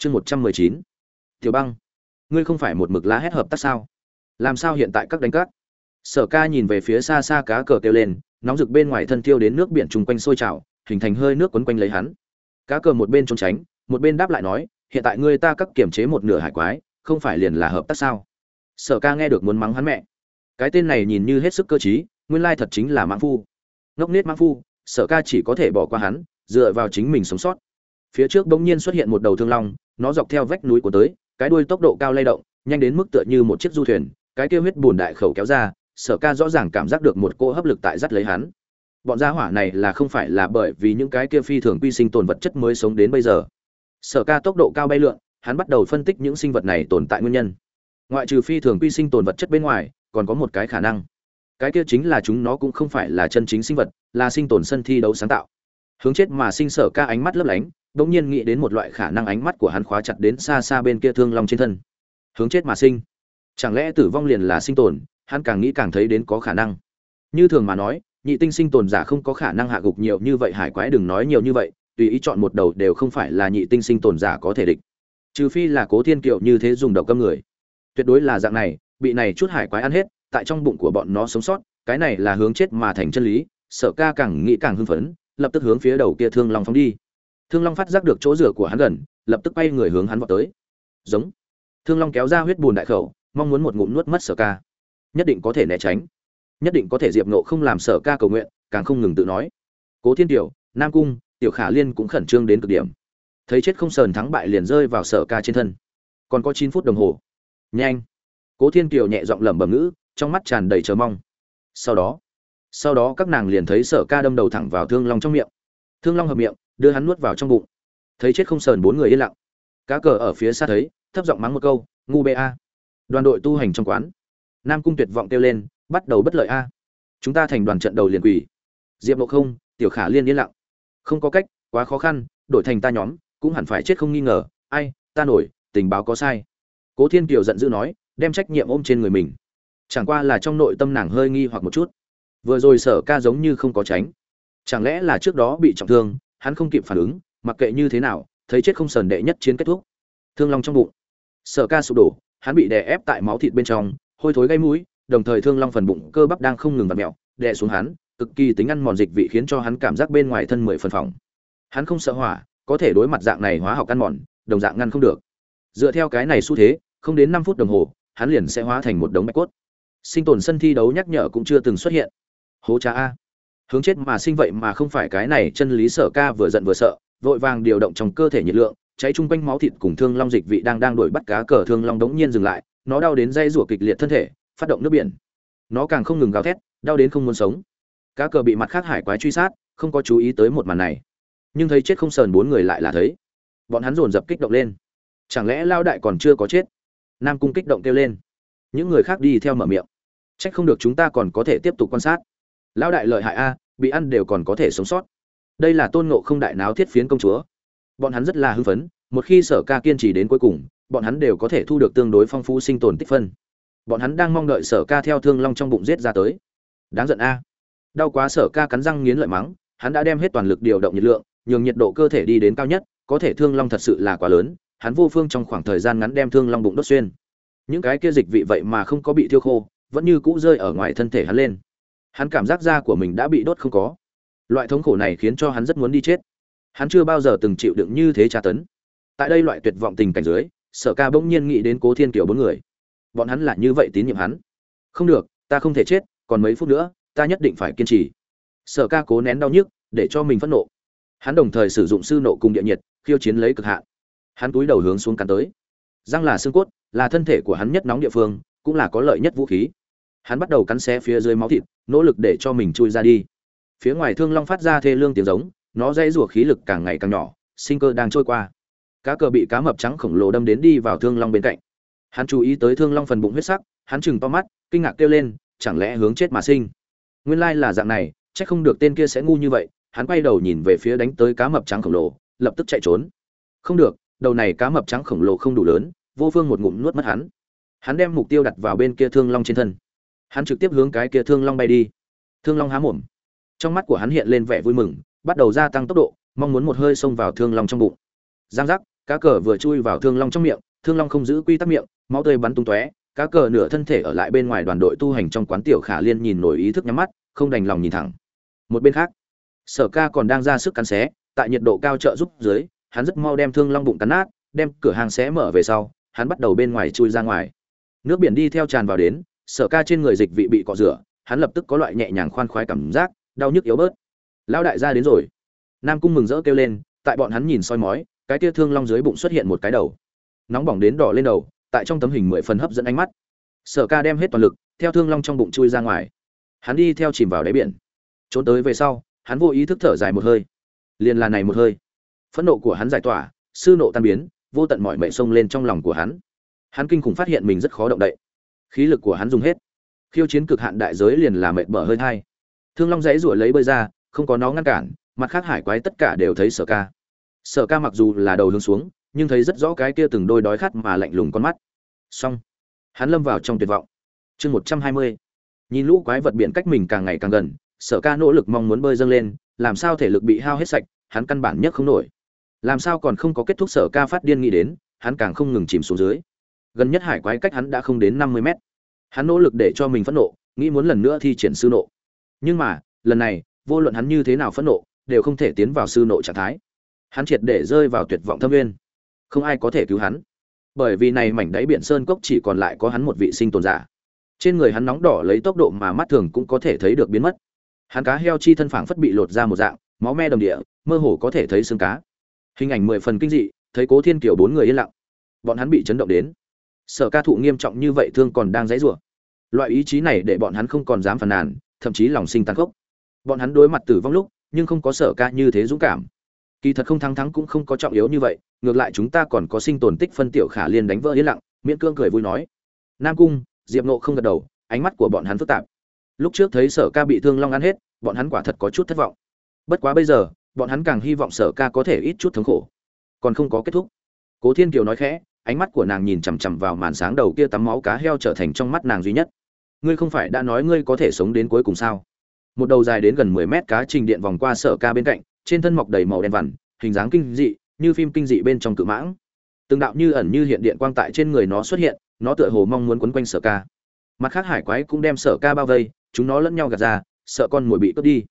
chương một trăm mười chín. Tiểu băng, ngươi không phải một mực lá hét hợp tác sao? Làm sao hiện tại các đánh cát? Sở ca nhìn về phía xa xa cá cờ kêu lên, nóng rực bên ngoài thân tiêu đến nước biển chung quanh sôi trào, hình thành hơi nước quấn quanh lấy hắn. Cá cờ một bên trốn tránh, một bên đáp lại nói, hiện tại ngươi ta cắt kiểm chế một nửa hải quái, không phải liền là hợp tác sao? Sở ca nghe được muốn mắng hắn mẹ. Cái tên này nhìn như hết sức cơ t nguyên lai thật chính là mãng phu. Ngốc nết mãng phu, sở ca chỉ có thể bỏ qua hắn, dựa vào chính mình sống sót. Phía trước bỗng nhiên xuất hiện một đầu thương long nó dọc theo vách núi của tới, cái đuôi tốc độ cao lay động, nhanh đến mức tựa như một chiếc du thuyền, cái kia huyết buồn đại khẩu kéo ra, sở ca rõ ràng cảm giác được một cỗ hấp lực tại dắt lấy hắn. Bọn gia hỏa này là không phải là bởi vì những cái kia phi thường quy sinh tồn vật chất mới sống đến bây giờ. Sở ca tốc độ cao bay lượn, hắn bắt đầu phân tích những sinh vật này tồn tại nguyên nhân. Ngoại trừ phi thường quy sinh tồn vật chất bên ngoài, còn có một cái khả năng. Cái kia chính là chúng nó cũng không phải là chân chính sinh vật, là sinh tồn sân thi đấu sáng tạo. Hướng chết mà sinh sở ca ánh mắt lấp lánh đ ỗ n g nhiên nghĩ đến một loại khả năng ánh mắt của hắn khóa chặt đến xa xa bên kia thương long trên thân. Hướng chết mà sinh. Chẳng lẽ tử vong liền là sinh tồn? Hắn càng nghĩ càng thấy đến có khả năng. Như thường mà nói, nhị tinh sinh tồn giả không có khả năng hạ gục nhiều như vậy, hải quái đừng nói nhiều như vậy, tùy ý chọn một đầu đều không phải là nhị tinh sinh tồn giả có thể địch. Trừ phi là cố thiên kiệu như thế dùng độc câm người. Tuyệt đối là dạng này, bị này chút hải quái ăn hết, tại trong bụng của bọn nó sống sót, cái này là hướng chết mà thành chân lý, sợ ca càng nghĩ càng hưng phấn, lập tức hướng phía đầu kia thương long phóng đi thương long phát giác được chỗ rửa của hắn gần, lập tức bay người hướng hắn vọt tới. Giống. Thương long kéo ra huyết bùn đại khẩu, mong muốn một ngụm nuốt mất sở ca. Nhất định có thể né tránh. Nhất định có thể diệp nộ không làm sở ca cầu nguyện, càng không ngừng tự nói. Cố thiên tiểu, nam cung, tiểu khả liên cũng khẩn trương đến cực điểm. Thấy chết không sờn thắng bại liền rơi vào sở ca trên thân. Còn có chín phút đồng hồ. Nhanh. Cố thiên kiều nhẹ giọng lẩm bẩm ngữ, trong mắt tràn đầy chờ mong. Sau đó sau đó các nàng liền thấy sở ca đâm đầu thẳng vào thương long trong miệng. Thương long hợp miệng đưa hắn nuốt vào trong bụng. Thấy chết không sờn bốn người yên lặng. Cá cờ ở phía xa thấy, thấp giọng mắng một câu, ngu bê a. Đoàn đội tu hành trong quán. Nam cung tuyệt vọng kêu lên, bắt đầu bất lợi a. Chúng ta thành đoàn trận đầu liền quỷ diệp mộ không, tiểu khả liên yên lặng. Không có cách, quá khó khăn, đổi thành ta nhóm, cũng hẳn phải chết không nghi ngờ. Ai, ta nổi, tình báo có sai. Cố thiên kiều giận dữ nói, đem trách nhiệm ôm trên người mình. Chẳng qua là trong nội tâm nàng hơi nghi hoặc một chút. Vừa rồi sở ca giống như không có tránh. Chẳng lẽ là trước đó bị trọng thương hắn không kịp phản ứng, mặc kệ như thế nào, thấy chết không sờn đệ nhất chiến kết thúc. Thương long trong bụng. Sở ca sụp đổ, hắn bị đè ép tại máu thịt bên trong, hôi thối gây mũi, đồng thời thương long phần bụng cơ bắp đang không ngừng vặt mẹo đè xuống hắn, cực kỳ tính ăn mòn dịch vị khiến cho hắn cảm giác bên ngoài thân mười phần phòng hắn không sợ hỏa, có thể đối mặt dạng này hóa học ăn mòn, đồng dạng ngăn không được. Dựa theo cái này xu thế, không đến năm phút đồng hồ, hắn liền sẽ hóa thành một đống bạch cốt. Sinh tồn sân thi đấu nhắc nhở cũng chưa từng xuất hiện. Hố cha a hướng chết mà sinh vậy mà không phải cái này, chân lý sở ca vừa giận vừa sợ, vội vàng điều động trong cơ thể nhiệt lượng, cháy chung quanh máu thịt cùng thương long dịch vị đang đang đuổi bắt cá cờ thương long đống nhiên dừng lại, nó đau đến dây rủa kịch liệt thân thể, phát động nước biển. Nó càng không ngừng gào thét, đau đến không muốn sống. Cá cờ bị mặt khác hải quái truy sát, không có chú ý tới một màn này. Nhưng thấy chết không sờn bốn người lại là thấy. Bọn hắn dồn dập kích động lên. Chẳng lẽ lao đại còn chưa có chết? Nam cung kích động kêu lên. Những người khác đi theo mở miệng. Trách không được chúng ta còn có thể tiếp tục quan sát lão đại lợi hại a, bị ăn đều còn có thể sống sót. Đây là tôn ngộ không đại náo thiết phiến công chúa. Bọn hắn rất là hưng phấn, một khi sở ca kiên trì đến cuối cùng, bọn hắn đều có thể thu được tương đối phong phú sinh tồn tích phân. Bọn hắn đang mong đợi sở ca theo thương long trong bụng giết ra tới. Đáng giận a. Đau quá sở ca cắn răng nghiến lợi mắng, hắn đã đem hết toàn lực điều động nhiệt lượng, nhường nhiệt độ cơ thể đi đến cao nhất, có thể thương long thật sự là quá lớn, hắn vô phương trong khoảng thời gian ngắn đem thương long bụng đốt xuyên. Những cái kia dịch vị vậy mà không có bị thiêu khô, vẫn như cũ rơi ở ngoài thân thể hắn lên hắn cảm giác da của mình đã bị đốt không có. Loại thống khổ này khiến cho hắn rất muốn đi chết. Hắn chưa bao giờ từng chịu đựng như thế tra tấn. Tại đây loại tuyệt vọng tình cảnh dưới, sở ca bỗng nhiên nghĩ đến cố thiên kiều bốn người. Bọn hắn là như vậy tín nhiệm hắn. Không được, ta không thể chết, còn mấy phút nữa, ta nhất định phải kiên trì. Sở ca cố nén đau nhức, để cho mình phẫn nộ. Hắn đồng thời sử dụng sư nộ cùng địa nhiệt, khiêu chiến lấy cực hạn. Hắn túi đầu hướng xuống cắn tới. Răng là xương cốt, là thân thể của hắn nhất nóng địa phương, cũng là có lợi nhất vũ khí hắn bắt đầu cắn xé phía dưới máu thịt, nỗ lực để cho mình chui ra đi. Phía ngoài thương long phát ra thê lương tiếng giống, nó dây rủa khí lực càng ngày càng nhỏ, sinh cơ đang trôi qua. Cá cờ bị cá mập trắng khổng lồ đâm đến đi vào thương long bên cạnh. Hắn chú ý tới thương long phần bụng huyết sắc, hắn chừng to mắt, kinh ngạc kêu lên, chẳng lẽ hướng chết mà sinh? Nguyên lai là dạng này, chắc không được tên kia sẽ ngu như vậy. Hắn quay đầu nhìn về phía đánh tới cá mập trắng khổng lồ, lập tức chạy trốn. Không được, đầu này cá mập trắng khổng lồ không đủ lớn, vô phương một ngụm nuốt mất hắn. Hắn đem mục tiêu đặt vào bên kia thương long trên thân hắn trực tiếp hướng cái kia thương long bay đi. Thương long há mồm. Trong mắt của hắn hiện lên vẻ vui mừng, bắt đầu gia tăng tốc độ, mong muốn một hơi xông vào thương long trong bụng. Giang giác, cá cờ vừa chui vào thương long trong miệng, thương long không giữ quy tắc miệng, máu tươi bắn tung tóe, cá cờ nửa thân thể ở lại bên ngoài đoàn đội tu hành trong quán tiểu khả liên nhìn nổi ý thức nhắm mắt, không đành lòng nhìn thẳng. Một bên khác, sở ca còn đang ra sức cắn xé, tại nhiệt độ cao trợ giúp dưới, hắn rất mau đem thương long bụng cắn nát, đem cửa hàng xé mở về sau, hắn bắt đầu bên ngoài chui ra ngoài. Nước biển đi theo tràn vào đến sở ca trên người dịch vị bị cọ rửa, hắn lập tức có loại nhẹ nhàng khoan khoái cảm giác, đau nhức yếu bớt. Lão đại gia đến rồi. Nam cung mừng rỡ kêu lên, tại bọn hắn nhìn soi mói, cái tia thương long dưới bụng xuất hiện một cái đầu. Nóng bỏng đến đỏ lên đầu, tại trong tấm hình mười phần hấp dẫn ánh mắt. Sở ca đem hết toàn lực, theo thương long trong bụng chui ra ngoài. Hắn đi theo chìm vào đáy biển. Trốn tới về sau, hắn vô ý thức thở dài một hơi. Liền là này một hơi. Phẫn nộ của hắn giải tỏa, sư nộ tan biến, vô tận mọi mệ sông lên trong lòng của hắn. Hắn kinh khủng phát hiện mình rất khó động đậy khí lực của hắn dùng hết. Khiêu chiến cực hạn đại giới liền là mệt mở hơi thai. Thương long dãy rủa lấy bơi ra, không có nó ngăn cản, mặt khác hải quái tất cả đều thấy sở ca. Sở ca mặc dù là đầu hướng xuống, nhưng thấy rất rõ cái kia từng đôi đói khát mà lạnh lùng con mắt. Xong, hắn lâm vào trong tuyệt vọng. Chương một trăm hai mươi. Nhìn lũ quái vật biển cách mình càng ngày càng gần, sở ca nỗ lực mong muốn bơi dâng lên, làm sao thể lực bị hao hết sạch, hắn căn bản nhất không nổi. Làm sao còn không có kết thúc sở ca phát điên nghĩ đến, hắn càng không ngừng chìm xuống dưới gần nhất hải quái cách hắn đã không đến năm mươi mét. Hắn nỗ lực để cho mình phẫn nộ, nghĩ muốn lần nữa thi triển sư nộ. Nhưng mà, lần này, vô luận hắn như thế nào phẫn nộ, đều không thể tiến vào sư nộ trạng thái. Hắn triệt để rơi vào tuyệt vọng thâm nguyên không ai có thể cứu hắn. Bởi vì này mảnh đáy biển sơn cốc chỉ còn lại có hắn một vị sinh tồn giả. Trên người hắn nóng đỏ lấy tốc độ mà mắt thường cũng có thể thấy được biến mất. Hắn cá heo chi thân phảng phất bị lột ra một dạng, máu me đầm địa, mơ hồ có thể thấy xương cá. Hình ảnh mười phần kinh dị, thấy cố thiên kiều bốn người yên lặng. Bọn hắn bị chấn động đến sở ca thụ nghiêm trọng như vậy thương còn đang dãy rủa. Loại ý chí này để bọn hắn không còn dám phàn nàn, thậm chí lòng sinh tàn khốc. Bọn hắn đối mặt tử vong lúc, nhưng không có sở ca như thế dũng cảm. Kỳ thật không thắng thắng cũng không có trọng yếu như vậy, ngược lại chúng ta còn có sinh tồn tích phân tiểu khả liên đánh vỡ yên lặng, miễn cương cười vui nói. Nam cung, diệp nộ không gật đầu, ánh mắt của bọn hắn phức tạp. Lúc trước thấy sở ca bị thương long ăn hết, bọn hắn quả thật có chút thất vọng. Bất quá bây giờ, bọn hắn càng hy vọng sở ca có thể ít chút thống khổ. Còn không có kết thúc. Cố thiên kiều nói khẽ ánh mắt của nàng nhìn chằm chằm vào màn sáng đầu kia tắm máu cá heo trở thành trong mắt nàng duy nhất. Ngươi không phải đã nói ngươi có thể sống đến cuối cùng sao? Một đầu dài đến gần mười mét cá trình điện vòng qua sở ca bên cạnh, trên thân mọc đầy màu đen vằn, hình dáng kinh dị, như phim kinh dị bên trong cự mãng. Từng đạo như ẩn như hiện điện quang tại trên người nó xuất hiện, nó tựa hồ mong muốn quấn quanh sở ca. Mặt khác hải quái cũng đem sở ca bao vây, chúng nó lẫn nhau gạt ra, sợ con mồi bị cướp đi.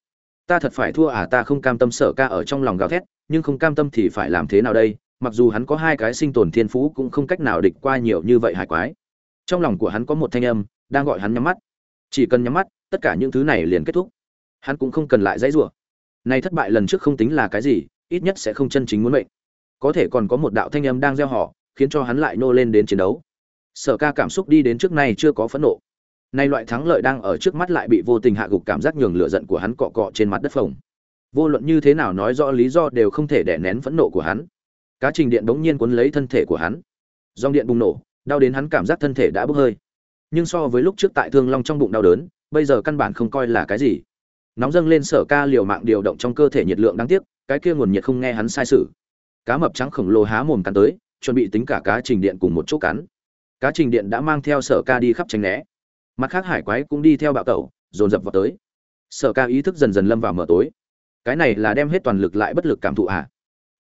Ta thật phải thua à ta không cam tâm sở ca ở trong lòng gào thét, nhưng không cam tâm thì phải làm thế nào đây? Mặc dù hắn có hai cái sinh tồn thiên phú cũng không cách nào địch qua nhiều như vậy hải quái. Trong lòng của hắn có một thanh âm, đang gọi hắn nhắm mắt. Chỉ cần nhắm mắt, tất cả những thứ này liền kết thúc. Hắn cũng không cần lại dãy rủa. Nay thất bại lần trước không tính là cái gì, ít nhất sẽ không chân chính muốn mệnh. Có thể còn có một đạo thanh âm đang gieo họ, khiến cho hắn lại nô lên đến chiến đấu. Sở ca cảm xúc đi đến trước nay chưa có phẫn nộ. Nay loại thắng lợi đang ở trước mắt lại bị vô tình hạ gục cảm giác nhường lửa giận của hắn cọ cọ trên mặt đất phồng. Vô luận như thế nào nói rõ lý do đều không thể đè nén phẫn nộ của hắn cá trình điện bỗng nhiên cuốn lấy thân thể của hắn. Dòng điện bùng nổ, đau đến hắn cảm giác thân thể đã bốc hơi. Nhưng so với lúc trước tại thương long trong bụng đau đớn, bây giờ căn bản không coi là cái gì. Nóng dâng lên sở ca liều mạng điều động trong cơ thể nhiệt lượng đáng tiếc, cái kia nguồn nhiệt không nghe hắn sai sự. Cá mập trắng khổng lồ há mồm cắn tới, chuẩn bị tính cả cá trình điện cùng một chỗ cắn. Cá trình điện đã mang theo sở ca đi khắp tránh né. Mặt khác hải quái cũng đi theo bạo tẩu, dồn dập vào tới. Sở ca ý thức dần dần lâm vào mở tối. Cái này là đem hết toàn lực lại bất lực cảm thụ à?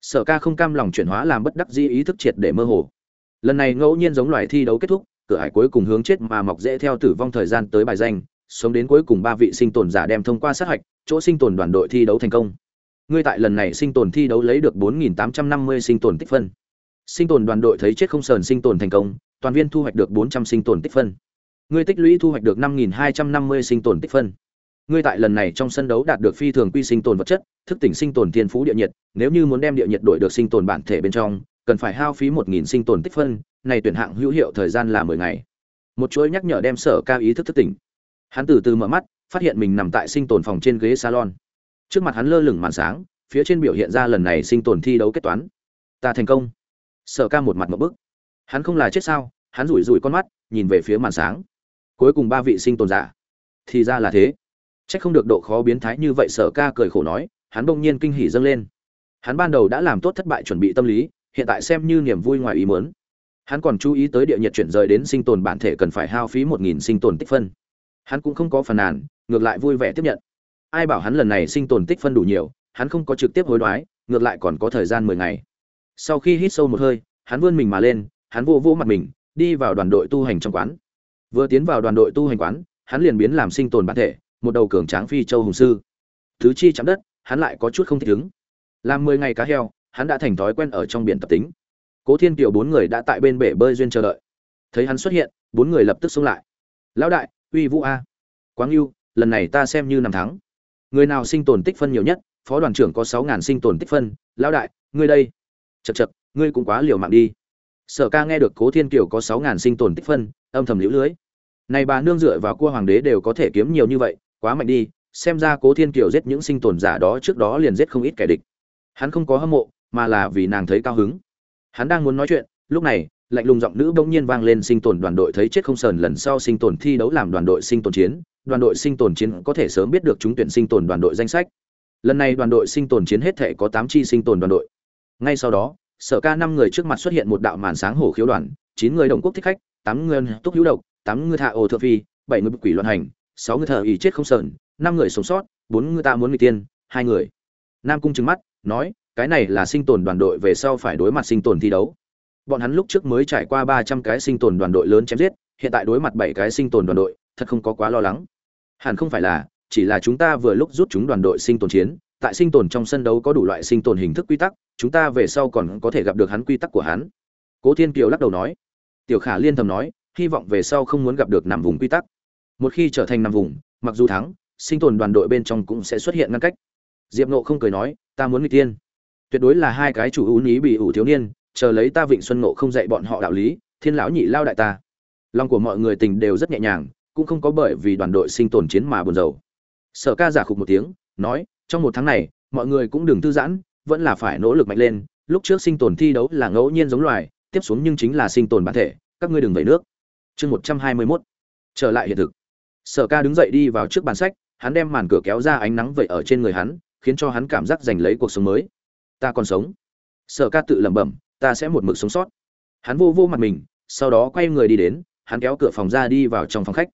Sở ca không cam lòng chuyển hóa làm bất đắc di ý thức triệt để mơ hồ. Lần này ngẫu nhiên giống loài thi đấu kết thúc, cửa hải cuối cùng hướng chết mà mọc dễ theo tử vong thời gian tới bài danh, sống đến cuối cùng ba vị sinh tồn giả đem thông qua sát hạch, chỗ sinh tồn đoàn đội thi đấu thành công. Ngươi tại lần này sinh tồn thi đấu lấy được 4.850 sinh tồn tích phân. Sinh tồn đoàn đội thấy chết không sờn sinh tồn thành công, toàn viên thu hoạch được 400 sinh tồn tích phân. Ngươi tích lũy thu hoạch được 5.250 sinh tồn tích phân ngươi tại lần này trong sân đấu đạt được phi thường quy sinh tồn vật chất, thức tỉnh sinh tồn thiên phú địa nhiệt, nếu như muốn đem địa nhiệt đổi được sinh tồn bản thể bên trong, cần phải hao phí 1.000 sinh tồn tích phân, này tuyển hạng hữu hiệu thời gian là 10 ngày. Một chuỗi nhắc nhở đem sở ca ý thức thức tỉnh. Hắn từ từ mở mắt, phát hiện mình nằm tại sinh tồn phòng trên ghế salon. Trước mặt hắn lơ lửng màn sáng, phía trên biểu hiện ra lần này sinh tồn thi đấu kết toán. Ta thành công. Sở ca một mặt một bức. Hắn không là chết sao, hắn rủi rủi con mắt, nhìn về phía màn sáng. Cuối cùng ba vị sinh tồn giả. Thì ra là thế. Chắc không được độ khó biến thái như vậy Sở Ca cười khổ nói, hắn bỗng nhiên kinh hỉ dâng lên. Hắn ban đầu đã làm tốt thất bại chuẩn bị tâm lý, hiện tại xem như niềm vui ngoài ý muốn. Hắn còn chú ý tới địa nhiệt chuyển rời đến sinh tồn bản thể cần phải hao phí một nghìn sinh tồn tích phân. Hắn cũng không có phàn nàn, ngược lại vui vẻ tiếp nhận. Ai bảo hắn lần này sinh tồn tích phân đủ nhiều, hắn không có trực tiếp hối đoái, ngược lại còn có thời gian mười ngày. sau khi hít sâu một hơi hắn vươn mình mà lên hắn vô vô mặt mình đi vào đoàn đội tu hành trong quán vừa tiến vào đoàn đội tu hành quán hắn liền biến làm sinh tồn bản thể một đầu cường tráng phi châu hùng sư. Thứ chi chạm đất, hắn lại có chút không thích ứng. Làm mười ngày cá heo, hắn đã thành thói quen ở trong biển tập tính. Cố thiên kiều bốn người đã tại bên bể bơi duyên chờ đợi. Thấy hắn xuất hiện, bốn người lập tức xông lại. Lão đại, uy vũ a. Quáng yêu lần này ta xem như năm thắng. Người nào sinh tồn tích phân nhiều nhất, phó đoàn trưởng có sáu ngàn sinh tồn tích phân. Lão đại, ngươi đây. Chật chật ngươi cũng quá liều mạng đi. Sở ca nghe được cố thiên kiều có sáu ngàn sinh tồn tích phân, âm thầm liễu lưới. Này bà nương dựa vào cua hoàng đế đều có thể kiếm nhiều như vậy quá mạnh đi, xem ra cố thiên kiều giết những sinh tồn giả đó trước đó liền giết không ít kẻ địch. Hắn không có hâm mộ, mà là vì nàng thấy cao hứng. Hắn đang muốn nói chuyện, lúc này, lạnh lùng giọng nữ bỗng nhiên vang lên sinh tồn đoàn đội thấy chết không sờn lần sau sinh tồn thi đấu làm đoàn đội sinh tồn chiến, đoàn đội sinh tồn chiến có thể sớm biết được chúng tuyển sinh tồn đoàn đội danh sách. Lần này đoàn đội sinh tồn chiến hết thể có tám chi sinh tồn đoàn đội. Ngay sau đó, sở ca năm người trước mặt xuất hiện một đạo màn sáng hổ khiếu đoàn, chín người đồng quốc thích khách, tám người túc hữu độc, tám người thạ ồ thượng phi, bảy người quỷ loạn hành sáu người thợ ý chết không sờn, năm người sống sót, bốn người ta muốn người tiên, hai người. Nam cung trừng mắt, nói, cái này là sinh tồn đoàn đội về sau phải đối mặt sinh tồn thi đấu. Bọn hắn lúc trước mới trải qua ba trăm cái sinh tồn đoàn đội lớn chém giết, hiện tại đối mặt bảy cái sinh tồn đoàn đội, thật không có quá lo lắng. Hẳn không phải là, chỉ là chúng ta vừa lúc rút chúng đoàn đội sinh tồn chiến, tại sinh tồn trong sân đấu có đủ loại sinh tồn hình thức quy tắc, chúng ta về sau còn có thể gặp được hắn quy tắc của hắn. Cố thiên kiều lắc đầu nói. Tiểu khả liên thầm nói, hy vọng về sau không muốn gặp được nằm vùng quy tắc một khi trở thành năm vùng, mặc dù thắng, sinh tồn đoàn đội bên trong cũng sẽ xuất hiện ngăn cách. Diệp nộ không cười nói, ta muốn người tiên tuyệt đối là hai cái chủ ưu ý bị ủ thiếu niên, chờ lấy ta vịnh xuân nộ không dạy bọn họ đạo lý, thiên lão nhị lao đại ta. Lòng của mọi người tình đều rất nhẹ nhàng, cũng không có bởi vì đoàn đội sinh tồn chiến mà buồn rầu. Sở ca giả khục một tiếng, nói, trong một tháng này, mọi người cũng đừng thư giãn, vẫn là phải nỗ lực mạnh lên. Lúc trước sinh tồn thi đấu là ngẫu nhiên giống loài, tiếp xuống nhưng chính là sinh tồn bản thể, các ngươi đừng vẩy nước. Chương một trăm hai mươi mốt. Trở lại hiện thực sở ca đứng dậy đi vào trước bàn sách, hắn đem màn cửa kéo ra ánh nắng vậy ở trên người hắn, khiến cho hắn cảm giác giành lấy cuộc sống mới. Ta còn sống. Sở ca tự lẩm bẩm, ta sẽ một mực sống sót. Hắn vô vô mặt mình, sau đó quay người đi đến, hắn kéo cửa phòng ra đi vào trong phòng khách.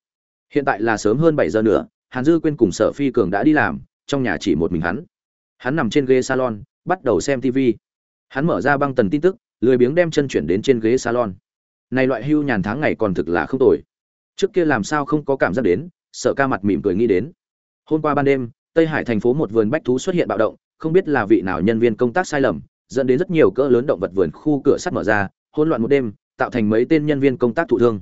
Hiện tại là sớm hơn bảy giờ nữa, hàn dư quên cùng sở phi cường đã đi làm, trong nhà chỉ một mình hắn. Hắn nằm trên ghế salon, bắt đầu xem tv hắn mở ra băng tần tin tức, lười biếng đem chân chuyển đến trên ghế salon. Này loại hưu nhàn tháng ngày còn thực là không tồi trước kia làm sao không có cảm giác đến sợ ca mặt mỉm cười nghĩ đến. Hôm qua ban đêm, tây hải thành phố một vườn bách thú xuất hiện bạo động, không biết là vị nào nhân viên công tác sai lầm, dẫn đến rất nhiều cỡ lớn động vật vườn khu cửa sắt mở ra, hỗn loạn một đêm, tạo thành mấy tên nhân viên công tác thụ thương.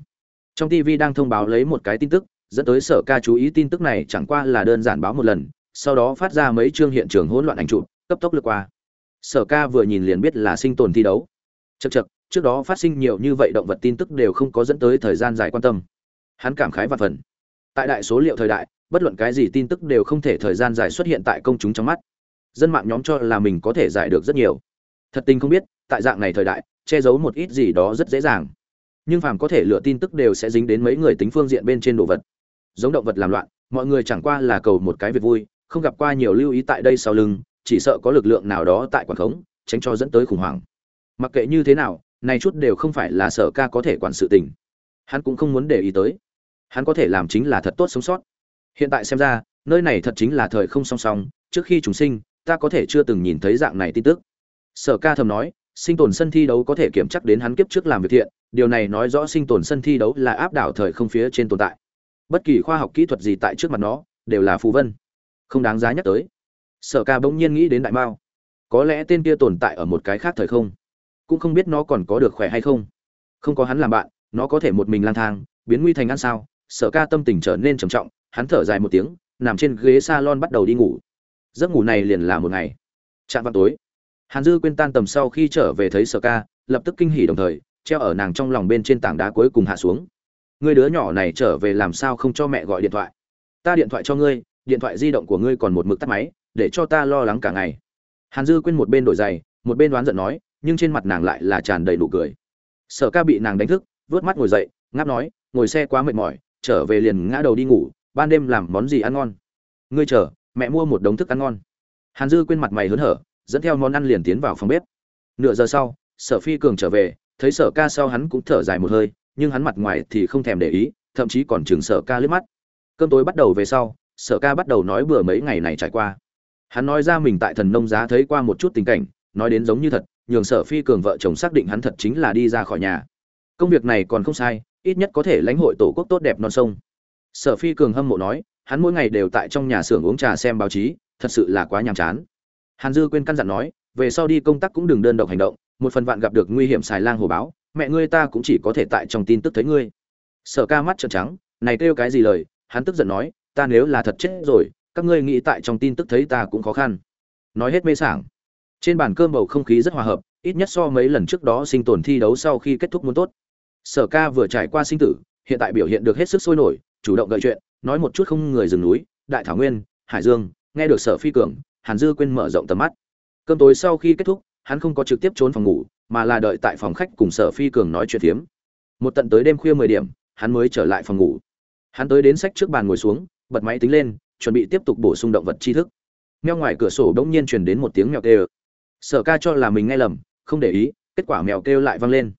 Trong tv đang thông báo lấy một cái tin tức, dẫn tới sở ca chú ý tin tức này chẳng qua là đơn giản báo một lần, sau đó phát ra mấy chương hiện trường hỗn loạn ảnh chụp, cấp tốc lướt qua. Sở ca vừa nhìn liền biết là sinh tồn thi đấu. Chật chật trước đó phát sinh nhiều như vậy động vật tin tức đều không có dẫn tới thời gian dài quan tâm hắn cảm khái và phần. Tại đại số liệu thời đại, bất luận cái gì tin tức đều không thể thời gian dài xuất hiện tại công chúng trong mắt. Dân mạng nhóm cho là mình có thể giải được rất nhiều. Thật tình không biết, tại dạng này thời đại, che giấu một ít gì đó rất dễ dàng. Nhưng phàm có thể lựa tin tức đều sẽ dính đến mấy người tính phương diện bên trên đồ vật. Giống động vật làm loạn, mọi người chẳng qua là cầu một cái việc vui, không gặp qua nhiều lưu ý tại đây sau lưng, chỉ sợ có lực lượng nào đó tại quản khống, tránh cho dẫn tới khủng hoảng. Mặc kệ như thế nào, này chút đều không phải là sở ca có thể quản sự tình. Hắn cũng không muốn để ý tới hắn có thể làm chính là thật tốt sống sót. Hiện tại xem ra, nơi này thật chính là thời không song song, trước khi chúng sinh, ta có thể chưa từng nhìn thấy dạng này tin tức. Sở ca thầm nói, sinh tồn sân thi đấu có thể kiểm chắc đến hắn kiếp trước làm việc thiện, điều này nói rõ sinh tồn sân thi đấu là áp đảo thời không phía trên tồn tại. Bất kỳ khoa học kỹ thuật gì tại trước mặt nó, đều là phù vân. Không đáng giá nhắc tới. Sở ca bỗng nhiên nghĩ đến đại mao. Có lẽ tên kia tồn tại ở một cái khác thời không. Cũng không biết nó còn có được khỏe hay không. Không có hắn làm bạn, nó có thể một mình lang thang, biến nguy thành ăn sao sở ca tâm tình trở nên trầm trọng, hắn thở dài một tiếng, nằm trên ghế s a lon bắt đầu đi ngủ. Giấc ngủ này liền là một ngày. Chạm vào tối. Hàn dư quên tan tầm sau khi trở về thấy sở ca, lập tức kinh hỉ đồng thời, treo ở nàng trong lòng bên trên tảng đá cuối cùng hạ xuống. Người đứa nhỏ này trở về làm sao không cho mẹ gọi điện thoại? Ta điện thoại cho ngươi, điện thoại di động của ngươi còn một mực tắt máy, để cho ta lo lắng cả ngày. Hàn dư quên một bên đổi giày, một bên đoán giận nói, nhưng trên mặt nàng lại là tràn đầy nụ cười. Sở ca bị nàng đánh thức, vớt mắt ngồi dậy, ngáp nói, ngồi xe quá mệt mỏi trở về liền ngã đầu đi ngủ, ban đêm làm món gì ăn ngon? Ngươi chờ, mẹ mua một đống thức ăn ngon. Hàn dư quên mặt mày hớn hở, dẫn theo món ăn liền tiến vào phòng bếp. Nửa giờ sau, sở phi cường trở về, thấy sở ca sau hắn cũng thở dài một hơi, nhưng hắn mặt ngoài thì không thèm để ý, thậm chí còn chừng sở ca lướt mắt. Cơm tối bắt đầu về sau, sở ca bắt đầu nói bừa mấy ngày này trải qua. Hắn nói ra mình tại thần nông giá thấy qua một chút tình cảnh, nói đến giống như thật, nhường sở phi cường vợ chồng xác định hắn thật chính là đi ra khỏi nhà. Công việc này còn không sai ít nhất có thể lãnh hội tổ quốc tốt đẹp non sông. Sở phi cường hâm mộ nói, hắn mỗi ngày đều tại trong nhà xưởng uống trà xem báo chí, thật sự là quá nhàm chán. Hàn dư quên căn dặn nói, về sau đi công tác cũng đừng đơn độc hành động, một phần vạn gặp được nguy hiểm xài lang hồ báo, mẹ ngươi ta cũng chỉ có thể tại trong tin tức thấy ngươi. Sở ca mắt trợn trắng, này kêu cái gì lời, hắn tức giận nói, ta nếu là thật chết rồi, các ngươi nghĩ tại trong tin tức thấy ta cũng khó khăn. Nói hết mê sảng. Trên bàn cơm bầu không khí rất hòa hợp, ít nhất so mấy lần trước đó sinh tồn thi đấu sau khi kết thúc muốn tốt sở ca vừa trải qua sinh tử, hiện tại biểu hiện được hết sức sôi nổi, chủ động gợi chuyện, nói một chút không người rừng núi, đại thảo nguyên, hải dương, nghe được sở phi cường, hàn dư quên mở rộng tầm mắt. Cơm tối sau khi kết thúc, hắn không có trực tiếp trốn phòng ngủ, mà là đợi tại phòng khách cùng sở phi cường nói chuyện phiếm. Một tận tới đêm khuya mười điểm, hắn mới trở lại phòng ngủ. Hắn tới đến sách trước bàn ngồi xuống, bật máy tính lên, chuẩn bị tiếp tục bổ sung động vật tri thức. Meo ngoài cửa sổ bỗng nhiên truyền đến một tiếng mèo kêu. Sở ca cho là mình nghe lầm, không để ý, kết quả mèo kêu lại vang lên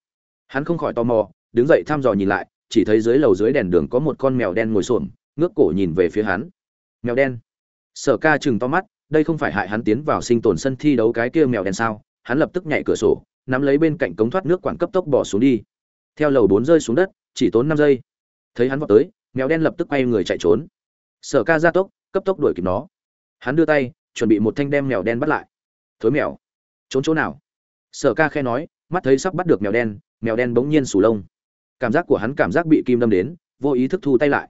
hắn không khỏi tò mò, đứng dậy thăm dò nhìn lại, chỉ thấy dưới lầu dưới đèn đường có một con mèo đen ngồi xổm, ngước cổ nhìn về phía hắn. Mèo đen. Sở ca chừng to mắt, đây không phải hại hắn tiến vào sinh tồn sân thi đấu cái kia mèo đen sao? Hắn lập tức nhảy cửa sổ, nắm lấy bên cạnh cống thoát nước quản cấp tốc bỏ xuống đi. Theo lầu bốn rơi xuống đất, chỉ tốn năm giây. Thấy hắn vọt tới, mèo đen lập tức quay người chạy trốn. Sở ca ra tốc, cấp tốc đuổi kịp nó. Hắn đưa tay, chuẩn bị một thanh đem mèo đen bắt lại. Thối mèo, trốn chỗ nào? Sở ca khe nói mắt thấy sắp bắt được mèo đen mèo đen bỗng nhiên sù lông. Cảm giác của hắn cảm giác bị kim đâm đến, vô ý thức thu tay lại.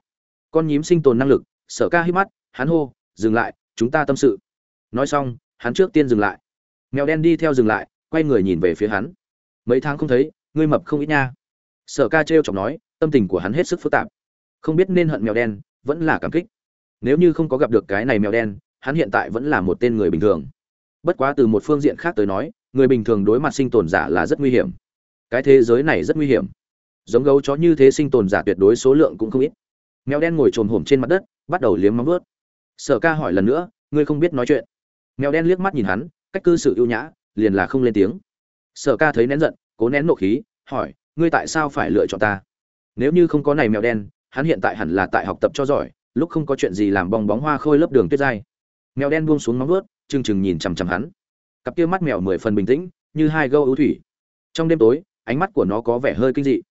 Con nhím sinh tồn năng lực, sở ca hít mắt, hắn hô, dừng lại, chúng ta tâm sự. Nói xong, hắn trước tiên dừng lại. Mèo đen đi theo dừng lại, quay người nhìn về phía hắn. Mấy tháng không thấy, ngươi mập không ít nha. Sở ca trêu chọc nói, tâm tình của hắn hết sức phức tạp. Không biết nên hận mèo đen, vẫn là cảm kích. Nếu như không có gặp được cái này mèo đen, hắn hiện tại vẫn là một tên người bình thường. Bất quá từ một phương diện khác tới nói người bình thường đối mặt sinh tồn giả là rất nguy hiểm. Cái thế giới này rất nguy hiểm. Giống gấu chó như thế sinh tồn giả tuyệt đối số lượng cũng không ít. Mèo đen ngồi trồm hổm trên mặt đất, bắt đầu liếm móng vớt sở ca hỏi lần nữa, ngươi không biết nói chuyện. Mèo đen liếc mắt nhìn hắn, cách cư xử ưu nhã, liền là không lên tiếng. Sở ca thấy nén giận, cố nén nộ khí, hỏi, ngươi tại sao phải lựa chọn ta? Nếu như không có này mèo đen, hắn hiện tại hẳn là tại học tập cho giỏi, lúc không có chuyện gì làm bong bóng hoa khôi lớp đường tuyết dai. Mèo đen buông xuống móng vuốt trừng trừng nhìn chằm chằm hắn cặp kia mắt mèo mười phần bình tĩnh, như hai gâu ưu thủy. Trong đêm tối, ánh mắt của nó có vẻ hơi kinh dị.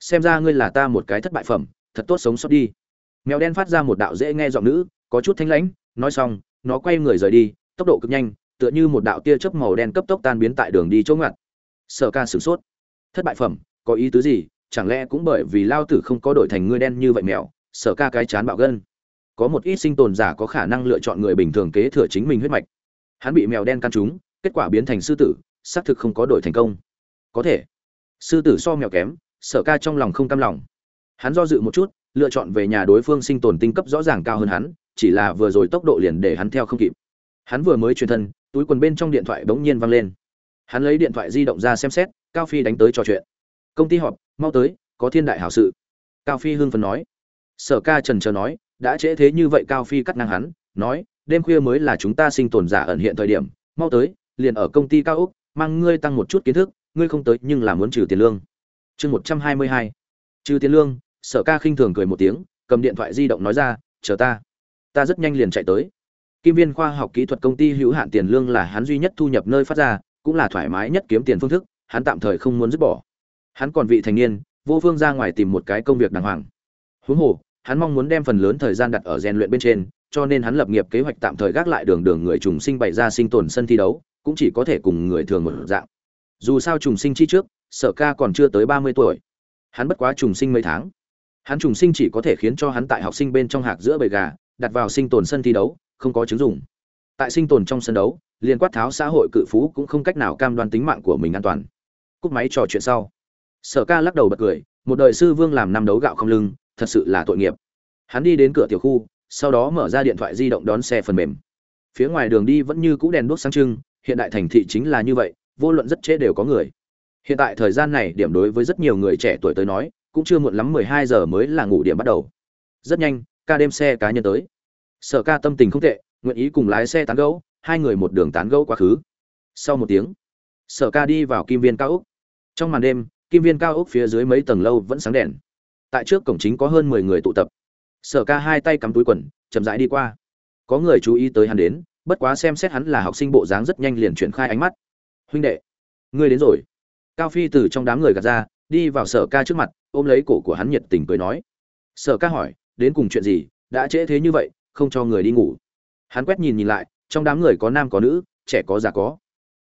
Xem ra ngươi là ta một cái thất bại phẩm, thật tốt sống sót đi. Mèo đen phát ra một đạo dễ nghe giọng nữ, có chút thanh lãnh, nói xong, nó quay người rời đi, tốc độ cực nhanh, tựa như một đạo tia chớp màu đen cấp tốc tan biến tại đường đi chỗ ngặt sở ca sửng sốt. Thất bại phẩm, có ý tứ gì? Chẳng lẽ cũng bởi vì lao tử không có đổi thành ngươi đen như vậy mèo, sở ca cái chán bạo gân. Có một ít sinh tồn giả có khả năng lựa chọn người bình thường kế thừa chính mình huyết mạch. Hắn bị mèo đen căn trúng kết quả biến thành sư tử, xác thực không có đổi thành công. Có thể. Sư tử so mèo kém, sở ca trong lòng không cam lòng. Hắn do dự một chút, lựa chọn về nhà đối phương sinh tồn tinh cấp rõ ràng cao hơn hắn, chỉ là vừa rồi tốc độ liền để hắn theo không kịp. Hắn vừa mới truyền thân, túi quần bên trong điện thoại bỗng nhiên văng lên. Hắn lấy điện thoại di động ra xem xét, cao phi đánh tới trò chuyện. Công ty họp, mau tới, có thiên đại hảo sự. Cao phi hưng phấn nói. Sở ca trần trờ nói, đã trễ thế như vậy cao phi cắt ngang hắn, nói, đêm khuya mới là chúng ta sinh tồn giả ẩn hiện thời điểm, mau tới liền ở công ty cao úc, mang ngươi tăng một chút kiến thức, ngươi không tới nhưng là muốn trừ tiền lương. Chương một trăm hai mươi hai. Trừ tiền lương, sở ca khinh thường cười một tiếng, cầm điện thoại di động nói ra, chờ ta. Ta rất nhanh liền chạy tới. Kim viên khoa học kỹ thuật công ty hữu hạn tiền lương là hắn duy nhất thu nhập nơi phát ra, cũng là thoải mái nhất kiếm tiền phương thức, hắn tạm thời không muốn dứt bỏ. Hắn còn vị thành niên, vô phương ra ngoài tìm một cái công việc đàng hoàng. Huống hồ, hắn mong muốn đem phần lớn thời gian đặt ở rèn luyện bên trên, cho nên hắn lập nghiệp kế hoạch tạm thời gác lại đường đường người trùng sinh bày ra sinh tồn sân thi đấu cũng chỉ có thể cùng người thường một dạng. Dù sao trùng sinh chi trước, sở ca còn chưa tới ba mươi tuổi. Hắn bất quá trùng sinh mấy tháng. Hắn trùng sinh chỉ có thể khiến cho hắn tại học sinh bên trong hạc giữa bầy gà, đặt vào sinh tồn sân thi đấu, không có chứng dùng tại sinh tồn trong sân đấu liên quát tháo xã hội cự phú cũng không cách nào cam đoan tính mạng của mình an toàn. Cúp máy trò chuyện sau, sở ca lắc đầu bật cười, một đời sư vương làm năm đấu gạo không lưng, thật sự là tội nghiệp. Hắn đi đến cửa tiểu khu, sau đó mở ra điện thoại di động đón xe phần mềm. Phía ngoài đường đi vẫn như cũ đèn đuốc sáng trưng hiện đại thành thị chính là như vậy, vô luận rất trễ đều có người. Hiện tại thời gian này, điểm đối với rất nhiều người trẻ tuổi tới nói, cũng chưa muộn lắm mười hai giờ mới là ngủ điểm bắt đầu. Rất nhanh, ca đêm xe cá nhân tới. Sở ca tâm tình không tệ, nguyện ý cùng lái xe tán gẫu, hai người một đường tán gẫu quá khứ. Sau một tiếng, sở ca đi vào kim viên cao úc. Trong màn đêm, kim viên cao úc phía dưới mấy tầng lâu vẫn sáng đèn. Tại trước cổng chính có hơn mười người tụ tập. Sở ca hai tay cắm túi quần, chậm rãi đi qua. Có người chú ý tới hắn đến bất quá xem xét hắn là học sinh bộ dáng rất nhanh liền chuyển khai ánh mắt. Huynh đệ, ngươi đến rồi. Cao phi từ trong đám người gạt ra, đi vào sở ca trước mặt, ôm lấy cổ của hắn nhiệt tình cười nói. Sở ca hỏi, đến cùng chuyện gì, đã trễ thế như vậy, không cho người đi ngủ. Hắn quét nhìn nhìn lại, trong đám người có nam có nữ, trẻ có già có.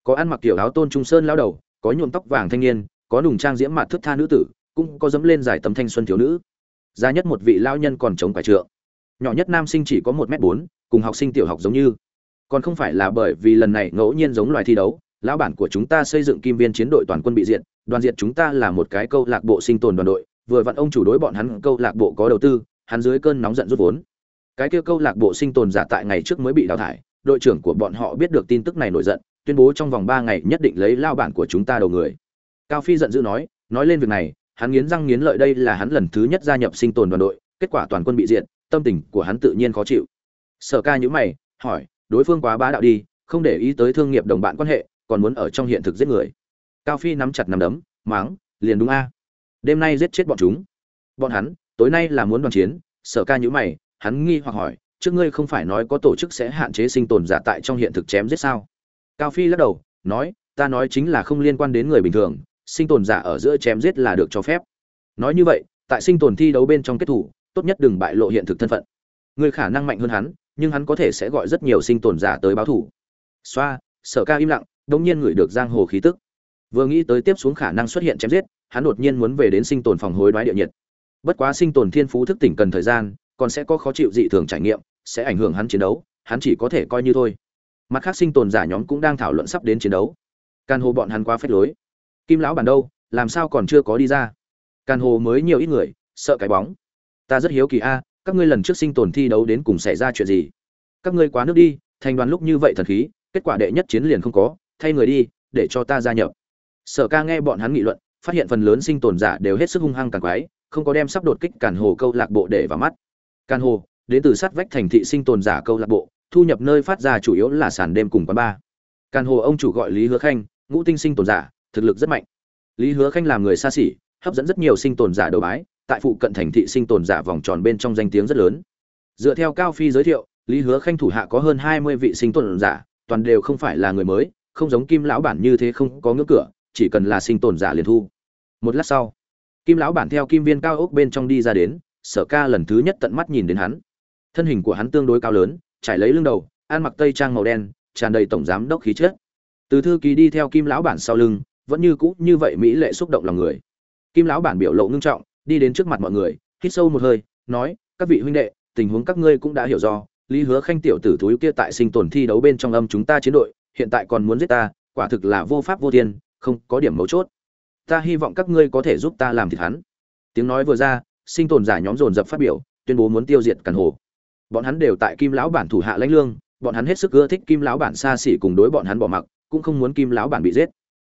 Có ăn mặc kiểu áo tôn trung sơn lao đầu, có nhuộm tóc vàng thanh niên, có nùng trang diễm mặt thức tha nữ tử, cũng có dẫm lên giải tấm thanh xuân thiếu nữ. Già nhất một vị lao nhân còn chống cải trượng. Nhỏ nhất nam sinh chỉ có một m bốn, cùng học sinh tiểu học giống như còn không phải là bởi vì lần này ngẫu nhiên giống loài thi đấu, lão bản của chúng ta xây dựng kim viên chiến đội toàn quân bị diệt, đoàn diệt chúng ta là một cái câu lạc bộ sinh tồn đoàn đội, vừa vặn ông chủ đối bọn hắn câu lạc bộ có đầu tư, hắn dưới cơn nóng giận rút vốn. Cái kia câu lạc bộ sinh tồn giả tại ngày trước mới bị đào thải, đội trưởng của bọn họ biết được tin tức này nổi giận, tuyên bố trong vòng ba ngày nhất định lấy lao bản của chúng ta đầu người. Cao phi giận dữ nói nói lên việc này, hắn nghiến răng nghiến lợi đây là hắn lần thứ nhất gia nhập sinh tồn đoàn đội, kết quả toàn quân bị diệt, tâm tình của hắn tự nhiên khó chịu. Sở ca nhữ mày, hỏi đối phương quá bá đạo đi, không để ý tới thương nghiệp đồng bạn quan hệ, còn muốn ở trong hiện thực giết người. Cao phi nắm chặt nắm đấm, máng, liền đúng a. Đêm nay giết chết bọn chúng. Bọn hắn, tối nay là muốn đoàn chiến, sở ca nhữ mày, hắn nghi hoặc hỏi, trước ngươi không phải nói có tổ chức sẽ hạn chế sinh tồn giả tại trong hiện thực chém giết sao? Cao phi lắc đầu, nói, ta nói chính là không liên quan đến người bình thường, sinh tồn giả ở giữa chém giết là được cho phép. Nói như vậy, tại sinh tồn thi đấu bên trong kết thủ, tốt nhất đừng bại lộ hiện thực thân phận. Người khả năng mạnh hơn hắn nhưng hắn có thể sẽ gọi rất nhiều sinh tồn giả tới báo thủ. Xoa, sở ca im lặng đột nhiên ngửi được giang hồ khí tức. Vừa nghĩ tới tiếp xuống khả năng xuất hiện chém giết, hắn đột nhiên muốn về đến sinh tồn phòng hối đoái địa nhiệt. Bất quá sinh tồn thiên phú thức tỉnh cần thời gian, còn sẽ có khó chịu dị thường trải nghiệm, sẽ ảnh hưởng hắn chiến đấu, hắn chỉ có thể coi như thôi. Mặt khác sinh tồn giả nhóm cũng đang thảo luận sắp đến chiến đấu. Can hồ bọn hắn quá phép lối. Kim lão bản đâu, làm sao còn chưa có đi ra? Can hồ mới nhiều ít người, sợ cái bóng. Ta rất hiếu kỳ a các ngươi lần trước sinh tồn thi đấu đến cùng xảy ra chuyện gì? Các ngươi quá nước đi, thành đoàn lúc như vậy thần khí, kết quả đệ nhất chiến liền không có, thay người đi, để cho ta gia nhập. Sở ca nghe bọn hắn nghị luận, phát hiện phần lớn sinh tồn giả đều hết sức hung hăng càng quái, không có đem sắp đột kích càn hồ câu lạc bộ để vào mắt. Càn hồ, đến từ sát vách thành thị sinh tồn giả câu lạc bộ, thu nhập nơi phát ra chủ yếu là sàn đêm cùng quán ba càn hồ ông chủ gọi lý hứa khanh, ngũ tinh sinh tồn giả, thực lực rất mạnh. Lý hứa khanh làm người xa xỉ, hấp dẫn rất nhiều sinh tồn giả đầu bái tại phụ cận thành thị sinh tồn giả vòng tròn bên trong danh tiếng rất lớn. Dựa theo cao phi giới thiệu, lý hứa khanh thủ hạ có hơn hai mươi vị sinh tồn giả, toàn đều không phải là người mới, không giống kim lão bản như thế không có ngưỡng cửa, chỉ cần là sinh tồn giả liền thu. Một lát sau, kim lão bản theo kim viên cao ốc bên trong đi ra đến, sở ca lần thứ nhất tận mắt nhìn đến hắn. Thân hình của hắn tương đối cao lớn, trải lấy lưng đầu, ăn mặc tây trang màu đen, tràn đầy tổng giám đốc khí chất. Từ thư ký đi theo kim lão bản sau lưng, vẫn như cũ như vậy mỹ lệ xúc động lòng người. Kim lão bản biểu lộ ngưng trọng đi đến trước mặt mọi người, hít sâu một hơi, nói, các vị huynh đệ, tình huống các ngươi cũng đã hiểu do. Lý hứa khanh tiểu tử thúi kia tại sinh tồn thi đấu bên trong âm chúng ta chiến đội, hiện tại còn muốn giết ta, quả thực là vô pháp vô thiên, không có điểm mấu chốt. Ta hy vọng các ngươi có thể giúp ta làm thịt hắn. Tiếng nói vừa ra, sinh tồn giả nhóm dồn dập phát biểu, tuyên bố muốn tiêu diệt càn hồ. Bọn hắn đều tại kim lão bản thủ hạ lãnh lương, bọn hắn hết sức ưa thích kim lão bản xa xỉ cùng đối bọn hắn bỏ mặc, cũng không muốn kim lão bản bị giết.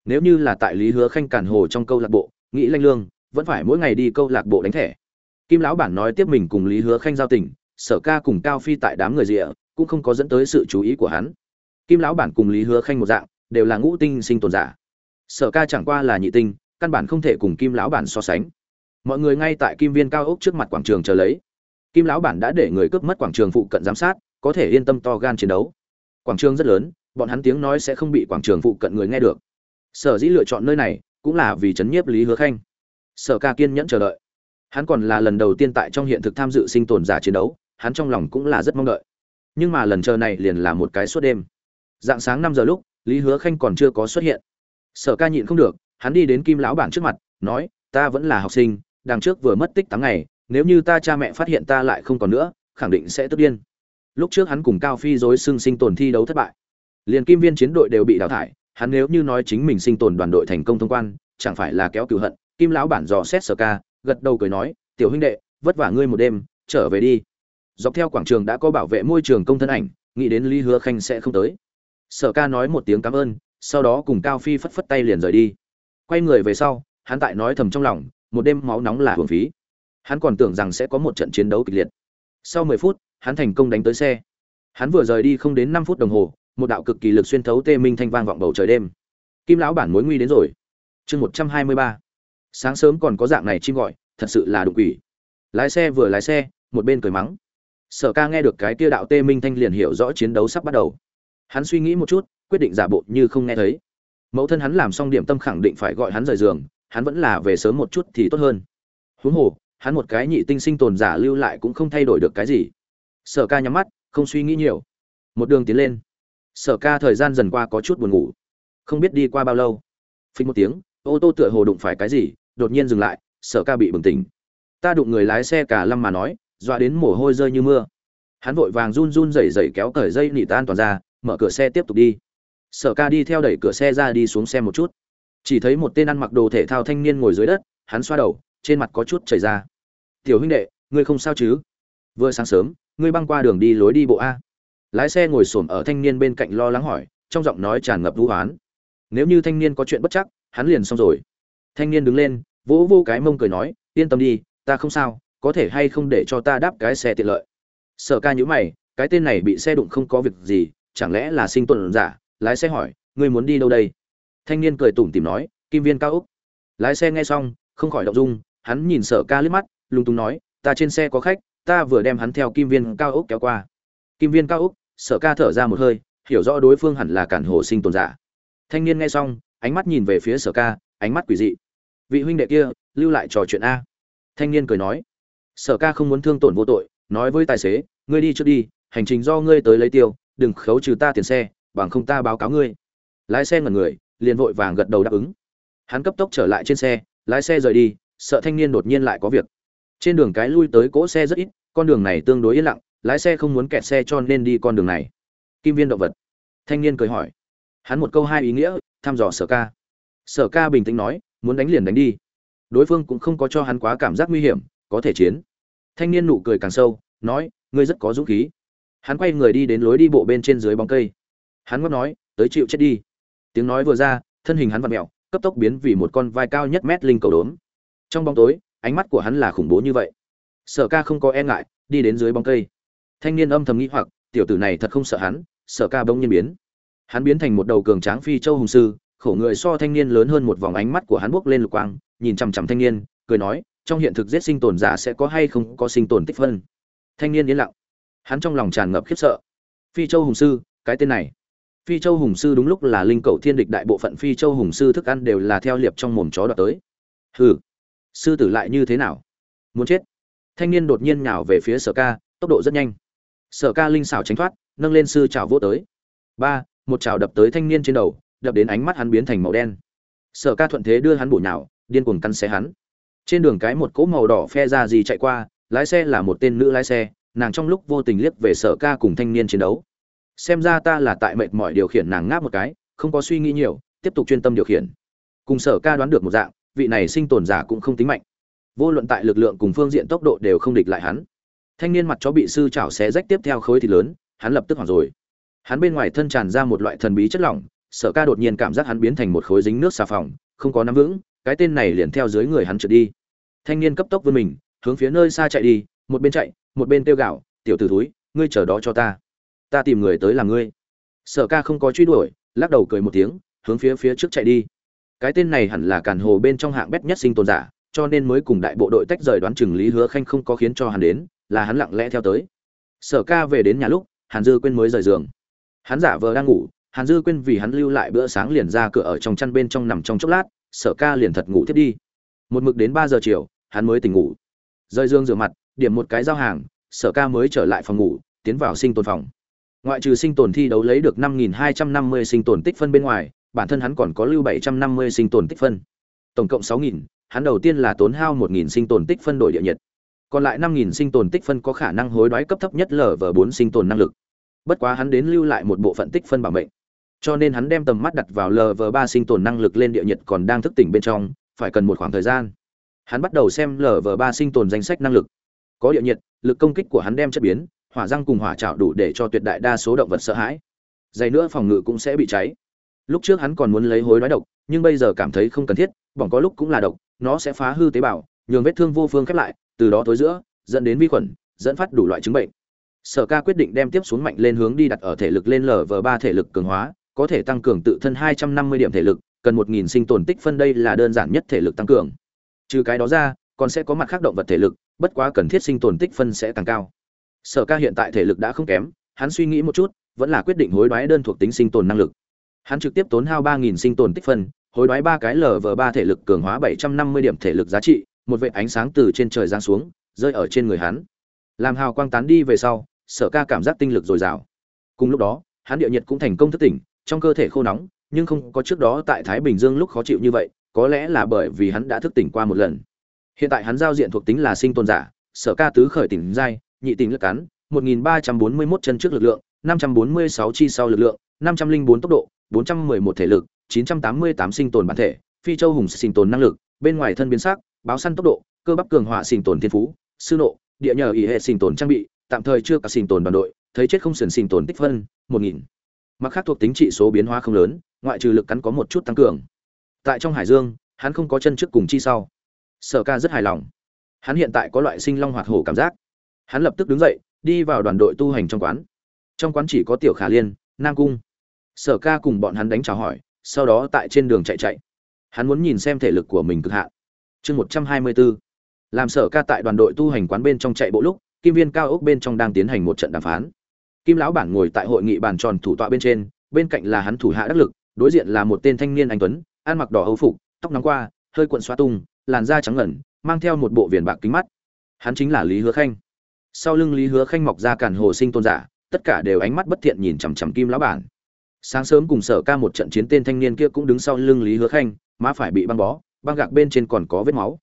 Nếu như là tại lý hứa khanh càn hồ trong câu lạc bộ, nghĩ lãnh lương vẫn phải mỗi ngày đi câu lạc bộ đánh thẻ. Kim lão bản nói tiếp mình cùng lý hứa khanh giao tình, sở ca cùng cao phi tại đám người rịa cũng không có dẫn tới sự chú ý của hắn. Kim lão bản cùng lý hứa khanh một dạng, đều là ngũ tinh sinh tồn giả. Sở ca chẳng qua là nhị tinh, căn bản không thể cùng kim lão bản so sánh. Mọi người ngay tại kim viên cao ốc trước mặt quảng trường chờ lấy. Kim lão bản đã để người cướp mất quảng trường phụ cận giám sát, có thể yên tâm to gan chiến đấu. Quảng trường rất lớn, bọn hắn tiếng nói sẽ không bị quảng trường phụ cận người nghe được. Sở dĩ lựa chọn nơi này, cũng là vì chấn nhiếp lý hứa khanh sở ca kiên nhẫn chờ đợi. Hắn còn là lần đầu tiên tại trong hiện thực tham dự sinh tồn giả chiến đấu, hắn trong lòng cũng là rất mong đợi. Nhưng mà lần chờ này liền là một cái suốt đêm. Dạng sáng năm giờ lúc, lý hứa khanh còn chưa có xuất hiện. Sở ca nhịn không được, hắn đi đến kim lão bản trước mặt, nói, ta vẫn là học sinh, đằng trước vừa mất tích tám ngày, nếu như ta cha mẹ phát hiện ta lại không còn nữa, khẳng định sẽ tức điên. Lúc trước hắn cùng cao phi dối xưng sinh tồn thi đấu thất bại. Liền kim viên chiến đội đều bị đào thải, hắn nếu như nói chính mình sinh tồn đoàn đội thành công thông quan, chẳng phải là kéo cựu hận kim lão bản dò xét sở ca, gật đầu cười nói, tiểu huynh đệ, vất vả ngươi một đêm, trở về đi. Dọc theo quảng trường đã có bảo vệ môi trường công thân ảnh, nghĩ đến lý hứa khanh sẽ không tới. Sở ca nói một tiếng cảm ơn, sau đó cùng cao phi phất phất tay liền rời đi. Quay người về sau, hắn tại nói thầm trong lòng, một đêm máu nóng là hưởng phí. Hắn còn tưởng rằng sẽ có một trận chiến đấu kịch liệt. Sau mười phút, hắn thành công đánh tới xe. Hắn vừa rời đi không đến năm phút đồng hồ, một đạo cực kỳ lực xuyên thấu tê minh thanh vang vọng bầu trời đêm. Kim lão bản mối nguy đến rồi. Chương một trăm hai mươi ba sáng sớm còn có dạng này chim gọi, thật sự là đụng quỷ. Lái xe vừa lái xe, một bên cười mắng. Sở ca nghe được cái kia đạo tê minh thanh liền hiểu rõ chiến đấu sắp bắt đầu. Hắn suy nghĩ một chút, quyết định giả bộ như không nghe thấy. Mẫu thân hắn làm xong điểm tâm khẳng định phải gọi hắn rời giường, hắn vẫn là về sớm một chút thì tốt hơn. Huống hồ, hắn một cái nhị tinh sinh tồn giả lưu lại cũng không thay đổi được cái gì. Sở ca nhắm mắt, không suy nghĩ nhiều. Một đường tiến lên. Sở ca thời gian dần qua có chút buồn ngủ. Không biết đi qua bao lâu. Phình một tiếng, ô tô tựa hồ đụng phải cái gì đột nhiên dừng lại, sở ca bị bừng tỉnh. Ta đụng người lái xe cả lâm mà nói, dọa đến mồ hôi rơi như mưa. Hắn vội vàng run run rẩy rẩy kéo cởi dây nị tan toàn ra, mở cửa xe tiếp tục đi. Sở ca đi theo đẩy cửa xe ra đi xuống xe một chút. Chỉ thấy một tên ăn mặc đồ thể thao thanh niên ngồi dưới đất, hắn xoa đầu, trên mặt có chút chảy ra. Tiểu huynh đệ, ngươi không sao chứ? Vừa sáng sớm, ngươi băng qua đường đi lối đi bộ a? Lái xe ngồi xổm ở thanh niên bên cạnh lo lắng hỏi, trong giọng nói tràn ngập vũ hoán nếu như thanh niên có chuyện bất chắc, hắn liền xong rồi. Thanh niên đứng lên vỗ vô cái mông cười nói, yên tâm đi, ta không sao, có thể hay không để cho ta đáp cái xe tiện lợi? Sở ca nhữ mày, cái tên này bị xe đụng không có việc gì, chẳng lẽ là sinh tồn giả? Lái xe hỏi, ngươi muốn đi đâu đây? Thanh niên cười tủm tìm nói, kim viên cao úc. Lái xe nghe xong, không khỏi động dung, hắn nhìn sở ca liếc mắt lung tung nói, ta trên xe có khách, ta vừa đem hắn theo kim viên cao úc kéo qua. Kim viên cao úc, sở ca thở ra một hơi, hiểu rõ đối phương hẳn là cản hồ sinh tồn giả. Thanh niên nghe xong, ánh mắt nhìn về phía sở ca, ánh mắt quỷ dị vị huynh đệ kia, lưu lại trò chuyện a. Thanh niên cười nói, sở ca không muốn thương tổn vô tội, nói với tài xế, ngươi đi trước đi, hành trình do ngươi tới lấy tiêu, đừng khấu trừ ta tiền xe, bằng không ta báo cáo ngươi. Lái xe ngẩn người, liền vội vàng gật đầu đáp ứng. Hắn cấp tốc trở lại trên xe, lái xe rời đi, sợ thanh niên đột nhiên lại có việc. Trên đường cái lui tới cỗ xe rất ít, con đường này tương đối yên lặng, lái xe không muốn kẹt xe cho nên đi con đường này. Kim viên động vật. Thanh niên cười hỏi. Hắn một câu hai ý nghĩa, thăm dò sở ca. Sở ca bình tĩnh nói muốn đánh liền đánh đi. Đối phương cũng không có cho hắn quá cảm giác nguy hiểm, có thể chiến. Thanh niên nụ cười càng sâu, nói, ngươi rất có dũng khí. Hắn quay người đi đến lối đi bộ bên trên dưới bóng cây. Hắn ngót nói, tới chịu chết đi. Tiếng nói vừa ra, thân hình hắn vặn mẹo, cấp tốc biến vì một con vai cao nhất mét linh cầu đốm. Trong bóng tối, ánh mắt của hắn là khủng bố như vậy. Sở ca không có e ngại, đi đến dưới bóng cây. Thanh niên âm thầm nghĩ hoặc, tiểu tử này thật không sợ hắn, sở ca bỗng nhiên biến. Hắn biến thành một đầu cường tráng phi châu hùng sư khổ người so thanh niên lớn hơn một vòng ánh mắt của hắn buốc lên lục quang, nhìn chằm chằm thanh niên, cười nói, trong hiện thực giết sinh tồn giả sẽ có hay không có sinh tồn tích phân. Thanh niên yên lặng. Hắn trong lòng tràn ngập khiếp sợ. Phi châu hùng sư, cái tên này. Phi châu hùng sư đúng lúc là linh cầu thiên địch đại bộ phận phi châu hùng sư thức ăn đều là theo liệp trong mồm chó đoạt tới. Hừ, sư tử lại như thế nào? Muốn chết. Thanh niên đột nhiên nhào về phía sở ca, tốc độ rất nhanh. Sở ca linh xảo tránh thoát, nâng lên sư chảo vô tới. Ba, một chảo đập tới thanh niên trên đầu đập đến ánh mắt hắn biến thành màu đen. Sở ca thuận thế đưa hắn bổ nhào, điên cuồng căn xé hắn. Trên đường cái một cỗ màu đỏ phe ra gì chạy qua, lái xe là một tên nữ lái xe, nàng trong lúc vô tình liếc về sở ca cùng thanh niên chiến đấu. Xem ra ta là tại mệt mỏi điều khiển nàng ngáp một cái, không có suy nghĩ nhiều, tiếp tục chuyên tâm điều khiển. Cùng sở ca đoán được một dạng, vị này sinh tồn giả cũng không tính mạnh. Vô luận tại lực lượng cùng phương diện tốc độ đều không địch lại hắn. Thanh niên mặt chó bị sư chảo xé rách tiếp theo khối thì lớn, hắn lập tức hoảng rồi. Hắn bên ngoài thân tràn ra một loại thần bí chất lỏng sở ca đột nhiên cảm giác hắn biến thành một khối dính nước xà phòng, không có nắm vững, cái tên này liền theo dưới người hắn trượt đi. Thanh niên cấp tốc vươn mình, hướng phía nơi xa chạy đi, một bên chạy, một bên tiêu gạo tiểu t ử túi ngươi chờ đó cho ta. Ta tìm người tới làm ngươi. Sở ca không có truy đuổi, lắc đầu cười một tiếng, hướng phía phía trước chạy đi. Cái tên này hẳn là cản hồ bên trong hạng bét nhất sinh tồn giả, cho nên mới cùng đại bộ đội tách rời đoán chừng lý hứa khanh không có khiến cho hắn đến, là hắn lặng lẽ theo tới. Sở ca về đến nhà lúc, hàn dư quên mới rời giường. Hắn giả vờ đang ngủ hàn dư quên vì hắn lưu lại bữa sáng liền ra cửa ở trong chăn bên trong nằm trong chốc lát sở ca liền thật ngủ thiếp đi. Một mực đến ba giờ chiều hắn mới tỉnh ngủ. Rời dương rửa mặt điểm một cái giao hàng sở ca mới trở lại phòng ngủ tiến vào sinh tồn phòng. Ngoại trừ sinh tồn thi đấu lấy được 5.250 sinh tồn tích phân bên ngoài bản thân hắn còn có lưu 750 sinh tồn tích phân. Tổng cộng 6.000, hắn đầu tiên là tốn hao 1.000 sinh tồn tích phân đổi địa nhiệt. Còn lại 5.000 sinh tồn tích phân có khả năng hối đoái cấp thấp nhất lở vở 4 sinh tồn năng lực. Bất quá hắn đến lưu lại một bộ phận tích phân bảo mệnh cho nên hắn đem tầm mắt đặt vào lv ba sinh tồn năng lực lên địa nhiệt còn đang thức tỉnh bên trong, phải cần một khoảng thời gian. Hắn bắt đầu xem lv ba sinh tồn danh sách năng lực. Có địa nhiệt, lực công kích của hắn đem chất biến, hỏa răng cùng hỏa trạo đủ để cho tuyệt đại đa số động vật sợ hãi. Dày nữa phòng ngự cũng sẽ bị cháy. Lúc trước hắn còn muốn lấy hối nói độc, nhưng bây giờ cảm thấy không cần thiết, bỏng có lúc cũng là độc, nó sẽ phá hư tế bào, nhường vết thương vô phương khép lại, từ đó tối giữa, dẫn đến vi khuẩn, dẫn phát đủ loại chứng bệnh. Sở ca quyết định đem tiếp xuống mạnh lên hướng đi đặt ở thể lực lên lv ba thể lực cường hóa có thể tăng cường tự thân 250 điểm thể lực, cần 1000 sinh tồn tích phân đây là đơn giản nhất thể lực tăng cường. Trừ cái đó ra, còn sẽ có mặt khác động vật thể lực, bất quá cần thiết sinh tồn tích phân sẽ tăng cao. Sở Ca hiện tại thể lực đã không kém, hắn suy nghĩ một chút, vẫn là quyết định hối đoái đơn thuộc tính sinh tồn năng lực. hắn trực tiếp tốn hao 3000 sinh tồn tích phân hối đoái ba cái lv ba thể lực cường hóa bảy trăm năm mươi điểm thể lực giá trị một vệt ánh sáng từ trên trời giáng xuống rơi ở trên người hắn làm hào quang tán đi về sau sở ca cảm giác tinh lực dồi dào cùng lúc đó hắn địa nhiệt cũng thành công thức tỉnh trong cơ thể khô nóng, nhưng không có trước đó tại thái bình dương lúc khó chịu như vậy, có lẽ là bởi vì hắn đã thức tỉnh qua một lần. Hiện tại hắn giao diện thuộc tính là sinh tồn giả, sở ca tứ khởi tỉnh giai, nhị tỉnh lực cắn 1341 chân trước lực lượng 546 chi sau lực lượng 504 tốc độ 411 thể lực 988 sinh tồn bản thể, phi châu hùng sinh tồn năng lực, bên ngoài thân biến sắc, báo săn tốc độ, cơ bắp cường hỏa sinh tồn thiên phú, sư nộ, địa nhờ ý hệ sinh tồn trang bị, tạm thời chưa cả sinh tồn đoàn đội, thấy chết không sườn sinh tồn tích phân 1000 mặc khác thuộc tính trị số biến hóa không lớn, ngoại trừ lực cắn có một chút tăng cường. Tại trong hải dương, hắn không có chân trước cùng chi sau. Sở ca rất hài lòng. Hắn hiện tại có loại sinh long hoạt hổ cảm giác. Hắn lập tức đứng dậy, đi vào đoàn đội tu hành trong quán. Trong quán chỉ có tiểu khả liên, nam cung. Sở ca cùng bọn hắn đánh chào hỏi, sau đó tại trên đường chạy chạy. Hắn muốn nhìn xem thể lực của mình cực hạn. Chương một trăm hai mươi bốn làm sở ca tại đoàn đội tu hành quán bên trong chạy bộ lúc, kim viên cao ốc bên trong đang tiến hành một trận đàm phán kim lão bản ngồi tại hội nghị bàn tròn thủ tọa bên trên, bên cạnh là hắn thủ hạ đắc lực, đối diện là một tên thanh niên anh tuấn, ăn mặc đỏ hấu phục, tóc nắng qua, hơi cuộn xoa tung, làn da trắng ngẩn mang theo một bộ viền bạc kính mắt. Hắn chính là lý hứa khanh. Sau lưng lý hứa khanh mọc ra cản hồ sinh tôn giả, tất cả đều ánh mắt bất thiện nhìn chằm chằm kim lão bản. Sáng sớm cùng sở ca một trận chiến tên thanh niên kia cũng đứng sau lưng lý hứa khanh, má phải bị băng bó, băng gạc bên trên còn có vết máu.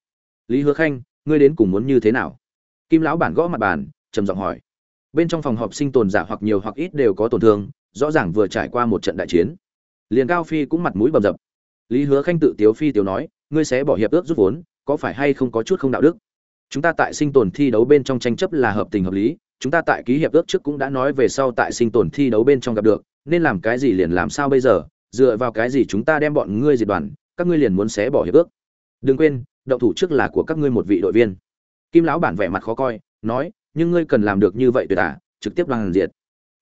Lý hứa khanh, ngươi đến cùng muốn như thế nào? Kim lão bản gõ mặt bàn, trầm giọng hỏi bên trong phòng họp sinh tồn giả hoặc nhiều hoặc ít đều có tổn thương, rõ ràng vừa trải qua một trận đại chiến. Liền cao phi cũng mặt mũi bầm dập. Lý hứa khanh tự tiếu phi tiếu nói, ngươi sẽ bỏ hiệp ước rút vốn, có phải hay không có chút không đạo đức? Chúng ta tại sinh tồn thi đấu bên trong tranh chấp là hợp tình hợp lý, chúng ta tại ký hiệp ước trước cũng đã nói về sau tại sinh tồn thi đấu bên trong gặp được, nên làm cái gì liền làm sao bây giờ? Dựa vào cái gì chúng ta đem bọn ngươi diệt đoàn, các ngươi liền muốn xé bỏ hiệp ước? Đừng quên, động thủ trước là của các ngươi một vị đội viên. Kim lão bản vẻ mặt khó coi, nói nhưng ngươi cần làm được như vậy tuyệt à trực tiếp đoàn diệt.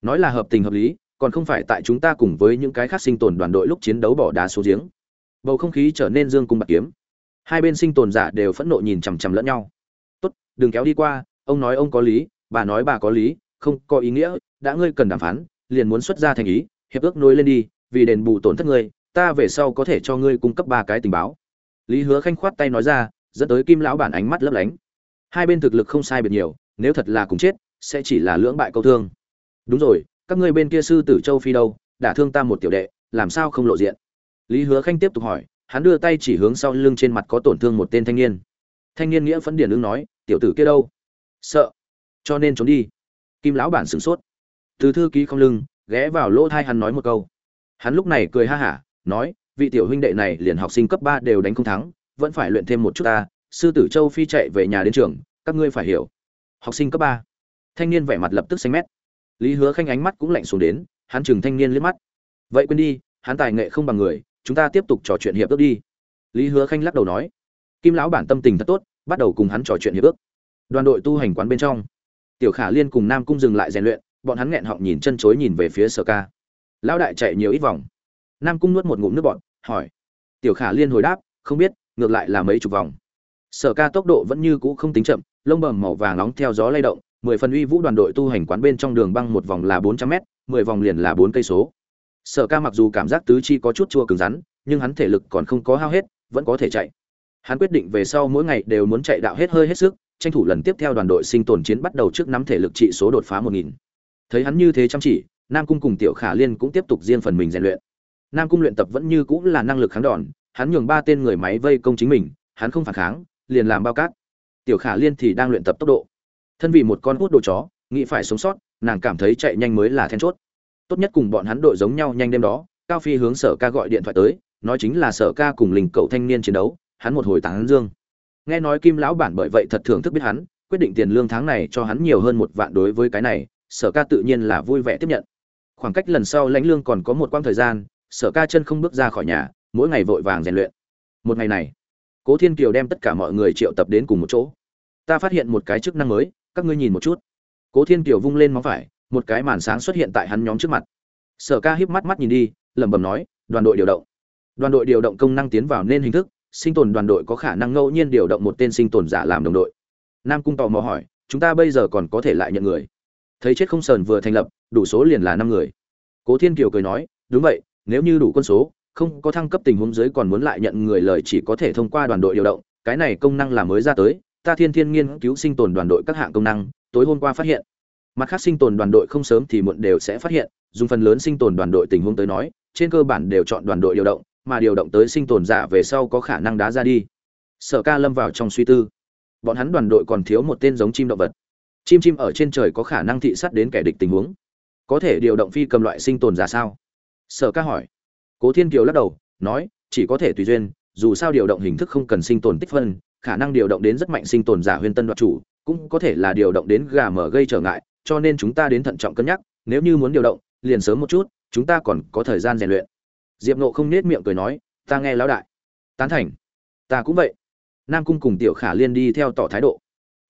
Nói là hợp tình hợp lý, còn không phải tại chúng ta cùng với những cái khác sinh tồn đoàn đội lúc chiến đấu bỏ đá số giếng. Bầu không khí trở nên dương cung bạc kiếm. Hai bên sinh tồn giả đều phẫn nộ nhìn chằm chằm lẫn nhau. Tốt, đừng kéo đi qua, ông nói ông có lý, bà nói bà có lý, không có ý nghĩa, đã ngươi cần đàm phán, liền muốn xuất ra thành ý, hiệp ước nối lên đi, vì đền bù tổn thất ngươi, ta về sau có thể cho ngươi cung cấp ba cái tình báo. Lý hứa khanh khoát tay nói ra, dẫn tới kim lão bản ánh mắt lấp lánh. Hai bên thực lực không sai biệt nhiều nếu thật là cùng chết, sẽ chỉ là lưỡng bại câu thương. Đúng rồi, các ngươi bên kia sư tử châu phi đâu, đã thương ta một tiểu đệ, làm sao không lộ diện? Lý hứa khanh tiếp tục hỏi, hắn đưa tay chỉ hướng sau lưng trên mặt có tổn thương một tên thanh niên. Thanh niên nghĩa phấn điển ứng nói, tiểu tử kia đâu? Sợ. Cho nên trốn đi. Kim lão bản sửng sốt. Từ thư ký không lưng, ghé vào lỗ thai hắn nói một câu. Hắn lúc này cười ha hả, nói, vị tiểu huynh đệ này liền học sinh cấp ba đều đánh không thắng, vẫn phải luyện thêm một chút ta, sư tử châu phi chạy về nhà đến trường, các ngươi phải hiểu học sinh cấp ba. Thanh niên vẻ mặt lập tức xanh mét. Lý hứa khanh ánh mắt cũng lạnh xuống đến, hắn chừng thanh niên liếc mắt. Vậy quên đi, hắn tài nghệ không bằng người, chúng ta tiếp tục trò chuyện hiệp ước đi. Lý hứa khanh lắc đầu nói. Kim lão bản tâm tình thật tốt, bắt đầu cùng hắn trò chuyện hiệp ước. Đoàn đội tu hành quán bên trong. Tiểu khả liên cùng nam cung dừng lại rèn luyện, bọn hắn nghẹn họng nhìn chân chối nhìn về phía sở ca. Lão đại chạy nhiều ít vòng. Nam cung nuốt một ngụm nước bọn hỏi. Tiểu khả liên hồi đáp, không biết, ngược lại là mấy chục vòng. Sở ca tốc độ vẫn như cũ không tính chậm lông bầm màu vàng nóng theo gió lay động, mười phần uy vũ đoàn đội tu hành quán bên trong đường băng một vòng là bốn trăm m mười vòng liền là bốn cây số. Sở ca mặc dù cảm giác tứ chi có chút chua cứng rắn, nhưng hắn thể lực còn không có hao hết, vẫn có thể chạy. Hắn quyết định về sau mỗi ngày đều muốn chạy đạo hết hơi hết sức, tranh thủ lần tiếp theo đoàn đội sinh tồn chiến bắt đầu trước nắm thể lực trị số đột phá một nghìn. Thấy hắn như thế chăm chỉ, nam cung cùng tiểu khả liên cũng tiếp tục riêng phần mình rèn luyện. Nam cung luyện tập vẫn như cũng là năng lực kháng đòn, hắn nhường ba tên người máy vây công chính mình, hắn không phản kháng, liền làm bao cát tiểu khả liên thì đang luyện tập tốc độ. Thân vì một con hút đồ chó, nghĩ phải sống sót, nàng cảm thấy chạy nhanh mới là then chốt. Tốt nhất cùng bọn hắn đội giống nhau nhanh đêm đó, cao phi hướng sở ca gọi điện thoại tới, nói chính là sở ca cùng linh cậu thanh niên chiến đấu, hắn một hồi tán dương. Nghe nói kim lão bản bởi vậy thật thưởng thức biết hắn, quyết định tiền lương tháng này cho hắn nhiều hơn một vạn đối với cái này, sở ca tự nhiên là vui vẻ tiếp nhận. Khoảng cách lần sau lãnh lương còn có một quãng thời gian, sở ca chân không bước ra khỏi nhà, mỗi ngày vội vàng rèn luyện. Một ngày này, cố thiên kiều đem tất cả mọi người triệu tập đến cùng một chỗ ta phát hiện một cái chức năng mới, các ngươi nhìn một chút. Cố thiên kiều vung lên móng phải, một cái màn sáng xuất hiện tại hắn nhóm trước mặt. Sở ca híp mắt mắt nhìn đi, lẩm bẩm nói, đoàn đội điều động. Đoàn đội điều động công năng tiến vào nên hình thức, sinh tồn đoàn đội có khả năng ngẫu nhiên điều động một tên sinh tồn giả làm đồng đội. Nam cung tò mò hỏi, chúng ta bây giờ còn có thể lại nhận người? Thấy chết không sờn vừa thành lập, đủ số liền là năm người. Cố thiên kiều cười nói, đúng vậy, nếu như đủ quân số, không có thăng cấp tình huống dưới còn muốn lại nhận người lời chỉ có thể thông qua đoàn đội điều động, cái này công năng là mới ra tới ta thiên thiên nghiên cứu sinh tồn đoàn đội các hạng công năng, tối hôm qua phát hiện. Mặt khác sinh tồn đoàn đội không sớm thì muộn đều sẽ phát hiện, dùng phần lớn sinh tồn đoàn đội tình huống tới nói, trên cơ bản đều chọn đoàn đội điều động, mà điều động tới sinh tồn giả về sau có khả năng đá ra đi. Sở ca lâm vào trong suy tư. Bọn hắn đoàn đội còn thiếu một tên giống chim động vật. Chim chim ở trên trời có khả năng thị sát đến kẻ địch tình huống. Có thể điều động phi cầm loại sinh tồn giả sao? Sở ca hỏi. Cố thiên kiều lắc đầu, nói, chỉ có thể tùy duyên, dù sao điều động hình thức không cần sinh tồn tích phân khả năng điều động đến rất mạnh sinh tồn giả huyên tân đoạt chủ, cũng có thể là điều động đến gà mở gây trở ngại, cho nên chúng ta đến thận trọng cân nhắc, nếu như muốn điều động, liền sớm một chút, chúng ta còn có thời gian rèn luyện. Diệp nộ không nết miệng cười nói, ta nghe lão đại. Tán thành. Ta cũng vậy. Nam cung cùng tiểu khả liên đi theo tỏ thái độ.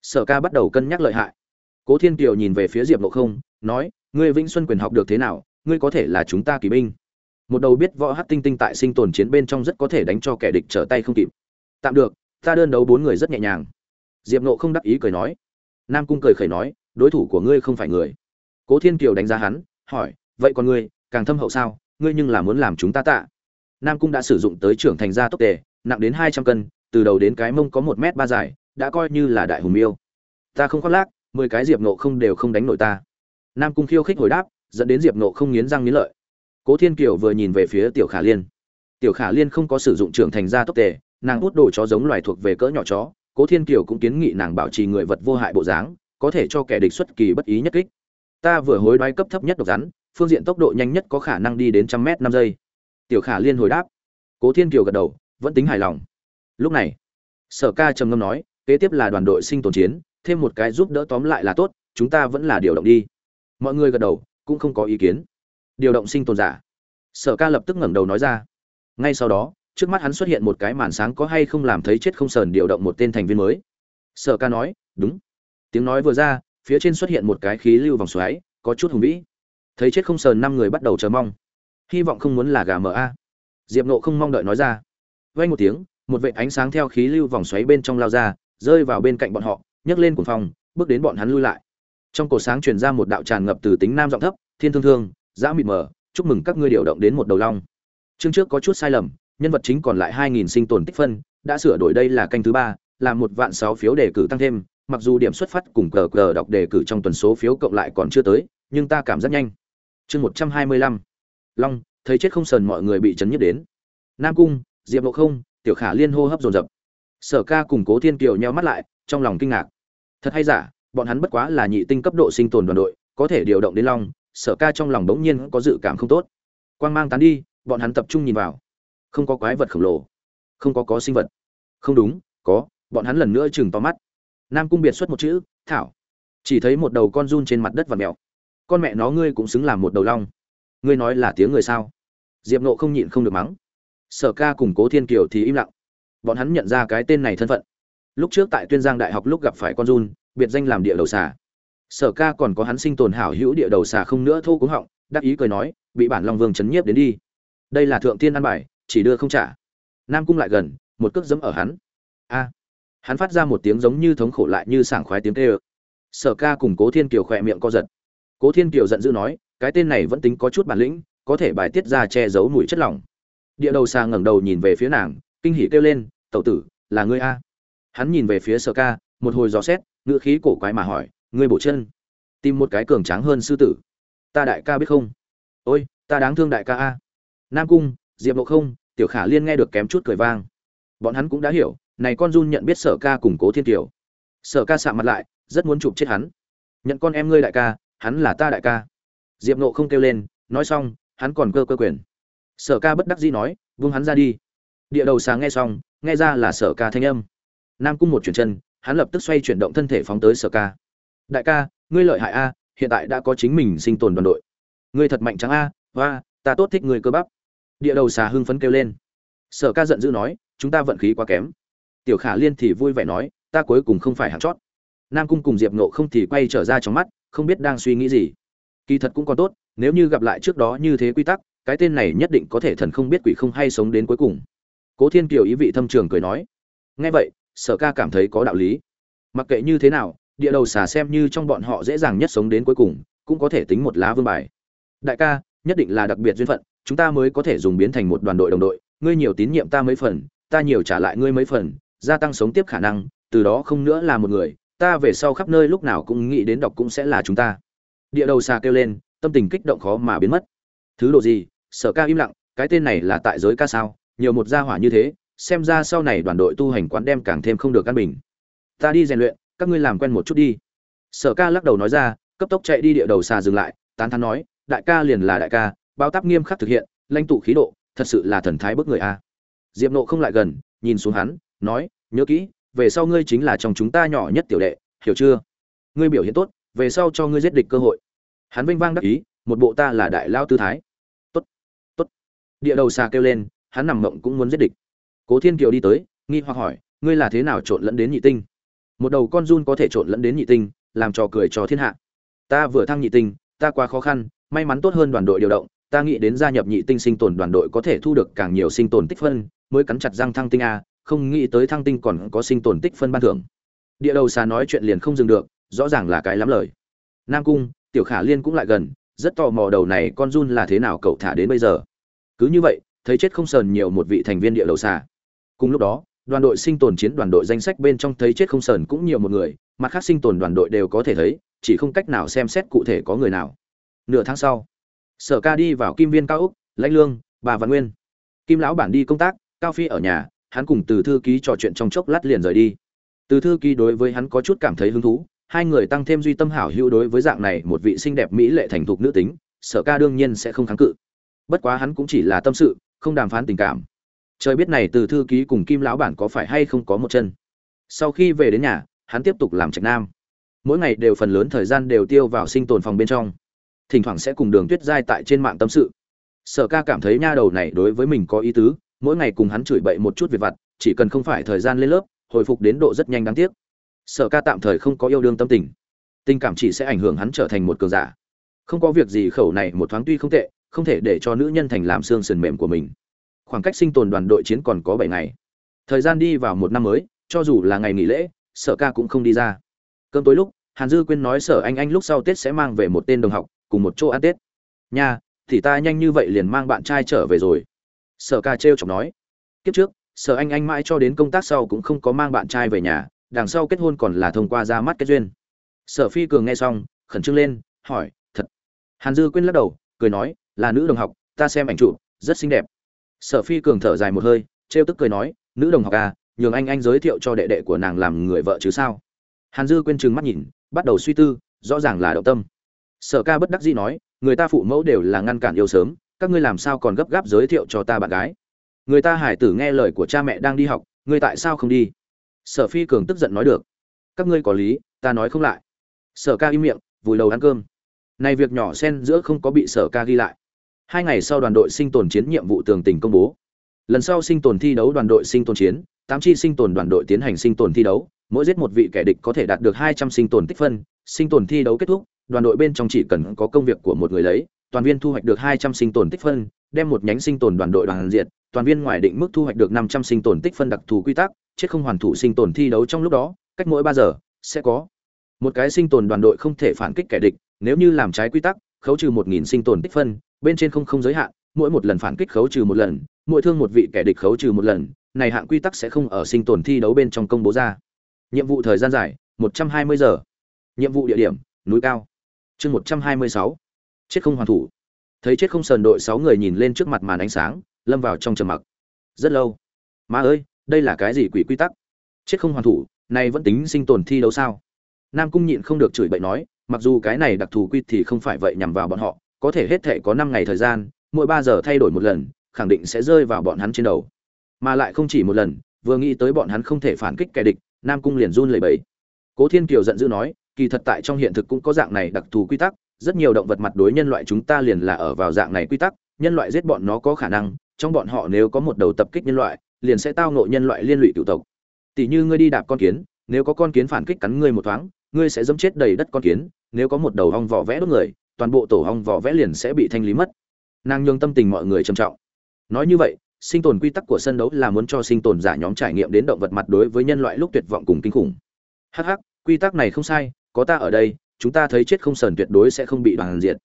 Sở ca bắt đầu cân nhắc lợi hại. Cố thiên kiều nhìn về phía diệp nộ không, nói, ngươi vĩnh xuân quyền học được thế nào? Ngươi có thể là chúng ta kỳ binh. Một đầu biết võ hát tinh tinh tại sinh tồn chiến bên trong rất có thể đánh cho kẻ địch trở tay không kịp. Tạm được ta đơn đấu bốn người rất nhẹ nhàng. Diệp nộ không đắc ý cười nói. Nam cung cười khẩy nói, đối thủ của ngươi không phải người. Cố thiên kiều đánh giá hắn, hỏi, vậy còn ngươi, càng thâm hậu sao, ngươi nhưng là muốn làm chúng ta tạ. Nam cung đã sử dụng tới trưởng thành gia tốc tề, nặng đến hai trăm cân, từ đầu đến cái mông có một m ba dài, đã coi như là đại hùng miêu. Ta không khoác lác, mười cái diệp nộ không đều không đánh nổi ta. Nam cung khiêu khích hồi đáp, dẫn đến diệp nộ không nghiến răng nghiến lợi. Cố thiên kiều vừa nhìn về phía tiểu khả liên. Tiểu khả liên không có sử dụng trưởng thành gia tốc tề nàng hút đồ chó giống loài thuộc về cỡ nhỏ chó, cố thiên kiều cũng kiến nghị nàng bảo trì người vật vô hại bộ dáng, có thể cho kẻ địch xuất kỳ bất ý nhất kích. Ta vừa hối đoái cấp thấp nhất độc rắn, phương diện tốc độ nhanh nhất có khả năng đi đến trăm mét năm giây. Tiểu khả liên hồi đáp. Cố thiên kiều gật đầu, vẫn tính hài lòng. Lúc này, sở ca trầm ngâm nói, kế tiếp là đoàn đội sinh tồn chiến, thêm một cái giúp đỡ tóm lại là tốt, chúng ta vẫn là điều động đi. Mọi người gật đầu, cũng không có ý kiến. Điều động sinh tồn giả. Sở ca lập tức ngẩng đầu nói ra. Ngay sau đó trước mắt hắn xuất hiện một cái màn sáng có hay không làm thấy chết không sờn điều động một tên thành viên mới. Sở ca nói, đúng. Tiếng nói vừa ra, phía trên xuất hiện một cái khí lưu vòng xoáy, có chút hùng vĩ. Thấy chết không sờn năm người bắt đầu chờ mong. Hy vọng không muốn là gà mờ a. Diệp nộ không mong đợi nói ra. Vay một tiếng, một vệ ánh sáng theo khí lưu vòng xoáy bên trong lao ra, rơi vào bên cạnh bọn họ, nhấc lên cuồng phòng bước đến bọn hắn lui lại. Trong cổ sáng truyền ra một đạo tràn ngập từ tính nam giọng thấp, thiên thương thương, dã mịt mờ, chúc mừng các ngươi điều động đến một đầu long. Chương trước có chút sai lầm nhân vật chính còn lại hai nghìn sinh tồn tích phân, đã sửa đổi đây là canh thứ ba, là một vạn sáu phiếu đề cử tăng thêm, mặc dù điểm xuất phát cùng cờ cờ đọc đề cử trong tuần số phiếu cộng lại còn chưa tới, nhưng ta cảm giác nhanh. Chương một trăm hai mươi lăm. Long, thấy chết không sờn mọi người bị chấn nhất đến. Nam cung, diệp lộ không, tiểu khả liên hô hấp dồn dập. Sở ca cùng cố thiên kiều nheo mắt lại, trong lòng kinh ngạc. Thật hay giả, bọn hắn bất quá là nhị tinh cấp độ sinh tồn đoàn đội, có thể điều động đến long, sở ca trong lòng bỗng nhiên có dự cảm không tốt. Quang mang tán đi, bọn hắn tập trung nhìn vào không có quái vật khổng lồ. Không có có sinh vật. Không đúng, có, bọn hắn lần nữa chừng to mắt. Nam cung biệt xuất một chữ, thảo. Chỉ thấy một đầu con run trên mặt đất và mèo. Con mẹ nó ngươi cũng xứng làm một đầu long. Ngươi nói là tiếng người sao? Diệp nộ không nhịn không được mắng. Sở ca cùng cố thiên kiều thì im lặng. Bọn hắn nhận ra cái tên này thân phận. Lúc trước tại tuyên giang đại học lúc gặp phải con run, biệt danh làm địa đầu xà. Sở ca còn có hắn sinh tồn hảo hữu địa đầu xà không nữa thô cúng họng, đắc ý cười nói, bị bản long vương chấn nhiếp đến đi. Đây là thượng tiên ăn bài chỉ đưa không trả. Nam cung lại gần, một cước dẫm ở hắn. A. Hắn phát ra một tiếng giống như thống khổ lại như sảng khoái tiếng kêu. Sở ca cùng cố thiên kiều khỏe miệng co giật. Cố thiên kiều giận dữ nói, cái tên này vẫn tính có chút bản lĩnh, có thể bài tiết ra che giấu mùi chất lỏng. Địa đầu xà ngẩng đầu nhìn về phía nàng, kinh hỉ kêu lên, tẩu tử, là ngươi a? Hắn nhìn về phía sở ca, một hồi dò xét, ngữ khí cổ quái mà hỏi, ngươi bổ chân, tìm một cái cường tráng hơn sư tử. Ta đại ca biết không? Ôi, ta đáng thương đại ca a. Nam cung diệp lộ không, tiểu khả liên nghe được kém chút cười vang. Bọn hắn cũng đã hiểu, này con run nhận biết sở ca củng cố thiên tiểu sở ca sạ mặt lại, rất muốn chụp chết hắn. Nhận con em ngươi đại ca, hắn là ta đại ca. Diệp nộ không kêu lên, nói xong, hắn còn cơ cơ quyền. Sở ca bất đắc dĩ nói vung hắn ra đi. Địa đầu sáng nghe xong, nghe ra là sở ca thanh âm. Nam cung một chuyển chân, hắn lập tức xoay chuyển động thân thể phóng tới sở ca. Đại ca, ngươi lợi hại a, hiện tại đã có chính mình sinh tồn đoàn đội. Ngươi thật mạnh trắng a và ta tốt thích ngươi cơ bắp địa đầu xà hưng phấn kêu lên. Sở ca giận dữ nói, chúng ta vận khí quá kém. Tiểu khả liên thì vui vẻ nói, ta cuối cùng không phải hạng chót. Nam cung cùng diệp nộ không thì quay trở ra trong mắt, không biết đang suy nghĩ gì. Kỳ thật cũng còn tốt, nếu như gặp lại trước đó như thế quy tắc, cái tên này nhất định có thể thần không biết quỷ không hay sống đến cuối cùng. Cố thiên kiều ý vị thâm trường cười nói, nghe vậy, sở ca cảm thấy có đạo lý. Mặc kệ như thế nào, địa đầu xà xem như trong bọn họ dễ dàng nhất sống đến cuối cùng, cũng có thể tính một lá vương bài. Đại ca, nhất định là đặc biệt duyên phận chúng ta mới có thể dùng biến thành một đoàn đội đồng đội, ngươi nhiều tín nhiệm ta mấy phần, ta nhiều trả lại ngươi mấy phần, gia tăng sống tiếp khả năng, từ đó không nữa là một người, ta về sau khắp nơi lúc nào cũng nghĩ đến đọc cũng sẽ là chúng ta. Địa đầu xà kêu lên, tâm tình kích động khó mà biến mất. Thứ độ gì? Sở ca im lặng, cái tên này là tại giới ca sao? Nhiều một gia hỏa như thế, xem ra sau này đoàn đội tu hành quán đem càng thêm không được căn bình. Ta đi rèn luyện, các ngươi làm quen một chút đi. Sở ca lắc đầu nói ra, cấp tốc chạy đi địa đầu xà dừng lại, tán thán nói, đại ca liền là đại ca bao táp nghiêm khắc thực hiện, lãnh tụ khí độ, thật sự là thần thái bức người a. Diệp nộ không lại gần, nhìn xuống hắn, nói, nhớ kỹ, về sau ngươi chính là trong chúng ta nhỏ nhất tiểu đệ, hiểu chưa? Ngươi biểu hiện tốt, về sau cho ngươi giết địch cơ hội. Hắn vinh vang đắc ý, một bộ ta là đại lao tư thái. Tốt tốt. Địa đầu xà kêu lên, hắn nằm mộng cũng muốn giết địch. Cố thiên kiều đi tới, nghi hoặc hỏi, ngươi là thế nào trộn lẫn đến nhị tinh? Một đầu con run có thể trộn lẫn đến nhị tinh, làm trò cười cho thiên hạ. Ta vừa thăng nhị tinh, ta quá khó khăn, may mắn tốt hơn đoàn đội điều động ta nghĩ đến gia nhập nhị tinh sinh tồn đoàn đội có thể thu được càng nhiều sinh tồn tích phân, mới cắn chặt răng thăng tinh a, không nghĩ tới thăng tinh còn có sinh tồn tích phân ban thưởng. Địa đầu xà nói chuyện liền không dừng được, rõ ràng là cái lắm lời. Nam cung, tiểu khả liên cũng lại gần, rất tò mò đầu này con run là thế nào cậu thả đến bây giờ. Cứ như vậy, thấy chết không sờn nhiều một vị thành viên địa đầu xà. Cùng lúc đó, đoàn đội sinh tồn chiến đoàn đội danh sách bên trong thấy chết không sờn cũng nhiều một người, mặt khác sinh tồn đoàn đội đều có thể thấy, chỉ không cách nào xem xét cụ thể có người nào. Nửa tháng sau sở ca đi vào kim viên cao úc, lãnh lương, bà văn nguyên. Kim lão bản đi công tác, cao phi ở nhà, hắn cùng từ thư ký trò chuyện trong chốc lát liền rời đi. Từ thư ký đối với hắn có chút cảm thấy hứng thú, hai người tăng thêm duy tâm hảo hữu đối với dạng này một vị xinh đẹp mỹ lệ thành thục nữ tính, sở ca đương nhiên sẽ không kháng cự. Bất quá hắn cũng chỉ là tâm sự, không đàm phán tình cảm. Trời biết này từ thư ký cùng kim lão bản có phải hay không có một chân. Sau khi về đến nhà, hắn tiếp tục làm trạch nam. Mỗi ngày đều phần lớn thời gian đều tiêu vào sinh tồn phòng bên trong thỉnh thoảng sẽ cùng đường tuyết giai tại trên mạng tâm sự. Sở ca cảm thấy nha đầu này đối với mình có ý tứ, mỗi ngày cùng hắn chửi bậy một chút việc vặt, chỉ cần không phải thời gian lên lớp, hồi phục đến độ rất nhanh đáng tiếc. Sở ca tạm thời không có yêu đương tâm tình. Tình cảm chỉ sẽ ảnh hưởng hắn trở thành một cường giả. Không có việc gì khẩu này một thoáng tuy không tệ, không thể để cho nữ nhân thành làm xương sườn mềm của mình. Khoảng cách sinh tồn đoàn đội chiến còn có bảy ngày. Thời gian đi vào một năm mới, cho dù là ngày nghỉ lễ, sở ca cũng không đi ra. Cơm tối lúc, hàn dư quyên nói sở anh anh lúc sau tết sẽ mang về một tên đồng học cùng một chỗ ăn tết. Nha, thì ta nhanh như vậy liền mang bạn trai trở về rồi. Sở ca t r e o chọc nói. Kiếp trước, sở anh anh mãi cho đến công tác sau cũng không có mang bạn trai về nhà, đằng sau kết hôn còn là thông qua ra mắt kết duyên. Sở phi cường nghe xong, khẩn trương lên, hỏi, thật? Hàn dư quyên lắc đầu, cười nói, là nữ đồng học, ta xem ảnh chụp, rất xinh đẹp. Sở phi cường thở dài một hơi, trêu tức cười nói, nữ đồng học à nhường anh anh giới thiệu cho đệ đệ của nàng làm người vợ chứ sao? Hàn dư Quyên trừng mắt nhìn, bắt đầu suy tư, rõ ràng là động tâm sở ca bất đắc dĩ nói, người ta phụ mẫu đều là ngăn cản yêu sớm, các ngươi làm sao còn gấp gáp giới thiệu cho ta bạn gái? Người ta hải tử nghe lời của cha mẹ đang đi học, ngươi tại sao không đi? Sở phi cường tức giận nói được. Các ngươi có lý, ta nói không lại. Sở ca im miệng, vùi đầu ăn cơm. Này việc nhỏ xen giữa không có bị sở ca ghi lại. Hai ngày sau đoàn đội sinh tồn chiến nhiệm vụ tường tình công bố. Lần sau sinh tồn thi đấu đoàn đội sinh tồn chiến, tám chi sinh tồn đoàn đội tiến hành sinh tồn thi đấu, mỗi giết một vị kẻ địch có thể đạt được hai trăm sinh tồn tích phân, sinh tồn thi đấu kết thúc đoàn đội bên trong chỉ cần có công việc của một người lấy, toàn viên thu hoạch được hai trăm sinh tồn tích phân, đem một nhánh sinh tồn đoàn đội đoàn diệt toàn viên ngoài định mức thu hoạch được năm trăm sinh tồn tích phân đặc thù quy tắc, chết không hoàn thủ sinh tồn thi đấu trong lúc đó, cách mỗi ba giờ, sẽ có một cái sinh tồn đoàn đội không thể phản kích kẻ địch, nếu như làm trái quy tắc, khấu trừ một nghìn sinh tồn tích phân, bên trên không không giới hạn, mỗi một lần phản kích khấu trừ một lần, mỗi thương một vị kẻ địch khấu trừ một lần, này hạng quy tắc sẽ không ở sinh tồn thi đấu bên trong công bố ra. Nhiệm vụ thời gian dài, một trăm hai mươi giờ. Nhiệm vụ địa điểm, núi cao chương một trăm hai mươi sáu, chết không hoàn thủ. Thấy chết không sờn đội sáu người nhìn lên trước mặt màn ánh sáng, lâm vào trong trầm mặc. Rất lâu. Má ơi, đây là cái gì quỷ quy tắc? Chết không hoàn thủ, này vẫn tính sinh tồn thi đấu sao? Nam cung nhịn không được chửi bậy nói, mặc dù cái này đặc thù quy thì không phải vậy nhằm vào bọn họ, có thể hết thể có năm ngày thời gian, mỗi ba giờ thay đổi một lần, khẳng định sẽ rơi vào bọn hắn trên đầu. Mà lại không chỉ một lần, vừa nghĩ tới bọn hắn không thể phản kích kẻ địch, nam cung liền run lẩy bẩy. Cố thiên kiều giận dữ nói kỳ thật tại trong hiện thực cũng có dạng này đặc thù quy tắc, rất nhiều động vật mặt đối nhân loại chúng ta liền là ở vào dạng này quy tắc, nhân loại giết bọn nó có khả năng, trong bọn họ nếu có một đầu tập kích nhân loại, liền sẽ tao nộ nhân loại liên lụy cựu tộc. Tỷ như ngươi đi đạp con kiến, nếu có con kiến phản kích cắn ngươi một thoáng, ngươi sẽ dẫm chết đầy đất con kiến, nếu có một đầu hong vỏ vẽ đốt người, toàn bộ tổ hong vỏ vẽ liền sẽ bị thanh lý mất. Nàng nhường tâm tình mọi người trầm trọng. Nói như vậy, sinh tồn quy tắc của sân đấu là muốn cho sinh tồn giả nhóm trải nghiệm đến động vật mặt đối với nhân loại lúc tuyệt vọng cùng kinh khủng. Hh quy tắc này không sai có ta ở đây, chúng ta thấy chết không sờn tuyệt đối sẽ không bị đoàn diệt.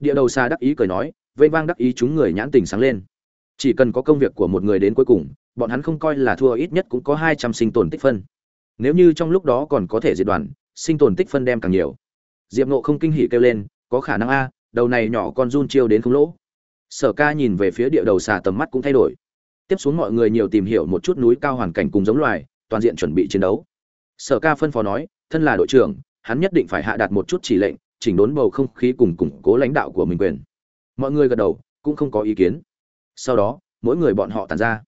Địa đầu xa đắc ý cười nói, vây vang đắc ý chúng người nhãn tình sáng lên. Chỉ cần có công việc của một người đến cuối cùng, bọn hắn không coi là thua ít nhất cũng có hai trăm sinh tồn tích phân. Nếu như trong lúc đó còn có thể diệt đoàn, sinh tồn tích phân đem càng nhiều. Diệp nộ không kinh hỉ kêu lên, có khả năng a, đầu này nhỏ con run chiêu đến không lỗ. Sở ca nhìn về phía địa đầu xà tầm mắt cũng thay đổi. Tiếp xuống mọi người nhiều tìm hiểu một chút núi cao hoàn cảnh cùng giống loài, toàn diện chuẩn bị chiến đấu. Sở ca phân phó nói, thân là đội trưởng hắn nhất định phải hạ đạt một chút chỉ lệnh, chỉnh đốn bầu không khí cùng củng cố lãnh đạo của mình quyền. Mọi người gật đầu, cũng không có ý kiến. Sau đó, mỗi người bọn họ tàn ra.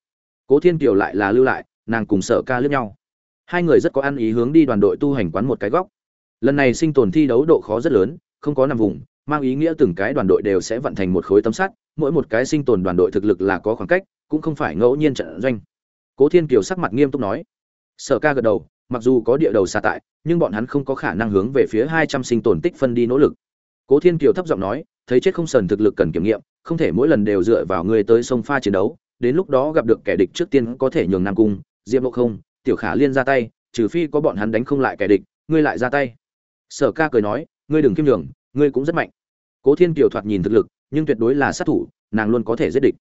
Cố thiên kiều lại là lưu lại, nàng cùng sở ca lướt nhau. Hai người rất có ăn ý hướng đi đoàn đội tu hành quán một cái góc. Lần này sinh tồn thi đấu độ khó rất lớn, không có nằm vùng, mang ý nghĩa từng cái đoàn đội đều sẽ vận thành một khối tấm sắt, mỗi một cái sinh tồn đoàn đội thực lực là có khoảng cách, cũng không phải ngẫu nhiên trận doanh. Cố thiên kiều sắc mặt nghiêm túc nói. Sở ca gật đầu, mặc dù có địa đầu xa tại nhưng bọn hắn không có khả năng hướng về phía hai trăm sinh tồn tích phân đi nỗ lực. Cố thiên kiều thấp giọng nói, thấy chết không sờn thực lực cần kiểm nghiệm, không thể mỗi lần đều dựa vào người tới sông pha chiến đấu, đến lúc đó gặp được kẻ địch trước tiên có thể nhường nam cung, diệp lộ không, tiểu khả liên ra tay, trừ phi có bọn hắn đánh không lại kẻ địch, ngươi lại ra tay. Sở ca cười nói, ngươi đừng kiêm nhường, ngươi cũng rất mạnh. Cố thiên kiều thoạt nhìn thực lực, nhưng tuyệt đối là sát thủ, nàng luôn có thể giết địch.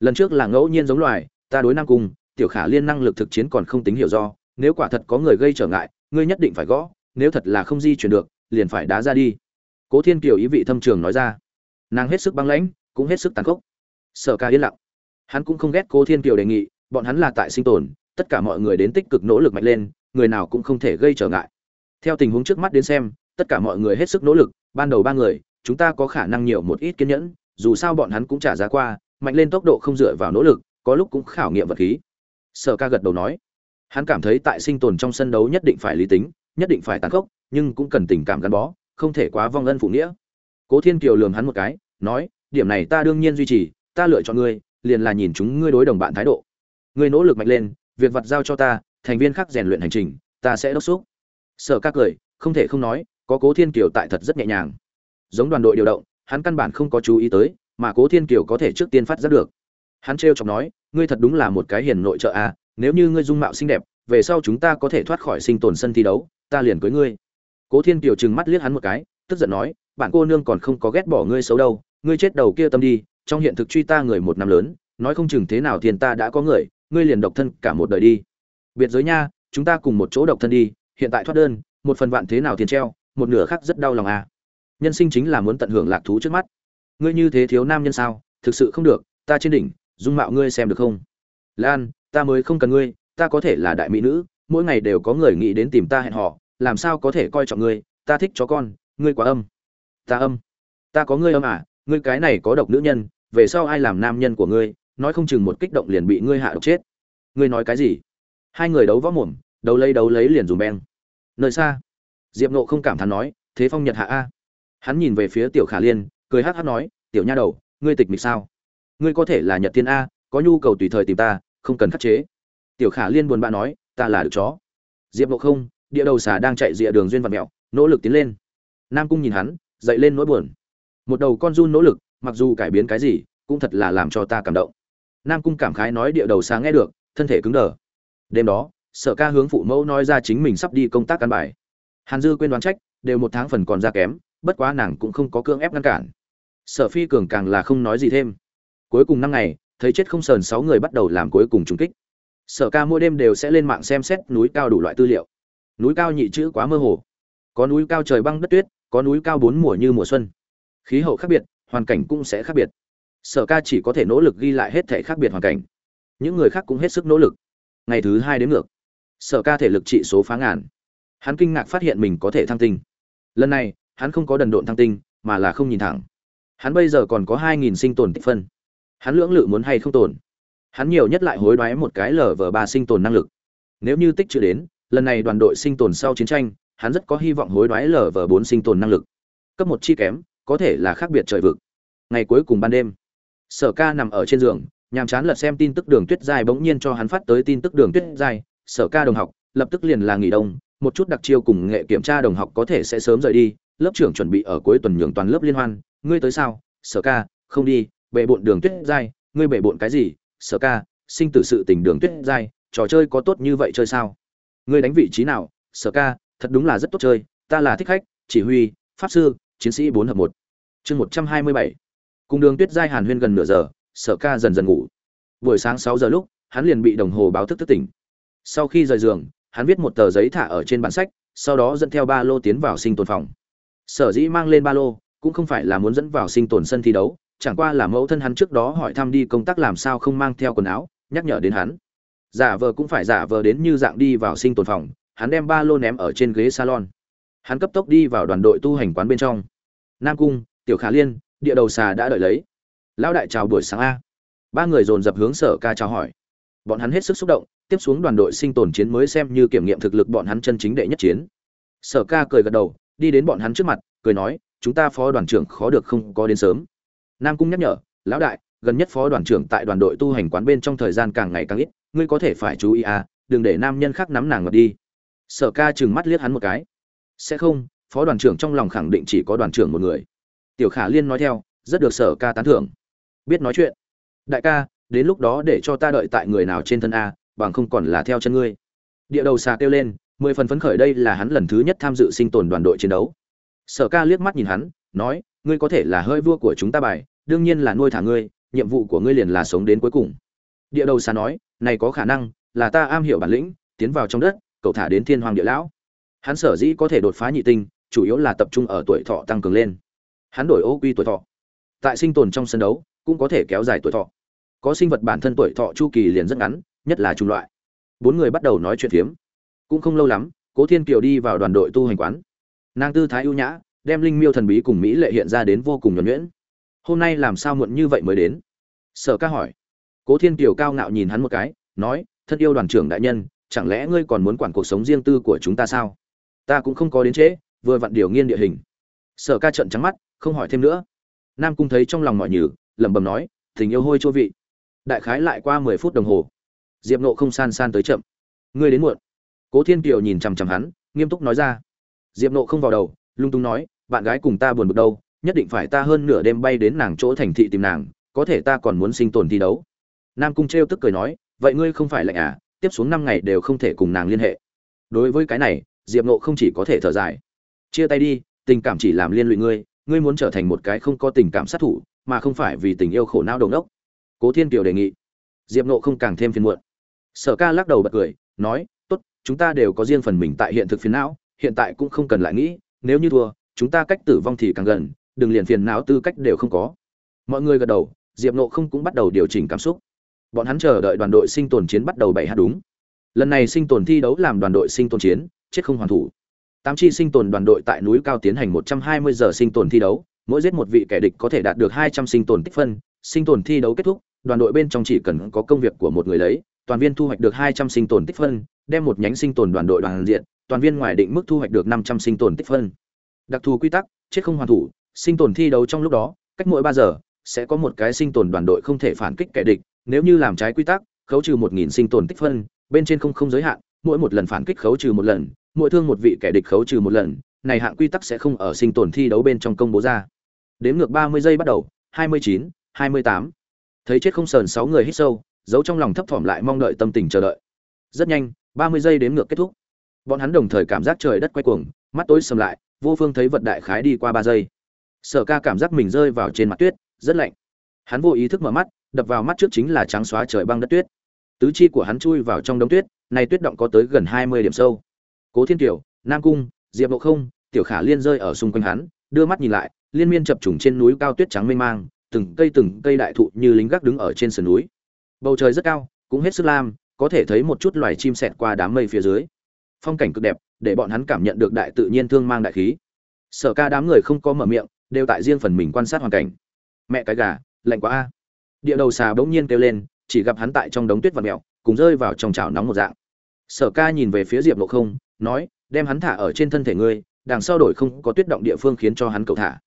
Lần trước là ngẫu nhiên giống loài, ta đối nam cung, tiểu khả liên năng lực thực chiến còn không tính hiểu do, nếu quả thật có người gây trở ngại ngươi nhất định phải gõ, nếu thật là không di chuyển được, liền phải đá ra đi. Cố thiên kiều ý vị thâm trường nói ra. Nàng hết sức băng lãnh, cũng hết sức tàn khốc. Sở ca yên lặng. Hắn cũng không ghét cố thiên kiều đề nghị, bọn hắn là tại sinh tồn, tất cả mọi người đến tích cực nỗ lực mạnh lên, người nào cũng không thể gây trở ngại. Theo tình huống trước mắt đến xem, tất cả mọi người hết sức nỗ lực, ban đầu ba người, chúng ta có khả năng nhiều một ít kiên nhẫn, dù sao bọn hắn cũng trả giá qua, mạnh lên tốc độ không dựa vào nỗ lực, có lúc cũng khảo nghiệm vật khí. Sở ca gật đầu nói hắn cảm thấy tại sinh tồn trong sân đấu nhất định phải lý tính, nhất định phải tàn khốc, nhưng cũng cần tình cảm gắn bó, không thể quá vong ân phụ nghĩa. Cố thiên kiều lườm hắn một cái, nói, điểm này ta đương nhiên duy trì, ta lựa chọn ngươi, liền là nhìn chúng ngươi đối đồng bạn thái độ. Ngươi nỗ lực mạnh lên, việc vặt giao cho ta, thành viên khác rèn luyện hành trình, ta sẽ đốc xúc sở ca cười, không thể không nói, có cố thiên kiều tại thật rất nhẹ nhàng. Giống đoàn đội điều động, hắn căn bản không có chú ý tới, mà cố thiên kiều có thể trước tiên phát giác được. Hắn trêu chọc nói, ngươi thật đúng là một cái hiền nội trợ à nếu như ngươi dung mạo xinh đẹp, về sau chúng ta có thể thoát khỏi sinh tồn sân thi đấu, ta liền cưới ngươi. Cố thiên kiều trừng mắt liếc hắn một cái, tức giận nói, bạn cô nương còn không có ghét bỏ ngươi xấu đâu, ngươi chết đầu kia tâm đi, trong hiện thực truy ta người một năm lớn, nói không chừng thế nào thiên ta đã có người, ngươi liền độc thân cả một đời đi. Biệt giới nha, chúng ta cùng một chỗ độc thân đi, hiện tại thoát đơn, một phần vạn thế nào tiền treo, một nửa khác rất đau lòng à. Nhân sinh chính là muốn tận hưởng lạc thú trước mắt. Ngươi như thế thiếu nam nhân sao, thực sự không được, ta trên đỉnh, dung mạo ngươi xem được không? Lan ta mới không cần ngươi, ta có thể là đại mỹ nữ, mỗi ngày đều có người nghĩ đến tìm ta hẹn hò, làm sao có thể coi trọng ngươi, ta thích chó con, ngươi quá âm. Ta âm. Ta có ngươi âm à ngươi cái này có độc nữ nhân, về sau ai làm nam nhân của ngươi, nói không chừng một kích động liền bị ngươi hạ độc chết. Ngươi nói cái gì? Hai người đấu võ mồm, đấu lấy đấu lấy liền dùng beng. Nơi xa, diệp nộ không cảm thán nói, thế phong nhật hạ a. Hắn nhìn về phía tiểu khả liên, cười hát hát nói, tiểu nha đầu, ngươi tịch mịch sao? Ngươi có thể là nhật thiên a, có nhu cầu tùy thời tìm ta không cần khắc chế. Tiểu khả liên buồn bã nói, ta là được chó. Diệp nộ không, địa đầu xà đang chạy rìa đường duyên vật mẹo, nỗ lực tiến lên. Nam cung nhìn hắn, dậy lên nỗi buồn. Một đầu con run nỗ lực, mặc dù cải biến cái gì, cũng thật là làm cho ta cảm động. Nam cung cảm khái nói, địa đầu xà nghe được, thân thể cứng đờ. Đêm đó, sở ca hướng phụ mẫu nói ra chính mình sắp đi công tác căn bài. Hàn dư quên đoán trách, đều một tháng phần còn ra kém, bất quá nàng cũng không có cưỡng ép ngăn cản. Sở phi cường càng là không nói gì thêm. Cuối cùng năm ngày thấy chết không sờn, sáu người bắt đầu làm cuối cùng trùng kích. Sở ca mỗi đêm đều sẽ lên mạng xem xét núi cao đủ loại tư liệu. Núi cao nhị chữ quá mơ hồ. Có núi cao trời băng đất tuyết, có núi cao bốn mùa như mùa xuân. Khí hậu khác biệt, hoàn cảnh cũng sẽ khác biệt. Sở ca chỉ có thể nỗ lực ghi lại hết thể khác biệt hoàn cảnh. Những người khác cũng hết sức nỗ lực. Ngày thứ hai đến ngược. Sở ca thể lực trị số phá ngàn. Hắn kinh ngạc phát hiện mình có thể thăng tinh. Lần này, hắn không có đần độn thăng tinh, mà là không nhìn thẳng. Hắn bây giờ còn có hai nghìn sinh tồn tích phân hắn lưỡng lự muốn hay không tồn? Hắn nhiều nhất lại hối đoái một cái lở vờ ba sinh tồn năng lực. Nếu như tích chưa đến, lần này đoàn đội sinh tồn sau chiến tranh, hắn rất có hy vọng hối đoái lở vờ bốn sinh tồn năng lực. Cấp một chi kém, có thể là khác biệt trời vực. Ngày cuối cùng ban đêm, sở ca nằm ở trên giường, nhàm chán lật xem tin tức đường tuyết dài bỗng nhiên cho hắn phát tới tin tức đường tuyết dài. Sở ca đồng học, lập tức liền là nghỉ đông, một chút đặc chiêu cùng nghệ kiểm tra đồng học có thể sẽ sớm rời đi. Lớp trưởng chuẩn bị ở cuối tuần nhường toàn lớp liên hoan. Ngươi tới sao? Sở ca, không đi bệ bộn đường tuyết giai, ngươi bệ bộn cái gì, sở ca, sinh tử sự tình đường tuyết giai, trò chơi có tốt như vậy chơi sao? Ngươi đánh vị trí nào, sở ca, thật đúng là rất tốt chơi, ta là thích khách, chỉ huy, pháp sư, chiến sĩ bốn hợp một. Chương một trăm hai mươi bảy. Cùng đường tuyết giai hàn huyên gần nửa giờ, sở ca dần dần ngủ. Buổi sáng sáu giờ lúc, hắn liền bị đồng hồ báo thức thức tỉnh. Sau khi rời giường, hắn viết một tờ giấy thả ở trên bản sách, sau đó dẫn theo ba lô tiến vào sinh tồn phòng. Sở dĩ mang lên ba lô, cũng không phải là muốn dẫn vào sinh tồn sân thi đấu chẳng qua là mẫu thân hắn trước đó hỏi thăm đi công tác làm sao không mang theo quần áo, nhắc nhở đến hắn. Giả vờ cũng phải giả vờ đến như dạng đi vào sinh tồn phòng, hắn đem ba lô ném ở trên ghế salon. Hắn cấp tốc đi vào đoàn đội tu hành quán bên trong. Nam cung, tiểu khả liên, địa đầu xà đã đợi lấy. Lão đại chào buổi sáng a. Ba người dồn dập hướng sở ca chào hỏi. Bọn hắn hết sức xúc động, tiếp xuống đoàn đội sinh tồn chiến mới xem như kiểm nghiệm thực lực bọn hắn chân chính đệ nhất chiến. Sở ca cười gật đầu, đi đến bọn hắn trước mặt, cười nói, chúng ta phó đoàn trưởng khó được không có đến sớm nam cung nhắc nhở, lão đại, gần nhất phó đoàn trưởng tại đoàn đội tu hành quán bên trong thời gian càng ngày càng ít, ngươi có thể phải chú ý à đừng để nam nhân khác nắm nàng ngọt đi. Sở ca chừng mắt liếc hắn một cái. Sẽ không, phó đoàn trưởng trong lòng khẳng định chỉ có đoàn trưởng một người. Tiểu khả liên nói theo, rất được sở ca tán thưởng. Biết nói chuyện. Đại ca, đến lúc đó để cho ta đợi tại người nào trên thân a, bằng không còn là theo chân ngươi. Địa đầu xà kêu lên, mười phần phấn khởi đây là hắn lần thứ nhất tham dự sinh tồn đoàn đội chiến đấu. Sở ca liếc mắt nhìn hắn, nói ngươi có thể là hơi vua của chúng ta bài, đương nhiên là nuôi thả ngươi, nhiệm vụ của ngươi liền là sống đến cuối cùng. Địa đầu xà nói, này có khả năng, là ta am hiểu bản lĩnh, tiến vào trong đất, cậu thả đến thiên hoàng địa lão. Hắn sở dĩ có thể đột phá nhị tinh, chủ yếu là tập trung ở tuổi thọ tăng cường lên. Hắn đổi ô quy tuổi thọ. Tại sinh tồn trong sân đấu, cũng có thể kéo dài tuổi thọ. Có sinh vật bản thân tuổi thọ chu kỳ liền rất ngắn, nhất là chủng loại. Bốn người bắt đầu nói chuyện phiếm. Cũng không lâu lắm, cố thiên kiều đi vào đoàn đội tu hành quán. Nàng tư thái ưu nhã đem linh miêu thần bí cùng mỹ lệ hiện ra đến vô cùng nhuẩn nhuyễn. Hôm nay làm sao muộn như vậy mới đến? Sở ca hỏi. Cố thiên kiều cao ngạo nhìn hắn một cái, nói, thân yêu đoàn trưởng đại nhân, chẳng lẽ ngươi còn muốn quản cuộc sống riêng tư của chúng ta sao? Ta cũng không có đến trễ, vừa vặn điều nghiên địa hình. Sở ca trận trắng mắt, không hỏi thêm nữa. Nam cung thấy trong lòng mọi nhử, lẩm bẩm nói, tình yêu hôi chua vị. Đại khái lại qua mười phút đồng hồ. Diệp nộ không san san tới chậm. Ngươi đến muộn. Cố thiên kiều nhìn chằm chằm hắn, nghiêm túc nói ra. Diệp nộ không vào đầu, lung tung nói bạn gái cùng ta buồn bực đâu, nhất định phải ta hơn nửa đêm bay đến nàng chỗ thành thị tìm nàng, có thể ta còn muốn sinh tồn thi đấu. Nam cung trêu tức cười nói, vậy ngươi không phải lạnh à tiếp xuống năm ngày đều không thể cùng nàng liên hệ. Đối với cái này, diệp nộ không chỉ có thể thở dài. Chia tay đi, tình cảm chỉ làm liên lụy ngươi ngươi muốn trở thành một cái không có tình cảm sát thủ, mà không phải vì tình yêu khổ não đầu đốc. Cố thiên kiều đề nghị. Diệp nộ không càng thêm phiền muộn. Sở ca lắc đầu bật cười, nói, tốt, chúng ta đều có riêng phần mình tại hiện thực phiền não, hiện tại cũng không cần lại nghĩ, nếu như thua chúng ta cách tử vong thì càng gần, đừng liền phiền não tư cách đều không có. Mọi người gật đầu, diệp nộ không cũng bắt đầu điều chỉnh cảm xúc. Bọn hắn chờ đợi đoàn đội sinh tồn chiến bắt đầu bảy hạt đúng. Lần này sinh tồn thi đấu làm đoàn đội sinh tồn chiến, chết không hoàn thủ. Tám chi sinh tồn đoàn đội tại núi cao tiến hành 120 giờ sinh tồn thi đấu, mỗi giết một vị kẻ địch có thể đạt được 200 sinh tồn tích phân. Sinh tồn thi đấu kết thúc, đoàn đội bên trong chỉ cần có công việc của một người lấy, toàn viên thu hoạch được 200 sinh tồn tích phân, đem một nhánh sinh tồn đoàn đội đoàn diện, toàn viên ngoài định mức thu hoạch được 500 sinh tồn tích phân đặc thù quy tắc chết không hoàn thủ sinh tồn thi đấu trong lúc đó cách mỗi ba giờ sẽ có một cái sinh tồn đoàn đội không thể phản kích kẻ địch. Nếu như làm trái quy tắc khấu trừ 1000 sinh tồn tích phân bên trên không không giới hạn mỗi một lần phản kích khấu trừ một lần mỗi thương một vị kẻ địch khấu trừ một lần này hạng quy tắc sẽ không ở sinh tồn thi đấu bên trong công bố ra. Đếm ngược 30 giây bắt đầu 29, 28. thấy chết không sờn sáu người hít sâu giấu trong lòng thấp thỏm lại mong đợi tâm tình chờ đợi. Rất nhanh 30 giây đếm ngược kết thúc. Bọn hắn đồng thời cảm giác trời đất quay cuồng mắt tối sầm lại vô phương thấy vật đại khái đi qua ba giây. Sở ca cảm giác mình rơi vào trên mặt tuyết, rất lạnh. Hắn vô ý thức mở mắt, đập vào mắt trước chính là trắng xóa trời băng đất tuyết. Tứ chi của hắn chui vào trong đống tuyết này tuyết động có tới gần hai mươi điểm sâu. Cố thiên kiều, nam cung, diệp Độ không, tiểu khả liên rơi ở xung quanh hắn, đưa mắt nhìn lại, liên miên chập trùng trên núi cao tuyết trắng mênh mang, từng cây từng cây đại thụ như lính gác đứng ở trên sườn núi. Bầu trời rất cao, cũng hết sức lam, có thể thấy một chút loài chim sẹt qua đám mây phía dưới phong cảnh cực đẹp, để bọn hắn cảm nhận được đại tự nhiên thương mang đại khí. Sở ca đám người không có mở miệng, đều tại riêng phần mình quan sát hoàn cảnh. Mẹ cái gà, lạnh quá a. Địa đầu xà bỗng nhiên kêu lên, chỉ gặp hắn tại trong đống tuyết và mèo, cùng rơi vào trong chảo nóng một dạng. Sở ca nhìn về phía diệp nộ không, nói, đem hắn thả ở trên thân thể ngươi, đằng sau đổi không có tuyết động địa phương khiến cho hắn cầu thả.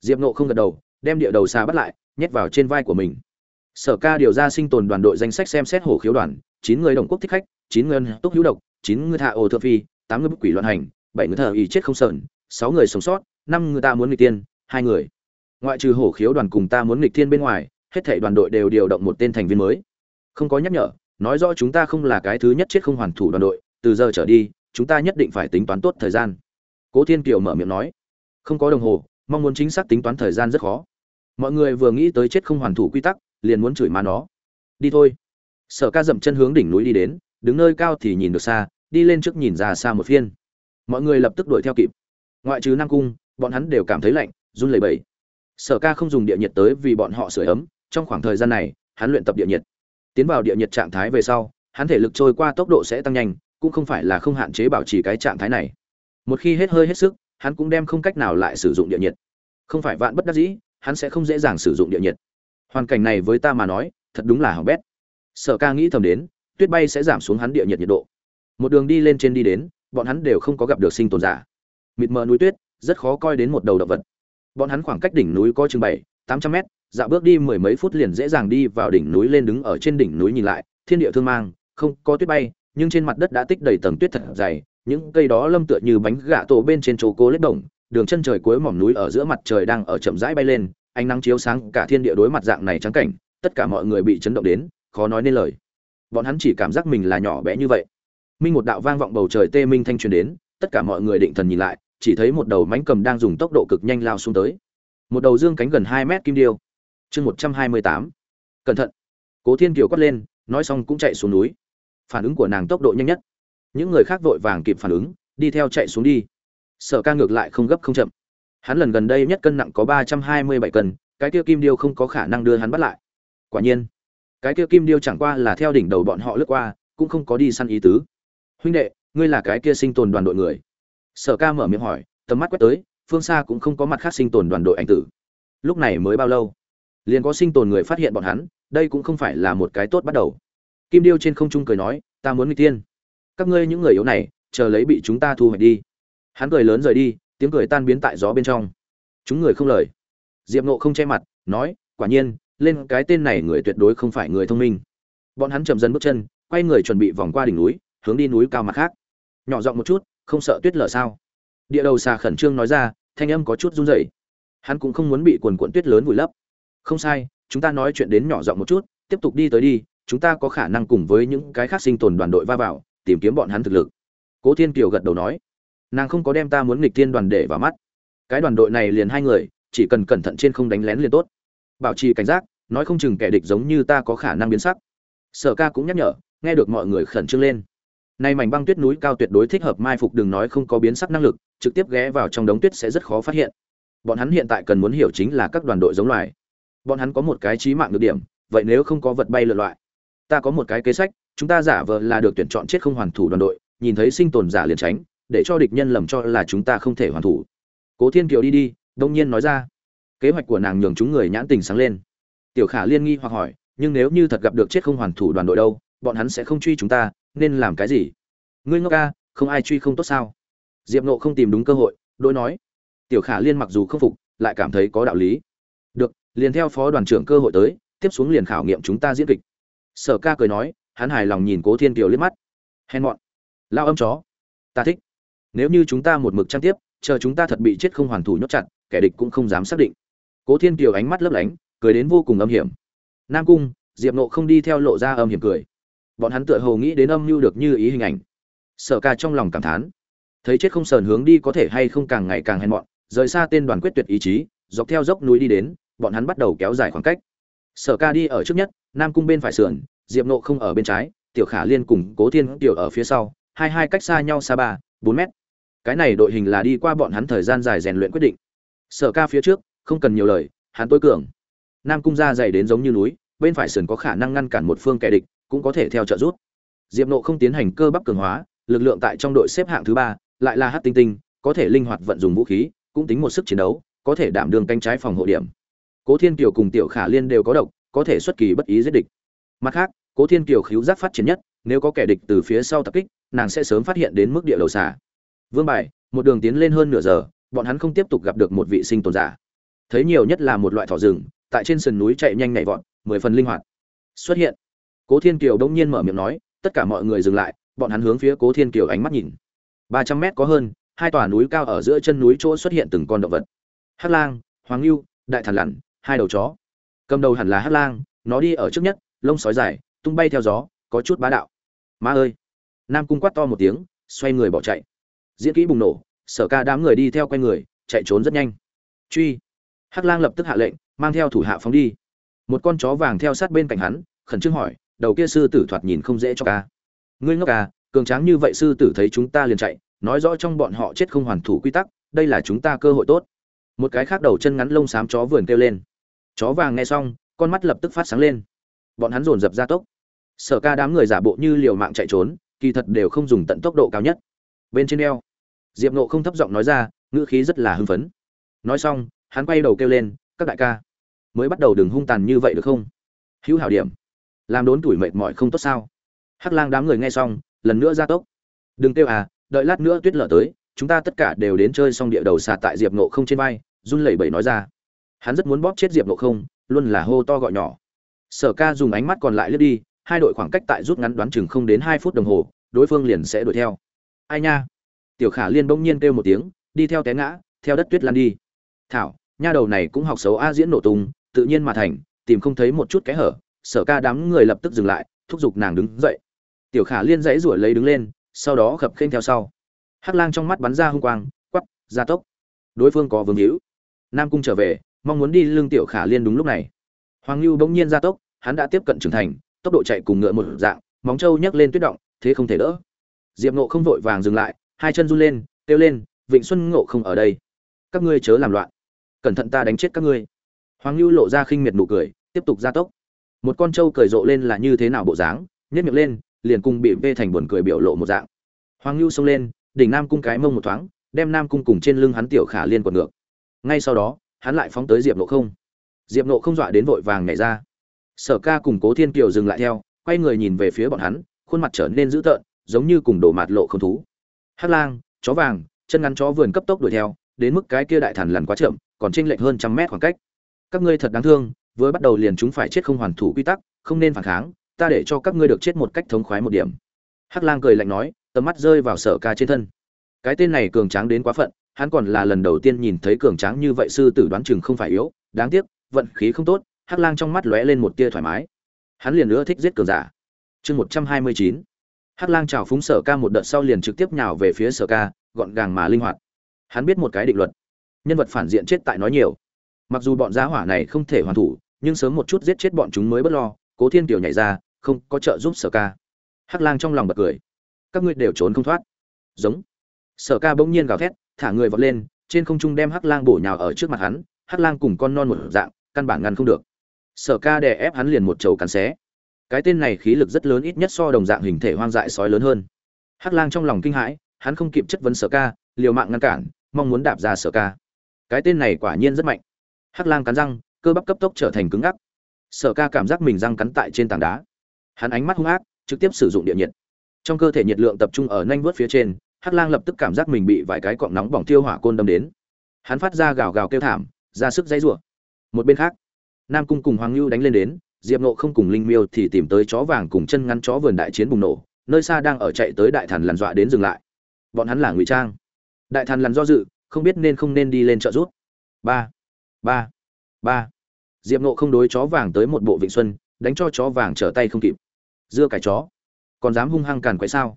Diệp nộ không gật đầu, đem địa đầu xà bắt lại, nhét vào trên vai của mình. Sở ca điều ra sinh tồn đoàn đội danh sách xem xét hồ khiếu đoàn, chín người đồng quốc thích khách, chín người túc hữu độc chín người thạ ô thượng phi tám người bức quỷ loạn hành bảy người thợ ý chết không sờn, sáu người sống sót năm người ta muốn nghịch tiên hai người. Ngoại trừ hổ khiếu đoàn cùng ta muốn nghịch thiên bên ngoài hết thảy đoàn đội đều điều động một tên thành viên mới. Không có nhắc nhở nói rõ chúng ta không là cái thứ nhất chết không hoàn thủ đoàn đội từ giờ trở đi chúng ta nhất định phải tính toán tốt thời gian. Cố thiên kiều mở miệng nói. Không có đồng hồ mong muốn chính xác tính toán thời gian rất khó. Mọi người vừa nghĩ tới chết không hoàn thủ quy tắc liền muốn chửi má nó. Đi thôi. Sở ca dậm chân hướng đỉnh núi đi đến đứng nơi cao thì nhìn được xa đi lên trước nhìn ra xa một phiên. Mọi người lập tức đuổi theo kịp. Ngoại trừ nam cung, bọn hắn đều cảm thấy lạnh, run lẩy bẩy. Sở ca không dùng địa nhiệt tới vì bọn họ sửa ấm, trong khoảng thời gian này, hắn luyện tập địa nhiệt. Tiến vào địa nhiệt trạng thái về sau, hắn thể lực trôi qua tốc độ sẽ tăng nhanh, cũng không phải là không hạn chế bảo trì cái trạng thái này. Một khi hết hơi hết sức, hắn cũng đem không cách nào lại sử dụng địa nhiệt. Không phải vạn bất đắc dĩ, hắn sẽ không dễ dàng sử dụng địa nhiệt. Hoàn cảnh này với ta mà nói, thật đúng là hỏng bét. Sở ca nghĩ thầm đến, tuyết bay sẽ giảm xuống hắn địa nhiệt nhiệt độ một đường đi lên trên đi đến, bọn hắn đều không có gặp được sinh tồn giả. Mịt mờ núi tuyết, rất khó coi đến một đầu động vật. Bọn hắn khoảng cách đỉnh núi có chừng bảy, tám trăm mét, dạo bước đi mười mấy phút liền dễ dàng đi vào đỉnh núi lên đứng ở trên đỉnh núi nhìn lại, thiên địa thương mang, không có tuyết bay, nhưng trên mặt đất đã tích đầy tầng tuyết thật dày, những cây đó lâm tựa như bánh gạ tổ bên trên chỗ cố lết đồng, đường chân trời cuối mỏm núi ở giữa mặt trời đang ở chậm rãi bay lên, ánh nắng chiếu sáng cả thiên địa đối mặt dạng này trắng cảnh, tất cả mọi người bị chấn động đến, khó nói nên lời. Bọn hắn chỉ cảm giác mình là nhỏ bé như vậy minh một đạo vang vọng bầu trời tê minh thanh truyền đến, tất cả mọi người định thần nhìn lại, chỉ thấy một đầu mánh cầm đang dùng tốc độ cực nhanh lao xuống tới. Một đầu dương cánh gần hai mét kim điêu. Chương một trăm hai mươi tám. Cẩn thận. Cố thiên kiều quát lên, nói xong cũng chạy xuống núi. Phản ứng của nàng tốc độ nhanh nhất. Những người khác vội vàng kịp phản ứng, đi theo chạy xuống đi. Sở ca ngược lại không gấp không chậm. Hắn lần gần đây nhất cân nặng có ba trăm hai mươi bảy cân, cái kia kim điêu không có khả năng đưa hắn bắt lại. Quả nhiên, cái kia kim điêu chẳng qua là theo đỉnh đầu bọn họ lướt qua, cũng không có đi săn ý tứ huynh đệ, ngươi là cái kia sinh tồn đoàn đội người? Sở ca mở miệng hỏi, tầm mắt quét tới, phương xa cũng không có mặt khác sinh tồn đoàn đội ảnh tử. Lúc này mới bao lâu? Liền có sinh tồn người phát hiện bọn hắn, đây cũng không phải là một cái tốt bắt đầu. Kim điêu trên không trung cười nói, ta muốn người tiên. Các ngươi những người yếu này, chờ lấy bị chúng ta thu hoạch đi. Hắn cười lớn rời đi, tiếng cười tan biến tại gió bên trong. Chúng người không lời. Diệp nộ không che mặt, nói, quả nhiên, lên cái tên này người tuyệt đối không phải người thông minh. Bọn hắn chậm dần bước chân, quay người chuẩn bị vòng qua đỉnh núi hướng đi núi cao mặt khác. Nhỏ giọng một chút, không sợ tuyết lở sao? Địa đầu xà khẩn trương nói ra, thanh âm có chút run rẩy. Hắn cũng không muốn bị quần cuộn tuyết lớn vùi lấp. Không sai, chúng ta nói chuyện đến nhỏ giọng một chút, tiếp tục đi tới đi, chúng ta có khả năng cùng với những cái khác sinh tồn đoàn đội va vào, tìm kiếm bọn hắn thực lực. Cố thiên kiều gật đầu nói. Nàng không có đem ta muốn nghịch thiên đoàn để vào mắt. Cái đoàn đội này liền hai người, chỉ cần cẩn thận trên không đánh lén liền tốt. Bảo trì cảnh giác, nói không chừng kẻ địch giống như ta có khả năng biến sắc. Sở ca cũng nhắc nhở, nghe được mọi người khẩn trương lên nay mảnh băng tuyết núi cao tuyệt đối thích hợp mai phục, đừng nói không có biến sắc năng lực, trực tiếp ghé vào trong đống tuyết sẽ rất khó phát hiện. Bọn hắn hiện tại cần muốn hiểu chính là các đoàn đội giống loài. Bọn hắn có một cái trí mạng được điểm, vậy nếu không có vật bay lượn loại, ta có một cái kế sách, chúng ta giả vờ là được tuyển chọn chết không hoàn thủ đoàn đội, nhìn thấy sinh tồn giả liền tránh, để cho địch nhân lầm cho là chúng ta không thể hoàn thủ. Cố thiên kiều đi đi, đông nhiên nói ra. Kế hoạch của nàng nhường chúng người nhãn tình sáng lên. Tiểu khả liên nghi hoặc hỏi, nhưng nếu như thật gặp được chết không hoàn thủ đoàn đội đâu? Bọn hắn sẽ không truy chúng ta, nên làm cái gì? Ngươi ngốc ca không ai truy không tốt sao? Diệp nộ không tìm đúng cơ hội đôi nói. Tiểu khả liên mặc dù không phục, lại cảm thấy có đạo lý. Được, liền theo phó đoàn trưởng cơ hội tới, tiếp xuống liền khảo nghiệm chúng ta diễn kịch. Sở ca cười nói, hắn hài lòng nhìn cố thiên kiều liếc mắt. Hèn mọn. Lao âm chó. Ta thích. Nếu như chúng ta một mực trang tiếp, chờ chúng ta thật bị chết không hoàn thủ nhốt chặt, kẻ địch cũng không dám xác định. Cố thiên kiều ánh mắt lấp lánh, cười đến vô cùng âm hiểm. Nam cung, diệp nộ không đi theo lộ ra âm hiểm cười bọn hắn tựa hồ nghĩ đến âm mưu được như ý hình ảnh. Sở ca trong lòng cảm thán. Thấy chết không sờn hướng đi có thể hay không càng ngày càng hèn mọn, rời xa tên đoàn quyết tuyệt ý chí, dọc theo dốc núi đi đến, bọn hắn bắt đầu kéo dài khoảng cách. Sở ca đi ở trước nhất, nam cung bên phải sườn, diệp nộ không ở bên trái, tiểu khả liên cùng cố thiên tiểu ở phía sau, hai hai cách xa nhau xa ba, bốn mét. Cái này đội hình là đi qua bọn hắn thời gian dài rèn luyện quyết định. Sở ca phía trước, không cần nhiều lời, hắn tối cường. Nam cung ra dày đến giống như núi, bên phải sườn có khả năng ngăn cản một phương kẻ địch cũng có thể theo trợ giúp. Diệp nộ không tiến hành cơ bắp cường hóa, lực lượng tại trong đội xếp hạng thứ ba, lại là Hắc tinh tinh, có thể linh hoạt vận dụng vũ khí, cũng tính một sức chiến đấu, có thể đảm đương canh trái phòng hộ điểm. Cố thiên kiều cùng tiểu khả liên đều có độc, có thể xuất kỳ bất ý giết địch. Mặt khác, cố thiên kiều khiếu giác phát triển nhất, nếu có kẻ địch từ phía sau tập kích, nàng sẽ sớm phát hiện đến mức địa đầu xả vương bài, một đường tiến lên hơn nửa giờ, bọn hắn không tiếp tục gặp được một vị sinh tồn giả. Thấy nhiều nhất là một loại thỏ rừng, tại trên sườn núi chạy nhanh nhảy vọt, mười phần linh hoạt. Xuất hiện cố thiên kiều đông nhiên mở miệng nói, tất cả mọi người dừng lại. Bọn hắn hướng phía cố thiên kiều ánh mắt nhìn. Ba trăm mét có hơn, hai tòa núi cao ở giữa chân núi chỗ xuất hiện từng con động vật. Hắc lang, hoàng lưu, đại Thản lằn hai đầu chó. Cầm đầu hẳn là hắc lang, nó đi ở trước nhất, lông sói dài, tung bay theo gió, có chút bá đạo. Ma ơi! Nam cung quát to một tiếng, xoay người bỏ chạy. Diễn kỹ bùng nổ, sở ca đám người đi theo quay người, chạy trốn rất nhanh. Truy! Hắc lang lập tức hạ lệnh, mang theo thủ hạ phóng đi. Một con chó vàng theo sát bên cạnh hắn, khẩn trương hỏi đầu kia sư tử thoạt nhìn không dễ cho ca. Ngươi ngốc ca, cường tráng như vậy sư tử thấy chúng ta liền chạy nói rõ trong bọn họ chết không hoàn thủ quy tắc đây là chúng ta cơ hội tốt. Một cái khác đầu chân ngắn lông xám chó vườn kêu lên. Chó vàng nghe xong con mắt lập tức phát sáng lên. Bọn hắn dồn dập ra tốc. Sở ca đám người giả bộ như liều mạng chạy trốn kỳ thật đều không dùng tận tốc độ cao nhất. Bên trên đeo diệp nộ không thấp giọng nói ra ngữ khí rất là hưng phấn. Nói xong hắn quay đầu kêu lên các đại ca mới bắt đầu đừng hung tàn như vậy được không? Hữu hảo điểm làm đốn tuổi mệt mỏi không tốt sao? Hắc lang đám người nghe xong, lần nữa ra tốc. Đừng kêu à đợi lát nữa tuyết lở tới, chúng ta tất cả đều đến chơi xong địa đầu xà tại diệp nộ không trên vai, run lẩy bẩy nói ra. Hắn rất muốn bóp chết diệp nộ không, luôn là hô to gọi nhỏ. Sở ca dùng ánh mắt còn lại lướt đi, hai đội khoảng cách tại rút ngắn đoán chừng không đến hai phút đồng hồ, đối phương liền sẽ đuổi theo. Ai nha? Tiểu khả liên bỗng nhiên kêu một tiếng, đi theo té ngã, theo đất tuyết lan đi. Thảo, nha đầu này cũng học xấu a diễn nổ tung, tự nhiên mà thành, tìm không thấy một chút cái hở sở ca đám người lập tức dừng lại, thúc giục nàng đứng dậy. Tiểu khả liên dãy ruổi lấy đứng lên, sau đó khập khênh theo sau. Hắc lang trong mắt bắn ra hung quang quắp gia tốc. Đối phương có vương hữu. Nam cung trở về, mong muốn đi lương tiểu khả liên đúng lúc này. Hoàng lưu bỗng nhiên gia tốc, hắn đã tiếp cận trưởng thành, tốc độ chạy cùng ngựa một dạng, móng trâu nhấc lên tuyết động, thế không thể đỡ. Diệp ngộ không vội vàng dừng lại, hai chân run lên, kêu lên, vịnh xuân ngộ không ở đây. Các ngươi chớ làm loạn. Cẩn thận ta đánh chết các ngươi. Hoàng lưu lộ ra khinh miệt nụ cười, tiếp tục gia tốc một con trâu cười rộ lên là như thế nào bộ dáng nhét miệng lên, liền cùng bị vê thành buồn cười biểu lộ một dạng. Hoàng lưu xông lên, đỉnh nam cung cái mông một thoáng, đem nam cung cùng trên lưng hắn tiểu khả liên quật ngược. Ngay sau đó, hắn lại phóng tới diệp nộ không. Diệp nộ không dọa đến vội vàng nhảy ra. Sở ca cùng cố thiên kiều dừng lại theo, quay người nhìn về phía bọn hắn, khuôn mặt trở nên dữ tợn, giống như cùng đổ mạt lộ không thú. Hát lang, chó vàng, chân ngắn chó vườn cấp tốc đuổi theo, đến mức cái kia đại thần lằn quá chậm, còn chênh lệch hơn trăm mét khoảng cách. Các ngươi thật đáng thương vừa bắt đầu liền chúng phải chết không hoàn thủ quy tắc, không nên phản kháng, ta để cho các ngươi được chết một cách thống khoái một điểm. Hắc lang cười lạnh nói, tầm mắt rơi vào sở ca trên thân. Cái tên này cường tráng đến quá phận, hắn còn là lần đầu tiên nhìn thấy cường tráng như vậy, sư tử đoán chừng không phải yếu, đáng tiếc, vận khí không tốt, hắc lang trong mắt lóe lên một tia thoải mái. Hắn liền nữa thích giết cường giả. Chương một trăm hai mươi chín. Hắc lang chào phúng sở ca một đợt sau liền trực tiếp nhào về phía sở ca, gọn gàng mà linh hoạt. Hắn biết một cái định luật. Nhân vật phản diện chết tại nói nhiều. Mặc dù bọn giá hỏa này không thể hoàn thủ nhưng sớm một chút giết chết bọn chúng mới bất lo, cố thiên kiều nhảy ra, không có trợ giúp sở ca. Hắc lang trong lòng bật cười. Các ngươi đều trốn không thoát. Giống. Sở ca bỗng nhiên gào thét, thả người vọt lên, trên không trung đem hắc lang bổ nhào ở trước mặt hắn, hắc lang cùng con non một dạng, căn bản ngăn không được. Sở ca đè ép hắn liền một chầu cắn xé. Cái tên này khí lực rất lớn ít nhất so đồng dạng hình thể hoang dại sói lớn hơn. Hắc lang trong lòng kinh hãi, hắn không kịp chất vấn sở ca, liều mạng ngăn cản, mong muốn đạp ra sở ca. Cái tên này quả nhiên rất mạnh. Hắc lang cắn răng cơ bắp cấp tốc trở thành cứng ngắc. Sở ca cảm giác mình răng cắn tại trên tảng đá. Hắn ánh mắt hung ác, trực tiếp sử dụng địa nhiệt. Trong cơ thể nhiệt lượng tập trung ở nhanh vớt phía trên, hắc lang lập tức cảm giác mình bị vài cái cọng nóng bỏng tiêu hỏa côn đâm đến. Hắn phát ra gào gào kêu thảm, ra sức dãy rủa. Một bên khác, nam cung cùng hoàng lưu đánh lên đến, diệp nộ không cùng linh miêu thì tìm tới chó vàng cùng chân ngắn chó vườn đại chiến bùng nổ, nơi xa đang ở chạy tới đại thần lần dọa đến dừng lại. Bọn hắn là ngụy trang. Đại thần lằn do dự, không biết nên không nên đi lên trợ giúp. ba ba ba diệp nộ không đối chó vàng tới một bộ vịnh xuân, đánh cho chó vàng trở tay không kịp. Dưa cải chó, còn dám hung hăng càn quậy sao?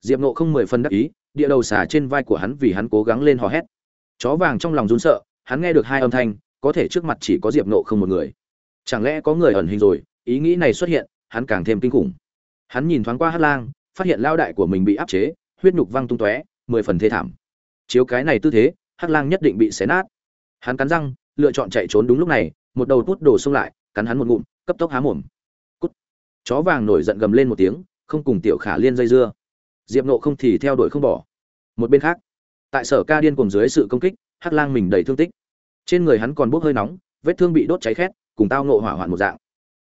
Diệp nộ không mười phân đắc ý, địa đầu xả trên vai của hắn vì hắn cố gắng lên hò hét. Chó vàng trong lòng run sợ, hắn nghe được hai âm thanh, có thể trước mặt chỉ có diệp nộ không một người. Chẳng lẽ có người ẩn hình rồi, ý nghĩ này xuất hiện, hắn càng thêm kinh khủng. Hắn nhìn thoáng qua hát lang, phát hiện lao đại của mình bị áp chế, huyết nhục văng tung tóe, mười phần thê thảm. Chiếu cái này tư thế hát lang nhất định bị xé nát. Hắn cắn răng, lựa chọn chạy trốn đúng lúc này một đầu tút đổ xông lại, cắn hắn một ngụm, cấp tốc há mồm. Cút. Chó vàng nổi giận gầm lên một tiếng, không cùng tiểu khả liên dây dưa. Diệp nộ không thì theo đuổi không bỏ. Một bên khác, tại sở ca điên cùng dưới sự công kích, hắc lang mình đầy thương tích. Trên người hắn còn bốc hơi nóng, vết thương bị đốt cháy khét, cùng tao nộ hỏa hoạn một dạng.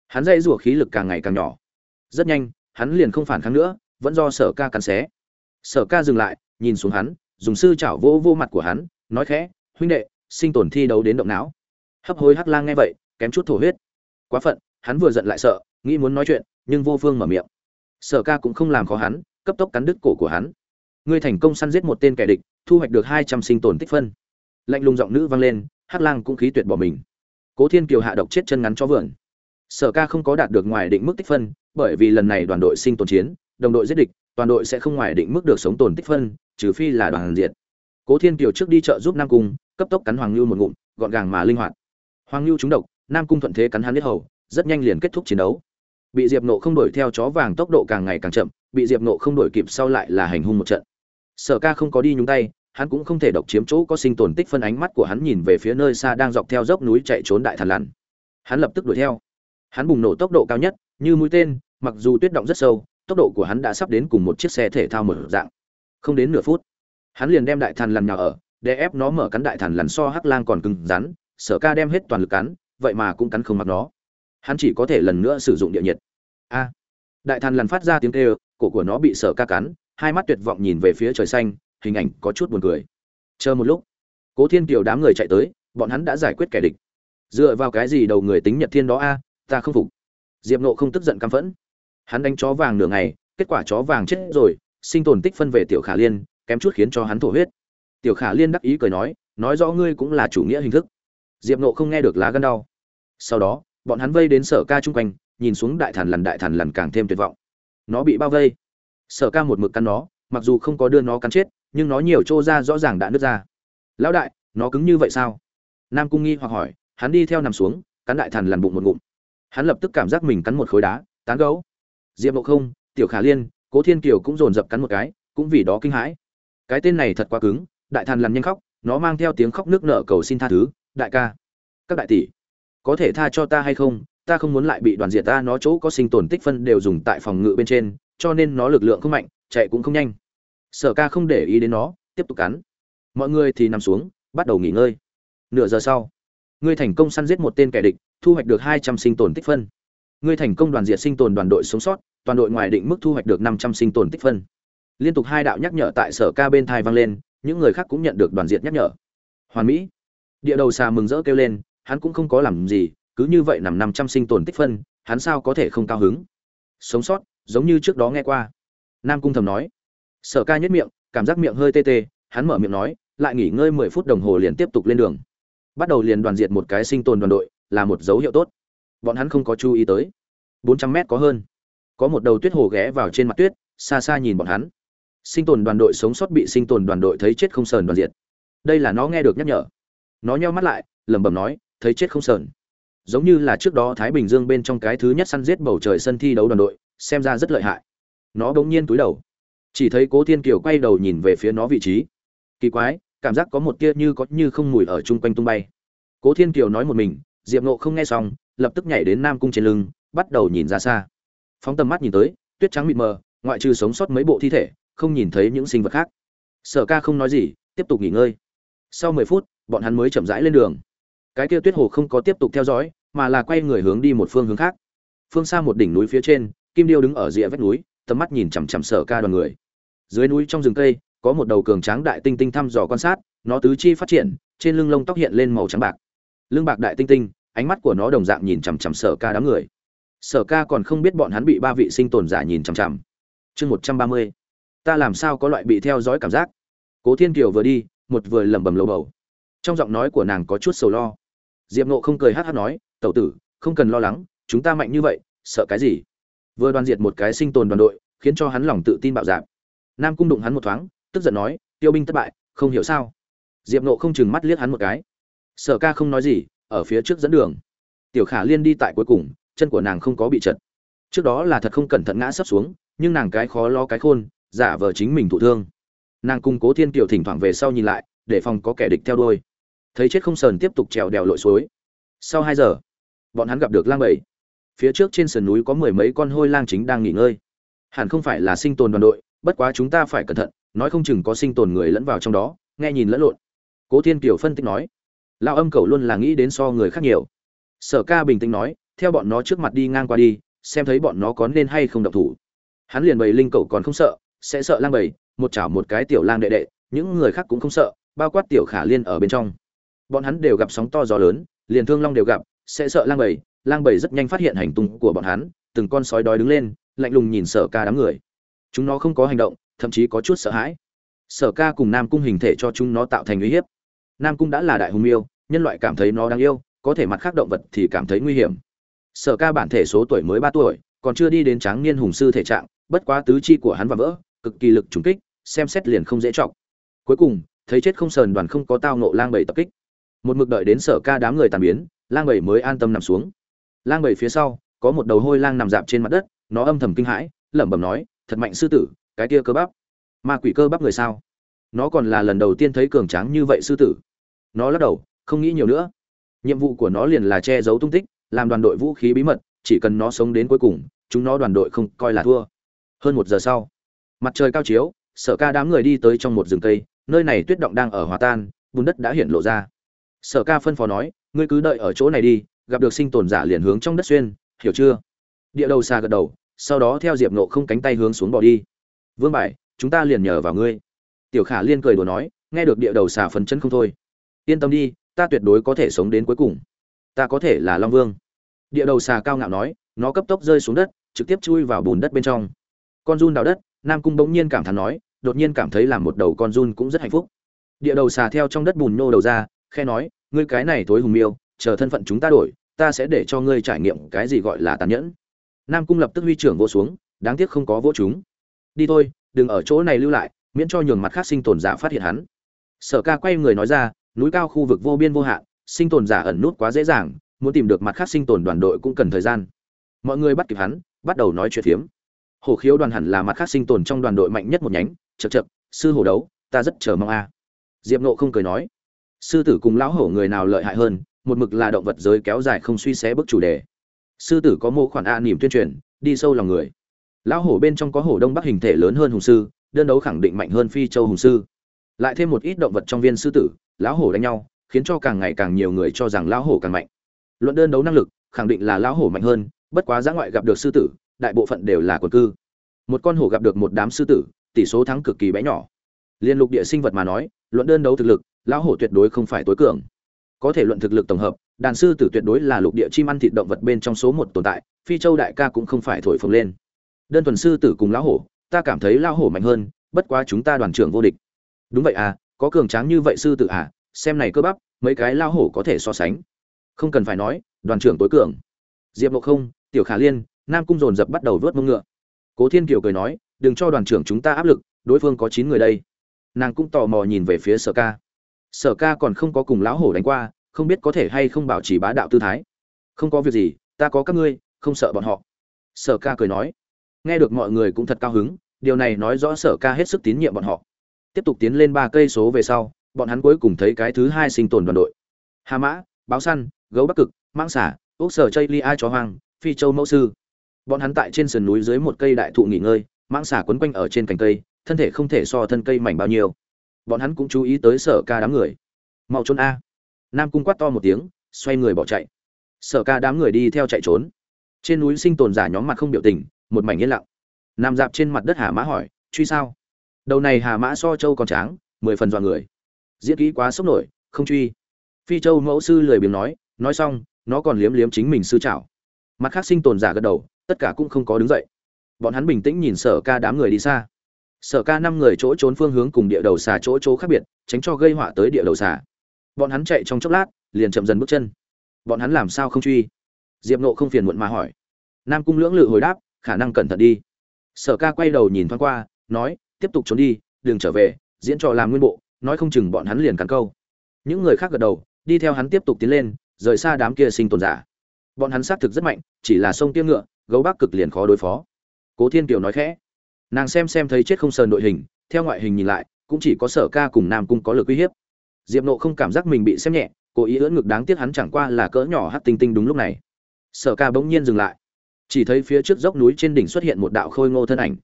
Hắn dây rủa khí lực càng ngày càng nhỏ. Rất nhanh, hắn liền không phản kháng nữa, vẫn do sở ca cắn xé. Sở ca dừng lại, nhìn xuống hắn, dùng sư chảo vô vô mặt của hắn, nói khẽ, huynh đệ, sinh tồn thi đấu đến động não hấp hối hắc lang nghe vậy, kém chút thổ huyết. Quá phận, hắn vừa giận lại sợ, nghĩ muốn nói chuyện, nhưng vô phương mở miệng. Sở ca cũng không làm khó hắn, cấp tốc cắn đứt cổ của hắn. Ngươi thành công săn giết một tên kẻ địch, thu hoạch được hai trăm sinh tồn tích phân. Lạnh lùng giọng nữ vang lên, hắc lang cũng khí tuyệt bỏ mình. Cố thiên kiều hạ độc chết chân ngắn cho vườn sở ca không có đạt được ngoài định mức tích phân, bởi vì lần này đoàn đội sinh tồn chiến, đồng đội giết địch, toàn đội sẽ không ngoài định mức được sống tồn tích phân, trừ phi là đoàn diệt. Cố thiên kiều trước đi chợ giúp nam cung, cấp tốc cắn hoàng lưu một ngụm, gọn gàng mà linh hoạt hoàng lưu trúng độc, nam cung thuận thế cắn hắn biết hầu, rất nhanh liền kết thúc chiến đấu. Bị diệp nộ không đuổi theo chó vàng tốc độ càng ngày càng chậm, bị diệp nộ không đuổi kịp sau lại là hành hung một trận. Sở ca không có đi nhúng tay, hắn cũng không thể độc chiếm chỗ có sinh tồn tích phân ánh mắt của hắn nhìn về phía nơi xa đang dọc theo dốc núi chạy trốn đại thần lằn. Hắn lập tức đuổi theo. Hắn bùng nổ tốc độ cao nhất, như mũi tên, mặc dù tuyết động rất sâu, tốc độ của hắn đã sắp đến cùng một chiếc xe thể thao mở dạng. Không đến nửa phút, hắn liền đem đại thần lằn nhào ở, để ép nó mở cắn đại thần lằn so hắc lang còn cứng rắn sở ca đem hết toàn lực cắn, vậy mà cũng cắn không mặc nó. Hắn chỉ có thể lần nữa sử dụng địa nhiệt. A. Đại thần lằn phát ra tiếng kêu, cổ của nó bị sở ca cắn, hai mắt tuyệt vọng nhìn về phía trời xanh, hình ảnh có chút buồn cười. Chờ một lúc, cố thiên kiều đám người chạy tới, bọn hắn đã giải quyết kẻ địch. Dựa vào cái gì đầu người tính nhật thiên đó a, ta không phục. Diệp nộ không tức giận căm phẫn. Hắn đánh chó vàng nửa ngày, kết quả chó vàng chết rồi, sinh tồn tích phân về tiểu khả liên, kém chút khiến cho hắn thổ huyết. Tiểu khả liên đắc ý cười nói nói rõ ngươi cũng là chủ nghĩa hình thức diệp nộ không nghe được lá gân đau. Sau đó, bọn hắn vây đến sở ca chung quanh, nhìn xuống đại thần lần đại thần lần càng thêm tuyệt vọng. Nó bị bao vây. Sở ca một mực cắn nó, mặc dù không có đưa nó cắn chết, nhưng nó nhiều trô ra rõ ràng đã nứt ra. Lão đại, nó cứng như vậy sao? Nam cung nghi hoặc hỏi, hắn đi theo nằm xuống, cắn đại thần lằn bụng một ngụm. Hắn lập tức cảm giác mình cắn một khối đá, tán gấu. Diệp Nộ không, tiểu khả liên, cố thiên kiều cũng dồn dập cắn một cái, cũng vì đó kinh hãi. Cái tên này thật quá cứng, đại thần lằn nhanh khóc, nó mang theo tiếng khóc nước nợ cầu xin tha thứ đại ca, các đại tỷ, có thể tha cho ta hay không? Ta không muốn lại bị đoàn diệt ta, nó chỗ có sinh tồn tích phân đều dùng tại phòng ngự bên trên, cho nên nó lực lượng không mạnh, chạy cũng không nhanh. Sở ca không để ý đến nó, tiếp tục cắn. Mọi người thì nằm xuống, bắt đầu nghỉ ngơi. Nửa giờ sau, ngươi thành công săn giết một tên kẻ địch, thu hoạch được hai trăm sinh tồn tích phân. Ngươi thành công đoàn diệt sinh tồn đoàn đội sống sót, toàn đội ngoài định mức thu hoạch được năm trăm sinh tồn tích phân. Liên tục hai đạo nhắc nhở tại sở ca bên thai vang lên, những người khác cũng nhận được đoàn diệt nhắc nhở. Hoàn mỹ địa đầu xà mừng rỡ kêu lên, hắn cũng không có làm gì, cứ như vậy nằm năm trăm sinh tồn tích phân, hắn sao có thể không cao hứng? Sống sót, giống như trước đó nghe qua. Nam cung thầm nói. Sở ca nhất miệng, cảm giác miệng hơi tê tê, hắn mở miệng nói, lại nghỉ ngơi mười phút đồng hồ liền tiếp tục lên đường. Bắt đầu liền đoàn diệt một cái sinh tồn đoàn đội, là một dấu hiệu tốt. Bọn hắn không có chú ý tới. Bốn trăm mét có hơn. Có một đầu tuyết hồ ghé vào trên mặt tuyết, xa xa nhìn bọn hắn. Sinh tồn đoàn đội sống sót bị sinh tồn đoàn đội thấy chết không sờn đoàn diệt. Đây là nó nghe được nhắc nhở nó nheo mắt lại, lẩm bẩm nói, thấy chết không sờn. Giống như là trước đó thái bình dương bên trong cái thứ nhất săn giết bầu trời sân thi đấu đoàn đội, xem ra rất lợi hại. Nó bỗng nhiên túi đầu. Chỉ thấy cố thiên kiều quay đầu nhìn về phía nó vị trí. Kỳ quái, cảm giác có một tia như có như không mùi ở chung quanh tung bay. Cố thiên kiều nói một mình, diệp nộ không nghe xong, lập tức nhảy đến nam cung trên lưng, bắt đầu nhìn ra xa. Phóng tầm mắt nhìn tới, tuyết trắng mịt mờ, ngoại trừ sống sót mấy bộ thi thể, không nhìn thấy những sinh vật khác. Sở ca không nói gì, tiếp tục nghỉ ngơi. Sau mười phút bọn hắn mới chậm rãi lên đường. Cái kia tuyết hồ không có tiếp tục theo dõi, mà là quay người hướng đi một phương hướng khác. Phương xa một đỉnh núi phía trên, kim điêu đứng ở rìa vách núi, tầm mắt nhìn chằm chằm sở ca đoàn người. Dưới núi trong rừng cây, có một đầu cường tráng đại tinh tinh thăm dò quan sát, nó tứ chi phát triển, trên lưng lông tóc hiện lên màu trắng bạc. Lưng bạc đại tinh tinh, ánh mắt của nó đồng dạng nhìn chằm chằm sở ca đám người. Sở ca còn không biết bọn hắn bị ba vị sinh tồn giả nhìn chằm chằm. Chương một trăm ba mươi. Ta làm sao có loại bị theo dõi cảm giác? Cố thiên kiều vừa đi, một vừa lẩm bẩm lầu bầu trong giọng nói của nàng có chút sầu lo. Diệp nộ không cười hát hát nói, tẩu tử, không cần lo lắng, chúng ta mạnh như vậy, sợ cái gì? Vừa đoàn diệt một cái sinh tồn đoàn đội, khiến cho hắn lòng tự tin bạo dạp nam cung đụng hắn một thoáng, tức giận nói, tiêu binh thất bại, không hiểu sao? Diệp nộ không chừng mắt liếc hắn một cái. Sở ca không nói gì, ở phía trước dẫn đường. Tiểu khả liên đi tại cuối cùng, chân của nàng không có bị chật. Trước đó là thật không cẩn thận ngã sấp xuống, nhưng nàng cái khó lo cái khôn, giả vờ chính mình thụ thương. Nàng cung cố thiên kiều thỉnh thoảng về sau nhìn lại, để phòng có kẻ địch theo đuôi thấy chết không sờn tiếp tục trèo đèo lội suối. Sau hai giờ, bọn hắn gặp được lang bảy. Phía trước trên sườn núi có mười mấy con hôi lang chính đang nghỉ ngơi. Hẳn không phải là sinh tồn đoàn đội, bất quá chúng ta phải cẩn thận, nói không chừng có sinh tồn người lẫn vào trong đó, nghe nhìn lẫn lộn. Cố thiên kiều phân tích nói lao âm cầu luôn là nghĩ đến so người khác nhiều. Sở ca bình tĩnh nói, theo bọn nó trước mặt đi ngang qua đi, xem thấy bọn nó có nên hay không động thủ. Hắn liền bầy linh cầu còn không sợ, sẽ sợ lang bầy một chảo một cái tiểu lang đệ đệ, những người khác cũng không sợ, bao quát tiểu khả liên ở bên trong bọn hắn đều gặp sóng to gió lớn, liền thương long đều gặp, sẽ sợ lang bầy lang bầy rất nhanh phát hiện hành tung của bọn hắn, từng con sói đói đứng lên, lạnh lùng nhìn sở ca đám người. Chúng nó không có hành động, thậm chí có chút sợ hãi. Sở ca cùng nam cung hình thể cho chúng nó tạo thành uy hiếp. Nam cung đã là đại hùng miêu, nhân loại cảm thấy nó đáng yêu, có thể mặt khác động vật thì cảm thấy nguy hiểm. Sở ca bản thể số tuổi mới ba tuổi, còn chưa đi đến tráng niên hùng sư thể trạng, bất quá tứ chi của hắn và vỡ, cực kỳ lực trùng kích, xem xét liền không dễ trọng cuối cùng, thấy chết không sờn đoàn không có tao nộ lang bầy tập kích một mực đợi đến sở ca đám người tàn biến, lang bảy mới an tâm nằm xuống. Lang bảy phía sau, có một đầu hôi lang nằm dạp trên mặt đất, nó âm thầm kinh hãi, lẩm bẩm nói, thật mạnh sư tử, cái kia cơ bắp. Ma quỷ cơ bắp người sao? Nó còn là lần đầu tiên thấy cường tráng như vậy sư tử. Nó lắc đầu, không nghĩ nhiều nữa. Nhiệm vụ của nó liền là che giấu tung tích, làm đoàn đội vũ khí bí mật, chỉ cần nó sống đến cuối cùng, chúng nó đoàn đội không coi là thua. Hơn một giờ sau, mặt trời cao chiếu, sở ca đám người đi tới trong một rừng cây, nơi này tuyết động đang ở hòa tan, bùn đất đã hiện lộ ra sở ca phân phó nói, ngươi cứ đợi ở chỗ này đi, gặp được sinh tồn giả liền hướng trong đất xuyên, hiểu chưa? Địa đầu xa gật đầu, sau đó theo diệp nộ không cánh tay hướng xuống bỏ đi. Vương bài, chúng ta liền nhờ vào ngươi. Tiểu khả liên cười đùa nói, nghe được địa đầu xà phấn chân không thôi. Yên tâm đi, ta tuyệt đối có thể sống đến cuối cùng. Ta có thể là long vương. Địa đầu xà cao ngạo nói, nó cấp tốc rơi xuống đất, trực tiếp chui vào bùn đất bên trong. Con run đào đất, nam cung bỗng nhiên cảm thán nói, đột nhiên cảm thấy làm một đầu con run cũng rất hạnh phúc. Địa đầu xà theo trong đất bùn nô đầu ra khe nói, ngươi cái này thối hùng miêu, chờ thân phận chúng ta đổi, ta sẽ để cho ngươi trải nghiệm cái gì gọi là tàn nhẫn. Nam cung lập tức huy trưởng vô xuống, đáng tiếc không có vỗ chúng. Đi thôi, đừng ở chỗ này lưu lại, miễn cho nhường mặt khác sinh tồn giả phát hiện hắn. Sở ca quay người nói ra, núi cao khu vực vô biên vô hạn, sinh tồn giả ẩn nút quá dễ dàng, muốn tìm được mặt khác sinh tồn đoàn đội cũng cần thời gian. Mọi người bắt kịp hắn, bắt đầu nói chuyện phiếm. Hồ khiếu đoàn hẳn là mặt khác sinh tồn trong đoàn đội mạnh nhất một nhánh chật chật sư hổ đấu, ta rất chờ mong a. Diệp nộ không cười nói sư tử cùng lão hổ người nào lợi hại hơn, một mực là động vật giới kéo dài không suy xé bức chủ đề. Sư tử có mô khoản a niềm tuyên truyền, đi sâu lòng người. Lão hổ bên trong có hổ đông bắc hình thể lớn hơn hùng sư, đơn đấu khẳng định mạnh hơn phi châu hùng sư. Lại thêm một ít động vật trong viên sư tử, lão hổ đánh nhau, khiến cho càng ngày càng nhiều người cho rằng lão hổ càng mạnh. Luận đơn đấu năng lực, khẳng định là lão hổ mạnh hơn, bất quá giã ngoại gặp được sư tử, đại bộ phận đều là quần cư. Một con hổ gặp được một đám sư tử, tỷ số thắng cực kỳ bé nhỏ. Liên lục địa sinh vật mà nói, luận đơn đấu thực lực lão hổ tuyệt đối không phải tối cường. Có thể luận thực lực tổng hợp, đàn sư tử tuyệt đối là lục địa chim ăn thịt động vật bên trong số một tồn tại, phi châu đại ca cũng không phải thổi phồng lên. Đơn thuần sư tử cùng lão hổ, ta cảm thấy lão hổ mạnh hơn, bất quá chúng ta đoàn trưởng vô địch. Đúng vậy à có cường tráng như vậy sư tử à xem này cơ bắp, mấy cái lão hổ có thể so sánh. Không cần phải nói, đoàn trưởng tối cường. Diệp ngộ không, tiểu khả liên, nam cung dồn dập bắt đầu vớt mông ngựa. Cố thiên kiều cười nói, đừng cho đoàn trưởng chúng ta áp lực, đối phương có chín người đây. Nàng cũng tò mò nhìn về phía sở ca sở ca còn không có cùng lão hổ đánh qua, không biết có thể hay không bảo trì bá đạo tư thái. Không có việc gì, ta có các ngươi, không sợ bọn họ. Sở ca cười nói. Nghe được mọi người cũng thật cao hứng, điều này nói rõ sở ca hết sức tín nhiệm bọn họ. Tiếp tục tiến lên ba cây số về sau, bọn hắn cuối cùng thấy cái thứ hai sinh tồn đoàn đội. Hà mã, báo săn, gấu bắc cực mang xả ốc sở chây li ai chó hoang, phi châu mẫu sư. Bọn hắn tại trên sườn núi dưới một cây đại thụ nghỉ ngơi mang xả quấn quanh ở trên cành cây, thân thể không thể so thân cây mảnh bao nhiêu bọn hắn cũng chú ý tới sở ca đám người. Mau trốn a. Nam cung quát to một tiếng, xoay người bỏ chạy. Sở ca đám người đi theo chạy trốn. Trên núi sinh tồn giả nhóm mặt không biểu tình, một mảnh yên lặng. Nằm dạp trên mặt đất hà mã hỏi, truy sao? Đầu này hà mã so châu còn tráng, mười phần dọa người. Diễn kỹ quá sốc nổi, không truy. Phi châu mẫu sư lười biếng nói nói xong, nó còn liếm liếm chính mình sư trảo. Mặt khác sinh tồn giả gật đầu, tất cả cũng không có đứng dậy. Bọn hắn bình tĩnh nhìn sở ca đám người đi xa sở ca năm người chỗ trốn phương hướng cùng địa đầu xà chỗ chỗ khác biệt, tránh cho gây họa tới địa đầu xà. Bọn hắn chạy trong chốc lát, liền chậm dần bước chân. Bọn hắn làm sao không truy? Diệp nộ không phiền muộn mà hỏi. Nam cung lưỡng lự hồi đáp, khả năng cẩn thận đi. Sở ca quay đầu nhìn thoáng qua, nói, tiếp tục trốn đi, đừng trở về, diễn trò làm nguyên bộ, nói không chừng bọn hắn liền cắn câu. Những người khác gật đầu, đi theo hắn tiếp tục tiến lên, rời xa đám kia sinh tồn giả. Bọn hắn xác thực rất mạnh, chỉ là sông tiêm ngựa, gấu bắc cực liền khó đối phó. Cố thiên kiều nói khẽ nàng xem xem thấy chết không sờn đội hình, theo ngoại hình nhìn lại, cũng chỉ có sở ca cùng nam cung có lực uy hiếp. Diệp nộ không cảm giác mình bị xem nhẹ, cố ý ưỡn ngực đáng tiếc hắn chẳng qua là cỡ nhỏ hát tinh tinh đúng lúc này. Sở ca bỗng nhiên dừng lại. Chỉ thấy phía trước dốc núi trên đỉnh xuất hiện một đạo khôi ngô thân ảnh.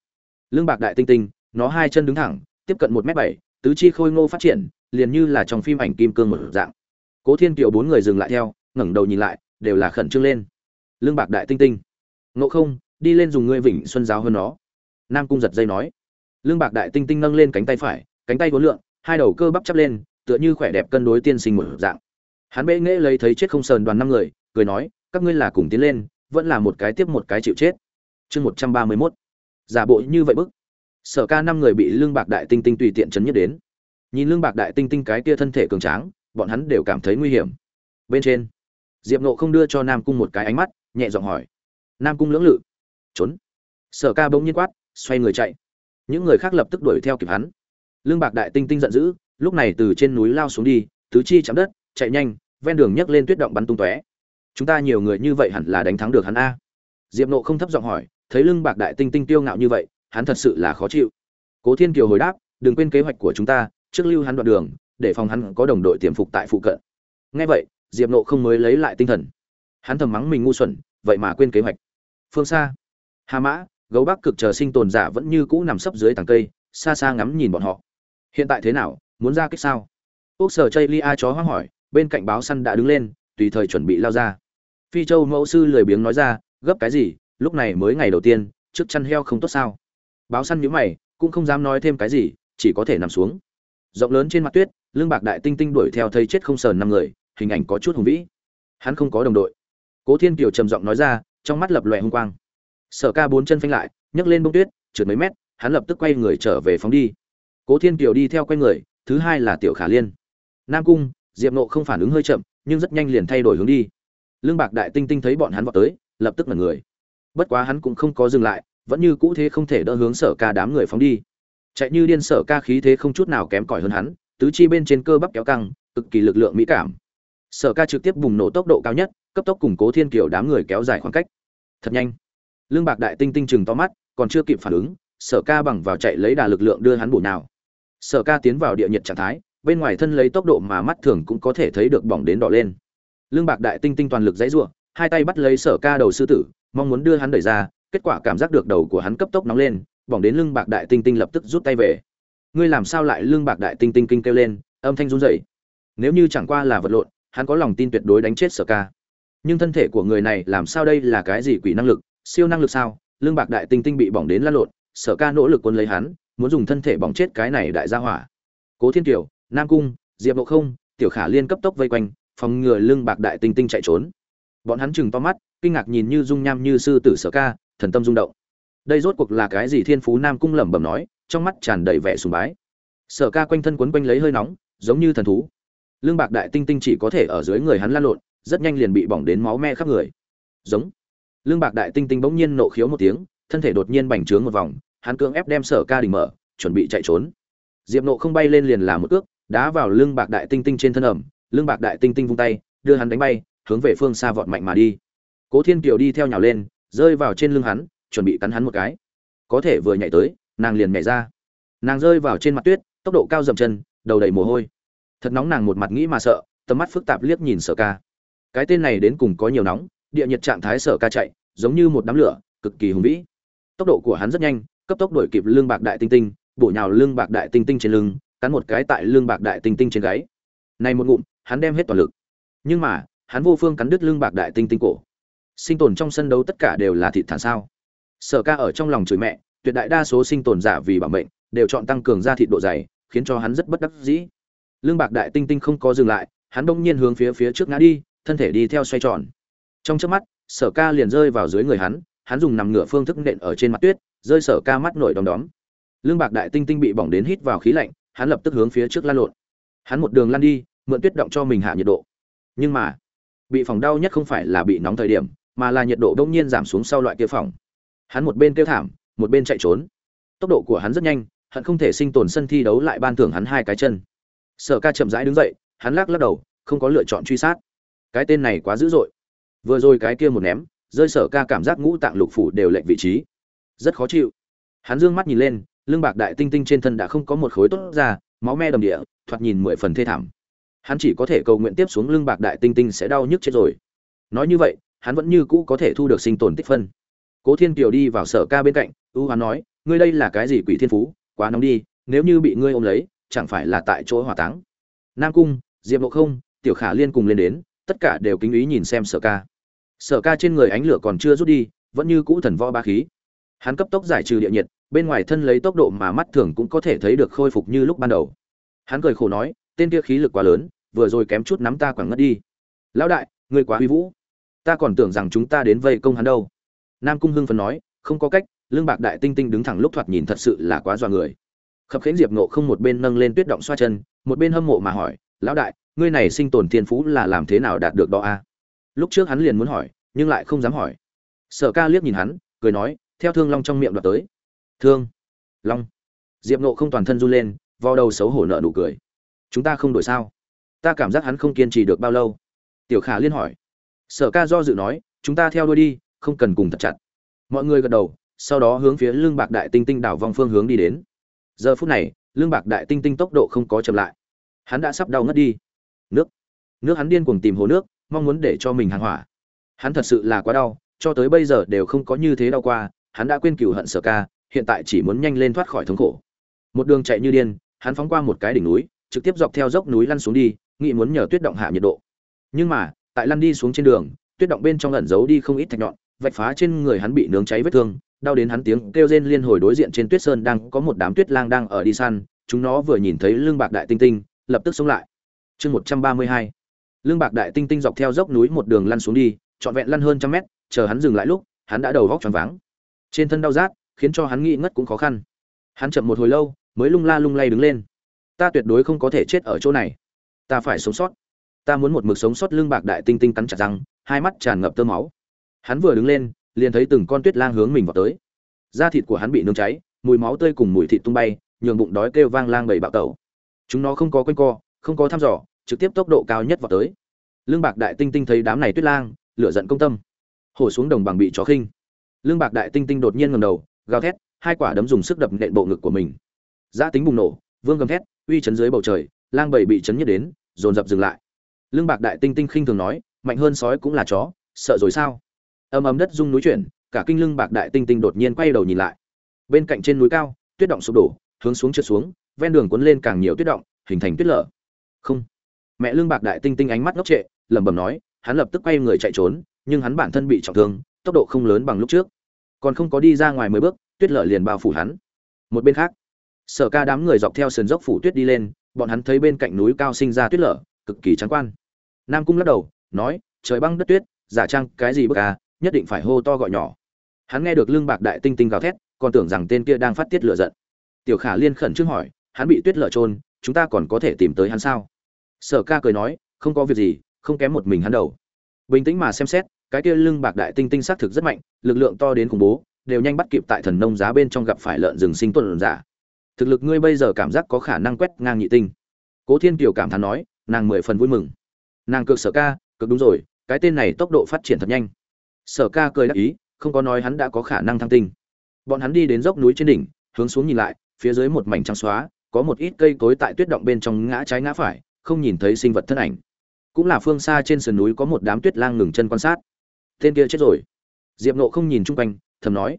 Lương bạc đại tinh tinh, nó hai chân đứng thẳng, tiếp cận một m bảy, tứ chi khôi ngô phát triển, liền như là trong phim ảnh kim cương một dạng. Cố thiên kiều bốn người dừng lại theo, ngẩng đầu nhìn lại, đều là khẩn trương lên. Lương bạc đại tinh tinh. Ngộ không, đi lên dùng ngươi vịnh xuân giáo hơn nó nam cung giật dây nói. Lương bạc đại tinh tinh nâng lên cánh tay phải, cánh tay vốn lượn, hai đầu cơ bắp chắp lên, tựa như khỏe đẹp cân đối tiên sinh một dạng. Hắn bệ nghễ lấy thấy chết không sờn đoàn năm người, cười nói, các ngươi là cùng tiến lên, vẫn là một cái tiếp một cái chịu chết. Chương một trăm ba mươi mốt. Giả bộ như vậy bức. Sở ca năm người bị lương bạc đại tinh tinh tùy tiện chấn nhất đến. Nhìn lương bạc đại tinh tinh cái kia thân thể cường tráng, bọn hắn đều cảm thấy nguy hiểm. Bên trên, diệp nộ không đưa cho nam cung một cái ánh mắt, nhẹ giọng hỏi. Nam cung lưỡng lự. Trốn. Sở ca bỗng nhiên quát xoay người chạy. Những người khác lập tức đuổi theo kịp hắn. Lương bạc đại tinh tinh giận dữ, lúc này từ trên núi lao xuống đi, tứ chi chạm đất, chạy nhanh, ven đường nhấc lên tuyết động bắn tung tóe. Chúng ta nhiều người như vậy hẳn là đánh thắng được hắn a. Diệp nộ không thấp giọng hỏi, thấy lưng bạc đại tinh tinh tiêu ngạo như vậy, hắn thật sự là khó chịu. Cố thiên kiều hồi đáp, đừng quên kế hoạch của chúng ta, trước lưu hắn đoạn đường, để phòng hắn có đồng đội tiềm phục tại phụ cận. Ngay vậy, diệp nộ không mới lấy lại tinh thần. Hắn thầm mắng mình ngu xuẩn, vậy mà quên kế hoạch. Phương xa. Hà mã gấu bắc cực chờ sinh tồn giả vẫn như cũ nằm sấp dưới tàng cây, xa xa ngắm nhìn bọn họ. Hiện tại thế nào, muốn ra kích sao? Ốc sở chây lia chó hoang hỏi, bên cạnh báo săn đã đứng lên, tùy thời chuẩn bị lao ra. Phi châu mẫu sư lười biếng nói ra, gấp cái gì, lúc này mới ngày đầu tiên, trước chăn heo không tốt sao? Báo săn nhíu mày, cũng không dám nói thêm cái gì, chỉ có thể nằm xuống. Rộng lớn trên mặt tuyết lương bạc đại tinh tinh đuổi theo thấy chết không sờn năm người, hình ảnh có chút hùng vĩ. Hắn không có đồng đội. Cố thiên kiều trầm giọng nói ra, trong mắt lập lòe hung quang sở ca bốn chân phanh lại, nhấc lên bông tuyết, trượt mấy mét, hắn lập tức quay người trở về phóng đi. Cố thiên kiều đi theo quay người, thứ hai là tiểu khả liên. Nam cung, diệp nộ không phản ứng hơi chậm, nhưng rất nhanh liền thay đổi hướng đi. Lương bạc đại tinh tinh thấy bọn hắn vọt tới, lập tức là người. Bất quá hắn cũng không có dừng lại, vẫn như cũ thế không thể đỡ hướng sở ca đám người phóng đi. Chạy như điên sở ca khí thế không chút nào kém cỏi hơn hắn, tứ chi bên trên cơ bắp kéo căng, cực kỳ lực lượng mỹ cảm. Sở ca trực tiếp bùng nổ tốc độ cao nhất, cấp tốc củng cố thiên kiều đám người kéo dài khoảng cách. Thật nhanh lương bạc đại tinh tinh chừng to mắt, còn chưa kịp phản ứng, sở ca bằng vào chạy lấy đà lực lượng đưa hắn bổ nào sở ca tiến vào địa nhiệt trạng thái, bên ngoài thân lấy tốc độ mà mắt thường cũng có thể thấy được bỏng đến đỏ lên. Lương bạc đại tinh tinh toàn lực dãy giụa, hai tay bắt lấy sở ca đầu sư tử, mong muốn đưa hắn đẩy ra, kết quả cảm giác được đầu của hắn cấp tốc nóng lên, bỏng đến lưng bạc đại tinh tinh lập tức rút tay về. Ngươi làm sao lại lưng bạc đại tinh tinh kinh kêu lên, âm thanh run rẩy. Nếu như chẳng qua là vật lộn, hắn có lòng tin tuyệt đối đánh chết sở ca. Nhưng thân thể của người này làm sao đây là cái gì quỷ năng lực? Siêu năng lực sao? Lương bạc đại tinh tinh bị bỏng đến lăn lộn, sở ca nỗ lực quân lấy hắn, muốn dùng thân thể bỏng chết cái này đại gia hỏa. Cố thiên kiều, nam cung, diệp độ không, tiểu khả liên cấp tốc vây quanh, phòng ngừa lương bạc đại tinh tinh chạy trốn. Bọn hắn chừng to mắt, kinh ngạc nhìn như dung nham như sư tử sở ca, thần tâm rung động. Đây rốt cuộc là cái gì thiên phú nam cung lẩm bẩm nói, trong mắt tràn đầy vẻ sùng bái. Sở ca quanh thân quấn quanh lấy hơi nóng, giống như thần thú. Lương bạc đại tinh tinh chỉ có thể ở dưới người hắn lan lộn, rất nhanh liền bị bỏng đến máu me khắp người. Giống lương bạc đại tinh tinh bỗng nhiên nộ khiếu một tiếng thân thể đột nhiên bành trướng một vòng hắn cưỡng ép đem sở ca đình mở chuẩn bị chạy trốn. Diệp nộ không bay lên liền là một cước, đá vào lưng bạc đại tinh tinh trên thân ẩm. Lưng bạc đại tinh tinh vung tay đưa hắn đánh bay hướng về phương xa vọt mạnh mà đi. Cố thiên kiều đi theo nhào lên rơi vào trên lưng hắn chuẩn bị cắn hắn một cái. Có thể vừa nhảy tới nàng liền nhảy ra. Nàng rơi vào trên mặt tuyết tốc độ cao dậm chân đầu đầy mồ hôi. Thật nóng nàng một mặt nghĩ mà sợ tầm mắt phức tạp liếc nhìn sở ca. Cái tên này đến cùng có nhiều nóng địa nhiệt trạng thái sở ca chạy, giống như một đám lửa, cực kỳ hùng vĩ. Tốc độ của hắn rất nhanh, cấp tốc đuổi kịp lương bạc đại tinh tinh, bổ nhào lương bạc đại tinh tinh trên lưng, cắn một cái tại lương bạc đại tinh tinh trên gáy. Này một ngụm, hắn đem hết toàn lực. Nhưng mà, hắn vô phương cắn đứt lương bạc đại tinh tinh cổ. Sinh tồn trong sân đấu tất cả đều là thịt thản sao. Sở ca ở trong lòng chửi mẹ, tuyệt đại đa số sinh tồn giả vì bảo mệnh, đều chọn tăng cường ra thịt độ dày, khiến cho hắn rất bất đắc dĩ. Lương bạc đại tinh tinh không có dừng lại, hắn bỗng nhiên hướng phía phía trước ngã đi, thân thể đi theo xoay tròn trong chớp mắt, sở ca liền rơi vào dưới người hắn hắn dùng nằm ngửa phương thức nện ở trên mặt tuyết, rơi sở ca mắt nổi đom đóm. Lương bạc đại tinh tinh bị bỏng đến hít vào khí lạnh, hắn lập tức hướng phía trước lan lộn. Hắn một đường lăn đi, mượn tuyết động cho mình hạ nhiệt độ. Nhưng mà, bị phòng đau nhất không phải là bị nóng thời điểm, mà là nhiệt độ đông nhiên giảm xuống sau loại kia phòng. Hắn một bên kêu thảm, một bên chạy trốn. Tốc độ của hắn rất nhanh, hắn không thể sinh tồn sân thi đấu lại ban thưởng hắn hai cái chân. Sở ca chậm rãi đứng dậy, hắn lắc lắc đầu, không có lựa chọn truy sát. Cái tên này quá dữ dội vừa rồi cái kia một ném, rơi sở ca cảm giác ngũ tạng lục phủ đều lệnh vị trí. Rất khó chịu. Hắn dương mắt nhìn lên, lưng bạc đại tinh tinh trên thân đã không có một khối tốt ra, máu me đầm địa, thoạt nhìn mười phần thê thảm. Hắn chỉ có thể cầu nguyện tiếp xuống lưng bạc đại tinh tinh sẽ đau nhức chết rồi. Nói như vậy, hắn vẫn như cũ có thể thu được sinh tồn tích phân. Cố thiên kiều đi vào sở ca bên cạnh, ưu hắn nói, ngươi đây là cái gì quỷ thiên phú? Quá nóng đi, nếu như bị ngươi ôm lấy, chẳng phải là tại chỗ hỏa táng? Nam cung, diệp lộ không, tiểu khả liên cùng lên đến, tất cả đều kính ý nhìn xem sở ca sở ca trên người ánh lửa còn chưa rút đi, vẫn như cũ thần võ ba khí. Hắn cấp tốc giải trừ địa nhiệt, bên ngoài thân lấy tốc độ mà mắt thường cũng có thể thấy được khôi phục như lúc ban đầu. Hắn cười khổ nói, tên kia khí lực quá lớn, vừa rồi kém chút nắm ta quẳng ngất đi. Lão đại, ngươi quá uy vũ. Ta còn tưởng rằng chúng ta đến vây công hắn đâu. Nam cung hưng phấn nói, không có cách, lương bạc đại tinh tinh đứng thẳng lúc thoạt nhìn thật sự là quá dọa người. Khập khiễng diệp nộ không một bên nâng lên tuyết động xoa chân, một bên hâm mộ mà hỏi, lão đại, ngươi này sinh tồn thiên phú là làm thế nào đạt được đó a? Lúc trước hắn liền muốn hỏi, nhưng lại không dám hỏi. Sở ca liếc nhìn hắn, cười nói, theo thương long trong miệng đoạt tới. Thương long. Diệp nộ không toàn thân run lên vo đầu xấu hổ nợ nụ cười. Chúng ta không đổi sao? Ta cảm giác hắn không kiên trì được bao lâu. Tiểu khả liên hỏi. Sở ca do dự nói, chúng ta theo đuôi đi, không cần cùng thật chặt. Mọi người gật đầu, sau đó hướng phía lương bạc đại tinh tinh đảo vòng phương hướng đi đến. Giờ phút này, lương bạc đại tinh tinh tốc độ không có chậm lại. Hắn đã sắp đau ngất đi. Nước. Nước hắn điên cuồng tìm hồ nước mong muốn để cho mình hàng hỏa. Hắn thật sự là quá đau, cho tới bây giờ đều không có như thế đau qua, hắn đã quên cựu hận sở ca, hiện tại chỉ muốn nhanh lên thoát khỏi thống khổ. Một đường chạy như điên, hắn phóng qua một cái đỉnh núi, trực tiếp dọc theo dốc núi lăn xuống đi, nghĩ muốn nhờ tuyết động hạ nhiệt độ. Nhưng mà, tại lăn đi xuống trên đường, tuyết động bên trong ẩn giấu đi không ít thạch nhọn, vạch phá trên người hắn bị nướng cháy vết thương, đau đến hắn tiếng kêu rên liên hồi đối diện trên tuyết sơn đang có một đám tuyết lang đang ở đi săn, chúng nó vừa nhìn thấy lưng bạc đại tinh tinh, lập tức sống lại. Chương một trăm ba mươi hai. Lương bạc đại tinh tinh dọc theo dốc núi một đường lăn xuống đi, trọn vẹn lăn hơn trăm mét, chờ hắn dừng lại lúc, hắn đã đầu vóc choáng váng. Trên thân đau rát, khiến cho hắn nghĩ ngất cũng khó khăn. Hắn chậm một hồi lâu, mới lung la lung lay đứng lên. Ta tuyệt đối không có thể chết ở chỗ này. Ta phải sống sót. Ta muốn một mực sống sót Lương bạc đại tinh tinh cắn chặt răng, hai mắt tràn ngập tơ máu. Hắn vừa đứng lên, liền thấy từng con tuyết lang hướng mình vào tới. Da thịt của hắn bị nướng cháy, mùi máu tươi cùng mùi thịt tung bay, nhường bụng đói kêu vang lang bầy bạo tẩu. Chúng nó không có quanh co, không có thăm dò trực tiếp tốc độ cao nhất vào tới. Lương bạc đại tinh tinh thấy đám này tuyết lang, lửa giận công tâm. Hổ xuống đồng bằng bị chó khinh. Lương bạc đại tinh tinh đột nhiên ngầm đầu, gào thét, hai quả đấm dùng sức đập nện bộ ngực của mình. Giã tính bùng nổ, vương gầm thét, uy chấn dưới bầu trời, lang bầy bị chấn nhất đến, dồn dập dừng lại. Lương bạc đại tinh tinh khinh thường nói, mạnh hơn sói cũng là chó, sợ rồi sao? Âm ấm đất rung núi chuyển, cả kinh lưng bạc đại tinh tinh đột nhiên quay đầu nhìn lại. Bên cạnh trên núi cao, tuyết động sụp đổ, hướng xuống trượt xuống, ven đường cuốn lên càng nhiều tuyết động, hình thành tuyết lở. Không mẹ lương bạc đại tinh tinh ánh mắt ngốc trệ, lẩm bẩm nói, hắn lập tức quay người chạy trốn, nhưng hắn bản thân bị trọng thương, tốc độ không lớn bằng lúc trước. Còn không có đi ra ngoài mười bước, tuyết lở liền bao phủ hắn. Một bên khác, sở ca đám người dọc theo sườn dốc phủ tuyết đi lên, bọn hắn thấy bên cạnh núi cao sinh ra tuyết lở, cực kỳ trắng quan. Nam cung lắc đầu, nói, trời băng đất tuyết, giả trang cái gì bức à nhất định phải hô to gọi nhỏ. Hắn nghe được lương bạc đại tinh tinh gào thét, còn tưởng rằng tên kia đang phát tiết lửa giận. Tiểu khả liên khẩn trương hỏi, hắn bị tuyết lở trôn chúng ta còn có thể tìm tới hắn sao? Sở ca cười nói, không có việc gì, không kém một mình hắn đầu bình tĩnh mà xem xét, cái kia lưng bạc đại tinh tinh xác thực rất mạnh, lực lượng to đến khủng bố, đều nhanh bắt kịp tại thần nông giá bên trong gặp phải lợn rừng sinh tuần giả. Thực lực ngươi bây giờ cảm giác có khả năng quét ngang nhị tinh. Cố thiên kiều cảm thán nói, nàng mười phần vui mừng. Nàng cực sở ca cực đúng rồi, cái tên này tốc độ phát triển thật nhanh. Sở ca cười đắc ý, không có nói hắn đã có khả năng thăng tinh. Bọn hắn đi đến dốc núi trên đỉnh, hướng xuống nhìn lại, phía dưới một mảnh trắng xóa, có một ít cây cối tại tuyết động bên trong ngã trái ngã phải không nhìn thấy sinh vật thân ảnh. Cũng là phương xa trên sườn núi có một đám tuyết lang ngừng chân quan sát. Tên kia chết rồi. Diệp nộ không nhìn chung quanh, thầm nói.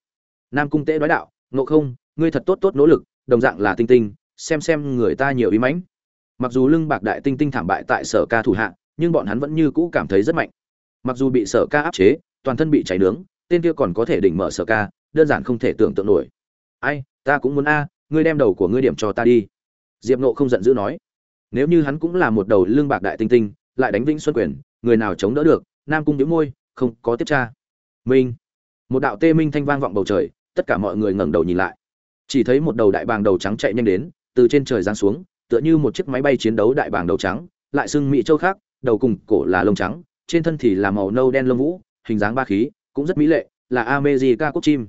Nam cung tễ nói đạo nộ không, ngươi thật tốt tốt nỗ lực, đồng dạng là tinh tinh, xem xem người ta nhiều ý mãnh. Mặc dù lưng bạc đại tinh tinh thảm bại tại sở ca thủ hạ, nhưng bọn hắn vẫn như cũ cảm thấy rất mạnh. Mặc dù bị sở ca áp chế, toàn thân bị cháy nướng, tên kia còn có thể đỉnh mở sở ca, đơn giản không thể tưởng tượng nổi. Ai, ta cũng muốn a, ngươi đem đầu của ngươi điểm cho ta đi. Diệp nộ không giận dữ nói nếu như hắn cũng là một đầu lương bạc đại tinh tinh, lại đánh vĩnh xuân quyền, người nào chống đỡ được? Nam cung đĩu môi, không có tiếp tra. Minh. Một đạo tê minh thanh vang vọng bầu trời, tất cả mọi người ngẩng đầu nhìn lại. Chỉ thấy một đầu đại bàng đầu trắng chạy nhanh đến, từ trên trời giáng xuống, tựa như một chiếc máy bay chiến đấu đại bàng đầu trắng, lại xưng mỹ châu khác, đầu cùng cổ là lông trắng, trên thân thì là màu nâu đen lông vũ, hình dáng ba khí, cũng rất mỹ lệ, là America cốt chim.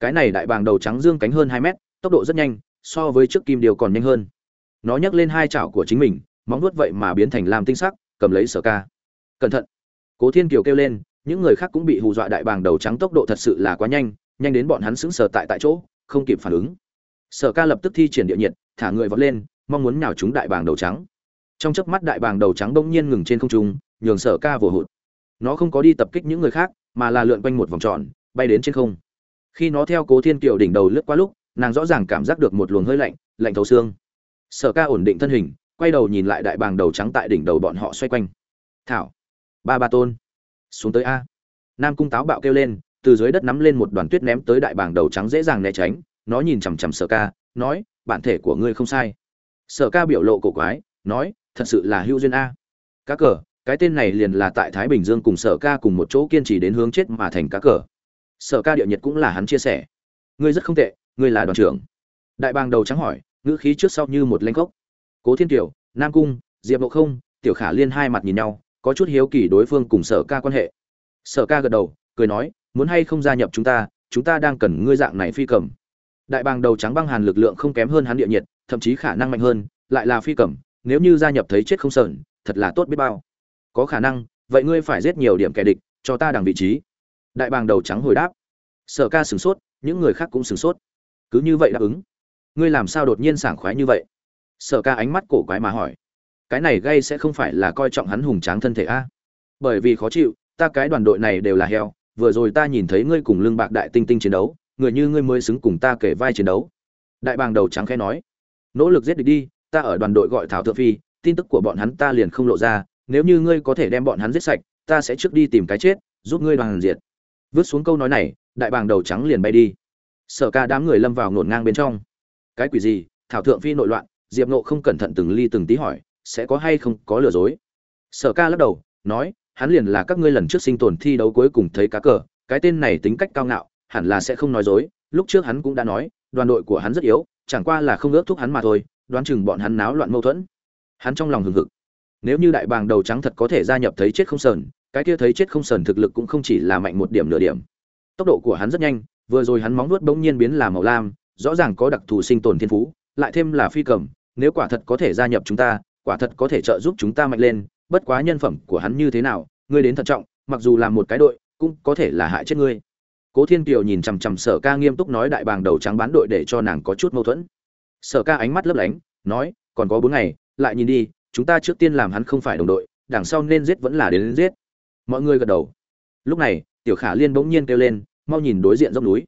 Cái này đại bàng đầu trắng dương cánh hơn hai mét, tốc độ rất nhanh, so với trước kim điều còn nhanh hơn nó nhấc lên hai chảo của chính mình, móng nuốt vậy mà biến thành làm tinh sắc, cầm lấy sở ca. Cẩn thận. Cố thiên kiều kêu lên, những người khác cũng bị hù dọa đại bàng đầu trắng tốc độ thật sự là quá nhanh nhanh đến bọn hắn sững sờ tại tại chỗ, không kịp phản ứng. Sở ca lập tức thi triển địa nhiệt, thả người vọt lên, mong muốn nào trúng đại bàng đầu trắng. Trong chớp mắt đại bàng đầu trắng bỗng nhiên ngừng trên không trung, nhường sở ca vồ hụt. Nó không có đi tập kích những người khác, mà là lượn quanh một vòng tròn, bay đến trên không. Khi nó theo cố thiên kiều đỉnh đầu lướt qua lúc, nàng rõ ràng cảm giác được một luồng hơi lạnh lạnh thấu xương sở ca ổn định thân hình, quay đầu nhìn lại đại bàng đầu trắng tại đỉnh đầu bọn họ xoay quanh. Thảo, ba ba tôn, xuống tới a. Nam cung táo bạo kêu lên, từ dưới đất nắm lên một đoàn tuyết ném tới đại bàng đầu trắng dễ dàng né tránh, nó nhìn chằm chằm sở ca, nói, bản thể của ngươi không sai. Sở ca biểu lộ cổ quái, nói, thật sự là hữu duyên a. Cá cờ, cái tên này liền là tại thái bình dương cùng sở ca cùng một chỗ kiên trì đến hướng chết mà thành cá cờ. Sở ca địa nhiệt cũng là hắn chia sẻ. Ngươi rất không tệ, ngươi là đoàn trưởng. Đại bàng đầu trắng hỏi ngữ khí trước sau như một lanh gốc cố thiên Tiểu, nam cung diệp nộ không tiểu khả liên hai mặt nhìn nhau có chút hiếu kỳ đối phương cùng sở ca quan hệ. Sở ca gật đầu cười nói muốn hay không gia nhập chúng ta chúng ta đang cần ngươi dạng này phi cầm. Đại bàng đầu trắng băng hàn lực lượng không kém hơn hắn địa nhiệt thậm chí khả năng mạnh hơn lại là phi cầm nếu như gia nhập thấy chết không sờn thật là tốt biết bao. Có khả năng vậy ngươi phải giết nhiều điểm kẻ địch cho ta đằng vị trí. Đại bàng đầu trắng hồi đáp. Sở ca sửng sốt những người khác cũng sửng sốt. Cứ như vậy đáp ứng ngươi làm sao đột nhiên sảng khoái như vậy? Sở ca ánh mắt cổ quái mà hỏi. Cái này gây sẽ không phải là coi trọng hắn hùng tráng thân thể a? Bởi vì khó chịu, ta cái đoàn đội này đều là heo, vừa rồi ta nhìn thấy ngươi cùng lương bạc đại tinh tinh chiến đấu, người như ngươi mới xứng cùng ta kể vai chiến đấu. Đại bàng đầu trắng khẽ nói. Nỗ lực giết địch đi, ta ở đoàn đội gọi thảo thượng phi, tin tức của bọn hắn ta liền không lộ ra, nếu như ngươi có thể đem bọn hắn giết sạch, ta sẽ trước đi tìm cái chết, giúp ngươi đoàn diệt. Vứt xuống câu nói này, đại bàng đầu trắng liền bay đi. Sở ca đám người lâm vào ngổn ngang bên trong cái quỷ gì, thảo thượng phi nội loạn, diệp nộ không cẩn thận từng ly từng tí hỏi, sẽ có hay không có lừa dối. Sở ca lắc đầu, nói, hắn liền là các ngươi lần trước sinh tồn thi đấu cuối cùng thấy cá cờ, cái tên này tính cách cao ngạo, hẳn là sẽ không nói dối. Lúc trước hắn cũng đã nói, đoàn đội của hắn rất yếu, chẳng qua là không ước thúc hắn mà thôi, đoán chừng bọn hắn náo loạn mâu thuẫn. Hắn trong lòng hừng hực. Nếu như đại bàng đầu trắng thật có thể gia nhập thấy chết không sờn, cái kia thấy chết không sờn thực lực cũng không chỉ là mạnh một điểm nửa điểm. Tốc độ của hắn rất nhanh, vừa rồi hắn móng nuốt bỗng nhiên biến là màu lam rõ ràng có đặc thù sinh tồn thiên phú lại thêm là phi cầm nếu quả thật có thể gia nhập chúng ta quả thật có thể trợ giúp chúng ta mạnh lên bất quá nhân phẩm của hắn như thế nào ngươi đến thận trọng mặc dù là một cái đội cũng có thể là hại chết ngươi. Cố thiên kiều nhìn chằm chằm sở ca nghiêm túc nói đại bàng đầu trắng bán đội để cho nàng có chút mâu thuẫn. Sở ca ánh mắt lấp lánh nói còn có bốn ngày lại nhìn đi chúng ta trước tiên làm hắn không phải đồng đội đằng sau nên giết vẫn là đến, đến giết. Mọi người gật đầu. Lúc này tiểu khả liên bỗng nhiên kêu lên mau nhìn đối diện dốc núi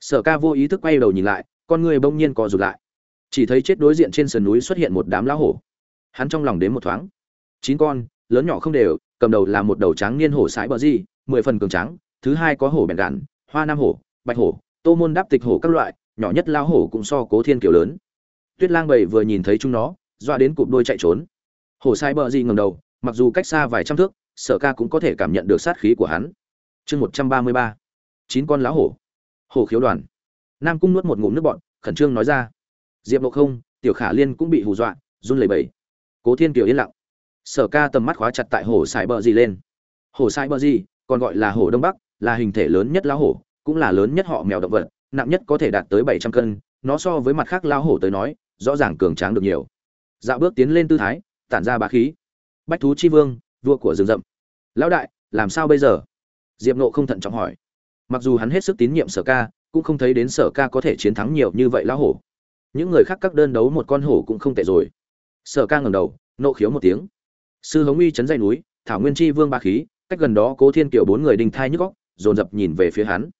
sở ca vô ý thức quay đầu nhìn lại, con người bỗng nhiên co rụt lại. Chỉ thấy chết đối diện trên sườn núi xuất hiện một đám lão hổ. Hắn trong lòng đến một thoáng. Chín con, lớn nhỏ không đều, cầm đầu là một đầu trắng niên hổ sái bờ di, mười phần cường trắng thứ hai có hổ bèn gạn, hoa nam hổ, bạch hổ, tô môn đáp tịch hổ các loại, nhỏ nhất lao hổ cũng so cố thiên kiểu lớn. Tuyết lang bầy vừa nhìn thấy chúng nó dọa đến cụp đôi chạy trốn. Hổ sai bờ di ngầm đầu, mặc dù cách xa vài trăm thước, sở ca cũng có thể cảm nhận được sát khí của hắn. Chương một trăm ba mươi ba, chín con lá hổ hổ khiếu đoàn. Nam cung nuốt một ngụm nước bọn khẩn trương nói ra. Diệp ngộ không, tiểu khả liên cũng bị hù dọa, run lẩy bẩy. Cố thiên kiều yên lặng. Sở ca tầm mắt khóa chặt tại hổ sài bờ gì lên. Hổ sài bờ gì còn gọi là hổ đông bắc, là hình thể lớn nhất lão hổ, cũng là lớn nhất họ mèo động vật, nặng nhất có thể đạt tới bảy trăm cân, nó so với mặt khác lão hổ tới nói, rõ ràng cường tráng được nhiều. Dạo bước tiến lên tư thái, tản ra bá khí. Bách thú chi vương, vua của rừng rậm. Lão đại, làm sao bây giờ? Diệp nộ không thận trọng hỏi mặc dù hắn hết sức tín nhiệm sở ca, cũng không thấy đến sở ca có thể chiến thắng nhiều như vậy lão hổ. Những người khác các đơn đấu một con hổ cũng không tệ rồi. Sở ca ngẩng đầu, nộ khiếu một tiếng. Sư hống uy chấn dây núi, thảo nguyên chi vương ba khí, cách gần đó cố thiên kiều bốn người đinh thai nhức góc dồn dập nhìn về phía hắn.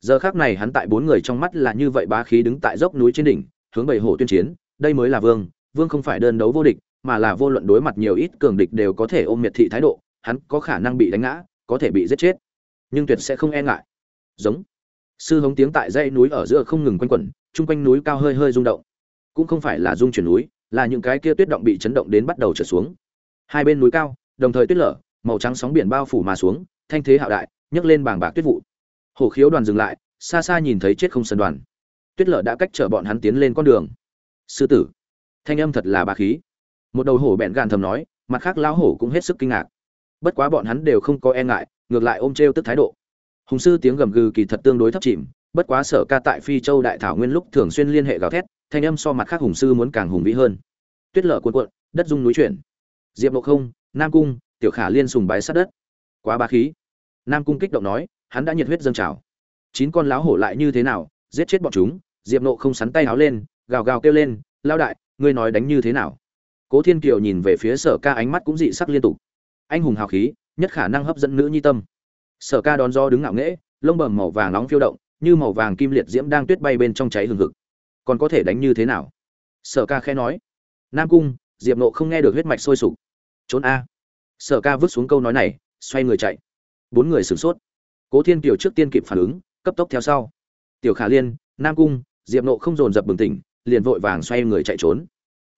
Giờ khác này hắn tại bốn người trong mắt là như vậy bá khí đứng tại dốc núi trên đỉnh, hướng bảy hổ tuyên chiến, đây mới là vương vương không phải đơn đấu vô địch, mà là vô luận đối mặt nhiều ít cường địch đều có thể ôm miệt thị thái độ, hắn có khả năng bị đánh ngã, có thể bị giết chết. Nhưng tuyệt sẽ không e ngại giống. Sư hống tiếng tại dãy núi ở giữa không ngừng quanh quẩn, chung quanh núi cao hơi hơi rung động. Cũng không phải là rung chuyển núi, là những cái kia tuyết động bị chấn động đến bắt đầu trở xuống. Hai bên núi cao, đồng thời tuyết lở, màu trắng sóng biển bao phủ mà xuống, thanh thế hạo đại, nhấc lên bảng bạc tuyết vụ. Hổ khiếu đoàn dừng lại, xa xa nhìn thấy chết không sân đoàn. Tuyết lở đã cách chở bọn hắn tiến lên con đường. Sư tử, thanh âm thật là bà khí. Một đầu hổ bẹn gàn thầm nói, mặt khác lão hổ cũng hết sức kinh ngạc. Bất quá bọn hắn đều không có e ngại, ngược lại ôm t tức thái độ hùng sư tiếng gầm gừ kỳ thật tương đối thấp chìm, bất quá sở ca tại phi châu đại thảo nguyên lúc thường xuyên liên hệ gào thét, thanh âm so mặt khác hùng sư muốn càng hùng vĩ hơn. Tuyết lở cuộn cuộn, đất dung núi chuyển. Diệp ngộ không, nam cung, tiểu khả liên sùng bái sát đất. Quá ba khí. Nam cung kích động nói, hắn đã nhiệt huyết dâng trào. Chín con láo hổ lại như thế nào, giết chết bọn chúng, diệp nộ không sắn tay háo lên, gào gào kêu lên lao đại, ngươi nói đánh như thế nào? Cố thiên kiều nhìn về phía sở ca ánh mắt cũng dị sắc liên tục. Anh hùng hào khí, nhất khả năng hấp dẫn nữ nhi tâm sở ca đón do đứng ngạo nghễ, lông bầm màu vàng nóng phiêu động, như màu vàng kim liệt diễm đang tuyết bay bên trong cháy hừng hực. Còn có thể đánh như thế nào? Sở ca khẽ nói. Nam cung, diệp nộ không nghe được huyết mạch sôi sục. Trốn a. Sở ca vứt xuống câu nói này, xoay người chạy. Bốn người sửng sốt. Cố thiên kiều trước tiên kịp phản ứng, cấp tốc theo sau. Tiểu khả liên, nam cung, diệp nộ không dồn dập bừng tỉnh, liền vội vàng xoay người chạy trốn.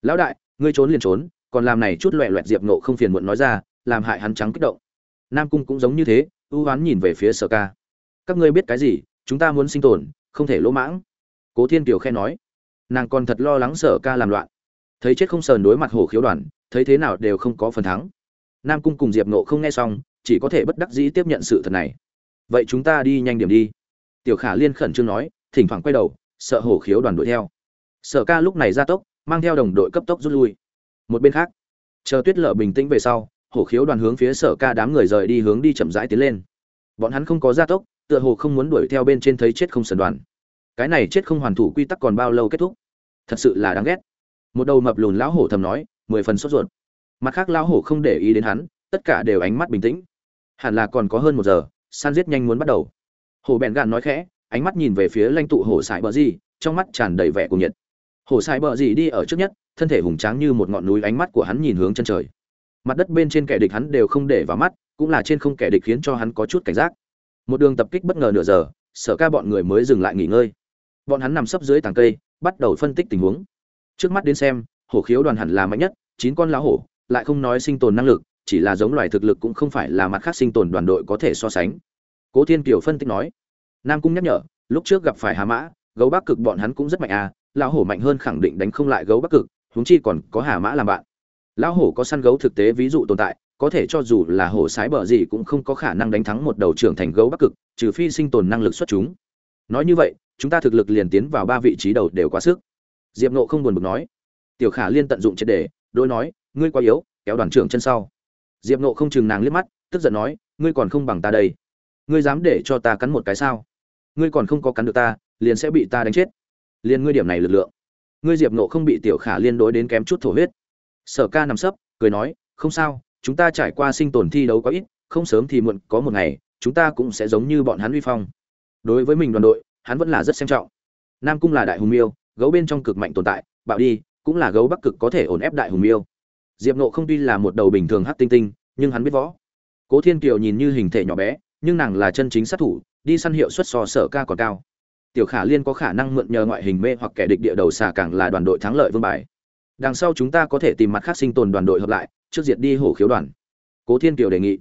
Lão đại, ngươi trốn liền trốn, còn làm này chút loẹ loẹt diệp nộ không phiền muộn nói ra, làm hại hắn trắng kích động. Nam cung cũng giống như thế ưu hoán nhìn về phía sở ca. Các ngươi biết cái gì? Chúng ta muốn sinh tồn, không thể lỗ mãng. Cố thiên kiều khe nói. Nàng còn thật lo lắng sở ca làm loạn. Thấy chết không sờn đối mặt hồ khiếu đoàn, thấy thế nào đều không có phần thắng. Nam cung cùng diệp nộ không nghe xong, chỉ có thể bất đắc dĩ tiếp nhận sự thật này. Vậy chúng ta đi nhanh điểm đi. Tiểu khả liên khẩn trương nói, thỉnh thoảng quay đầu, sợ hổ khiếu đoàn đuổi theo. Sở ca lúc này ra tốc, mang theo đồng đội cấp tốc rút lui. Một bên khác, chờ tuyết lở bình tĩnh về sau hổ khiếu đoàn hướng phía sở ca đám người rời đi hướng đi chậm rãi tiến lên. Bọn hắn không có gia tốc, tựa hồ không muốn đuổi theo bên trên thấy chết không sần đoàn. Cái này chết không hoàn thủ quy tắc còn bao lâu kết thúc? Thật sự là đáng ghét. Một đầu mập lùn lão hổ thầm nói, mười phần sốt ruột. Mặt khác lão hổ không để ý đến hắn, tất cả đều ánh mắt bình tĩnh. Hẳn là còn có hơn một giờ san giết nhanh muốn bắt đầu. Hổ bèn gạn nói khẽ, ánh mắt nhìn về phía lãnh tụ hổ sải bờ gì, trong mắt tràn đầy vẻ cuồng nhiệt. Hổ sải bờ gì đi ở trước nhất, thân thể hùng tráng như một ngọn núi, ánh mắt của hắn nhìn hướng chân trời mặt đất bên trên kẻ địch hắn đều không để vào mắt, cũng là trên không kẻ địch khiến cho hắn có chút cảnh giác. Một đường tập kích bất ngờ nửa giờ, sở ca bọn người mới dừng lại nghỉ ngơi. Bọn hắn nằm sấp dưới tàng cây, bắt đầu phân tích tình huống. Trước mắt đến xem, hổ khiếu đoàn hẳn là mạnh nhất, chín con lá hổ, lại không nói sinh tồn năng lực, chỉ là giống loài thực lực cũng không phải là mặt khác sinh tồn đoàn đội có thể so sánh. Cố thiên kiều phân tích nói, nam cung nhắc nhở, lúc trước gặp phải hà mã, gấu bắc cực bọn hắn cũng rất mạnh à lão hổ mạnh hơn khẳng định đánh không lại gấu bắc cực, huống chi còn có hà mã làm bạn lão hổ có săn gấu thực tế ví dụ tồn tại, có thể cho dù là hổ sái bờ gì cũng không có khả năng đánh thắng một đầu trưởng thành gấu bắc cực, trừ phi sinh tồn năng lực xuất chúng. Nói như vậy, chúng ta thực lực liền tiến vào ba vị trí đầu đều quá sức. Diệp nộ không buồn bực nói. Tiểu khả liên tận dụng triệt đề đôi nói, ngươi quá yếu, kéo đoàn trưởng chân sau. Diệp nộ không chừng nàng liếc mắt, tức giận nói, ngươi còn không bằng ta đây. Ngươi dám để cho ta cắn một cái sao? Ngươi còn không có cắn được ta, liền sẽ bị ta đánh chết. Liền ngươi điểm này lực lượng. Ngươi diệp nộ không bị tiểu khả liên đối đến kém chút thổ huyết sở ca nằm sấp, cười nói, không sao, chúng ta trải qua sinh tồn thi đấu có ít, không sớm thì muộn, có một ngày, chúng ta cũng sẽ giống như bọn hắn uy phong. Đối với mình đoàn đội, hắn vẫn là rất xem trọng. Nam cung là đại hùng miêu, gấu bên trong cực mạnh tồn tại, bạo đi, cũng là gấu bắc cực có thể ổn ép đại hùng miêu. Diệp nộ không tuy là một đầu bình thường hát tinh tinh, nhưng hắn biết võ. Cố thiên kiều nhìn như hình thể nhỏ bé, nhưng nàng là chân chính sát thủ, đi săn hiệu suất so sở ca còn cao. Tiểu khả liên có khả năng mượn nhờ ngoại hình mê hoặc kẻ địch địa đầu xà càng là đoàn đội thắng lợi vương bài đằng sau chúng ta có thể tìm mặt khác sinh tồn đoàn đội hợp lại, trước diệt đi hổ khiếu đoàn. Cố thiên kiều đề nghị.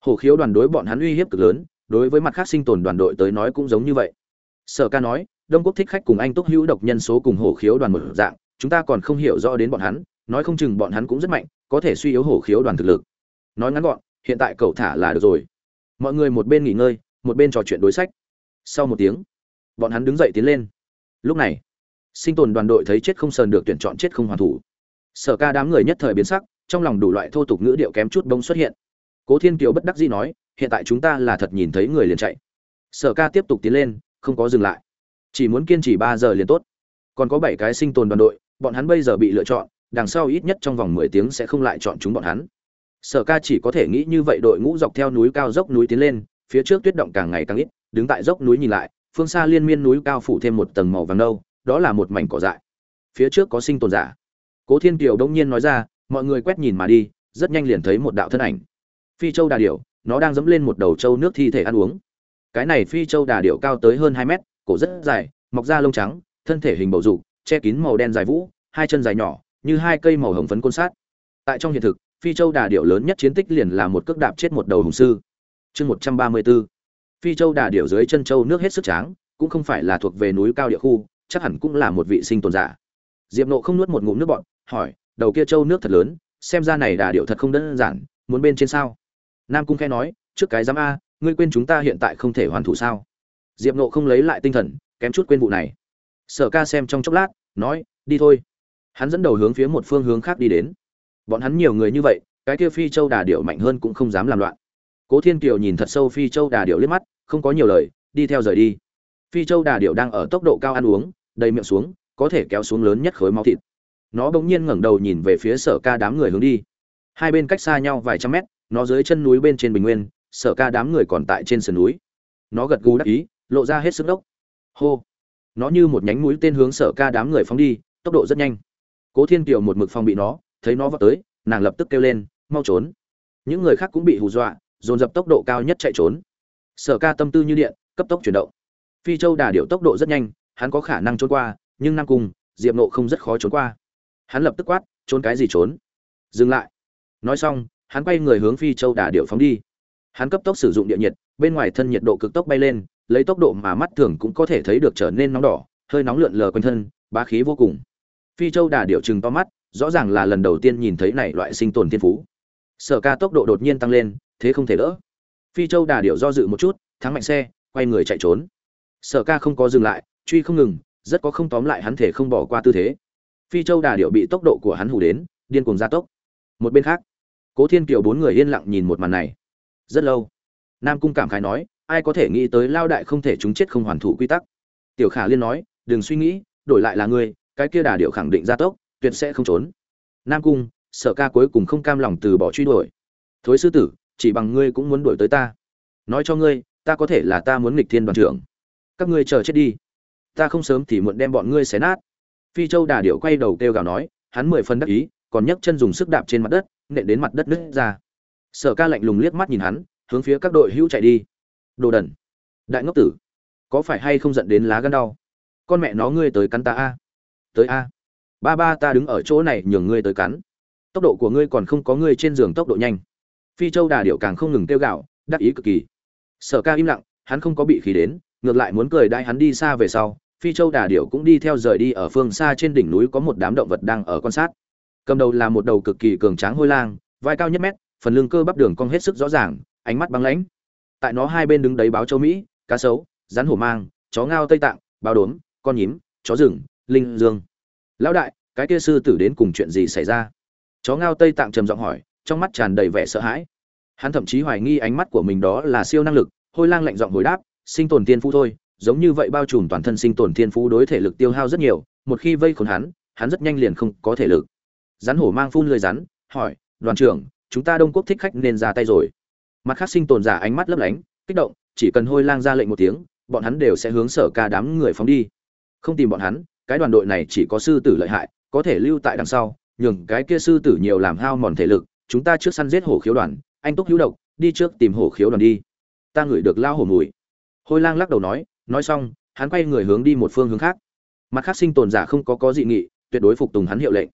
Hổ khiếu đoàn đối bọn hắn uy hiếp cực lớn, đối với mặt khác sinh tồn đoàn đội tới nói cũng giống như vậy. Sở ca nói, đông quốc thích khách cùng anh túc hữu độc nhân số cùng hổ khiếu đoàn một dạng, chúng ta còn không hiểu rõ đến bọn hắn, nói không chừng bọn hắn cũng rất mạnh, có thể suy yếu hổ khiếu đoàn thực lực. Nói ngắn gọn, hiện tại cậu thả là được rồi. Mọi người một bên nghỉ ngơi, một bên trò chuyện đối sách. Sau một tiếng, bọn hắn đứng dậy tiến lên. Lúc này sinh tồn đoàn đội thấy chết không sờn được tuyển chọn chết không hoàn thủ. Sở ca đám người nhất thời biến sắc, trong lòng đủ loại thô tục ngữ điệu kém chút bông xuất hiện. Cố thiên kiều bất đắc dĩ nói, hiện tại chúng ta là thật nhìn thấy người liền chạy. Sở ca tiếp tục tiến lên, không có dừng lại. Chỉ muốn kiên trì ba giờ liền tốt. Còn có bảy cái sinh tồn đoàn đội, bọn hắn bây giờ bị lựa chọn, đằng sau ít nhất trong vòng mười tiếng sẽ không lại chọn chúng bọn hắn. Sở ca chỉ có thể nghĩ như vậy đội ngũ dọc theo núi cao dốc núi tiến lên, phía trước tuyết động càng ngày càng ít, đứng tại dốc núi nhìn lại, phương xa liên miên núi cao phủ thêm một tầng màu vàng nâu đó là một mảnh cỏ dại. Phía trước có sinh tồn giả. Cố thiên kiều đông nhiên nói ra, mọi người quét nhìn mà đi, rất nhanh liền thấy một đạo thân ảnh. Phi châu đà điểu, nó đang dẫm lên một đầu trâu nước thi thể ăn uống. Cái này phi châu đà điểu cao tới hơn hai mét, cổ rất dài, mọc da lông trắng, thân thể hình bầu dục, che kín màu đen dài vũ, hai chân dài nhỏ, như hai cây màu hồng phấn côn sát. Tại trong hiện thực, phi châu đà điểu lớn nhất chiến tích liền là một cước đạp chết một đầu hùng sư. Chương một trăm ba mươi b phi châu đà điểu dưới chân châu nước hết sức tráng, cũng không phải là thuộc về núi cao địa khu chắc hẳn cũng là một vị sinh tồn giả. Diệp nộ không nuốt một ngụm nước bọn hỏi, đầu kia châu nước thật lớn, xem ra này đà điệu thật không đơn giản, muốn bên trên sao? Nam cung khe nói, trước cái giám a, ngươi quên chúng ta hiện tại không thể hoàn thủ sao? Diệp nộ không lấy lại tinh thần, kém chút quên vụ này. Sở ca xem trong chốc lát, nói, đi thôi. Hắn dẫn đầu hướng phía một phương hướng khác đi đến. Bọn hắn nhiều người như vậy, cái kia phi châu đà điệu mạnh hơn cũng không dám làm loạn. Cố thiên kiều nhìn thật sâu phi châu đà điệu liếc mắt, không có nhiều lời, đi theo rời đi phi châu đà điệu đang ở tốc độ cao ăn uống, đầy miệng xuống, có thể kéo xuống lớn nhất khối máu thịt. Nó bỗng nhiên ngẩng đầu nhìn về phía sở ca đám người hướng đi. Hai bên cách xa nhau vài trăm mét, nó dưới chân núi bên trên bình nguyên, sở ca đám người còn tại trên sườn núi. Nó gật gù đắc ý, lộ ra hết sức đốc. Hô! Nó như một nhánh mũi tên hướng sở ca đám người phóng đi, tốc độ rất nhanh. Cố thiên kiều một mực phòng bị nó, thấy nó vào tới, nàng lập tức kêu lên, mau trốn. Những người khác cũng bị hù dọa, dồn dập tốc độ cao nhất chạy trốn. Sở ca tâm tư như điện, cấp tốc chuyển động phi châu đà điệu tốc độ rất nhanh, hắn có khả năng trốn qua, nhưng nam cung, diệp nộ không rất khó trốn qua. Hắn lập tức quát, trốn cái gì trốn? Dừng lại. Nói xong, hắn quay người hướng phi châu đà điệu phóng đi. Hắn cấp tốc sử dụng địa nhiệt, bên ngoài thân nhiệt độ cực tốc bay lên, lấy tốc độ mà mắt thường cũng có thể thấy được trở nên nóng đỏ, hơi nóng lượn lờ quanh thân, bá khí vô cùng. Phi châu đà điệu chừng to mắt, rõ ràng là lần đầu tiên nhìn thấy này loại sinh tồn thiên phú. Sở ca tốc độ đột nhiên tăng lên, thế không thể đỡ. Phi châu đà điệu do dự một chút, thắng mạnh xe, quay người chạy trốn sở ca không có dừng lại, truy không ngừng, rất có không tóm lại hắn thể không bỏ qua tư thế. Phi châu đà điệu bị tốc độ của hắn hù đến, điên cuồng gia tốc. Một bên khác, cố thiên kiều bốn người yên lặng nhìn một màn này. Rất lâu, nam cung cảm khái nói, ai có thể nghĩ tới lao đại không thể chúng chết không hoàn thủ quy tắc. Tiểu khả liên nói, đừng suy nghĩ, đổi lại là ngươi, cái kia đà điệu khẳng định gia tốc, tuyệt sẽ không trốn. Nam cung, sở ca cuối cùng không cam lòng từ bỏ truy đuổi. Thối sư tử, chỉ bằng ngươi cũng muốn đuổi tới ta. Nói cho ngươi, ta có thể là ta muốn nghịch thiên đoàn trưởng các ngươi chờ chết đi. Ta không sớm thì muộn đem bọn ngươi xé nát. Phi châu đà điệu quay đầu kêu gào nói, hắn mười phân đắc ý, còn nhấc chân dùng sức đạp trên mặt đất, nện đến mặt đất nứt ra. Sở ca lạnh lùng liếc mắt nhìn hắn, hướng phía các đội hữu chạy đi. Đồ đần. Đại ngốc tử, có phải hay không giận đến lá gân đau? Con mẹ nó ngươi tới cắn ta a. Tới a. Ba ba ta đứng ở chỗ này nhường ngươi tới cắn. Tốc độ của ngươi còn không có ngươi trên giường tốc độ nhanh. Phi châu đà điệu càng không ngừng tiêu gạo đắc ý cực kỳ. Sở ca im lặng, hắn không có bị khí đến ngược lại muốn cười đai hắn đi xa về sau, phi châu đà điệu cũng đi theo rời đi ở phương xa trên đỉnh núi có một đám động vật đang ở quan sát. Cầm đầu là một đầu cực kỳ cường tráng hôi lang, vai cao nhất mét, phần lưng cơ bắp đường cong hết sức rõ ràng, ánh mắt băng lãnh. Tại nó hai bên đứng đấy báo châu mỹ, cá sấu, rắn hổ mang, chó ngao tây tạng bao đốm, con nhím, chó rừng, linh dương. Lão đại, cái kia sư tử đến cùng chuyện gì xảy ra? Chó ngao tây tạng trầm giọng hỏi, trong mắt tràn đầy vẻ sợ hãi. Hắn thậm chí hoài nghi ánh mắt của mình đó là siêu năng lực, hôi lang lạnh giọng hồi đáp sinh tồn thiên phú thôi, giống như vậy bao trùm toàn thân sinh tồn thiên phú đối thể lực tiêu hao rất nhiều, một khi vây khốn hắn hắn rất nhanh liền không có thể lực. Rắn hổ mang phun lười rắn, hỏi, đoàn trưởng, chúng ta đông quốc thích khách nên ra tay rồi. Mặt khác sinh tồn giả ánh mắt lấp lánh, kích động, chỉ cần hôi lang ra lệnh một tiếng, bọn hắn đều sẽ hướng sở ca đám người phóng đi. Không tìm bọn hắn, cái đoàn đội này chỉ có sư tử lợi hại, có thể lưu tại đằng sau, nhường cái kia sư tử nhiều làm hao mòn thể lực, chúng ta trước săn giết hổ khiếu đoàn, anh túc hữu độc, đi trước tìm hổ khiếu đoàn đi. Ta ngửi được lao hổ mùi hôi lang lắc đầu nói nói xong, hắn quay người hướng đi một phương hướng khác. Mặt khác sinh tồn giả không có có dị nghị, tuyệt đối phục tùng hắn hiệu lệnh.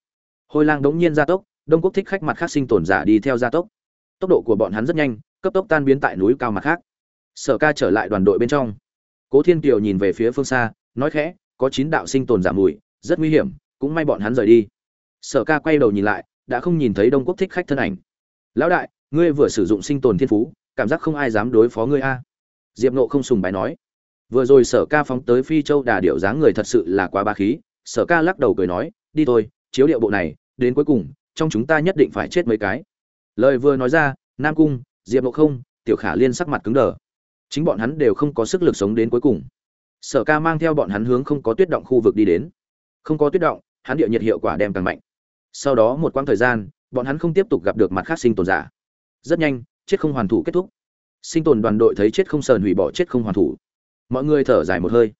Hôi lang đống nhiên gia tốc, đông quốc thích khách mặt khác sinh tồn giả đi theo gia tốc. Tốc độ của bọn hắn rất nhanh, cấp tốc tan biến tại núi cao mặt khác. Sở ca trở lại đoàn đội bên trong. Cố thiên kiều nhìn về phía phương xa, nói khẽ, có chín đạo sinh tồn giả mùi, rất nguy hiểm, cũng may bọn hắn rời đi. Sở ca quay đầu nhìn lại, đã không nhìn thấy đông quốc thích khách thân ảnh. Lão đại, ngươi vừa sử dụng sinh tồn thiên phú, cảm giác không ai dám đối phó ngươi a diệp nộ không sùng bái nói, vừa rồi sở ca phóng tới phi châu đà điệu dáng người thật sự là quá ba khí. Sở ca lắc đầu cười nói, đi thôi, chiếu điệu bộ này, đến cuối cùng, trong chúng ta nhất định phải chết mấy cái. Lời vừa nói ra, nam cung, diệp nộ không, tiểu khả liên sắc mặt cứng đờ. Chính bọn hắn đều không có sức lực sống đến cuối cùng. Sở ca mang theo bọn hắn hướng không có tuyết động khu vực đi đến. Không có tuyết động, hắn địa nhiệt hiệu quả đem càng mạnh. Sau đó một quãng thời gian, bọn hắn không tiếp tục gặp được mặt khác sinh tồn giả. Rất nhanh, chết không hoàn thủ kết thúc sinh tồn đoàn đội thấy chết không sờn hủy bỏ chết không hoàn thủ. Mọi người thở dài một hơi.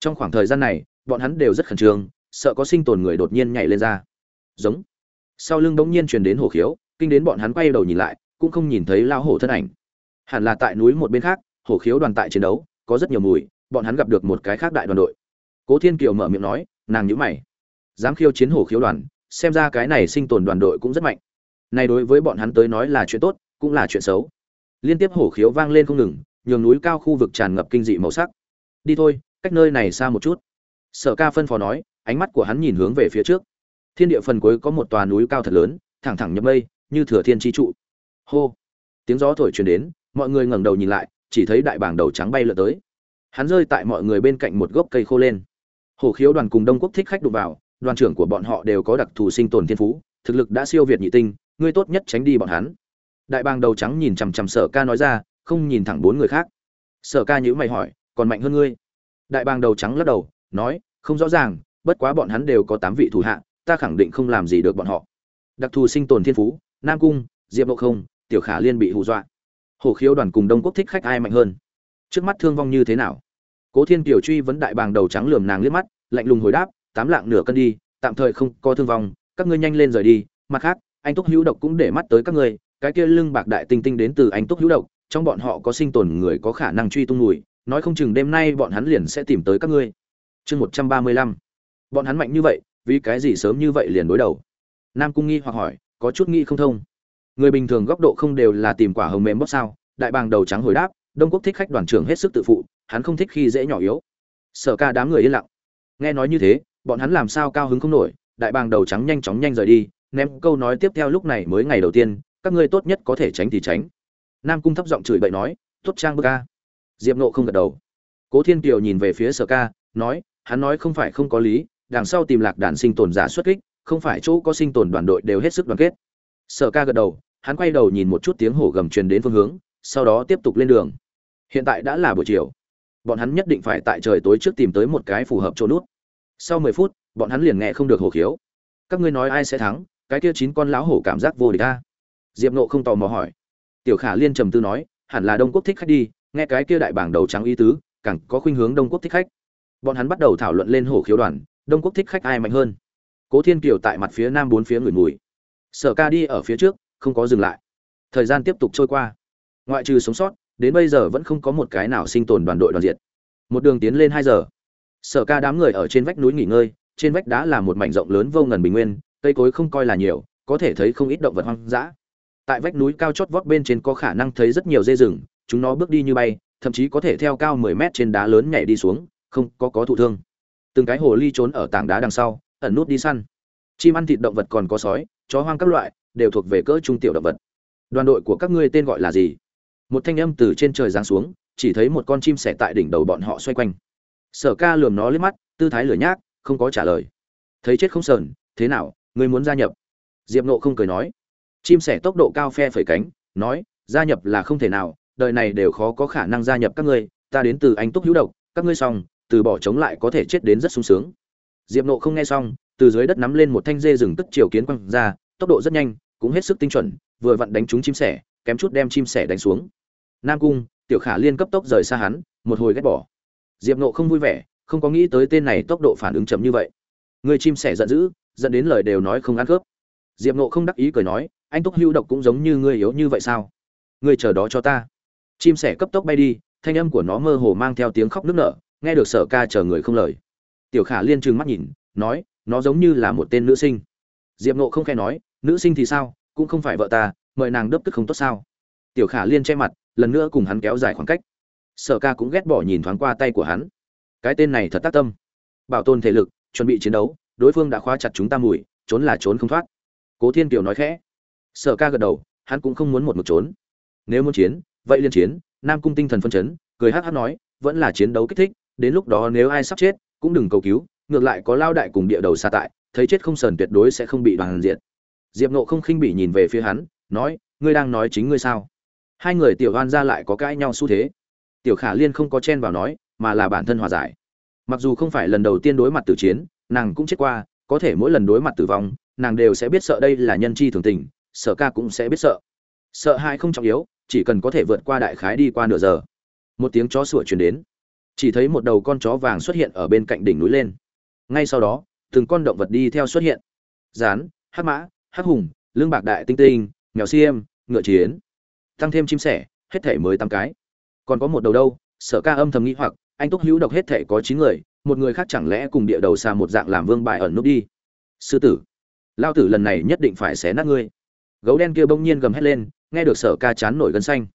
Trong khoảng thời gian này, bọn hắn đều rất khẩn trương, sợ có sinh tồn người đột nhiên nhảy lên ra. Giống. Sau lưng bỗng nhiên truyền đến hổ khiếu, kinh đến bọn hắn quay đầu nhìn lại, cũng không nhìn thấy lao hổ thân ảnh. Hẳn là tại núi một bên khác, hổ khiếu đoàn tại chiến đấu, có rất nhiều mùi, bọn hắn gặp được một cái khác đại đoàn đội. Cố thiên kiều mở miệng nói, nàng nhữ mày. Dám khiêu chiến hổ khiếu đoàn, xem ra cái này sinh tồn đoàn đội cũng rất mạnh. Này đối với bọn hắn tới nói là chuyện tốt, cũng là chuyện xấu liên tiếp hổ khiếu vang lên không ngừng, nhường núi cao khu vực tràn ngập kinh dị màu sắc. Đi thôi, cách nơi này xa một chút. Sở ca phân phó nói, ánh mắt của hắn nhìn hướng về phía trước. Thiên địa phần cuối có một tòa núi cao thật lớn, thẳng thẳng nhấp mây, như thừa thiên tri trụ. Hô! Tiếng gió thổi truyền đến, mọi người ngẩng đầu nhìn lại, chỉ thấy đại bảng đầu trắng bay lượn tới. Hắn rơi tại mọi người bên cạnh một gốc cây khô lên. Hổ khiếu đoàn cùng đông quốc thích khách đụng vào, đoàn trưởng của bọn họ đều có đặc thù sinh tồn thiên phú, thực lực đã siêu việt nhị tinh, ngươi tốt nhất tránh đi bọn hắn đại bàng đầu trắng nhìn chằm chằm sở ca nói ra, không nhìn thẳng bốn người khác. Sở ca nhữ mày hỏi, còn mạnh hơn ngươi? Đại bàng đầu trắng lắc đầu, nói, không rõ ràng, bất quá bọn hắn đều có tám vị thủ hạ, ta khẳng định không làm gì được bọn họ. Đặc thù sinh tồn thiên phú, nam cung, diệp độ không, tiểu khả liên bị hù dọa. Hồ khiếu đoàn cùng đông quốc thích khách ai mạnh hơn? Trước mắt thương vong như thế nào? Cố thiên kiều truy vấn đại bàng đầu trắng lườm nàng liếc mắt, lạnh lùng hồi đáp, tám lạng nửa cân đi, tạm thời không có thương vong, các ngươi nhanh lên rời đi, mặt khác, anh túc hữu độc cũng để mắt tới các ngươi cái kia lưng bạc đại tinh tinh đến từ anh túc hữu độc, trong bọn họ có sinh tồn người có khả năng truy tung mùi, nói không chừng đêm nay bọn hắn liền sẽ tìm tới các ngươi. Chương một trăm ba mươi lăm. Bọn hắn mạnh như vậy, vì cái gì sớm như vậy liền đối đầu? Nam cung nghi hoặc hỏi, có chút nghi không thông. Người bình thường góc độ không đều là tìm quả hồng mềm bóp sao? Đại bàng đầu trắng hồi đáp, đông quốc thích khách đoàn trưởng hết sức tự phụ, hắn không thích khi dễ nhỏ yếu. Sở ca đám người yên lặng. Nghe nói như thế, bọn hắn làm sao cao hứng không nổi, đại bàng đầu trắng nhanh chóng nhanh rời đi, ném câu nói tiếp theo lúc này mới ngày đầu tiên các ngươi tốt nhất có thể tránh thì tránh. Nam cung thấp giọng chửi bậy nói, tốt trang bức ca diệp nộ không gật đầu. Cố thiên kiều nhìn về phía sở ca, nói, hắn nói không phải không có lý, đằng sau tìm lạc đàn sinh tồn giả xuất kích, không phải chỗ có sinh tồn đoàn đội đều hết sức đoàn kết. Sở ca gật đầu, hắn quay đầu nhìn một chút tiếng hổ gầm truyền đến phương hướng, sau đó tiếp tục lên đường. Hiện tại đã là buổi chiều. Bọn hắn nhất định phải tại trời tối trước tìm tới một cái phù hợp chỗ nút. Sau mười phút, bọn hắn liền nghe không được hổ khiếu. Các ngươi nói ai sẽ thắng? Cái kia chín con lão hổ cảm giác vô địch ta diệp nộ không tò mò hỏi. Tiểu khả liên trầm tư nói, hẳn là đông quốc thích khách đi, nghe cái kia đại bảng đầu trắng ý tứ, càng có khuynh hướng đông quốc thích khách. Bọn hắn bắt đầu thảo luận lên hổ khiếu đoàn, đông quốc thích khách ai mạnh hơn. Cố thiên kiều tại mặt phía nam bốn phía người mùi. Sở ca đi ở phía trước, không có dừng lại. Thời gian tiếp tục trôi qua. Ngoại trừ sống sót, đến bây giờ vẫn không có một cái nào sinh tồn đoàn đội đoàn diệt một đường tiến lên hai giờ. Sở ca đám người ở trên vách núi nghỉ ngơi, trên vách đá là một mảnh rộng lớn vô ngần bình nguyên, cây cối không coi là nhiều, có thể thấy không ít động vật hoang dã tại vách núi cao chót vót bên trên có khả năng thấy rất nhiều dê rừng, chúng nó bước đi như bay, thậm chí có thể theo cao 10 mét trên đá lớn nhảy đi xuống, không có có thụ thương. Từng cái hồ ly trốn ở tảng đá đằng sau, ẩn nút đi săn. Chim ăn thịt động vật còn có sói, chó hoang các loại, đều thuộc về cỡ trung tiểu động vật. Đoàn đội của các ngươi tên gọi là gì? Một thanh âm từ trên trời giáng xuống, chỉ thấy một con chim sẻ tại đỉnh đầu bọn họ xoay quanh. Sở ca lườm nó liếc mắt, tư thái lửa nhác, không có trả lời. Thấy chết không sờn, thế nào, ngươi muốn gia nhập? Diệp nộ không cười nói chim sẻ tốc độ cao phe phẩy cánh, nói, gia nhập là không thể nào, đời này đều khó có khả năng gia nhập các ngươi, ta đến từ anh túc hữu độc, các ngươi xong, từ bỏ chống lại có thể chết đến rất sung sướng. Diệp nộ không nghe xong, từ dưới đất nắm lên một thanh dê rừng tức chiều kiến quăng ra, tốc độ rất nhanh, cũng hết sức tinh chuẩn, vừa vặn đánh trúng chim sẻ, kém chút đem chim sẻ đánh xuống. Nam cung, tiểu khả liên cấp tốc rời xa hắn, một hồi ghét bỏ. Diệp nộ không vui vẻ, không có nghĩ tới tên này tốc độ phản ứng chậm như vậy. Người chim sẻ giận dữ dẫn đến lời đều nói không ăn khớp. Diệp nộ không đắc ý cười nói anh túc hưu độc cũng giống như ngươi yếu như vậy sao? Ngươi chờ đó cho ta. Chim sẻ cấp tốc bay đi, thanh âm của nó mơ hồ mang theo tiếng khóc nức nở, nghe được sở ca chờ người không lời. Tiểu khả liên trừng mắt nhìn, nói, nó giống như là một tên nữ sinh. Diệp nộ không khe nói, nữ sinh thì sao, cũng không phải vợ ta, mời nàng đớp tức không tốt sao? Tiểu khả liên che mặt, lần nữa cùng hắn kéo dài khoảng cách. Sở ca cũng ghét bỏ nhìn thoáng qua tay của hắn. Cái tên này thật tác tâm. Bảo tồn thể lực, chuẩn bị chiến đấu, đối phương đã khóa chặt chúng ta mùi, trốn là trốn không thoát. Cố thiên kiều nói khẽ sở ca gật đầu, hắn cũng không muốn một mực trốn. Nếu muốn chiến, vậy liên chiến, nam cung tinh thần phân chấn, cười hát hát nói, vẫn là chiến đấu kích thích, đến lúc đó nếu ai sắp chết, cũng đừng cầu cứu, ngược lại có lao đại cùng địa đầu xa tại, thấy chết không sờn tuyệt đối sẽ không bị đoàn diện diệp nộ không khinh bỉ nhìn về phía hắn, nói, ngươi đang nói chính ngươi sao? Hai người tiểu hoan ra lại có cãi nhau xu thế. Tiểu khả liên không có chen vào nói, mà là bản thân hòa giải. Mặc dù không phải lần đầu tiên đối mặt tử chiến, nàng cũng chết qua, có thể mỗi lần đối mặt tử vong, nàng đều sẽ biết sợ đây là nhân chi thường tình sợ ca cũng sẽ biết sợ. Sợ hãi không trọng yếu, chỉ cần có thể vượt qua đại khái đi qua nửa giờ. Một tiếng chó sủa truyền đến. Chỉ thấy một đầu con chó vàng xuất hiện ở bên cạnh đỉnh núi lên. Ngay sau đó, từng con động vật đi theo xuất hiện. Rán, hắc mã, hắc hùng, lương bạc đại tinh tinh, mèo xiêm ngựa chiến. Tăng thêm chim sẻ, hết thể mới tám cái. Còn có một đầu đâu, sở ca âm thầm nghĩ hoặc, anh túc hữu độc hết thể có chín người, một người khác chẳng lẽ cùng địa đầu xa một dạng làm vương bài ẩn núp đi? Sư tử, lao tử lần này nhất định phải xé nát ngươi gấu đen kia bỗng nhiên gầm hét lên, nghe được sở ca chán nổi gân xanh.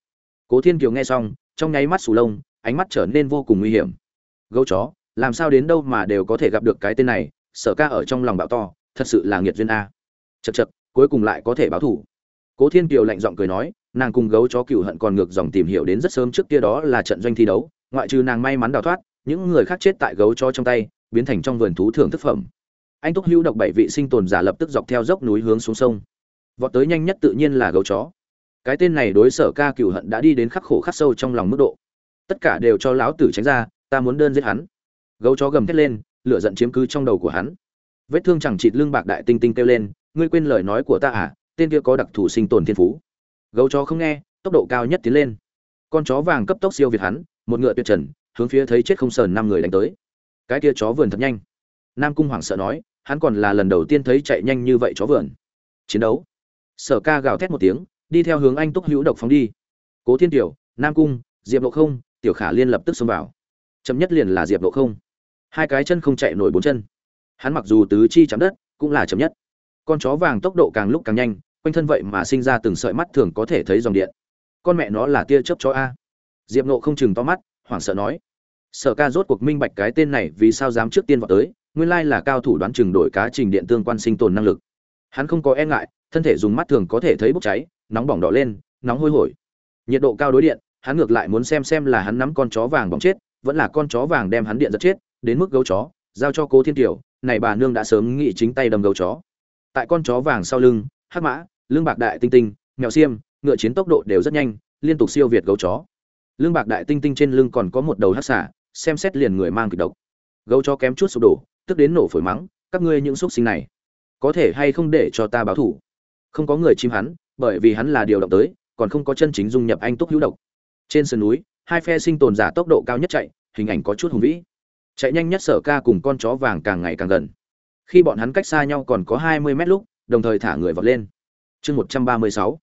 Cố thiên kiều nghe xong, trong nháy mắt sù lông, ánh mắt trở nên vô cùng nguy hiểm. Gấu chó, làm sao đến đâu mà đều có thể gặp được cái tên này, sở ca ở trong lòng bạo to, thật sự là nghiệt duyên a. Chật chật cuối cùng lại có thể báo thủ cố thiên kiều lạnh giọng cười nói, nàng cùng gấu chó cựu hận còn ngược dòng tìm hiểu đến rất sớm trước kia đó là trận doanh thi đấu, ngoại trừ nàng may mắn đào thoát, những người khác chết tại gấu chó trong tay, biến thành trong vườn thú thưởng thức phẩm. Anh túc hữu độc bảy vị sinh tồn giả lập tức dọc theo dốc núi hướng xuống sông vọt tới nhanh nhất tự nhiên là gấu chó. Cái tên này đối sở ca cựu hận đã đi đến khắc khổ khắc sâu trong lòng mức độ. Tất cả đều cho lão tử tránh ra, ta muốn đơn giết hắn. Gấu chó gầm thét lên, lửa giận chiếm cứ trong đầu của hắn. Vết thương chẳng chịt lưng bạc đại tinh tinh kêu lên, ngươi quên lời nói của ta à tên kia có đặc thù sinh tồn thiên phú. Gấu chó không nghe, tốc độ cao nhất tiến lên. Con chó vàng cấp tốc siêu việt hắn, một ngựa tuyệt trần, hướng phía thấy chết không sờn năm người đánh tới. Cái kia chó vườn thật nhanh. Nam cung hoảng sợ nói, hắn còn là lần đầu tiên thấy chạy nhanh như vậy chó vườn. Chiến đấu sở ca gào thét một tiếng, đi theo hướng anh túc hữu độc phóng đi. Cố thiên tiểu, nam cung, diệp lộ không, tiểu khả liên lập tức xông vào. Chậm nhất liền là diệp lộ không. Hai cái chân không chạy nổi bốn chân. Hắn mặc dù tứ chi chạm đất, cũng là chậm nhất. Con chó vàng tốc độ càng lúc càng nhanh, quanh thân vậy mà sinh ra từng sợi mắt thường có thể thấy dòng điện. Con mẹ nó là tia chớp chó a. Diệp nộ không chừng to mắt, hoảng sợ nói. Sở ca rốt cuộc minh bạch cái tên này vì sao dám trước tiên vào tới, nguyên lai là cao thủ đoán chừng đổi cá trình điện tương quan sinh tồn năng lực. Hắn không có e ngại thân thể dùng mắt thường có thể thấy bốc cháy, nóng bỏng đỏ lên, nóng hôi hổi. Nhiệt độ cao đối điện, hắn ngược lại muốn xem xem là hắn nắm con chó vàng bỏng chết, vẫn là con chó vàng đem hắn điện giật chết, đến mức gấu chó, giao cho cố thiên tiểu này bà nương đã sớm nghĩ chính tay đâm gấu chó. Tại con chó vàng sau lưng, hắc mã lưng bạc đại tinh tinh, mèo xiêm, ngựa chiến tốc độ đều rất nhanh, liên tục siêu việt gấu chó. Lương bạc đại tinh tinh trên lưng còn có một đầu hắc xả xem xét liền người mang kịch độc. Gấu chó kém chút sụp đổ, tức đến nổ phổi mắng, các ngươi những xúc sinh này, có thể hay không để cho ta báo thủ? Không có người chim hắn, bởi vì hắn là điều động tới, còn không có chân chính dung nhập anh túc hữu độc. Trên sườn núi, hai phe sinh tồn giả tốc độ cao nhất chạy, hình ảnh có chút hùng vĩ. Chạy nhanh nhất sở ca cùng con chó vàng càng ngày càng gần. Khi bọn hắn cách xa nhau còn có hai mươi mét lúc, đồng thời thả người vọt lên. Chương một trăm ba mươi sáu.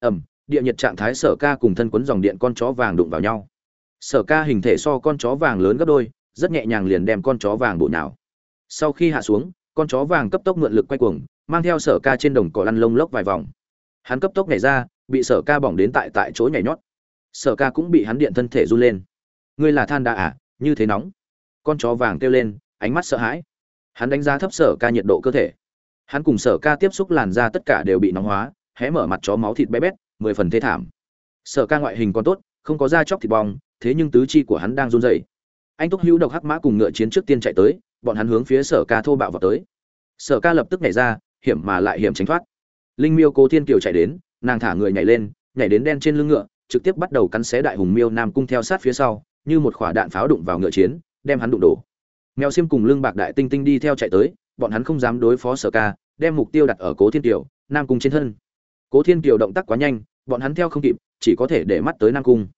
Ẩm, địa nhiệt trạng thái sở ca cùng thân quấn dòng điện con chó vàng đụng vào nhau. Sở ca hình thể so con chó vàng lớn gấp đôi, rất nhẹ nhàng liền đem con chó vàng bụi nào sau khi hạ xuống con chó vàng cấp tốc mượn lực quay cuồng, mang theo sở ca trên đồng cỏ lăn lông lốc vài vòng. Hắn cấp tốc nhảy ra, bị sở ca bỏng đến tại tại chỗ nhảy nhót. Sở ca cũng bị hắn điện thân thể run lên. Ngươi là than đá à như thế nóng. Con chó vàng kêu lên, ánh mắt sợ hãi. Hắn đánh giá thấp sở ca nhiệt độ cơ thể. Hắn cùng sở ca tiếp xúc làn da tất cả đều bị nóng hóa, hé mở mặt chó máu thịt bé bét, mười phần thế thảm. Sở ca ngoại hình còn tốt, không có da chóc thịt bong, thế nhưng tứ chi của hắn đang run rẩy. Anh túc hữu độc hắc mã cùng ngựa chiến trước tiên chạy tới bọn hắn hướng phía sở ca thô bạo vào tới. Sở ca lập tức nhảy ra, hiểm mà lại hiểm tránh thoát. Linh miêu cố thiên kiều chạy đến, nàng thả người nhảy lên, nhảy đến đen trên lưng ngựa, trực tiếp bắt đầu cắn xé đại hùng miêu nam cung theo sát phía sau, như một quả đạn pháo đụng vào ngựa chiến, đem hắn đụng đổ. Mèo xiêm cùng lưng bạc đại tinh tinh đi theo chạy tới, bọn hắn không dám đối phó sở ca, đem mục tiêu đặt ở cố thiên kiều, nam cung trên thân. Cố thiên kiều động tác quá nhanh, bọn hắn theo không kịp, chỉ có thể để mắt tới nam cung.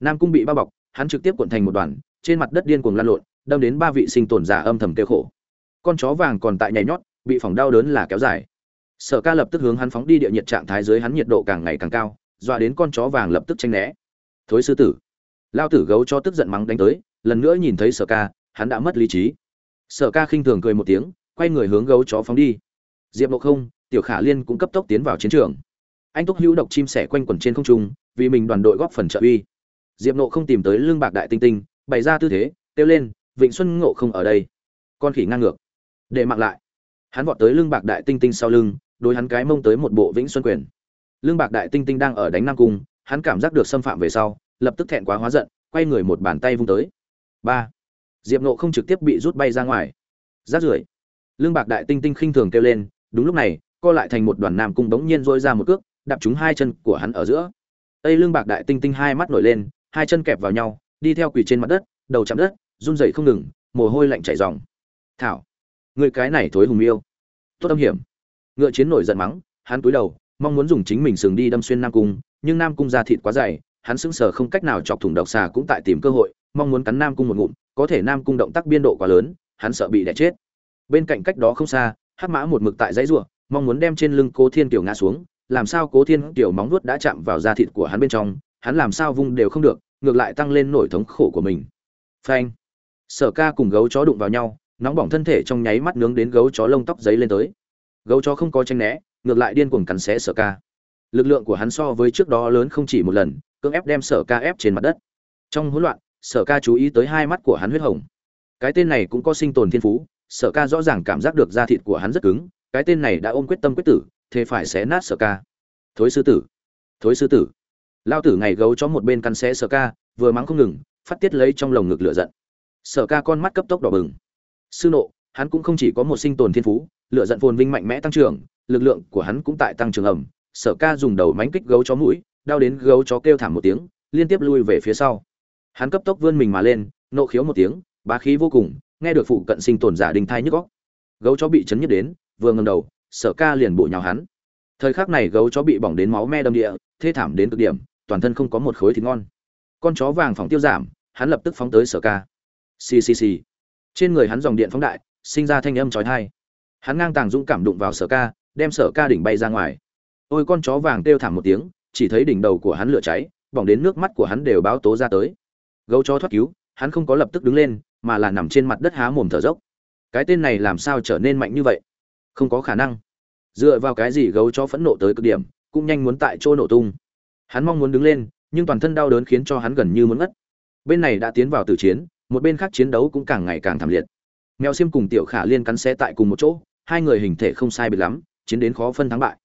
Nam cung bị bao bọc, hắn trực tiếp cuộn thành một đoàn, trên mặt đất điên cuồng lan lộn đâm đến ba vị sinh tồn giả âm thầm kêu khổ. Con chó vàng còn tại nhảy nhót, bị phòng đau đớn là kéo dài. Sở ca lập tức hướng hắn phóng đi địa nhiệt trạng thái dưới hắn nhiệt độ càng ngày càng cao, dọa đến con chó vàng lập tức tranh né. Thối sư tử! Lao tử gấu cho tức giận mắng đánh tới, lần nữa nhìn thấy sở ca, hắn đã mất lý trí. Sở ca khinh thường cười một tiếng, quay người hướng gấu chó phóng đi. Diệp nộ không, tiểu khả liên cũng cấp tốc tiến vào chiến trường. Anh túc hữu độc chim sẻ quanh quẩn trên không trung, vì mình đoàn đội góp phần trợ uy. Diệp nộ không tìm tới lương bạc đại tinh tinh, bày ra tư thế, kêu lên vịnh xuân ngộ không ở đây. Con khỉ ngang ngược. Để mặc lại. Hắn vọt tới lưng bạc đại tinh tinh sau lưng, đối hắn cái mông tới một bộ vĩnh xuân quyền. Lương bạc đại tinh tinh đang ở đánh nam cung, hắn cảm giác được xâm phạm về sau, lập tức thẹn quá hóa giận, quay người một bàn tay vung tới. Ba. Diệp nộ không trực tiếp bị rút bay ra ngoài. Rát rưởi. Lương bạc đại tinh tinh khinh thường kêu lên, đúng lúc này, co lại thành một đoàn nam cung bỗng nhiên dôi ra một cước, đạp trúng hai chân của hắn ở giữa. Tây lương bạc đại tinh tinh hai mắt nổi lên, hai chân kẹp vào nhau, đi theo quỳ trên mặt đất, đầu chạm đất run rẩy không ngừng, mồ hôi lạnh chảy ròng. Thảo người cái này thối hùng yêu tốt âm hiểm. Ngựa chiến nổi giận mắng, hắn túi đầu, mong muốn dùng chính mình sừng đi đâm xuyên nam cung, nhưng nam cung da thịt quá dày, hắn sững sờ không cách nào chọc thủng độc xà cũng tại tìm cơ hội, mong muốn cắn nam cung một ngụm, có thể nam cung động tác biên độ quá lớn, hắn sợ bị đẻ chết. Bên cạnh cách đó không xa, hắc mã một mực tại dãy ruộng mong muốn đem trên lưng cố thiên kiều ngã xuống, làm sao cố thiên kiều móng vuốt đã chạm vào da thịt của hắn bên trong, hắn làm sao vung đều không được, ngược lại tăng lên nổi thống khổ của mình. Phanh! Sở ca cùng gấu chó đụng vào nhau, nóng bỏng thân thể trong nháy mắt nướng đến gấu chó lông tóc giấy lên tới. Gấu chó không có tranh né, ngược lại điên cuồng cắn xé sở ca. Lực lượng của hắn so với trước đó lớn không chỉ một lần, cưỡng ép đem sở ca ép trên mặt đất. Trong hỗn loạn, sở ca chú ý tới hai mắt của hắn huyết hồng. Cái tên này cũng có sinh tồn thiên phú, sở ca rõ ràng cảm giác được da thịt của hắn rất cứng, cái tên này đã ôm quyết tâm quyết tử, thế phải xé nát sở ca. Thối sư tử, thối sư tử. Lao tử ngày gấu chó một bên cắn xé sở ca, vừa mắng không ngừng, phát tiết lấy trong lồng ngực lửa giận sở ca con mắt cấp tốc đỏ bừng. Sư nộ, hắn cũng không chỉ có một sinh tồn thiên phú, lửa giận phồn vinh mạnh mẽ tăng trưởng, lực lượng của hắn cũng tại tăng trưởng ẩm sở ca dùng đầu mánh kích gấu chó mũi, đau đến gấu chó kêu thảm một tiếng, liên tiếp lui về phía sau. Hắn cấp tốc vươn mình mà lên, nộ khiếu một tiếng, bá khí vô cùng, nghe được phụ cận sinh tồn giả đình thai nhức góc gấu chó bị chấn nhất đến, vừa ngầm đầu, sở ca liền bộ nhào hắn. Thời khắc này gấu chó bị bỏng đến máu me đâm địa, thê thảm đến cực điểm, toàn thân không có một khối thịt ngon. Con chó vàng phóng tiêu giảm, hắn lập tức phóng tới sở ca xì xì xì. Trên người hắn dòng điện phóng đại, sinh ra thanh âm chói tai. hắn ngang tàng dũng cảm đụng vào sở ca, đem sở ca đỉnh bay ra ngoài. Ôi, con chó vàng kêu thảm một tiếng, chỉ thấy đỉnh đầu của hắn lửa cháy, bỏng đến nước mắt của hắn đều báo tố ra tới. Gấu chó thoát cứu, hắn không có lập tức đứng lên, mà là nằm trên mặt đất há mồm thở dốc. Cái tên này làm sao trở nên mạnh như vậy? Không có khả năng. Dựa vào cái gì gấu chó phẫn nộ tới cực điểm, cũng nhanh muốn tại chỗ nổ tung. Hắn mong muốn đứng lên, nhưng toàn thân đau đớn khiến cho hắn gần như muốn ngất. Bên này đã tiến vào tử chiến một bên khác chiến đấu cũng càng ngày càng thảm liệt. Mèo xiêm cùng tiểu khả liên cắn xé tại cùng một chỗ, hai người hình thể không sai biệt lắm, chiến đến khó phân thắng bại.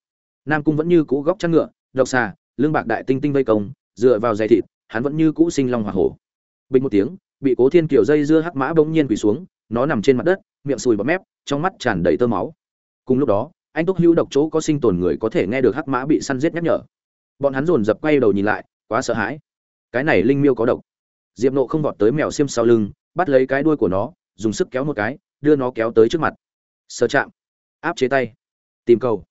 Nam cung vẫn như cũ góc chăn ngựa, độc xà, lương bạc đại tinh tinh vây công, dựa vào dày thịt, hắn vẫn như cũ sinh long hỏa hổ. Bình một tiếng, bị cố thiên kiều dây dưa hắc mã bỗng nhiên quỳ xuống, nó nằm trên mặt đất, miệng sùi bọt mép, trong mắt tràn đầy tơ máu. Cùng lúc đó, anh túc hữu độc chỗ có sinh tồn người có thể nghe được hắc mã bị săn giết nhắc nhở. Bọn hắn dồn dập quay đầu nhìn lại, quá sợ hãi. Cái này linh miêu có độc diệp nộ không vọt tới mèo xiêm sau lưng, bắt lấy cái đuôi của nó, dùng sức kéo một cái, đưa nó kéo tới trước mặt. Sơ chạm. Áp chế tay. Tìm cầu.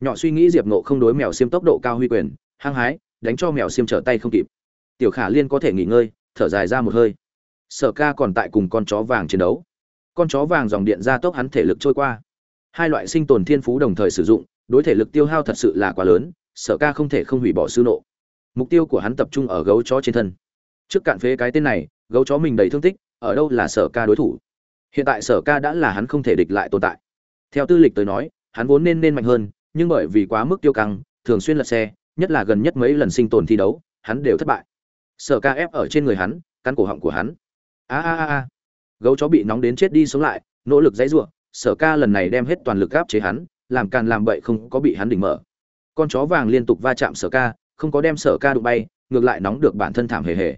Nhỏ suy nghĩ diệp nộ không đối mèo xiêm tốc độ cao huy quyền, hăng hái, đánh cho mèo xiêm trở tay không kịp. Tiểu khả liên có thể nghỉ ngơi, thở dài ra một hơi. Sở ca còn tại cùng con chó vàng chiến đấu. Con chó vàng dòng điện ra tốc hắn thể lực trôi qua. Hai loại sinh tồn thiên phú đồng thời sử dụng, đối thể lực tiêu hao thật sự là quá lớn, sở ca không thể không hủy bỏ sư nộ. Mục tiêu của hắn tập trung ở gấu chó trên thân trước cạn phế cái tên này, gấu chó mình đầy thương tích, ở đâu là sở ca đối thủ? Hiện tại sở ca đã là hắn không thể địch lại tồn tại. Theo tư lịch tới nói, hắn vốn nên nên mạnh hơn, nhưng bởi vì quá mức tiêu căng, thường xuyên lật xe, nhất là gần nhất mấy lần sinh tồn thi đấu, hắn đều thất bại. Sở ca ép ở trên người hắn, cắn cổ họng của hắn. A a a a. Gấu chó bị nóng đến chết đi sống lại, nỗ lực dãy ruộng, sở ca lần này đem hết toàn lực gáp chế hắn, làm càn làm bậy không có bị hắn đỉnh mở. Con chó vàng liên tục va chạm sở ca, không có đem sở ca đụng bay, ngược lại nóng được bản thân thảm hề hề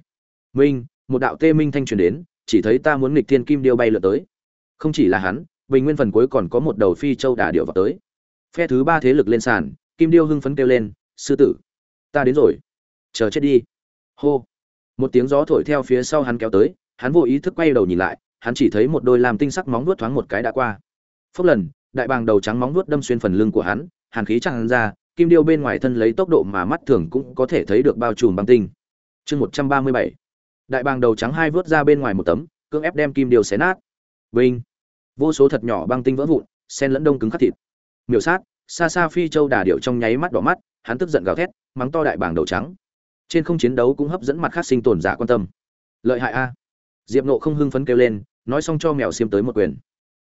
minh, một đạo tê minh thanh truyền đến, chỉ thấy ta muốn nghịch thiên kim điêu bay lượn tới. Không chỉ là hắn, bình nguyên phần cuối còn có một đầu phi châu đà điệu vào tới. Phe thứ ba thế lực lên sàn, kim điêu hưng phấn kêu lên, sư tử, ta đến rồi. Chờ chết đi. Hô. Một tiếng gió thổi theo phía sau hắn kéo tới, hắn vô ý thức quay đầu nhìn lại, hắn chỉ thấy một đôi làm tinh sắc móng vuốt thoáng một cái đã qua. Phốc lần, đại bàng đầu trắng móng vuốt đâm xuyên phần lưng của hắn, hàn khí tràn ra, kim điêu bên ngoài thân lấy tốc độ mà mắt thường cũng có thể thấy được bao trùm băng tinh. Chương một trăm ba mươi bảy đại bàng đầu trắng hai vớt ra bên ngoài một tấm, cưỡng ép đem kim điều xé nát. Vinh. Vô số thật nhỏ băng tinh vỡ vụn, sen lẫn đông cứng khắc thịt. Miểu sát, xa xa phi châu đà điệu trong nháy mắt đỏ mắt, hắn tức giận gào thét, mắng to đại bàng đầu trắng. Trên không chiến đấu cũng hấp dẫn mặt khác sinh tồn giả quan tâm. Lợi hại a. Diệp nộ không hưng phấn kêu lên, nói xong cho mèo xiêm tới một quyền.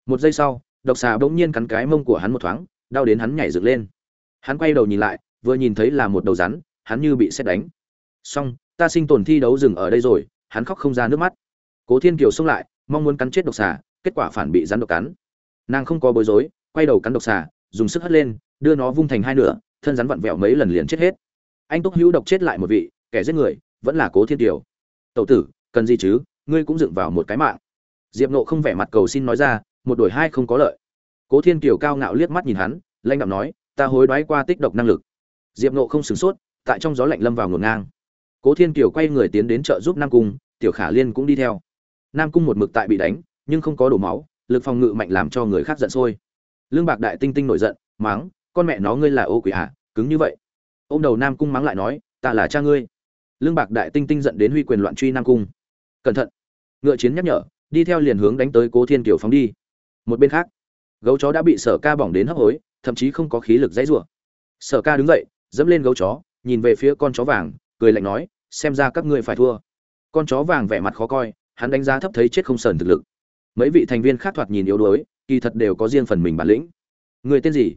Một giây sau, độc xà bỗng nhiên cắn cái mông của hắn một thoáng, đau đến hắn nhảy dựng lên. Hắn quay đầu nhìn lại, vừa nhìn thấy là một đầu rắn, hắn như bị xét đánh. Xong ta sinh tồn thi đấu dừng ở đây rồi, hắn khóc không ra nước mắt. Cố thiên kiều xông lại, mong muốn cắn chết độc xà, kết quả phản bị rắn độc cắn. Nàng không có bối rối, quay đầu cắn độc xà, dùng sức hất lên, đưa nó vung thành hai nửa, thân rắn vặn vẹo mấy lần liền chết hết. Anh túc hữu độc chết lại một vị, kẻ giết người, vẫn là cố thiên kiều. Tậu tử, cần gì chứ, ngươi cũng dựng vào một cái mạng. Diệp nộ không vẻ mặt cầu xin nói ra, một đổi hai không có lợi. Cố thiên kiều cao ngạo liếc mắt nhìn hắn lanh đạo nói, ta hối đoái qua tích độc năng lực. Diệp nộ không sửng sốt, tại trong gió lạnh lâm vào ngổn ngang cố thiên kiều quay người tiến đến trợ giúp nam cung, tiểu khả liên cũng đi theo. Nam cung một mực tại bị đánh, nhưng không có đổ máu, lực phòng ngự mạnh làm cho người khác giận sôi. Lương bạc đại tinh tinh nổi giận mắng con mẹ nó ngươi là ô quỷ à? cứng như vậy. Ô m đầu nam cung mắng lại nói, ta là cha ngươi. Lương bạc đại tinh tinh giận đến huy quyền loạn truy nam cung. Cẩn thận. Ngựa chiến nhắc nhở, đi theo liền hướng đánh tới cố thiên kiều phóng đi. Một bên khác, gấu chó đã bị sở ca bỏng đến hấp hối, thậm chí không có khí lực dãy rủa. Sở ca đứng dậy, dẫm lên gấu chó, nhìn về phía con chó vàng cười lạnh nói, xem ra các ngươi phải thua. Con chó vàng vẻ mặt khó coi, hắn đánh giá thấp thấy chết không sờn thực lực. Mấy vị thành viên khác thoạt nhìn yếu đuối, kỳ thật đều có riêng phần mình bản lĩnh. Người tên gì?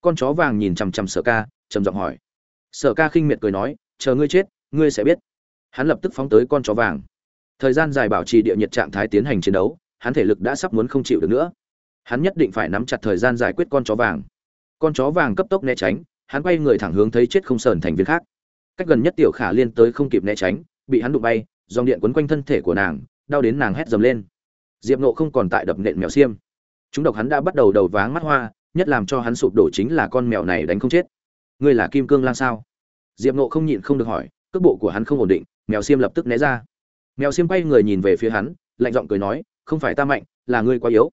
Con chó vàng nhìn chằm chằm sở ca, trầm giọng hỏi. Sở ca khinh miệt cười nói, chờ ngươi chết, ngươi sẽ biết. Hắn lập tức phóng tới con chó vàng. Thời gian dài bảo trì địa nhiệt trạng thái tiến hành chiến đấu, hắn thể lực đã sắp muốn không chịu được nữa. Hắn nhất định phải nắm chặt thời gian giải quyết con chó vàng. Con chó vàng cấp tốc né tránh, hắn quay người thẳng hướng thấy chết không sờn thành viên khác cách gần nhất tiểu khả liên tới không kịp né tránh, bị hắn đụng bay, dòng điện quấn quanh thân thể của nàng, đau đến nàng hét dầm lên. Diệp nộ không còn tại đập nện mèo xiêm. Chúng độc hắn đã bắt đầu đầu váng mắt hoa, nhất làm cho hắn sụp đổ chính là con mèo này đánh không chết. Ngươi là kim cương lang sao? Diệp nộ không nhịn không được hỏi, cước bộ của hắn không ổn định, mèo xiêm lập tức né ra. Mèo xiêm bay người nhìn về phía hắn, lạnh giọng cười nói, không phải ta mạnh, là ngươi quá yếu.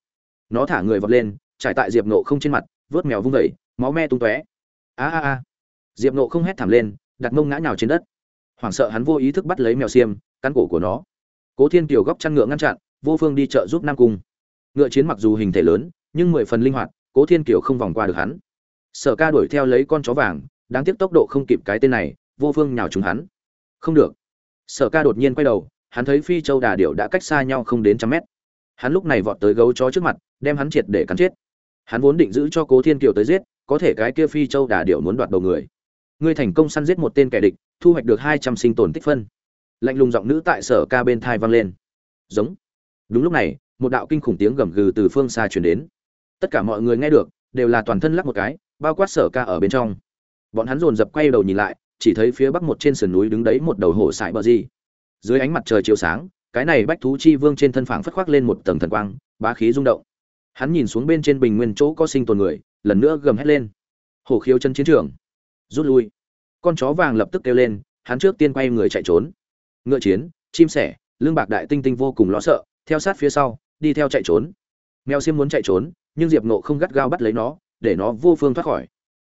Nó thả người vọt lên, trải tại diệp nộ không trên mặt, vớt mèo vung vẩy máu me tung tóe. A a a. Diệp nộ không hét thảm lên đặt mông ngã nhào trên đất. Hoảng sợ hắn vô ý thức bắt lấy mèo xiêm, cắn cổ của nó. Cố thiên kiều góc chăn ngựa ngăn chặn, vô phương đi chợ giúp nam cung. Ngựa chiến mặc dù hình thể lớn, nhưng mười phần linh hoạt, cố thiên kiều không vòng qua được hắn. Sở ca đuổi theo lấy con chó vàng, đáng tiếc tốc độ không kịp cái tên này, vô phương nhào trúng hắn. Không được. Sở ca đột nhiên quay đầu, hắn thấy phi châu đà điệu đã cách xa nhau không đến trăm mét. Hắn lúc này vọt tới gấu chó trước mặt, đem hắn triệt để cắn chết. Hắn vốn định giữ cho cố thiên kiều tới giết, có thể cái kia phi châu đà điệu muốn đoạt đầu người ngươi thành công săn giết một tên kẻ địch, thu hoạch được hai trăm sinh tồn tích phân. Lạnh lùng giọng nữ tại sở ca bên thai vang lên. Giống. Đúng lúc này, một đạo kinh khủng tiếng gầm gừ từ phương xa truyền đến. Tất cả mọi người nghe được, đều là toàn thân lắc một cái, bao quát sở ca ở bên trong. Bọn hắn dồn dập quay đầu nhìn lại, chỉ thấy phía bắc một trên sườn núi đứng đấy một đầu hổ sải bờ di. dưới ánh mặt trời chiếu sáng, cái này bách thú chi vương trên thân phảng phất khoác lên một tầng thần quang, bá khí rung động. Hắn nhìn xuống bên trên bình nguyên chỗ có sinh tồn người, lần nữa gầm hét lên. Hổ khiếu chân chiến trường rút lui. Con chó vàng lập tức kêu lên, hắn trước tiên quay người chạy trốn. Ngựa chiến, chim sẻ, lương bạc đại tinh tinh vô cùng lo sợ, theo sát phía sau, đi theo chạy trốn. Mèo xiêm muốn chạy trốn, nhưng diệp nộ không gắt gao bắt lấy nó, để nó vô phương thoát khỏi.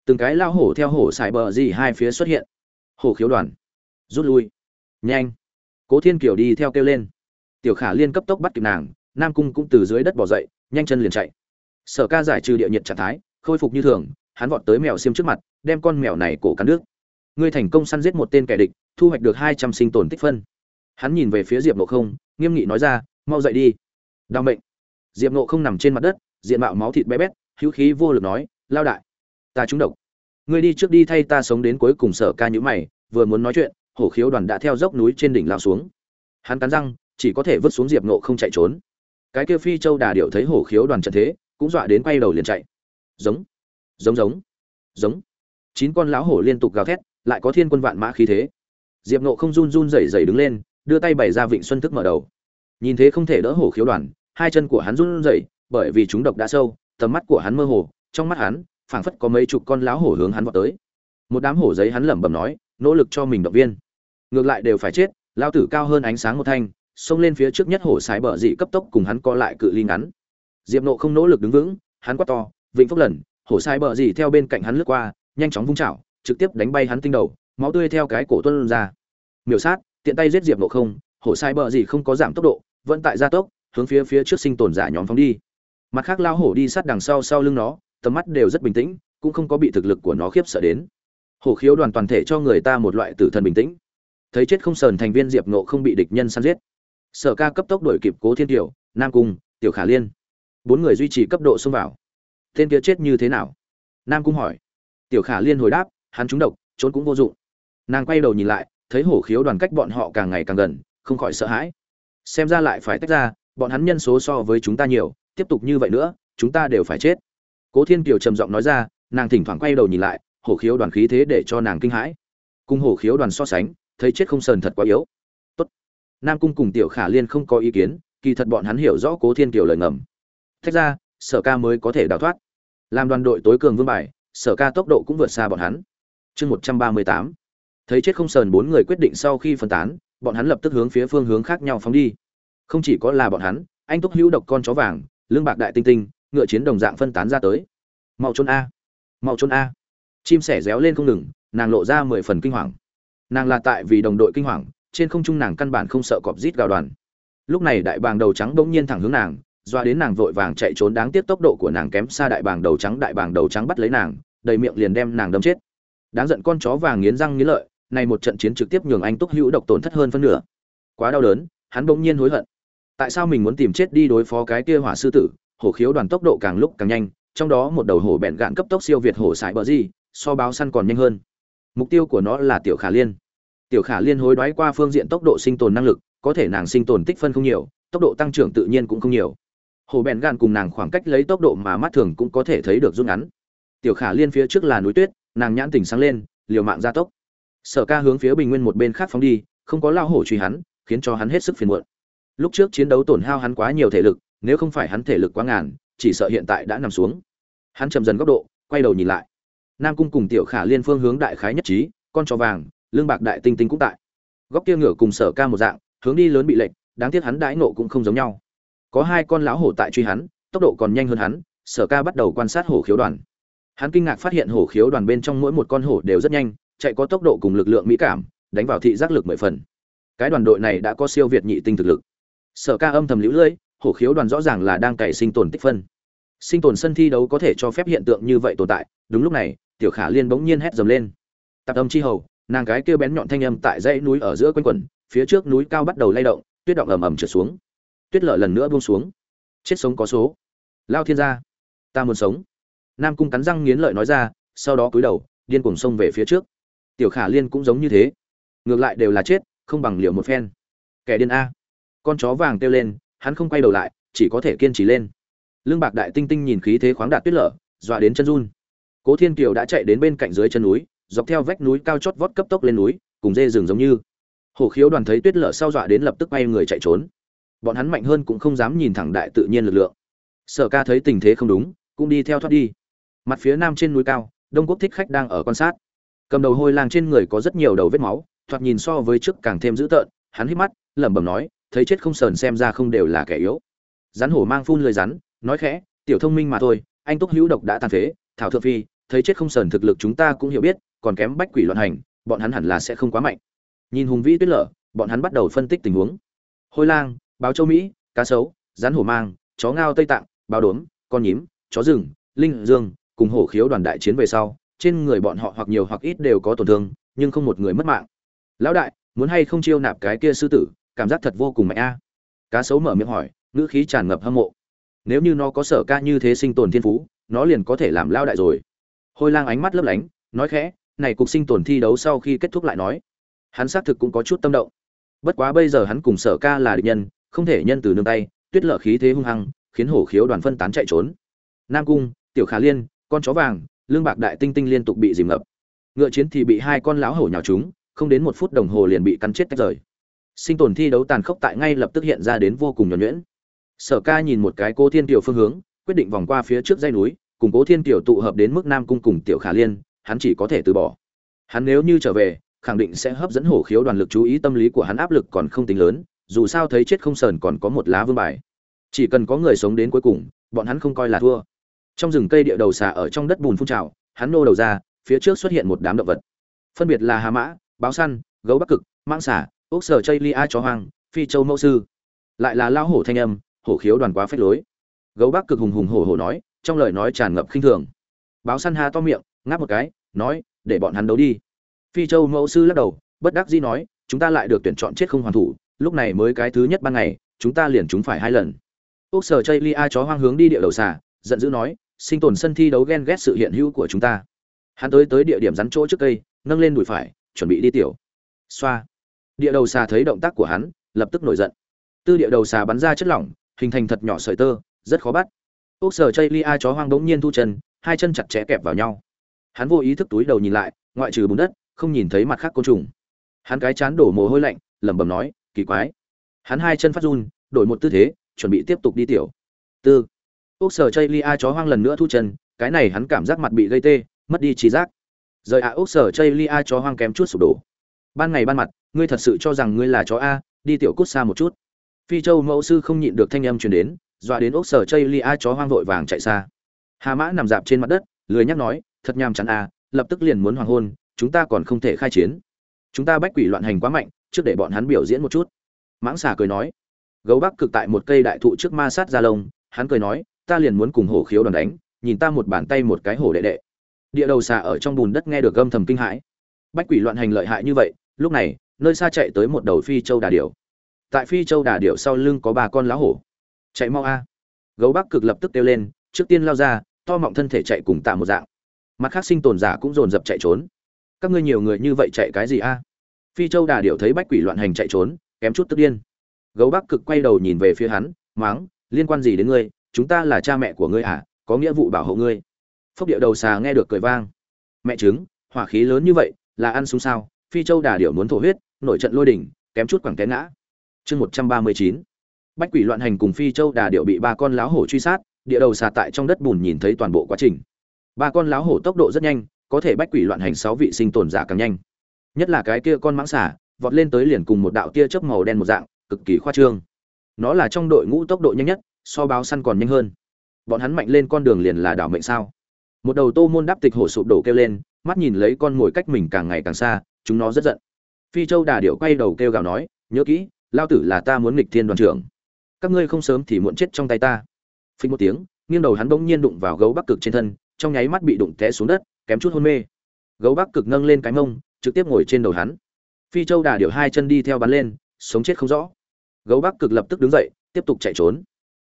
Từng cái lao hổ theo hổ xài bờ gì hai phía xuất hiện. Hổ khiếu đoàn. Rút lui. Nhanh. Cố thiên kiều đi theo kêu lên. Tiểu khả liên cấp tốc bắt kịp nàng, nam cung cũng từ dưới đất bỏ dậy, nhanh chân liền chạy. Sở ca giải trừ địa nhiệt trạng thái, khôi phục như thường hắn vọt tới mèo xiêm trước mặt, đem con mèo này cổ cắn nước ngươi thành công săn giết một tên kẻ địch, thu hoạch được hai trăm sinh tồn tích phân. Hắn nhìn về phía diệp nộ không, nghiêm nghị nói ra, mau dậy đi. Đau mệnh. Diệp nộ không nằm trên mặt đất, diện mạo máu thịt bé bét, hữu khí vô lực nói, lao đại, ta trúng độc. Ngươi đi trước đi thay ta sống đến cuối cùng sở ca nhữ mày, vừa muốn nói chuyện, hổ khiếu đoàn đã theo dốc núi trên đỉnh lao xuống. Hắn cắn răng, chỉ có thể vứt xuống diệp nộ không chạy trốn. Cái kia phi châu đà điệu thấy hổ khiếu đoàn trận thế, cũng dọa đến quay đầu liền chạy. Giống giống giống. Giống. Chín con lão hổ liên tục gào thét, lại có thiên quân vạn mã khí thế. Diệp nộ không run run rẩy rẩy đứng lên, đưa tay bày ra vịnh xuân thức mở đầu. Nhìn thế không thể đỡ hổ khiếu đoàn, hai chân của hắn run rẩy, bởi vì chúng độc đã sâu, tầm mắt của hắn mơ hồ, trong mắt hắn, phảng phất có mấy chục con lão hổ hướng hắn vọt tới. Một đám hổ giấy hắn lẩm bẩm nói, nỗ lực cho mình động viên. Ngược lại đều phải chết lao tử cao hơn ánh sáng một thanh, xông lên phía trước nhất hổ sái bờ dị cấp tốc cùng hắn co lại cự ly ngắn. Diệp nộ không nỗ lực đứng vững, hắn quát to, vịnh phúc lần hổ sai bờ gì theo bên cạnh hắn lướt qua, nhanh chóng vung chảo, trực tiếp đánh bay hắn tinh đầu, máu tươi theo cái cổ tuân ra. Miểu sát, tiện tay giết diệp nộ không, hổ sai bờ gì không có giảm tốc độ, vẫn tại gia tốc, hướng phía phía trước sinh tồn giả nhóm phóng đi. Mặt khác lao hổ đi sát đằng sau sau lưng nó, tầm mắt đều rất bình tĩnh, cũng không có bị thực lực của nó khiếp sợ đến. Hổ khiếu đoàn toàn thể cho người ta một loại tử thần bình tĩnh. Thấy chết không sờn thành viên diệp nộ không bị địch nhân săn giết. Sở ca cấp tốc đổi kịp cố thiên tiểu nam cung, tiểu khả liên. Bốn người duy trì cấp độ xông vào tên kia chết như thế nào? Nam cung hỏi. Tiểu khả liên hồi đáp, hắn trúng độc, trốn cũng vô dụng. Nàng quay đầu nhìn lại, thấy hổ khiếu đoàn cách bọn họ càng ngày càng gần, không khỏi sợ hãi. Xem ra lại phải tách ra, bọn hắn nhân số so với chúng ta nhiều, tiếp tục như vậy nữa, chúng ta đều phải chết. Cố thiên kiều trầm giọng nói ra, nàng thỉnh thoảng quay đầu nhìn lại, hổ khiếu đoàn khí thế để cho nàng kinh hãi. Cùng hổ khiếu đoàn so sánh, thấy chết không sờn thật quá yếu. Tốt. nam cung cùng tiểu khả liên không có ý kiến, kỳ thật bọn hắn hiểu rõ cố thiên kiều lời ngầm. Tách ra, sở ca mới có thể đào thoát làm đoàn đội tối cường vương bài, sở ca tốc độ cũng vượt xa bọn hắn. Chương một trăm ba mươi tám. Thấy chết không sờn bốn người quyết định sau khi phân tán, bọn hắn lập tức hướng phía phương hướng khác nhau phóng đi. Không chỉ có là bọn hắn, anh túc hữu độc con chó vàng, lương bạc đại tinh tinh, ngựa chiến đồng dạng phân tán ra tới. Mau trốn a. Mau trốn a. Chim sẻ réo lên không ngừng, nàng lộ ra mười phần kinh hoàng. Nàng là tại vì đồng đội kinh hoàng, trên không trung nàng căn bản không sợ cọp rít gào đoàn. Lúc này đại bàng đầu trắng bỗng nhiên thẳng hướng nàng doa đến nàng vội vàng chạy trốn đáng tiếc tốc độ của nàng kém xa đại bàng đầu trắng, đại bàng đầu trắng bắt lấy nàng, đầy miệng liền đem nàng đâm chết. Đáng giận con chó vàng nghiến răng nghiến lợi, này một trận chiến trực tiếp nhường anh túc hữu độc tổn thất hơn phân nửa. Quá đau đớn, hắn bỗng nhiên hối hận. Tại sao mình muốn tìm chết đi đối phó cái kia hỏa sư tử? Hổ khiếu đoàn tốc độ càng lúc càng nhanh, trong đó một đầu hổ bẹn gạn cấp tốc siêu việt hổ sải bờ gì, so báo săn còn nhanh hơn. Mục tiêu của nó là tiểu khả liên. Tiểu khả liên hối đoái qua phương diện tốc độ sinh tồn năng lực, có thể nàng sinh tồn tích phân không nhiều, tốc độ tăng trưởng tự nhiên cũng không nhiều hồ bèn gan cùng nàng khoảng cách lấy tốc độ mà mắt thường cũng có thể thấy được rút ngắn. Tiểu khả liên phía trước là núi tuyết, nàng nhãn tỉnh sáng lên, liều mạng gia tốc. Sở ca hướng phía bình nguyên một bên khác phóng đi, không có lao hổ truy hắn, khiến cho hắn hết sức phiền muộn. Lúc trước chiến đấu tổn hao hắn quá nhiều thể lực, nếu không phải hắn thể lực quá ngàn, chỉ sợ hiện tại đã nằm xuống. Hắn chậm dần góc độ, quay đầu nhìn lại. Nam cung cùng tiểu khả liên phương hướng đại khái nhất trí, con trò vàng lương bạc đại tinh tinh cũng tại. Góc kia ngửa cùng sở ca một dạng, hướng đi lớn bị lệch, đáng tiếc hắn đãi nộ cũng không giống nhau có hai con lão hổ tại truy hắn, tốc độ còn nhanh hơn hắn, sở ca bắt đầu quan sát hổ khiếu đoàn. Hắn kinh ngạc phát hiện hổ khiếu đoàn bên trong mỗi một con hổ đều rất nhanh, chạy có tốc độ cùng lực lượng mỹ cảm, đánh vào thị giác lực mười phần. Cái đoàn đội này đã có siêu việt nhị tinh thực lực. Sở ca âm thầm lũ lưỡi hổ khiếu đoàn rõ ràng là đang cày sinh tồn tích phân. Sinh tồn sân thi đấu có thể cho phép hiện tượng như vậy tồn tại, đúng lúc này, tiểu khả liên bỗng nhiên hét dầm lên. Tạp âm chi hầu, nàng cái kêu bén nhọn thanh âm tại dãy núi ở giữa quanh quần phía trước núi cao bắt đầu lay động, tuyết động ầm ầm trượt xuống tuyết lở lần nữa buông xuống. Chết sống có số. Lao thiên gia, ta muốn sống. Nam cung cắn răng nghiến lợi nói ra, sau đó cúi đầu, điên cuồng xông về phía trước. Tiểu khả liên cũng giống như thế. Ngược lại đều là chết, không bằng liệu một phen. Kẻ điên a. Con chó vàng kêu lên, hắn không quay đầu lại, chỉ có thể kiên trì lên. Lương bạc đại tinh tinh nhìn khí thế khoáng đạt tuyết lở, dọa đến chân run. Cố thiên kiều đã chạy đến bên cạnh dưới chân núi, dọc theo vách núi cao chót vót cấp tốc lên núi, cùng dê rừng giống như. Hổ khiếu đoàn thấy tuyết lở sau dọa đến lập tức bay người chạy trốn bọn hắn mạnh hơn cũng không dám nhìn thẳng đại tự nhiên lực lượng. Sở ca thấy tình thế không đúng, cũng đi theo thoát đi. Mặt phía nam trên núi cao, đông quốc thích khách đang ở quan sát. Cầm đầu hôi lang trên người có rất nhiều đầu vết máu, thoạt nhìn so với trước càng thêm dữ tợn, hắn hít mắt, lẩm bẩm nói, thấy chết không sờn xem ra không đều là kẻ yếu. Rắn hổ mang phun lời rắn, nói khẽ, tiểu thông minh mà thôi, anh túc hữu độc đã tàn phế, thảo thượng phi, thấy chết không sờn thực lực chúng ta cũng hiểu biết, còn kém bách quỷ loạn hành, bọn hắn hẳn là sẽ không quá mạnh. Nhìn hùng vĩ tuyết lở, bọn hắn bắt đầu phân tích tình huống. Hôi lang báo châu mỹ, cá sấu, rắn hổ mang, chó ngao tây tạng, báo đốm, con nhím, chó rừng, linh dương, cùng hổ khiếu đoàn đại chiến về sau, trên người bọn họ hoặc nhiều hoặc ít đều có tổn thương, nhưng không một người mất mạng. Lão đại, muốn hay không chiêu nạp cái kia sư tử, cảm giác thật vô cùng mạnh a. Cá sấu mở miệng hỏi, ngữ khí tràn ngập hâm mộ. Nếu như nó có sở ca như thế sinh tồn thiên phú, nó liền có thể làm lao đại rồi. Hôi lang ánh mắt lấp lánh, nói khẽ, này cục sinh tồn thi đấu sau khi kết thúc lại nói. Hắn xác thực cũng có chút tâm động. Bất quá bây giờ hắn cùng sở ca là địch nhân không thể nhân từ nương tay, tuyết lở khí thế hung hăng, khiến hổ khiếu đoàn phân tán chạy trốn. Nam cung, tiểu khả liên, con chó vàng, lương bạc đại tinh tinh liên tục bị dìm ngập. Ngựa chiến thì bị hai con lão hổ nhào chúng không đến một phút đồng hồ liền bị cắn chết tách rời. Sinh tồn thi đấu tàn khốc tại ngay lập tức hiện ra đến vô cùng nhuẩn nhuyễn. Sở ca nhìn một cái cố thiên tiểu phương hướng, quyết định vòng qua phía trước dây núi, cùng cố thiên tiểu tụ hợp đến mức nam cung cùng tiểu khả liên, hắn chỉ có thể từ bỏ. Hắn nếu như trở về, khẳng định sẽ hấp dẫn hổ khiếu đoàn lực chú ý tâm lý của hắn áp lực còn không tính lớn dù sao thấy chết không sờn còn có một lá vương bài. Chỉ cần có người sống đến cuối cùng, bọn hắn không coi là thua. Trong rừng cây địa đầu xà ở trong đất bùn phun trào, hắn nô đầu ra, phía trước xuất hiện một đám động vật. Phân biệt là hà mã, báo săn, gấu bắc cực mang xả ốc sở chây lia, chó hoang, phi châu mẫu sư. Lại là lao hổ thanh âm, hổ khiếu đoàn quá phách lối. Gấu bắc cực hùng hùng hổ hổ nói, trong lời nói tràn ngập khinh thường. Báo săn hà to miệng, ngáp một cái, nói, để bọn hắn đấu đi. Phi châu mẫu sư lắc đầu, bất đắc dĩ nói, chúng ta lại được tuyển chọn chết không hoàn thủ lúc này mới cái thứ nhất ban ngày, chúng ta liền chúng phải hai lần. Ốc sở chây lia chó hoang hướng đi địa đầu xà, giận dữ nói, sinh tồn sân thi đấu ghen ghét sự hiện hữu của chúng ta. Hắn tới tới địa điểm rắn chỗ trước cây, nâng lên đùi phải, chuẩn bị đi tiểu. Xoa. Địa đầu xà thấy động tác của hắn, lập tức nổi giận. Tư địa đầu xà bắn ra chất lỏng, hình thành thật nhỏ sợi tơ, rất khó bắt. Ốc sở chây lia chó hoang bỗng nhiên thu chân, hai chân chặt chẽ kẹp vào nhau. Hắn vô ý thức túi đầu nhìn lại, ngoại trừ bùn đất, không nhìn thấy mặt khác côn trùng. Hắn cái chán đổ mồ hôi lạnh, lẩm bẩm nói kỳ quái. Hắn hai chân phát run đổi một tư thế chuẩn bị tiếp tục đi tiểu. Tư. Ốc sở chây lia chó hoang lần nữa thu chân cái này hắn cảm giác mặt bị gây tê mất đi trí giác. Rời ạ à, ốc sở chây lia chó hoang kém chút sụp đổ. Ban ngày ban mặt ngươi thật sự cho rằng ngươi là chó a đi tiểu cút xa một chút. Phi châu mẫu sư không nhịn được thanh âm truyền đến dọa đến ốc sở chây lia chó hoang vội vàng chạy xa. Hà mã nằm dạp trên mặt đất lười nhắc nói thật nhàm chán a lập tức liền muốn hoàng hôn chúng ta còn không thể khai chiến. Chúng ta bách quỷ loạn hành quá mạnh trước để bọn hắn biểu diễn một chút. Mãng xà cười nói, gấu bắc cực tại một cây đại thụ trước ma sát ra lông, hắn cười nói, ta liền muốn cùng hổ khiếu đòn đánh, nhìn ta một bàn tay một cái hổ đệ đệ. Địa đầu xà ở trong bùn đất nghe được gâm thầm kinh hãi. Bách quỷ loạn hành lợi hại như vậy, lúc này, nơi xa chạy tới một đầu phi châu đà điểu. Tại phi châu đà điểu sau lưng có ba con lá hổ. Chạy mau a. Gấu bắc cực lập tức kêu lên, trước tiên lao ra, to mọng thân thể chạy cùng tạ một dạng. Mặt khác sinh tồn giả cũng dồn dập chạy trốn. Các ngươi nhiều người như vậy chạy cái gì a? Phi châu đà điểu thấy bách quỷ loạn hành chạy trốn, kém chút tức điên. Gấu bắc cực quay đầu nhìn về phía hắn, máng, liên quan gì đến ngươi? Chúng ta là cha mẹ của ngươi à? Có nghĩa vụ bảo hộ ngươi. Phốc điệu đầu xà nghe được cười vang. Mẹ chứng hỏa khí lớn như vậy, là ăn súng sao? Phi châu đà điểu muốn thổ huyết, nổi trận lôi đỉnh, kém chút quẳng té ngã. Chương một trăm ba mươi chín. Bách quỷ loạn hành cùng phi châu đà Điệu bị ba con láo hổ truy sát, địa đầu xà tại trong đất bùn nhìn thấy toàn bộ quá trình. Ba con láo hổ tốc độ rất nhanh, có thể bách quỷ loạn hành sáu vị sinh tồn giả càng nhanh nhất là cái kia con mãng xà, vọt lên tới liền cùng một đạo tia chớp màu đen một dạng, cực kỳ khoa trương. Nó là trong đội ngũ tốc độ nhanh nhất, so báo săn còn nhanh hơn. Bọn hắn mạnh lên con đường liền là đảo mệnh sao? Một đầu tô môn đáp tịch hổ sụp đổ kêu lên, mắt nhìn lấy con ngồi cách mình càng ngày càng xa, chúng nó rất giận. Phi châu đà điệu quay đầu kêu gào nói, nhớ kỹ, lao tử là ta muốn nghịch thiên đoàn trưởng. Các ngươi không sớm thì muộn chết trong tay ta. Phình một tiếng, nghiêng đầu hắn bỗng nhiên đụng vào gấu bắc cực trên thân, trong nháy mắt bị đụng té xuống đất, kém chút hôn mê. Gấu bắc cực nâng lên cái mông trực tiếp ngồi trên đầu hắn. Phi châu đà điệu hai chân đi theo bắn lên, sống chết không rõ. Gấu bắc cực lập tức đứng dậy, tiếp tục chạy trốn.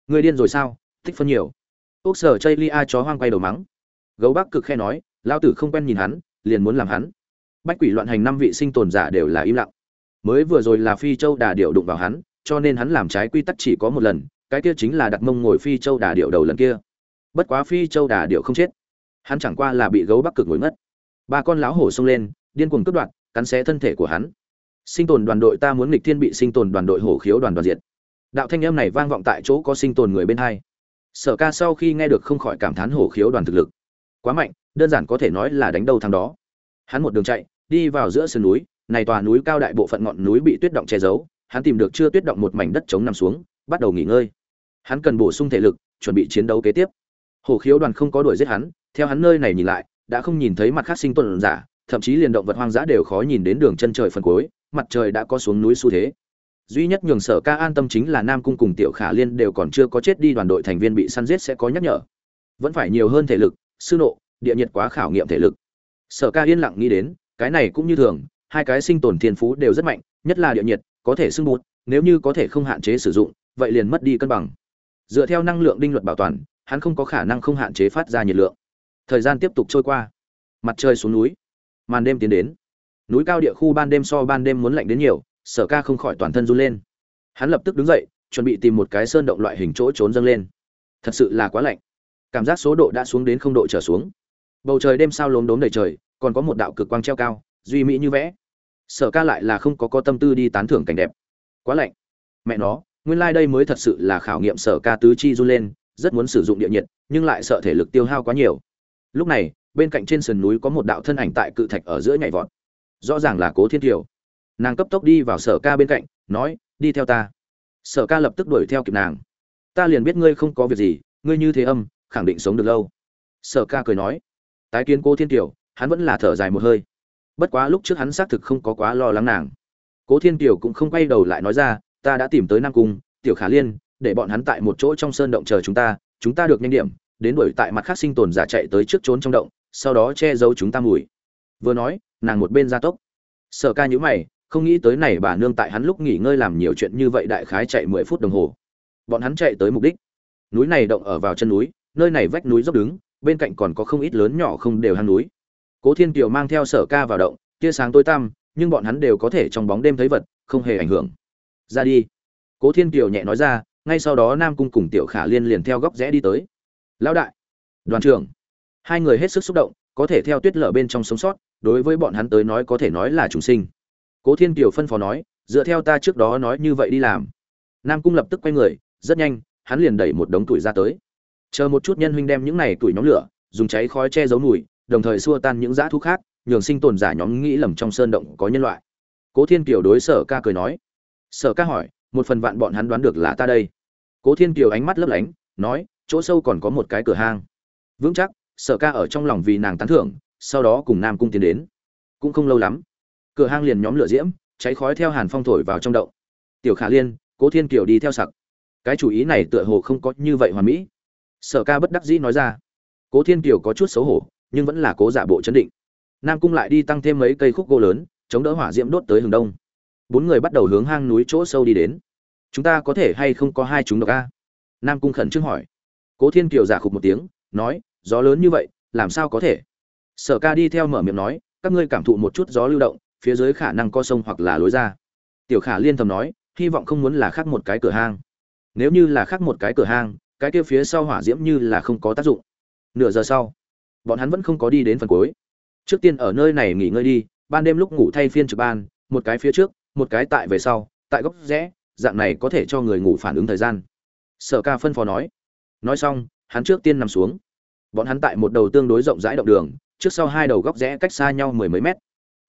Người điên rồi sao? Thích phân nhiều. Ốc sở chây lia chó hoang quay đầu mắng. Gấu bắc cực khe nói lao tử không quen nhìn hắn, liền muốn làm hắn. Bách quỷ loạn hành năm vị sinh tồn giả đều là im lặng. Mới vừa rồi là phi châu đà điệu đụng vào hắn, cho nên hắn làm trái quy tắc chỉ có một lần, cái kia chính là đặt mông ngồi phi châu đà điệu đầu lần kia. Bất quá phi châu đà điệu không chết. Hắn chẳng qua là bị gấu bắc cực ngồi mất. Ba con lão hổ xông lên điên cuồng cướp đoạt, cắn xé thân thể của hắn. Sinh tồn đoàn đội ta muốn nghịch thiên bị sinh tồn đoàn đội hổ khiếu đoàn đoàn diệt. Đạo thanh âm này vang vọng tại chỗ có sinh tồn người bên hai. Sở ca sau khi nghe được không khỏi cảm thán hổ khiếu đoàn thực lực. Quá mạnh, đơn giản có thể nói là đánh đầu thằng đó. Hắn một đường chạy, đi vào giữa sườn núi, này tòa núi cao đại bộ phận ngọn núi bị tuyết động che giấu, hắn tìm được chưa tuyết động một mảnh đất trống nằm xuống, bắt đầu nghỉ ngơi. Hắn cần bổ sung thể lực, chuẩn bị chiến đấu kế tiếp. Hổ khiếu đoàn không có đuổi giết hắn, theo hắn nơi này nhìn lại, đã không nhìn thấy mặt khác sinh tồn giả thậm chí liền động vật hoang dã đều khó nhìn đến đường chân trời phần cuối, mặt trời đã có xuống núi xu thế. Duy nhất nhường sở ca an tâm chính là nam cung cùng tiểu khả liên đều còn chưa có chết đi đoàn đội thành viên bị săn giết sẽ có nhắc nhở. Vẫn phải nhiều hơn thể lực, sư nộ, địa nhiệt quá khảo nghiệm thể lực. Sở ca yên lặng nghĩ đến, cái này cũng như thường, hai cái sinh tồn thiên phú đều rất mạnh, nhất là địa nhiệt, có thể xưng bụt, nếu như có thể không hạn chế sử dụng, vậy liền mất đi cân bằng. Dựa theo năng lượng đinh luật bảo toàn, hắn không có khả năng không hạn chế phát ra nhiệt lượng. Thời gian tiếp tục trôi qua. Mặt trời xuống núi màn đêm tiến đến. Núi cao địa khu ban đêm so ban đêm muốn lạnh đến nhiều, sở ca không khỏi toàn thân run lên. Hắn lập tức đứng dậy, chuẩn bị tìm một cái sơn động loại hình chỗ trốn dâng lên. Thật sự là quá lạnh. Cảm giác số độ đã xuống đến không độ trở xuống. Bầu trời đêm sao lốm đốm đầy trời, còn có một đạo cực quang treo cao, duy mỹ như vẽ. Sở ca lại là không có có tâm tư đi tán thưởng cảnh đẹp. Quá lạnh. Mẹ nó, nguyên lai、like、đây mới thật sự là khảo nghiệm sở ca tứ chi run lên, rất muốn sử dụng địa nhiệt, nhưng lại sợ thể lực tiêu hao quá nhiều. Lúc này bên cạnh trên sườn núi có một đạo thân ảnh tại cự thạch ở giữa nhảy vọt. Rõ ràng là cố thiên kiều. Nàng cấp tốc đi vào sở ca bên cạnh, nói, đi theo ta. Sở ca lập tức đuổi theo kịp nàng. Ta liền biết ngươi không có việc gì, ngươi như thế âm, khẳng định sống được lâu. Sở ca cười nói. Tái kiến cố thiên kiều, hắn vẫn là thở dài một hơi. Bất quá lúc trước hắn xác thực không có quá lo lắng nàng. Cố thiên kiều cũng không quay đầu lại nói ra, ta đã tìm tới nam cung, tiểu khả liên, để bọn hắn tại một chỗ trong sơn động chờ chúng ta chúng ta được nhanh điểm, đến đuổi tại mặt khác sinh tồn giả chạy tới trước trốn trong động sau đó che giấu chúng ta mùi. Vừa nói, nàng một bên gia tốc. Sở ca nhữ mày, không nghĩ tới này bà nương tại hắn lúc nghỉ ngơi làm nhiều chuyện như vậy đại khái chạy mười phút đồng hồ. Bọn hắn chạy tới mục đích. Núi này động ở vào chân núi, nơi này vách núi dốc đứng, bên cạnh còn có không ít lớn nhỏ không đều hang núi. Cố thiên kiều mang theo sở ca vào động, tia sáng tối tăm, nhưng bọn hắn đều có thể trong bóng đêm thấy vật, không hề ảnh hưởng. Ra đi. Cố thiên kiều nhẹ nói ra, ngay sau đó nam cung cùng tiểu khả liên liền theo góc rẽ đi tới. Lão đại, đoàn trưởng hai người hết sức xúc động, có thể theo tuyết lở bên trong sống sót, đối với bọn hắn tới nói có thể nói là trùng sinh. Cố thiên kiều phân phó nói, dựa theo ta trước đó nói như vậy đi làm. Nam cung lập tức quay người, rất nhanh, hắn liền đẩy một đống tuổi ra tới. Chờ một chút nhân huynh đem những này tuổi nhóm lửa, dùng cháy khói che giấu mùi, đồng thời xua tan những dã thú khác, nhường sinh tồn giả nhóm nghĩ lầm trong sơn động có nhân loại. Cố thiên kiều đối sở ca cười nói. Sở ca hỏi, một phần vạn bọn hắn đoán được là ta đây? Cố thiên kiều ánh mắt lấp lánh, nói, chỗ sâu còn có một cái cửa hang. Vững chắc sở ca ở trong lòng vì nàng tán thưởng, sau đó cùng nam cung tiến đến. Cũng không lâu lắm, cửa hang liền nhóm lửa diễm, cháy khói theo hàn phong thổi vào trong động. Tiểu khả liên, cố thiên kiều đi theo sặc. Cái chủ ý này tựa hồ không có như vậy hoàn mỹ. Sở ca bất đắc dĩ nói ra. Cố thiên kiều có chút xấu hổ, nhưng vẫn là cố giả bộ chấn định. Nam cung lại đi tăng thêm mấy cây khúc gỗ lớn, chống đỡ hỏa diễm đốt tới hướng đông. Bốn người bắt đầu hướng hang núi chỗ sâu đi đến. Chúng ta có thể hay không có hai chúng độc a? Nam cung khẩn trương hỏi. Cố thiên kiều giả khục một tiếng, nói gió lớn như vậy, làm sao có thể? Sở ca đi theo mở miệng nói, các ngươi cảm thụ một chút gió lưu động, phía dưới khả năng có sông hoặc là lối ra. Tiểu khả liên thầm nói, hy vọng không muốn là khác một cái cửa hang. Nếu như là khác một cái cửa hang, cái kia phía sau hỏa diễm như là không có tác dụng. Nửa giờ sau, bọn hắn vẫn không có đi đến phần cuối. Trước tiên ở nơi này nghỉ ngơi đi, ban đêm lúc ngủ thay phiên trực ban, một cái phía trước, một cái tại về sau, tại góc rẽ, dạng này có thể cho người ngủ phản ứng thời gian. Sở ca phân phó nói. Nói xong, hắn trước tiên nằm xuống bọn hắn tại một đầu tương đối rộng rãi động đường, trước sau hai đầu góc rẽ cách xa nhau mười mấy mét.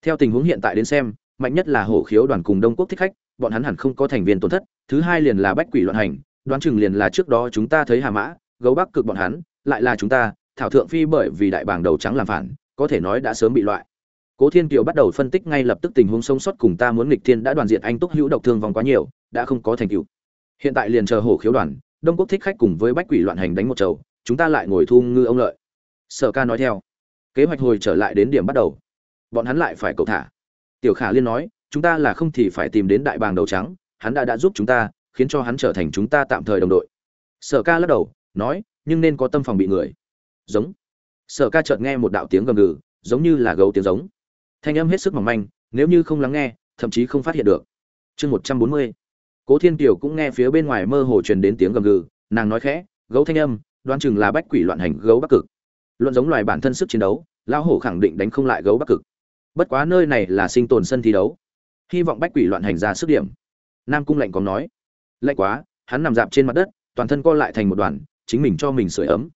Theo tình huống hiện tại đến xem, mạnh nhất là hổ khiếu đoàn cùng đông quốc thích khách, bọn hắn hẳn không có thành viên tổn thất, thứ hai liền là bách quỷ loạn hành, đoán chừng liền là trước đó chúng ta thấy hà mã, gấu bắc cực bọn hắn, lại là chúng ta, thảo thượng phi bởi vì đại bảng đầu trắng làm phản, có thể nói đã sớm bị loại. Cố thiên kiều bắt đầu phân tích ngay lập tức tình huống sống sót cùng ta muốn nghịch thiên đã đoàn diện anh túc hữu độc thương vong quá nhiều, đã không có thành tựu. Hiện tại liền chờ hổ khiếu đoàn, đông quốc thích khách cùng với bách quỷ loạn hành đánh một chầu chúng ta lại ngồi thu ngư ông lợi. Sở ca nói theo. Kế hoạch hồi trở lại đến điểm bắt đầu. Bọn hắn lại phải cầu thả. Tiểu khả liên nói, chúng ta là không thì phải tìm đến đại bàng đầu trắng, hắn đã đã giúp chúng ta, khiến cho hắn trở thành chúng ta tạm thời đồng đội. Sở ca lắc đầu, nói, nhưng nên có tâm phòng bị người. Giống. Sở ca chợt nghe một đạo tiếng gầm gừ, giống như là gấu tiếng giống. Thanh âm hết sức mỏng manh, nếu như không lắng nghe, thậm chí không phát hiện được. Chương một trăm bốn mươi. Cố thiên kiều cũng nghe phía bên ngoài mơ hồ truyền đến tiếng gầm gừ, nàng nói khẽ, gấu thanh âm đoán chừng là bách quỷ loạn hành gấu bắc cực. Luận giống loài bản thân sức chiến đấu, lão hổ khẳng định đánh không lại gấu bắc cực. Bất quá nơi này là sinh tồn sân thi đấu. Hy vọng bách quỷ loạn hành ra sức điểm. Nam cung lạnh còn nói. Lạnh quá, hắn nằm dạp trên mặt đất, toàn thân co lại thành một đoàn, chính mình cho mình sưởi ấm.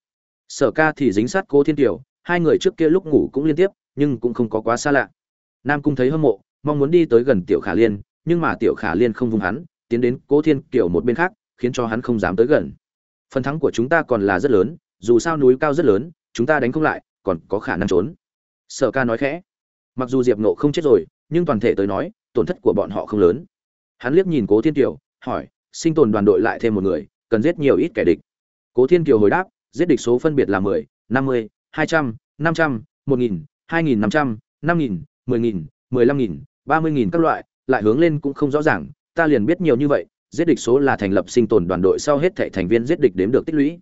Sở ca thì dính sát cô thiên tiểu hai người trước kia lúc ngủ cũng liên tiếp, nhưng cũng không có quá xa lạ. Nam cung thấy hâm mộ, mong muốn đi tới gần tiểu khả liên, nhưng mà tiểu khả liên không vùng hắn, tiến đến cố thiên kiều một bên khác, khiến cho hắn không dám tới gần phần thắng của chúng ta còn là rất lớn, dù sao núi cao rất lớn, chúng ta đánh không lại, còn có khả năng trốn. Sở ca nói khẽ. Mặc dù diệp nộ không chết rồi, nhưng toàn thể tới nói, tổn thất của bọn họ không lớn. Hắn liếc nhìn cố thiên kiều, hỏi, sinh tồn đoàn đội lại thêm một người, cần giết nhiều ít kẻ địch? Cố thiên kiều hồi đáp, giết địch số phân biệt là mười, năm mươi, hai trăm, năm trăm, một nghìn, hai nghìn năm trăm, năm nghìn, mười nghìn, mười lăm nghìn, ba mươi nghìn các loại, lại hướng lên cũng không rõ ràng, ta liền biết nhiều như vậy giết địch số là thành lập sinh tồn đoàn đội sau hết thảy thành viên giết địch đếm được tích lũy.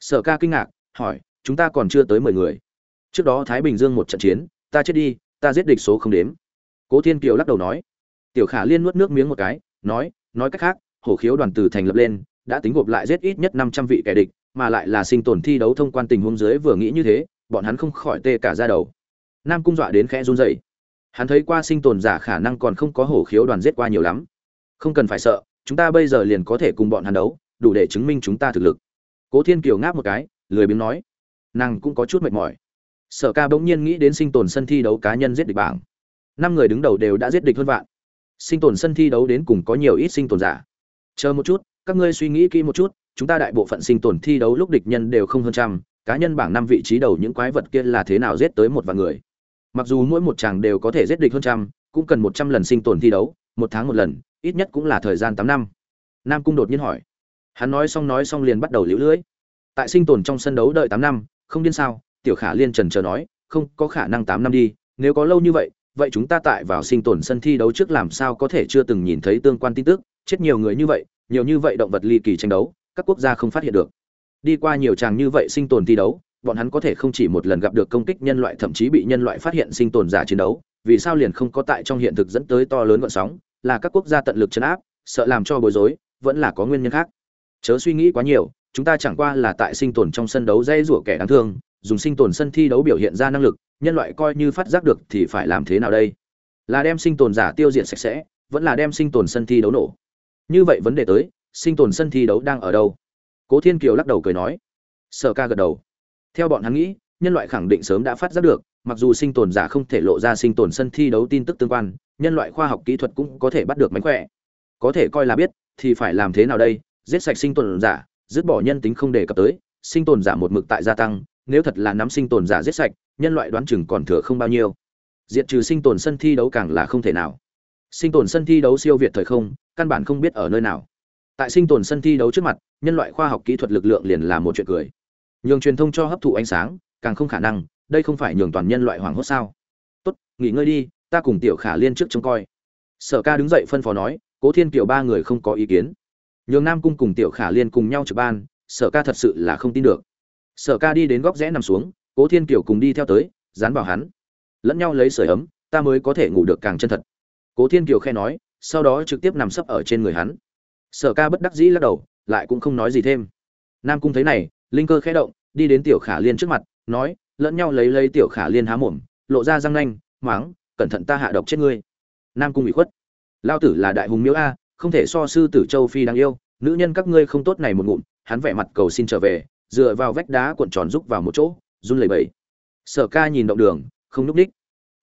Sở ca kinh ngạc, hỏi, chúng ta còn chưa tới mười người. Trước đó thái bình dương một trận chiến, ta chết đi, ta giết địch số không đếm. Cố thiên kiều lắc đầu nói. Tiểu khả liên nuốt nước miếng một cái, nói nói cách khác, hổ khiếu đoàn từ thành lập lên, đã tính gộp lại giết ít nhất năm trăm vị kẻ địch, mà lại là sinh tồn thi đấu thông quan tình huống dưới vừa nghĩ như thế, bọn hắn không khỏi tê cả da đầu. Nam cung dọa đến khẽ run rẩy. Hắn thấy qua sinh tồn giả khả năng còn không có hổ khiếu đoàn giết qua nhiều lắm. Không cần phải sợ chúng ta bây giờ liền có thể cùng bọn hắn đấu, đủ để chứng minh chúng ta thực lực. Cố thiên kiều ngáp một cái, lười biếng nói. Nàng cũng có chút mệt mỏi. Sở ca bỗng nhiên nghĩ đến sinh tồn sân thi đấu cá nhân giết địch bảng. Năm người đứng đầu đều đã giết địch hơn vạn. Sinh tồn sân thi đấu đến cùng có nhiều ít sinh tồn giả. Chờ một chút, các ngươi suy nghĩ kỹ một chút, chúng ta đại bộ phận sinh tồn thi đấu lúc địch nhân đều không hơn trăm, cá nhân bảng năm vị trí đầu những quái vật kia là thế nào giết tới một vạn người. Mặc dù mỗi một chàng đều có thể giết địch hơn trăm, cũng cần một trăm lần sinh tồn thi đấu, một tháng một lần ít nhất cũng là thời gian tám năm. Nam cung đột nhiên hỏi. Hắn nói xong nói xong liền bắt đầu liễu lưỡi tại sinh tồn trong sân đấu đợi tám năm, không điên sao? Tiểu khả liên trần chờ nói, không, có khả năng tám năm đi, nếu có lâu như vậy vậy chúng ta tại vào sinh tồn sân thi đấu trước làm sao có thể chưa từng nhìn thấy tương quan tin tức? Chết nhiều người như vậy, nhiều như vậy động vật ly kỳ tranh đấu, các quốc gia không phát hiện được. Đi qua nhiều tràng như vậy sinh tồn thi đấu, bọn hắn có thể không chỉ một lần gặp được công kích nhân loại, thậm chí bị nhân loại phát hiện sinh tồn giả chiến đấu, vì sao liền không có tại trong hiện thực dẫn tới to lớn gọn sóng? Là các quốc gia tận lực chấn áp, sợ làm cho bối rối, vẫn là có nguyên nhân khác. Chớ suy nghĩ quá nhiều, chúng ta chẳng qua là tại sinh tồn trong sân đấu dây rủa kẻ đáng thương, dùng sinh tồn sân thi đấu biểu hiện ra năng lực, nhân loại coi như phát giác được thì phải làm thế nào đây? Là đem sinh tồn giả tiêu diệt sạch sẽ, vẫn là đem sinh tồn sân thi đấu nổ? Như vậy vấn đề tới, sinh tồn sân thi đấu đang ở đâu? Cố thiên kiều lắc đầu cười nói. Sở ca gật đầu. Theo bọn hắn nghĩ, nhân loại khẳng định sớm đã phát giác được, mặc dù sinh tồn giả không thể lộ ra sinh tồn sân thi đấu tin tức tương quan nhân loại khoa học kỹ thuật cũng có thể bắt được mánh khỏe. Có thể coi là biết, thì phải làm thế nào đây? Giết sạch sinh tồn giả, dứt bỏ nhân tính không đề cập tới, sinh tồn giả một mực tại gia tăng, nếu thật là nắm sinh tồn giả giết sạch, nhân loại đoán chừng còn thừa không bao nhiêu. Diệt trừ sinh tồn sân thi đấu càng là không thể nào. Sinh tồn sân thi đấu siêu việt thời không, căn bản không biết ở nơi nào. Tại sinh tồn sân thi đấu trước mặt, nhân loại khoa học kỹ thuật lực lượng liền là một chuyện cười. Nhường truyền thông cho hấp thụ ánh sáng, càng không khả năng, đây không phải nhường toàn nhân loại hoảng hốt sao. Tốt, nghỉ ngơi đi ta cùng tiểu khả liên trước trông coi. Sở ca đứng dậy phân phó nói, cố thiên kiều ba người không có ý kiến. Nhường nam cung cùng tiểu khả liên cùng nhau trực ban, sở ca thật sự là không tin được. Sở ca đi đến góc rẽ nằm xuống, cố thiên kiều cùng đi theo tới, dán vào hắn. Lẫn nhau lấy sưởi ấm, ta mới có thể ngủ được càng chân thật. Cố thiên kiều khe nói, sau đó trực tiếp nằm sấp ở trên người hắn. Sở ca bất đắc dĩ lắc đầu, lại cũng không nói gì thêm. Nam cung thấy này, linh cơ khẽ động, đi đến tiểu khả liên trước mặt, nói, lẫn nhau lấy lấy tiểu khả liên há mồm, lộ ra răng nanh máng cẩn thận ta hạ độc chết ngươi. Nam cung bị khuất. Lao tử là đại hùng miếu a, không thể so sư tử châu phi đáng yêu, nữ nhân các ngươi không tốt này một ngụm, hắn vẻ mặt cầu xin trở về, dựa vào vách đá cuộn tròn rúc vào một chỗ, run lẩy bẩy. Sở ca nhìn động đường, không núp đích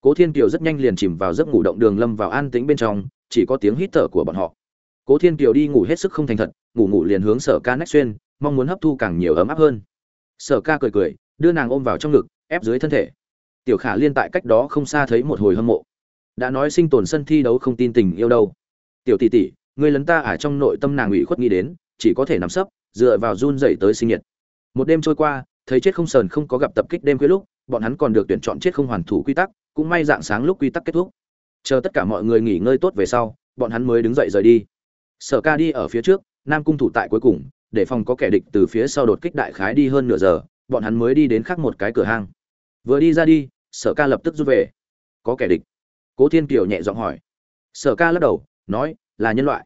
cố thiên kiều rất nhanh liền chìm vào giấc ngủ động đường lâm vào an tĩnh bên trong, chỉ có tiếng hít thở của bọn họ. Cố thiên kiều đi ngủ hết sức không thành thật, ngủ ngủ liền hướng sở ca nách xuyên, mong muốn hấp thu càng nhiều ấm áp hơn. Sở ca cười cười, đưa nàng ôm vào trong ngực, ép dưới thân thể tiểu khả liên tại cách đó không xa thấy một hồi hâm mộ. Đã nói sinh tồn sân thi đấu không tin tình yêu đâu. Tiểu tỷ tỷ người lấn ta ở trong nội tâm nàng ủy khuất nghĩ đến, chỉ có thể nằm sấp, dựa vào run dậy tới sinh nhiệt. Một đêm trôi qua, thấy chết không sờn không có gặp tập kích đêm khuya lúc, bọn hắn còn được tuyển chọn chết không hoàn thủ quy tắc, cũng may dạng sáng lúc quy tắc kết thúc. Chờ tất cả mọi người nghỉ ngơi tốt về sau, bọn hắn mới đứng dậy rời đi. Sở ca đi ở phía trước, nam cung thủ tại cuối cùng, để phòng có kẻ địch từ phía sau đột kích đại khái đi hơn nửa giờ, bọn hắn mới đi đến khác một cái cửa hang. Vừa đi ra đi sở ca lập tức rút về. Có kẻ địch. Cố thiên kiều nhẹ giọng hỏi. Sở ca lắc đầu, nói, là nhân loại.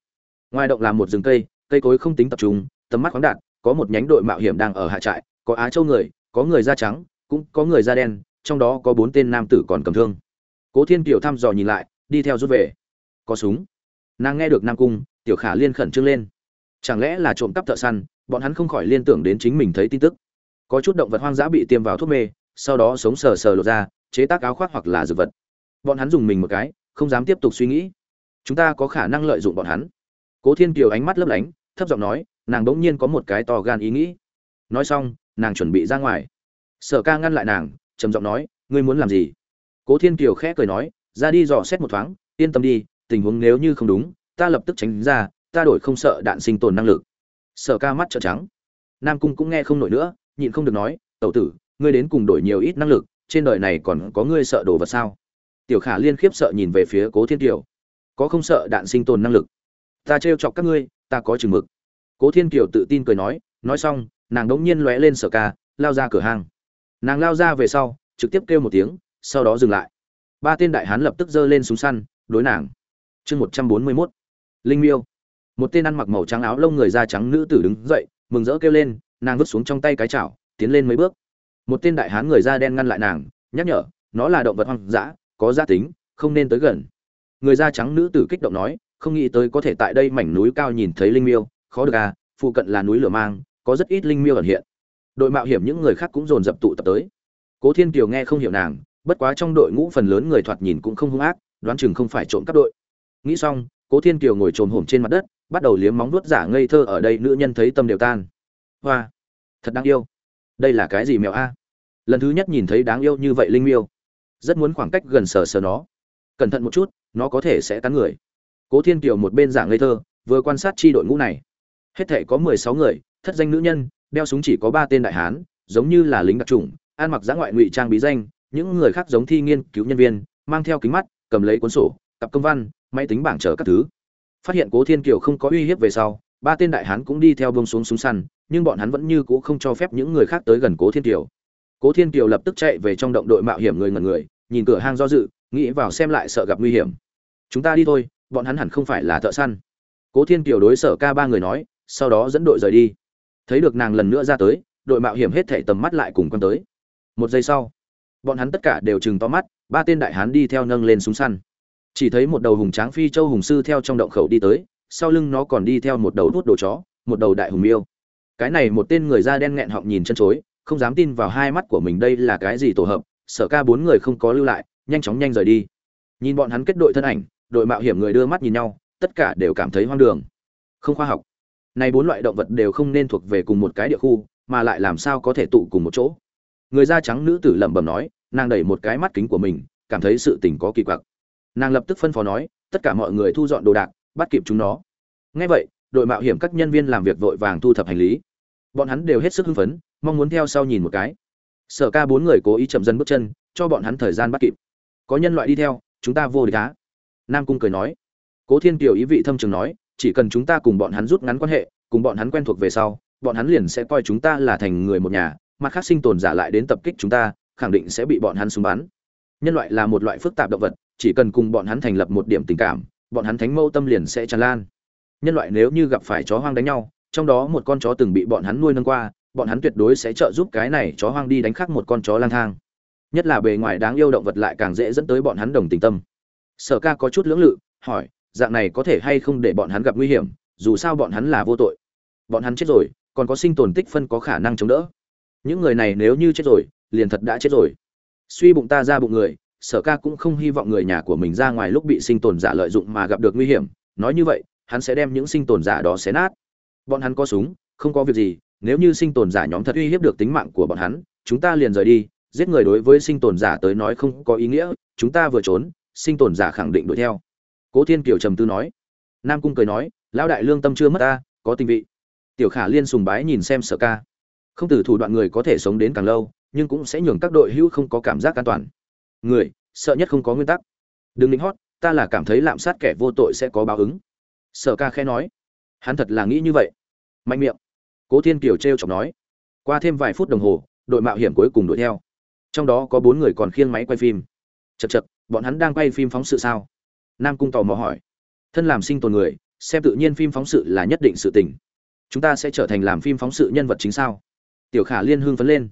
Ngoài động là một rừng cây cây cối không tính tập trung, tầm mắt khoáng đạt, có một nhánh đội mạo hiểm đang ở hạ trại, có á châu người, có người da trắng, cũng có người da đen, trong đó có bốn tên nam tử còn cầm thương. Cố thiên kiều thăm dò nhìn lại, đi theo rút về. Có súng. Nàng nghe được nam cung, tiểu khả liên khẩn trương lên. Chẳng lẽ là trộm cắp thợ săn, bọn hắn không khỏi liên tưởng đến chính mình thấy tin tức. Có chút động vật hoang dã bị tiêm vào thuốc mê, sau đó sống sờ sờ lột ra chế tác áo khoác hoặc là dược vật. Bọn hắn dùng mình một cái, không dám tiếp tục suy nghĩ. Chúng ta có khả năng lợi dụng bọn hắn. Cố thiên kiều ánh mắt lấp lánh, thấp giọng nói, nàng đống nhiên có một cái to gan ý nghĩ. Nói xong, nàng chuẩn bị ra ngoài. Sở ca ngăn lại nàng, trầm giọng nói, ngươi muốn làm gì? Cố thiên kiều khẽ cười nói, ra đi dò xét một thoáng, yên tâm đi, tình huống nếu như không đúng, ta lập tức tránh ra, ta đổi không sợ đạn sinh tồn năng lực. Sở ca mắt trợn trắng. Nam cung cũng nghe không nổi nữa, nhịn không được nói, tẩu tử, ngươi đến cùng đổi nhiều ít năng lực trên đời này còn có ngươi sợ đồ vật sao? Tiểu khả liên khiếp sợ nhìn về phía cố thiên kiều. Có không sợ đạn sinh tồn năng lực? Ta trêu chọc các ngươi, ta có chừng mực. Cố thiên kiều tự tin cười nói nói xong, nàng đống nhiên lóe lên sở ca, lao ra cửa hàng. Nàng lao ra về sau, trực tiếp kêu một tiếng, sau đó dừng lại. Ba tên đại hán lập tức giơ lên súng săn, đối nàng. Chương một trăm bốn mươi mốt. Linh miêu. Một tên ăn mặc màu trắng áo lông người da trắng nữ tử đứng dậy, mừng rỡ kêu lên, nàng vứt xuống trong tay cái chảo, tiến lên mấy bước một tên đại hán người da đen ngăn lại nàng, nhắc nhở, nó là động vật hoang dã, có gia tính, không nên tới gần. Người da trắng nữ tử kích động nói, không nghĩ tới có thể tại đây mảnh núi cao nhìn thấy linh miêu, khó được à phụ cận là núi lửa mang, có rất ít linh miêu ẩn hiện. Đội mạo hiểm những người khác cũng dồn dập tụ tập tới. Cố thiên kiều nghe không hiểu nàng, bất quá trong đội ngũ phần lớn người thoạt nhìn cũng không hung ác, đoán chừng không phải trộm cắp đội. Nghĩ xong, cố thiên kiều ngồi trồm hổm trên mặt đất, bắt đầu liếm móng vuốt giả ngây thơ ở đây, nữ nhân thấy tâm đều tan. Hoa, thật đáng yêu. Đây là cái gì mèo a? Lần thứ nhất nhìn thấy đáng yêu như vậy linh miêu. Rất muốn khoảng cách gần sờ sờ nó. Cẩn thận một chút, nó có thể sẽ cắn người. Cố thiên kiều một bên giảng ngây thơ, vừa quan sát chi đội ngũ này. Hết thể có mười sáu người, thất danh nữ nhân, đeo súng chỉ có ba tên đại hán, giống như là lính đặc trùng ăn mặc giã ngoại ngụy trang bí danh, những người khác giống thi nghiên cứu nhân viên, mang theo kính mắt, cầm lấy cuốn sổ, cặp công văn, máy tính bảng chờ các thứ. Phát hiện cố thiên kiều không có uy hiếp về sau, ba tên đại hán cũng đi theo bông xuống súng săn, nhưng bọn hắn vẫn như cũ không cho phép những người khác tới gần cố thiên kiều cố thiên kiều lập tức chạy về trong động đội mạo hiểm người ngần người, nhìn cửa hang do dự, nghĩ vào xem lại sợ gặp nguy hiểm. Chúng ta đi thôi, bọn hắn hẳn không phải là thợ săn. Cố thiên kiều đối sở ca ba người nói, sau đó dẫn đội rời đi. Thấy được nàng lần nữa ra tới, đội mạo hiểm hết thảy tầm mắt lại cùng quan tới. Một giây sau, bọn hắn tất cả đều chừng to mắt, ba tên đại hán đi theo nâng lên súng săn. Chỉ thấy một đầu hùng tráng phi châu hùng sư theo trong động khẩu đi tới, sau lưng nó còn đi theo một đầu đút đồ chó, một đầu đại hùng miêu. Cái này một tên người da đen nghẹn họng nhìn chân chối không dám tin vào hai mắt của mình đây là cái gì tổ hợp, sở ca bốn người không có lưu lại, nhanh chóng nhanh rời đi. Nhìn bọn hắn kết đội thân ảnh, đội mạo hiểm người đưa mắt nhìn nhau, tất cả đều cảm thấy hoang đường. Không khoa học. Này bốn loại động vật đều không nên thuộc về cùng một cái địa khu, mà lại làm sao có thể tụ cùng một chỗ? Người da trắng nữ tử lẩm bẩm nói, nàng đẩy một cái mắt kính của mình, cảm thấy sự tình có kỳ quặc. Nàng lập tức phân phó nói, tất cả mọi người thu dọn đồ đạc, bắt kịp chúng nó. Ngay vậy, đội mạo hiểm các nhân viên làm việc vội vàng thu thập hành lý. Bọn hắn đều hết sức hưng phấn mong muốn theo sau nhìn một cái. Sở ca bốn người cố ý chậm dần bước chân, cho bọn hắn thời gian bắt kịp. Có nhân loại đi theo, chúng ta vô địch á. Nam cung cười nói. Cố thiên kiều ý vị thâm trường nói, chỉ cần chúng ta cùng bọn hắn rút ngắn quan hệ, cùng bọn hắn quen thuộc về sau, bọn hắn liền sẽ coi chúng ta là thành người một nhà, mặt khác sinh tồn giả lại đến tập kích chúng ta, khẳng định sẽ bị bọn hắn súng bắn. Nhân loại là một loại phức tạp động vật, chỉ cần cùng bọn hắn thành lập một điểm tình cảm, bọn hắn thánh mâu tâm liền sẽ tràn lan. Nhân loại nếu như gặp phải chó hoang đánh nhau, trong đó một con chó từng bị bọn hắn nuôi nâng qua bọn hắn tuyệt đối sẽ trợ giúp cái này chó hoang đi đánh khắc một con chó lang thang. Nhất là bề ngoài đáng yêu động vật lại càng dễ dẫn tới bọn hắn đồng tình tâm. Sở ca có chút lưỡng lự, hỏi, dạng này có thể hay không để bọn hắn gặp nguy hiểm, dù sao bọn hắn là vô tội. Bọn hắn chết rồi, còn có sinh tồn tích phân có khả năng chống đỡ. Những người này nếu như chết rồi, liền thật đã chết rồi. Suy bụng ta ra bụng người, sở ca cũng không hy vọng người nhà của mình ra ngoài lúc bị sinh tồn giả lợi dụng mà gặp được nguy hiểm. Nói như vậy, hắn sẽ đem những sinh tồn giả đó xé nát. Bọn hắn có súng, không có việc gì nếu như sinh tồn giả nhóm thật uy hiếp được tính mạng của bọn hắn, chúng ta liền rời đi, giết người đối với sinh tồn giả tới nói không có ý nghĩa, chúng ta vừa trốn, sinh tồn giả khẳng định đuổi theo. Cố thiên kiều trầm tư nói. Nam cung cười nói, lão đại lương tâm chưa mất ta, có tình vị. Tiểu khả liên sùng bái nhìn xem sở ca. Không từ thủ đoạn người có thể sống đến càng lâu, nhưng cũng sẽ nhường các đội hữu không có cảm giác an toàn. Người, sợ nhất không có nguyên tắc. Đừng lính hót, ta là cảm thấy lạm sát kẻ vô tội sẽ có báo ứng. Sở ca khẽ nói. Hắn thật là nghĩ như vậy. Mạnh miệng cố thiên kiều t r e o chọc nói. Qua thêm vài phút đồng hồ, đội mạo hiểm cuối cùng đuổi theo. Trong đó có bốn người còn khiêng máy quay phim. Chật chật bọn hắn đang quay phim phóng sự sao? Nam cung tò mò hỏi. Thân làm sinh tồn người, xem tự nhiên phim phóng sự là nhất định sự tình. Chúng ta sẽ trở thành làm phim phóng sự nhân vật chính sao? Tiểu khả liên Hương phấn lên.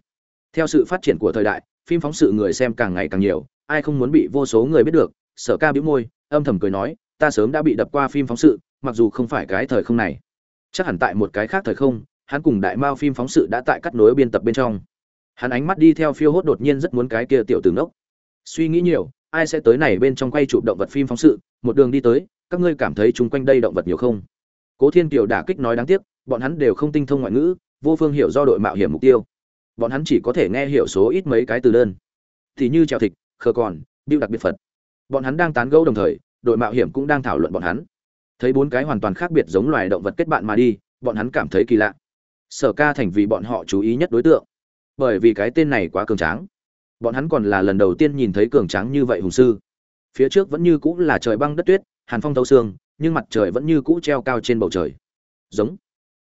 Theo sự phát triển của thời đại, phim phóng sự người xem càng ngày càng nhiều, ai không muốn bị vô số người biết được, sở ca bĩu môi, âm thầm cười nói, ta sớm đã bị đập qua phim phóng sự, mặc dù không phải cái thời không này. Chắc hẳn tại một cái khác thời không hắn cùng đại mao phim phóng sự đã tại cắt nối biên tập bên trong. Hắn ánh mắt đi theo phiêu hốt đột nhiên rất muốn cái kia tiểu tử nốc suy nghĩ nhiều, ai sẽ tới này bên trong quay chụp động vật phim phóng sự, một đường đi tới, các ngươi cảm thấy chung quanh đây động vật nhiều không? Cố thiên kiều đả kích nói đáng tiếc, bọn hắn đều không tinh thông ngoại ngữ, vô phương hiểu do đội mạo hiểm mục tiêu. Bọn hắn chỉ có thể nghe hiểu số ít mấy cái từ đơn. Thì như trèo thịt, khờ còn biêu đặc biệt phật. Bọn hắn đang tán gẫu đồng thời, đội mạo hiểm cũng đang thảo luận bọn hắn. Thấy bốn cái hoàn toàn khác biệt giống loài động vật kết bạn mà đi, bọn hắn cảm thấy kỳ lạ sở ca thành vì bọn họ chú ý nhất đối tượng. Bởi vì cái tên này quá cường tráng. Bọn hắn còn là lần đầu tiên nhìn thấy cường tráng như vậy hùng sư. Phía trước vẫn như cũ là trời băng đất tuyết, hàn phong thâu xương, nhưng mặt trời vẫn như cũ treo cao trên bầu trời. Giống.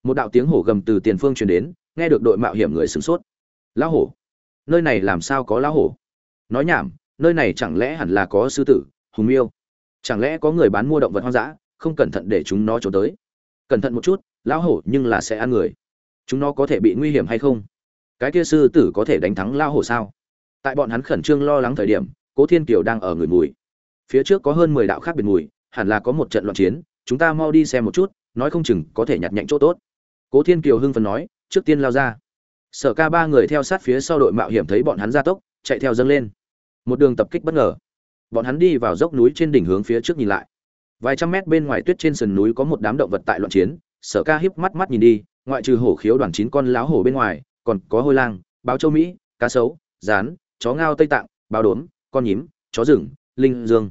Một đạo tiếng hổ gầm từ tiền phương truyền đến, nghe được đội mạo hiểm người sửng sốt. Lão hổ. Nơi này làm sao có lão hổ? Nói nhảm, nơi này chẳng lẽ hẳn là có sư tử, hùng miêu? Chẳng lẽ có người bán mua động vật hoang dã, không cẩn thận để chúng nó trốn tới? Cẩn thận một chút, lão hổ nhưng là sẽ ăn người chúng nó có thể bị nguy hiểm hay không? Cái kia sư tử có thể đánh thắng lao hổ sao? Tại bọn hắn khẩn trương lo lắng thời điểm, cố thiên kiều đang ở người mùi. Phía trước có hơn mười đạo khác biệt mùi, hẳn là có một trận loạn chiến, chúng ta mau đi xem một chút, nói không chừng có thể nhặt nhạnh chỗ tốt. Cố thiên kiều hưng phấn nói, trước tiên lao ra. Sở ca ba người theo sát phía sau đội mạo hiểm thấy bọn hắn ra tốc, chạy theo dâng lên. Một đường tập kích bất ngờ. Bọn hắn đi vào dốc núi trên đỉnh hướng phía trước nhìn lại. Vài trăm mét bên ngoài tuyết trên sườn núi có một đám động vật tại loạn chiến, sở ca híp mắt mắt nhìn đi ngoại trừ hổ khiếu đoàn chín con láo hổ bên ngoài, còn có hôi lang, báo châu mỹ, cá sấu, rán, chó ngao tây tạng, báo đốm, con nhím, chó rừng, linh dương.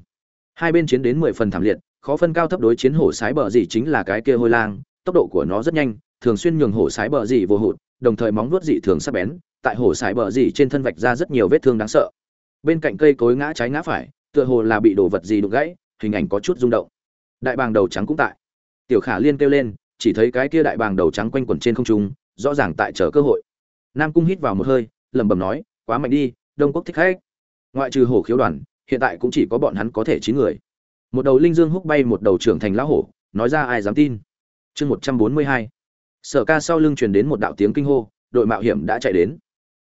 Hai bên chiến đến mười phần thảm liệt, khó phân cao thấp đối chiến hổ sái bờ gì chính là cái kia hôi lang, tốc độ của nó rất nhanh, thường xuyên nhường hổ sái bờ gì vô hụt, đồng thời móng vuốt dị thường sắc bén, tại hổ sái bờ gì trên thân vạch ra rất nhiều vết thương đáng sợ. Bên cạnh cây cối ngã trái ngã phải, tựa hồ là bị đồ vật gì đục gãy, hình ảnh có chút rung động. Đại bàng đầu trắng cũng tại. Tiểu khả liên kêu lên chỉ thấy cái kia đại bàng đầu trắng quanh quẩn trên không trung, rõ ràng tại chờ cơ hội. Nam cung hít vào một hơi, lẩm bẩm nói, quá mạnh đi, đông quốc thích khách. Ngoại trừ hổ khiếu đoàn, hiện tại cũng chỉ có bọn hắn có thể chín người. Một đầu linh dương húc bay, một đầu trưởng thành lão hổ, nói ra ai dám tin? Chương một trăm bốn mươi hai. Sở ca sau lưng truyền đến một đạo tiếng kinh hô, đội mạo hiểm đã chạy đến.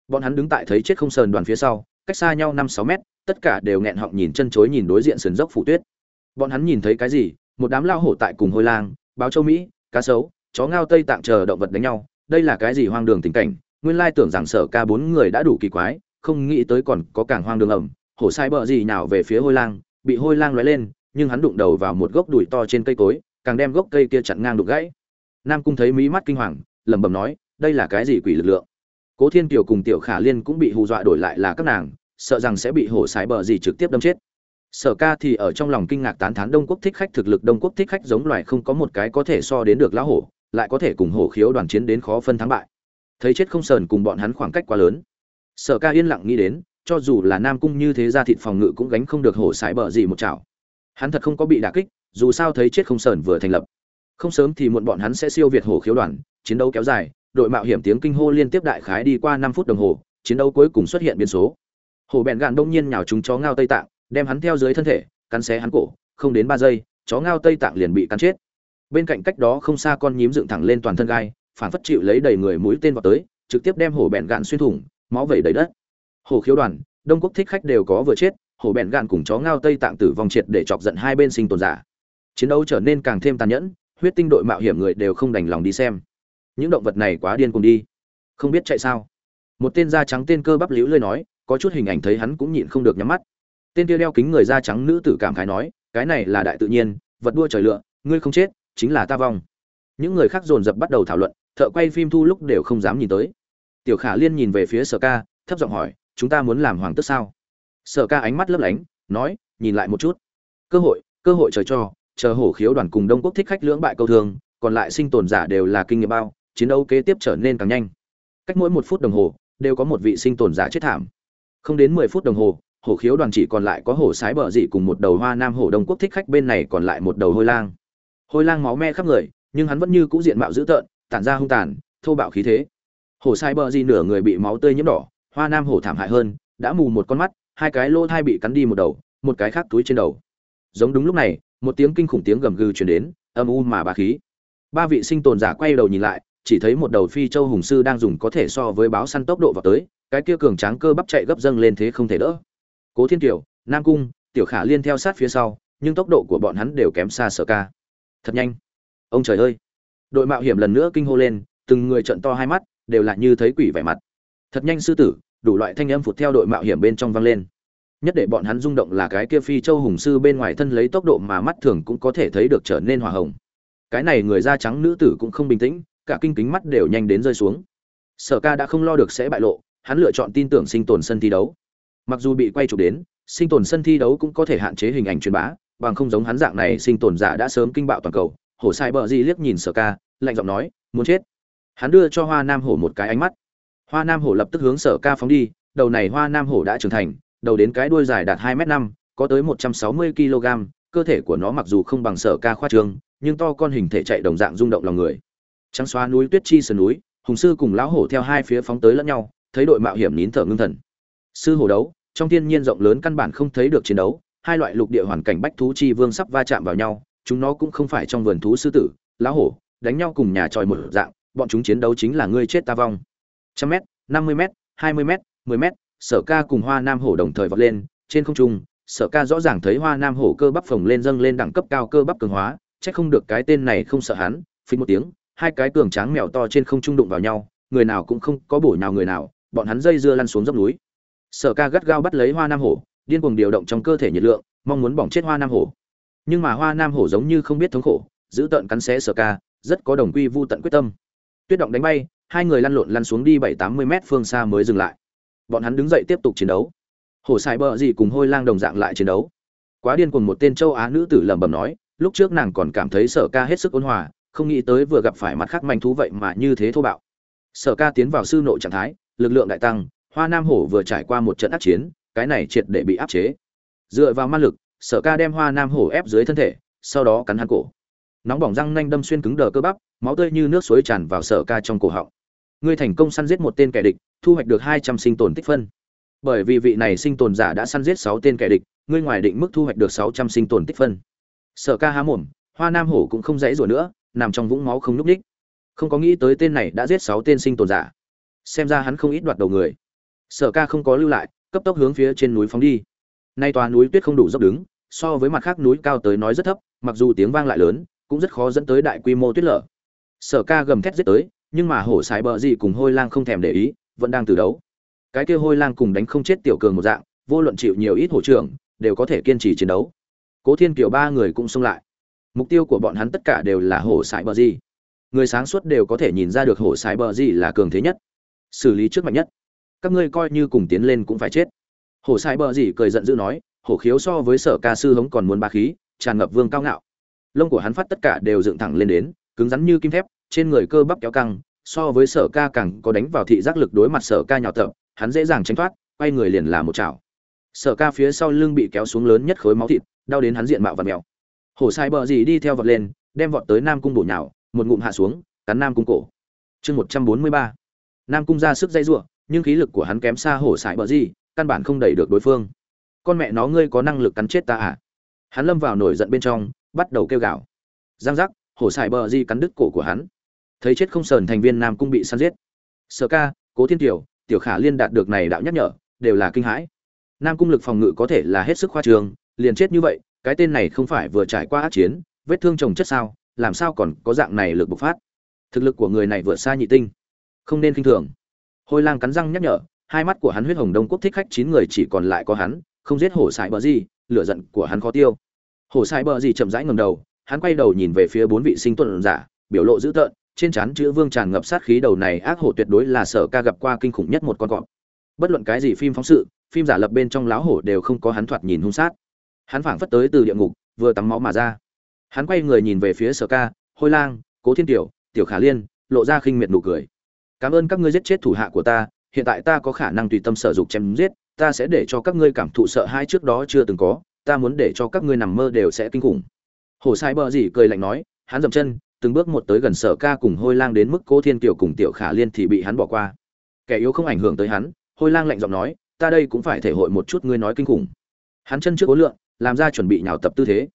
Bọn hắn đứng tại thấy chết không sờn đoàn phía sau, cách xa nhau năm sáu mét, tất cả đều nghẹn họng nhìn chân chối nhìn đối diện sườn dốc phủ tuyết. Bọn hắn nhìn thấy cái gì? Một đám lao hổ tại cùng hôi lang, báo châu mỹ cá sấu, chó ngao tây tạng chờ động vật đánh nhau, đây là cái gì hoang đường tình cảnh? Nguyên lai tưởng rằng sở ca bốn người đã đủ kỳ quái, không nghĩ tới còn có càng hoang đường ẩm. Hổ sai bờ gì nào về phía hôi lang, bị hôi lang lóe lên, nhưng hắn đụng đầu vào một gốc đùi to trên cây cối, càng đem gốc cây kia chặn ngang đục gãy. Nam cung thấy mí mắt kinh hoàng, lẩm bẩm nói, đây là cái gì quỷ lực lượng? Cố thiên kiều cùng tiểu khả liên cũng bị hù dọa đổi lại là các nàng, sợ rằng sẽ bị hổ sái bờ gì trực tiếp đâm chết sở ca thì ở trong lòng kinh ngạc tán thán đông quốc thích khách thực lực đông quốc thích khách giống loài không có một cái có thể so đến được lão hổ, lại có thể cùng hổ khiếu đoàn chiến đến khó phân thắng bại. Thấy chết không sờn cùng bọn hắn khoảng cách quá lớn. Sở ca yên lặng nghĩ đến, cho dù là nam cung như thế ra thịt phòng ngự cũng gánh không được hổ sải bờ gì một chảo. Hắn thật không có bị đả kích, dù sao thấy chết không sờn vừa thành lập. Không sớm thì muộn bọn hắn sẽ siêu việt hổ khiếu đoàn, chiến đấu kéo dài, đội mạo hiểm tiếng kinh hô liên tiếp đại khái đi qua năm phút đồng hồ, chiến đấu cuối cùng xuất hiện biến số. Hổ bẹn gạn đông nhiên nhào chúng chó ngao tây tạng đem hắn theo dưới thân thể, cắn xé hắn cổ, không đến ba giây, chó ngao tây tạng liền bị cắn chết. Bên cạnh cách đó không xa con nhím dựng thẳng lên toàn thân gai, phản phất chịu lấy đầy người mũi tên vào tới, trực tiếp đem hổ bẹn gạn xuyên thủng, máu vẩy đầy đất. Hổ khiếu đoàn, đông quốc thích khách đều có vừa chết, hổ bẹn gạn cùng chó ngao tây tạng tử vong triệt để chọc giận hai bên sinh tồn giả. Chiến đấu trở nên càng thêm tàn nhẫn, huyết tinh đội mạo hiểm người đều không đành lòng đi xem. Những động vật này quá điên cùng đi. Không biết chạy sao. Một tên da trắng tên cơ bắp liễu lơi nói, có chút hình ảnh thấy hắn cũng nhịn không được nhắm mắt tên kia đeo kính người da trắng nữ tử cảm khái nói, cái này là đại tự nhiên, vật đua trời lựa ngươi không chết, chính là ta vong. Những người khác dồn dập bắt đầu thảo luận, thợ quay phim thu lúc đều không dám nhìn tới. Tiểu khả liên nhìn về phía sở ca, thấp giọng hỏi, chúng ta muốn làm hoàng tức sao? Sở ca ánh mắt lấp lánh, nói, nhìn lại một chút. Cơ hội cơ hội trời cho, chờ hổ khiếu đoàn cùng đông quốc thích khách lưỡng bại câu thường còn lại sinh tồn giả đều là kinh nghiệm bao, chiến đấu kế tiếp trở nên càng nhanh. Cách mỗi một phút đồng hồ, đều có một vị sinh tồn giả chết thảm. Không đến mười phút đồng hồ hổ khiếu đoàn chỉ còn lại có hổ sái bờ dị cùng một đầu hoa nam hổ đông quốc thích khách bên này còn lại một đầu hôi lang. Hôi lang máu me khắp người, nhưng hắn vẫn như cũ diện mạo dữ tợn, tản ra hung tàn, thô bạo khí thế. Hổ sai bờ dị nửa người bị máu tươi nhiễm đỏ, hoa nam hổ thảm hại hơn, đã mù một con mắt, hai cái lỗ thai bị cắn đi một đầu, một cái khác túi trên đầu. Giống đúng lúc này, một tiếng kinh khủng tiếng gầm gừ truyền đến, âm u mà bà khí. Ba vị sinh tồn giả quay đầu nhìn lại, chỉ thấy một đầu phi châu hùng sư đang dùng có thể so với báo săn tốc độ vào tới, cái kia cường tráng cơ bắp chạy gấp dâng lên thế không thể đỡ cố thiên kiều, nam cung, tiểu khả liên theo sát phía sau, nhưng tốc độ của bọn hắn đều kém xa sở ca. Thật nhanh. Ông trời ơi. Đội mạo hiểm lần nữa kinh hô lên, từng người trận to hai mắt, đều là như thấy quỷ vẻ mặt. Thật nhanh sư tử, đủ loại thanh âm phụt theo đội mạo hiểm bên trong vang lên. Nhất để bọn hắn rung động là cái kia phi châu hùng sư bên ngoài thân lấy tốc độ mà mắt thường cũng có thể thấy được trở nên hỏa hồng. Cái này người da trắng nữ tử cũng không bình tĩnh, cả kinh kính mắt đều nhanh đến rơi xuống. Sở ca đã không lo được sẽ bại lộ, hắn lựa chọn tin tưởng sinh tồn sân thi đấu mặc dù bị quay chụp đến, sinh tồn sân thi đấu cũng có thể hạn chế hình ảnh truyền bá, bằng không giống hắn dạng này sinh tồn giả đã sớm kinh bạo toàn cầu. Hổ sai bờ di liếc nhìn sở ca, lạnh giọng nói, muốn chết. Hắn đưa cho hoa nam hổ một cái ánh mắt. Hoa nam hổ lập tức hướng sở ca phóng đi, đầu này hoa nam hổ đã trưởng thành, đầu đến cái đuôi dài đạt hai m năm, có tới một trăm sáu mươi kg cơ thể của nó mặc dù không bằng sở ca khoa trương nhưng to con hình thể chạy đồng dạng rung động lòng người. Trắng xóa núi tuyết chi sườn núi, hùng sư cùng lão hổ theo hai phía phóng tới lẫn nhau, thấy đội mạo hiểm nín thở ngưng thần sư hổ đấu, trong thiên nhiên rộng lớn căn bản không thấy được chiến đấu, hai loại lục địa hoàn cảnh bách thú chi vương sắp va chạm vào nhau, chúng nó cũng không phải trong vườn thú sư tử lão hổ, đánh nhau cùng nhà tròi một dạng, bọn chúng chiến đấu chính là ngươi chết ta vong. Trăm m năm mươi m hai mươi m mười m sở ca cùng hoa nam hổ đồng thời vọt lên, trên không trung, sở ca rõ ràng thấy hoa nam hổ cơ bắp phồng lên dâng lên đẳng cấp cao cơ bắp cường hóa, chắc không được cái tên này không sợ hắn phí một tiếng, hai cái cường tráng mèo to trên không trung đụng vào nhau, người nào cũng không có bổ nào người nào, bọn hắn dây dưa lăn xuống dốc núi sở ca gắt gao bắt lấy hoa nam hổ, điên cuồng điều động trong cơ thể nhiệt lượng, mong muốn bỏng chết hoa nam hổ. Nhưng mà hoa nam hổ giống như không biết thống khổ, giữ tận cắn xé sở ca, rất có đồng quy vu tận quyết tâm. Tuyết động đánh bay, hai người lăn lộn lăn xuống đi bảy tám mươi mét phương xa mới dừng lại. Bọn hắn đứng dậy tiếp tục chiến đấu. Hổ sai bờ gì cùng hôi lang đồng dạng lại chiến đấu. Quá điên cuồng một tên châu á nữ tử lẩm bẩm nói, lúc trước nàng còn cảm thấy sở ca hết sức ôn hòa, không nghĩ tới vừa gặp phải mặt khác manh thú vậy mà như thế thô bạo. Sở ca tiến vào sư nội trạng thái, lực lượng đại tăng hoa nam hổ vừa trải qua một trận ác chiến, cái này triệt để bị áp chế. Dựa vào ma lực, sở ca đem hoa nam hổ ép dưới thân thể, sau đó cắn hắn cổ. Nóng bỏng răng nanh đâm xuyên cứng đờ cơ bắp, máu tươi như nước suối tràn vào sở ca trong cổ họng. Ngươi thành công săn giết một tên kẻ địch, thu hoạch được hai trăm sinh tồn tích phân. Bởi vì vị này sinh tồn giả đã săn giết sáu tên kẻ địch, ngươi ngoài định mức thu hoạch được sáu trăm sinh tồn tích phân. Sở ca há mồm, hoa nam hổ cũng không dãy rủa nữa, nằm trong vũng máu không núp ních không có nghĩ tới tên này đã giết sáu tên sinh tồn giả. Xem ra hắn không ít đoạt đầu người sở ca không có lưu lại, cấp tốc hướng phía trên núi phóng đi. Nay tòa núi tuyết không đủ dốc đứng, so với mặt khác núi cao tới nói rất thấp, mặc dù tiếng vang lại lớn, cũng rất khó dẫn tới đại quy mô tuyết lở. Sở ca gầm thét giết tới, nhưng mà hổ sải bờ gì cùng hôi lang không thèm để ý, vẫn đang từ đấu. Cái kia hôi lang cùng đánh không chết tiểu cường một dạng, vô luận chịu nhiều ít hổ trưởng, đều có thể kiên trì chiến đấu. Cố thiên kiều ba người cũng xông lại. Mục tiêu của bọn hắn tất cả đều là hổ sải bờ gì. Người sáng suốt đều có thể nhìn ra được hổ sải bờ gì là cường thế nhất, xử lý trước mạnh nhất các ngươi coi như cùng tiến lên cũng phải chết. Hổ Sai bờ gì cười giận dữ nói, hổ khiếu so với sở ca sư hống còn muốn ba khí, tràn ngập vương cao ngạo. Lông của hắn phát tất cả đều dựng thẳng lên đến, cứng rắn như kim thép, trên người cơ bắp kéo căng, so với sở ca càng có đánh vào thị giác lực đối mặt sở ca nhào tập hắn dễ dàng tránh thoát, quay người liền là một chảo. Sở ca phía sau lưng bị kéo xuống lớn nhất khối máu thịt, đau đến hắn diện mạo và mèo. Hổ sai bờ gì đi theo vọt lên, đem vọt tới nam cung bổ nhào, một ngụm hạ xuống, cắn nam cung cổ. Chương một trăm bốn mươi ba. Nam cung ra sức dây giụa nhưng khí lực của hắn kém xa hổ sải bờ gì căn bản không đẩy được đối phương. Con mẹ nó ngươi có năng lực cắn chết ta à? Hắn lâm vào nổi giận bên trong bắt đầu kêu gào. Giang giác hổ sải bờ di cắn đứt cổ của hắn. Thấy chết không sờn thành viên nam cung bị săn giết. Sở ca cố thiên tiểu tiểu khả liên đạt được này đạo nhắc nhở đều là kinh hãi. Nam cung lực phòng ngự có thể là hết sức khoa trương, liền chết như vậy cái tên này không phải vừa trải qua ác chiến vết thương chồng chất sao làm sao còn có dạng này lực bộc phát. Thực lực của người này vượt xa nhị tinh. Không nên kinh thường hôi lang cắn răng nhắc nhở, hai mắt của hắn huyết hồng đông quốc thích khách chín người chỉ còn lại có hắn, không giết hổ sải bờ gì, lửa giận của hắn khó tiêu. Hổ sải bờ gì chậm rãi ngẩng đầu, hắn quay đầu nhìn về phía bốn vị sinh tuần giả, biểu lộ dữ tợn, trên trán chữ vương tràn ngập sát khí đầu này ác hổ tuyệt đối là sở ca gặp qua kinh khủng nhất một con cọp. Bất luận cái gì phim phóng sự, phim giả lập bên trong lão hổ đều không có hắn thoạt nhìn hung sát. Hắn phảng phất tới từ địa ngục, vừa tắm máu mà ra. Hắn quay người nhìn về phía sở ca, hôi lang, cố thiên tiểu tiểu khả liên, lộ ra khinh miệt nụ cười cảm ơn các ngươi giết chết thủ hạ của ta, hiện tại ta có khả năng tùy tâm sở dục chém giết, ta sẽ để cho các ngươi cảm thụ sợ hai trước đó chưa từng có, ta muốn để cho các ngươi nằm mơ đều sẽ kinh khủng. Hồ sai bờ gì cười lạnh nói, hắn dậm chân, từng bước một tới gần sở ca cùng hôi lang đến mức cố thiên kiều cùng tiểu khả liên thì bị hắn bỏ qua. Kẻ yếu không ảnh hưởng tới hắn, hôi lang lạnh giọng nói, ta đây cũng phải thể hội một chút ngươi nói kinh khủng. Hắn chân trước ố lượng, làm ra chuẩn bị nhào tập tư thế.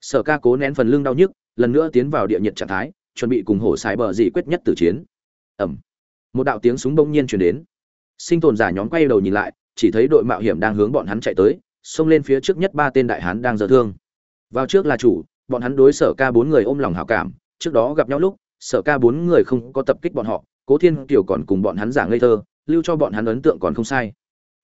Sở ca cố nén phần lưng đau nhức, lần nữa tiến vào địa nhiệt trạng thái, chuẩn bị cùng hổ sai bờ dị quyết nhất tử chiến. Ẩm một đạo tiếng súng bỗng nhiên chuyển đến. Sinh tồn giả nhóm quay đầu nhìn lại, chỉ thấy đội mạo hiểm đang hướng bọn hắn chạy tới, xông lên phía trước nhất ba tên đại hán đang dở thương. Vào trước là chủ, bọn hắn đối sở ca bốn người ôm lòng hảo cảm, trước đó gặp nhau lúc, sở ca bốn người không có tập kích bọn họ, cố thiên kiều còn cùng bọn hắn giả ngây thơ, lưu cho bọn hắn ấn tượng còn không sai.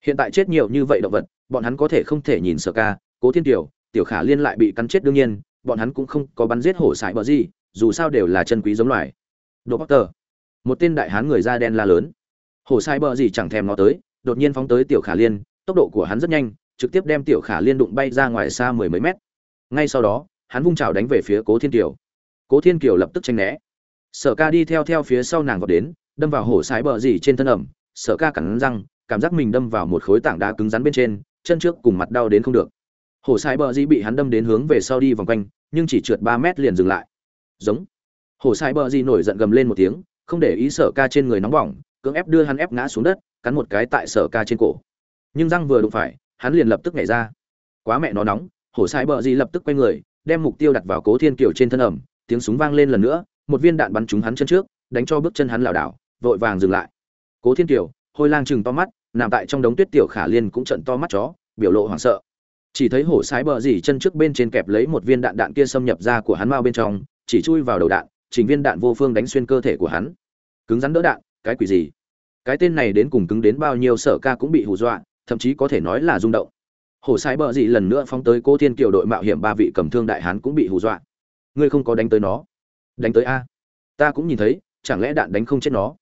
Hiện tại chết nhiều như vậy động vật, bọn hắn có thể không thể nhìn sở ca, cố thiên tiểu tiểu khả liên lại bị cắn chết đương nhiên, bọn hắn cũng không có bắn giết hổ sải bờ gì, dù sao đều là chân quý giống loài. Đồ bắc tờ một tên đại hán người da đen la lớn. Hồ sai bờ gì chẳng thèm nó tới, đột nhiên phóng tới tiểu khả liên, tốc độ của hắn rất nhanh, trực tiếp đem tiểu khả liên đụng bay ra ngoài xa mười mấy mét. Ngay sau đó, hắn vung trào đánh về phía cố thiên kiều. Cố thiên kiều lập tức tranh né. Sở ca đi theo theo phía sau nàng vào đến, đâm vào hổ sái bờ gì trên thân ẩm. Sở ca cắn răng, cảm giác mình đâm vào một khối tảng đá cứng rắn bên trên, chân trước cùng mặt đau đến không được. Hổ sái bờ gì bị hắn đâm đến hướng về sau đi vòng quanh, nhưng chỉ trượt ba mét liền dừng lại. Giống. Hổ sái bờ gì nổi giận gầm lên một tiếng không để ý sở ca trên người nóng bỏng, cưỡng ép đưa hắn ép ngã xuống đất, cắn một cái tại sở ca trên cổ. Nhưng răng vừa đụng phải, hắn liền lập tức nhảy ra. Quá mẹ nó nóng, hổ sai bờ gì lập tức quay người, đem mục tiêu đặt vào cố thiên kiều trên thân ẩm, tiếng súng vang lên lần nữa, một viên đạn bắn trúng hắn chân trước, đánh cho bước chân hắn lảo đảo, vội vàng dừng lại. Cố thiên kiều, hôi lang chừng to mắt, nằm tại trong đống tuyết tiểu khả liên cũng trận to mắt chó, biểu lộ hoảng sợ. Chỉ thấy hổ sái bờ dì chân trước bên trên kẹp lấy một viên đạn đạn kia xâm nhập ra của hắn mau bên trong, chỉ chui vào đầu đạn chỉnh viên đạn vô phương đánh xuyên cơ thể của hắn. Cứng rắn đỡ đạn, cái quỷ gì? Cái tên này đến cùng cứng đến bao nhiêu sở ca cũng bị hù dọa, thậm chí có thể nói là rung động. Hổ sai bờ gì lần nữa phóng tới cô thiên kiều đội mạo hiểm ba vị cầm thương đại hán cũng bị hù dọa. Ngươi không có đánh tới nó. Đánh tới a. Ta cũng nhìn thấy, chẳng lẽ đạn đánh không chết nó?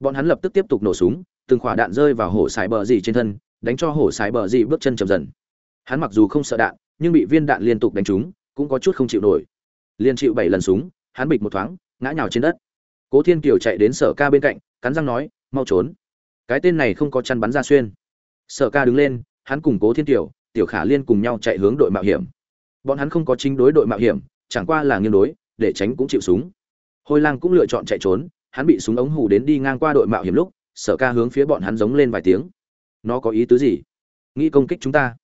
Bọn hắn lập tức tiếp tục nổ súng, từng khỏa đạn rơi vào hổ sải bờ gì trên thân, đánh cho hổ sải bờ gì bước chân chậm dần. Hắn mặc dù không sợ đạn, nhưng bị viên đạn liên tục đánh trúng, cũng có chút không chịu nổi. Liên chịu bảy lần súng hắn bịch một thoáng, ngã nhào trên đất. Cố thiên kiều chạy đến sở ca bên cạnh, cắn răng nói, mau trốn. Cái tên này không có chăn bắn ra xuyên. Sở ca đứng lên, hắn cùng cố thiên kiều, tiểu khả liên cùng nhau chạy hướng đội mạo hiểm. Bọn hắn không có chính đối đội mạo hiểm, chẳng qua là nghiêng đối, để tránh cũng chịu súng. Hôi lang cũng lựa chọn chạy trốn, hắn bị súng ống hù đến đi ngang qua đội mạo hiểm lúc, sở ca hướng phía bọn hắn giống lên vài tiếng. Nó có ý tứ gì? Nghĩ công kích chúng ta.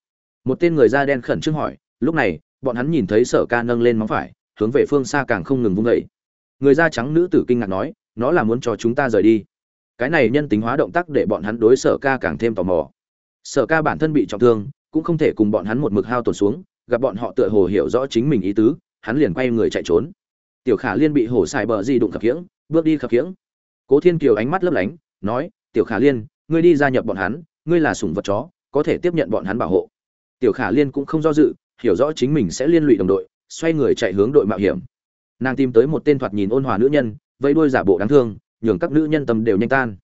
Một tên người da đen khẩn trương hỏi, lúc này, bọn hắn nhìn thấy sở ca nâng lên móng phải hướng về phương xa càng không ngừng vung dậy. Người da trắng nữ tử kinh ngạc nói, nó là muốn cho chúng ta rời đi. Cái này nhân tính hóa động tác để bọn hắn đối sở ca càng thêm tò mò. Sở ca bản thân bị trọng thương, cũng không thể cùng bọn hắn một mực hao tổn xuống, gặp bọn họ tựa hồ hiểu rõ chính mình ý tứ, hắn liền quay người chạy trốn. Tiểu khả liên bị hổ xài bờ di đụng khập khiễng, bước đi khập khiễng. Cố thiên kiều ánh mắt lấp lánh, nói, tiểu khả liên, ngươi đi gia nhập bọn hắn, ngươi là sủng vật chó, có thể tiếp nhận bọn hắn bảo hộ. Tiểu khả liên cũng không do dự, hiểu rõ chính mình sẽ liên lụy đồng đội xoay người chạy hướng đội mạo hiểm. Nàng tìm tới một tên thoạt nhìn ôn hòa nữ nhân vây đuôi giả bộ đáng thương, nhường các nữ nhân tâm đều nhanh tan.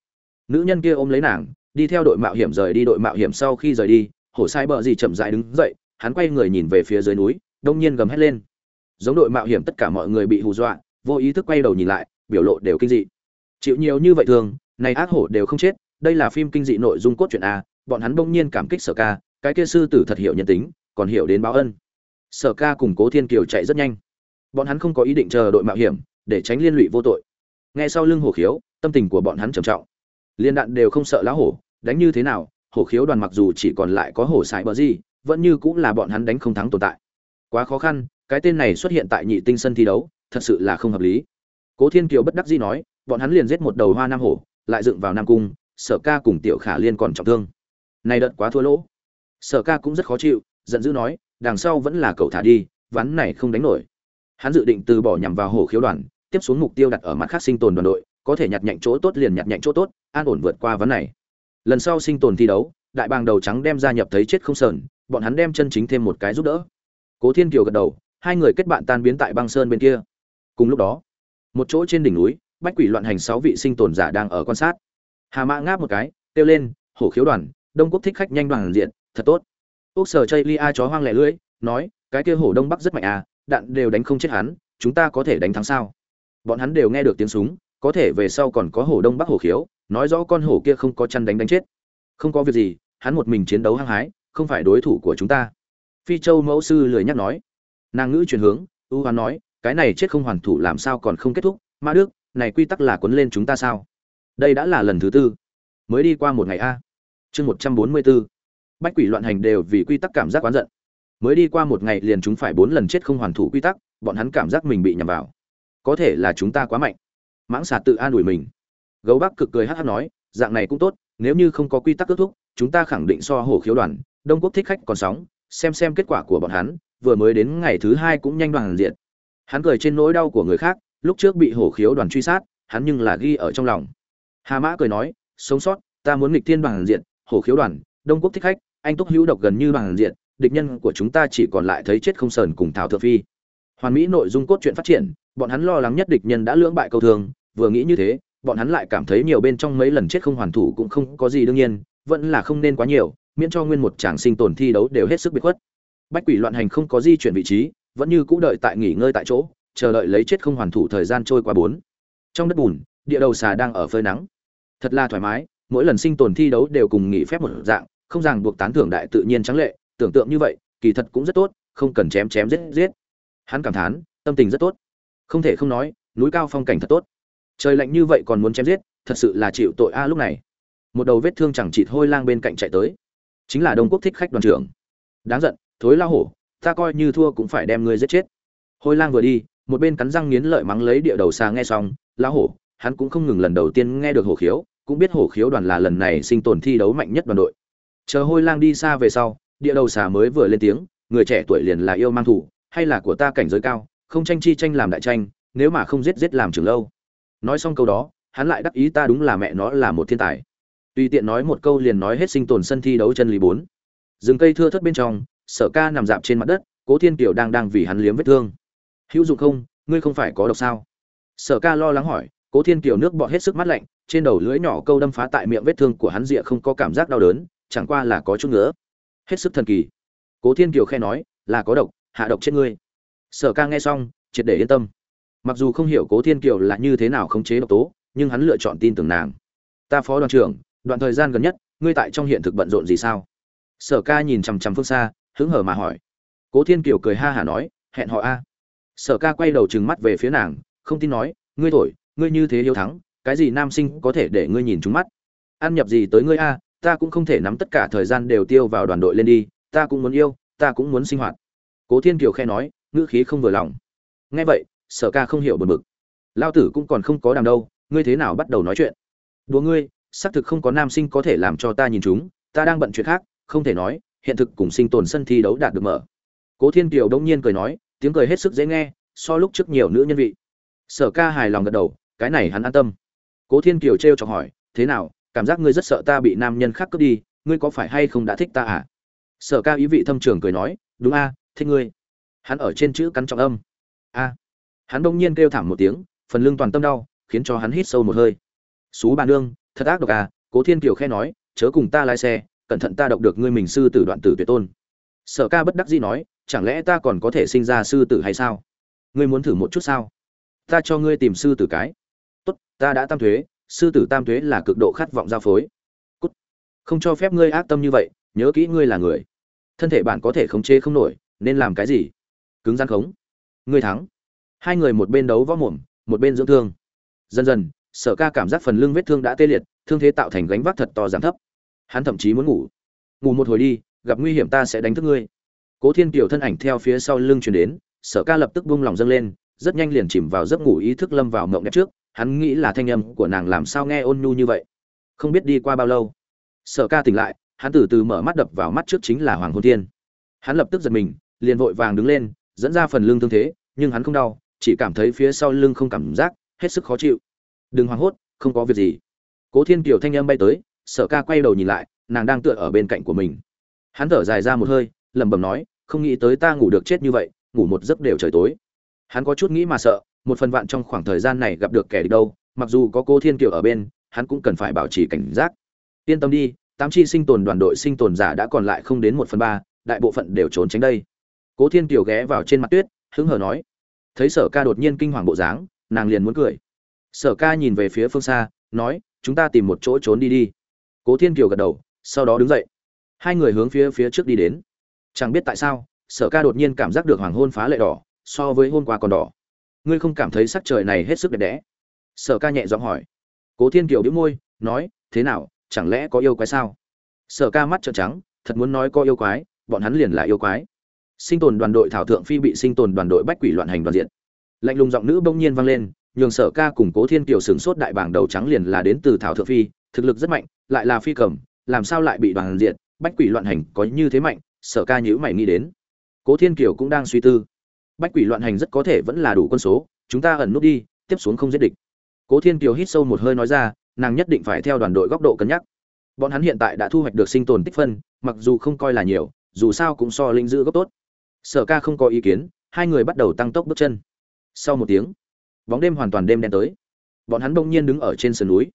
Nữ nhân kia ôm lấy nàng, đi theo đội mạo hiểm rời đi, đội mạo hiểm sau khi rời đi, hổ sai bờ gì chậm dại đứng dậy, hắn quay người nhìn về phía dưới núi, đông nhiên gầm hét lên. Giống đội mạo hiểm tất cả mọi người bị hù dọa, vô ý thức quay đầu nhìn lại, biểu lộ đều kinh dị. Chịu nhiều như vậy thường, này ác hổ đều không chết, đây là phim kinh dị nội dung cốt truyện a, bọn hắn bỗng nhiên cảm kích sở ca, cái kia sư tử thật hiểu nhân tính, còn hiểu đến báo ân sở ca cùng cố thiên kiều chạy rất nhanh. Bọn hắn không có ý định chờ đội mạo hiểm, để tránh liên lụy vô tội. Ngay sau lưng hổ khiếu, tâm tình của bọn hắn trầm trọng. Liên đạn đều không sợ lá hổ, đánh như thế nào, hổ khiếu đoàn mặc dù chỉ còn lại có hổ sải bờ gì, vẫn như cũng là bọn hắn đánh không thắng tồn tại. Quá khó khăn, cái tên này xuất hiện tại nhị tinh sân thi đấu, thật sự là không hợp lý. Cố thiên kiều bất đắc dĩ nói, bọn hắn liền giết một đầu hoa nam hổ, lại dựng vào nam cung, sở ca cùng tiểu khả liên còn trọng thương. Này đợt quá thua lỗ. Sở ca cũng rất khó chịu, giận dữ nói đằng sau vẫn là cậu thả đi, ván này không đánh nổi. Hắn dự định từ bỏ nhằm vào hổ khiếu đoàn, tiếp xuống mục tiêu đặt ở mặt khác sinh tồn đoàn đội, có thể nhặt nhạnh chỗ tốt liền nhặt nhạnh chỗ tốt, an ổn vượt qua vấn này. Lần sau sinh tồn thi đấu, đại bàng đầu trắng đem gia nhập thấy chết không sờn, bọn hắn đem chân chính thêm một cái giúp đỡ. Cố thiên kiều gật đầu, hai người kết bạn tan biến tại băng sơn bên kia. Cùng lúc đó, một chỗ trên đỉnh núi, bách quỷ loạn hành sáu vị sinh tồn giả đang ở quan sát. Hà mã ngáp một cái, kêu lên hổ khiếu đoàn, đông quốc thích khách nhanh đoàn diện, thật tốt úc sở chây lia chó hoang lẻ lưỡi, nói, cái kia hổ đông bắc rất mạnh à đạn đều đánh không chết hắn, chúng ta có thể đánh thắng sao? Bọn hắn đều nghe được tiếng súng, có thể về sau còn có hổ đông bắc hổ khiếu, nói rõ con hổ kia không có chăn đánh đánh chết. Không có việc gì, hắn một mình chiến đấu hăng hái, không phải đối thủ của chúng ta. Phi châu mẫu sư lười nhắc nói. Nàng ngữ chuyển hướng, ưu hoán nói, cái này chết không hoàn thủ làm sao còn không kết thúc, ma đức, này quy tắc là quấn lên chúng ta sao? Đây đã là lần thứ tư. Mới đi qua một ngày a. Chương một trăm bốn mươi bốn bách quỷ loạn hành đều vì quy tắc cảm giác oán giận. Mới đi qua một ngày liền chúng phải bốn lần chết không hoàn thủ quy tắc, bọn hắn cảm giác mình bị nhầm vào. Có thể là chúng ta quá mạnh. Mãng xà tự an ủi mình. Gấu bắc cực cười hát hát nói, dạng này cũng tốt, nếu như không có quy tắc kết thúc, chúng ta khẳng định so hồ khiếu đoàn, đông quốc thích khách còn sóng, xem xem kết quả của bọn hắn, vừa mới đến ngày thứ hai cũng nhanh đoàn diện. Hắn cười trên nỗi đau của người khác, lúc trước bị hổ khiếu đoàn truy sát, hắn nhưng là ghi ở trong lòng. Hà mã cười nói, sống sót, ta muốn nghịch thiên đoàn diện, hổ khiếu đoàn đông quốc thích khách, anh túc hữu độc gần như bằng diện địch nhân của chúng ta chỉ còn lại thấy chết không sờn cùng thảo thượng phi. Hoàn mỹ nội dung cốt truyện phát triển, bọn hắn lo lắng nhất địch nhân đã lưỡng bại câu thường. vừa nghĩ như thế, bọn hắn lại cảm thấy nhiều bên trong mấy lần chết không hoàn thủ cũng không có gì đương nhiên, vẫn là không nên quá nhiều, miễn cho nguyên một tràng sinh tồn thi đấu đều hết sức biệt khuất. Bách quỷ loạn hành không có di chuyển vị trí, vẫn như cũ đợi tại nghỉ ngơi tại chỗ, chờ đợi lấy chết không hoàn thủ thời gian trôi qua bốn. Trong đất bùn, địa đầu xà đang ở phơi nắng. Thật là thoải mái, mỗi lần sinh tồn thi đấu đều cùng nghỉ phép một dạng không ràng buộc tán thưởng đại tự nhiên trắng lệ, tưởng tượng như vậy, kỳ thật cũng rất tốt, không cần chém chém giết giết. Hắn cảm thán, tâm tình rất tốt. Không thể không nói, núi cao phong cảnh thật tốt. Trời lạnh như vậy còn muốn chém giết, thật sự là chịu tội a lúc này. Một đầu vết thương chẳng chịt hôi lang bên cạnh chạy tới. Chính là đông quốc thích khách đoàn trưởng. Đáng giận, thối lao hổ, ta coi như thua cũng phải đem ngươi giết chết. Hôi lang vừa đi, một bên cắn răng nghiến lợi mắng lấy địa đầu xa nghe xong, la hổ, hắn cũng không ngừng lần đầu tiên nghe được hổ khiếu, cũng biết hổ khiếu đoàn là lần này sinh tồn thi đấu mạnh nhất đoàn đội chờ hôi lang đi xa về sau, địa đầu xà mới vừa lên tiếng, người trẻ tuổi liền là yêu mang thủ, hay là của ta cảnh giới cao, không tranh chi tranh làm đại tranh, nếu mà không giết giết làm trường lâu. Nói xong câu đó, hắn lại đắc ý ta đúng là mẹ nó là một thiên tài. Tùy tiện nói một câu liền nói hết sinh tồn sân thi đấu chân lý bốn. Rừng cây thưa thớt bên trong, sở ca nằm dạp trên mặt đất, cố thiên kiều đang đang vì hắn liếm vết thương. Hữu dụng không, ngươi không phải có độc sao? Sở ca lo lắng hỏi, cố thiên kiều nước bọt hết sức mắt lạnh, trên đầu lưỡi nhỏ câu đâm phá tại miệng vết thương của hắn rịa không có cảm giác đau đớn chẳng qua là có chút nữa hết sức thần kỳ. Cố thiên kiều khe nói, là có độc, hạ độc chết ngươi. Sở ca nghe xong, triệt để yên tâm. Mặc dù không hiểu cố thiên kiều là như thế nào khống chế độc tố, nhưng hắn lựa chọn tin tưởng nàng. Ta phó đoàn trưởng, đoạn thời gian gần nhất, ngươi tại trong hiện thực bận rộn gì sao? Sở ca nhìn chằm chằm phương xa, hứng hở mà hỏi. Cố thiên kiều cười ha hả nói, hẹn họ a. Sở ca quay đầu trừng mắt về phía nàng, không tin nói, ngươi thổi, ngươi như thế yêu thắng, cái gì nam sinh có thể để ngươi nhìn trúng mắt? Ăn nhập gì tới ngươi a ta cũng không thể nắm tất cả thời gian đều tiêu vào đoàn đội lên đi, ta cũng muốn yêu, ta cũng muốn sinh hoạt. Cố thiên kiều khe nói, ngữ khí không vừa lòng. Nghe vậy, sở ca không hiểu bật mực lao tử cũng còn không có đàm đâu, ngươi thế nào bắt đầu nói chuyện? Đùa ngươi, xác thực không có nam sinh có thể làm cho ta nhìn chúng, ta đang bận chuyện khác, không thể nói, hiện thực cùng sinh tồn sân thi đấu đạt được mở. Cố thiên kiều đông nhiên cười nói, tiếng cười hết sức dễ nghe, so lúc trước nhiều nữ nhân vị. Sở ca hài lòng gật đầu, cái này hắn an tâm. Cố thiên kiều t r e o chọc hỏi, thế nào cảm giác ngươi rất sợ ta bị nam nhân khác cướp đi, ngươi có phải hay không đã thích ta à? Sở ca ý vị thâm trường cười nói, đúng a, thích ngươi. Hắn ở trên chữ cắn trọng âm. A. Hắn đông nhiên kêu thảm một tiếng, phần lưng toàn tâm đau, khiến cho hắn hít sâu một hơi. Xú bà nương, thật ác độc à? Cố thiên kiều khe nói, chớ cùng ta lái xe, cẩn thận ta đọc được ngươi mình sư tử đoạn tử tuyệt tôn. Sở ca bất đắc dĩ nói, chẳng lẽ ta còn có thể sinh ra sư tử hay sao? Ngươi muốn thử một chút sao? Ta cho ngươi tìm sư tử cái. Tốt, ta đã tam thuế sư tử tam thuế là cực độ khát vọng giao phối. Cút. không cho phép ngươi ác tâm như vậy, nhớ kỹ ngươi là người. Thân thể bạn có thể khống chế không nổi, nên làm cái gì? Cứng gian khống. Ngươi thắng. Hai người một bên đấu võ mồm, một bên dưỡng thương. Dần dần, sở ca cảm giác phần lưng vết thương đã tê liệt, thương thế tạo thành gánh vác thật to giảm thấp. Hắn thậm chí muốn ngủ. Ngủ một hồi đi, gặp nguy hiểm ta sẽ đánh thức ngươi. Cố thiên kiều thân ảnh theo phía sau lưng chuyển đến, sở ca lập tức buông lòng dâng lên, rất nhanh liền chìm vào giấc ngủ ý thức lâm vào mộng đẹp trước hắn nghĩ là thanh âm của nàng làm sao nghe ôn nhu như vậy. Không biết đi qua bao lâu, sở ca tỉnh lại, hắn từ từ mở mắt đập vào mắt trước chính là hoàng hôn thiên. Hắn lập tức giật mình, liền vội vàng đứng lên, dẫn ra phần lưng thương thế, nhưng hắn không đau, chỉ cảm thấy phía sau lưng không cảm giác, hết sức khó chịu. Đừng hoảng hốt, không có việc gì. Cố thiên kiều thanh âm bay tới, sở ca quay đầu nhìn lại, nàng đang tựa ở bên cạnh của mình. Hắn thở dài ra một hơi, lẩm bẩm nói, không nghĩ tới ta ngủ được chết như vậy, ngủ một giấc đều trời tối. Hắn có chút nghĩ mà sợ một phần vạn trong khoảng thời gian này gặp được kẻ địch đâu, mặc dù có Cố thiên kiều ở bên, hắn cũng cần phải bảo trì cảnh giác. Yên tâm đi, tám chi sinh tồn đoàn đội sinh tồn giả đã còn lại không đến một phần ba, đại bộ phận đều trốn tránh đây. Cố thiên kiều ghé vào trên mặt tuyết, hứng hờ nói. Thấy sở ca đột nhiên kinh hoàng bộ dáng, nàng liền muốn cười. Sở ca nhìn về phía phương xa, nói, chúng ta tìm một chỗ trốn đi đi. Cố thiên kiều gật đầu, sau đó đứng dậy. Hai người hướng phía phía trước đi đến. Chẳng biết tại sao, sở ca đột nhiên cảm giác được hoàng hôn phá lệ đỏ, so với hôm qua còn đỏ ngươi không cảm thấy sắc trời này hết sức đẹp đẽ? Sở ca nhẹ giọng hỏi. Cố thiên kiều đĩu môi, nói, thế nào, chẳng lẽ có yêu quái sao? Sở ca mắt trợn trắng, thật muốn nói có yêu quái, bọn hắn liền là yêu quái. Sinh tồn đoàn đội thảo thượng phi bị sinh tồn đoàn đội bách quỷ loạn hành đoàn diện. Lạnh lùng giọng nữ bỗng nhiên vang lên, nhường sở ca cùng cố thiên kiều sửng sốt đại bảng đầu trắng liền là đến từ thảo thượng phi, thực lực rất mạnh, lại là phi cầm, làm sao lại bị đoàn diện, bách quỷ loạn hành có như thế mạnh, sở ca nhữ mày nghĩ đến. Cố thiên kiều cũng đang suy tư bách quỷ loạn hành rất có thể vẫn là đủ quân số, chúng ta ẩn nút đi, tiếp xuống không giết địch. Cố thiên kiều hít sâu một hơi nói ra, nàng nhất định phải theo đoàn đội góc độ cân nhắc. Bọn hắn hiện tại đã thu hoạch được sinh tồn tích phân, mặc dù không coi là nhiều, dù sao cũng so linh giữ gốc tốt. Sở ca không có ý kiến, hai người bắt đầu tăng tốc bước chân. Sau một tiếng, bóng đêm hoàn toàn đêm đen tới. Bọn hắn bỗng nhiên đứng ở trên sườn núi.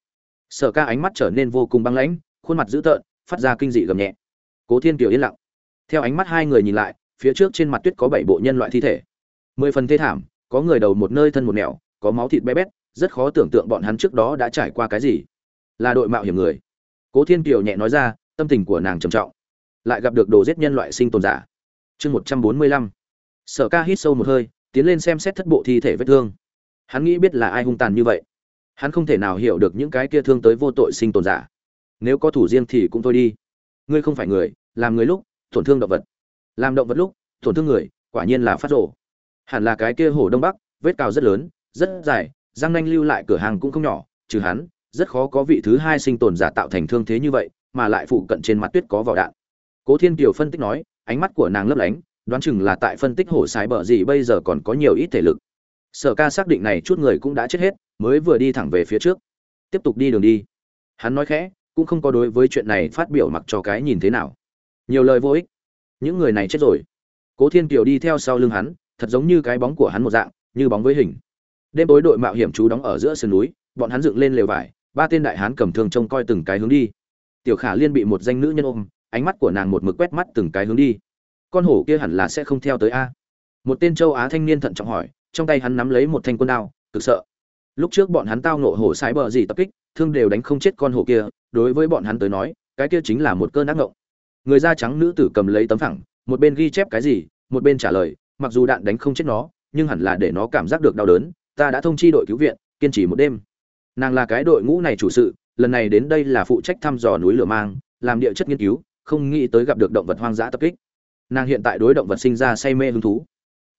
Sở ca ánh mắt trở nên vô cùng băng lãnh, khuôn mặt dữ tợn, phát ra kinh dị gầm nhẹ. Cố thiên kiều yên lặng. Theo ánh mắt hai người nhìn lại, phía trước trên mặt tuyết có bảy bộ nhân loại thi thể mười phần thê thảm, có người đầu một nơi thân một nẻo, có máu thịt bé bét, rất khó tưởng tượng bọn hắn trước đó đã trải qua cái gì. Là đội mạo hiểm người. Cố thiên kiều nhẹ nói ra, tâm tình của nàng trầm trọng. Lại gặp được đồ giết nhân loại sinh tồn giả. Chương một trăm bốn mươi lăm. Sở ca hít sâu một hơi, tiến lên xem xét thất bộ thi thể vết thương. Hắn nghĩ biết là ai hung tàn như vậy. Hắn không thể nào hiểu được những cái kia thương tới vô tội sinh tồn giả. Nếu có thủ riêng thì cũng thôi đi. Ngươi không phải người, làm người lúc, tổn thương động vật. Làm động vật lúc, tổn thương người, quả nhiên là phát rộ hẳn là cái kia hổ đông bắc, vết cào rất lớn, rất dài, răng nanh lưu lại cửa hàng cũng không nhỏ, trừ hắn, rất khó có vị thứ hai sinh tồn giả tạo thành thương thế như vậy, mà lại phụ cận trên mặt tuyết có vỏ đạn. Cố thiên kiều phân tích nói, ánh mắt của nàng lấp lánh, đoán chừng là tại phân tích hổ sái bờ gì bây giờ còn có nhiều ít thể lực. Sở ca xác định này chút người cũng đã chết hết, mới vừa đi thẳng về phía trước. Tiếp tục đi đường đi. Hắn nói khẽ, cũng không có đối với chuyện này phát biểu mặc cho cái nhìn thế nào. Nhiều lời vô ích. Những người này chết rồi. Cố thiên kiều đi theo sau lưng hắn thật giống như cái bóng của hắn một dạng, như bóng với hình. Đêm tối đội mạo hiểm chú đóng ở giữa sườn núi, bọn hắn dựng lên lều vải, ba tên đại hán cầm thương trông coi từng cái hướng đi. Tiểu khả liên bị một danh nữ nhân ôm, ánh mắt của nàng một mực quét mắt từng cái hướng đi. Con hổ kia hẳn là sẽ không theo tới a. Một tên châu á thanh niên thận trọng hỏi, trong tay hắn nắm lấy một thanh quân đao, cực sợ. Lúc trước bọn hắn tao nộ hổ sải bờ gì tập kích, thương đều đánh không chết con hổ kia, đối với bọn hắn tới nói, cái kia chính là một cơn ác ngộng. Người da trắng nữ tử cầm lấy tấm phẳng, một bên ghi chép cái gì, một bên trả lời mặc dù đạn đánh không chết nó, nhưng hẳn là để nó cảm giác được đau đớn. Ta đã thông chi đội cứu viện, kiên trì một đêm. Nàng là cái đội ngũ này chủ sự, lần này đến đây là phụ trách thăm dò núi lửa mang, làm địa chất nghiên cứu, không nghĩ tới gặp được động vật hoang dã tập kích. Nàng hiện tại đối động vật sinh ra say mê hứng thú.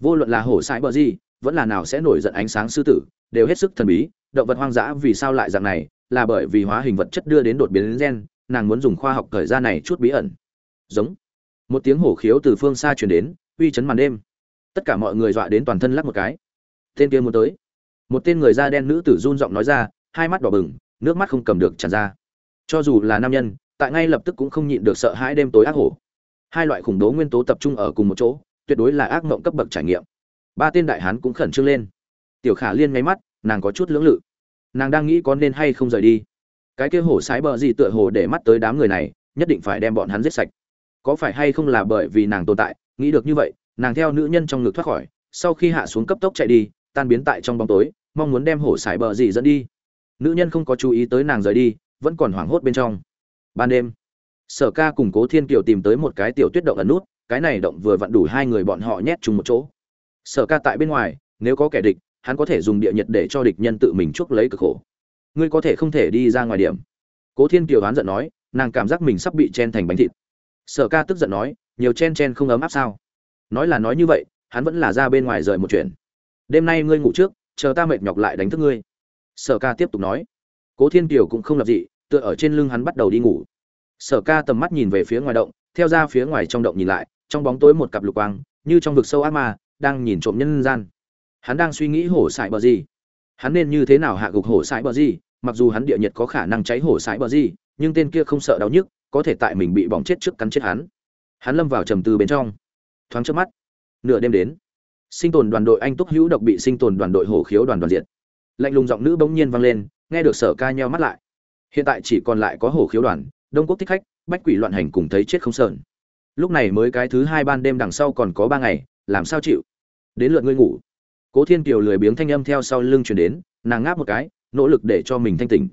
Vô luận là hổ sải bờ gì, vẫn là nào sẽ nổi giận ánh sáng sư tử, đều hết sức thần bí. Động vật hoang dã vì sao lại dạng này? Là bởi vì hóa hình vật chất đưa đến đột biến gen, nàng muốn dùng khoa học thời gian này chút bí ẩn. Giống. Một tiếng hổ khiếu từ phương xa truyền đến, uy chấn màn đêm tất cả mọi người dọa đến toàn thân lắc một cái. Tên kia muốn tới. Một tên người da đen nữ tử run giọng nói ra, hai mắt đỏ bừng, nước mắt không cầm được tràn ra. Cho dù là nam nhân, tại ngay lập tức cũng không nhịn được sợ hãi đêm tối ác hổ. Hai loại khủng bố nguyên tố tập trung ở cùng một chỗ, tuyệt đối là ác mộng cấp bậc trải nghiệm. Ba tên đại hán cũng khẩn trương lên. Tiểu khả liên nháy mắt, nàng có chút lưỡng lự. Nàng đang nghĩ có nên hay không rời đi. Cái kia hổ sái bờ gì tựa hồ để mắt tới đám người này, nhất định phải đem bọn hắn giết sạch. Có phải hay không là bởi vì nàng tồn tại, nghĩ được như vậy nàng theo nữ nhân trong ngực thoát khỏi, sau khi hạ xuống cấp tốc chạy đi, tan biến tại trong bóng tối, mong muốn đem hổ sải bờ gì dẫn đi. Nữ nhân không có chú ý tới nàng rời đi, vẫn còn hoảng hốt bên trong. Ban đêm, sở ca cùng cố thiên kiều tìm tới một cái tiểu tuyết động ẩn nút, cái này động vừa vặn đủ hai người bọn họ nhét chung một chỗ. Sở ca tại bên ngoài, nếu có kẻ địch, hắn có thể dùng địa nhiệt để cho địch nhân tự mình chuốc lấy cực khổ. Ngươi có thể không thể đi ra ngoài điểm. Cố thiên kiều hắn giận nói, nàng cảm giác mình sắp bị chen thành bánh thịt. Sở ca tức giận nói, nhiều chen chen không ấm áp sao? Nói là nói như vậy, hắn vẫn là ra bên ngoài rời một chuyện. Đêm nay ngươi ngủ trước, chờ ta mệt nhọc lại đánh thức ngươi. Sở ca tiếp tục nói. Cố thiên kiều cũng không lập dị, tựa ở trên lưng hắn bắt đầu đi ngủ. Sở ca tầm mắt nhìn về phía ngoài động, theo ra phía ngoài trong động nhìn lại, trong bóng tối một cặp lục quang, như trong vực sâu ác ma, đang nhìn trộm nhân gian. Hắn đang suy nghĩ hổ sải bờ gì. Hắn nên như thế nào hạ gục hổ sải bờ gì, mặc dù hắn địa nhiệt có khả năng cháy hổ sải bờ gì, nhưng tên kia không sợ đau nhức, có thể tại mình bị bỏng chết trước cắn chết hắn. Hắn lâm vào trầm tư bên trong thoáng trước mắt. Nửa đêm đến, sinh tồn đoàn đội anh túc hữu độc bị sinh tồn đoàn đội hổ khiếu đoàn đoàn diện lạnh lùng giọng nữ bỗng nhiên vang lên, nghe được sở ca nheo mắt lại. Hiện tại chỉ còn lại có hổ khiếu đoàn, đông quốc thích khách, bách quỷ loạn hành cùng thấy chết không sờn. Lúc này mới cái thứ hai ban đêm đằng sau còn có ba ngày, làm sao chịu? Đến lượt ngươi ngủ. Cố thiên kiều lười biếng thanh âm theo sau lưng chuyển đến, nàng ngáp một cái, nỗ lực để cho mình thanh tỉnh.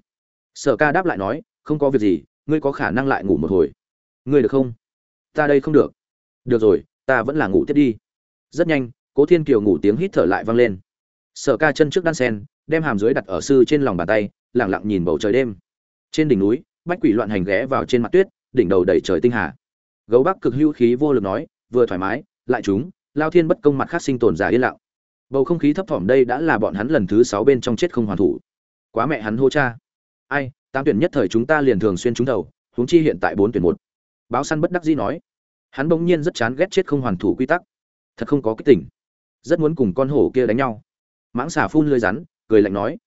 Sở ca đáp lại nói, không có việc gì, ngươi có khả năng lại ngủ một hồi. Ngươi được không? Ta đây không được. Được rồi ta vẫn là ngủ tiếp đi. Rất nhanh, cố thiên kiều ngủ tiếng hít thở lại vang lên. Sở ca chân trước đan sen, đem hàm dưới đặt ở sư trên lòng bàn tay lẳng lặng nhìn bầu trời đêm. Trên đỉnh núi, bách quỷ loạn hành ghé vào trên mặt tuyết, đỉnh đầu đầy trời tinh hà. Gấu bắc cực hữu khí vô lực nói, vừa thoải mái, lại chúng, lao thiên bất công mặt khác sinh tồn giả yên lặng. Bầu không khí thấp thỏm đây đã là bọn hắn lần thứ sáu bên trong chết không hoàn thủ. Quá mẹ hắn hô cha. Ai tam tuyển nhất thời chúng ta liền thường xuyên trúng đầu, huống chi hiện tại bốn tuyển một. Báo săn bất đắc dĩ nói hắn bỗng nhiên rất chán ghét chết không hoàn thủ quy tắc. Thật không có kích tỉnh rất muốn cùng con hổ kia đánh nhau. Mãng xà phun lưới rắn, cười lạnh nói.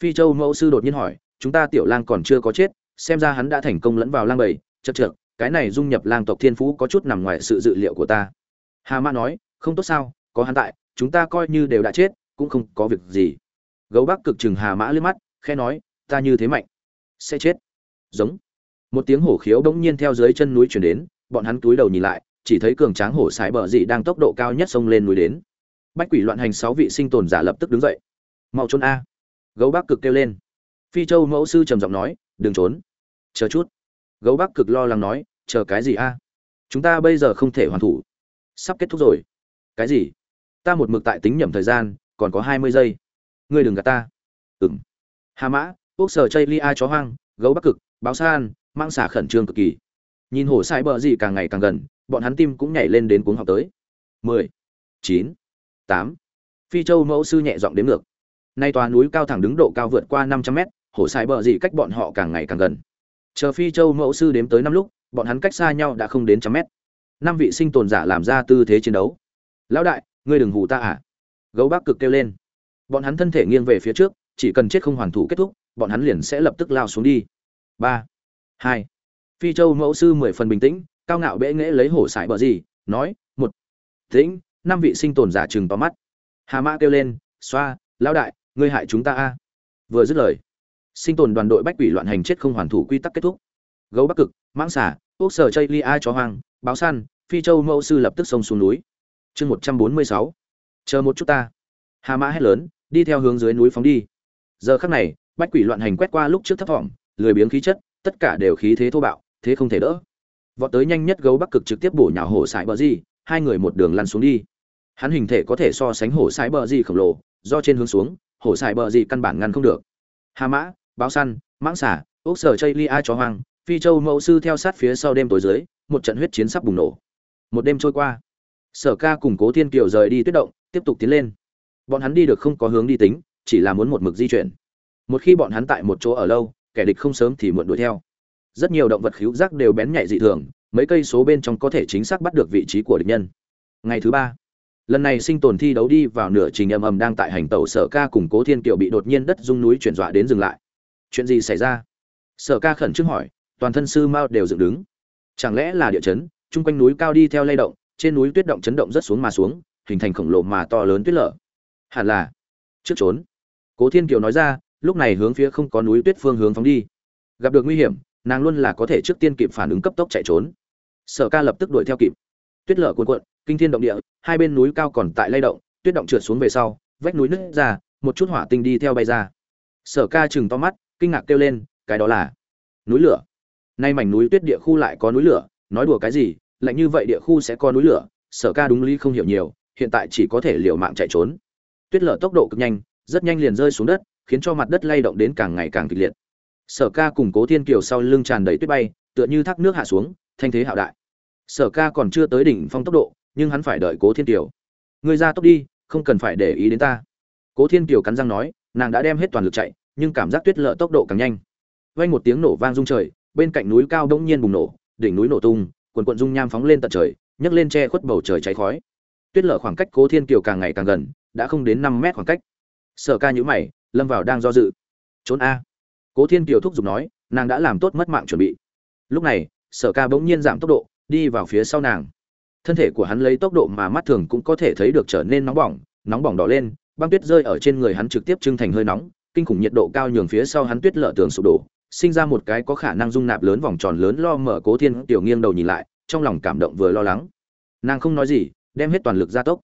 Phi châu mẫu sư đột nhiên hỏi, chúng ta tiểu lang còn chưa có chết, xem ra hắn đã thành công lẫn vào lang bầy chật trượt cái này dung nhập lang tộc thiên phú có chút nằm ngoài sự dự liệu của ta. Hà mã nói, không tốt sao, có hắn tại, chúng ta coi như đều đã chết, cũng không có việc gì. Gấu bắc cực chừng hà mã liếc mắt khe nói, ta như thế mạnh, sẽ chết. Giống. Một tiếng hổ khiếu bỗng nhiên theo dưới chân núi chuyển đến bọn hắn túi đầu nhìn lại, chỉ thấy cường tráng hổ sải bờ dị đang tốc độ cao nhất xông lên núi đến. Bách quỷ loạn hành sáu vị sinh tồn giả lập tức đứng dậy. Mau trốn a! Gấu bắc cực kêu lên. Phi châu mẫu sư trầm giọng nói, đừng trốn. Chờ chút. Gấu bắc cực lo lắng nói, chờ cái gì a? Chúng ta bây giờ không thể hoàn thủ. Sắp kết thúc rồi. Cái gì? Ta một mực tại tính nhẩm thời gian, còn có hai mươi giây. Ngươi đừng gạt ta. Ừng hà mã, quốc sở chây lia chó hoang, gấu bắc cực, báo san mang xả khẩn trương cực kỳ nhìn hổ sai bờ gì càng ngày càng gần, bọn hắn tim cũng nhảy lên đến cuống học tới. Mười, chín, tám. Phi châu mẫu sư nhẹ giọng đếm ngược. Nay tòa núi cao thẳng đứng độ cao vượt qua năm trăm mét hổ sai bờ gì cách bọn họ càng ngày càng gần. Chờ phi châu mẫu sư đếm tới năm lúc, bọn hắn cách xa nhau đã không đến trăm mét. Năm vị sinh tồn giả làm ra tư thế chiến đấu. Lão đại, ngươi đừng hù ta à? Gấu bác cực kêu lên. Bọn hắn thân thể nghiêng về phía trước, chỉ cần chết không hoàn thủ kết thúc, bọn hắn liền sẽ lập tức lao xuống đi. Ba, hai phi châu mẫu sư mười phần bình tĩnh, cao ngạo bệ nghễ lấy hổ sải bờ gì, nói, một, tĩnh, năm vị sinh tồn giả chừng to mắt. Hà mã kêu lên, xoa, lão đại, ngươi hại chúng ta a. Vừa dứt lời, sinh tồn đoàn đội bách quỷ loạn hành chết không hoàn thủ quy tắc kết thúc. Gấu bắc cực, mãng xả ốc sở chây li a chó hoang, báo săn phi châu mẫu sư lập tức xông xuống núi. Chương một trăm bốn mươi sáu, chờ một chút ta. Hà mã hét lớn, đi theo hướng dưới núi phóng đi. Giờ khắc này, bách quỷ loạn hành quét qua lúc trước thấp thỏm lười biếng khí chất, tất cả đều khí thế thô bạo thế không thể đỡ. Vọt tới nhanh nhất gấu bắc cực trực tiếp bổ nhào hổ sải bờ di hai người một đường lăn xuống đi. Hắn hình thể có thể so sánh hổ sải bờ di khổng lồ, do trên hướng xuống, hổ sải bờ di căn bản ngăn không được. Hà mã, báo săn, mãng xả ốc sở chây lia chó hoang, phi châu mẫu sư theo sát phía sau đêm tối dưới, một trận huyết chiến sắp bùng nổ. Một đêm trôi qua. Sở ca cùng cố thiên kiều rời đi tuyết động, tiếp tục tiến lên. Bọn hắn đi được không có hướng đi tính, chỉ là muốn một mực di chuyển. Một khi bọn hắn tại một chỗ ở lâu, kẻ địch không sớm thì muộn đuổi theo rất nhiều động vật khíu giác đều bén nhạy dị thường, mấy cây số bên trong có thể chính xác bắt được vị trí của địch nhân. Ngày thứ ba, lần này sinh tồn thi đấu đi vào nửa trình ầm ầm đang tại hành tàu sở ca cùng cố thiên kiều bị đột nhiên đất rung núi chuyển dọa đến dừng lại. Chuyện gì xảy ra? Sở ca khẩn trương hỏi, toàn thân sư mao đều dựng đứng. Chẳng lẽ là địa chấn, chung quanh núi cao đi theo lay động, trên núi tuyết động chấn động rất xuống mà xuống, hình thành khổng lồ mà to lớn tuyết lở. Hẳn là, trước trốn. Cố thiên kiều nói ra, lúc này hướng phía không có núi tuyết phương hướng phóng đi. Gặp được nguy hiểm nàng luôn là có thể trước tiên kịp phản ứng cấp tốc chạy trốn. Sở ca lập tức đuổi theo kịp. Tuyết lở cuộn cuộn, kinh thiên động địa, hai bên núi cao còn tại lay động, tuyết động trượt xuống về sau, vách núi nứt ra, một chút hỏa tinh đi theo bay ra. Sở ca chừng to mắt, kinh ngạc kêu lên, cái đó là núi lửa. Nay mảnh núi tuyết địa khu lại có núi lửa, nói đùa cái gì, lạnh như vậy địa khu sẽ có núi lửa. Sở ca đúng lý không hiểu nhiều, hiện tại chỉ có thể liều mạng chạy trốn. Tuyết lở tốc độ cực nhanh, rất nhanh liền rơi xuống đất, khiến cho mặt đất lay động đến càng ngày càng kịch liệt sở ca cùng cố thiên kiều sau lưng tràn đầy tuyết bay, tựa như thác nước hạ xuống, thanh thế hạo đại. Sở ca còn chưa tới đỉnh phong tốc độ, nhưng hắn phải đợi cố thiên kiều. Người ra tốc đi, không cần phải để ý đến ta. Cố thiên kiều cắn răng nói, nàng đã đem hết toàn lực chạy, nhưng cảm giác tuyết lở tốc độ càng nhanh. Vang một tiếng nổ vang rung trời, bên cạnh núi cao đông nhiên bùng nổ, đỉnh núi nổ tung, quần quận dung nham phóng lên tận trời, nhấc lên che khuất bầu trời cháy khói. Tuyết lở khoảng cách cố thiên kiều càng ngày càng gần, đã không đến năm mét khoảng cách. Sở ca nhữ mày, lâm vào đang do dự. Trốn a cố thiên kiều thúc giục nói, nàng đã làm tốt mất mạng chuẩn bị. Lúc này, sở ca bỗng nhiên giảm tốc độ, đi vào phía sau nàng. Thân thể của hắn lấy tốc độ mà mắt thường cũng có thể thấy được trở nên nóng bỏng nóng bỏng đỏ lên, băng tuyết rơi ở trên người hắn trực tiếp trưng thành hơi nóng, kinh khủng nhiệt độ cao nhường phía sau hắn tuyết lở tường sụp đổ, sinh ra một cái có khả năng dung nạp lớn vòng tròn lớn lo mở cố thiên tiểu nghiêng đầu nhìn lại, trong lòng cảm động vừa lo lắng. Nàng không nói gì, đem hết toàn lực gia tốc.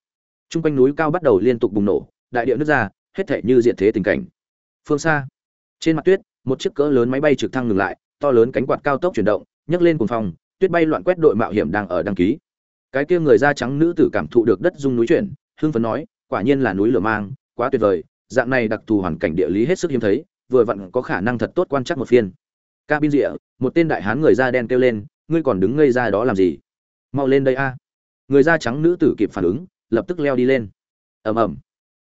T r u n g quanh núi cao bắt đầu liên tục bùng nổ, đại điệu nước ra, hết thể như diện thế tình cảnh. Phương xa, trên mặt tuyết một chiếc cỡ lớn máy bay trực thăng ngừng lại, to lớn cánh quạt cao tốc chuyển động, nhấc lên cùng phòng, tuyết bay loạn quét đội mạo hiểm đang ở đăng ký. Cái kia người da trắng nữ tử cảm thụ được đất dung núi chuyển, hưng phấn nói, quả nhiên là núi lửa mang, quá tuyệt vời, dạng này đặc thù hoàn cảnh địa lý hết sức hiếm thấy, vừa vặn có khả năng thật tốt quan trắc một phiên. Cabin rịa một tên đại hán người da đen kêu lên, ngươi còn đứng ngây ra đó làm gì? Mau lên đây a. Người da trắng nữ tử kịp phản ứng, lập tức leo đi lên. Ầm ầm.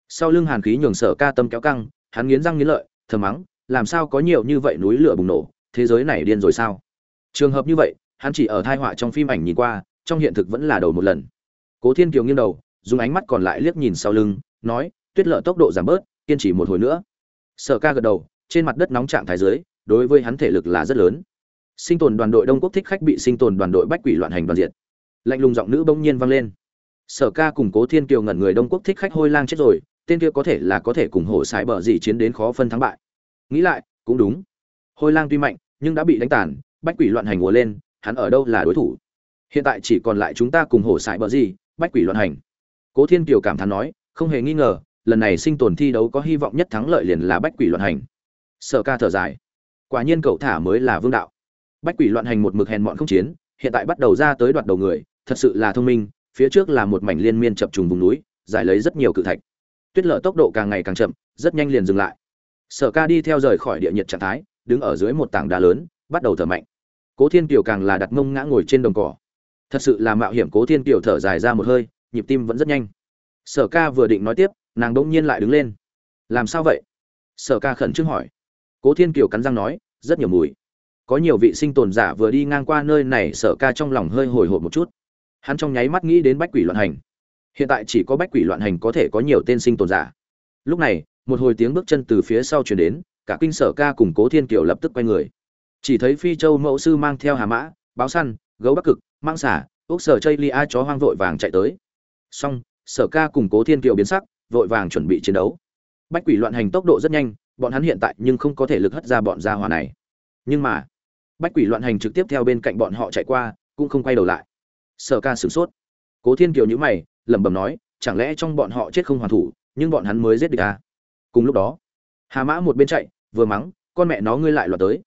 Sau lưng hàn khí nhường sở ca tâm kéo căng, hắn nghiến răng nghiến lợi, thầm mắng làm sao có nhiều như vậy núi lửa bùng nổ, thế giới này điên rồi sao? Trường hợp như vậy, hắn chỉ ở thai họa trong phim ảnh nhìn qua, trong hiện thực vẫn là đầu một lần. Cố thiên kiều nghiêng đầu, dùng ánh mắt còn lại liếc nhìn sau lưng, nói, tuyết lở tốc độ giảm bớt, kiên trì một hồi nữa. Sở ca gật đầu, trên mặt đất nóng trạng thái dưới, đối với hắn thể lực là rất lớn. Sinh tồn đoàn đội đông quốc thích khách bị sinh tồn đoàn đội bách quỷ loạn hành đoàn diệt. Lạnh lùng giọng nữ bỗng nhiên vang lên. Sở ca cùng cố thiên kiều ngẩn người đông quốc thích khách hôi lang chết rồi, tên kia có thể là có thể cùng hổ sải bờ gì chiến đến khó phân thắng bại nghĩ lại, cũng đúng. Hôi lang tuy mạnh, nhưng đã bị đánh tàn, bách quỷ loạn hành ùa lên, hắn ở đâu là đối thủ? Hiện tại chỉ còn lại chúng ta cùng hổ sải bờ gì, bách quỷ loạn hành. Cố thiên kiều cảm thán nói, không hề nghi ngờ, lần này sinh tồn thi đấu có hy vọng nhất thắng lợi liền là bách quỷ loạn hành. Sở ca thở dài. Quả nhiên cậu thả mới là vương đạo. Bách quỷ loạn hành một mực hèn mọn không chiến, hiện tại bắt đầu ra tới đoạt đầu người, thật sự là thông minh, phía trước là một mảnh liên miên chập trùng vùng núi, giải lấy rất nhiều cự thạch. Tuyết lở tốc độ càng ngày càng chậm, rất nhanh liền dừng lại sở ca đi theo rời khỏi địa nhiệt trạng thái, đứng ở dưới một tảng đá lớn, bắt đầu thở mạnh. Cố thiên kiều càng là đặt mông ngã ngồi trên đồng cỏ. Thật sự là mạo hiểm, cố thiên kiều thở dài ra một hơi, nhịp tim vẫn rất nhanh. Sở ca vừa định nói tiếp, nàng đ ỗ n g nhiên lại đứng lên. Làm sao vậy? Sở ca khẩn trương hỏi. Cố thiên kiều cắn răng nói, rất nhiều mùi. Có nhiều vị sinh tồn giả vừa đi ngang qua nơi này, sở ca trong lòng hơi hồi hộp một chút. Hắn trong nháy mắt nghĩ đến bách quỷ loạn hành. Hiện tại chỉ có bách quỷ loạn hành có thể có nhiều tên sinh tồn giả. Lúc này một hồi tiếng bước chân từ phía sau chuyển đến, cả kinh sở ca cùng cố thiên kiều lập tức quay người. Chỉ thấy phi châu mẫu sư mang theo hà mã, báo săn, gấu bắc cực, mang xả, ốc sở chây lia chó hoang vội vàng chạy tới. Xong, sở ca cùng cố thiên kiều biến sắc, vội vàng chuẩn bị chiến đấu. Bách quỷ loạn hành tốc độ rất nhanh, bọn hắn hiện tại nhưng không có thể lực hất ra bọn gia hòa này. Nhưng mà, bách quỷ loạn hành trực tiếp theo bên cạnh bọn họ chạy qua, cũng không quay đầu lại. Sở ca sửng sốt. Cố thiên kiều nhữ mày, lẩm bẩm nói, chẳng lẽ trong bọn họ chết không hoàn thủ, nhưng bọn hắn mới giết được à? Cùng lúc đó, hà mã một bên chạy, vừa mắng, con mẹ nó, ngươi lại loạt tới.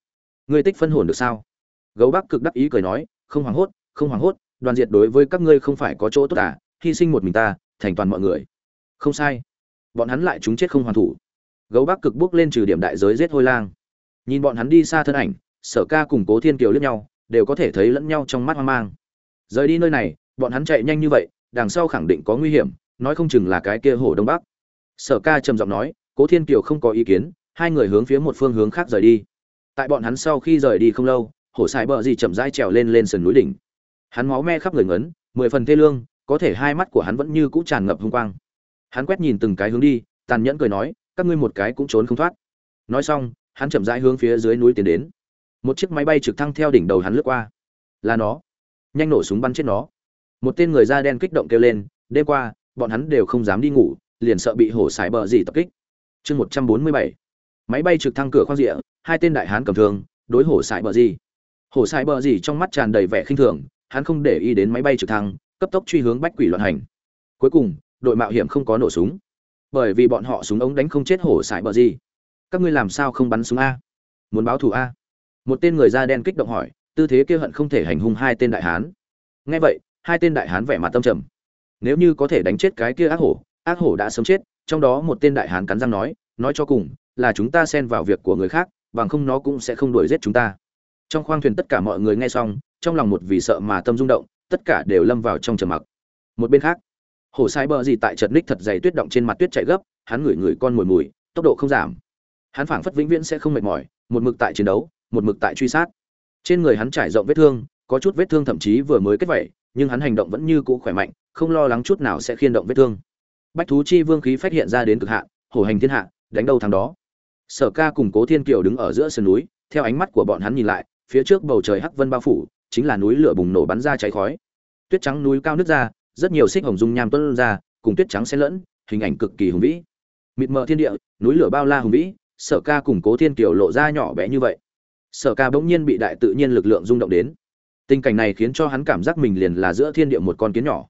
Ngươi tích phân hồn được sao? Gấu bắc cực đắc ý cười nói, không hoảng hốt, không hoảng hốt, đoàn diệt đối với các ngươi không phải có chỗ tốt à hy sinh một mình ta, thành toàn mọi người. Không sai. Bọn hắn lại chúng chết không hoàn thủ. Gấu bắc cực bước lên trừ điểm đại giới giết hôi lang. Nhìn bọn hắn đi xa thân ảnh, sở ca cùng cố thiên kiều lướt nhau, đều có thể thấy lẫn nhau trong mắt hoang mang. Rời đi nơi này, bọn hắn chạy nhanh như vậy, đằng sau khẳng định có nguy hiểm, nói không chừng là cái kia hổ đông bắc. Sở ca trầm giọng nói cố thiên kiều không có ý kiến, hai người hướng phía một phương hướng khác rời đi. Tại bọn hắn sau khi rời đi không lâu, hổ sải bờ gì chậm rãi trèo lên lên sườn núi đỉnh. Hắn máu me khắp người ngấn, mười phần thê lương, có thể hai mắt của hắn vẫn như cũ tràn ngập hung quang. Hắn quét nhìn từng cái hướng đi, tàn nhẫn cười nói, các ngươi một cái cũng trốn không thoát. Nói xong, hắn chậm rãi hướng phía dưới núi tiến đến. Một chiếc máy bay trực thăng theo đỉnh đầu hắn lướt qua. Là nó. Nhanh nổ súng bắn chết nó. Một tên người da đen kích động kêu lên, đêm qua, bọn hắn đều không dám đi ngủ, liền sợ bị hổ sải bờ gì tập kích chương một trăm bốn mươi bảy. Máy bay trực thăng cửa khoang rịa hai tên đại hán cầm thương, đối hổ sải bờ gì hổ sải bờ gì trong mắt tràn đầy vẻ khinh thường, hắn không để ý đến máy bay trực thăng, cấp tốc truy hướng bách quỷ loạn hành. Cuối cùng, đội mạo hiểm không có nổ súng. Bởi vì bọn họ súng ống đánh không chết hổ sải bờ gì các ngươi làm sao không bắn súng a? Muốn báo thù a? Một tên người da đen kích động hỏi, tư thế kia hận không thể hành hung hai tên đại hán. Nghe vậy, hai tên đại hán vẻ mặt tâm trầm. Nếu như có thể đánh chết cái kia ác hổ ác hổ đã sớm chết, trong đó một tên đại hán cắn răng nói nói cho cùng, là chúng ta xen vào việc của người khác, bằng không nó cũng sẽ không đuổi giết chúng ta. Trong khoang thuyền tất cả mọi người nghe xong, trong lòng một vì sợ mà tâm rung động, tất cả đều lâm vào trong trầm mặc. Một bên khác, hổ sai bờ gì tại chật ních thật dày tuyết động trên mặt tuyết chạy gấp, hắn ngửi ngửi con mùi mùi, tốc độ không giảm. Hắn phảng phất vĩnh viễn sẽ không mệt mỏi, một mực tại chiến đấu, một mực tại truy sát. Trên người hắn trải rộng vết thương, có chút vết thương thậm chí vừa mới kết vảy, nhưng hắn hành động vẫn như cũ khỏe mạnh, không lo lắng chút nào sẽ khiên động vết thương bách thú chi vương khí phát hiện ra đến cực hạn, hổ hành thiên hạ, đánh đâu thắng đó. Sở ca cùng cố thiên kiều đứng ở giữa sườn núi, theo ánh mắt của bọn hắn nhìn lại, phía trước bầu trời hắc vân bao phủ, chính là núi lửa bùng nổ bắn ra cháy khói. Tuyết trắng núi cao nước ra, rất nhiều xích hồng dung nham tuôn ra, cùng tuyết trắng xen lẫn, hình ảnh cực kỳ hùng vĩ. Mịt mờ thiên địa, núi lửa bao la hùng vĩ, sở ca cùng cố thiên kiều lộ ra nhỏ bé như vậy. Sở ca bỗng nhiên bị đại tự nhiên lực lượng rung động đến. Tình cảnh này khiến cho hắn cảm giác mình liền là giữa thiên địa một con kiến nhỏ.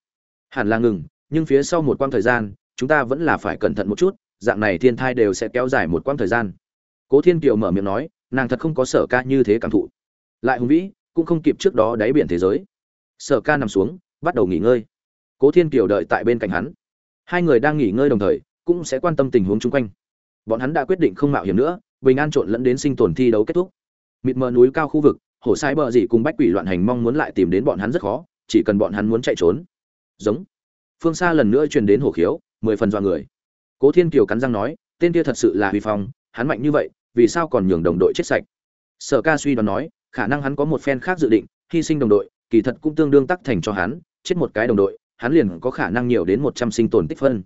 Hẳn là ngừng nhưng phía sau một quãng thời gian, chúng ta vẫn là phải cẩn thận một chút, dạng này thiên thai đều sẽ kéo dài một quãng thời gian. Cố thiên kiều mở miệng nói, nàng thật không có sở ca như thế cảm thụ. Lại hùng vĩ cũng không kịp trước đó đáy biển thế giới. Sở ca nằm xuống, bắt đầu nghỉ ngơi. Cố thiên kiều đợi tại bên cạnh hắn. Hai người đang nghỉ ngơi đồng thời, cũng sẽ quan tâm tình huống chung quanh. Bọn hắn đã quyết định không mạo hiểm nữa, bình an trộn lẫn đến sinh tồn thi đấu kết thúc. Mịt mờ núi cao khu vực, hổ sai bờ gì cùng bách quỷ loạn hành mong muốn lại tìm đến bọn hắn rất khó, chỉ cần bọn hắn muốn chạy trốn. Giống phương xa lần nữa truyền đến hổ khiếu, mười phần dọa người. Cố thiên kiều cắn răng nói, tên kia thật sự là huy phong, hắn mạnh như vậy, vì sao còn nhường đồng đội chết sạch? Sở ca suy đoán nói, khả năng hắn có một phen khác dự định, hy sinh đồng đội, kỳ thật cũng tương đương tắc thành cho hắn, chết một cái đồng đội, hắn liền có khả năng nhiều đến một trăm sinh tồn tích phân.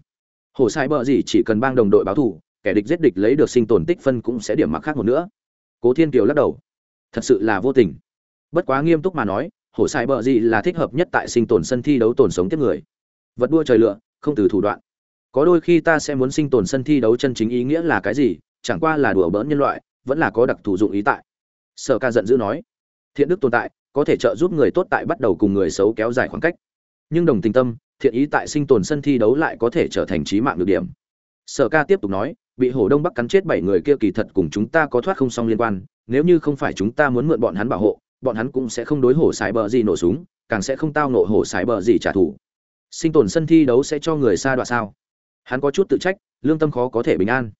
Hổ sai bờ gì chỉ cần bang đồng đội báo thù, kẻ địch giết địch lấy được sinh tồn tích phân cũng sẽ điểm mặc khác một nữa. Cố thiên kiều lắc đầu. Thật sự là vô tình. Bất quá nghiêm túc mà nói, hổ sai bờ gì là thích hợp nhất tại sinh tồn sân thi đấu tồn sống tiếp người vật đua trời lựa không từ thủ đoạn. Có đôi khi ta sẽ muốn sinh tồn sân thi đấu chân chính ý nghĩa là cái gì, chẳng qua là đùa bỡn nhân loại, vẫn là có đặc thù dụng ý tại. Sở ca giận dữ nói, thiện đức tồn tại, có thể trợ giúp người tốt tại bắt đầu cùng người xấu kéo dài khoảng cách. Nhưng đồng tình tâm, thiện ý tại sinh tồn sân thi đấu lại có thể trở thành trí mạng được điểm. Sở ca tiếp tục nói, bị hổ đông bắc cắn chết bảy người kia kỳ thật cùng chúng ta có thoát không xong liên quan, nếu như không phải chúng ta muốn mượn bọn hắn bảo hộ, bọn hắn cũng sẽ không đối hổ sải bờ gì nổ súng, càng sẽ không tao nộ hổ sải bờ gì trả thù sinh tồn sân thi đấu sẽ cho người xa đoạn sao? Hắn có chút tự trách, lương tâm khó có thể bình an.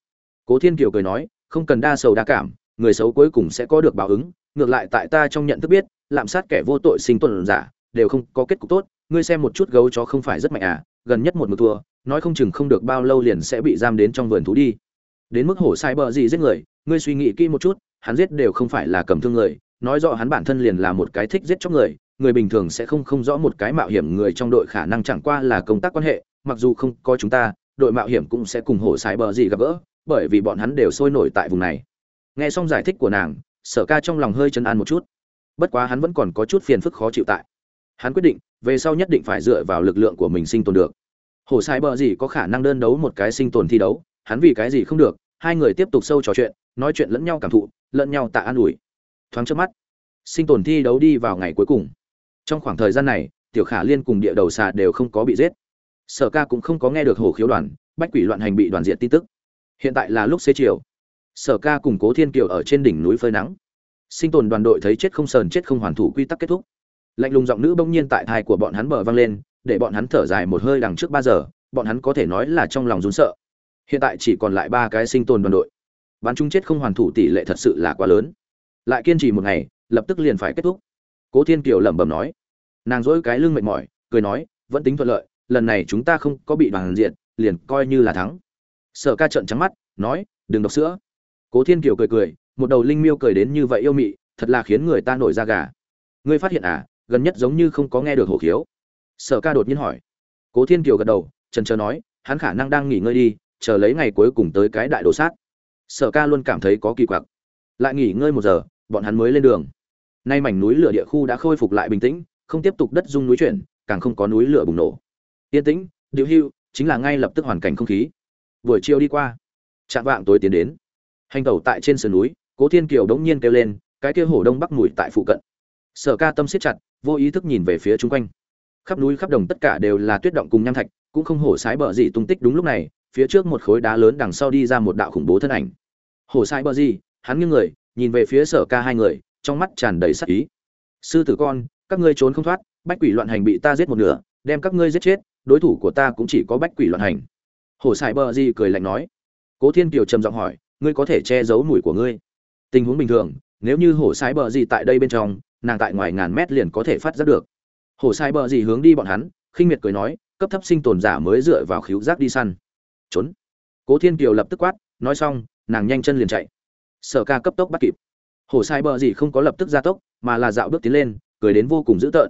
Cố thiên kiều cười nói, không cần đa sầu đa cảm, người xấu cuối cùng sẽ có được báo ứng, ngược lại tại ta trong nhận thức biết, lạm sát kẻ vô tội sinh tồn giả, đều không có kết cục tốt, ngươi xem một chút gấu chó không phải rất mạnh à gần nhất một mực thua, nói không chừng không được bao lâu liền sẽ bị giam đến trong vườn thú đi. Đến mức hổ sai bờ gì giết người, ngươi suy nghĩ kỹ một chút, hắn giết đều không phải là cầm thương người, nói rõ hắn bản thân liền là một cái thích giết chóc người người bình thường sẽ không không rõ một cái mạo hiểm người trong đội khả năng chẳng qua là công tác quan hệ, mặc dù không có chúng ta, đội mạo hiểm cũng sẽ cùng hổ sái bờ gì gặp gỡ, bởi vì bọn hắn đều sôi nổi tại vùng này. Nghe xong giải thích của nàng, sở ca trong lòng hơi chấn an một chút. Bất quá hắn vẫn còn có chút phiền phức khó chịu tại. Hắn quyết định, về sau nhất định phải dựa vào lực lượng của mình sinh tồn được. Hổ sai bờ gì có khả năng đơn đấu một cái sinh tồn thi đấu, hắn vì cái gì không được, hai người tiếp tục sâu trò chuyện, nói chuyện lẫn nhau cảm thụ, lẫn nhau tạ an ủi. Thoáng trước mắt, sinh tồn thi đấu đi vào ngày cuối cùng trong khoảng thời gian này, tiểu khả liên cùng địa đầu xà đều không có bị giết. Sở ca cũng không có nghe được hồ khiếu đoàn, bách quỷ loạn hành bị đoàn diện tin tức. Hiện tại là lúc xế chiều. Sở ca cùng cố thiên kiều ở trên đỉnh núi phơi nắng. Sinh tồn đoàn đội thấy chết không sờn chết không hoàn thủ quy tắc kết thúc. Lạnh lùng giọng nữ bỗng nhiên tại thai của bọn hắn bờ vang lên, để bọn hắn thở dài một hơi đằng trước ba giờ, bọn hắn có thể nói là trong lòng rún sợ. Hiện tại chỉ còn lại ba cái sinh tồn đoàn đội. Bắn chúng chết không hoàn thủ tỷ lệ thật sự là quá lớn. Lại kiên trì một ngày, lập tức liền phải kết thúc cố thiên kiều lẩm bẩm nói. Nàng dỗi cái lưng mệt mỏi, cười nói, vẫn tính thuận lợi, lần này chúng ta không có bị đoàn diện, liền coi như là thắng. Sở ca trợn trắng mắt, nói, đừng đọc sữa. Cố thiên kiều cười cười, một đầu linh miêu cười đến như vậy yêu mị, thật là khiến người ta nổi da gà. Ngươi phát hiện à gần nhất giống như không có nghe được hổ khiếu. Sở ca đột nhiên hỏi. Cố thiên kiều gật đầu trần trờ nói, hắn khả năng đang nghỉ ngơi đi, chờ lấy ngày cuối cùng tới cái đại đồ sát. Sở ca luôn cảm thấy có kỳ quặc. Lại nghỉ ngơi một giờ, bọn hắn mới lên đường nay mảnh núi lửa địa khu đã khôi phục lại bình tĩnh, không tiếp tục đất dung núi chuyển, càng không có núi lửa bùng nổ. Yên tĩnh, điệu hưu, chính là ngay lập tức hoàn cảnh không khí. Buổi chiều đi qua chạm vạng tối tiến đến. Hành tẩu tại trên sườn núi, cố thiên kiều đống nhiên kêu lên, cái kia hổ đông bắc mùi tại phụ cận. Sở ca tâm siết chặt, vô ý thức nhìn về phía chung quanh. Khắp núi khắp đồng tất cả đều là tuyết động cùng nham thạch, cũng không hổ sái bờ gì tung tích đúng lúc này, phía trước một khối đá lớn đằng sau đi ra một đạo khủng bố thân ảnh. Hổ sái bờ gì? Hắn nghiêng người, nhìn về phía sở ca hai người trong mắt tràn đầy sắc ý. Sư tử con, các ngươi trốn không thoát, bách quỷ loạn hành bị ta giết một nửa, đem các ngươi giết chết, đối thủ của ta cũng chỉ có bách quỷ loạn hành. Hổ sải bờ di cười lạnh nói. Cố thiên kiều trầm giọng hỏi, ngươi có thể che giấu mùi của ngươi? Tình huống bình thường, nếu như hổ sải bờ di tại đây bên trong, nàng tại ngoài ngàn mét liền có thể phát giác được. Hổ sải bờ di hướng đi bọn hắn, khinh miệt cười nói, cấp thấp sinh tồn giả mới dựa vào khíu giác đi săn. Trốn. Cố thiên kiều lập tức quát, nói xong, nàng nhanh chân liền chạy. Sở ca cấp tốc bắt kịp hổ sai bờ gì không có lập tức ra tốc, mà là dạo bước tiến lên, cười đến vô cùng dữ tợn.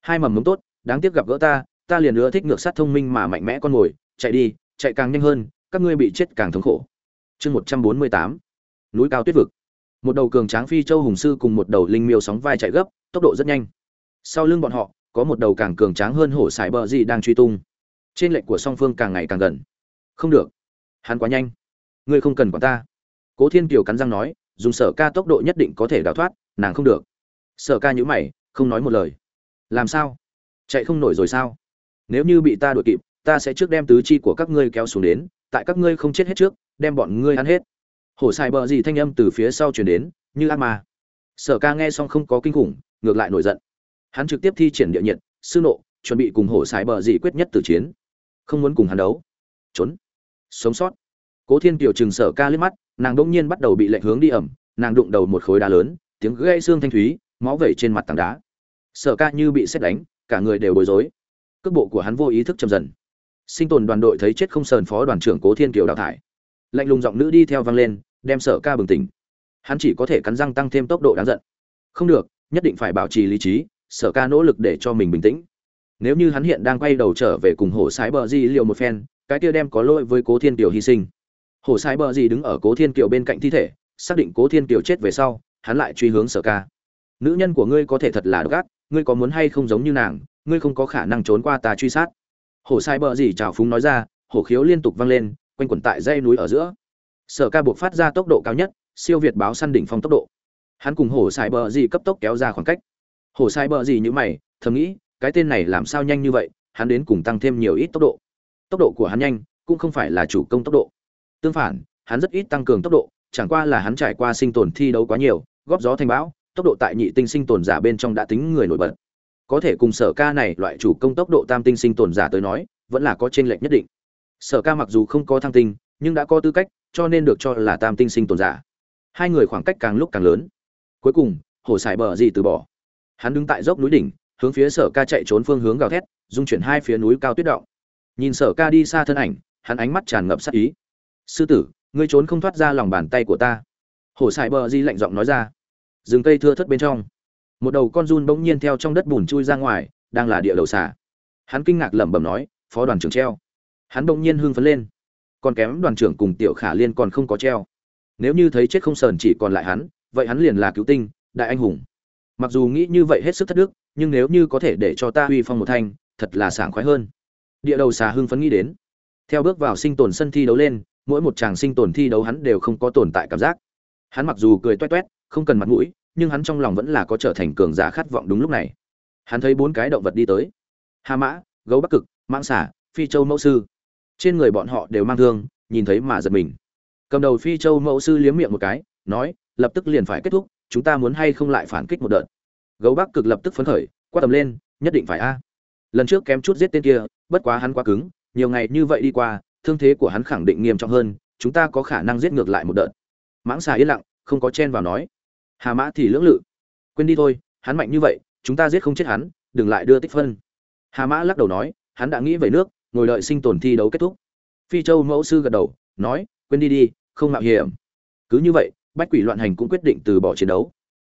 Hai mầm mống tốt, đáng tiếc gặp gỡ ta ta liền nữa thích ngược sát thông minh mà mạnh mẽ con mồi, chạy đi, chạy càng nhanh hơn, các ngươi bị chết càng thống khổ. Chương một trăm bốn mươi tám, núi cao tuyết vực. Một đầu cường tráng phi châu hùng sư cùng một đầu linh miêu sóng vai chạy gấp, tốc độ rất nhanh. Sau lưng bọn họ, có một đầu càng cường tráng hơn hổ sải bờ gì đang truy tung. Trên lệnh của song phương càng ngày càng gần. Không được. Hắn quá nhanh. Ngươi không cần quản ta. Cố thiên kiều cắn răng nói dùng sở ca tốc độ nhất định có thể đào thoát, nàng không được. Sở ca nhữ mày, không nói một lời. Làm sao? Chạy không nổi rồi sao? Nếu như bị ta đuổi kịp, ta sẽ trước đem tứ chi của các ngươi kéo xuống đến, tại các ngươi không chết hết trước, đem bọn ngươi ăn hết. Hổ xài bờ gì thanh âm từ phía sau chuyển đến, như ác ma. Sở ca nghe xong không có kinh khủng, ngược lại nổi giận. Hắn trực tiếp thi triển địa nhiệt, sư nộ, chuẩn bị cùng hổ xài bờ gì quyết nhất từ chiến. Không muốn cùng hắn đấu. Trốn. Sống sót. Cố thiên kiều chừng sở ca liếc mắt nàng đông nhiên bắt đầu bị lệnh hướng đi ẩm, nàng đụng đầu một khối đá lớn, tiếng gãy xương thanh thúy, máu vẩy trên mặt tảng đá. Sở ca như bị xét đánh, cả người đều bối rối. Cước bộ của hắn vô ý thức chậm dần. Sinh tồn đoàn đội thấy chết không sờn phó đoàn trưởng cố thiên kiều đào thải. Lạnh lùng giọng nữ đi theo vang lên, đem sở ca bừng tỉnh. Hắn chỉ có thể cắn răng tăng thêm tốc độ đáng giận. Không được, nhất định phải bảo trì lý trí, sở ca nỗ lực để cho mình bình tĩnh. Nếu như hắn hiện đang quay đầu trở về cùng hổ sái bờ di liệu một phen, cái kia đem có lỗi với cố thiên kiều hy sinh hổ sai bờ gì đứng ở cố thiên kiều bên cạnh thi thể, xác định cố thiên kiều chết về sau, hắn lại truy hướng sở ca. Nữ nhân của ngươi có thể thật là độc ác, ngươi có muốn hay không giống như nàng, ngươi không có khả năng trốn qua ta truy sát. Hổ sai bờ gì trào phúng nói ra, hổ khiếu liên tục vang lên, quanh quẩn tại dây núi ở giữa. Sở ca buộc phát ra tốc độ cao nhất, siêu việt báo săn đỉnh phong tốc độ. Hắn cùng hổ sai bờ gì cấp tốc kéo ra khoảng cách. Hổ sai bờ gì như mày, thầm nghĩ, cái tên này làm sao nhanh như vậy, hắn đến cùng tăng thêm nhiều ít tốc độ. Tốc độ của hắn nhanh, cũng không phải là chủ công tốc độ tương phản, hắn rất ít tăng cường tốc độ, chẳng qua là hắn trải qua sinh tồn thi đấu quá nhiều, góp gió thành bão, tốc độ tại nhị tinh sinh tồn giả bên trong đã tính người nổi bật. Có thể cùng sở ca này loại chủ công tốc độ tam tinh sinh tồn giả tới nói, vẫn là có t r ê n lệch nhất định. Sở ca mặc dù không có thăng tinh, nhưng đã có tư cách, cho nên được cho là tam tinh sinh tồn giả. Hai người khoảng cách càng lúc càng lớn. Cuối cùng, hổ sải bờ gì từ bỏ. Hắn đứng tại dốc núi đỉnh, hướng phía sở ca chạy trốn phương hướng gào thét, dung chuyển hai phía núi cao tuyết động. Nhìn sở ca đi xa thân ảnh, hắn ánh mắt tràn ngập sắc ý sư tử, ngươi trốn không thoát ra lòng bàn tay của ta. Hổ sải bờ di lạnh giọng nói ra. Rừng cây thưa thất bên trong, một đầu con run bỗng nhiên theo trong đất bùn chui ra ngoài, đang là địa đầu xà. Hắn kinh ngạc lẩm bẩm nói, phó đoàn trưởng treo. Hắn bỗng nhiên hưng phấn lên. Còn kém đoàn trưởng cùng tiểu khả liên còn không có treo. Nếu như thấy chết không sờn chỉ còn lại hắn, vậy hắn liền là cứu tinh, đại anh hùng. Mặc dù nghĩ như vậy hết sức thất đức, nhưng nếu như có thể để cho ta uy phong một thanh, thật là sảng khoái hơn. Địa đầu xà hưng phấn nghĩ đến. Theo bước vào sinh tồn sân thi đấu lên mỗi một chàng sinh tồn thi đấu hắn đều không có tồn tại cảm giác. Hắn mặc dù cười toe toét không cần mặt mũi nhưng hắn trong lòng vẫn là có trở thành cường giả khát vọng đúng lúc này. Hắn thấy bốn cái động vật đi tới. Hà mã gấu bắc cực mãng xà, phi châu mẫu sư. Trên người bọn họ đều mang thương nhìn thấy mà giật mình. Cầm đầu phi châu mẫu sư liếm miệng một cái nói lập tức liền phải kết thúc chúng ta muốn hay không lại phản kích một đợt? Gấu bắc cực lập tức phấn khởi quát tầm lên nhất định phải a. Lần trước kém chút giết tên kia bất quá hắn quá cứng nhiều ngày như vậy đi qua thương thế của hắn khẳng định nghiêm trọng hơn, chúng ta có khả năng giết ngược lại một đợt. Mãng xà yên lặng, không có chen vào nói. Hà mã thì lưỡng lự. Quên đi thôi, hắn mạnh như vậy, chúng ta giết không chết hắn, đừng lại đưa tích phân. Hà mã lắc đầu nói, hắn đã nghĩ về nước, ngồi đợi sinh tồn thi đấu kết thúc. Phi châu mẫu sư gật đầu, nói, quên đi đi, không mạo hiểm. Cứ như vậy, bách quỷ loạn hành cũng quyết định từ bỏ chiến đấu.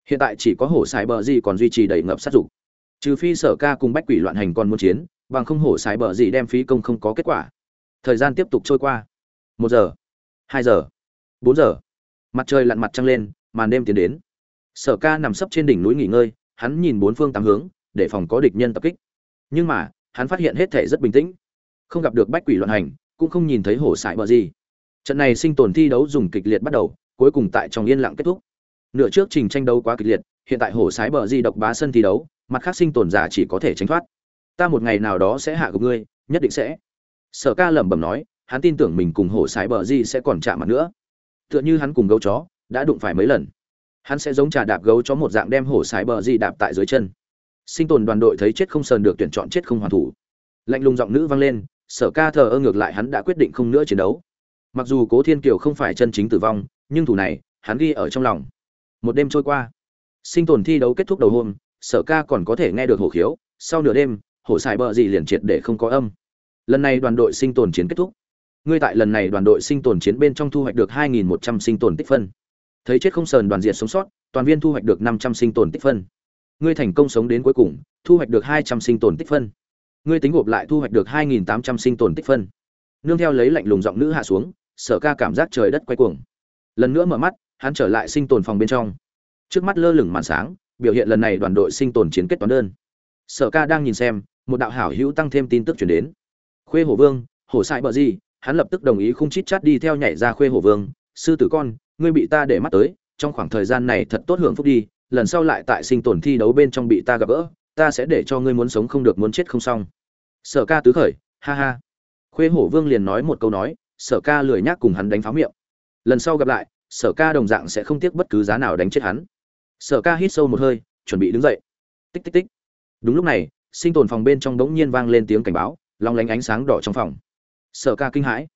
Hiện tại chỉ có hổ sài bờ gì còn duy trì đầy ngập sát dục. Trừ phi sở ca cùng bách quỷ loạn hành còn muốn chiến, bằng không hổ sài bờ gì đem phí công không có kết quả thời gian tiếp tục trôi qua. Một giờ, hai giờ, bốn giờ. Mặt trời lặn mặt trăng lên, màn đêm tiến đến. Sở ca nằm sấp trên đỉnh núi nghỉ ngơi, hắn nhìn bốn phương tám hướng, để phòng có địch nhân tập kích. Nhưng mà, hắn phát hiện hết thể rất bình tĩnh. Không gặp được bách quỷ loạn hành, cũng không nhìn thấy hổ sải bờ gì. Trận này sinh tồn thi đấu dùng kịch liệt bắt đầu, cuối cùng tại trong yên lặng kết thúc. Nửa trước trình tranh đấu quá kịch liệt, hiện tại hổ sái bờ di độc bá sân thi đấu, mặt khác sinh tồn giả chỉ có thể tránh thoát. Ta một ngày nào đó sẽ hạ gục ngươi, nhất định sẽ sở ca lẩm bẩm nói, hắn tin tưởng mình cùng hổ sái bờ di sẽ còn chạm mặt nữa. Tựa như hắn cùng gấu chó, đã đụng phải mấy lần. Hắn sẽ giống trà đạp gấu chó một dạng đem hổ sái bờ di đạp tại dưới chân. Sinh tồn đoàn đội thấy chết không sờn được tuyển chọn chết không hoàn thủ. Lạnh lùng giọng nữ vang lên, sở ca thờ ơ ngược lại hắn đã quyết định không nữa chiến đấu. Mặc dù cố thiên kiều không phải chân chính tử vong, nhưng thủ này, hắn ghi ở trong lòng. Một đêm trôi qua. Sinh tồn thi đấu kết thúc đầu hôm, sở ca còn có thể nghe được hổ khiếu. Sau nửa đêm, hổ Sải bờ gì liền triệt để không có âm lần này đoàn đội sinh tồn chiến kết thúc. Ngươi tại lần này đoàn đội sinh tồn chiến bên trong thu hoạch được 2.100 sinh tồn tích phân. Thấy chết không sờn đoàn diện sống sót, toàn viên thu hoạch được 500 sinh tồn tích phân. Ngươi thành công sống đến cuối cùng, thu hoạch được 200 sinh tồn tích phân. Ngươi tính gộp lại thu hoạch được 2.800 sinh tồn tích phân. Nương theo lấy lạnh lùng giọng nữ hạ xuống, sở ca cảm giác trời đất quay cuồng. Lần nữa mở mắt, hắn trở lại sinh tồn phòng bên trong. Trước mắt lơ lửng màn sáng, biểu hiện lần này đoàn đội sinh tồn chiến kết toán đơn. Sở ca đang nhìn xem, một đạo hảo hữu tăng thêm tin tức chuyển đến khuê hổ vương, hổ sai bờ gì? Hắn lập tức đồng ý không chít chát đi theo nhảy ra khuê hổ vương. Sư tử con, ngươi bị ta để mắt tới, trong khoảng thời gian này thật tốt hưởng phúc đi, lần sau lại tại sinh tồn thi đấu bên trong bị ta gặp gỡ, ta sẽ để cho ngươi muốn sống không được muốn chết không xong. Sở ca tứ khởi, ha ha. Khuê hổ vương liền nói một câu nói, sở ca lười nhác cùng hắn đánh pháo miệng. Lần sau gặp lại, sở ca đồng dạng sẽ không tiếc bất cứ giá nào đánh chết hắn. Sở ca hít sâu một hơi, chuẩn bị đứng dậy. Tích tích tích. Đúng lúc này, sinh tồn phòng bên trong đống nhiên vang lên tiếng cảnh báo long lánh ánh sáng đỏ trong phòng. Sở ca kinh hãi.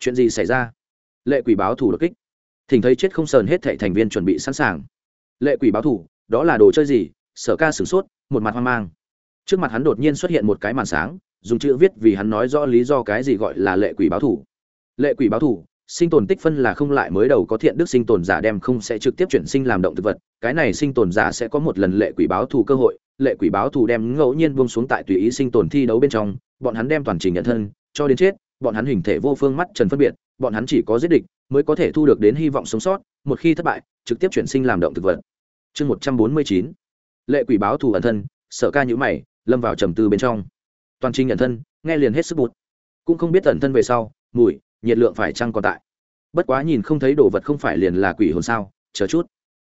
Chuyện gì xảy ra? Lệ quỷ báo thủ đột kích. Thỉnh thấy chết không sờn hết thệ thành viên chuẩn bị sẵn sàng. Lệ quỷ báo thủ đó là đồ chơi gì? Sở ca sửng sốt, một mặt hoang mang. Trước mặt hắn đột nhiên xuất hiện một cái màn sáng, dùng chữ viết vì hắn nói rõ lý do cái gì gọi là lệ quỷ báo thủ lệ quỷ báo thủ sinh tồn tích phân là không lại mới đầu có thiện đức sinh tồn giả đem không sẽ trực tiếp chuyển sinh làm động thực vật, cái này sinh tồn giả sẽ có một lần lệ quỷ báo thù cơ hội, lệ quỷ báo thù đem ngẫu nhiên buông xuống tại tùy ý sinh tồn thi đấu bên trong bọn hắn đem toàn trình nhận thân, cho đến chết, bọn hắn hình thể vô phương mắt trần phân biệt, bọn hắn chỉ có giết địch mới có thể thu được đến hy vọng sống sót, một khi thất bại, trực tiếp chuyển sinh làm động thực vật. Chương một trăm bốn mươi chín, lệ quỷ báo thù ẩn thân, sở ca nhữ mày, lâm vào trầm tư bên trong. Toàn trình ẩn thân, nghe liền hết sức bụt. Cũng không biết ẩn thân về sau, mùi, nhiệt lượng phải chăng còn tại. Bất quá nhìn không thấy đồ vật không phải liền là quỷ hồn sao, chờ chút.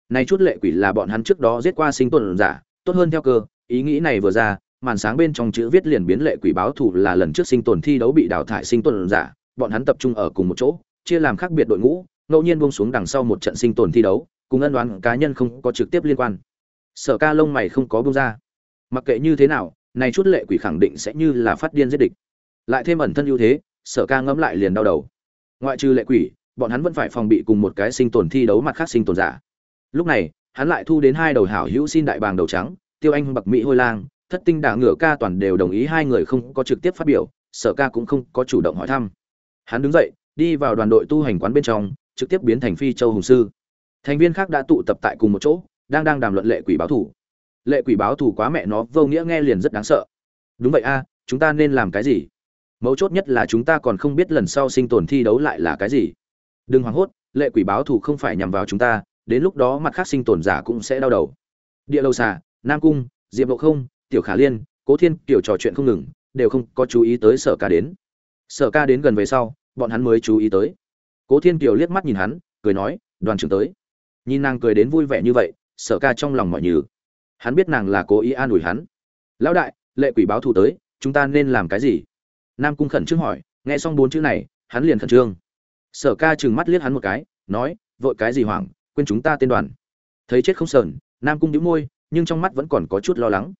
Nay chút lệ quỷ là bọn hắn trước đó giết qua sinh tồn giả, tốt hơn theo cơ, ý nghĩ này vừa ra màn sáng bên trong chữ viết liền biến lệ quỷ báo thủ là lần trước sinh tồn thi đấu bị đào thải sinh tồn giả, bọn hắn tập trung ở cùng một chỗ, chia làm khác biệt đội ngũ, ngẫu nhiên buông xuống đằng sau một trận sinh tồn thi đấu, cùng ân đoán cá nhân không có trực tiếp liên quan. Sở ca lông mày không có buông ra. Mặc kệ như thế nào, này chút lệ quỷ khẳng định sẽ như là phát điên giết địch. Lại thêm ẩn thân ưu thế, sở ca ngẫm lại liền đau đầu. Ngoại trừ lệ quỷ, bọn hắn vẫn phải phòng bị cùng một cái sinh tồn thi đấu mặt khác sinh tồn giả. Lúc này, hắn lại thu đến hai đầu hảo hữu xin đại bàng đầu trắng, tiêu anh bậc mỹ hôi lang thất tinh đả ngựa ca toàn đều đồng ý hai người không có trực tiếp phát biểu, sở ca cũng không có chủ động hỏi thăm. Hắn đứng dậy, đi vào đoàn đội tu hành quán bên trong, trực tiếp biến thành phi châu hùng sư. Thành viên khác đã tụ tập tại cùng một chỗ, đang đang đàm luận lệ quỷ báo thủ. Lệ quỷ báo thủ quá mẹ nó, vô nghĩa nghe liền rất đáng sợ. Đúng vậy a, chúng ta nên làm cái gì? Mấu chốt nhất là chúng ta còn không biết lần sau sinh tồn thi đấu lại là cái gì. Đừng hoảng hốt, lệ quỷ báo thủ không phải nhằm vào chúng ta, đến lúc đó mặt khác sinh tồn giả cũng sẽ đau đầu. Địa lâu xà, nam cung, diệp độ không tiểu khả liên, cố thiên kiểu trò chuyện không ngừng, đều không có chú ý tới sở ca đến. Sở ca đến gần về sau, bọn hắn mới chú ý tới. Cố thiên, kiều liếc mắt nhìn hắn, cười nói, đoàn trưởng tới. Nhìn nàng cười đến vui vẻ như vậy, sở ca trong lòng mọi nhừ. Hắn biết nàng là cố ý an ủi hắn. Lão đại, lệ quỷ báo thù tới, chúng ta nên làm cái gì? Nam cung khẩn trương hỏi, nghe xong bốn chữ này, hắn liền khẩn trương. Sở ca trừng mắt liếc hắn một cái, nói, vội cái gì hoảng, quên chúng ta tên đoàn. Thấy chết không sờn, nam cung đĩu môi, nhưng trong mắt vẫn còn có chút lo lắng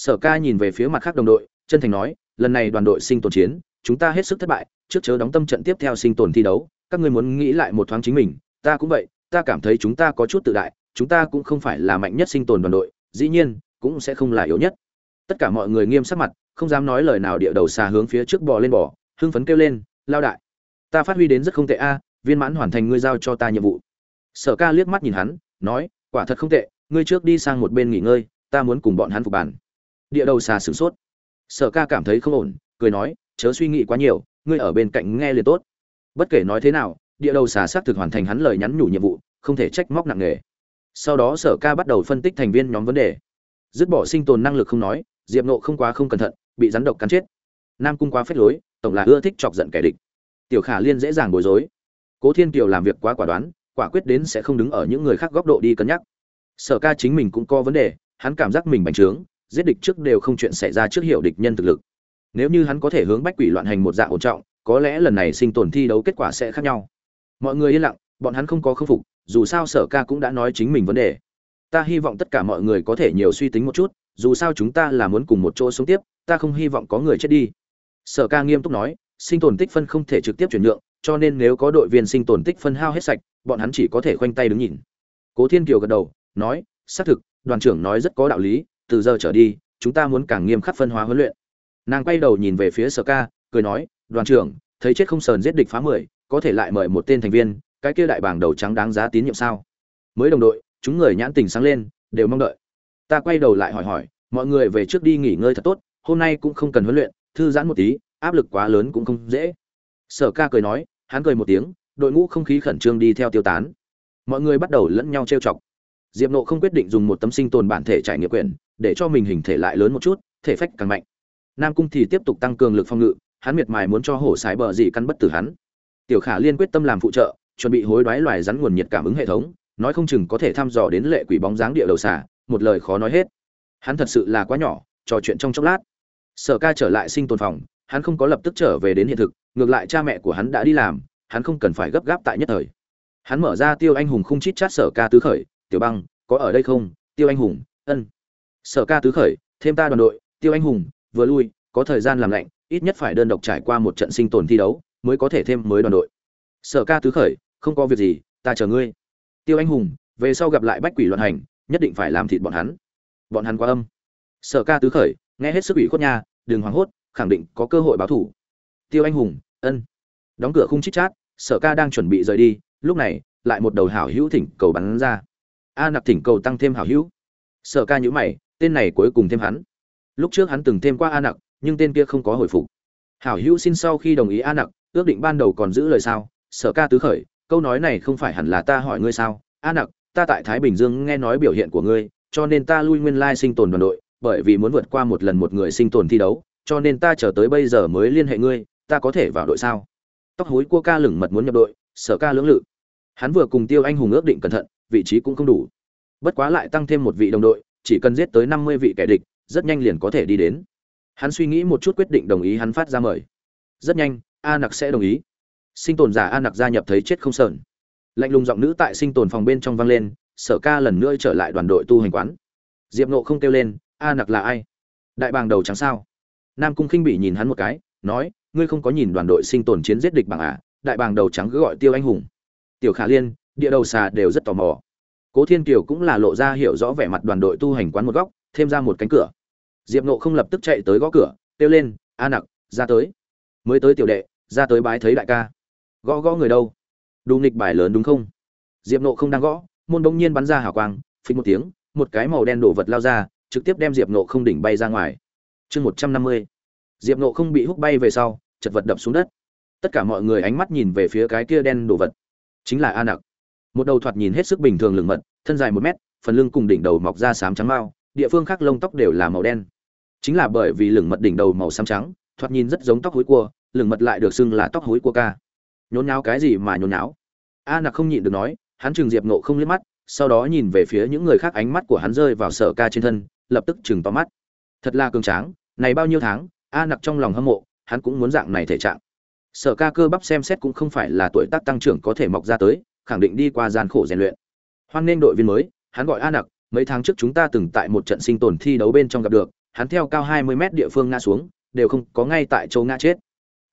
sở ca nhìn về phía mặt khác đồng đội, chân thành nói, lần này đoàn đội sinh tồn chiến, chúng ta hết sức thất bại, trước chớ đóng tâm trận tiếp theo sinh tồn thi đấu, các ngươi muốn nghĩ lại một thoáng chính mình, ta cũng vậy, ta cảm thấy chúng ta có chút tự đại, chúng ta cũng không phải là mạnh nhất sinh tồn đoàn đội, dĩ nhiên, cũng sẽ không là yếu nhất. Tất cả mọi người nghiêm sắc mặt, không dám nói lời nào địa đầu xà hướng phía trước bò lên bò, hưng phấn kêu lên, lao đại, ta phát huy đến rất không tệ a, viên mãn hoàn thành ngươi giao cho ta nhiệm vụ. Sở ca liếc mắt nhìn hắn, nói, quả thật không tệ, ngươi trước đi sang một bên nghỉ ngơi, ta muốn cùng bọn hắn phục bàn địa đầu xà sửng sốt. Sở ca cảm thấy không ổn, cười nói, chớ suy nghĩ quá nhiều, ngươi ở bên cạnh nghe liền tốt. Bất kể nói thế nào, địa đầu xà xác thực hoàn thành hắn lời nhắn nhủ nhiệm vụ, không thể trách móc nặng nề. Sau đó sở ca bắt đầu phân tích thành viên nhóm vấn đề. Dứt bỏ sinh tồn năng lực không nói, diệp nộ không quá không cẩn thận, bị rắn độc cắn chết. Nam cung quá phết lối, tổng là ưa thích chọc giận kẻ địch. Tiểu khả liên dễ dàng bối rối. Cố thiên kiều làm việc quá quả đoán, quả quyết đến sẽ không đứng ở những người khác góc độ đi cân nhắc. Sở ca chính mình cũng có vấn đề, hắn cảm giác mình bành trướng giết địch trước đều không chuyện xảy ra trước hiểu địch nhân thực lực. Nếu như hắn có thể hướng bách quỷ loạn hành một dạng ổn trọng, có lẽ lần này sinh tồn thi đấu kết quả sẽ khác nhau. Mọi người yên lặng, bọn hắn không có khâm phục, dù sao sở ca cũng đã nói chính mình vấn đề. Ta hy vọng tất cả mọi người có thể nhiều suy tính một chút, dù sao chúng ta là muốn cùng một chỗ sống tiếp, ta không hy vọng có người chết đi. Sở ca nghiêm túc nói, sinh tồn tích phân không thể trực tiếp chuyển nhượng, cho nên nếu có đội viên sinh tồn tích phân hao hết sạch, bọn hắn chỉ có thể khoanh tay đứng nhìn. Cố thiên kiều gật đầu, nói, xác thực, đoàn trưởng nói rất có đạo lý từ giờ trở đi, chúng ta muốn càng nghiêm khắc phân hóa huấn luyện. Nàng quay đầu nhìn về phía sở ca cười nói, đoàn trưởng, thấy chết không sờn giết địch phá mười, có thể lại mời một tên thành viên, cái kia đại bảng đầu trắng đáng giá tín nhiệm sao? Mới đồng đội, chúng người nhãn tình sáng lên, đều mong đợi. Ta quay đầu lại hỏi hỏi, mọi người về trước đi nghỉ ngơi thật tốt, hôm nay cũng không cần huấn luyện, thư giãn một tí, áp lực quá lớn cũng không dễ. Sở ca cười nói, hắn cười một tiếng, đội ngũ không khí khẩn trương đi theo tiêu tán. Mọi người bắt đầu lẫn nhau trêu chọc. Diệp nộ không quyết định dùng một tấm sinh tồn bản thể trải nghiệm quyền để cho mình hình thể lại lớn một chút, thể phách càng mạnh. Nam cung thì tiếp tục tăng cường lực phòng ngự, hắn miệt mài muốn cho hổ sái bờ gì căn bất tử hắn. Tiểu khả liên quyết tâm làm phụ trợ, chuẩn bị hối đoái loài rắn nguồn nhiệt cảm ứng hệ thống, nói không chừng có thể thăm dò đến lệ quỷ bóng dáng địa đầu xả một lời khó nói hết. Hắn thật sự là quá nhỏ, trò chuyện trong chốc lát. Sở ca trở lại sinh tồn phòng, hắn không có lập tức trở về đến hiện thực, ngược lại cha mẹ của hắn đã đi làm, hắn không cần phải gấp gáp tại nhất thời. Hắn mở ra tiêu anh hùng không chít chát sở ca tứ khởi, tiểu băng, có ở đây không? Tiêu anh hùng, ân sở ca tứ khởi, thêm ta đoàn đội, tiêu anh hùng, vừa lui, có thời gian làm lạnh, ít nhất phải đơn độc trải qua một trận sinh tồn thi đấu, mới có thể thêm mới đoàn đội. Sở ca tứ khởi, không có việc gì, ta chờ ngươi. Tiêu anh hùng, về sau gặp lại bách quỷ loạn hành, nhất định phải làm thịt bọn hắn. Bọn hắn quá âm. Sở ca tứ khởi, nghe hết sức ủy khuất nha, đừng hoảng hốt, khẳng định có cơ hội báo thủ. Tiêu anh hùng, ân. Đóng cửa khung chít chát, sở ca đang chuẩn bị rời đi, lúc này, lại một đầu hảo hữu thỉnh cầu bắn ra. A nặc thỉnh cầu tăng thêm hảo hữu. Sở ca nhữ mày tên này cuối cùng thêm hắn. Lúc trước hắn từng thêm qua a nặc, nhưng tên kia không có hồi phục. Hảo hữu xin sau khi đồng ý a nặc, ước định ban đầu còn giữ lời sao, sở ca tứ khởi, câu nói này không phải hẳn là ta hỏi ngươi sao? A nặc, ta tại thái bình dương nghe nói biểu hiện của ngươi, cho nên ta lui nguyên lai sinh tồn đoàn đội, bởi vì muốn vượt qua một lần một người sinh tồn thi đấu, cho nên ta chờ tới bây giờ mới liên hệ ngươi, ta có thể vào đội sao? Tóc hối cua ca lửng mật muốn nhập đội, sở ca lưỡng lự. Hắn vừa cùng tiêu anh hùng ước định cẩn thận, vị trí cũng không đủ. Bất quá lại tăng thêm một vị đồng đội chỉ cần giết tới năm mươi vị kẻ địch, rất nhanh liền có thể đi đến. Hắn suy nghĩ một chút quyết định đồng ý hắn phát ra mời. Rất nhanh, a nặc sẽ đồng ý. Sinh tồn giả a nặc gia nhập thấy chết không sờn. Lạnh lùng giọng nữ tại sinh tồn phòng bên trong vang lên, sở ca lần nữa trở lại đoàn đội tu hành quán. Diệp nộ không kêu lên, a nặc là ai? Đại bàng đầu trắng sao? Nam cung khinh bị nhìn hắn một cái, nói, ngươi không có nhìn đoàn đội sinh tồn chiến giết địch bằng à? Đại bàng đầu trắng cứ gọi tiêu anh hùng. Tiểu khả liên, địa đầu xà đều rất tò mò cố thiên kiều cũng là lộ ra hiểu rõ vẻ mặt đoàn đội tu hành quán một góc, thêm ra một cánh cửa. Diệp nộ không lập tức chạy tới gõ cửa, kêu lên, a nặc, ra tới. Mới tới tiểu đệ, ra tới bái thấy đại ca. Gõ gõ người đâu? Đủ nghịch bài lớn đúng không? Diệp nộ không đang gõ, môn bỗng nhiên bắn ra hào quang phình một tiếng, một cái màu đen đổ vật lao ra, trực tiếp đem diệp nộ không đỉnh bay ra ngoài. Chương một trăm năm mươi. Diệp nộ không bị hút bay về sau, chật vật đập xuống đất. Tất cả mọi người ánh mắt nhìn về phía cái kia đen đổ vật. Chính là a nặc một đầu thoạt nhìn hết sức bình thường lừng mật, thân dài một mét, phần lưng cùng đỉnh đầu mọc ra sám trắng mao địa phương khác lông tóc đều là màu đen. Chính là bởi vì lửng mật đỉnh đầu màu xám trắng, thoạt nhìn rất giống tóc hối cua, lửng mật lại được xưng là tóc hối cua ca. Nhốn nháo cái gì mà nhốn nháo? A nặc không nhịn được nói, hắn chừng diệp nộ không liếc mắt, sau đó nhìn về phía những người khác ánh mắt của hắn rơi vào sở ca trên thân, lập tức chừng to mắt. Thật là cường tráng, này bao nhiêu tháng, a nặc trong lòng hâm mộ, hắn cũng muốn dạng này thể trạng. Sở ca cơ bắp xem xét cũng không phải là tuổi tác tăng trưởng có thể mọc ra tới khẳng định đi qua gian khổ rèn luyện. Hoan nghênh đội viên mới, hắn gọi a nặc mấy tháng trước chúng ta từng tại một trận sinh tồn thi đấu bên trong gặp được, hắn theo cao 20 mét địa phương ngã xuống, đều không có ngay tại chỗ ngã chết.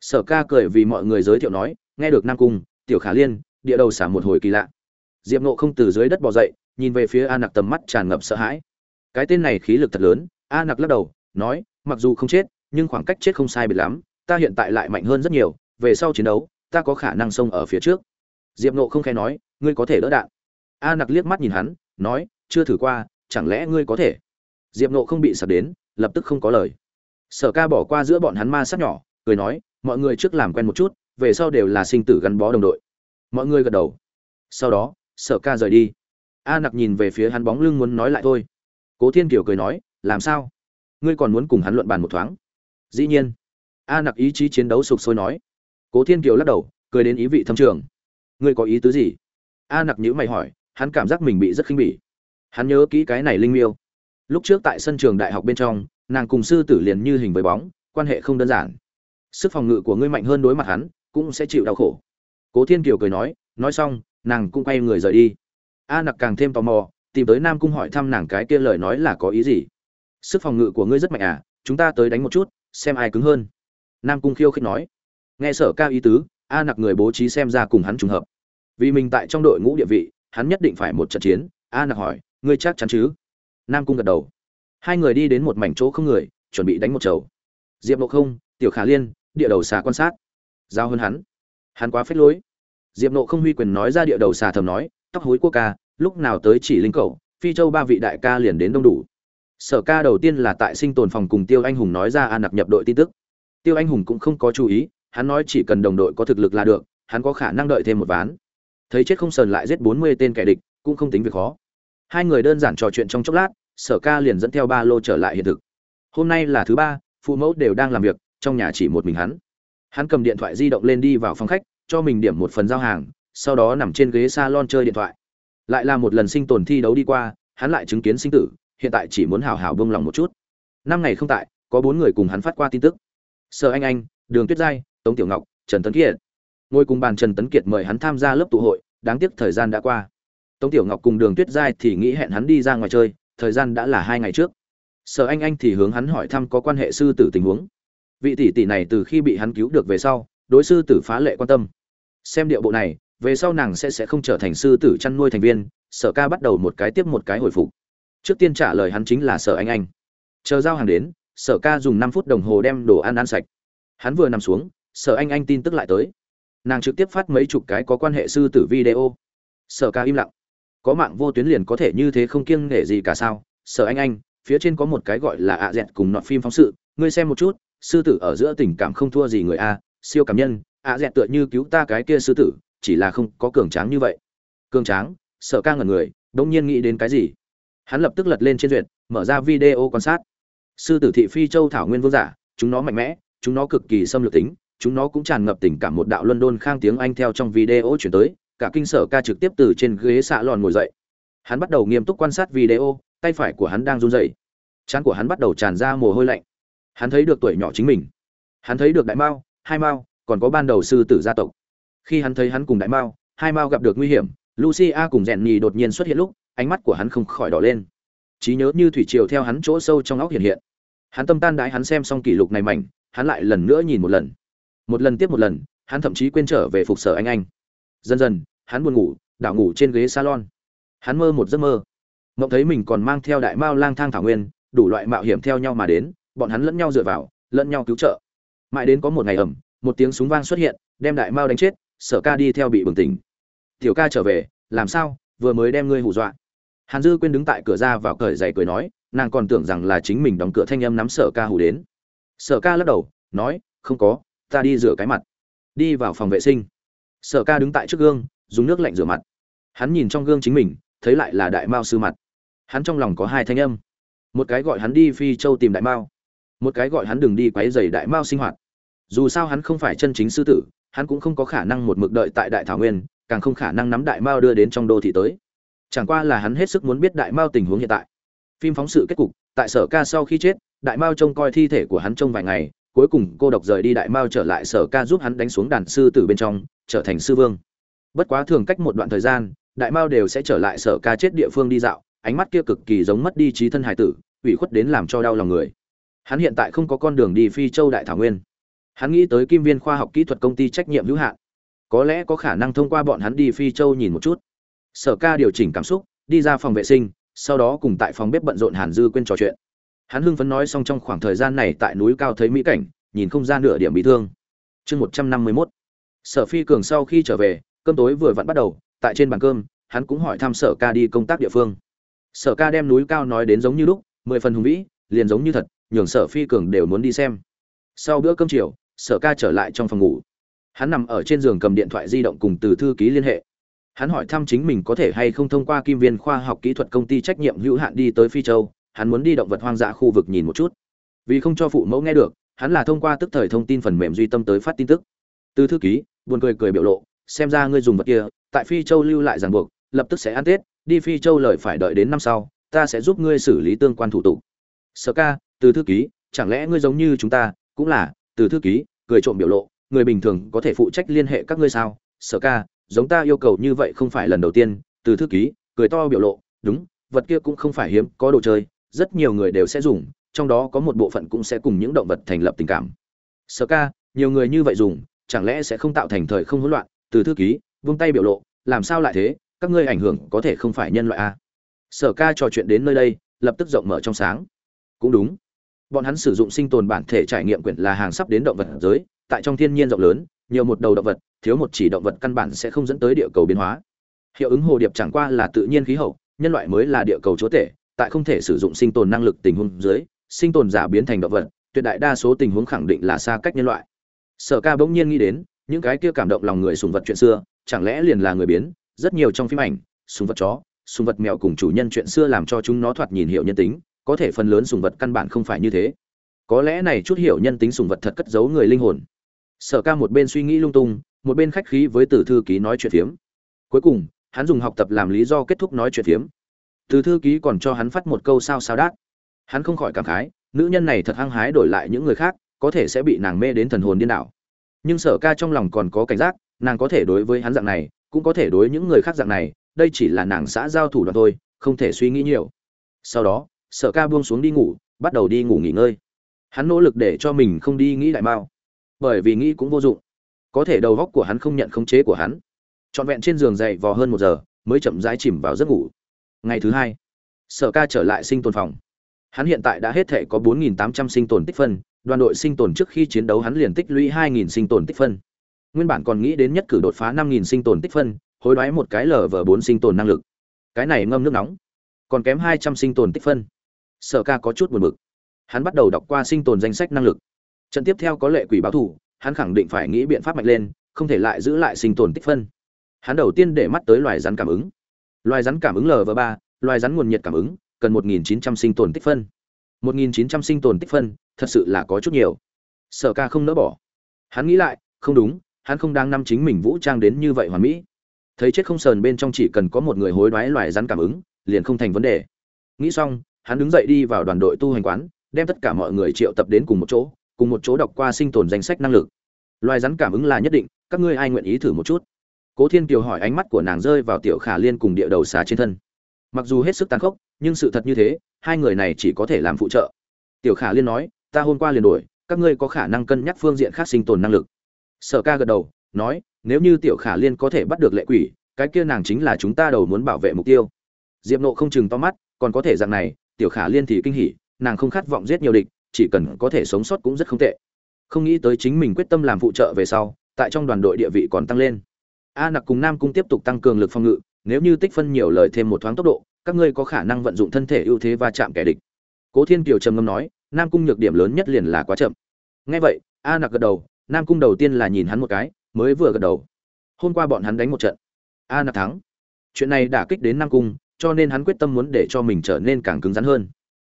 Sở ca cười vì mọi người giới thiệu nói, nghe được nam cung, tiểu khả liên, địa đầu xả một hồi kỳ lạ. Diệp nộ không từ dưới đất bò dậy, nhìn về phía a nặc tầm mắt tràn ngập sợ hãi. Cái tên này khí lực thật lớn a nặc lắc đầu, nói, mặc dù không chết, nhưng khoảng cách chết không sai biệt lắm, ta hiện tại lại mạnh hơn rất nhiều, về sau chiến đấu, ta có khả năng xông ở phía trước diệp nộ không khe nói, ngươi có thể đỡ đạn. A nặc liếc mắt nhìn hắn, nói, chưa thử qua, chẳng lẽ ngươi có thể? Diệp nộ không bị sập đến, lập tức không có lời. Sở ca bỏ qua giữa bọn hắn ma sát nhỏ, cười nói, mọi người trước làm quen một chút, về sau đều là sinh tử gắn bó đồng đội. Mọi người gật đầu. Sau đó, sở ca rời đi. A nặc nhìn về phía hắn bóng lưng muốn nói lại thôi. Cố thiên kiều cười nói, làm sao? Ngươi còn muốn cùng hắn luận bàn một thoáng? Dĩ nhiên. A nặc ý chí chiến đấu sục sôi nói. Cố thiên kiều lắc đầu, cười đến ý vị thâm trường ngươi có ý tứ gì? A nặc nhữ mày hỏi, hắn cảm giác mình bị rất khinh bỉ. Hắn nhớ kỹ cái này linh miêu. Lúc trước tại sân trường đại học bên trong, nàng cùng sư tử liền như hình với bóng, quan hệ không đơn giản. Sức phòng ngự của ngươi mạnh hơn đối mặt hắn, cũng sẽ chịu đau khổ. Cố thiên kiều cười nói nói xong, nàng cũng quay người rời đi. A nặc càng thêm tò mò, tìm tới nam cung hỏi thăm nàng cái kia lời nói là có ý gì. Sức phòng ngự của ngươi rất mạnh à chúng ta tới đánh một chút, xem ai cứng hơn. Nam cung khiêu khích nói. Nghe sở ca ý tứ a nặc người bố trí xem ra cùng hắn trùng hợp. Vì mình tại trong đội ngũ địa vị, hắn nhất định phải một trận chiến. A nặc hỏi, ngươi chắc chắn chứ? Nam cung gật đầu. Hai người đi đến một mảnh chỗ không người, chuẩn bị đánh một chầu. Diệp nộ không, tiểu khả liên, địa đầu xà quan sát. Giao hơn hắn. Hắn quá phết lối. Diệp nộ không huy quyền nói ra địa đầu xà thầm nói, tóc hối quốc ca, lúc nào tới chỉ linh cầu phi châu ba vị đại ca liền đến đông đủ. Sở ca đầu tiên là tại sinh tồn phòng cùng tiêu anh hùng nói ra a nặc nhập đội tin tức. Tiêu anh hùng cũng không có chú ý hắn nói chỉ cần đồng đội có thực lực là được, hắn có khả năng đợi thêm một ván. Thấy chết không sờn lại giết bốn mươi tên kẻ địch, cũng không tính việc khó. Hai người đơn giản trò chuyện trong chốc lát, sở ca liền dẫn theo ba lô trở lại hiện thực. Hôm nay là thứ ba, phụ mẫu đều đang làm việc, trong nhà chỉ một mình hắn. Hắn cầm điện thoại di động lên đi vào phòng khách, cho mình điểm một phần giao hàng, sau đó nằm trên ghế s a lon chơi điện thoại. Lại là một lần sinh tồn thi đấu đi qua, hắn lại chứng kiến sinh tử, hiện tại chỉ muốn hào hào bông lòng một chút. Năm ngày không tại, có bốn người cùng hắn phát qua tin tức. Sở anh anh, đường tuyết giai tống tiểu ngọc, trần tấn kiệt. Ngồi cùng bàn trần tấn kiệt mời hắn tham gia lớp tụ hội, đáng tiếc thời gian đã qua. Tống tiểu ngọc cùng đường tuyết giai thì nghĩ hẹn hắn đi ra ngoài chơi, thời gian đã là hai ngày trước. Sở anh anh thì hướng hắn hỏi thăm có quan hệ sư tử tình huống. Vị tỷ tỷ này từ khi bị hắn cứu được về sau, đối sư tử phá lệ quan tâm. Xem điệu bộ này, về sau nàng sẽ sẽ không trở thành sư tử chăn nuôi thành viên, sở ca bắt đầu một cái tiếp một cái hồi phục. Trước tiên trả lời hắn chính là sở anh anh. Chờ giao hàng đến, sở ca dùng năm phút đồng hồ đem đồ ăn ăn sạch. Hắn vừa nằm xuống sở anh anh tin tức lại tới. Nàng trực tiếp phát mấy chục cái có quan hệ sư tử video. Sở ca im lặng. Có mạng vô tuyến liền có thể như thế không kiêng nể gì cả sao? Sở anh anh, phía trên có một cái gọi là ạ dẹt cùng nọt phim phóng sự. Ngươi xem một chút, sư tử ở giữa tình cảm không thua gì người a, siêu cảm nhân. Ạ dẹt tựa như cứu ta cái kia sư tử, chỉ là không có cường tráng như vậy. Cường tráng? Sở ca ngẩn người đông nhiên nghĩ đến cái gì? Hắn lập tức lật lên trên duyệt, mở ra video quan sát. Sư tử thị phi châu thảo nguyên vương giả, chúng nó mạnh mẽ, chúng nó cực kỳ xâm lược tính chúng nó cũng tràn ngập tình cảm một đạo luân khang tiếng anh theo trong video chuyển tới, cả kinh sở ca trực tiếp từ trên ghế xạ lòn ngồi dậy. Hắn bắt đầu nghiêm túc quan sát video, tay phải của hắn đang run rẩy. Trán của hắn bắt đầu tràn ra mồ hôi lạnh. Hắn thấy được tuổi nhỏ chính mình. Hắn thấy được đại mao, hai mao, còn có ban đầu sư tử gia tộc. Khi hắn thấy hắn cùng đại mao, hai mao gặp được nguy hiểm, lucia cùng rèn nhì đột nhiên xuất hiện lúc, ánh mắt của hắn không khỏi đỏ lên. Trí nhớ như thủy triều theo hắn chỗ sâu trong óc hiện hiện. Hắn tâm tan đãi hắn xem xong kỷ lục này mảnh, hắn lại lần nữa nhìn một lần một lần tiếp một lần, hắn thậm chí quên trở về phục sở anh anh. Dần dần, hắn buồn ngủ, đảo ngủ trên ghế salon. Hắn mơ một giấc mơ. Mộng thấy mình còn mang theo đại mao lang thang thảo nguyên, đủ loại mạo hiểm theo nhau mà đến, bọn hắn lẫn nhau dựa vào, lẫn nhau cứu trợ. Mãi đến có một ngày ẩm, một tiếng súng vang xuất hiện, đem đại mao đánh chết, sở ca đi theo bị bừng tỉnh. Tiểu ca trở về, làm sao, vừa mới đem ngươi hù dọa? Hàn dư quên đứng tại cửa ra vào cởi giày cười nói, nàng còn tưởng rằng là chính mình đóng cửa thanh âm nắm sở ca hù đến. Sở ca lắc đầu, nói, không có ta đi rửa cái mặt. Đi vào phòng vệ sinh. Sở ca đứng tại trước gương, dùng nước lạnh rửa mặt. Hắn nhìn trong gương chính mình, thấy lại là đại mao sư mặt. Hắn trong lòng có hai thanh âm. Một cái gọi hắn đi phi châu tìm đại mao. Một cái gọi hắn đừng đi quấy rầy đại mao sinh hoạt. Dù sao hắn không phải chân chính sư tử, hắn cũng không có khả năng một mực đợi tại đại thảo nguyên, càng không khả năng nắm đại mao đưa đến trong đô thị tới. Chẳng qua là hắn hết sức muốn biết đại mao tình huống hiện tại. Phim phóng sự kết cục, tại sở ca sau khi chết, đại mao trông coi thi thể của hắn trong vài ngày cuối cùng cô độc rời đi đại mao trở lại sở ca giúp hắn đánh xuống đàn sư tử bên trong, trở thành sư vương. Bất quá thường cách một đoạn thời gian, đại mao đều sẽ trở lại sở ca chết địa phương đi dạo, ánh mắt kia cực kỳ giống mất đi trí thân hải tử, ủy khuất đến làm cho đau lòng người. Hắn hiện tại không có con đường đi phi châu đại thảo nguyên. Hắn nghĩ tới kim viên khoa học kỹ thuật công ty trách nhiệm hữu hạn. Có lẽ có khả năng thông qua bọn hắn đi phi châu nhìn một chút. Sở ca điều chỉnh cảm xúc, đi ra phòng vệ sinh, sau đó cùng tại phòng bếp bận rộn hàn dư quên trò chuyện hắn hưng phấn nói xong trong khoảng thời gian này tại núi cao thấy mỹ cảnh, nhìn không ra nửa điểm bị thương. Chương một trăm năm mươi mốt. Sở phi cường sau khi trở về, cơm tối vừa vặn bắt đầu, tại trên bàn cơm, hắn cũng hỏi thăm sở ca đi công tác địa phương. Sở ca đem núi cao nói đến giống như lúc, mười phần hùng vĩ, liền giống như thật, nhường sở phi cường đều muốn đi xem. Sau bữa cơm chiều, sở ca trở lại trong phòng ngủ. Hắn nằm ở trên giường cầm điện thoại di động cùng từ thư ký liên hệ. Hắn hỏi thăm chính mình có thể hay không thông qua kim viên khoa học kỹ thuật công ty trách nhiệm hữu hạn đi tới phi châu hắn muốn đi động vật hoang dã khu vực nhìn một chút. Vì không cho phụ mẫu nghe được, hắn là thông qua tức thời thông tin phần mềm duy tâm tới phát tin tức. Từ thư ký, buồn cười cười biểu lộ, xem ra ngươi dùng vật kia, tại phi châu lưu lại ràng buộc, lập tức sẽ ăn tết, đi phi châu lời phải đợi đến năm sau, ta sẽ giúp ngươi xử lý tương quan thủ tục. Sở ca, từ thư ký, chẳng lẽ ngươi giống như chúng ta, cũng là, từ thư ký, cười trộm biểu lộ, người bình thường có thể phụ trách liên hệ các ngươi sao? Sở ca, giống ta yêu cầu như vậy không phải lần đầu tiên, từ thư ký, cười to biểu lộ, đúng, vật kia cũng không phải hiếm, có đồ chơi rất nhiều người đều sẽ dùng, trong đó có một bộ phận cũng sẽ cùng những động vật thành lập tình cảm. Sở ca, nhiều người như vậy dùng, chẳng lẽ sẽ không tạo thành thời không hỗn loạn? Từ thư ký, vung tay biểu lộ, làm sao lại thế? Các ngươi ảnh hưởng có thể không phải nhân loại a sở ca trò chuyện đến nơi đây, lập tức rộng mở trong sáng. Cũng đúng. Bọn hắn sử dụng sinh tồn bản thể trải nghiệm quyển là hàng sắp đến động vật giới, tại trong thiên nhiên rộng lớn, nhiều một đầu động vật, thiếu một chỉ động vật căn bản sẽ không dẫn tới địa cầu biến hóa. Hiệu ứng hồ điệp chẳng qua là tự nhiên khí hậu, nhân loại mới là địa cầu chúa tể tại không thể sử dụng sinh tồn năng lực tình huống dưới, sinh tồn giả biến thành động vật, tuyệt đại đa số tình huống khẳng định là xa cách nhân loại. Sở ca bỗng nhiên nghĩ đến, những cái kia cảm động lòng người sùng vật chuyện xưa, chẳng lẽ liền là người biến, rất nhiều trong phim ảnh, sùng vật chó, sùng vật mèo cùng chủ nhân chuyện xưa làm cho chúng nó thoạt nhìn hiểu nhân tính, có thể phần lớn sùng vật căn bản không phải như thế. Có lẽ này chút hiểu nhân tính sùng vật thật cất giấu người linh hồn. Sở ca một bên suy nghĩ lung tung, một bên khách khí với tử thư ký nói chuyện phiếm. Cuối cùng, hắn dùng học tập làm lý do kết thúc nói chuyện phiếm từ thư ký còn cho hắn phát một câu sao sao đát. Hắn không khỏi cảm khái, nữ nhân này thật hăng hái đổi lại những người khác, có thể sẽ bị nàng mê đến thần hồn điên đảo. Nhưng sở ca trong lòng còn có cảnh giác, nàng có thể đối với hắn dạng này, cũng có thể đối những người khác dạng này, đây chỉ là nàng xã giao thủ đoạn thôi, không thể suy nghĩ nhiều. Sau đó, sở ca buông xuống đi ngủ, bắt đầu đi ngủ nghỉ ngơi. Hắn nỗ lực để cho mình không đi nghĩ đại mao bởi vì nghĩ cũng vô dụng. Có thể đầu góc của hắn không nhận khống chế của hắn. Trọn vẹn trên giường dậy vò hơn một giờ, mới chậm rãi chìm vào giấc ngủ ngày thứ hai, sở ca trở lại sinh tồn phòng. Hắn hiện tại đã hết thể có 4.800 sinh tồn tích phân, đoàn đội sinh tồn trước khi chiến đấu hắn liền tích lũy 2.000 sinh tồn tích phân. Nguyên bản còn nghĩ đến nhất cử đột phá 5.000 sinh tồn tích phân, hối đoái một cái lở vờ bốn sinh tồn năng lực. Cái này ngâm nước nóng, còn kém 200 sinh tồn tích phân. Sở ca có chút buồn bực. Hắn bắt đầu đọc qua sinh tồn danh sách năng lực. Trận tiếp theo có lệ quỷ báo thủ hắn khẳng định phải nghĩ biện pháp mạnh lên, không thể lại giữ lại sinh tồn tích phân. Hắn đầu tiên để mắt tới loài rắn cảm ứng loài rắn cảm ứng lv ba, loài rắn nguồn nhiệt cảm ứng, cần 1.900 sinh tồn tích phân. 1.900 sinh tồn tích phân, thật sự là có chút nhiều. Sở ca không nỡ bỏ. Hắn nghĩ lại, không đúng, hắn không đang năm chính mình vũ trang đến như vậy hoàn mỹ. Thấy chết không sờn bên trong chỉ cần có một người hối đoái loài rắn cảm ứng, liền không thành vấn đề. Nghĩ xong, hắn đứng dậy đi vào đoàn đội tu hành quán, đem tất cả mọi người triệu tập đến cùng một chỗ, cùng một chỗ đọc qua sinh tồn danh sách năng lực. Loài rắn cảm ứng là nhất định, các ngươi ai nguyện ý thử một chút? Cố thiên kiều hỏi ánh mắt của nàng rơi vào tiểu khả liên cùng địa đầu xà trên thân. Mặc dù hết sức tàn khốc, nhưng sự thật như thế, hai người này chỉ có thể làm phụ trợ. Tiểu khả liên nói, ta hôm qua liền đổi, các ngươi có khả năng cân nhắc phương diện khác sinh tồn năng lực. Sở ca gật đầu, nói, nếu như tiểu khả liên có thể bắt được lệ quỷ, cái kia nàng chính là chúng ta đầu muốn bảo vệ mục tiêu. Diệp nộ không chừng to mắt, còn có thể dạng này, tiểu khả liên thì kinh hỉ, nàng không khát vọng giết nhiều địch, chỉ cần có thể sống sót cũng rất không tệ. Không nghĩ tới chính mình quyết tâm làm phụ trợ về sau, tại trong đoàn đội địa vị còn tăng lên a nặc cùng nam cung tiếp tục tăng cường lực phòng ngự, nếu như tích phân nhiều lời thêm một thoáng tốc độ, các ngươi có khả năng vận dụng thân thể ưu thế và chạm kẻ địch. Cố thiên kiều trầm ngâm nói, nam cung nhược điểm lớn nhất liền là quá chậm. Ngay vậy, a nặc gật đầu, nam cung đầu tiên là nhìn hắn một cái, mới vừa gật đầu. Hôm qua bọn hắn đánh một trận. A nặc thắng. Chuyện này đã kích đến nam cung, cho nên hắn quyết tâm muốn để cho mình trở nên càng cứng rắn hơn.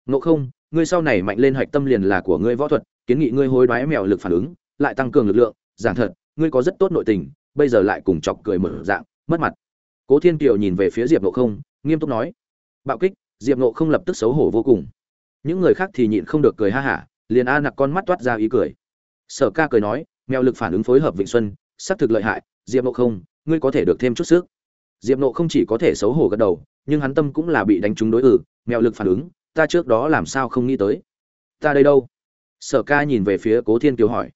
Ngộ không, ngươi sau này mạnh lên hạch tâm liền là của ngươi võ thuật, kiến nghị ngươi hối đoái mèo lực phản ứng, lại tăng cường lực lượng, giảng thật, ngươi có rất tốt nội tình bây giờ lại cùng chọc cười mở dạng, mất mặt. Cố thiên kiều nhìn về phía diệp ngộ không, nghiêm túc nói, bạo kích, diệp ngộ không lập tức xấu hổ vô cùng. Những người khác thì nhịn không được cười ha hả, liền a nặc con mắt toát ra ý cười. Sở ca cười nói, mèo lực phản ứng phối hợp vịnh xuân, xác thực lợi hại, diệp ngộ không, ngươi có thể được thêm chút sức. Diệp ngộ không chỉ có thể xấu hổ gật đầu, nhưng hắn tâm cũng là bị đánh trúng đối ử, mèo lực phản ứng, ta trước đó làm sao không nghĩ tới? Ta đây đâu? Sở ca nhìn về phía cố thiên kiều hỏi.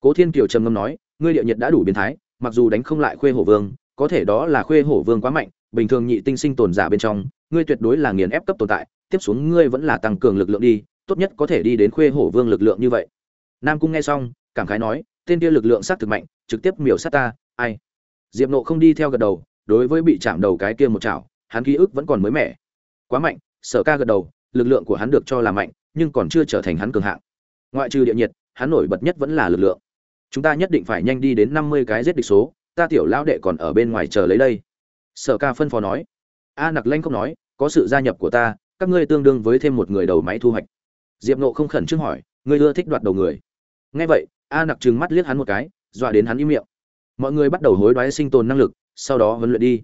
Cố thiên kiều trầm ngâm nói, ngươi địa nhiệt đã đủ biến thái mặc dù đánh không lại khuê hổ vương, có thể đó là khuê hổ vương quá mạnh, bình thường nhị tinh sinh tồn giả bên trong, ngươi tuyệt đối là nghiền ép cấp tồn tại, tiếp xuống ngươi vẫn là tăng cường lực lượng đi, tốt nhất có thể đi đến khuê hổ vương lực lượng như vậy. Nam cung nghe xong, cảm khái nói, tên kia lực lượng sát thực mạnh, trực tiếp miểu sát ta, ai? Diệp nộ không đi theo gật đầu, đối với bị chạm đầu cái kia một chảo, hắn ký ức vẫn còn mới mẻ. Quá mạnh, sở ca gật đầu, lực lượng của hắn được cho là mạnh, nhưng còn chưa trở thành hắn cường hạng. Ngoại trừ địa nhiệt, hắn nổi bật nhất vẫn là lực lượng chúng ta nhất định phải nhanh đi đến năm mươi cái giết địch số, ta tiểu lão đệ còn ở bên ngoài chờ lấy đây. Sở ca phân phó nói. A nặc lanh không nói, có sự gia nhập của ta, các ngươi tương đương với thêm một người đầu máy thu hoạch. Diệp nộ không khẩn trương hỏi, ngươi ưa thích đoạt đầu người? Nghe vậy, a nặc trừng mắt liếc hắn một cái, dọa đến hắn im miệng. Mọi người bắt đầu hối đoái sinh tồn năng lực, sau đó huấn luyện đi.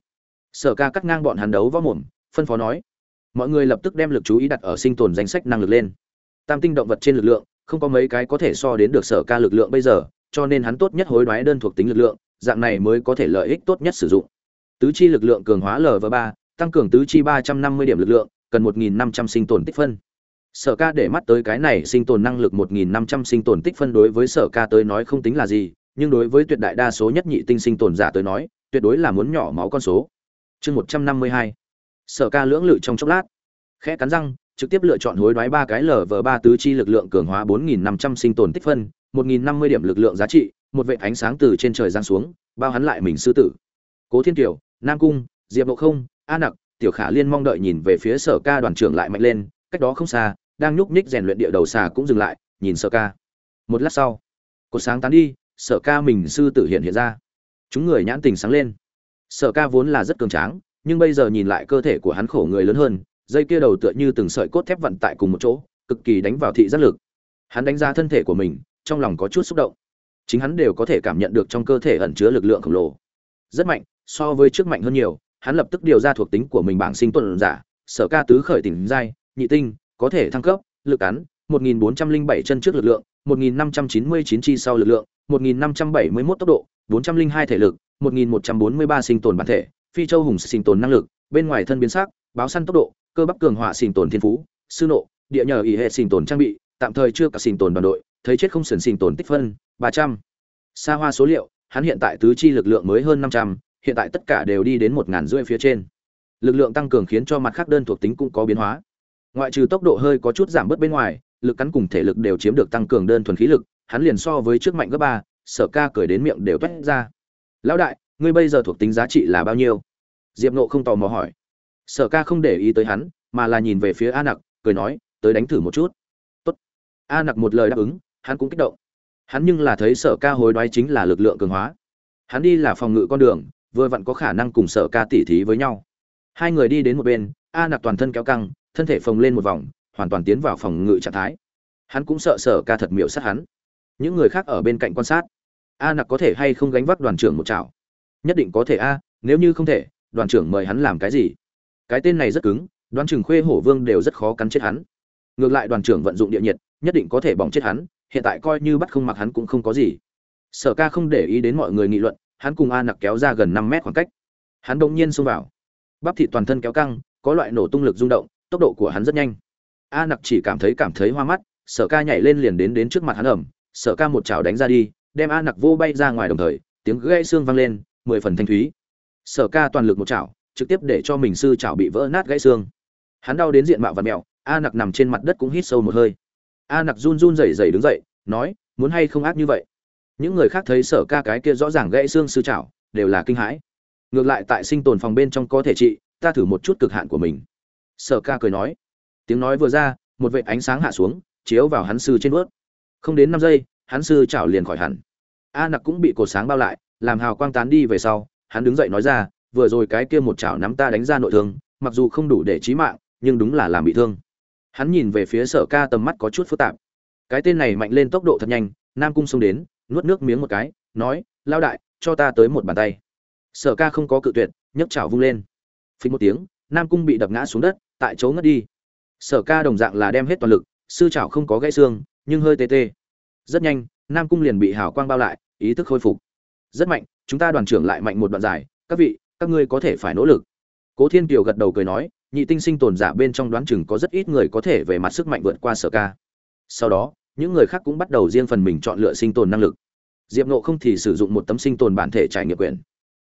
Sở ca cắt ngang bọn hắn đấu võ mồm, phân phó nói, mọi người lập tức đem lực chú ý đặt ở sinh tồn danh sách năng lực lên. Tam tinh động vật trên lực lượng, không có mấy cái có thể so đến được sở ca lực lượng bây giờ cho nên hắn tốt nhất hối đoái đơn thuộc tính lực lượng, dạng này mới có thể lợi ích tốt nhất sử dụng. Tứ chi lực lượng cường hóa lv ba, tăng cường tứ chi ba trăm năm mươi điểm lực lượng, cần một nghìn năm trăm sinh tồn tích phân. Sở ca để mắt tới cái này sinh tồn năng lực một nghìn năm trăm sinh tồn tích phân đối với sở ca tới nói không tính là gì, nhưng đối với tuyệt đại đa số nhất nhị tinh sinh tồn giả tới nói, tuyệt đối là muốn nhỏ máu con số. Chương một trăm năm mươi hai. Sở ca lưỡng lự trong chốc lát. Khẽ cắn răng, trực tiếp lựa chọn hối đoái ba cái lv ba tứ chi lực lượng cường hóa bốn nghìn năm trăm sinh tồn tích phân một nghìn năm mươi điểm lực lượng giá trị, một vệ ánh sáng từ trên trời giáng xuống, bao hắn lại mình sư tử. Cố thiên kiều, nam cung, diệp độ không, a nặc, tiểu khả liên mong đợi nhìn về phía sở ca đoàn trưởng lại mạnh lên, cách đó không xa, đang nhúc nhích rèn luyện địa đầu xà cũng dừng lại, nhìn sở ca. Một lát sau, cột sáng tán đi, sở ca mình sư tử hiện hiện ra. Chúng người nhãn tình sáng lên. Sở ca vốn là rất cường tráng, nhưng bây giờ nhìn lại cơ thể của hắn khổ người lớn hơn, dây kia đầu tựa như từng sợi cốt thép vận tại cùng một chỗ, cực kỳ đánh vào thị giác lực. Hắn đánh giá thân thể của mình trong lòng có chút xúc động. Chính hắn đều có thể cảm nhận được trong cơ thể ẩn chứa lực lượng khổng lồ. Rất mạnh, so với trước mạnh hơn nhiều, hắn lập tức điều ra thuộc tính của mình bảng sinh tuần giả, sở ca tứ khởi tỉnh giai, nhị tinh, có thể thăng cấp, lực cắn 1407 chân trước lực lượng 1599 chi sau lực lượng 1571 tốc độ 402 thể lực 1143 sinh tồn bản thể, phi châu hùng sinh tồn năng lực, bên ngoài thân biến sắc, báo săn tốc độ, cơ bắp cường hỏa sinh tồn thiên phú, sư nộ, địa nhờ ý hệ sinh tồn trang bị, tạm thời chưa cả sinh tồn đoàn đội thấy chết không sần sinh tổn tích phân 300. xa hoa số liệu hắn hiện tại tứ chi lực lượng mới hơn 500, hiện tại tất cả đều đi đến một ngàn rưỡi phía trên. Lực lượng tăng cường khiến cho mặt khác đơn thuộc tính cũng có biến hóa. Ngoại trừ tốc độ hơi có chút giảm bớt bên ngoài lực cắn cùng thể lực đều chiếm được tăng cường đơn thuần khí lực hắn liền so với trước mạnh gấp ba sở ca cười đến miệng đều toét ra. Lão đại ngươi bây giờ thuộc tính giá trị là bao nhiêu? Diệp nộ không tò mò hỏi. Sở ca không để ý tới hắn mà là nhìn về phía a nặc cười nói tới đánh thử một chút. Tốt. a nặc một lời đáp ứng hắn cũng kích động. Hắn nhưng là thấy sở ca hối đoái chính là lực lượng cường hóa. Hắn đi là phòng ngự con đường, vừa vặn có khả năng cùng sở ca tỉ thí với nhau. Hai người đi đến một bên, a nặc toàn thân kéo căng, thân thể phồng lên một vòng, hoàn toàn tiến vào phòng ngự trạng thái. Hắn cũng sợ sở ca thật miểu sát hắn. Những người khác ở bên cạnh quan sát. A nặc có thể hay không gánh vác đoàn trưởng một chảo? Nhất định có thể a, nếu như không thể, đoàn trưởng mời hắn làm cái gì? Cái tên này rất cứng đoàn trưởng khuê hổ vương đều rất khó cắn chết hắn. Ngược lại đoàn trưởng vận dụng địa nhiệt, nhất định có thể bỏng chết hắn hiện tại coi như bắt không mặc hắn cũng không có gì. Sở ca không để ý đến mọi người nghị luận, hắn cùng a nặc kéo ra gần năm mét khoảng cách. Hắn đ ỗ n g nhiên xông vào. Bắp thịt toàn thân kéo căng, có loại nổ tung lực rung động, tốc độ của hắn rất nhanh. A nặc chỉ cảm thấy cảm thấy hoa mắt, sở ca nhảy lên liền đến đến trước mặt hắn ẩm, sở ca một chảo đánh ra đi, đem a nặc vô bay ra ngoài đồng thời, tiếng gãy xương vang lên, mười phần thanh thúy. Sở ca toàn lực một chảo, trực tiếp để cho mình sư chảo bị vỡ nát gãy xương. Hắn đau đến diện mạo và mẹo a nặc nằm trên mặt đất cũng hít sâu một hơi a nặc run run rẩy rẩy đứng dậy, nói, muốn hay không ác như vậy? Những người khác thấy sở ca cái kia rõ ràng gãy xương sư chảo đều là kinh hãi. Ngược lại tại sinh tồn phòng bên trong có thể trị, ta thử một chút cực hạn của mình. Sở ca cười nói. Tiếng nói vừa ra, một vệ ánh sáng hạ xuống, chiếu vào hắn sư trên bước không đến năm giây, hắn sư chảo liền khỏi hẳn. A nặc cũng bị cột sáng bao lại, làm hào quang tán đi về sau, hắn đứng dậy nói ra, vừa rồi cái kia một chảo nắm ta đánh ra nội thương, mặc dù không đủ để chí mạng, nhưng đúng là làm bị thương hắn nhìn về phía sở ca tầm mắt có chút phức tạp. Cái tên này mạnh lên tốc độ thật nhanh, nam cung xông đến, nuốt nước miếng một cái, nói lao đại, cho ta tới một bàn tay. Sở ca không có cự tuyệt, nhấc chảo vung lên. Phí một tiếng, nam cung bị đập ngã xuống đất, tại chỗ ngất đi. Sở ca đồng dạng là đem hết toàn lực, sư chảo không có gãy xương, nhưng hơi tê tê. Rất nhanh, nam cung liền bị hào quang bao lại, ý thức khôi phục. Rất mạnh, chúng ta đoàn trưởng lại mạnh một đoạn dài, các vị, các ngươi có thể phải nỗ lực. Cố thiên kiều gật đầu cười nói nhị tinh sinh tồn giả bên trong đoán chừng có rất ít người có thể về mặt sức mạnh vượt qua sở ca. Sau đó, những người khác cũng bắt đầu riêng phần mình chọn lựa sinh tồn năng lực. Diệp nộ không thì sử dụng một tấm sinh tồn bản thể trải nghiệm quyền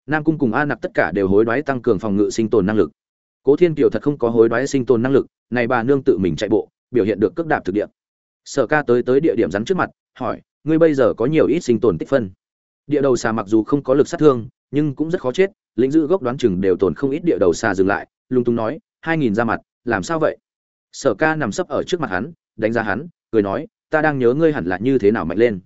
nam cung cùng a nặc tất cả đều hối đoái tăng cường phòng ngự sinh tồn năng lực. Cố thiên kiều thật không có hối đoái sinh tồn năng lực, này bà nương tự mình chạy bộ, biểu hiện được cước đạp thực địa. Sở ca tới tới địa điểm rắn trước mặt, hỏi, ngươi bây giờ có nhiều ít sinh tồn tích phân? Địa đầu xà mặc dù không có lực sát thương, nhưng cũng rất khó chết, lĩnh giữ gốc đoán chừng đều tồn không ít địa đầu xà dừng lại lung tung nói hai nghìn ra mặt, làm sao vậy? Sở ca nằm sấp ở trước mặt hắn, đánh giá hắn, cười nói, ta đang nhớ ngươi hẳn là như thế nào mạnh lên.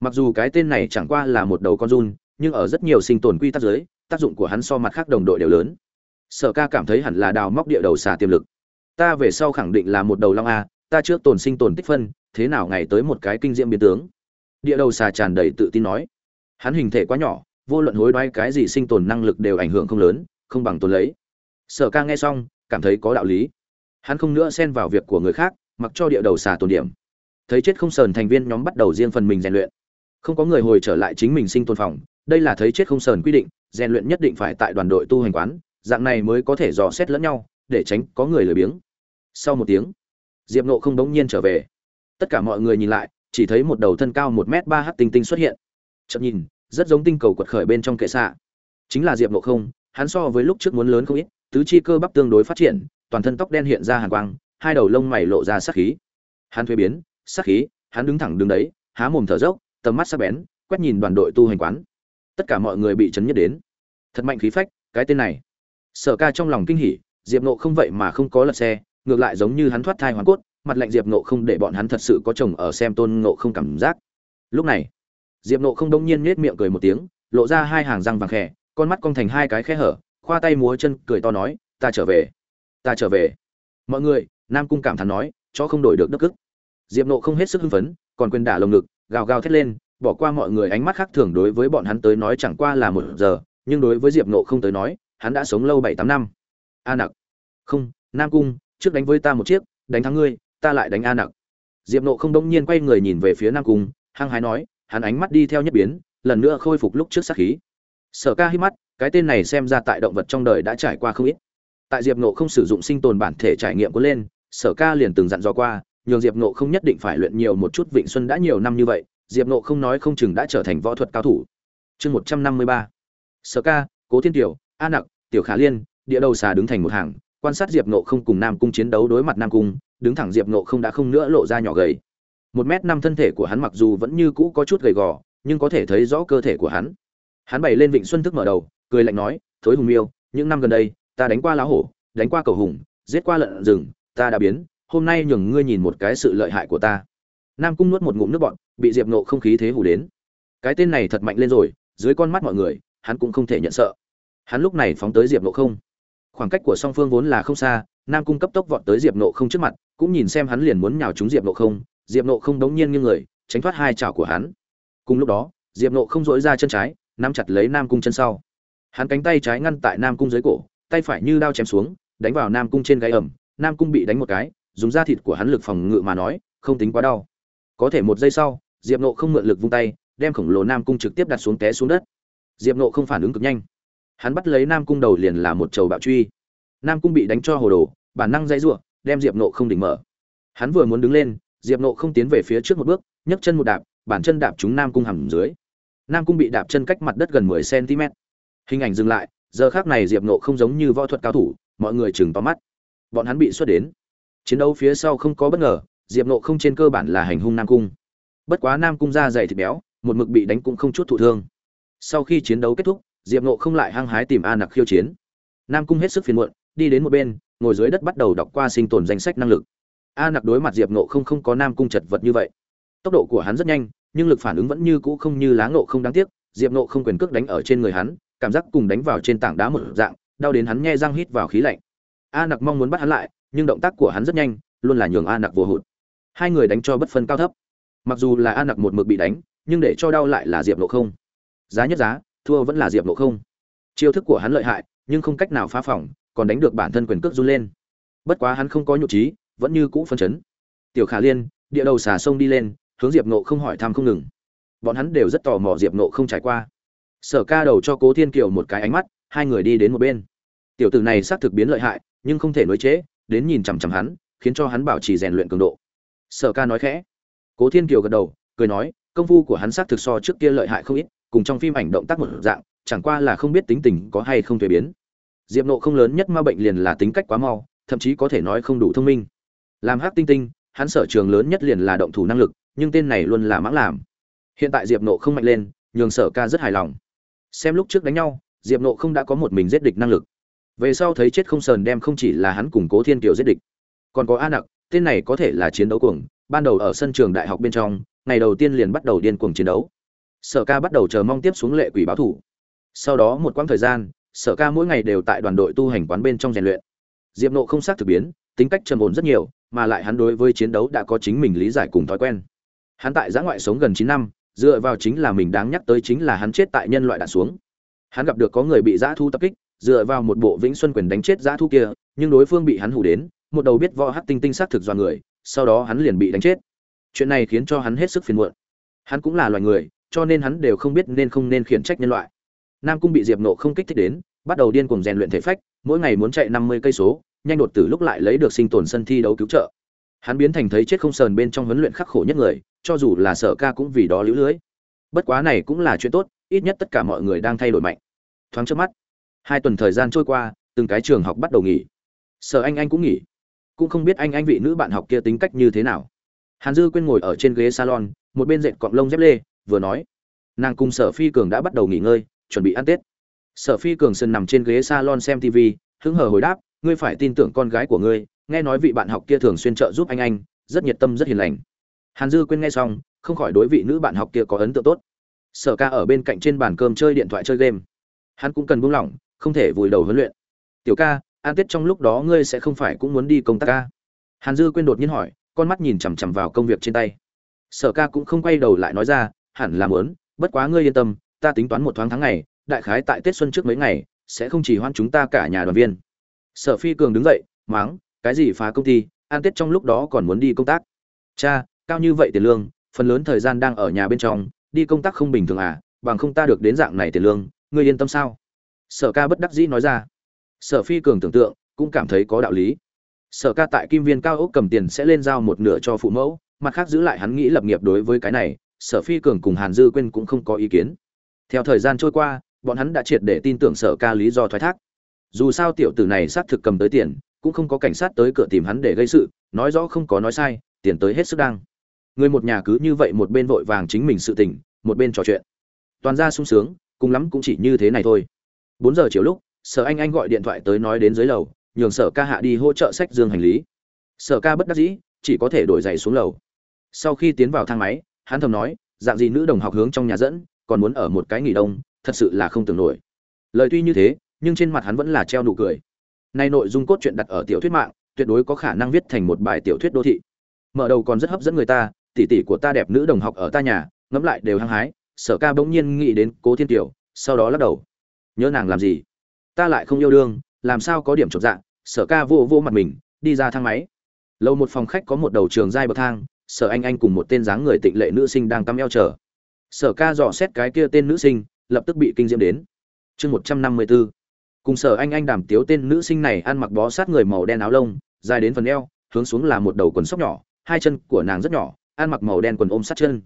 Mặc dù cái tên này chẳng qua là một đầu con run, nhưng ở rất nhiều sinh tồn quy tắc giới tác dụng của hắn so mặt khác đồng đội đều lớn. Sở ca cảm thấy hẳn là đào móc địa đầu xà tiềm lực. Ta về sau khẳng định là một đầu long a, ta trước tồn sinh tồn tích phân, thế nào ngày tới một cái kinh diễm biến tướng. Địa đầu xà tràn đầy tự tin nói. Hắn hình thể quá nhỏ, vô luận hối đoái cái gì sinh tồn năng lực đều ảnh hưởng không lớn, không bằng tồn lấy. Sở ca nghe xong cảm thấy có đạo lý. Hắn không nữa xen vào việc của người khác, mặc cho địa đầu xà tồn điểm. Thấy chết không sờn thành viên nhóm bắt đầu riêng phần mình rèn luyện. Không có người hồi trở lại chính mình sinh tồn phòng, đây là thấy chết không sờn quy định, rèn luyện nhất định phải tại đoàn đội tu hành quán, dạng này mới có thể dò xét lẫn nhau, để tránh có người lười biếng. Sau một tiếng, diệp nộ không đống nhiên trở về. Tất cả mọi người nhìn lại, chỉ thấy một đầu thân cao một m ba h tinh tinh xuất hiện. Chậm nhìn, rất giống tinh cầu quật khởi bên trong kệ xạ. Chính là diệp nộ không, hắn so với lúc trước muốn lớn không ít tứ chi cơ bắp tương đối phát triển toàn thân tóc đen hiện ra hàn quang hai đầu lông mày lộ ra sắc khí. Hắn thuế biến sắc khí hắn đứng thẳng đứng đấy há mồm thở dốc tầm mắt sắc bén quét nhìn đoàn đội tu hành quán. Tất cả mọi người bị chấn nhất đến. Thật mạnh khí phách cái tên này. Sở ca trong lòng kinh hỉ diệp nộ không vậy mà không có lật xe ngược lại giống như hắn thoát thai hoàn cốt mặt lạnh diệp nộ không để bọn hắn thật sự có chồng ở xem tôn ngộ không cảm giác. Lúc này diệp nộ không đông nhiên nhếch miệng cười một tiếng lộ ra hai hàng răng vàng khè, con mắt cong thành hai cái khe hở khoa tay múa chân, cười to nói, ta trở về, ta trở về. Mọi người, nam cung cảm thán nói cho không đổi được đức ức diệp nộ không hết sức hưng phấn, còn quên đả lồng ngực, gào gào thét lên, bỏ qua mọi người ánh mắt khác thường đối với bọn hắn tới nói chẳng qua là một giờ, nhưng đối với diệp nộ không tới nói, hắn đã sống lâu bảy tám năm. A nặc. Không, nam cung, trước đánh với ta một chiếc, đánh thắng ngươi, ta lại đánh a nặc. Diệp nộ không đông nhiên quay người nhìn về phía nam cung, hăng hái nói, hắn ánh mắt đi theo nhất biến, lần nữa khôi phục lúc trước sát khí. Sở ca hít mắt cái tên này xem ra tại động vật trong đời đã trải qua không ít. Tại diệp nộ không sử dụng sinh tồn bản thể trải nghiệm có lên, sở ca liền từng dặn dò qua, nhường diệp nộ không nhất định phải luyện nhiều một chút vịnh xuân đã nhiều năm như vậy, diệp nộ không nói không chừng đã trở thành võ thuật cao thủ. Chương một trăm năm mươi ba. Sở ca, cố thiên tiểu a nặc, tiểu khả liên, địa đầu xà đứng thành một hàng, quan sát diệp nộ không cùng nam cung chiến đấu đối mặt nam cung, đứng thẳng diệp nộ không đã không nữa lộ ra nhỏ gầy. Một m năm thân thể của hắn mặc dù vẫn như cũ có chút gầy gò, nhưng có thể thấy rõ cơ thể của hắn. Hắn bày lên vịnh xuân thức mở đầu cười lạnh nói, thối hùng miêu, những năm gần đây, ta đánh qua lá hổ, đánh qua cầu hùng, giết qua lợn rừng, ta đã biến, hôm nay nhường ngươi nhìn một cái sự lợi hại của ta. Nam cung nuốt một ngụm nước bọn bị diệp nộ không khí thế hù đến. Cái tên này thật mạnh lên rồi, dưới con mắt mọi người, hắn cũng không thể nhận sợ. Hắn lúc này phóng tới diệp nộ không. Khoảng cách của song phương vốn là không xa, nam cung cấp tốc vọt tới diệp nộ không trước mặt, cũng nhìn xem hắn liền muốn nhào trúng diệp nộ không, diệp nộ không đống nhiên như người, tránh thoát hai chảo của hắn. Cùng lúc đó, diệp nộ không dỗi ra chân trái, nắm chặt lấy nam cung chân sau hắn cánh tay trái ngăn tại nam cung dưới cổ, tay phải như đao chém xuống, đánh vào nam cung trên gáy ẩm, nam cung bị đánh một cái, dùng da thịt của hắn lực phòng ngự mà nói, không tính quá đau. Có thể một giây sau, diệp nộ không mượn lực vung tay, đem khổng lồ nam cung trực tiếp đặt xuống té xuống đất. Diệp nộ không phản ứng cực nhanh. Hắn bắt lấy nam cung đầu liền là một chầu bạo truy. Nam cung bị đánh cho hồ đồ, bản năng dãy ruộng, đem diệp nộ không đỉnh mở. Hắn vừa muốn đứng lên, diệp nộ không tiến về phía trước một bước, nhấc chân một đạp, bản chân đạp trúng nam cung hầm dưới. Nam cung bị đạp chân cách mặt đất gần mười cm hình ảnh dừng lại, giờ khác này diệp nộ không giống như võ thuật cao thủ, mọi người chừng to mắt. Bọn hắn bị xuất đến. Chiến đấu phía sau không có bất ngờ, diệp nộ không trên cơ bản là hành hung nam cung. Bất quá nam cung da dày thịt béo, một mực bị đánh cũng không chút thụ thương. Sau khi chiến đấu kết thúc, diệp nộ không lại hăng hái tìm a nặc khiêu chiến. Nam cung hết sức phiền muộn, đi đến một bên, ngồi dưới đất bắt đầu đọc qua sinh tồn danh sách năng lực. A nặc đối mặt diệp nộ không không có nam cung chật vật như vậy. Tốc độ của hắn rất nhanh, nhưng lực phản ứng vẫn như cũ không như lá nộ không đáng tiếc, diệp nộ không quyền cước đánh ở trên người hắn cảm giác cùng đánh vào trên tảng đá một dạng, đau đến hắn nghe răng hít vào khí lạnh. A nặc mong muốn bắt hắn lại, nhưng động tác của hắn rất nhanh, luôn là nhường a nặc vô hụt. Hai người đánh cho bất phân cao thấp. Mặc dù là a nặc một mực bị đánh, nhưng để cho đau lại là diệp nộ không. Giá nhất giá, thua vẫn là diệp nộ không. Chiêu thức của hắn lợi hại, nhưng không cách nào phá phỏng còn đánh được bản thân quyền cước run lên. Bất quá hắn không có nhụ trí vẫn như cũ phân chấn. Tiểu khả liên, địa đầu xà sông đi lên, hướng diệp nộ không hỏi thăm không ngừng. Bọn hắn đều rất tò mò diệp nộ không trải qua sở ca đầu cho cố thiên kiều một cái ánh mắt, hai người đi đến một bên. Tiểu tử này xác thực biến lợi hại, nhưng không thể nối chế đến nhìn chằm chằm hắn, khiến cho hắn bảo trì rèn luyện cường độ. Sở ca nói khẽ. Cố thiên kiều gật đầu, cười nói, công phu của hắn xác thực so trước kia lợi hại không ít, cùng trong phim ảnh động tác một dạng, chẳng qua là không biết tính tình có hay không thuế biến. Diệp nộ không lớn nhất ma bệnh liền là tính cách quá mau, thậm chí có thể nói không đủ thông minh. Làm hắc tinh tinh, hắn sở trường lớn nhất liền là động thủ năng lực, nhưng tên này luôn là mãng làm. Hiện tại diệp nộ không mạnh lên, nhường sở ca rất hài lòng xem lúc trước đánh nhau, diệp nộ không đã có một mình giết địch năng lực. Về sau thấy chết không sờn đem không chỉ là hắn củng cố thiên kiều giết địch, còn có a nặc, tên này có thể là chiến đấu cuồng. Ban đầu ở sân trường đại học bên trong, ngày đầu tiên liền bắt đầu điên cuồng chiến đấu. Sở ca bắt đầu chờ mong tiếp xuống lệ quỷ báo thủ. Sau đó một quãng thời gian, sở ca mỗi ngày đều tại đoàn đội tu hành quán bên trong rèn luyện. Diệp nộ không xác thực biến, tính cách trầm ổn rất nhiều, mà lại hắn đối với chiến đấu đã có chính mình lý giải cùng thói quen. Hắn tại giã ngoại sống gần chín năm dựa vào chính là mình đáng nhắc tới chính là hắn chết tại nhân loại đạn xuống. Hắn gặp được có người bị dã thu tập kích, dựa vào một bộ vĩnh xuân quyền đánh chết dã thu kia, nhưng đối phương bị hắn hủ đến, một đầu biết võ hát tinh tinh xác thực do người, sau đó hắn liền bị đánh chết. Chuyện này khiến cho hắn hết sức phiền muộn. Hắn cũng là loài người, cho nên hắn đều không biết nên không nên khiển trách nhân loại. Nam cung bị diệp nộ không kích thích đến, bắt đầu điên cuồng rèn luyện thể phách, mỗi ngày muốn chạy năm mươi cây số, nhanh đột tử lúc lại lấy được sinh tồn sân thi đấu cứu trợ hắn biến thành thấy chết không sờn bên trong huấn luyện khắc khổ nhất người, cho dù là sở ca cũng vì đó lũ lưới. Bất quá này cũng là chuyện tốt, ít nhất tất cả mọi người đang thay đổi mạnh. Thoáng trước mắt, hai tuần thời gian trôi qua, từng cái trường học bắt đầu nghỉ. Sở anh anh cũng nghỉ. Cũng không biết anh anh vị nữ bạn học kia tính cách như thế nào. Hàn dư quên ngồi ở trên ghế salon, một bên dệt cọng lông dép lê, vừa nói, nàng cùng sở phi cường đã bắt đầu nghỉ ngơi, chuẩn bị ăn tết. Sở phi cường sân nằm trên ghế salon xem tv hứng hờ hồi đáp, ngươi phải tin tưởng con gái của ngươi nghe nói vị bạn học kia thường xuyên trợ giúp anh anh, rất nhiệt tâm, rất hiền lành. Hàn dư quên nghe xong, không khỏi đối vị nữ bạn học kia có ấn tượng tốt. Sở ca ở bên cạnh trên bàn cơm chơi điện thoại chơi game. Hắn cũng cần buông lỏng, không thể vùi đầu huấn luyện. Tiểu ca an tết trong lúc đó ngươi sẽ không phải cũng muốn đi công tác ca? Hàn dư quên đột nhiên hỏi, con mắt nhìn chằm chằm vào công việc trên tay. Sở ca cũng không quay đầu lại nói ra, hẳn là muốn, bất quá ngươi yên tâm, ta tính toán một thoáng tháng ngày, đại khái tại tết xuân trước mấy ngày, sẽ không chỉ hoan chúng ta cả nhà đoàn viên. Sở phi cường đứng dậy máng cái gì phá công ty, an tết trong lúc đó còn muốn đi công tác. Cha, cao như vậy tiền lương, phần lớn thời gian đang ở nhà bên trong, đi công tác không bình thường à bằng không ta được đến dạng này tiền lương, ngươi yên tâm sao? Sở ca bất đắc dĩ nói ra. Sở phi cường tưởng tượng, cũng cảm thấy có đạo lý. Sở ca tại kim viên cao ốc cầm tiền sẽ lên giao một nửa cho phụ mẫu, mặt khác giữ lại hắn nghĩ lập nghiệp đối với cái này, sở phi cường cùng hàn dư quên cũng không có ý kiến. Theo thời gian trôi qua, bọn hắn đã triệt để tin tưởng sở ca lý do thoái thác. Dù sao tiểu tử này xác thực cầm tới tiền cũng không có cảnh sát tới cửa tìm hắn để gây sự, nói rõ không có nói sai, tiền tới hết sức đang. Người một nhà cứ như vậy một bên vội vàng chính mình sự tình, một bên trò chuyện. Toàn ra sung sướng, cùng lắm cũng chỉ như thế này thôi. Bốn giờ chiều lúc, sở anh anh gọi điện thoại tới nói đến dưới lầu, nhường sở ca hạ đi hỗ trợ sách dương hành lý. Sở ca bất đắc dĩ, chỉ có thể đổi giày xuống lầu. Sau khi tiến vào thang máy, hắn thầm nói, dạng gì nữ đồng học hướng trong nhà dẫn, còn muốn ở một cái nghỉ đông, thật sự là không tưởng nổi. Lời tuy như thế, nhưng trên mặt hắn vẫn là treo nụ cười. Nay nội dung cốt truyện đặt ở tiểu thuyết mạng, tuyệt đối có khả năng viết thành một bài tiểu thuyết đô thị. Mở đầu còn rất hấp dẫn người ta, tỷ tỷ của ta đẹp nữ đồng học ở ta nhà, ngẫm lại đều hăng hái, Sở Ca bỗng nhiên nghĩ đến Cố Thiên Tiểu, sau đó lắc đầu. Nhớ nàng làm gì? Ta lại không yêu đương, làm sao có điểm chột dạ? Sở Ca vô vô mặt mình, đi ra thang máy. lâu một phòng khách có một đầu trường giai bậc thang, Sở Anh Anh cùng một tên dáng người tịnh lệ nữ sinh đang cắm eo chờ. Sở Ca dò xét cái kia tên nữ sinh, lập tức bị kinh diễm đến. Chương 154 cùng sở anh anh đàm tiếu tên nữ sinh này ăn mặc bó sát người màu đen áo lông, dài đến phần eo, hướng xuống là một đầu quần sóc nhỏ, hai chân của nàng rất nhỏ, ăn mặc màu đen quần ôm sát chân.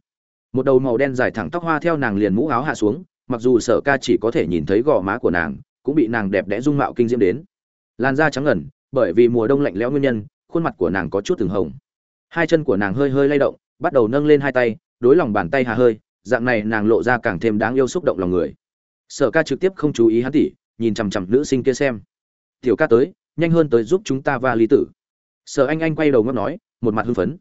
Một đầu màu đen dài thẳng tóc hoa theo nàng liền mũ áo hạ xuống, mặc dù sở ca chỉ có thể nhìn thấy gò má của nàng, cũng bị nàng đẹp đẽ dung mạo kinh diễm đến. Làn da trắng ngần, bởi vì mùa đông lạnh lẽo nguyên nhân, khuôn mặt của nàng có chút từng hồng. Hai chân của nàng hơi hơi lay động, bắt đầu nâng lên hai tay, đối lòng bàn tay hà hơi, dạng này nàng lộ ra càng thêm đáng yêu xúc động lòng người. Sở ca trực tiếp không chú ý hắn tỉ nhìn chằm chằm nữ sinh kia xem. Tiểu ca tới, nhanh hơn tới giúp chúng ta va lý tử. Sở anh anh quay đầu ngóc nói, một mặt hưng phấn.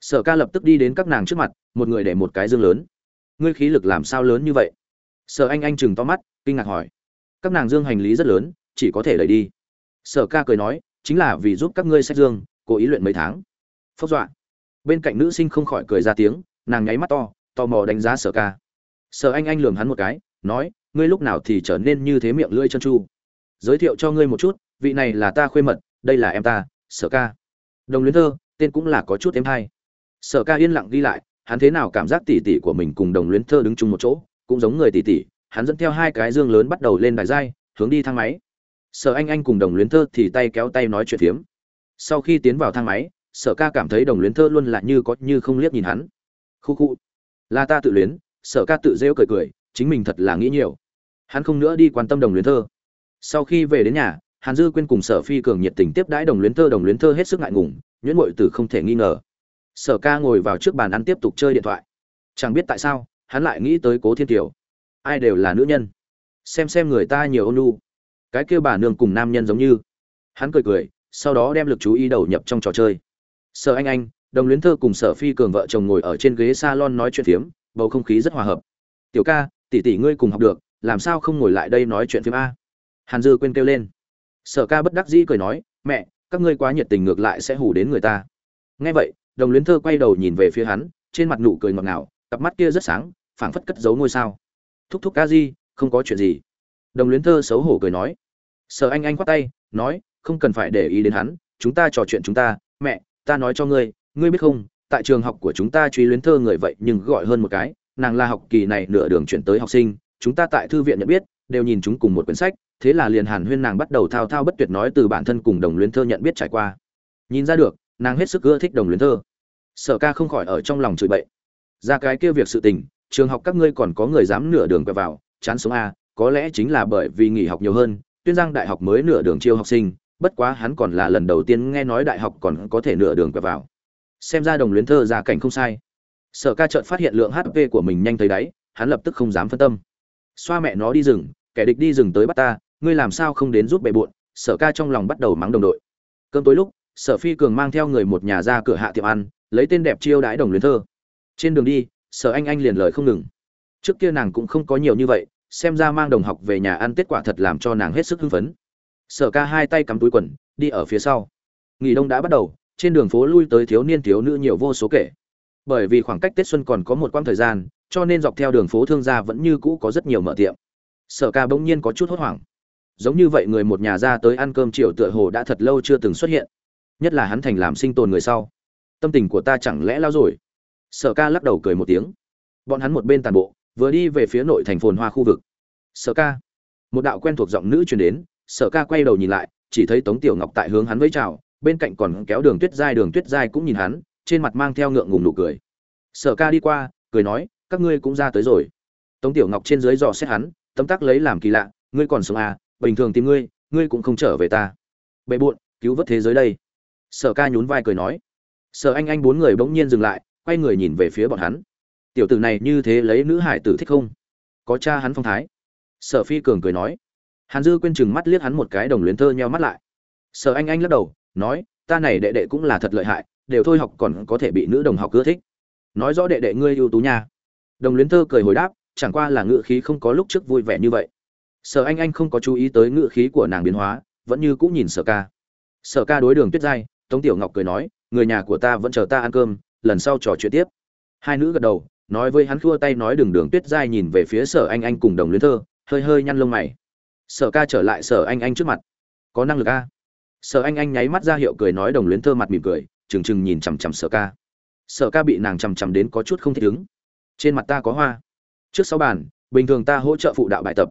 Sở ca lập tức đi đến các nàng trước mặt, một người để một cái dương lớn. Ngươi khí lực làm sao lớn như vậy? Sở anh anh chừng to mắt, kinh ngạc hỏi. Các nàng dương hành lý rất lớn, chỉ có thể lấy đi. Sở ca cười nói, chính là vì giúp các ngươi sách dương, cố ý luyện mấy tháng. Phốc dọa. Bên cạnh nữ sinh không khỏi cười ra tiếng, nàng nháy mắt to, tò mò đánh giá sở ca. Sở anh anh lườm hắn một cái, nói ngươi lúc nào thì trở nên như thế miệng lưỡi chân chu giới thiệu cho ngươi một chút, vị này là ta khuê mật, đây là em ta, sở ca. Đồng luyến thơ, tên cũng là có chút em hay. Sở ca yên lặng đi lại, hắn thế nào cảm giác tỉ tỉ của mình cùng đồng luyến thơ đứng chung một chỗ, cũng giống người tỉ tỉ hắn dẫn theo hai cái dương lớn bắt đầu lên đài dai hướng đi thang máy. Sở anh anh cùng đồng luyến thơ thì tay kéo tay nói chuyện phiếm. Sau khi tiến vào thang máy, sở ca cảm thấy đồng luyến thơ luôn là như có như không liếc nhìn hắn. Khu khu. Là ta tự luyến, sở ca tự rêu cười cười chính mình thật là nghĩ nhiều. Hắn không nữa đi quan tâm đồng luyến thơ. Sau khi về đến nhà, hàn dư quên cùng sở phi cường nhiệt tình tiếp đãi đồng luyến thơ, đồng luyến thơ hết sức ngại ngùng, nhuyễn ngội tử không thể nghi ngờ. Sở ca ngồi vào trước bàn ăn tiếp tục chơi điện thoại. Chẳng biết tại sao, hắn lại nghĩ tới cố thiên kiều. Ai đều là nữ nhân. Xem xem người ta nhiều ôn lu cái kêu bà nương cùng nam nhân giống như. Hắn cười cười, sau đó đem lực chú ý đầu nhập trong trò chơi. Sở anh anh, đồng luyến thơ cùng sở phi cường vợ chồng ngồi ở trên ghế s a lon nói chuyện phiếm, bầu không khí rất hòa hợp. Tiểu ca tỷ tỷ ngươi cùng học được, làm sao không ngồi lại đây nói chuyện phim a? Hàn dư quên kêu lên. Sở ca bất đắc dĩ cười nói, mẹ, các ngươi quá nhiệt tình ngược lại sẽ hù đến người ta. Nghe vậy, đồng luyến thơ quay đầu nhìn về phía hắn, trên mặt nụ cười ngọt ngào, cặp mắt kia rất sáng, phảng phất cất giấu ngôi sao. Thúc thúc ca di, không có chuyện gì. Đồng luyến thơ xấu hổ cười nói. Sở anh anh khoát tay, nói, không cần phải để ý đến hắn, chúng ta trò chuyện chúng ta. Mẹ, ta nói cho ngươi ngươi biết không, tại trường học của chúng ta truy luyến thơ người vậy nhưng gọi hơn một cái nàng là học kỳ này nửa đường chuyển tới học sinh, chúng ta tại thư viện nhận biết, đều nhìn chúng cùng một quyển sách, thế là liền hàn huyên nàng bắt đầu thao thao bất tuyệt nói từ bản thân cùng đồng luyến thơ nhận biết trải qua. Nhìn ra được, nàng hết sức ưa thích đồng luyến thơ. Sở ca không khỏi ở trong lòng chửi bậy. Ra cái kia việc sự tình, trường học các ngươi còn có người dám nửa đường quẹo vào, chán sống a, có lẽ chính là bởi vì nghỉ học nhiều hơn, tuyên giang đại học mới nửa đường chiêu học sinh, bất quá hắn còn là lần đầu tiên nghe nói đại học còn có thể nửa đường quẹo vào. Xem ra đồng luyến thơ ra cảnh không sai sở ca chợt phát hiện lượng hp của mình nhanh tới đáy, hắn lập tức không dám phân tâm. Xoa mẹ nó đi rừng, kẻ địch đi rừng tới bắt ta, ngươi làm sao không đến giúp bệ bộn? Sở ca trong lòng bắt đầu mắng đồng đội. Cơm tối lúc, sở phi cường mang theo người một nhà ra cửa hạ tiệm ăn, lấy tên đẹp chiêu đãi đồng luyến thơ. Trên đường đi, sở anh anh liền lời không ngừng. Trước kia nàng cũng không có nhiều như vậy, xem ra mang đồng học về nhà ăn kết quả thật làm cho nàng hết sức hưng phấn. Sở ca hai tay cắm túi quần, đi ở phía sau. Nghỉ đông đã bắt đầu, trên đường phố lui tới thiếu niên thiếu nữ nhiều vô số kể bởi vì khoảng cách tết xuân còn có một quãng thời gian, cho nên dọc theo đường phố thương gia vẫn như cũ có rất nhiều mở tiệm. Sở ca bỗng nhiên có chút hốt hoảng. Giống như vậy người một nhà ra tới ăn cơm chiều tựa hồ đã thật lâu chưa từng xuất hiện. Nhất là hắn thành làm sinh tồn người sau. Tâm tình của ta chẳng lẽ lao rồi? Sở ca lắc đầu cười một tiếng. Bọn hắn một bên tàn bộ, vừa đi về phía nội thành phồn hoa khu vực. Sở ca. Một đạo quen thuộc giọng nữ truyền đến, sở ca quay đầu nhìn lại, chỉ thấy tống tiểu ngọc tại hướng hắn với chào, bên cạnh còn kéo đường tuyết giai, đường tuyết giai cũng nhìn hắn trên mặt mang theo ngượng ngùng nụ cười. Sở ca đi qua, cười nói, các ngươi cũng ra tới rồi. Tống tiểu ngọc trên dưới dò xét hắn, tấm tắc lấy làm kỳ lạ, ngươi còn sống à bình thường tìm ngươi ngươi cũng không trở về ta. Bệ bộn, cứu vớt thế giới đây. Sở ca nhún vai cười nói. Sở anh anh bốn người bỗng nhiên dừng lại, quay người nhìn về phía bọn hắn. Tiểu tử này như thế lấy nữ hải tử thích không? Có cha hắn phong thái. Sở phi cường cười nói. Hàn dư quên chừng mắt liếc hắn một cái đồng luyến thơ nheo mắt lại. Sở anh anh lắc đầu, nói, ta này đệ đệ cũng là thật lợi hại đều thôi học còn có thể bị nữ đồng học ưa thích. Nói rõ đệ đệ ngươi ưu tú nha. Đồng luyến thơ cười hồi đáp, chẳng qua là ngữ khí không có lúc trước vui vẻ như vậy. Sở anh anh không có chú ý tới ngữ khí của nàng biến hóa, vẫn như cũng nhìn sở ca. Sở ca đối đường tuyết giai tống tiểu ngọc cười nói, người nhà của ta vẫn chờ ta ăn cơm, lần sau trò chuyện tiếp. Hai nữ gật đầu, nói với hắn khua tay nói đường đường tuyết giai nhìn về phía sở anh anh cùng đồng luyến thơ, hơi hơi nhăn lông mày. Sở ca trở lại sở anh anh trước mặt. Có năng lực a? Sở anh anh nháy mắt ra hiệu cười nói đồng luyến thơ mặt mỉm cười trừng trừng nhìn chằm chằm sở ca. Sở ca bị nàng chằm chằm đến có chút không thích ứng. Trên mặt ta có hoa. Trước sau bàn, bình thường ta hỗ trợ phụ đạo bài tập.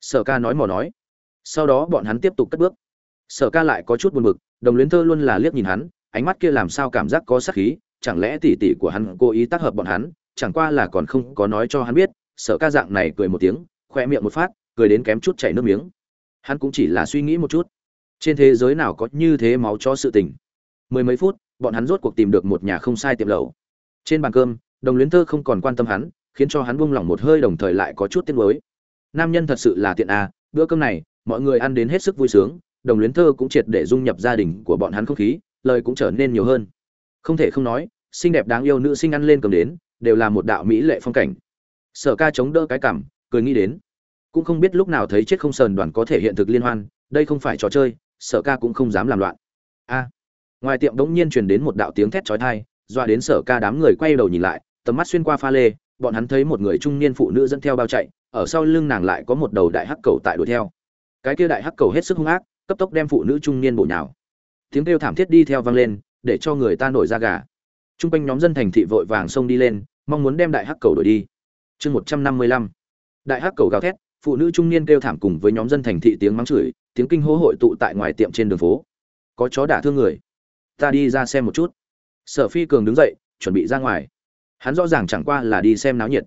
Sở ca nói mò nói. Sau đó bọn hắn tiếp tục cất bước. Sở ca lại có chút buồn bực, đồng luyến thơ luôn là liếc nhìn hắn, ánh mắt kia làm sao cảm giác có sắc khí, chẳng lẽ tỉ tỉ của hắn cố ý tác hợp bọn hắn, chẳng qua là còn không có nói cho hắn biết, sở ca dạng này cười một tiếng, khoe miệng một phát, cười đến kém chút chảy nước miếng. Hắn cũng chỉ là suy nghĩ một chút. Trên thế giới nào có như thế máu cho sự tình. Mười mấy phút bọn hắn rốt cuộc tìm được một nhà không sai tiệm lẩu. Trên bàn cơm đồng luyến thơ không còn quan tâm hắn khiến cho hắn buông lỏng một hơi đồng thời lại có chút tiếc nuối. Nam nhân thật sự là tiện à bữa cơm này mọi người ăn đến hết sức vui sướng đồng luyến thơ cũng triệt để dung nhập gia đình của bọn hắn không khí lời cũng trở nên nhiều hơn. Không thể không nói xinh đẹp đáng yêu nữ sinh ăn lên cầm đến đều là một đạo mỹ lệ phong cảnh. Sở ca chống đỡ cái cằm, cười nghĩ đến. Cũng không biết lúc nào thấy chết không sờn đoàn có thể hiện thực liên hoan đây không phải trò chơi sở ca cũng không dám làm loạn. A ngoài tiệm đống nhiên truyền đến một đạo tiếng thét chói tai doa đến sở ca đám người quay đầu nhìn lại tầm mắt xuyên qua pha lê bọn hắn thấy một người trung niên phụ nữ dẫn theo bao chạy ở sau lưng nàng lại có một đầu đại hắc cầu tại đuổi theo cái kia đại hắc cầu hết sức hung ác cấp tốc đem phụ nữ trung niên bổ nhào tiếng kêu thảm thiết đi theo vang lên để cho người ta nổi da gà Trung quanh nhóm dân thành thị vội vàng xông đi lên, mong muốn đem đại hắc cầu đuổi đi. Chương 155. Đại hắc cầu gào thét, phụ nữ trung niên kêu thảm cùng với nhóm dân thành thị tiếng mắng chửi, tiếng kinh hô hội tụ tại ngoài tiệm trên đường phố. Có chó đả thương người. Ta đi ra xem một chút. Sở Phi Cường đứng dậy, chuẩn bị ra ngoài. Hắn rõ ràng chẳng qua là đi xem náo nhiệt.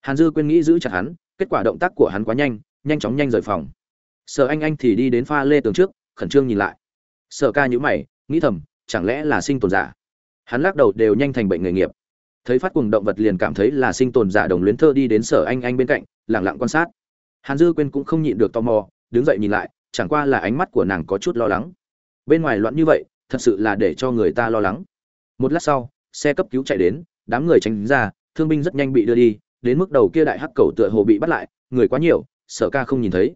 Hàn Dư quên nghĩ giữ chặt hắn, kết quả động tác của hắn quá nhanh, nhanh chóng nhanh rời phòng. Sở Anh Anh thì đi đến pha lê tường trước, khẩn trương nhìn lại. Sở Ca nhíu mày, nghĩ thầm, chẳng lẽ là sinh tồn giả? hắn lắc đầu đều nhanh thành bệnh nghề nghiệp thấy phát cùng động vật liền cảm thấy là sinh tồn giả đồng luyến thơ đi đến sở anh anh bên cạnh lẳng lặng quan sát hàn dư quên cũng không nhịn được tò mò đứng dậy nhìn lại chẳng qua là ánh mắt của nàng có chút lo lắng bên ngoài loạn như vậy thật sự là để cho người ta lo lắng. Một lát sau, xe cấp cứu chạy đến, đám người tránh ra, thương binh rất nhanh bị đưa đi, đến mức đầu kia đại hắc cầu tựa hồ bị bắt lại, người quá nhiều, sở ca không nhìn thấy.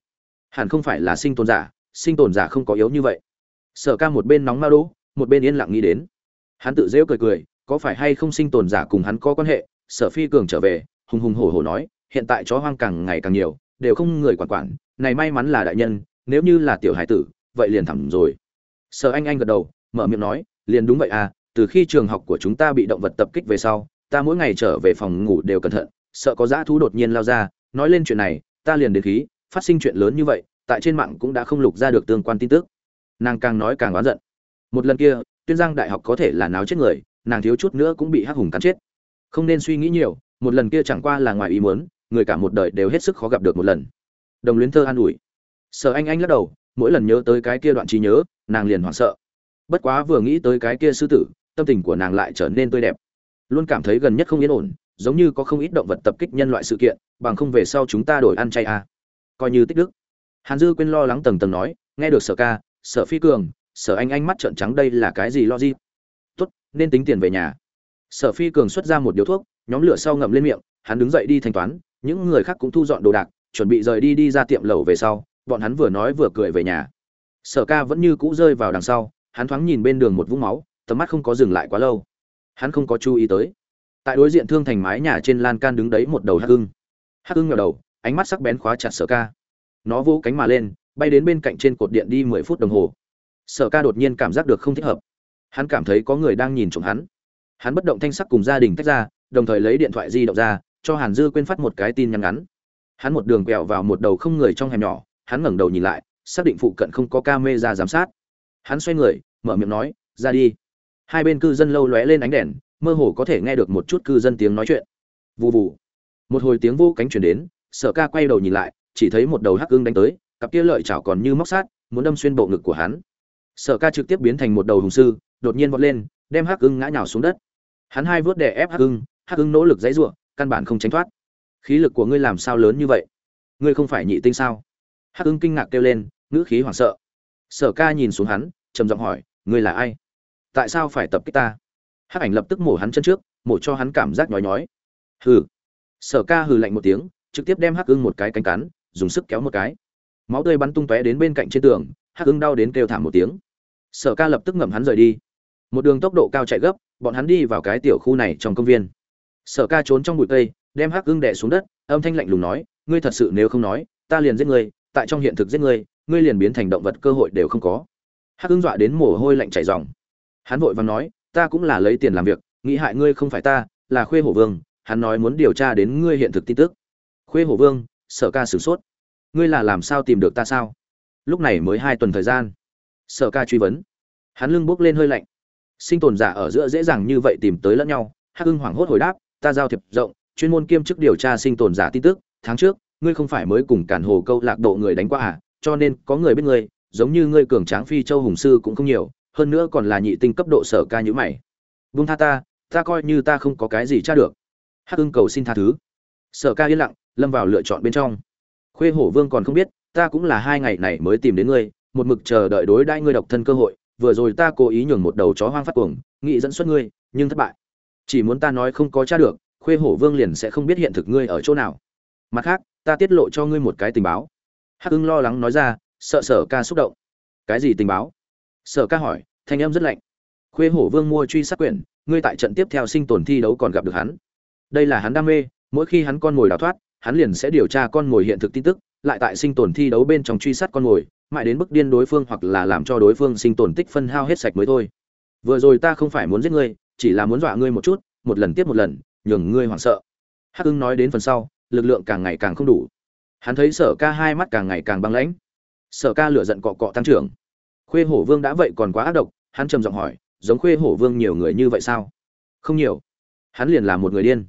Hẳn không phải là sinh tồn giả, sinh tồn giả không có yếu như vậy. Sở ca một bên nóng mao đỗ, một bên yên lặng nghĩ đến. Hắn tự rêu cười cười, có phải hay không sinh tồn giả cùng hắn có quan hệ? Sở phi cường trở về, hùng hùng hổ hổ nói, hiện tại chó hoang càng ngày càng nhiều, đều không người quản quản, này may mắn là đại nhân, nếu như là tiểu hải tử, vậy liền thẳm rồi. Sở anh anh gật đầu mở miệng nói, liền đúng vậy à từ khi trường học của chúng ta bị động vật tập kích về sau, ta mỗi ngày trở về phòng ngủ đều cẩn thận, sợ có dã thú đột nhiên lao ra, nói lên chuyện này, ta liền đến khí, phát sinh chuyện lớn như vậy, tại trên mạng cũng đã không lục ra được tương quan tin tức. Nàng càng nói càng oán giận. Một lần kia, tuyên giang đại học có thể là náo chết người, nàng thiếu chút nữa cũng bị hắc hùng cắn chết. Không nên suy nghĩ nhiều, một lần kia chẳng qua là ngoài ý muốn, người cả một đời đều hết sức khó gặp được một lần. Đồng luyến thơ an ủi. Sở anh anh lắc đầu, mỗi lần nhớ tới cái kia đoạn trí nhớ, nàng liền hoảng sợ bất quá vừa nghĩ tới cái kia sư tử, tâm tình của nàng lại trở nên tươi đẹp. Luôn cảm thấy gần nhất không yên ổn, giống như có không ít động vật tập kích nhân loại sự kiện, bằng không về sau chúng ta đổi ăn chay à. coi như tích đức. Hàn dư quên lo lắng tầng tầng nói, nghe được sở ca, sở phi cường, sở anh anh mắt trợn trắng đây là cái gì lo gì? tốt, nên tính tiền về nhà. Sở phi cường xuất ra một điếu thuốc, nhóm lửa sau ngậm lên miệng, hắn đứng dậy đi thanh toán, những người khác cũng thu dọn đồ đạc, chuẩn bị rời đi đi ra tiệm lẩu về sau, bọn hắn vừa nói vừa cười về nhà. Sở ca vẫn như cũ rơi vào đằng sau hắn thoáng nhìn bên đường một vũng máu, tầm mắt không có dừng lại quá lâu. Hắn không có chú ý tới. Tại đối diện thương thành mái nhà trên lan can đứng đấy một đầu hắc hưng hắc hưng ngẩng đầu, ánh mắt sắc bén khóa chặt sở ca. Nó vỗ cánh mà lên, bay đến bên cạnh trên cột điện đi mười phút đồng hồ. Sở ca đột nhiên cảm giác được không thích hợp. Hắn cảm thấy có người đang nhìn trộm hắn. Hắn bất động thanh sắc cùng gia đình tách ra, đồng thời lấy điện thoại di động ra, cho hàn dư quên phát một cái tin nhắn ngắn. Hắn một đường quẹo vào một đầu không người trong hẻm nhỏ, hắn ngẩng đầu nhìn lại, xác định phụ cận không có ca mê ra giám sát hắn xoay người, mở miệng nói, ra đi. Hai bên cư dân lâu lóe lên ánh đèn, mơ hồ có thể nghe được một chút cư dân tiếng nói chuyện. Vù vù. Một hồi tiếng vô cánh chuyển đến, sở ca quay đầu nhìn lại, chỉ thấy một đầu hắc ưng đánh tới, cặp kia lợi chảo còn như móc sát, muốn đâm xuyên bộ ngực của hắn. Sở ca trực tiếp biến thành một đầu hùng sư, đột nhiên vọt lên, đem hắc ưng ngã nhào xuống đất. Hắn hai vớt đè ép hắc ưng hắc ưng nỗ lực dãy giụa, căn bản không tránh thoát. Khí lực của ngươi làm sao lớn như vậy? Ngươi không phải nhị tinh sao? Hắc ưng kinh ngạc kêu lên, ngữ khí hoảng sợ sở ca nhìn xuống hắn, trầm giọng hỏi, ngươi là ai? Tại sao phải tập kích ta? Hắc ảnh lập tức mổ hắn chân trước, mổ cho hắn cảm giác nhói nhói. Hừ. Sở ca hừ lạnh một tiếng, trực tiếp đem hắc ưng một cái cánh cắn, dùng sức kéo một cái. Máu tươi bắn tung tóe đến bên cạnh trên tường, hắc ưng đau đến kêu thảm một tiếng. Sở ca lập tức ngậm hắn rời đi. Một đường tốc độ cao chạy gấp, bọn hắn đi vào cái tiểu khu này trong công viên. Sở ca trốn trong bụi cây, đem hắc ưng đẻ xuống đất, âm thanh lạnh lùng nói, ngươi thật sự nếu không nói, ta liền giết ngươi, tại trong hiện thực giết ngươi ngươi liền biến thành động vật cơ hội đều không có. Hắc hưng dọa đến mồ hôi lạnh chảy ròng. Hắn vội vàng nói, ta cũng là lấy tiền làm việc, nghĩ hại ngươi không phải ta, là khuê hổ vương, hắn nói muốn điều tra đến ngươi hiện thực tin tức. Khuê hổ vương, sở ca sửng sốt. Ngươi là làm sao tìm được ta sao? Lúc này mới hai tuần thời gian. Sở ca truy vấn. Hắn lưng bốc lên hơi lạnh. Sinh tồn giả ở giữa dễ dàng như vậy tìm tới lẫn nhau. Hắc hưng hoảng hốt hồi đáp, ta giao thiệp rộng, chuyên môn kiêm chức điều tra sinh tồn giả tin tức. Tháng trước, ngươi không phải mới cùng cản hồ câu lạc độ người đánh qua à? Cho nên có người biết ngươi, giống như ngươi cường tráng phi châu hùng sư cũng không nhiều, hơn nữa còn là nhị tinh cấp độ sở ca như mày. Buông tha ta ta coi như ta không có cái gì tra được. Hắc ưng cầu xin tha thứ. Sở ca yên lặng, lâm vào lựa chọn bên trong. Khuê hổ vương còn không biết, ta cũng là hai ngày này mới tìm đến ngươi, một mực chờ đợi đối đãi ngươi độc thân cơ hội, vừa rồi ta cố ý nhường một đầu chó hoang phát cuồng nghị dẫn xuất ngươi, nhưng thất bại. Chỉ muốn ta nói không có tra được, khuê hổ vương liền sẽ không biết hiện thực ngươi ở chỗ nào. Mặt khác, ta tiết lộ cho ngươi một cái tình báo hắc ưng lo lắng nói ra, sợ sở ca xúc động. Cái gì tình báo? Sở ca hỏi, thanh âm rất lạnh. Khuê hổ vương mua truy sát quyển ngươi tại trận tiếp theo sinh tồn thi đấu còn gặp được hắn. Đây là hắn đam mê, mỗi khi hắn con mồi đào thoát, hắn liền sẽ điều tra con mồi hiện thực tin tức, lại tại sinh tồn thi đấu bên trong truy sát con mồi, mãi đến bức điên đối phương hoặc là làm cho đối phương sinh tồn tích phân hao hết sạch mới thôi. Vừa rồi ta không phải muốn giết ngươi, chỉ là muốn dọa ngươi một chút, một lần tiếp một lần, nhường ngươi hoảng sợ. Hắc ưng nói đến phần sau, lực lượng càng ngày càng không đủ hắn thấy sở ca hai mắt càng ngày càng băng lãnh. Sở ca lửa giận cọ cọ tăng trưởng. Khuê hổ vương đã vậy còn quá ác độc, hắn trầm giọng hỏi, giống khuê hổ vương nhiều người như vậy sao? Không nhiều. Hắn liền là một người điên.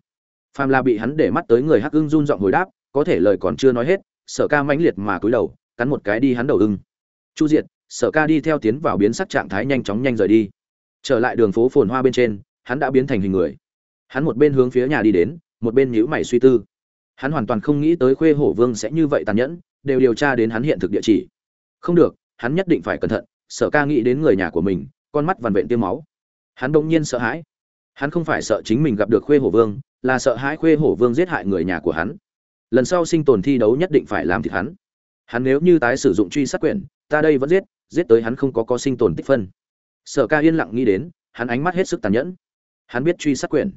Phàm là bị hắn để mắt tới người hắc ưng run giọng hồi đáp, có thể lời còn chưa nói hết, sở ca mãnh liệt mà cúi đầu, cắn một cái đi hắn đầu ưng. Chu diệt, sở ca đi theo tiến vào biến sắc trạng thái nhanh chóng nhanh rời đi. Trở lại đường phố phồn hoa bên trên, hắn đã biến thành hình người. Hắn một bên hướng phía nhà đi đến, một bên nhíu mày suy tư hắn hoàn toàn không nghĩ tới khuê hổ vương sẽ như vậy tàn nhẫn, đều điều tra đến hắn hiện thực địa chỉ. Không được, hắn nhất định phải cẩn thận, sở ca nghĩ đến người nhà của mình, con mắt vằn vện tiêm máu. Hắn đông nhiên sợ hãi. Hắn không phải sợ chính mình gặp được khuê hổ vương, là sợ hãi khuê hổ vương giết hại người nhà của hắn. Lần sau sinh tồn thi đấu nhất định phải làm thịt hắn. Hắn nếu như tái sử dụng truy sát quyển ta đây vẫn giết giết tới hắn không có có sinh tồn tích phân. Sở ca yên lặng nghĩ đến, hắn ánh mắt hết sức tàn nhẫn. Hắn biết truy sát quyển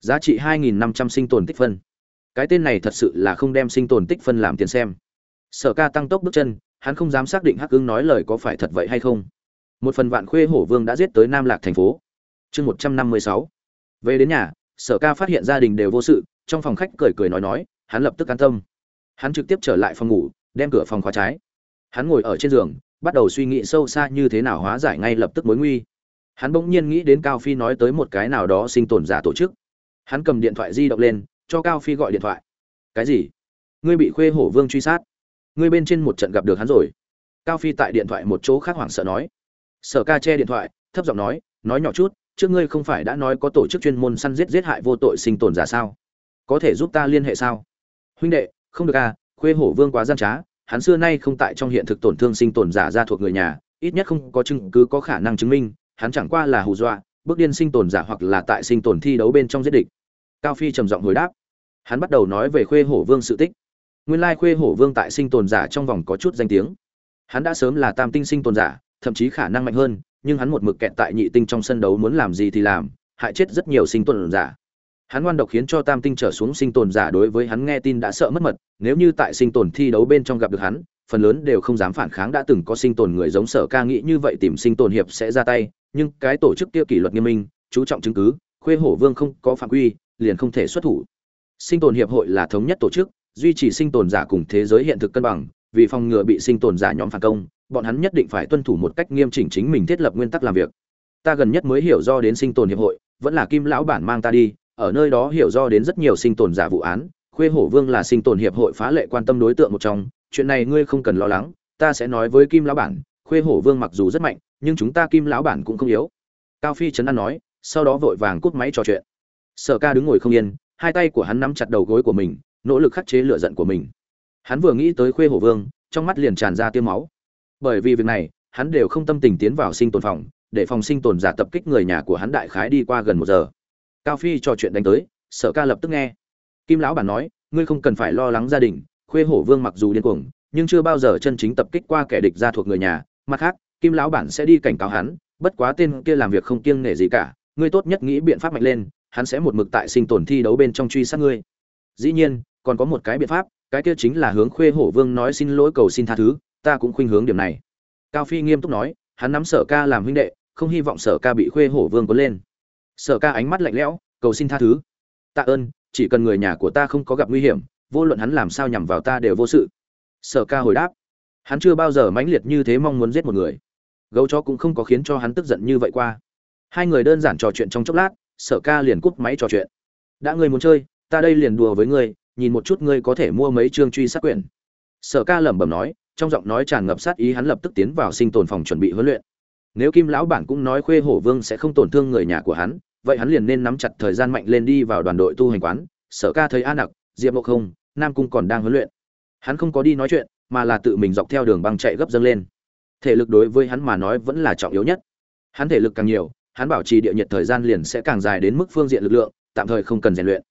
giá trị hai nghìn năm trăm sinh tồn tích phân cái tên này thật sự là không đem sinh tồn tích phân làm tiền xem. Sở ca tăng tốc bước chân, hắn không dám xác định hắc ưng nói lời có phải thật vậy hay không. Một phần vạn khuê hổ vương đã giết tới nam lạc thành phố. Chương một trăm năm mươi sáu. Về đến nhà, sở ca phát hiện gia đình đều vô sự, trong phòng khách cười cười nói nói, hắn lập tức an tâm. Hắn trực tiếp trở lại phòng ngủ, đem cửa phòng khóa trái. Hắn ngồi ở trên giường, bắt đầu suy nghĩ sâu xa như thế nào hóa giải ngay lập tức mối nguy. Hắn bỗng nhiên nghĩ đến cao phi nói tới một cái nào đó sinh tồn giả tổ chức. Hắn cầm điện thoại di động lên cho cao phi gọi điện thoại. Cái gì? Ngươi bị khuê hổ vương truy sát. Ngươi bên trên một trận gặp được hắn rồi. Cao phi tại điện thoại một chỗ khác hoảng sợ nói. Sở ca che điện thoại, thấp giọng nói nói nhỏ chút, trước ngươi không phải đã nói có tổ chức chuyên môn săn giết giết hại vô tội sinh tồn giả sao? Có thể giúp ta liên hệ sao? Huynh đệ, không được à khuê hổ vương quá gian trá, hắn xưa nay không tại trong hiện thực tổn thương sinh tồn giả ra thuộc người nhà, ít nhất không có chứng cứ có khả năng chứng minh, hắn chẳng qua là hù dọa, bước điên sinh tồn giả hoặc là tại sinh tồn thi đấu bên trong giết địch cao phi trầm giọng hồi đáp. Hắn bắt đầu nói về khuê hổ vương sự tích. Nguyên lai khuê hổ vương tại sinh tồn giả trong vòng có chút danh tiếng. Hắn đã sớm là tam tinh sinh tồn giả, thậm chí khả năng mạnh hơn, nhưng hắn một mực kẹt tại nhị tinh trong sân đấu muốn làm gì thì làm, hại chết rất nhiều sinh tồn giả. Hắn ngoan độc khiến cho tam tinh trở xuống sinh tồn giả đối với hắn nghe tin đã sợ mất mật, nếu như tại sinh tồn thi đấu bên trong gặp được hắn, phần lớn đều không dám phản kháng đã từng có sinh tồn người giống sở ca nghĩ như vậy tìm sinh tồn hiệp sẽ ra tay, nhưng cái tổ chức kia kỷ luật nghiêm minh, chú trọng chứng cứ, khuê hổ vương không có phạm quy liền không thể xuất thủ. Sinh tồn hiệp hội là thống nhất tổ chức, duy trì sinh tồn giả cùng thế giới hiện thực cân bằng, vì phòng ngừa bị sinh tồn giả nhóm phản công, bọn hắn nhất định phải tuân thủ một cách nghiêm chỉnh chính mình thiết lập nguyên tắc làm việc. Ta gần nhất mới hiểu do đến sinh tồn hiệp hội, vẫn là kim lão bản mang ta đi, ở nơi đó hiểu do đến rất nhiều sinh tồn giả vụ án, khuê hổ vương là sinh tồn hiệp hội phá lệ quan tâm đối tượng một trong, chuyện này ngươi không cần lo lắng, ta sẽ nói với kim lão bản, khuê hổ vương mặc dù rất mạnh, nhưng chúng ta kim lão bản cũng không yếu. Cao phi trấn an nói, sau đó vội vàng cút máy trò chuyện sở ca đứng ngồi không yên, hai tay của hắn nắm chặt đầu gối của mình, nỗ lực khắc chế lửa giận của mình. Hắn vừa nghĩ tới khuê hổ vương, trong mắt liền tràn ra tiêu máu. Bởi vì việc này, hắn đều không tâm tình tiến vào sinh tồn phòng, để phòng sinh tồn giả tập kích người nhà của hắn đại khái đi qua gần một giờ. Cao phi trò chuyện đánh tới, sở ca lập tức nghe. Kim lão bản nói, ngươi không cần phải lo lắng gia đình, khuê hổ vương mặc dù điên cuồng, nhưng chưa bao giờ chân chính tập kích qua kẻ địch ra thuộc người nhà. Mặt khác, kim lão bản sẽ đi cảnh cáo hắn, bất quá tên kia làm việc không kiêng nể gì cả, ngươi tốt nhất nghĩ biện pháp mạnh lên hắn sẽ một mực tại sinh tồn thi đấu bên trong truy sát ngươi. Dĩ nhiên, còn có một cái biện pháp, cái kia chính là hướng khuê hổ vương nói xin lỗi cầu xin tha thứ, ta cũng khuynh hướng điểm này. Cao phi nghiêm túc nói, hắn nắm sở ca làm huynh đệ, không hy vọng sở ca bị khuê hổ vương cuốn lên. Sở ca ánh mắt lạnh lẽo, cầu xin tha thứ. Tạ ơn, chỉ cần người nhà của ta không có gặp nguy hiểm, vô luận hắn làm sao nhằm vào ta đều vô sự. Sở ca hồi đáp. Hắn chưa bao giờ mãnh liệt như thế mong muốn giết một người. Gấu chó cũng không có khiến cho hắn tức giận như vậy qua. Hai người đơn giản trò chuyện trong chốc lát sở ca liền cúp máy trò chuyện. Đã ngươi muốn chơi, ta đây liền đùa với ngươi, nhìn một chút ngươi có thể mua mấy chương truy sát quyển. Sở ca lẩm bẩm nói, trong giọng nói tràn ngập sát ý hắn lập tức tiến vào sinh tồn phòng chuẩn bị huấn luyện. Nếu kim lão bản cũng nói khuê hổ vương sẽ không tổn thương người nhà của hắn, vậy hắn liền nên nắm chặt thời gian mạnh lên đi vào đoàn đội tu hành quán. Sở ca thấy a nặc, diệp mộ không, nam cung còn đang huấn luyện. Hắn không có đi nói chuyện, mà là tự mình dọc theo đường băng chạy gấp dâng lên. Thể lực đối với hắn mà nói vẫn là trọng yếu nhất. Hắn thể lực càng nhiều hắn bảo trì địa nhiệt thời gian liền sẽ càng dài đến mức phương diện lực lượng, tạm thời không cần rèn luyện.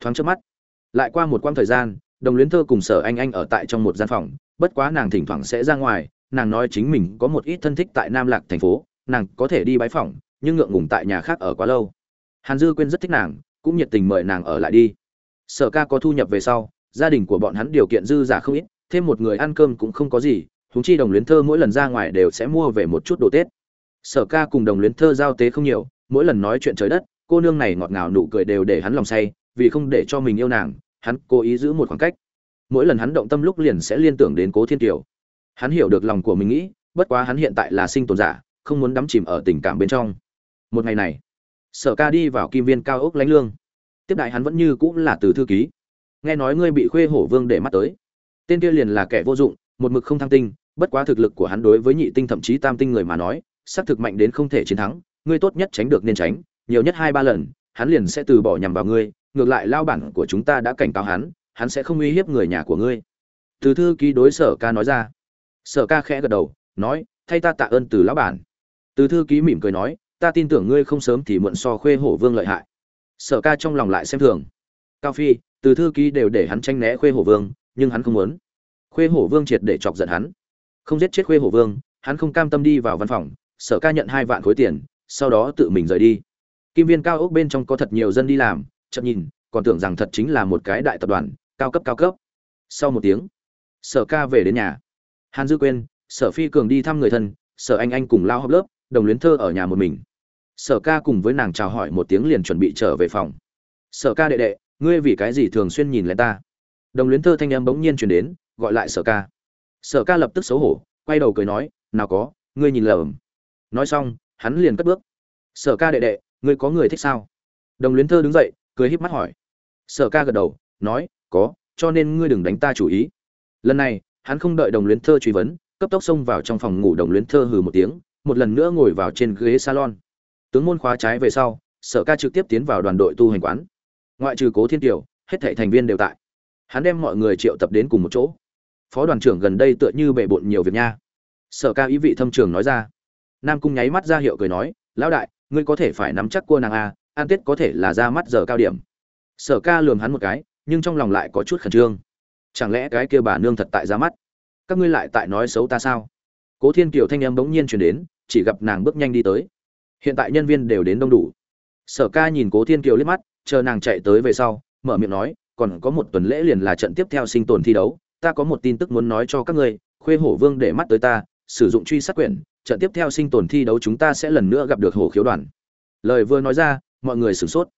Thoáng trước mắt, lại qua một quãng thời gian, đồng luyến thơ cùng sở anh anh ở tại trong một gian phòng, bất quá nàng thỉnh thoảng sẽ ra ngoài, nàng nói chính mình có một ít thân thích tại nam lạc thành phố, nàng có thể đi bái phỏng, nhưng ngượng ngùng tại nhà khác ở quá lâu. Hàn dư quên rất thích nàng, cũng nhiệt tình mời nàng ở lại đi. Sở ca có thu nhập về sau, gia đình của bọn hắn điều kiện dư giả không ít, thêm một người ăn cơm cũng không có gì húng chi đồng luyến thơ mỗi lần ra ngoài đều sẽ mua về một chút đồ tết sở ca cùng đồng luyến thơ giao tế không nhiều, mỗi lần nói chuyện trời đất, cô nương này ngọt ngào nụ cười đều để hắn lòng say, vì không để cho mình yêu nàng, hắn cố ý giữ một khoảng cách. Mỗi lần hắn động tâm lúc liền sẽ liên tưởng đến cố thiên kiều. Hắn hiểu được lòng của mình nghĩ, bất quá hắn hiện tại là sinh tồn giả, không muốn đắm chìm ở tình cảm bên trong. Một ngày này, sở ca đi vào kim viên cao ốc lãnh lương. Tiếp đại hắn vẫn như cũng là từ thư ký. Nghe nói ngươi bị khuê hổ vương để mắt tới. Tên kia liền là kẻ vô dụng, một mực không thăng tinh, bất quá thực lực của hắn đối với nhị tinh thậm chí tam tinh người mà nói xác thực mạnh đến không thể chiến thắng, ngươi tốt nhất tránh được nên tránh, nhiều nhất hai ba lần, hắn liền sẽ từ bỏ nhằm vào ngươi, ngược lại lao bản của chúng ta đã cảnh cáo hắn hắn sẽ không uy hiếp người nhà của ngươi. Từ thư ký đối sở ca nói ra. Sở ca khẽ gật đầu, nói, thay ta tạ ơn từ lão bản. Từ thư ký mỉm cười nói, ta tin tưởng ngươi không sớm thì muộn so khuê hổ vương lợi hại. Sở ca trong lòng lại xem thường. Cao phi, từ thư ký đều để hắn tranh né khuê hổ vương, nhưng hắn không muốn. Khuê hổ vương triệt để chọc giận hắn. Không giết chết khuê hổ vương, hắn không cam tâm đi vào văn phòng sở ca nhận hai vạn khối tiền, sau đó tự mình rời đi. Kim viên cao ốc bên trong có thật nhiều dân đi làm, chậm nhìn, còn tưởng rằng thật chính là một cái đại tập đoàn, cao cấp cao cấp. Sau một tiếng, sở ca về đến nhà. Hàn dư quên sở phi cường đi thăm người thân, sở anh anh cùng lao học lớp, đồng luyến thơ ở nhà một mình. Sở ca cùng với nàng chào hỏi một tiếng liền chuẩn bị trở về phòng. Sở ca đệ đệ, ngươi vì cái gì thường xuyên nhìn lại ta? Đồng luyến thơ thanh em bỗng nhiên chuyển đến, gọi lại sở ca. Sở ca lập tức xấu hổ, quay đầu cười nói, nào có, ngươi nhìn lầm nói xong, hắn liền cất bước. Sở ca đệ đệ, ngươi có người thích sao? Đồng luyến thơ đứng dậy, cười híp mắt hỏi. Sở ca gật đầu, nói, có, cho nên ngươi đừng đánh ta chủ ý. Lần này, hắn không đợi đồng luyến thơ truy vấn, cấp tốc xông vào trong phòng ngủ đồng luyến thơ hừ một tiếng, một lần nữa ngồi vào trên ghế salon. Tướng môn khóa trái về sau, sở ca trực tiếp tiến vào đoàn đội tu hành quán. Ngoại trừ cố thiên kiều, hết thảy thành viên đều tại. Hắn đem mọi người triệu tập đến cùng một chỗ. Phó đoàn trưởng gần đây tựa như bệ bộn nhiều việc nha. Sở ca ý vị thâm trường nói ra nam cung nháy mắt ra hiệu cười nói, lão đại, ngươi có thể phải nắm chắc cua nàng a an tết có thể là ra mắt giờ cao điểm. Sở ca lườm hắn một cái, nhưng trong lòng lại có chút khẩn trương. Chẳng lẽ cái kia bà nương thật tại ra mắt? Các ngươi lại tại nói xấu ta sao? Cố thiên kiều thanh em bỗng nhiên chuyển đến, chỉ gặp nàng bước nhanh đi tới. Hiện tại nhân viên đều đến đông đủ. Sở ca nhìn cố thiên kiều liếc mắt, chờ nàng chạy tới về sau, mở miệng nói, còn có một tuần lễ liền là trận tiếp theo sinh tồn thi đấu, ta có một tin tức muốn nói cho các ngươi, khuê hổ vương để mắt tới ta, sử dụng truy sát quyển trận tiếp theo sinh tồn thi đấu chúng ta sẽ lần nữa gặp được hổ khiếu đoàn. Lời vừa nói ra, mọi người sửng sốt.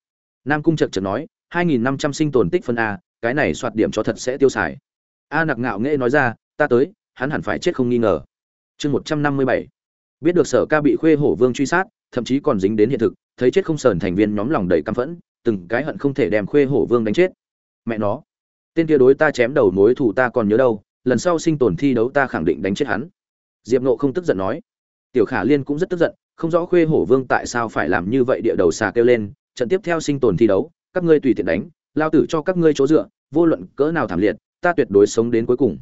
Nam cung chật chật nói 2.500 sinh tồn tích phân a, cái này soạt điểm cho thật sẽ tiêu xài. A nặc ngạo nghễ nói ra, ta tới, hắn hẳn phải chết không nghi ngờ. Chương 157 biết được sở ca bị khuê hổ vương truy sát, thậm chí còn dính đến hiện thực, thấy chết không sờn thành viên nhóm lòng đầy căm phẫn, từng cái hận không thể đem khuê hổ vương đánh chết. Mẹ nó, tên kia đối ta chém đầu mối thủ ta còn nhớ đâu, lần sau sinh tồn thi đấu ta khẳng định đánh chết hắn. Diệp nộ không tức giận nói tiểu khả liên cũng rất tức giận, không rõ khuê hổ vương tại sao phải làm như vậy địa đầu xà kêu lên, trận tiếp theo sinh tồn thi đấu, các ngươi tùy tiện đánh, lao tử cho các ngươi chỗ dựa, vô luận cỡ nào thảm liệt, ta tuyệt đối sống đến cuối cùng.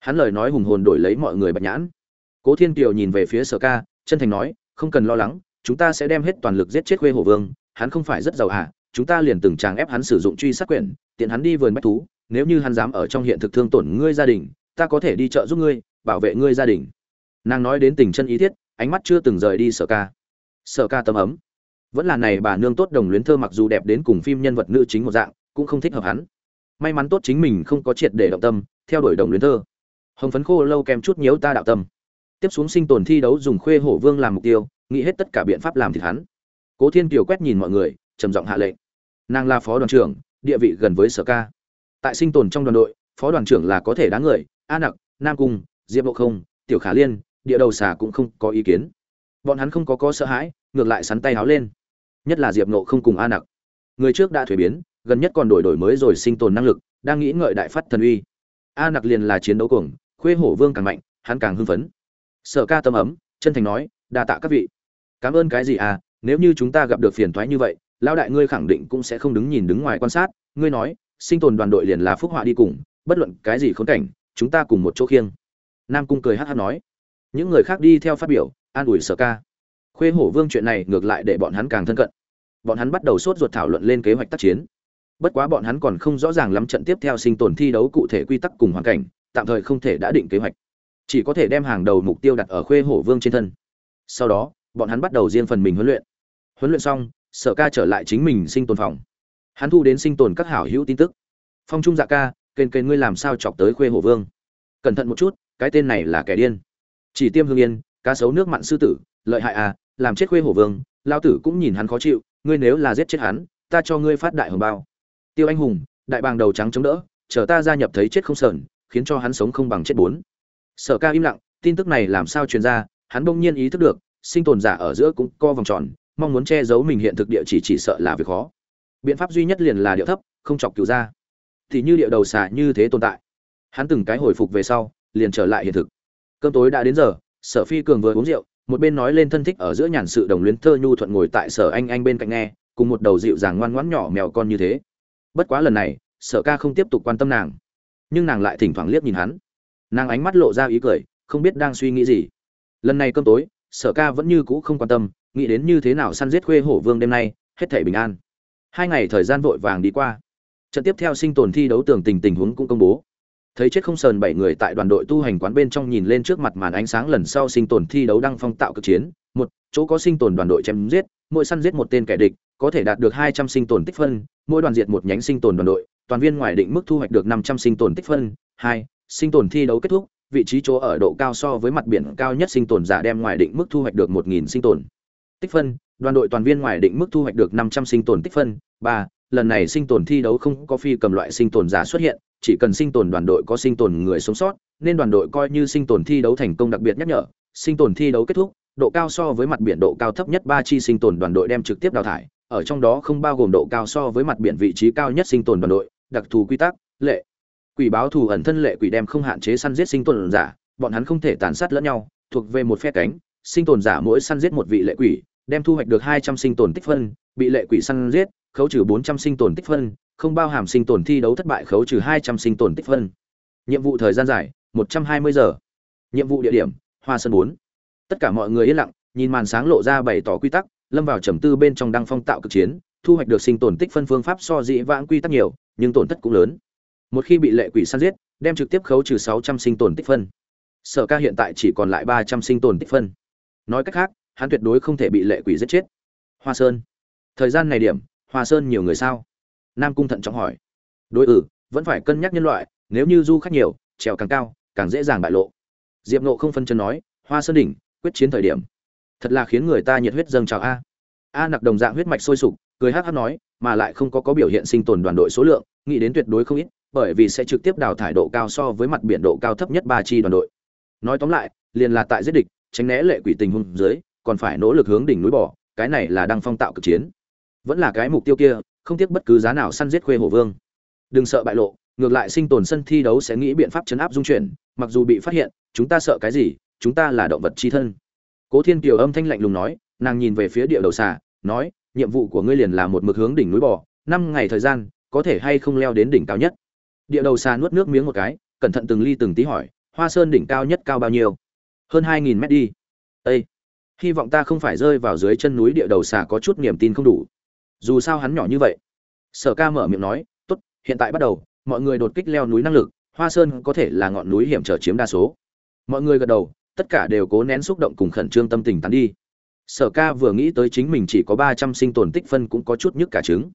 Hắn lời nói hùng hồn đổi lấy mọi người bạch nhãn. Cố thiên kiều nhìn về phía sở ca, chân thành nói, không cần lo lắng, chúng ta sẽ đem hết toàn lực giết chết khuê hổ vương, hắn không phải rất giàu hả chúng ta liền từng tràng ép hắn sử dụng truy sát quyển, tiện hắn đi vườn bách thú, nếu như hắn dám ở trong hiện thực thương tổn ngươi gia đình, ta có thể đi chợ giúp ngươi, bảo vệ ngươi gia đình. Nàng nói đến tình chân ý thiết ánh mắt chưa từng rời đi sở ca. Sở ca tấm ấm. Vẫn là này bà nương tốt đồng luyến thơ mặc dù đẹp đến cùng phim nhân vật nữ chính một dạng, cũng không thích hợp hắn. May mắn tốt chính mình không có triệt để động tâm, theo đuổi đồng luyến thơ. Hồng phấn khô lâu kèm chút nhiễu ta đạo tâm. Tiếp xuống sinh tồn thi đấu dùng khuê hổ vương làm mục tiêu, nghĩ hết tất cả biện pháp làm thịt hắn. Cố thiên kiều quét nhìn mọi người, trầm giọng hạ lệnh. Nàng là phó đoàn trưởng, địa vị gần với sở ca. Tại sinh tồn trong đoàn đội, phó đoàn trưởng là có thể đáng người, a nặc, nam cung, diệp bộ không, tiểu khả liên địa đầu xà cũng không có ý kiến. Bọn hắn không có có sợ hãi, ngược lại sắn tay háo lên. Nhất là diệp nộ không cùng a nặc. Người trước đã thuế biến, gần nhất còn đổi đổi mới rồi sinh tồn năng lực, đang nghĩ ngợi đại phát thần uy. A nặc liền là chiến đấu cuồng, khuê hổ vương càng mạnh, hắn càng hưng phấn. Sở ca tâm ấm, chân thành nói, đa tạ các vị. Cảm ơn cái gì à? Nếu như chúng ta gặp được phiền thoái như vậy, lão đại ngươi khẳng định cũng sẽ không đứng nhìn đứng ngoài quan sát. Ngươi nói, sinh tồn đoàn đội liền là phúc họa đi cùng, bất luận cái gì khốn cảnh, chúng ta cùng một chỗ khiêng. Nam cung cười hát hát nói những người khác đi theo phát biểu, an ủi sở ca. Khuê hổ vương chuyện này ngược lại để bọn hắn càng thân cận. Bọn hắn bắt đầu sốt ruột thảo luận lên kế hoạch tác chiến. Bất quá bọn hắn còn không rõ ràng lắm trận tiếp theo sinh tồn thi đấu cụ thể quy tắc cùng hoàn cảnh, tạm thời không thể đã định kế hoạch. Chỉ có thể đem hàng đầu mục tiêu đặt ở khuê hổ vương trên thân. Sau đó, bọn hắn bắt đầu riêng phần mình huấn luyện. Huấn luyện xong, sở ca trở lại chính mình sinh tồn phòng. Hắn thu đến sinh tồn các hảo hữu tin tức. Phong trung dạ ca kênh kênh ngươi làm sao chọc tới khuê hổ vương? Cẩn thận một chút, cái tên này là kẻ điên chỉ tiêm hương yên, cá sấu nước mặn sư tử, lợi hại à làm chết khuê hổ vương, lao tử cũng nhìn hắn khó chịu, ngươi nếu là giết chết hắn, ta cho ngươi phát đại hồng bao. Tiêu anh hùng, đại bàng đầu trắng chống đỡ, chờ ta gia nhập thấy chết không sờn, khiến cho hắn sống không bằng chết bốn. Sở ca im lặng, tin tức này làm sao truyền ra, hắn bỗng nhiên ý thức được, sinh tồn giả ở giữa cũng co vòng tròn, mong muốn che giấu mình hiện thực địa chỉ chỉ sợ là việc khó. Biện pháp duy nhất liền là điệu thấp, không chọc cựu ra. Thì như địa đầu xà như thế tồn tại. Hắn từng cái hồi phục về sau, liền trở lại hiện thực cơm tối đã đến giờ, sở phi cường vừa uống rượu, một bên nói lên thân thích ở giữa nhàn sự đồng luyến thơ nhu thuận ngồi tại sở anh anh bên cạnh nghe, cùng một đầu dịu dàng ngoan ngoãn nhỏ mèo con như thế. Bất quá lần này, sở ca không tiếp tục quan tâm nàng. Nhưng nàng lại thỉnh thoảng liếc nhìn hắn. Nàng ánh mắt lộ ra ý cười, không biết đang suy nghĩ gì. Lần này cơm tối, sở ca vẫn như cũ không quan tâm, nghĩ đến như thế nào săn giết khuê hổ vương đêm nay, hết thể bình an. Hai ngày thời gian vội vàng đi qua. Trận tiếp theo sinh tồn thi đấu tường tình tình huống cũng công bố thấy chết không sờn bảy người tại đoàn đội tu hành quán bên trong nhìn lên trước mặt màn ánh sáng lần sau sinh tồn thi đấu đăng phong tạo cực chiến một chỗ có sinh tồn đoàn đội chém giết mỗi săn giết một tên kẻ địch có thể đạt được hai trăm sinh tồn tích phân mỗi đoàn diệt một nhánh sinh tồn đoàn đội toàn viên ngoài định mức thu hoạch được năm trăm sinh tồn tích phân hai sinh tồn thi đấu kết thúc vị trí chỗ ở độ cao so với mặt biển cao nhất sinh tồn giả đem ngoài định mức thu hoạch được một nghìn sinh tồn tích phân đoàn đội toàn viên ngoài định mức thu hoạch được năm trăm sinh tồn tích phân ba lần này sinh tồn thi đấu không có phi cầm loại sinh tồn giả xuất hiện chỉ cần sinh tồn đoàn đội có sinh tồn người sống sót nên đoàn đội coi như sinh tồn thi đấu thành công đặc biệt nhắc nhở sinh tồn thi đấu kết thúc độ cao so với mặt biển độ cao thấp nhất ba chi sinh tồn đoàn đội đem trực tiếp đào thải ở trong đó không bao gồm độ cao so với mặt biển vị trí cao nhất sinh tồn đoàn đội đặc thù quy tắc lệ quỷ báo thù ẩn thân lệ quỷ đem không hạn chế săn giết sinh tồn giả bọn hắn không thể tàn sát lẫn nhau thuộc về một phe cánh sinh tồn giả mỗi săn giết một vị lệ quỷ đem thu hoạch được hai trăm sinh tồn tích phân bị lệ quỷ săn giết khấu trừ bốn trăm sinh tồn tích phân không bao hàm sinh tồn thi đấu thất bại khấu trừ hai trăm sinh tồn tích phân. Nhiệm vụ thời gian dài, một trăm hai mươi giờ. Nhiệm vụ địa điểm, hoa sơn bốn. Tất cả mọi người yên lặng, nhìn màn sáng lộ ra bày tỏ quy tắc, lâm vào trầm tư bên trong đang phong tạo cực chiến, thu hoạch được sinh tồn tích phân phương pháp so dị vãng quy tắc nhiều, nhưng tổn thất cũng lớn. Một khi bị lệ quỷ săn giết, đem trực tiếp khấu trừ sáu trăm sinh tồn tích phân. Sở ca hiện tại chỉ còn lại ba trăm sinh tồn tích phân. Nói cách khác, hắn tuyệt đối không thể bị lệ quỷ giết chết. Hoa sơn. Thời gian này điểm, hoa sơn nhiều người sao? Nam cung thận trọng hỏi. Đối ừ vẫn phải cân nhắc nhân loại, nếu như du khách nhiều, trèo càng cao, càng dễ dàng bại lộ. Diệp nộ không phân chân nói, hoa sơn đỉnh, quyết chiến thời điểm. Thật là khiến người ta nhiệt huyết dâng trào a. A nặc đồng dạng huyết mạch sôi sục, cười hát hát nói, mà lại không có có biểu hiện sinh tồn đoàn đội số lượng, nghĩ đến tuyệt đối không ít, bởi vì sẽ trực tiếp đào thải độ cao so với mặt biển độ cao thấp nhất ba chi đoàn đội. Nói tóm lại, liền là tại giết địch, tránh né lệ quỷ tình huống dưới, còn phải nỗ lực hướng đỉnh núi bỏ cái này là đang phong tạo cực chiến. Vẫn là cái mục tiêu kia không tiếc bất cứ giá nào săn giết khuê hổ vương. Đừng sợ bại lộ, ngược lại sinh tồn sân thi đấu sẽ nghĩ biện pháp chấn áp dung chuyển, mặc dù bị phát hiện, chúng ta sợ cái gì, chúng ta là động vật chi thân. Cố thiên kiều âm thanh lạnh lùng nói, nàng nhìn về phía địa đầu xà, nói, nhiệm vụ của ngươi liền là một mực hướng đỉnh núi bò, năm ngày thời gian, có thể hay không leo đến đỉnh cao nhất? Địa đầu xà nuốt nước miếng một cái, cẩn thận từng ly từng tí hỏi, hoa sơn đỉnh cao nhất cao bao nhiêu? Hơn hai nghìn mét đi. Ây hy vọng ta không phải rơi vào dưới chân núi địa đầu xà có chút niềm tin không đủ dù sao hắn nhỏ như vậy. Sở ca mở miệng nói, tốt, hiện tại bắt đầu, mọi người đột kích leo núi năng lực, hoa sơn có thể là ngọn núi hiểm trở chiếm đa số. Mọi người gật đầu, tất cả đều cố nén xúc động cùng khẩn trương tâm tình tán đi. Sở ca vừa nghĩ tới chính mình chỉ có ba trăm sinh tồn tích phân cũng có chút nhức cả trứng.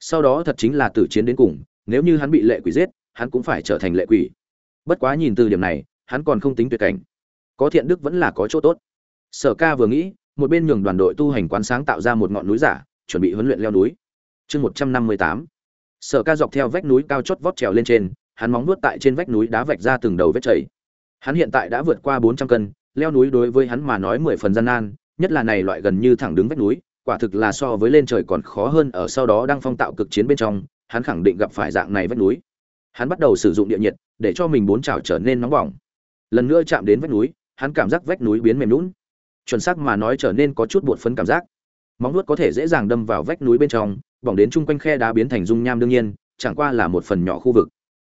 Sau đó thật chính là tử chiến đến cùng, nếu như hắn bị lệ quỷ giết, hắn cũng phải trở thành lệ quỷ. Bất quá nhìn từ điểm này, hắn còn không tính tuyệt cảnh. Có thiện đức vẫn là có chỗ tốt. Sở ca vừa nghĩ, một bên nhường đoàn đội tu hành quán sáng tạo ra một ngọn núi giả chuẩn bị huấn luyện leo núi. Chương một trăm năm mươi tám. Sở ca dọc theo vách núi cao chót vót trèo lên trên, hắn móng nuốt tại trên vách núi đá vạch ra từng đầu vết chảy. Hắn hiện tại đã vượt qua bốn trăm cân, leo núi đối với hắn mà nói mười phần gian nan, nhất là này loại gần như thẳng đứng vách núi, quả thực là so với lên trời còn khó hơn ở sau đó đang phong tạo cực chiến bên trong, hắn khẳng định gặp phải dạng này vách núi. Hắn bắt đầu sử dụng địa nhiệt, để cho mình bốn chảo trở nên nóng bỏng. Lần nữa chạm đến vách núi, hắn cảm giác vách núi biến mềm lún chuẩn xác mà nói trở nên có chút bột phấn cảm giác móng nuốt có thể dễ dàng đâm vào vách núi bên trong, bỏng đến chung quanh khe đá biến thành dung nham đương nhiên, chẳng qua là một phần nhỏ khu vực.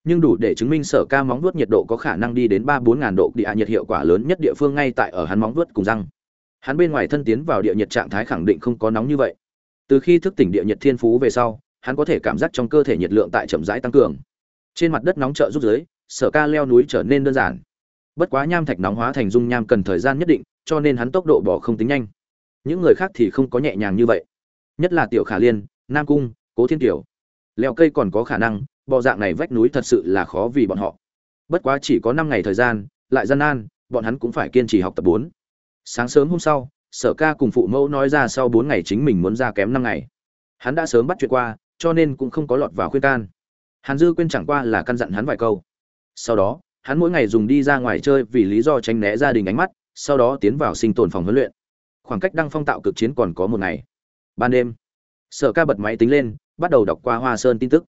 Nhưng đủ để chứng minh sở ca móng nuốt nhiệt độ có khả năng đi đến ba bốn ngàn độ, địa nhiệt hiệu quả lớn nhất địa phương ngay tại ở hắn móng nuốt cùng răng. Hắn bên ngoài thân tiến vào địa nhiệt trạng thái khẳng định không có nóng như vậy. Từ khi thức tỉnh địa nhiệt thiên phú về sau, hắn có thể cảm giác trong cơ thể nhiệt lượng tại chậm rãi tăng cường. Trên mặt đất nóng trợ rút dưới, sở ca leo núi trở nên đơn giản. Bất quá nham thạch nóng hóa thành dung nham cần thời gian nhất định, cho nên hắn tốc độ bỏ không tính nhanh những người khác thì không có nhẹ nhàng như vậy. Nhất là tiểu khả liên, nam cung, cố thiên tiểu leo cây còn có khả năng, bò dạng này vách núi thật sự là khó vì bọn họ. Bất quá chỉ có năm ngày thời gian, lại gian nan, bọn hắn cũng phải kiên trì học tập bốn. Sáng sớm hôm sau, sở ca cùng phụ mẫu nói ra sau bốn ngày chính mình muốn ra kém năm ngày. Hắn đã sớm bắt chuyện qua, cho nên cũng không có lọt vào khuyên can. Hàn dư quên chẳng qua là căn dặn hắn vài câu. Sau đó, hắn mỗi ngày dùng đi ra ngoài chơi vì lý do tránh né gia đình ánh mắt, sau đó tiến vào sinh tồn phòng huấn luyện khoảng cách đăng phong tạo cực chiến còn có một ngày. Ban đêm sở ca bật máy tính lên bắt đầu đọc qua hoa sơn tin tức.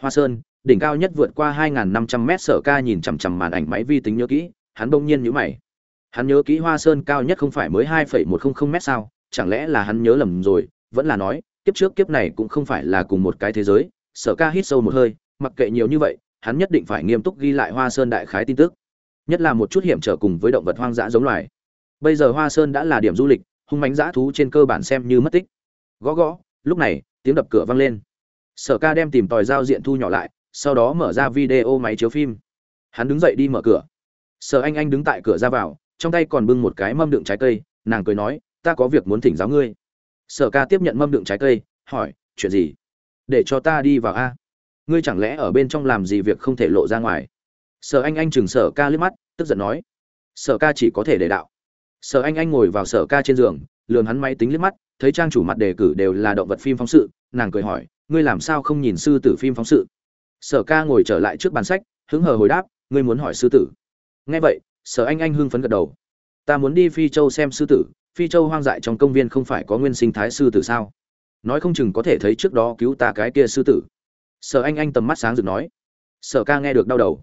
Hoa sơn đỉnh cao nhất vượt qua 2.500 m sở ca nhìn chằm chằm màn ảnh máy vi tính nhớ kỹ hắn đông nhiên nhữ mày. Hắn nhớ kỹ hoa sơn cao nhất không phải mới 2,100 m sao chẳng lẽ là hắn nhớ lầm rồi vẫn là nói kiếp trước kiếp này cũng không phải là cùng một cái thế giới sở ca hít sâu một hơi mặc kệ nhiều như vậy hắn nhất định phải nghiêm túc ghi lại hoa sơn đại khái tin tức. Nhất là một chút hiểm trở cùng với động vật hoang dã giống loài. Bây giờ hoa sơn đã là điểm du lịch hung mánh dã thú trên cơ bản xem như mất tích. Gõ gõ, lúc này, tiếng đập cửa vang lên. Sở ca đem tìm tòi giao diện thu nhỏ lại, sau đó mở ra video máy chiếu phim. Hắn đứng dậy đi mở cửa. Sở anh anh đứng tại cửa ra vào, trong tay còn bưng một cái mâm đựng trái cây, nàng cười nói, ta có việc muốn thỉnh giáo ngươi. Sở ca tiếp nhận mâm đựng trái cây, hỏi, chuyện gì? Để cho ta đi vào a. Ngươi chẳng lẽ ở bên trong làm gì việc không thể lộ ra ngoài? Sở anh anh chừng sở ca liếc mắt, tức giận nói, sở ca chỉ có thể để đạo sở anh anh ngồi vào sở ca trên giường lường hắn máy tính liếc mắt, thấy trang chủ mặt đề cử đều là động vật phim phóng sự, nàng cười hỏi, ngươi làm sao không nhìn sư tử phim phóng sự? Sở ca ngồi trở lại trước bàn sách, hứng hờ hồi đáp, ngươi muốn hỏi sư tử. Nghe vậy, sở anh anh hưng phấn gật đầu. Ta muốn đi phi châu xem sư tử, phi châu hoang dại trong công viên không phải có nguyên sinh thái sư tử sao? Nói không chừng có thể thấy trước đó cứu ta cái kia sư tử. Sở anh anh tầm mắt sáng rực nói. Sở ca nghe được đau đầu.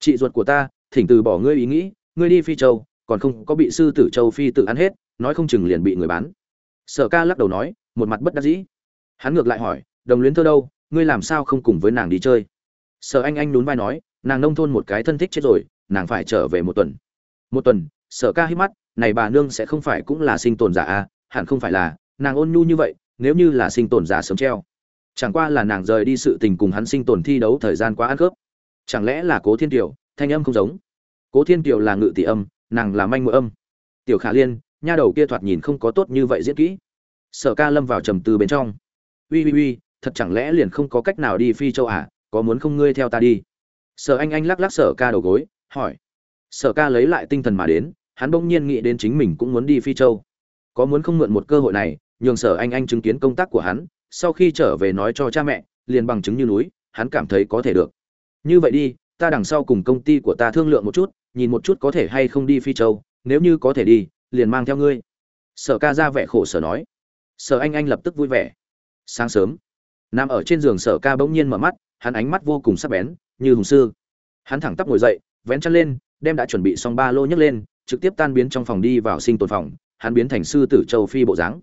Chị ruột của ta, thỉnh từ bỏ ngươi ý nghĩ, ngươi đi phi châu còn không có bị sư tử châu phi tự ăn hết, nói không chừng liền bị người bán. Sở ca lắc đầu nói, một mặt bất đắc dĩ. Hắn ngược lại hỏi, đồng luyến thơ đâu? Ngươi làm sao không cùng với nàng đi chơi? Sở anh anh nhún vai nói, nàng nông thôn một cái thân thích chết rồi, nàng phải trở về một tuần. Một tuần? Sở ca hít mắt, này bà nương sẽ không phải cũng là sinh tồn giả à? Hẳn không phải là, nàng ôn nhu như vậy, nếu như là sinh tồn giả sớm treo. Chẳng qua là nàng rời đi sự tình cùng hắn sinh tồn thi đấu thời gian quá ăn khớp. Chẳng lẽ là cố thiên tiểu thanh âm không giống. Cố thiên tiểu là ngự tỷ âm nàng là manh mượn âm. Tiểu khả liên, nha đầu kia thoạt nhìn không có tốt như vậy diễn kỹ. Sở ca lâm vào trầm tư bên trong. Uy uy uy thật chẳng lẽ liền không có cách nào đi phi châu à? Có muốn không ngươi theo ta đi? Sở anh anh lắc lắc sở ca đầu gối, hỏi. Sở ca lấy lại tinh thần mà đến, hắn bỗng nhiên nghĩ đến chính mình cũng muốn đi phi châu. Có muốn không mượn một cơ hội này, nhường sở anh anh chứng kiến công tác của hắn, sau khi trở về nói cho cha mẹ, liền bằng chứng như núi, hắn cảm thấy có thể được. Như vậy đi ta đằng sau cùng công ty của ta thương lượng một chút, nhìn một chút có thể hay không đi phi châu, nếu như có thể đi, liền mang theo ngươi. Sở ca ra vẻ khổ sở nói. Sở anh anh lập tức vui vẻ. Sáng sớm, nằm ở trên giường sở ca bỗng nhiên mở mắt, hắn ánh mắt vô cùng sắc bén, như hùng sư. Hắn thẳng tắp ngồi dậy, vén chân lên, đem đã chuẩn bị xong ba lô nhấc lên, trực tiếp tan biến trong phòng đi vào sinh tồn phòng, hắn biến thành sư tử châu phi bộ dáng.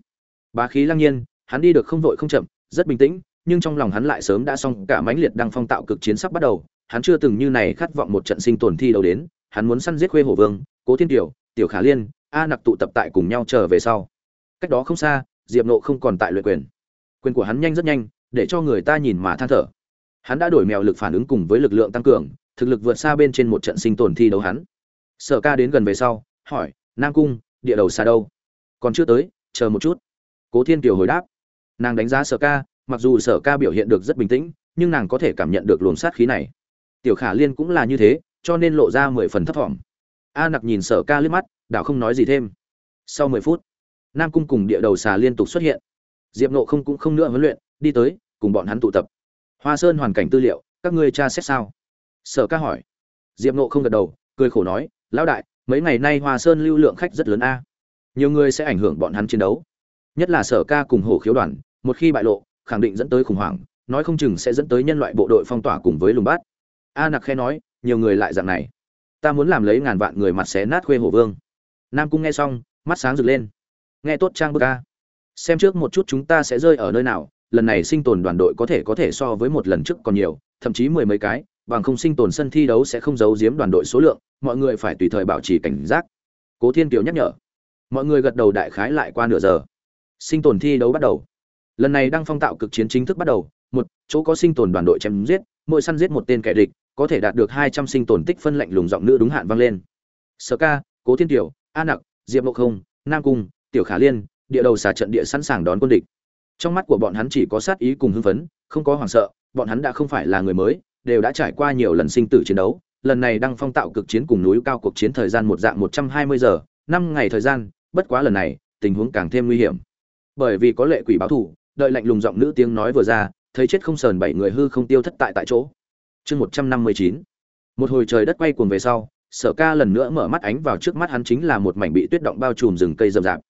Bá khí lăng nhiên, hắn đi được không vội không chậm, rất bình tĩnh, nhưng trong lòng hắn lại sớm đã xong cả mãnh liệt đang phong tạo cực chiến sắp bắt đầu hắn chưa từng như này khát vọng một trận sinh tồn thi đấu đến, hắn muốn săn giết khuê hổ vương, cố thiên tiểu tiểu khả liên, a nặc tụ tập tại cùng nhau chờ về sau. Cách đó không xa, diệp nộ không còn tại luyện quyền. Quyền của hắn nhanh rất nhanh, để cho người ta nhìn mà than thở. Hắn đã đổi mèo lực phản ứng cùng với lực lượng tăng cường, thực lực vượt xa bên trên một trận sinh tồn thi đấu hắn. Sở ca đến gần về sau, hỏi, nam cung, địa đầu xa đâu? Còn chưa tới, chờ một chút. Cố thiên kiều hồi đáp. Nàng đánh giá sở ca, mặc dù sở ca biểu hiện được rất bình tĩnh, nhưng nàng có thể cảm nhận được luồng sát khí này tiểu khả liên cũng là như thế, cho nên lộ ra mười phần thấp thỏm. A nặc nhìn sở ca liếc mắt, đảo không nói gì thêm. Sau mười phút, nam cung cùng địa đầu xà liên tục xuất hiện. Diệp nộ không cũng không nữa huấn luyện, đi tới, cùng bọn hắn tụ tập. Hoa sơn hoàn cảnh tư liệu, các ngươi tra xét sao? Sở ca hỏi. Diệp nộ không gật đầu, cười khổ nói, lão đại, mấy ngày nay hoa sơn lưu lượng khách rất lớn a. Nhiều người sẽ ảnh hưởng bọn hắn chiến đấu. Nhất là sở ca cùng hổ khiếu đoàn, một khi bại lộ, khẳng định dẫn tới khủng hoảng, nói không chừng sẽ dẫn tới nhân loại bộ đội phong tỏa cùng với lùng bát a nặc khe nói, nhiều người lại dạng này. Ta muốn làm lấy ngàn vạn người mặt xé nát khuê hổ vương. Nam cung nghe xong, mắt sáng rực lên. Nghe tốt trang bức a. Xem trước một chút chúng ta sẽ rơi ở nơi nào, lần này sinh tồn đoàn đội có thể có thể so với một lần trước còn nhiều, thậm chí mười mấy cái, bằng không sinh tồn sân thi đấu sẽ không giấu giếm đoàn đội số lượng, mọi người phải tùy thời bảo trì cảnh giác. Cố thiên kiều nhắc nhở. Mọi người gật đầu đại khái lại qua nửa giờ. Sinh tồn thi đấu bắt đầu. Lần này đang phong tạo cực chiến chính thức bắt đầu, một, chỗ có sinh tồn đoàn đội chém giết, mỗi săn giết một tên kẻ địch có thể đạt được hai trăm sinh tồn tích phân lạnh lùng giọng nữ đúng hạn vang lên. Sở ca, cố thiên tiểu, a nặc, diệp ngộ không, nam cung, tiểu khả liên, địa đầu xà trận địa sẵn sàng đón quân địch. Trong mắt của bọn hắn chỉ có sát ý cùng hưng phấn, không có hoảng sợ, bọn hắn đã không phải là người mới, đều đã trải qua nhiều lần sinh tử chiến đấu, lần này đăng phong tạo cực chiến cùng núi cao cuộc chiến thời gian một dạng một trăm hai mươi giờ, năm ngày thời gian, bất quá lần này, tình huống càng thêm nguy hiểm. Bởi vì có lệ quỷ báo thủ đợi lạnh lùng giọng nữ tiếng nói vừa ra, thấy chết không sờn bảy người hư không tiêu thất tại tại chỗ chương một trăm năm mươi chín. Một hồi trời đất quay cuồng về sau, sở ca lần nữa mở mắt ánh vào trước mắt hắn chính là một mảnh bị tuyết động bao trùm rừng cây rậm rạp.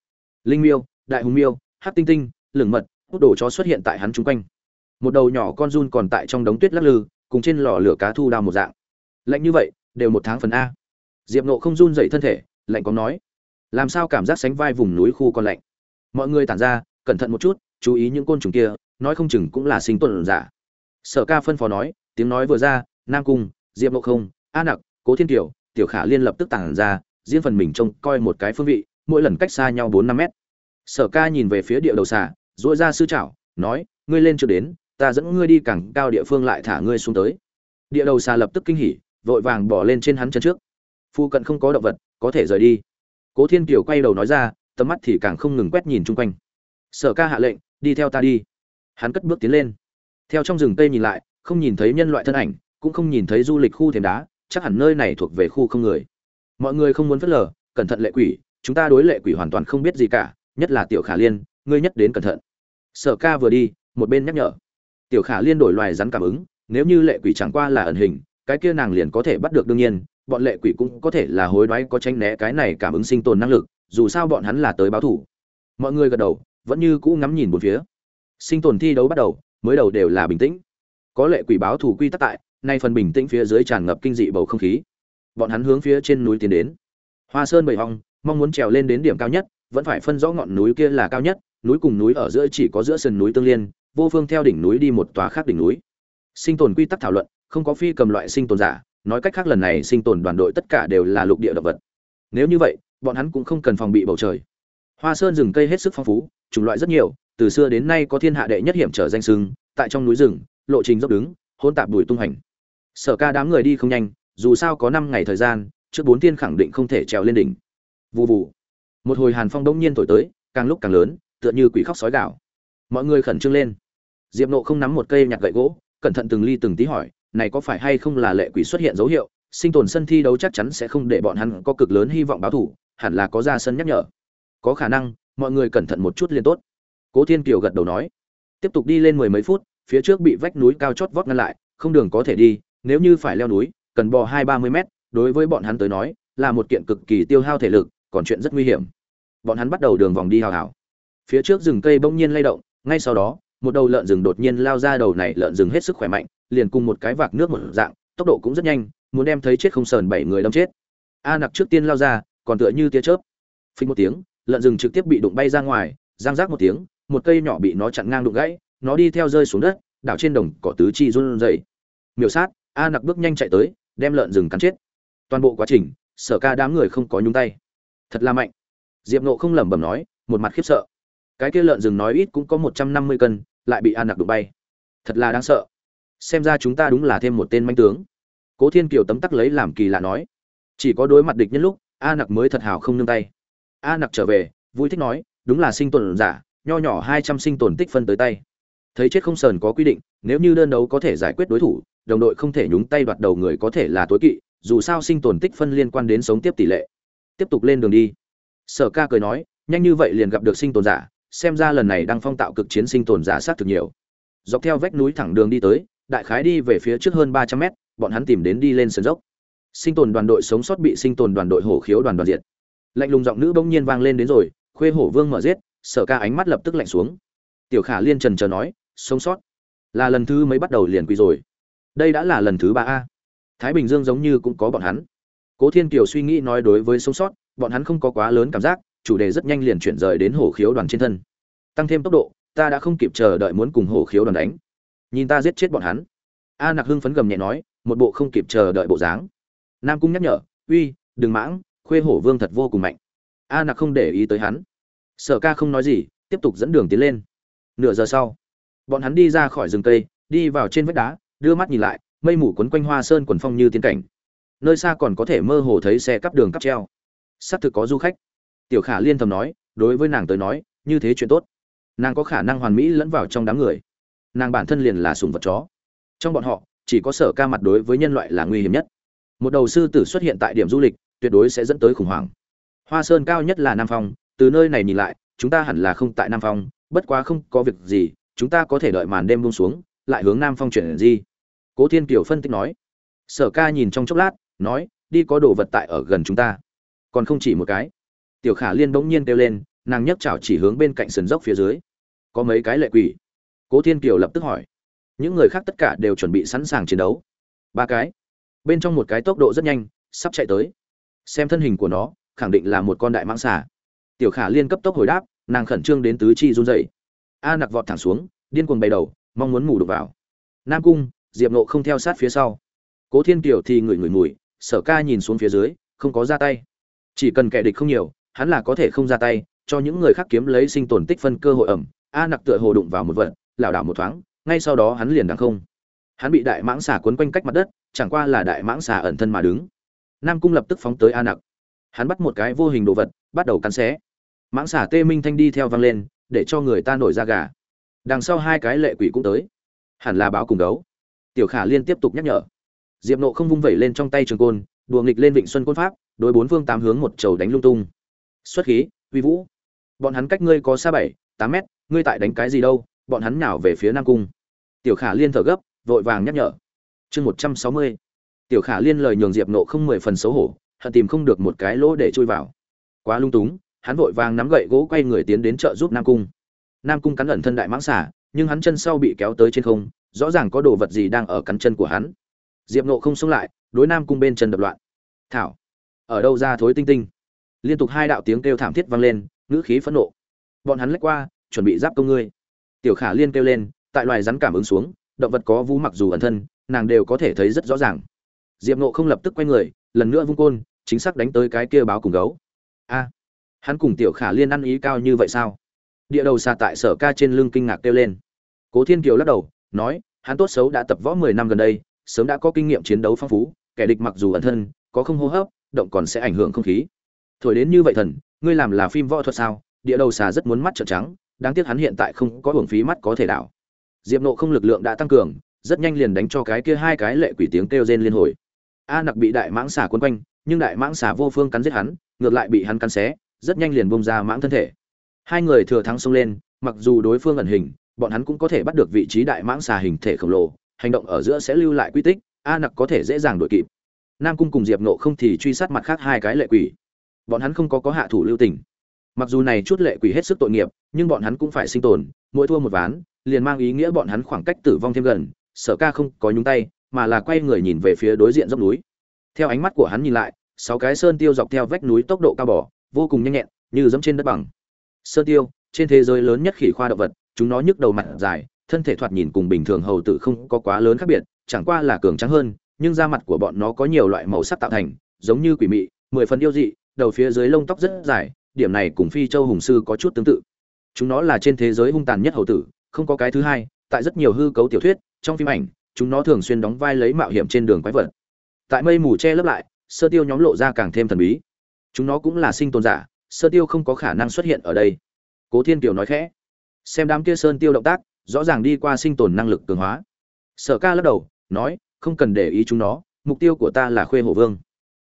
Linh miêu, đại hùng miêu hát tinh tinh, lửng mật, hút đồ chó xuất hiện tại hắn chung quanh. Một đầu nhỏ con run còn tại trong đống tuyết lắc lư, cùng trên lò lửa cá thu đao một dạng. Lạnh như vậy, đều một tháng phần a. Diệp nộ không run dậy thân thể, lạnh có nói. Làm sao cảm giác sánh vai vùng núi khu còn lạnh? Mọi người tản ra, cẩn thận một chút, chú ý những côn trùng kia, nói không chừng cũng là sinh tuần giả. Sở ca phân phó nói tiếng nói vừa ra, nam cung, diệp nộ không, a nặc, cố thiên kiều, tiểu khả liên lập tức tản ra, riêng phần mình trông coi một cái phương vị, mỗi lần cách xa nhau bốn năm mét. Sở ca nhìn về phía địa đầu xả dỗi ra sư trảo nói, ngươi lên chưa đến, ta dẫn ngươi đi càng cao địa phương lại thả ngươi xuống tới. Địa đầu xà lập tức kinh hỉ, vội vàng bỏ lên trên hắn chân trước. Phu cận không có động vật, có thể rời đi. Cố thiên kiều quay đầu nói ra, tầm mắt thì càng không ngừng quét nhìn chung quanh. Sở ca hạ lệnh, đi theo ta đi. Hắn cất bước tiến lên. Theo trong rừng tây nhìn lại không nhìn thấy nhân loại thân ảnh, cũng không nhìn thấy du lịch khu thềm đá, chắc hẳn nơi này thuộc về khu không người. Mọi người không muốn phớt lờ, cẩn thận lệ quỷ, chúng ta đối lệ quỷ hoàn toàn không biết gì cả, nhất là tiểu khả liên, ngươi nhất đến cẩn thận. Sở ca vừa đi, một bên nhắc nhở. Tiểu khả liên đổi loài rắn cảm ứng, nếu như lệ quỷ chẳng qua là ẩn hình, cái kia nàng liền có thể bắt được đương nhiên, bọn lệ quỷ cũng có thể là hối đoái có tranh né cái này cảm ứng sinh tồn năng lực, dù sao bọn hắn là tới báo thủ. Mọi người gật đầu, vẫn như cũ ngắm nhìn một phía. Sinh tồn thi đấu bắt đầu, mới đầu đều là bình tĩnh có lệ quỷ báo thủ quy tắc tại, nay phần bình tĩnh phía dưới tràn ngập kinh dị bầu không khí. Bọn hắn hướng phía trên núi tiến đến. Hoa sơn bầy hong, mong muốn trèo lên đến điểm cao nhất, vẫn phải phân rõ ngọn núi kia là cao nhất, núi cùng núi ở giữa chỉ có giữa sườn núi tương liên, vô phương theo đỉnh núi đi một tòa khác đỉnh núi. Sinh tồn quy tắc thảo luận, không có phi cầm loại sinh tồn giả, nói cách khác lần này sinh tồn đoàn đội tất cả đều là lục địa động vật. Nếu như vậy, bọn hắn cũng không cần phòng bị bầu trời. Hoa sơn rừng cây hết sức phong phú, chủng loại rất nhiều, từ xưa đến nay có thiên hạ đệ nhất hiểm trở danh sưng tại trong núi rừng lộ trình dốc đứng hôn tạp đùi tung hành sở ca đám người đi không nhanh, dù sao có năm ngày thời gian, trước bốn tiên khẳng định không thể trèo lên đỉnh. Vụ vụ một hồi hàn phong đông nhiên thổi tới, càng lúc càng lớn, tựa như quỷ khóc sói gạo mọi người khẩn trương lên. Diệp nộ không nắm một cây nhặt gậy gỗ, cẩn thận từng ly từng tí hỏi, này có phải hay không là lệ quỷ xuất hiện dấu hiệu, sinh tồn sân thi đấu chắc chắn sẽ không để bọn hắn có cực lớn hy vọng báo thủ, hẳn là có ra sân nhắc nhở. Có khả năng, mọi người cẩn thận một chút liền tốt. Cố thiên kiều gật đầu nói. Tiếp tục đi lên mười mấy phút phía trước bị vách núi cao chót vót ngăn lại, không đường có thể đi, nếu như phải leo núi, cần bò hai ba mươi mét, đối với bọn hắn tới nói, là một kiện cực kỳ tiêu hao thể lực, còn chuyện rất nguy hiểm. Bọn hắn bắt đầu đường vòng đi hào hào. Phía trước rừng cây bỗng nhiên lay động, ngay sau đó, một đầu lợn rừng đột nhiên lao ra đầu này lợn rừng hết sức khỏe mạnh, liền cùng một cái vạc nước một dạng, tốc độ cũng rất nhanh, muốn đem thấy chết không sờn bảy người đâm chết. A nặc trước tiên lao ra, còn tựa như tia chớp. Phình một tiếng, lợn rừng trực tiếp bị đụng bay ra ngoài giang rác một tiếng, một cây nhỏ bị nó chặn ngang đụng gãy nó đi theo rơi xuống đất, đảo trên đồng cỏ tứ chi run rẩy. Miểu sát, a nặc bước nhanh chạy tới, đem lợn rừng cắn chết. Toàn bộ quá trình, sở ca đám người không có nhúng tay. Thật là mạnh. Diệp nộ không lẩm bẩm nói, một mặt khiếp sợ. Cái kia lợn rừng nói ít cũng có một trăm năm mươi cân, lại bị a nặc đụng bay. Thật là đáng sợ. Xem ra chúng ta đúng là thêm một tên manh tướng. Cố thiên kiều tấm tắc lấy làm kỳ lạ nói. Chỉ có đối mặt địch nhân lúc, a nặc mới thật hào không nương tay. A nặc trở về, vui thích nói, đúng là sinh tồn giả, nho nhỏ hai trăm sinh tồn tích phân tới tay thấy chết không sờn có quy định, nếu như đơn đấu có thể giải quyết đối thủ, đồng đội không thể nhúng tay đoạt đầu người có thể là tối kỵ, dù sao sinh tồn tích phân liên quan đến sống tiếp tỷ lệ. Tiếp tục lên đường đi. Sở ca cười nói, nhanh như vậy liền gặp được sinh tồn giả, xem ra lần này đang phong tạo cực chiến sinh tồn giả sát thực nhiều. Dọc theo vách núi thẳng đường đi tới, đại khái đi về phía trước hơn ba trăm mét, bọn hắn tìm đến đi lên sườn dốc. Sinh tồn đoàn đội sống sót bị sinh tồn đoàn đội hổ khiếu đoàn đoàn diệt. Lạnh lùng giọng nữ bỗng nhiên vang lên đến rồi, khuê hổ vương mở giết, sở ca ánh mắt lập tức lạnh xuống. Tiểu khả liên trần chờ nói sống sót. Là lần thứ mấy bắt đầu liền quỳ rồi? Đây đã là lần thứ ba a. Thái bình dương giống như cũng có bọn hắn. Cố thiên kiều suy nghĩ nói đối với sống sót, bọn hắn không có quá lớn cảm giác, chủ đề rất nhanh liền chuyển rời đến hổ khiếu đoàn trên thân. Tăng thêm tốc độ, ta đã không kịp chờ đợi muốn cùng hổ khiếu đoàn đánh. Nhìn ta giết chết bọn hắn. A nặc hưng phấn gầm nhẹ nói, một bộ không kịp chờ đợi bộ dáng. Nam cung nhắc nhở, uy, đừng mãng, khuê hổ vương thật vô cùng mạnh. A nặc không để ý tới hắn. Sở ca không nói gì, tiếp tục dẫn đường tiến lên. Nửa giờ sau bọn hắn đi ra khỏi rừng cây, đi vào trên vách đá, đưa mắt nhìn lại, mây mù quấn quanh hoa sơn quần phong như tiến cảnh. Nơi xa còn có thể mơ hồ thấy xe cắp đường cắp treo. Xác thực có du khách. Tiểu khả liên thầm nói, đối với nàng tới nói, như thế chuyện tốt. Nàng có khả năng hoàn mỹ lẫn vào trong đám người. Nàng bản thân liền là sùng vật chó. Trong bọn họ, chỉ có sở ca mặt đối với nhân loại là nguy hiểm nhất. Một đầu sư tử xuất hiện tại điểm du lịch, tuyệt đối sẽ dẫn tới khủng hoảng. Hoa sơn cao nhất là nam phong, từ nơi này nhìn lại, chúng ta hẳn là không tại nam phong, bất quá không có việc gì chúng ta có thể đợi màn đêm buông xuống, lại hướng nam phong chuyển gì? cố thiên kiều phân tích nói. Sở ca nhìn trong chốc lát, nói, đi có đồ vật tại ở gần chúng ta. Còn không chỉ một cái. Tiểu khả liên bỗng nhiên kêu lên, nàng nhấc chảo chỉ hướng bên cạnh sườn dốc phía dưới. Có mấy cái lệ quỷ? Cố thiên kiều lập tức hỏi. Những người khác tất cả đều chuẩn bị sẵn sàng chiến đấu. Ba cái. Bên trong một cái tốc độ rất nhanh, sắp chạy tới. Xem thân hình của nó, khẳng định là một con đại mãng xà. Tiểu khả liên cấp tốc hồi đáp, nàng khẩn trương đến tứ chi run rẩy a nặc vọt thẳng xuống, điên cuồng bay đầu, mong muốn mù đục vào. Nam cung, diệp nộ không theo sát phía sau. Cố thiên kiều thì ngửi ngửi mùi, sở ca nhìn xuống phía dưới, không có ra tay. Chỉ cần kẻ địch không nhiều, hắn là có thể không ra tay, cho những người khác kiếm lấy sinh tồn tích phân cơ hội ẩm. A nặc tựa hồ đụng vào một vật, lảo đảo một thoáng, ngay sau đó hắn liền đằng không. Hắn bị đại mãng xà quấn quanh cách mặt đất, chẳng qua là đại mãng xà ẩn thân mà đứng. Nam cung lập tức phóng tới a nặc. Hắn bắt một cái vô hình đồ vật, bắt đầu cắn xé. Mãng xà tê minh thanh đi theo văng lên để cho người ta nổi da gà. Đằng sau hai cái lệ quỷ cũng tới. Hẳn là báo cùng đấu. Tiểu khả liên tiếp tục nhắc nhở. Diệp nộ không vung vẩy lên trong tay trường côn, đùa nghịch lên vịnh xuân côn pháp, đối bốn phương tám hướng một trầu đánh lung tung. Xuất khí, uy vũ. Bọn hắn cách ngươi có xa bảy, tám mét, ngươi tại đánh cái gì đâu, bọn hắn nhào về phía nam cung. Tiểu khả liên thở gấp, vội vàng nhắc nhở. Chương một trăm sáu mươi. Tiểu khả liên lời nhường diệp nộ không mười phần xấu hổ, hận tìm không được một cái lỗ để chui vào. Quá lung túng hắn vội vàng nắm gậy gỗ quay người tiến đến trợ giúp nam cung. Nam cung cắn ẩn thân đại mãng xả nhưng hắn chân sau bị kéo tới trên không, rõ ràng có đồ vật gì đang ở cắn chân của hắn. Diệp nộ không xông lại, đối nam cung bên chân đập loạn. Thảo, ở đâu ra thối tinh tinh? Liên tục hai đạo tiếng kêu thảm thiết vang lên, ngữ khí phẫn nộ. Bọn hắn lách qua, chuẩn bị giáp công ngươi. Tiểu khả liên kêu lên, tại loài rắn cảm ứng xuống, động vật có vú mặc dù ẩn thân, nàng đều có thể thấy rất rõ ràng. Diệp nộ không lập tức quay người, lần nữa vung côn, chính xác đánh tới cái kia báo cùng gấu. A hắn cùng tiểu khả liên ăn ý cao như vậy sao? Địa đầu xà tại sở ca trên lưng kinh ngạc kêu lên. Cố thiên kiều lắc đầu, nói, hắn tốt xấu đã tập võ mười năm gần đây, sớm đã có kinh nghiệm chiến đấu phong phú, kẻ địch mặc dù ẩn thân, có không hô hấp, động còn sẽ ảnh hưởng không khí. Thổi đến như vậy thần, ngươi làm là phim võ thuật sao? Địa đầu xà rất muốn mắt trợn trắng, đáng tiếc hắn hiện tại không có hưởng phí mắt có thể đảo. Diệp nộ không lực lượng đã tăng cường, rất nhanh liền đánh cho cái kia hai cái lệ quỷ tiếng kêu rên liên hồi. A nặc bị đại mãng xà quấn quanh, nhưng đại mãng xà vô phương cắn giết hắn, ngược lại bị hắn cắn xé rất nhanh liền bông ra mãng thân thể. Hai người thừa thắng xông lên, mặc dù đối phương ẩn hình, bọn hắn cũng có thể bắt được vị trí đại mãng xà hình thể khổng lồ, hành động ở giữa sẽ lưu lại quy tích, a nặc có thể dễ dàng đuổi kịp. Nam cung cùng diệp nộ không thì truy sát mặt khác hai cái lệ quỷ. Bọn hắn không có có hạ thủ lưu tình. Mặc dù này chút lệ quỷ hết sức tội nghiệp, nhưng bọn hắn cũng phải sinh tồn, mỗi thua một ván, liền mang ý nghĩa bọn hắn khoảng cách tử vong thêm gần, sở ca không có nhúng tay, mà là quay người nhìn về phía đối diện dốc núi. Theo ánh mắt của hắn nhìn lại, sáu cái sơn tiêu dọc theo vách núi tốc độ cao bỏ vô cùng nhanh nhẹn, như dẫm trên đất bằng. Sơn tiêu, trên thế giới lớn nhất khỉ khoa động vật, chúng nó nhức đầu mặt dài, thân thể thoạt nhìn cùng bình thường hầu tử không có quá lớn khác biệt, chẳng qua là cường trắng hơn, nhưng da mặt của bọn nó có nhiều loại màu sắc tạo thành, giống như quỷ mị, mười phần yêu dị, đầu phía dưới lông tóc rất dài, điểm này cùng phi châu hùng sư có chút tương tự. Chúng nó là trên thế giới hung tàn nhất hầu tử, không có cái thứ hai, tại rất nhiều hư cấu tiểu thuyết, trong phim ảnh, chúng nó thường xuyên đóng vai lấy mạo hiểm trên đường quái vật. Tại mây mù che lấp lại sơ tiêu nhóm lộ ra càng thêm thần bí chúng nó cũng là sinh tồn giả, sơn tiêu không có khả năng xuất hiện ở đây. Cố thiên kiều nói khẽ. Xem đám kia sơn tiêu động tác, rõ ràng đi qua sinh tồn năng lực cường hóa. Sở ca lắc đầu, nói, không cần để ý chúng nó, mục tiêu của ta là khuê hổ vương.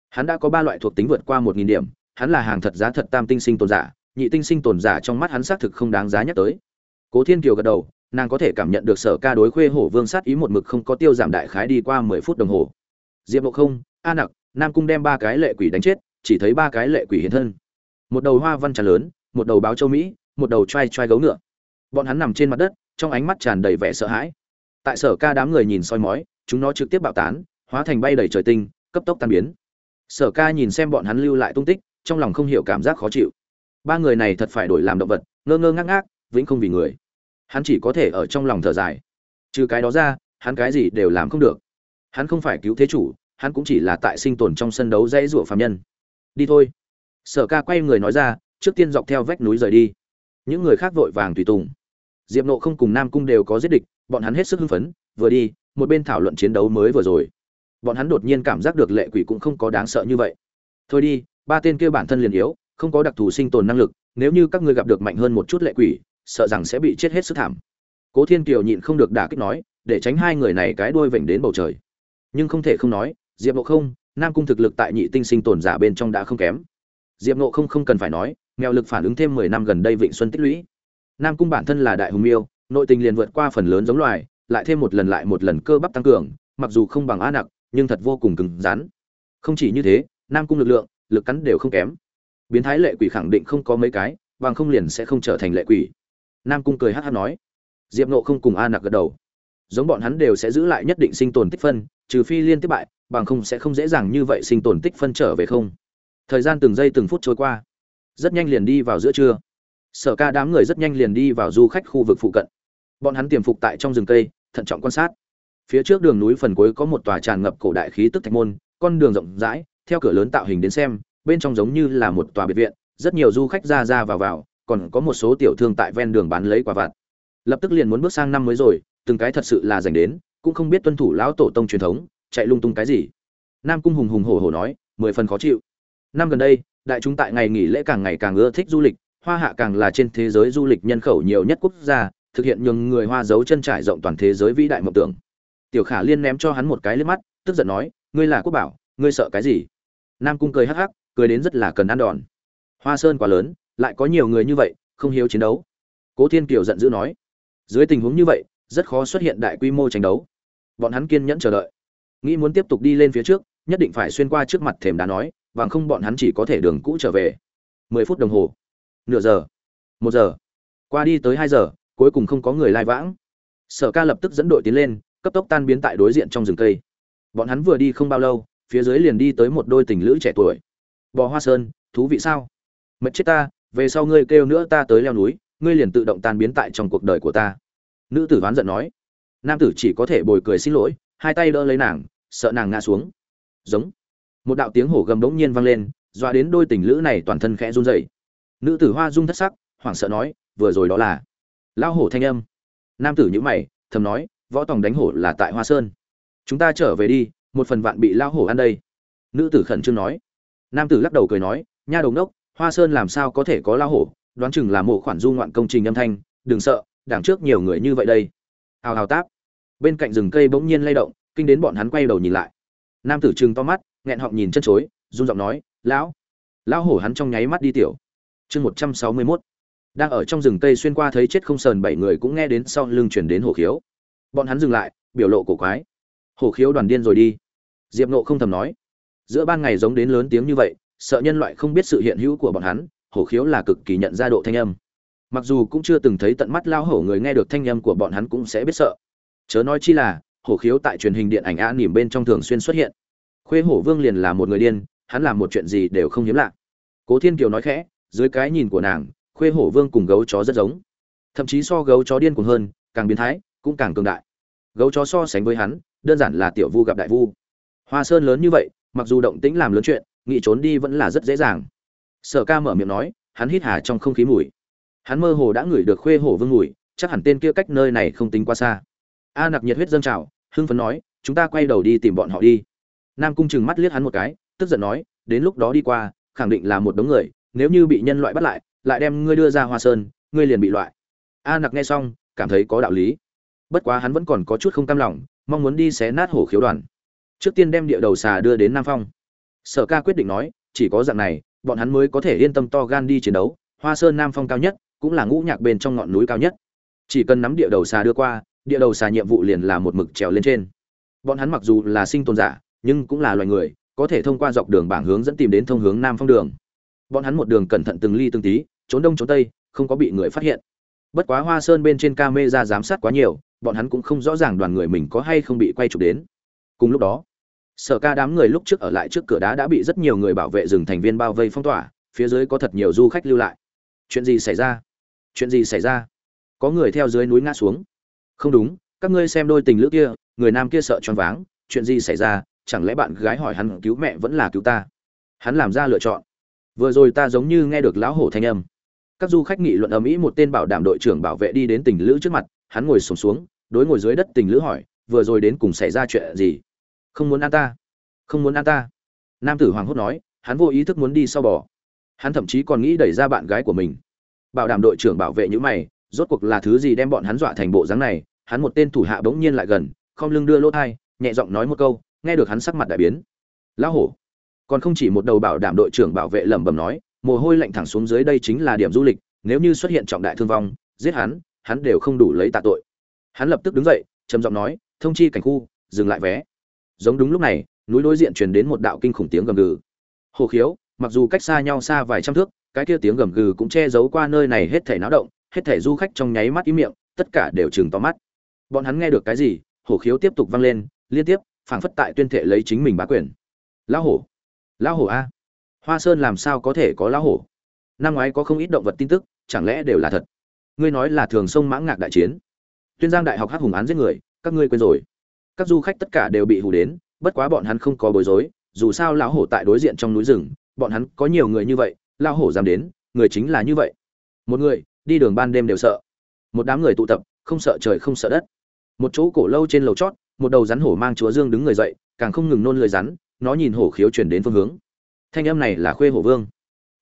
Hắn đã có ba loại thuộc tính vượt qua một nghìn điểm, hắn là hàng thật giá thật tam tinh sinh tồn giả, nhị tinh sinh tồn giả trong mắt hắn xác thực không đáng giá nhắc tới. Cố thiên kiều gật đầu, nàng có thể cảm nhận được sở ca đối khuê hổ vương sát ý một mực không có tiêu giảm đại khái đi qua mười phút đồng hồ. Diệp bộ không, a nặc, nam cung đem ba cái lệ quỷ đánh chết chỉ thấy ba cái lệ quỷ hiện thân. Một đầu hoa văn trà lớn, một đầu báo châu mỹ, một đầu t r a i t r a i gấu ngựa. Bọn hắn nằm trên mặt đất, trong ánh mắt tràn đầy vẻ sợ hãi. Tại sở ca đám người nhìn soi mói, chúng nó trực tiếp bạo tán, hóa thành bay đầy trời tinh, cấp tốc tan biến. Sở ca nhìn xem bọn hắn lưu lại tung tích, trong lòng không hiểu cảm giác khó chịu. Ba người này thật phải đổi làm động vật, ngơ ngơ ngác ngác, vĩnh không vì người. Hắn chỉ có thể ở trong lòng thở dài. Trừ cái đó ra, hắn cái gì đều làm không được. Hắn không phải cứu thế chủ, hắn cũng chỉ là tại sinh tồn trong sân đấu dãy rủa phạm nhân đi thôi. Sở ca quay người nói ra, trước tiên dọc theo vách núi rời đi. Những người khác vội vàng tùy tùng. Diệp nộ không cùng nam cung đều có giết địch, bọn hắn hết sức hưng phấn, vừa đi, một bên thảo luận chiến đấu mới vừa rồi. Bọn hắn đột nhiên cảm giác được lệ quỷ cũng không có đáng sợ như vậy. Thôi đi, ba tên kia bản thân liền yếu, không có đặc thù sinh tồn năng lực, nếu như các ngươi gặp được mạnh hơn một chút lệ quỷ, sợ rằng sẽ bị chết hết sức thảm. Cố thiên kiều nhịn không được đả kích nói, để tránh hai người này cái đuôi vểnh đến bầu trời. Nhưng không thể không nói, diệp nộ không nam cung thực lực tại nhị tinh sinh tồn giả bên trong đã không kém. Diệp nộ không không cần phải nói nghèo lực phản ứng thêm mười năm gần đây vịnh xuân tích lũy. Nam cung bản thân là đại hùng miêu, nội tình liền vượt qua phần lớn giống loài, lại thêm một lần lại một lần cơ bắp tăng cường, mặc dù không bằng a nặc, nhưng thật vô cùng cứng rắn. Không chỉ như thế, nam cung lực lượng, lực cắn đều không kém. Biến thái lệ quỷ khẳng định không có mấy cái, bằng không liền sẽ không trở thành lệ quỷ. Nam cung cười hát hát nói. Diệp nộ không cùng a nặc gật đầu. Giống bọn hắn đều sẽ giữ lại nhất định sinh tồn tích phân, trừ phi liên tiếp bại bằng không sẽ không dễ dàng như vậy sinh tồn tích phân trở về không? Thời gian từng giây từng phút trôi qua. Rất nhanh liền đi vào giữa trưa. Sở ca đám người rất nhanh liền đi vào du khách khu vực phụ cận. Bọn hắn tiềm phục tại trong rừng cây, thận trọng quan sát. Phía trước đường núi phần cuối có một tòa tràn ngập cổ đại khí tức thạch môn, con đường rộng rãi, theo cửa lớn tạo hình đến xem, bên trong giống như là một tòa biệt viện, rất nhiều du khách ra ra vào vào, còn có một số tiểu thương tại ven đường bán lấy quả vặt. Lập tức liền muốn bước sang năm mới rồi, từng cái thật sự là dành đến, cũng không biết tuân thủ lão tổ tông truyền thống chạy lung tung cái gì? Nam cung hùng hùng hổ hổ nói, mười phần khó chịu. Năm gần đây, đại chúng tại ngày nghỉ lễ càng ngày càng ưa thích du lịch, hoa hạ càng là trên thế giới du lịch nhân khẩu nhiều nhất quốc gia, thực hiện nhường người hoa giấu chân trải rộng toàn thế giới vĩ đại mộng tưởng. Tiểu khả liên ném cho hắn một cái lên mắt, tức giận nói, ngươi là quốc bảo, ngươi sợ cái gì? Nam cung cười hắc hắc, cười đến rất là cần ăn đòn. Hoa sơn quá lớn, lại có nhiều người như vậy, không hiếu chiến đấu. Cố thiên kiều giận dữ nói, dưới tình huống như vậy, rất khó xuất hiện đại quy mô tranh đấu. Bọn hắn kiên nhẫn chờ đợi nghĩ muốn tiếp tục đi lên phía trước, nhất định phải xuyên qua trước mặt thềm đá nói bằng không bọn hắn chỉ có thể đường cũ trở về. Mười phút đồng hồ. Nửa giờ. Một giờ. Qua đi tới hai giờ, cuối cùng không có người lai vãng. Sở ca lập tức dẫn đội tiến lên, cấp tốc tan biến tại đối diện trong rừng cây. Bọn hắn vừa đi không bao lâu, phía dưới liền đi tới một đôi tình lữ trẻ tuổi. Bò hoa sơn, thú vị sao? Mệt chết ta, về sau ngươi kêu nữa ta tới leo núi, ngươi liền tự động tan biến tại trong cuộc đời của ta. Nữ tử oán giận nói. Nam tử chỉ có thể bồi cười xin lỗi, hai tay đỡ lấy nàng sợ nàng ngã xuống. Giống. Một đạo tiếng hổ gầm đống nhiên vang lên, dọa đến đôi tình lữ này toàn thân khẽ run rẩy. Nữ tử hoa dung thất sắc, hoảng sợ nói, vừa rồi đó là? Lao hổ thanh âm. Nam tử nhữ mày, thầm nói, võ tòng đánh hổ là tại hoa sơn. Chúng ta trở về đi, một phần vạn bị lao hổ ăn đây. Nữ tử khẩn trương nói. Nam tử lắc đầu cười nói, nha đồng đốc, hoa sơn làm sao có thể có lao hổ? Đoán chừng là mộ khoản du ngoạn công trình âm thanh, đừng sợ, đằng trước nhiều người như vậy đây. Hào hào táp. Bên cạnh rừng cây bỗng nhiên lay động kinh đến bọn hắn quay đầu nhìn lại. Nam tử trừng to mắt, nghẹn họng nhìn chân chối, run giọng nói, lão lão hổ hắn trong nháy mắt đi tiểu. Chương một trăm sáu mươi mốt. Đang ở trong rừng cây xuyên qua thấy chết không sờn bảy người cũng nghe đến sau lưng chuyển đến hổ khiếu. Bọn hắn dừng lại, biểu lộ cổ quái. Hổ khiếu đoàn điên rồi đi. Diệp nộ không thầm nói. Giữa ban ngày giống đến lớn tiếng như vậy, sợ nhân loại không biết sự hiện hữu của bọn hắn, hổ khiếu là cực kỳ nhận ra độ thanh âm. Mặc dù cũng chưa từng thấy tận mắt lao hổ người nghe được thanh âm của bọn hắn cũng sẽ biết sợ. Chớ nói chi là hổ khiếu tại truyền hình điện ảnh a nỉm bên trong thường xuyên xuất hiện. Khuê hổ vương liền là một người điên, hắn làm một chuyện gì đều không hiếm lạ. Cố thiên kiều nói khẽ, dưới cái nhìn của nàng, khuê hổ vương cùng gấu chó rất giống. Thậm chí so gấu chó điên cuồng hơn, càng biến thái, cũng càng cường đại. Gấu chó so sánh với hắn, đơn giản là tiểu vu gặp đại vu. Hoa sơn lớn như vậy, mặc dù động tĩnh làm lớn chuyện nghị trốn đi vẫn là rất dễ dàng. Sở ca mở miệng nói, hắn hít hà trong không khí mùi. Hắn mơ hồ đã ngửi được khuê hổ vương mùi, chắc hẳn tên kia cách nơi này không tính quá xa a nặc nhiệt huyết dâng trào, hưng phấn nói, chúng ta quay đầu đi tìm bọn họ đi. Nam cung chừng mắt liếc hắn một cái, tức giận nói, đến lúc đó đi qua, khẳng định là một đống người, nếu như bị nhân loại bắt lại lại đem ngươi đưa ra hoa sơn, ngươi liền bị loại. A nặc nghe xong, cảm thấy có đạo lý. Bất quá hắn vẫn còn có chút không cam lòng, mong muốn đi xé nát hổ khiếu đoàn. Trước tiên đem địa đầu xà đưa đến nam phong. Sở ca quyết định nói, chỉ có dạng này, bọn hắn mới có thể yên tâm to gan đi chiến đấu, hoa sơn nam phong cao nhất, cũng là ngũ nhạc bên trong ngọn núi cao nhất. Chỉ cần nắm địa đầu xà đưa qua địa đầu xà nhiệm vụ liền là một mực trèo lên trên. Bọn hắn mặc dù là sinh tồn giả, nhưng cũng là loài người, có thể thông qua dọc đường bảng hướng dẫn tìm đến thông hướng nam phong đường. Bọn hắn một đường cẩn thận từng ly từng tí, trốn đông trốn tây, không có bị người phát hiện. Bất quá hoa sơn bên trên camera giám sát quá nhiều, bọn hắn cũng không rõ ràng đoàn người mình có hay không bị quay chụp đến. Cùng lúc đó, sở ca đám người lúc trước ở lại trước cửa đá đã bị rất nhiều người bảo vệ rừng thành viên bao vây phong tỏa, phía dưới có thật nhiều du khách lưu lại. Chuyện gì xảy ra? Chuyện gì xảy ra? Có người theo dưới núi ngã xuống không đúng các ngươi xem đôi tình lữ kia người nam kia sợ choáng váng chuyện gì xảy ra chẳng lẽ bạn gái hỏi hắn cứu mẹ vẫn là cứu ta? Hắn làm ra lựa chọn. Vừa rồi ta giống như nghe được lão hổ thanh âm. Các du khách nghị luận ầm ĩ một tên bảo đảm đội trưởng bảo vệ đi đến tình lữ trước mặt hắn ngồi sùng xuống, xuống đối ngồi dưới đất tình lữ hỏi vừa rồi đến cùng xảy ra chuyện gì? Không muốn ăn ta? Không muốn ăn ta? Nam tử hoàng hốt nói hắn vô ý thức muốn đi sau bò. Hắn thậm chí còn nghĩ đẩy ra bạn gái của mình. Bảo đảm đội trưởng bảo vệ những mày rốt cuộc là thứ gì đem bọn hắn dọa thành bộ dáng này hắn một tên thủ hạ bỗng nhiên lại gần không lưng đưa lỗ thai, nhẹ giọng nói một câu, nghe được hắn sắc mặt đại biến. Lão hổ. Còn không chỉ một đầu bảo đảm đội trưởng bảo vệ lẩm bẩm nói, mồ hôi lạnh thẳng xuống dưới đây chính là điểm du lịch, nếu như xuất hiện trọng đại thương vong, giết hắn hắn đều không đủ lấy tạ tội. Hắn lập tức đứng dậy, trầm giọng nói, thông chi cảnh khu, dừng lại vé. Giống đúng lúc này, núi đối diện truyền đến một đạo kinh khủng tiếng gầm gừ. Hồ khiếu, mặc dù cách xa nhau xa vài trăm thước, cái kia tiếng gầm gừ cũng che giấu qua nơi này hết thể náo động, hết thể du khách trong nháy mắt ý miệng, tất cả đều chừng to mắt bọn hắn nghe được cái gì, hổ khiếu tiếp tục vang lên, liên tiếp, phảng phất tại tuyên thệ lấy chính mình bá quyền. Lão hổ. Lão hổ a. Hoa sơn làm sao có thể có lão hổ? Năm ngoái có không ít động vật tin tức, chẳng lẽ đều là thật? Ngươi nói là thường sông mãng ngạc đại chiến. Tuyên giang đại học hát hùng án giết người, các ngươi quên rồi. Các du khách tất cả đều bị hù đến, bất quá bọn hắn không có bối rối, dù sao lão hổ tại đối diện trong núi rừng, bọn hắn có nhiều người như vậy, lão hổ dám đến, người chính là như vậy. Một người, đi đường ban đêm đều sợ. Một đám người tụ tập, không sợ trời không sợ đất một chỗ cổ lâu trên lầu chót, một đầu rắn hổ mang chúa dương đứng người dậy, càng không ngừng nôn lời rắn, nó nhìn hổ khiếu chuyển đến phương hướng. Thanh âm này là khuê hổ vương.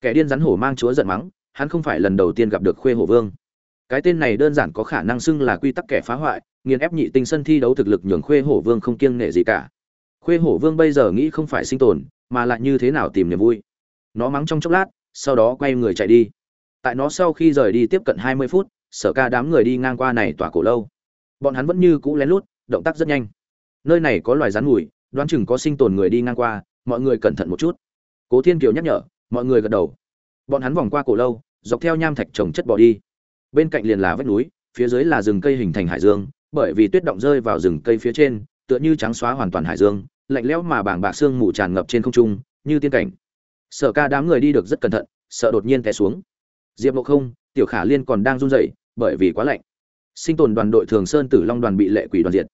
Kẻ điên rắn hổ mang chúa giận mắng, hắn không phải lần đầu tiên gặp được khuê hổ vương. Cái tên này đơn giản có khả năng xưng là quy tắc kẻ phá hoại, nghiền ép nhị tinh sân thi đấu thực lực nhường khuê hổ vương không kiêng nể gì cả. Khuê hổ vương bây giờ nghĩ không phải sinh tồn, mà lại như thế nào tìm niềm vui. Nó mắng trong chốc lát, sau đó quay người chạy đi. Tại nó sau khi rời đi tiếp cận hai mươi phút, sở ca đám người đi ngang qua này tỏa cổ lâu bọn hắn vẫn như cũ lén lút, động tác rất nhanh. Nơi này có loài rắn mùi, đoán chừng có sinh tồn người đi ngang qua, mọi người cẩn thận một chút. Cố thiên kiều nhắc nhở, mọi người gật đầu. Bọn hắn vòng qua cổ lâu, dọc theo nham thạch trồng chất bỏ đi. Bên cạnh liền là vách núi, phía dưới là rừng cây hình thành hải dương, bởi vì tuyết động rơi vào rừng cây phía trên, tựa như trắng xóa hoàn toàn hải dương, lạnh lẽo mà bảng bạc xương mù tràn ngập trên không trung, như tiên cảnh. Sở ca đám người đi được rất cẩn thận, sợ đột nhiên té xuống. Diệp Lộ không, tiểu khả liên còn đang run rẩy, bởi vì quá lạnh sinh tồn đoàn đội thường sơn tử long đoàn bị lệ quỷ đoàn diệt.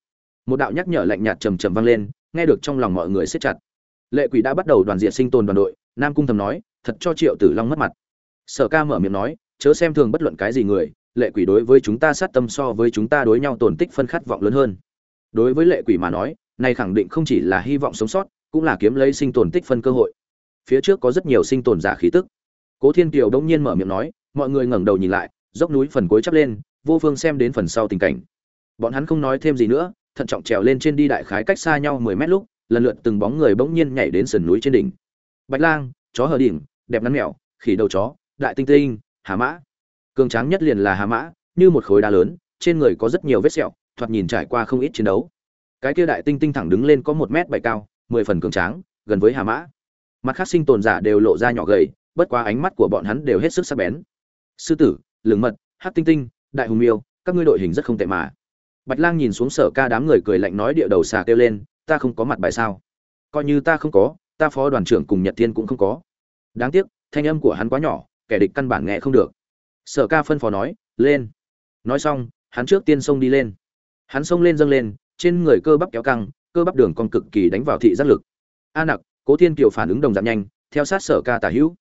Một đạo nhắc nhở lạnh nhạt trầm trầm vang lên, nghe được trong lòng mọi người siết chặt. Lệ quỷ đã bắt đầu đoàn diệt sinh tồn đoàn đội, nam cung thầm nói, thật cho triệu tử long mất mặt. Sở ca mở miệng nói, chớ xem thường bất luận cái gì người, lệ quỷ đối với chúng ta sát tâm so với chúng ta đối nhau tổn tích phân khát vọng lớn hơn. Đối với lệ quỷ mà nói, này khẳng định không chỉ là hy vọng sống sót, cũng là kiếm lấy sinh tồn tích phân cơ hội. Phía trước có rất nhiều sinh tồn giả khí tức. Cố thiên kiều đông nhiên mở miệng nói, mọi người ngẩng đầu nhìn lại, dốc núi phần cuối chắp lên vô phương xem đến phần sau tình cảnh. Bọn hắn không nói thêm gì nữa, thận trọng trèo lên trên đi đại khái cách xa nhau mười mét lúc, lần lượt từng bóng người bỗng nhiên nhảy đến sườn núi trên đỉnh. Bạch lang, chó hờ đỉnh, đẹp ngắn mèo khỉ đầu chó, đại tinh tinh, hà mã. Cường tráng nhất liền là hà mã, như một khối đá lớn, trên người có rất nhiều vết sẹo, thoạt nhìn trải qua không ít chiến đấu. Cái kia đại tinh tinh thẳng đứng lên có một mét bảy cao, mười phần cường tráng, gần với hà mã. Mặt khác sinh tồn giả đều lộ ra nhỏ gầy, bất quá ánh mắt của bọn hắn đều hết sức sắc bén. Sư tử lường mật hát tinh tinh đại hùng miêu, các ngươi đội hình rất không tệ mà. Bạch lang nhìn xuống sở ca đám người cười lạnh nói địa đầu xà kêu lên, ta không có mặt bài sao? Coi như ta không có, ta phó đoàn trưởng cùng nhật thiên cũng không có. Đáng tiếc, thanh âm của hắn quá nhỏ, kẻ địch căn bản nghe không được. Sở ca phân phó nói, lên. Nói xong, hắn trước tiên xông đi lên. Hắn xông lên dâng lên, trên người cơ bắp kéo căng, cơ bắp đường còn cực kỳ đánh vào thị giác lực. A nặc, cố thiên kiều phản ứng đồng giảm nhanh, theo sát sở ca tả hữu.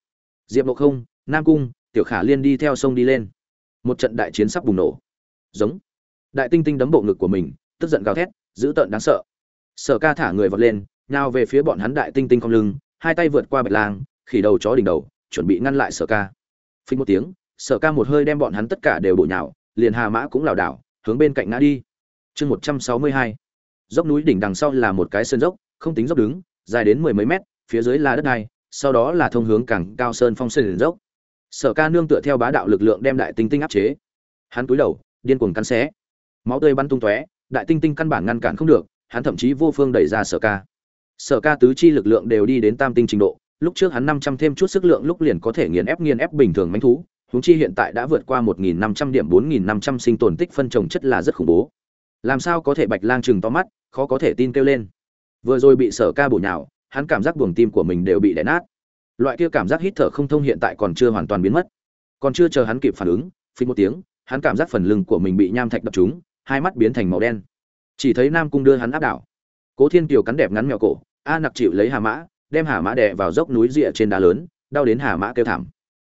Diệp nộ không, nam cung, tiểu khả liên đi theo sông đi lên một trận đại chiến sắp bùng nổ. Giống. Đại tinh tinh đấm bộ ngực của mình, tức giận gào thét, dữ tợn đáng sợ. Sở ca thả người vọt lên, nhào về phía bọn hắn đại tinh tinh cong lưng, hai tay vượt qua bạch lang, khỉ đầu chó đỉnh đầu, chuẩn bị ngăn lại sở ca. Phình một tiếng, sở ca một hơi đem bọn hắn tất cả đều bổ nhào, liền hà mã cũng lảo đảo, hướng bên cạnh ngã đi. Chương một trăm sáu mươi hai. Dốc núi đỉnh đằng sau là một cái sơn dốc, không tính dốc đứng, dài đến mười mấy mét, phía dưới là đất đai, sau đó là thông hướng càng cao sơn phong sơn dốc sở ca nương tựa theo bá đạo lực lượng đem đại tinh tinh áp chế. Hắn cúi đầu, điên cuồng cắn xé. Máu tươi bắn tung tóe, đại tinh tinh căn bản ngăn cản không được, hắn thậm chí vô phương đẩy ra sở ca. Sở ca tứ chi lực lượng đều đi đến tam tinh trình độ, lúc trước hắn năm trăm thêm chút sức lượng lúc liền có thể nghiền ép nghiền ép bình thường mánh thú, huống chi hiện tại đã vượt qua một nghìn năm trăm điểm bốn nghìn năm trăm sinh tồn tích phân trồng chất là rất khủng bố. Làm sao có thể bạch lang chừng to mắt, khó có thể tin kêu lên. Vừa rồi bị sở ca bổ nhào, hắn cảm giác buồng tim của mình đều bị đè nát loại kia cảm giác hít thở không thông hiện tại còn chưa hoàn toàn biến mất. Còn chưa chờ hắn kịp phản ứng phí một tiếng hắn cảm giác phần lưng của mình bị nham thạch đập trúng hai mắt biến thành màu đen. Chỉ thấy nam cung đưa hắn áp đảo. Cố thiên kiều cắn đẹp ngắn mèo cổ a nặc chịu lấy hà mã đem hà mã đè vào dốc núi rịa trên đá lớn đau đến hà mã kêu thảm.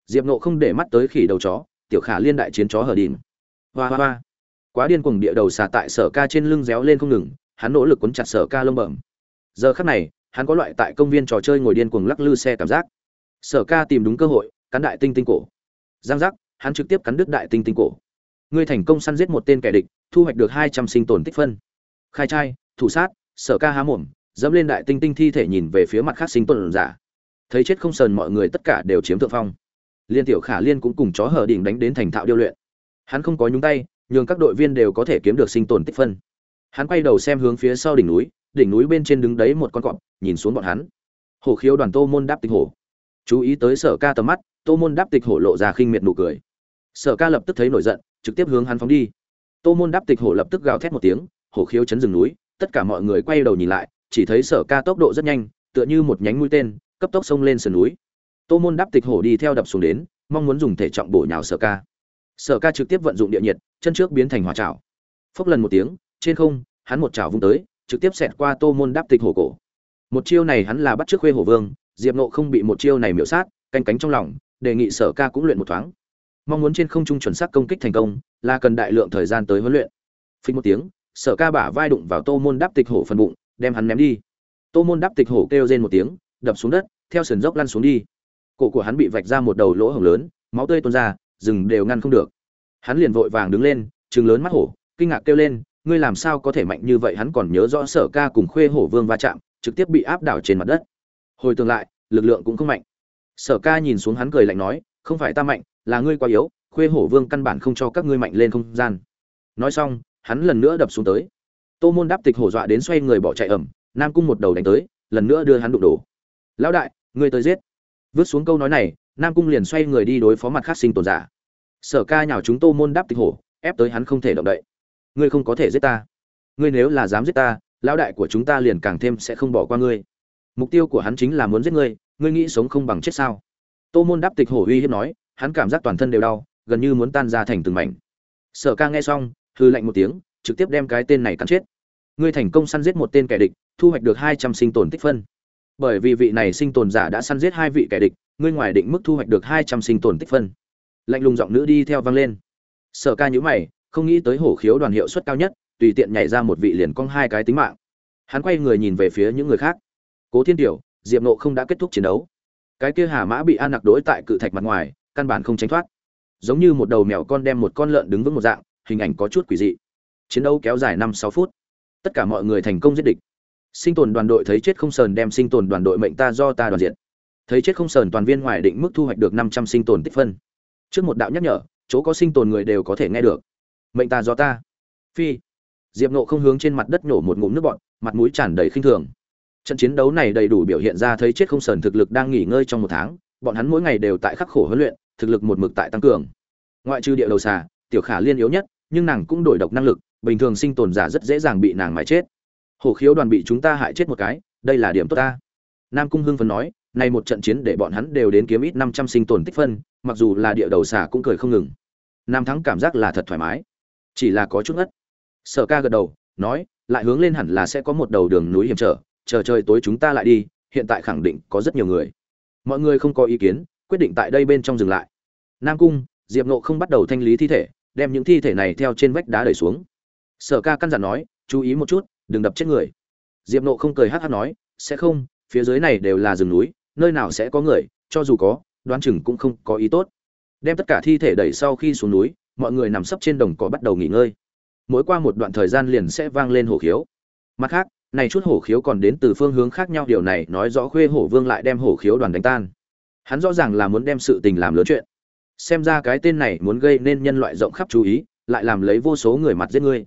Diệp nộ không để mắt tới khỉ đầu chó tiểu khả liên đại chiến chó hờ đìn, hoa hoa hoa. Quá điên cuồng địa đầu xà tại sở ca trên lưng réo lên không ngừng hắn nỗ lực cuốn chặt sở ca lông bẩm. Giờ khắc này hắn có loại tại công viên trò chơi ngồi điên cuồng lắc lư xe cảm giác. Sở ca tìm đúng cơ hội, cắn đại tinh tinh cổ. Giang giác, hắn trực tiếp cắn đứt đại tinh tinh cổ. Ngươi thành công săn giết một tên kẻ địch, thu hoạch được hai trăm sinh tồn tích phân. Khai trai, thủ sát, sở ca há mồm, dẫm lên đại tinh tinh thi thể nhìn về phía mặt khác sinh tồn giả. Thấy chết không sờn mọi người tất cả đều chiếm thượng phong. Liên tiểu khả liên cũng cùng chó hở đỉnh đánh đến thành thạo điêu luyện. Hắn không có nhúng tay, nhường các đội viên đều có thể kiếm được sinh tồn tích phân. Hắn quay đầu xem hướng phía sau đỉnh núi đỉnh núi bên trên đứng đấy một con cọp, nhìn xuống bọn hắn. Hổ khiếu đoàn tô môn đáp tịch hổ. Chú ý tới sở ca tầm mắt, tô môn đáp tịch hổ lộ ra khinh miệt nụ cười. Sở ca lập tức thấy nổi giận, trực tiếp hướng hắn phóng đi. Tô môn đáp tịch hổ lập tức gào thét một tiếng, hổ khiếu chấn rừng núi, tất cả mọi người quay đầu nhìn lại, chỉ thấy sở ca tốc độ rất nhanh, tựa như một nhánh mũi tên, cấp tốc xông lên sườn núi. Tô môn đáp tịch hổ đi theo đập xuống đến, mong muốn dùng thể trọng bổ nhào sở ca. Sở ca trực tiếp vận dụng địa nhiệt, chân trước biến thành hỏa trào phốc lần một tiếng, trên không, hắn một trào vung tới trực tiếp xẹt qua tô môn đáp tịch hổ cổ. Một chiêu này hắn là bắt trước khuê hổ vương, diệp nộ không bị một chiêu này miễu sát, canh cánh trong lòng, đề nghị sở ca cũng luyện một thoáng. Mong muốn trên không trung chuẩn xác công kích thành công, là cần đại lượng thời gian tới huấn luyện. Phình một tiếng, sở ca bả vai đụng vào tô môn đáp tịch hổ phần bụng, đem hắn ném đi. Tô môn đáp tịch hổ kêu rên một tiếng, đập xuống đất, theo sườn dốc lăn xuống đi. Cổ của hắn bị vạch ra một đầu lỗ hổng lớn, máu tươi tuôn ra, rừng đều ngăn không được. Hắn liền vội vàng đứng lên, trừng lớn mắt hổ, kinh ngạc kêu lên ngươi làm sao có thể mạnh như vậy? Hắn còn nhớ rõ sở ca cùng khuê hổ vương va chạm, trực tiếp bị áp đảo trên mặt đất. Hồi tương lại, lực lượng cũng không mạnh. Sở ca nhìn xuống hắn cười lạnh nói, không phải ta mạnh, là ngươi quá yếu, khuê hổ vương căn bản không cho các ngươi mạnh lên không gian. Nói xong, hắn lần nữa đập xuống tới. Tô môn đáp tịch hổ dọa đến xoay người bỏ chạy ẩm, nam cung một đầu đánh tới, lần nữa đưa hắn đụng đổ. Lão đại, ngươi tới giết. Vứt xuống câu nói này, nam cung liền xoay người đi đối phó mặt khác sinh tồn giả. Sở ca nhào chúng tô môn đáp tịch hổ, ép tới hắn không thể động đậy ngươi không có thể giết ta. Ngươi nếu là dám giết ta, lão đại của chúng ta liền càng thêm sẽ không bỏ qua ngươi. Mục tiêu của hắn chính là muốn giết ngươi ngươi nghĩ sống không bằng chết sao? Tô môn đáp tịch hổ uy hiếp nói, hắn cảm giác toàn thân đều đau, gần như muốn tan ra thành từng mảnh. Sở ca nghe xong hư lạnh một tiếng, trực tiếp đem cái tên này cắn chết. Ngươi thành công săn giết một tên kẻ địch, thu hoạch được hai trăm sinh tồn tích phân. Bởi vì vị này sinh tồn giả đã săn giết hai vị kẻ địch, ngươi ngoài định mức thu hoạch được hai trăm sinh tồn tích phân. Lạnh lùng giọng nữ đi theo vang lên. Sở ca nhữ mày không nghĩ tới hổ khiếu đoàn hiệu suất cao nhất, tùy tiện nhảy ra một vị liền cong hai cái tính mạng. Hắn quay người nhìn về phía những người khác. Cố thiên tiểu, diệp nộ không đã kết thúc chiến đấu. Cái kia hà mã bị an nặc đối tại cự thạch mặt ngoài, căn bản không tránh thoát. Giống như một đầu mèo con đem một con lợn đứng vững một dạng, hình ảnh có chút quỷ dị. Chiến đấu kéo dài năm sáu phút. Tất cả mọi người thành công giết địch. Sinh tồn đoàn đội thấy chết không sờn đem sinh tồn đoàn đội mệnh ta do ta đoàn diện thấy chết không sờn toàn viên ngoài định mức thu hoạch được năm trăm sinh tồn tích phân. Trước một đạo nhắc nhở, chỗ có sinh tồn người đều có thể nghe được mệnh ta do ta. Phi. Diệp nộ không hướng trên mặt đất nhổ một ngụm nước bọn mặt mũi tràn đầy khinh thường. Trận chiến đấu này đầy đủ biểu hiện ra thấy chết không sờn thực lực đang nghỉ ngơi trong một tháng, bọn hắn mỗi ngày đều tại khắc khổ huấn luyện, thực lực một mực tại tăng cường. Ngoại trừ địa đầu xà, tiểu khả liên yếu nhất, nhưng nàng cũng đổi độc năng lực, bình thường sinh tồn giả rất dễ dàng bị nàng mãi chết. Hổ khiếu đoàn bị chúng ta hại chết một cái, đây là điểm tốt ta. Nam cung hưng phấn nói nay một trận chiến để bọn hắn đều đến kiếm ít năm trăm sinh tồn tích phân, mặc dù là địa đầu xà cũng cười không ngừng. Nam thắng cảm giác là thật thoải mái chỉ là có chút ngất. Sở ca gật đầu, nói, lại hướng lên hẳn là sẽ có một đầu đường núi hiểm trở, chờ trời tối chúng ta lại đi, hiện tại khẳng định có rất nhiều người. Mọi người không có ý kiến, quyết định tại đây bên trong dừng lại. Nam cung, diệp nộ không bắt đầu thanh lý thi thể, đem những thi thể này theo trên vách đá đẩy xuống. Sở ca căn dặn nói, chú ý một chút, đừng đập chết người. Diệp nộ không cười hát hát nói, sẽ không, phía dưới này đều là rừng núi, nơi nào sẽ có người, cho dù có, đoán chừng cũng không có ý tốt. Đem tất cả thi thể đẩy sau khi xuống núi mọi người nằm sấp trên đồng cỏ bắt đầu nghỉ ngơi. Mỗi qua một đoạn thời gian liền sẽ vang lên hổ khiếu. Mặt khác, này chút hổ khiếu còn đến từ phương hướng khác nhau, điều này nói rõ khuê hổ vương lại đem hổ khiếu đoàn đánh tan. Hắn rõ ràng là muốn đem sự tình làm lớn chuyện. Xem ra cái tên này muốn gây nên nhân loại rộng khắp chú ý, lại làm lấy vô số người mặt giết ngươi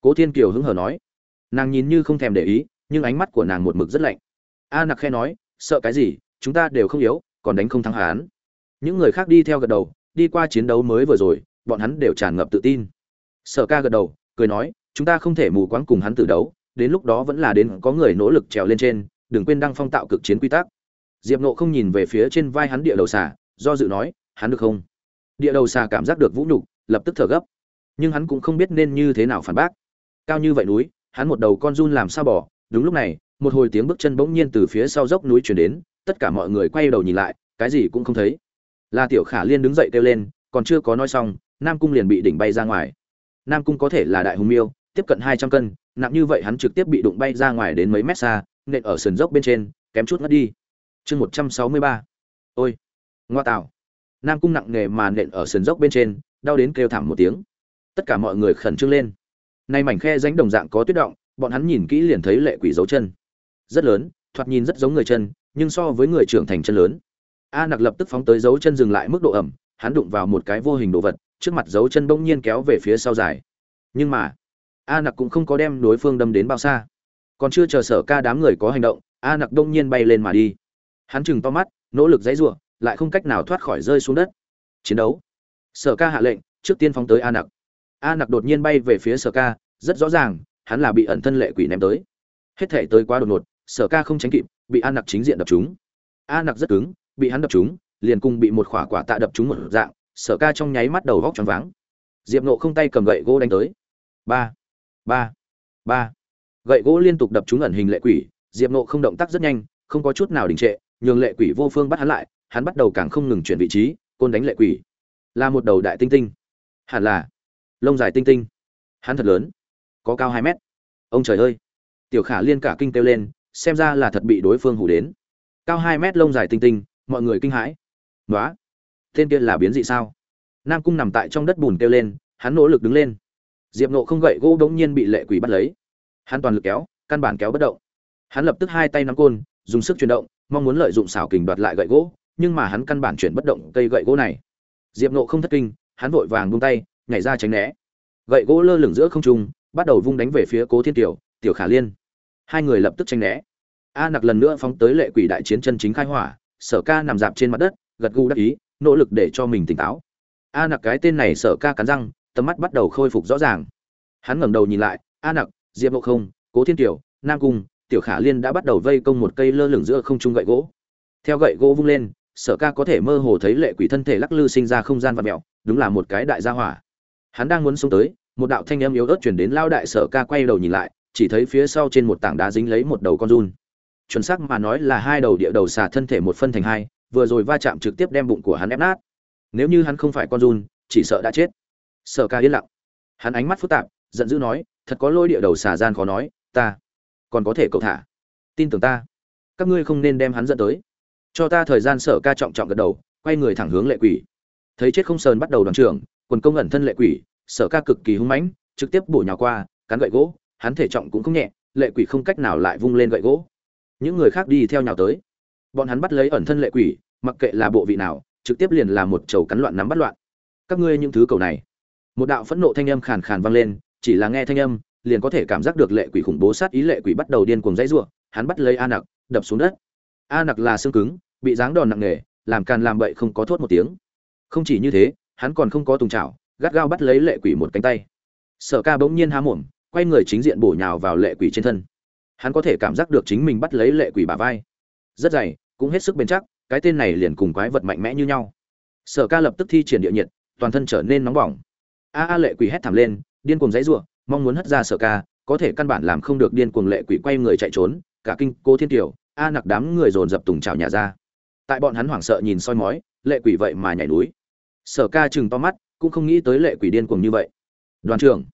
cố thiên kiều hứng hở nói. Nàng nhìn như không thèm để ý, nhưng ánh mắt của nàng một mực rất lạnh. A nặc khe nói, sợ cái gì? Chúng ta đều không yếu, còn đánh không thắng hán những người khác đi theo gật đầu, đi qua chiến đấu mới vừa rồi bọn hắn đều tràn ngập tự tin. Sở ca gật đầu, cười nói, chúng ta không thể mù quáng cùng hắn tử đấu, đến lúc đó vẫn là đến có người nỗ lực trèo lên trên, đừng quên đăng phong tạo cực chiến quy tắc. Diệp nộ không nhìn về phía trên vai hắn địa đầu xà, do dự nói, hắn được không? Địa đầu xà cảm giác được vũ nhục, lập tức thở gấp. Nhưng hắn cũng không biết nên như thế nào phản bác. Cao như vậy núi, hắn một đầu con run làm sao bỏ? Đúng lúc này, một hồi tiếng bước chân bỗng nhiên từ phía sau dốc núi chuyển đến, tất cả mọi người quay đầu nhìn lại, cái gì cũng không thấy. La tiểu khả liên đứng dậy kêu lên, còn chưa có nói xong nam cung liền bị đỉnh bay ra ngoài. Nam cung có thể là đại hùng miêu, tiếp cận hai trăm cân, nặng như vậy hắn trực tiếp bị đụng bay ra ngoài đến mấy mét xa, nện ở sườn dốc bên trên, kém chút ngất đi. Chương một trăm sáu mươi ba. Ôi, ngoa tạo. Nam cung nặng nề mà nện ở sườn dốc bên trên, đau đến kêu thảm một tiếng. Tất cả mọi người khẩn trương lên. Nay mảnh khe ránh đồng dạng có tuyết động, bọn hắn nhìn kỹ liền thấy lệ quỷ dấu chân. Rất lớn, thoạt nhìn rất giống người chân, nhưng so với người trưởng thành chân lớn. A nặc lập tức phóng tới dấu chân dừng lại mức độ ẩm, hắn đụng vào một cái vô hình đồ vật trước mặt dấu chân bỗng nhiên kéo về phía sau dài. Nhưng mà, a nặc cũng không có đem đối phương đâm đến bao xa. Còn chưa chờ sở ca đám người có hành động, a nặc đông nhiên bay lên mà đi. Hắn chừng to mắt, nỗ lực dãy giụa lại không cách nào thoát khỏi rơi xuống đất. Chiến đấu. Sở ca hạ lệnh, trước tiên phóng tới a nặc. A nặc đột nhiên bay về phía sở ca, rất rõ ràng, hắn là bị ẩn thân lệ quỷ ném tới. Hết thể tới quá đột ngột, sở ca không tránh kịp, bị a nặc chính diện đập chúng a nặc rất cứng, bị hắn đập chúng liền cùng bị một khỏa quả tạ đập chúng một dạng sở ca trong nháy mắt đầu góc tròn váng. Diệp nộ không tay cầm gậy gỗ đánh tới. Ba ba ba. Gậy gỗ liên tục đập trúng ẩn hình lệ quỷ, diệp nộ không động tác rất nhanh, không có chút nào đình trệ, nhường lệ quỷ vô phương bắt hắn lại, hắn bắt đầu càng không ngừng chuyển vị trí, côn đánh lệ quỷ. Là một đầu đại tinh tinh. Hẳn là lông dài tinh tinh. Hắn thật lớn, có cao hai mét. Ông trời ơi. Tiểu khả liên cả kinh kêu lên, xem ra là thật bị đối phương hủ đến. Cao hai mét lông dài tinh tinh, mọi người kinh hãi. Nói tên kia là biến dị sao? Nam cung nằm tại trong đất bùn kêu lên, hắn nỗ lực đứng lên. Diệp nộ không gậy gỗ đống nhiên bị lệ quỷ bắt lấy. Hắn toàn lực kéo, căn bản kéo bất động. Hắn lập tức hai tay nắm côn, dùng sức chuyển động, mong muốn lợi dụng xảo kình đoạt lại gậy gỗ, nhưng mà hắn căn bản chuyển bất động cây gậy gỗ này. Diệp nộ không thất kinh, hắn vội vàng buông tay, nhảy ra tránh né. Gậy gỗ lơ lửng giữa không trung, bắt đầu vung đánh về phía cố thiên tiểu tiểu khả liên. Hai người lập tức tranh né. A nặc lần nữa phóng tới lệ quỷ đại chiến chân chính khai hỏa, sở ca nằm dạp trên mặt đất, gật gù đắc ý nỗ lực để cho mình tỉnh táo. A nặc cái tên này sở ca cắn răng, tầm mắt bắt đầu khôi phục rõ ràng. Hắn ngẩng đầu nhìn lại, a nặc, diệp ngộ không cố thiên tiểu nam cung, tiểu khả liên đã bắt đầu vây công một cây lơ lửng giữa không trung gậy gỗ. Theo gậy gỗ vung lên sở ca có thể mơ hồ thấy lệ quỷ thân thể lắc lư sinh ra không gian và mẹo đúng là một cái đại gia hỏa. Hắn đang muốn xông tới, một đạo thanh âm yếu ớt chuyển đến lao đại sở ca quay đầu nhìn lại, chỉ thấy phía sau trên một tảng đá dính lấy một đầu con run. Chuẩn xác mà nói là hai đầu địa đầu xà thân thể một phân thành hai vừa rồi va chạm trực tiếp đem bụng của hắn ép nát. Nếu như hắn không phải con run, chỉ sợ đã chết. Sở ca yên lặng. Hắn ánh mắt phức tạp, giận dữ nói, thật có lôi địa đầu xà gian khó nói, ta còn có thể cậu thả. Tin tưởng ta. Các ngươi không nên đem hắn dẫn tới. Cho ta thời gian. Sở ca trọng trọng gật đầu, quay người thẳng hướng lệ quỷ. Thấy chết không sờn bắt đầu đoàn trưởng, quần công ẩn thân lệ quỷ, sở ca cực kỳ hung mãnh, trực tiếp bổ nhào qua, cắn gậy gỗ, hắn thể trọng cũng không nhẹ, lệ quỷ không cách nào lại vung lên gậy gỗ. Những người khác đi theo nhào tới bọn hắn bắt lấy ẩn thân lệ quỷ, mặc kệ là bộ vị nào, trực tiếp liền là một chầu cắn loạn nắm bắt loạn. Các ngươi những thứ cầu này. Một đạo phẫn nộ thanh âm khàn khàn vang lên, chỉ là nghe thanh âm, liền có thể cảm giác được lệ quỷ khủng bố sát ý lệ quỷ bắt đầu điên cuồng dãy ruộng hắn bắt lấy a nặc, đập xuống đất. A nặc là xương cứng, bị giáng đòn nặng nề, làm càn làm bậy không có thốt một tiếng. Không chỉ như thế, hắn còn không có tùng chảo gắt gao bắt lấy lệ quỷ một cánh tay. Sở ca bỗng nhiên há mồm, quay người chính diện bổ nhào vào lệ quỷ trên thân. Hắn có thể cảm giác được chính mình bắt lấy lệ quỷ bả vai. Rất dày cũng hết sức bền chắc, cái tên này liền cùng quái vật mạnh mẽ như nhau. Sở ca lập tức thi triển địa nhiệt, toàn thân trở nên nóng bỏng. A a lệ quỷ hét thảm lên, điên cuồng dãy giụa mong muốn hất ra sở ca, có thể căn bản làm không được điên cuồng lệ quỷ quay người chạy trốn, cả kinh cô thiên tiểu a nặc đám người dồn dập tùng trào nhà ra. Tại bọn hắn hoảng sợ nhìn soi mói, lệ quỷ vậy mà nhảy núi. Sở ca chừng to mắt, cũng không nghĩ tới lệ quỷ điên cuồng như vậy. Đoàn trưởng,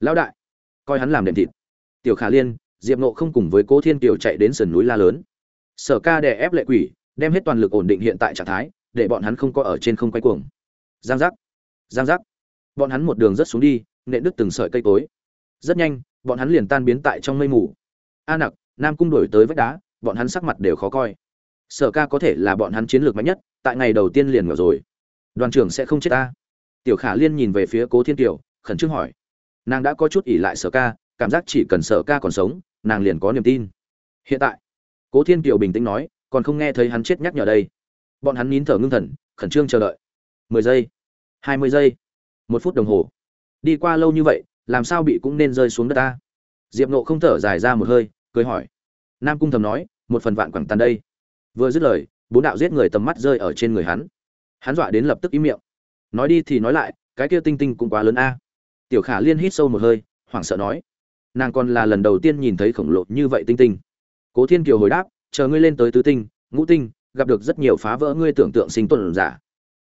lão đại, coi hắn làm đệm thịt. Tiểu khả liên, diệp nộ không cùng với cố thiên kiều chạy đến sườn núi la lớn sở ca đè ép lệ quỷ, đem hết toàn lực ổn định hiện tại trạng thái, để bọn hắn không có ở trên không quay cuồng. Giang giác. Giang giác. Bọn hắn một đường rất xuống đi, nện đứt từng sợi cây cối. Rất nhanh, bọn hắn liền tan biến tại trong mây mù. A nặc, nam cung đổi tới vách đá, bọn hắn sắc mặt đều khó coi. Sở ca có thể là bọn hắn chiến lược mạnh nhất, tại ngày đầu tiên liền ngờ rồi. Đoàn trưởng sẽ không chết ta. Tiểu khả liên nhìn về phía cố thiên kiều, khẩn trương hỏi. Nàng đã có chút ỉ lại sở ca, cảm giác chỉ cần sở ca còn sống, nàng liền có niềm tin. Hiện tại cố thiên kiều bình tĩnh nói, còn không nghe thấy hắn chết nhắc nhở đây. Bọn hắn nín thở ngưng thần, khẩn trương chờ đợi. Mười giây, hai mươi giây, một phút đồng hồ. Đi qua lâu như vậy, làm sao bị cũng nên rơi xuống đất ta? Diệp nộ không thở dài ra một hơi, cười hỏi. Nam cung thầm nói, một phần vạn quẳng tàn đây. Vừa dứt lời, bốn đạo giết người tầm mắt rơi ở trên người hắn. Hắn dọa đến lập tức im miệng. Nói đi thì nói lại, cái kia tinh tinh cũng quá lớn a. Tiểu khả liên hít sâu một hơi, hoảng sợ nói. Nàng còn là lần đầu tiên nhìn thấy khổng lồ như vậy tinh tinh cố thiên kiều hồi đáp, chờ ngươi lên tới tứ tinh, ngũ tinh, gặp được rất nhiều phá vỡ ngươi tưởng tượng sinh tồn giả.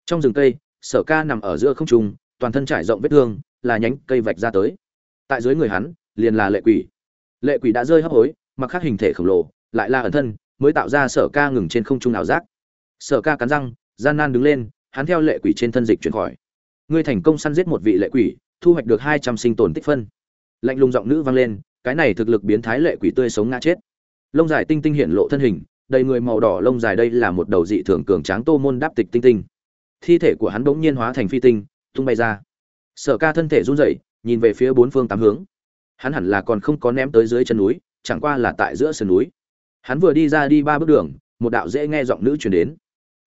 Trong rừng cây, sở ca nằm ở giữa không trung, toàn thân trải rộng vết thương, là nhánh cây vạch ra tới. Tại dưới người hắn, liền là lệ quỷ. Lệ quỷ đã rơi hấp hối, mặc khác hình thể khổng lồ, lại là ẩn thân, mới tạo ra sở ca ngừng trên không trung nào giác. Sở ca cắn răng, gian nan đứng lên, hắn theo lệ quỷ trên thân dịch chuyển khỏi. Ngươi thành công săn giết một vị lệ quỷ, thu hoạch được hai trăm sinh tồn tích phân. Lạnh lùng giọng nữ vang lên, cái này thực lực biến thái lệ quỷ tươi sống ngã chết lông dài tinh tinh hiện lộ thân hình, đầy người màu đỏ lông dài đây là một đầu dị thường cường tráng tô môn đáp tịch tinh tinh. Thi thể của hắn bỗng nhiên hóa thành phi tinh, tung bay ra. Sở ca thân thể run rẩy, nhìn về phía bốn phương tám hướng. Hắn hẳn là còn không có ném tới dưới chân núi, chẳng qua là tại giữa sườn núi. Hắn vừa đi ra đi ba bước đường, một đạo dễ nghe giọng nữ chuyển đến.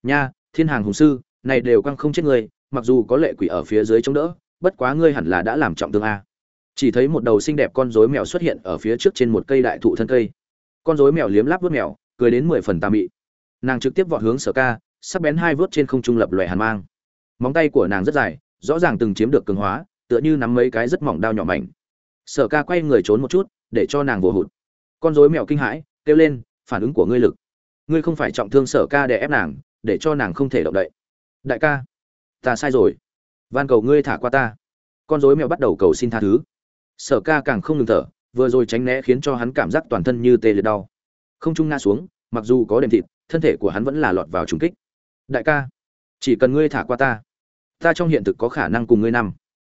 Nha, thiên hàng hùng sư, này đều căng không chết người, mặc dù có lệ quỷ ở phía dưới chống đỡ, bất quá ngươi hẳn là đã làm trọng thương a. Chỉ thấy một đầu xinh đẹp con rối mèo xuất hiện ở phía trước trên một cây đại thụ thân cây con rối mèo liếm láp vớt mèo, cười đến mười phần tà mị. Nàng trực tiếp vọt hướng sở ca sắp bén hai vớt trên không trung lập lòe hàn mang. Móng tay của nàng rất dài, rõ ràng từng chiếm được cường hóa, tựa như nắm mấy cái rất mỏng đao nhỏ mảnh. Sở ca quay người trốn một chút, để cho nàng vồ hụt. Con rối mèo kinh hãi, kêu lên, phản ứng của ngươi lực. Ngươi không phải trọng thương sở ca để ép nàng, để cho nàng không thể động đậy. Đại ca, ta sai rồi. Van cầu ngươi thả qua ta. Con rối mèo bắt đầu cầu xin tha thứ. Sở ca càng không ngừng thở vừa rồi tránh né khiến cho hắn cảm giác toàn thân như tê liệt đau. Không trung ngã xuống, mặc dù có đệm thịt, thân thể của hắn vẫn là lọt vào trùng kích. Đại ca, chỉ cần ngươi thả qua ta ta trong hiện thực có khả năng cùng ngươi nằm.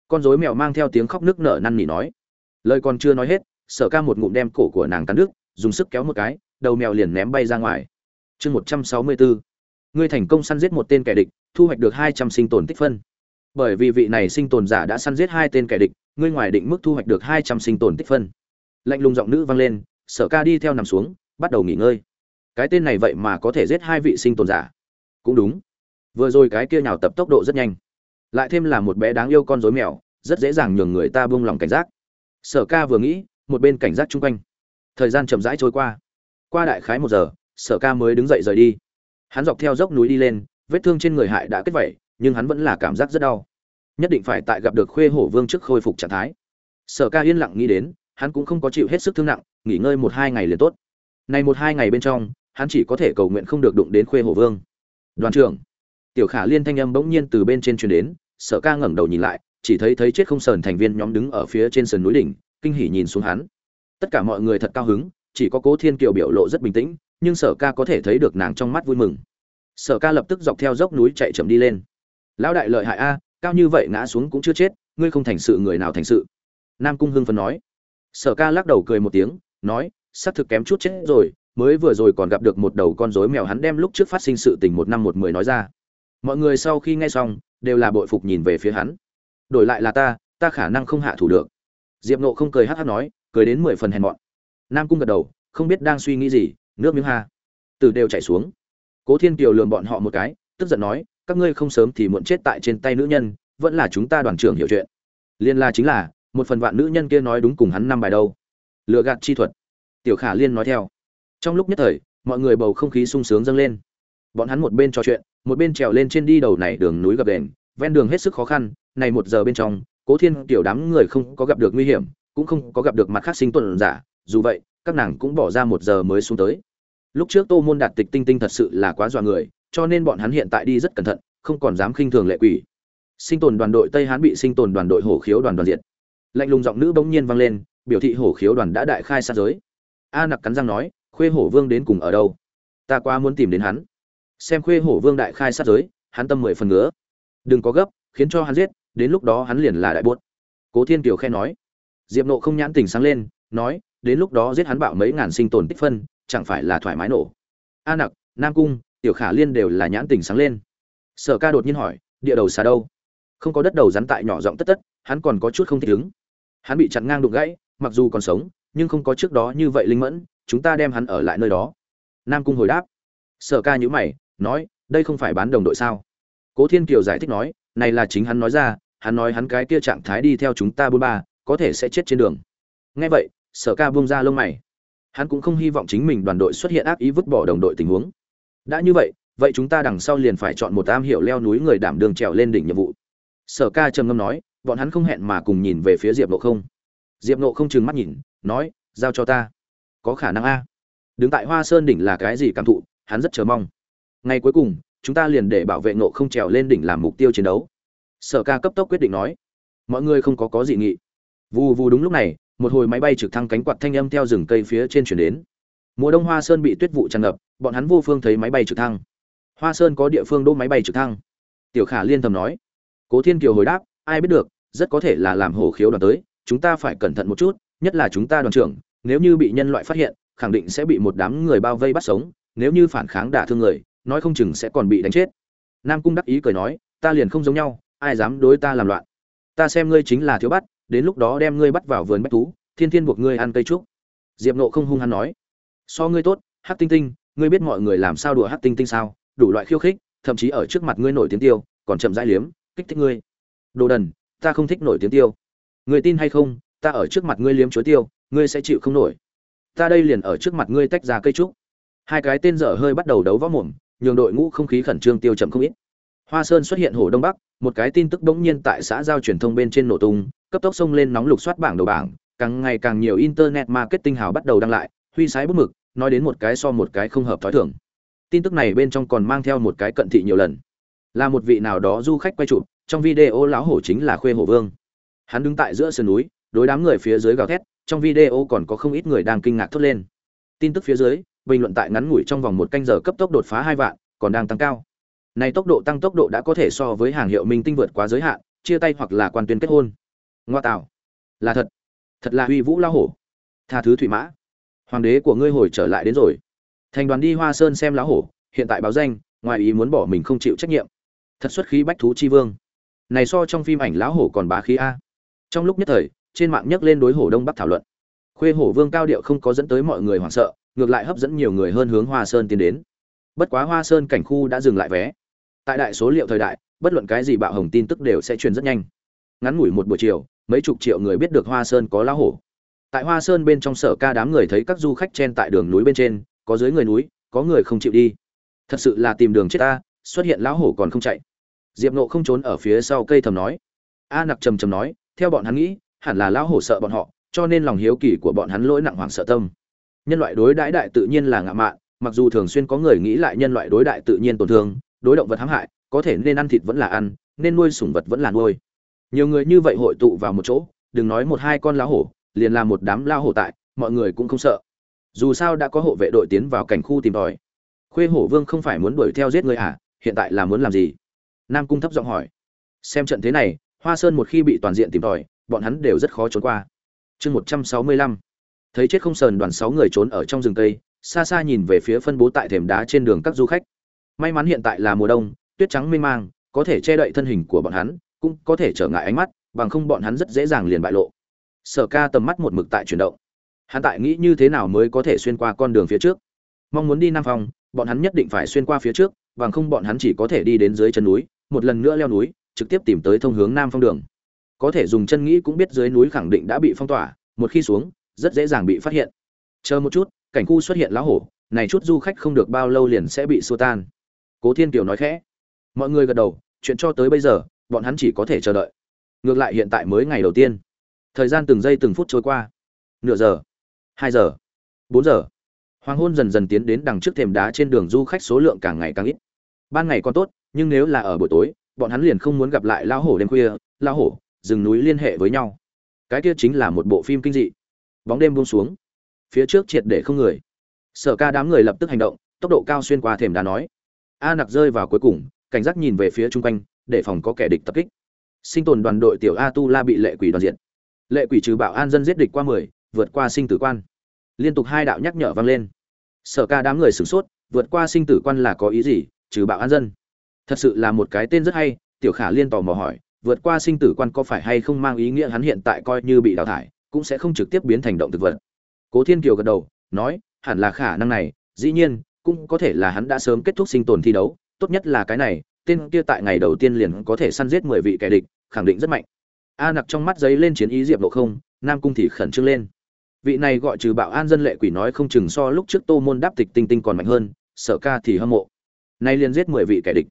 Con rối mèo mang theo tiếng khóc nức nở năn nỉ nói. Lời còn chưa nói hết, sở ca một ngụm đem cổ của nàng cắn đứt, dùng sức kéo một cái, đầu mèo liền ném bay ra ngoài. Chương một trăm sáu mươi bốn. Ngươi thành công săn giết một tên kẻ địch, thu hoạch được hai trăm sinh tồn tích phân. Bởi vì vị này sinh tồn giả đã săn giết hai tên kẻ địch, ngươi ngoài định mức thu hoạch được hai trăm sinh tồn tích phân lạnh lùng giọng nữ vang lên, sở ca đi theo nằm xuống, bắt đầu nghỉ ngơi. Cái tên này vậy mà có thể giết hai vị sinh tồn giả. Cũng đúng. Vừa rồi cái kia nhào tập tốc độ rất nhanh. Lại thêm là một bé đáng yêu con rối mèo, rất dễ dàng nhường người ta buông lòng cảnh giác. Sở ca vừa nghĩ, một bên cảnh giác chung quanh. Thời gian chậm rãi trôi qua. Qua đại khái một giờ, sở ca mới đứng dậy rời đi. Hắn dọc theo dốc núi đi lên, vết thương trên người hại đã kết vẩy, nhưng hắn vẫn là cảm giác rất đau. Nhất định phải tại gặp được khuê hổ vương trước khôi phục trạng thái. Sở ca yên lặng nghĩ đến hắn cũng không có chịu hết sức thương nặng, nghỉ ngơi một hai ngày liền tốt. Này một hai ngày bên trong, hắn chỉ có thể cầu nguyện không được đụng đến khuê hổ vương. Đoàn trưởng, tiểu khả liên thanh âm bỗng nhiên từ bên trên truyền đến, sở ca ngẩng đầu nhìn lại, chỉ thấy thấy chết không sờn thành viên nhóm đứng ở phía trên sườn núi đỉnh, kinh hỉ nhìn xuống hắn. Tất cả mọi người thật cao hứng, chỉ có cố thiên kiều biểu lộ rất bình tĩnh, nhưng sở ca có thể thấy được nàng trong mắt vui mừng. Sở ca lập tức dọc theo dốc núi chạy chậm đi lên. Lão đại lợi hại a, cao như vậy ngã xuống cũng chưa chết, ngươi không thành sự người nào thành sự. Nam cung hưng phấn nói sở ca lắc đầu cười một tiếng, nói, xác thực kém chút chết rồi, mới vừa rồi còn gặp được một đầu con rối mèo hắn đem lúc trước phát sinh sự tình một năm một mười nói ra. Mọi người sau khi nghe xong, đều là bội phục nhìn về phía hắn. Đổi lại là ta ta khả năng không hạ thủ được. Diệp nộ không cười hát hát nói, cười đến mười phần hèn mọn. Nam cung gật đầu, không biết đang suy nghĩ gì, nước miếng ha. Từ đều chảy xuống. Cố thiên kiều lườm bọn họ một cái, tức giận nói, các ngươi không sớm thì muộn chết tại trên tay nữ nhân, vẫn là chúng ta đoàn trưởng hiểu chuyện. Liên la chính là một phần vạn nữ nhân kia nói đúng cùng hắn năm bài đâu. Lựa gạt chi thuật. Tiểu khả liên nói theo. Trong lúc nhất thời, mọi người bầu không khí sung sướng dâng lên. Bọn hắn một bên trò chuyện, một bên trèo lên trên đi đầu này đường núi gập đền, ven đường hết sức khó khăn, này một giờ bên trong, cố thiên tiểu đám người không có gặp được nguy hiểm, cũng không có gặp được mặt khác sinh tuần giả, dù vậy, các nàng cũng bỏ ra một giờ mới xuống tới. Lúc trước tô môn đạt tịch tinh tinh thật sự là quá dọa người, cho nên bọn hắn hiện tại đi rất cẩn thận, không còn dám khinh thường lệ quỷ. Sinh tồn đoàn đội tây hán bị sinh tồn đoàn đội hổ khiếu đoàn đoàn diện lạnh lùng giọng nữ bỗng nhiên vang lên, biểu thị hổ khiếu đoàn đã đại khai sát giới. A nặc cắn răng nói, khuê hổ vương đến cùng ở đâu? Ta qua muốn tìm đến hắn. Xem khuê hổ vương đại khai sát giới, hắn tâm mười phần ngứa. Đừng có gấp, khiến cho hắn giết, đến lúc đó hắn liền là đại buốt. Cố thiên kiều khen nói. Diệp nộ không nhãn tình sáng lên, nói, đến lúc đó giết hắn bạo mấy ngàn sinh tồn tích phân, chẳng phải là thoải mái nổ. A nặc, nam cung, tiểu khả liên đều là nhãn tình sáng lên. Sở ca đột nhiên hỏi, địa đầu xà đâu? Không có đất đầu rắn tại nhỏ giọng tất tất, hắn còn có chút không thích ứng. Hắn bị chặn ngang đục gãy, mặc dù còn sống, nhưng không có trước đó như vậy linh mẫn, chúng ta đem hắn ở lại nơi đó. Nam cung hồi đáp. Sở ca nhữ mày, nói, đây không phải bán đồng đội sao? Cố thiên kiều giải thích nói, này là chính hắn nói ra, hắn nói hắn cái kia trạng thái đi theo chúng ta bôn ba, có thể sẽ chết trên đường. Nghe vậy, sở ca buông ra lông mày. Hắn cũng không hy vọng chính mình đoàn đội xuất hiện ác ý vứt bỏ đồng đội tình huống. Đã như vậy vậy chúng ta đằng sau liền phải chọn một am hiểu leo núi người đảm đường trèo lên đỉnh nhiệm vụ sở ca trầm ngâm nói, bọn hắn không hẹn mà cùng nhìn về phía diệp nộ không. Diệp nộ không trừng mắt nhìn, nói, giao cho ta. Có khả năng a. Đứng tại hoa sơn đỉnh là cái gì cảm thụ, hắn rất chờ mong. Ngày cuối cùng, chúng ta liền để bảo vệ nộ không trèo lên đỉnh làm mục tiêu chiến đấu. Sở ca cấp tốc quyết định nói. Mọi người không có có gì nghị. Vù vù đúng lúc này, một hồi máy bay trực thăng cánh quạt thanh âm theo rừng cây phía trên chuyển đến. Mùa đông hoa sơn bị tuyết vụ tràn ngập, bọn hắn vô phương thấy máy bay trực thăng. Hoa sơn có địa phương đỗ máy bay trực thăng. Tiểu khả liên thầm nói cố thiên kiều hồi đáp, ai biết được, rất có thể là làm hổ khiếu đoàn tới, chúng ta phải cẩn thận một chút, nhất là chúng ta đoàn trưởng, nếu như bị nhân loại phát hiện, khẳng định sẽ bị một đám người bao vây bắt sống, nếu như phản kháng đả thương người, nói không chừng sẽ còn bị đánh chết. Nam cung đắc ý cười nói, ta liền không giống nhau, ai dám đối ta làm loạn. Ta xem ngươi chính là thiếu bắt, đến lúc đó đem ngươi bắt vào vườn bách thú, thiên thiên buộc ngươi ăn cây trúc. Diệp nộ không hung hăng nói, so ngươi tốt hát tinh tinh, ngươi biết mọi người làm sao đùa hát tinh tinh sao? Đủ loại khiêu khích, thậm chí ở trước mặt ngươi nổi tiếng tiêu, còn chậm rãi liếm kích thích ngươi. Đồ đần, ta không thích nổi tiếng tiêu. Người tin hay không, ta ở trước mặt ngươi liếm chuối tiêu, ngươi sẽ chịu không nổi. Ta đây liền ở trước mặt ngươi tách ra cây trúc. Hai cái tên dở hơi bắt đầu đấu võ mồm, nhường đội ngũ không khí khẩn trương tiêu chậm không ít. Hoa sơn xuất hiện hồ đông bắc, một cái tin tức bỗng nhiên tại xã giao truyền thông bên trên nổ tung, cấp tốc xông lên nóng lục soát bảng đầu bảng, càng ngày càng nhiều internet marketing hào bắt đầu đăng lại, huy sái bút mực, nói đến một cái so một cái không hợp thói thường. Tin tức này bên trong còn mang theo một cái cận thị nhiều lần là một vị nào đó du khách quay chụp, trong video lão hổ chính là khuê hổ vương. Hắn đứng tại giữa sườn núi, đối đám người phía dưới gào thét, trong video còn có không ít người đang kinh ngạc thốt lên. Tin tức phía dưới, bình luận tại ngắn ngủi trong vòng một canh giờ cấp tốc đột phá hai vạn, còn đang tăng cao. Nay tốc độ tăng tốc độ đã có thể so với hàng hiệu minh tinh vượt quá giới hạn, chia tay hoặc là quan tuyên kết hôn. Ngoa tạo. Là thật. Thật là uy vũ lao hổ. Tha thứ thủy mã. Hoàng đế của ngươi hồi trở lại đến rồi. Thành đoàn đi hoa sơn xem lão hổ, hiện tại báo danh, ngoài ý muốn bỏ mình không chịu trách nhiệm thật xuất khí bách thú chi vương. Này so trong phim ảnh lão hổ còn bá khí a. Trong lúc nhất thời, trên mạng nhắc lên đối hổ đông bắc thảo luận. Khuê hổ vương cao điệu không có dẫn tới mọi người hoảng sợ, ngược lại hấp dẫn nhiều người hơn hướng hoa sơn tiến đến. Bất quá hoa sơn cảnh khu đã dừng lại vé. Tại đại số liệu thời đại, bất luận cái gì bạo hồng tin tức đều sẽ truyền rất nhanh. Ngắn ngủi một buổi chiều, mấy chục triệu người biết được hoa sơn có lão hổ. Tại hoa sơn bên trong sở ca đám người thấy các du khách chen tại đường núi bên trên, có dưới người núi, có người không chịu đi. Thật sự là tìm đường chết ta, xuất hiện lão hổ còn không chạy diệp nộ không trốn ở phía sau cây thầm nói. A nặc trầm trầm nói, theo bọn hắn nghĩ, hẳn là lão hổ sợ bọn họ, cho nên lòng hiếu kỳ của bọn hắn lỗi nặng hoàng sợ tâm. Nhân loại đối đãi đại tự nhiên là ngạ mạn, mặc dù thường xuyên có người nghĩ lại nhân loại đối đại tự nhiên tổn thương, đối động vật hãm hại, có thể nên ăn thịt vẫn là ăn, nên nuôi sủng vật vẫn là nuôi. Nhiều người như vậy hội tụ vào một chỗ, đừng nói một hai con lão hổ, liền là một đám lao hổ tại, mọi người cũng không sợ. Dù sao đã có hộ vệ đội tiến vào cảnh khu tìm tòi. Khuê hổ vương không phải muốn đuổi theo giết người à hiện tại là muốn làm gì? Nam cung thấp giọng hỏi. Xem trận thế này hoa sơn một khi bị toàn diện tìm tòi bọn hắn đều rất khó trốn qua. Chương một trăm sáu mươi lăm. Thấy chết không sờn đoàn sáu người trốn ở trong rừng tây, xa xa nhìn về phía phân bố tại thềm đá trên đường các du khách. May mắn hiện tại là mùa đông tuyết trắng mênh mang có thể che đậy thân hình của bọn hắn cũng có thể trở ngại ánh mắt bằng không bọn hắn rất dễ dàng liền bại lộ. Sở ca tầm mắt một mực tại chuyển động. Hắn tại nghĩ như thế nào mới có thể xuyên qua con đường phía trước? Mong muốn đi nam phong bọn hắn nhất định phải xuyên qua phía trước bằng không bọn hắn chỉ có thể đi đến dưới chân núi một lần nữa leo núi, trực tiếp tìm tới thông hướng nam phong đường. Có thể dùng chân nghĩ cũng biết dưới núi khẳng định đã bị phong tỏa, một khi xuống, rất dễ dàng bị phát hiện. Chờ một chút, cảnh khu xuất hiện lá hổ, này chút du khách không được bao lâu liền sẽ bị xua tan. Cố thiên kiều nói khẽ. Mọi người gật đầu, chuyện cho tới bây giờ, bọn hắn chỉ có thể chờ đợi. Ngược lại hiện tại mới ngày đầu tiên. Thời gian từng giây từng phút trôi qua. Nửa giờ, hai giờ, bốn giờ. Hoàng hôn dần dần tiến đến đằng trước thềm đá trên đường du khách số lượng càng ngày càng ít. Ban ngày còn tốt nhưng nếu là ở buổi tối, bọn hắn liền không muốn gặp lại lao hổ đêm khuya lao hổ, rừng núi liên hệ với nhau. Cái kia chính là một bộ phim kinh dị. Bóng đêm buông xuống. Phía trước triệt để không người. Sở ca đám người lập tức hành động, tốc độ cao xuyên qua thềm đá nói. A nặc rơi vào cuối cùng, cảnh giác nhìn về phía chung quanh, để phòng có kẻ địch tập kích. Sinh tồn đoàn đội tiểu a tu la bị lệ quỷ đoàn diện lệ quỷ trừ bạo an dân giết địch qua mười, vượt qua sinh tử quan. Liên tục hai đạo nhắc nhở vang lên. Sở ca đám người sửng sốt, vượt qua sinh tử quan là có ý gì, trừ bạo an dân thật sự là một cái tên rất hay, tiểu khả liên tò mò hỏi, vượt qua sinh tử quan có phải hay không mang ý nghĩa hắn hiện tại coi như bị đào thải, cũng sẽ không trực tiếp biến thành động thực vật. Cố thiên kiều gật đầu, nói, hẳn là khả năng này, dĩ nhiên, cũng có thể là hắn đã sớm kết thúc sinh tồn thi đấu, tốt nhất là cái này, tên kia tại ngày đầu tiên liền có thể săn giết mười vị kẻ địch, khẳng định rất mạnh. A nặc trong mắt giấy lên chiến ý diệp độ không, nam cung thì khẩn trương lên. Vị này gọi trừ bạo an dân lệ quỷ nói không chừng so lúc trước tô môn đáp tịch tinh tinh còn mạnh hơn sợ ca thì hâm mộ. Nay liền giết mười vị kẻ địch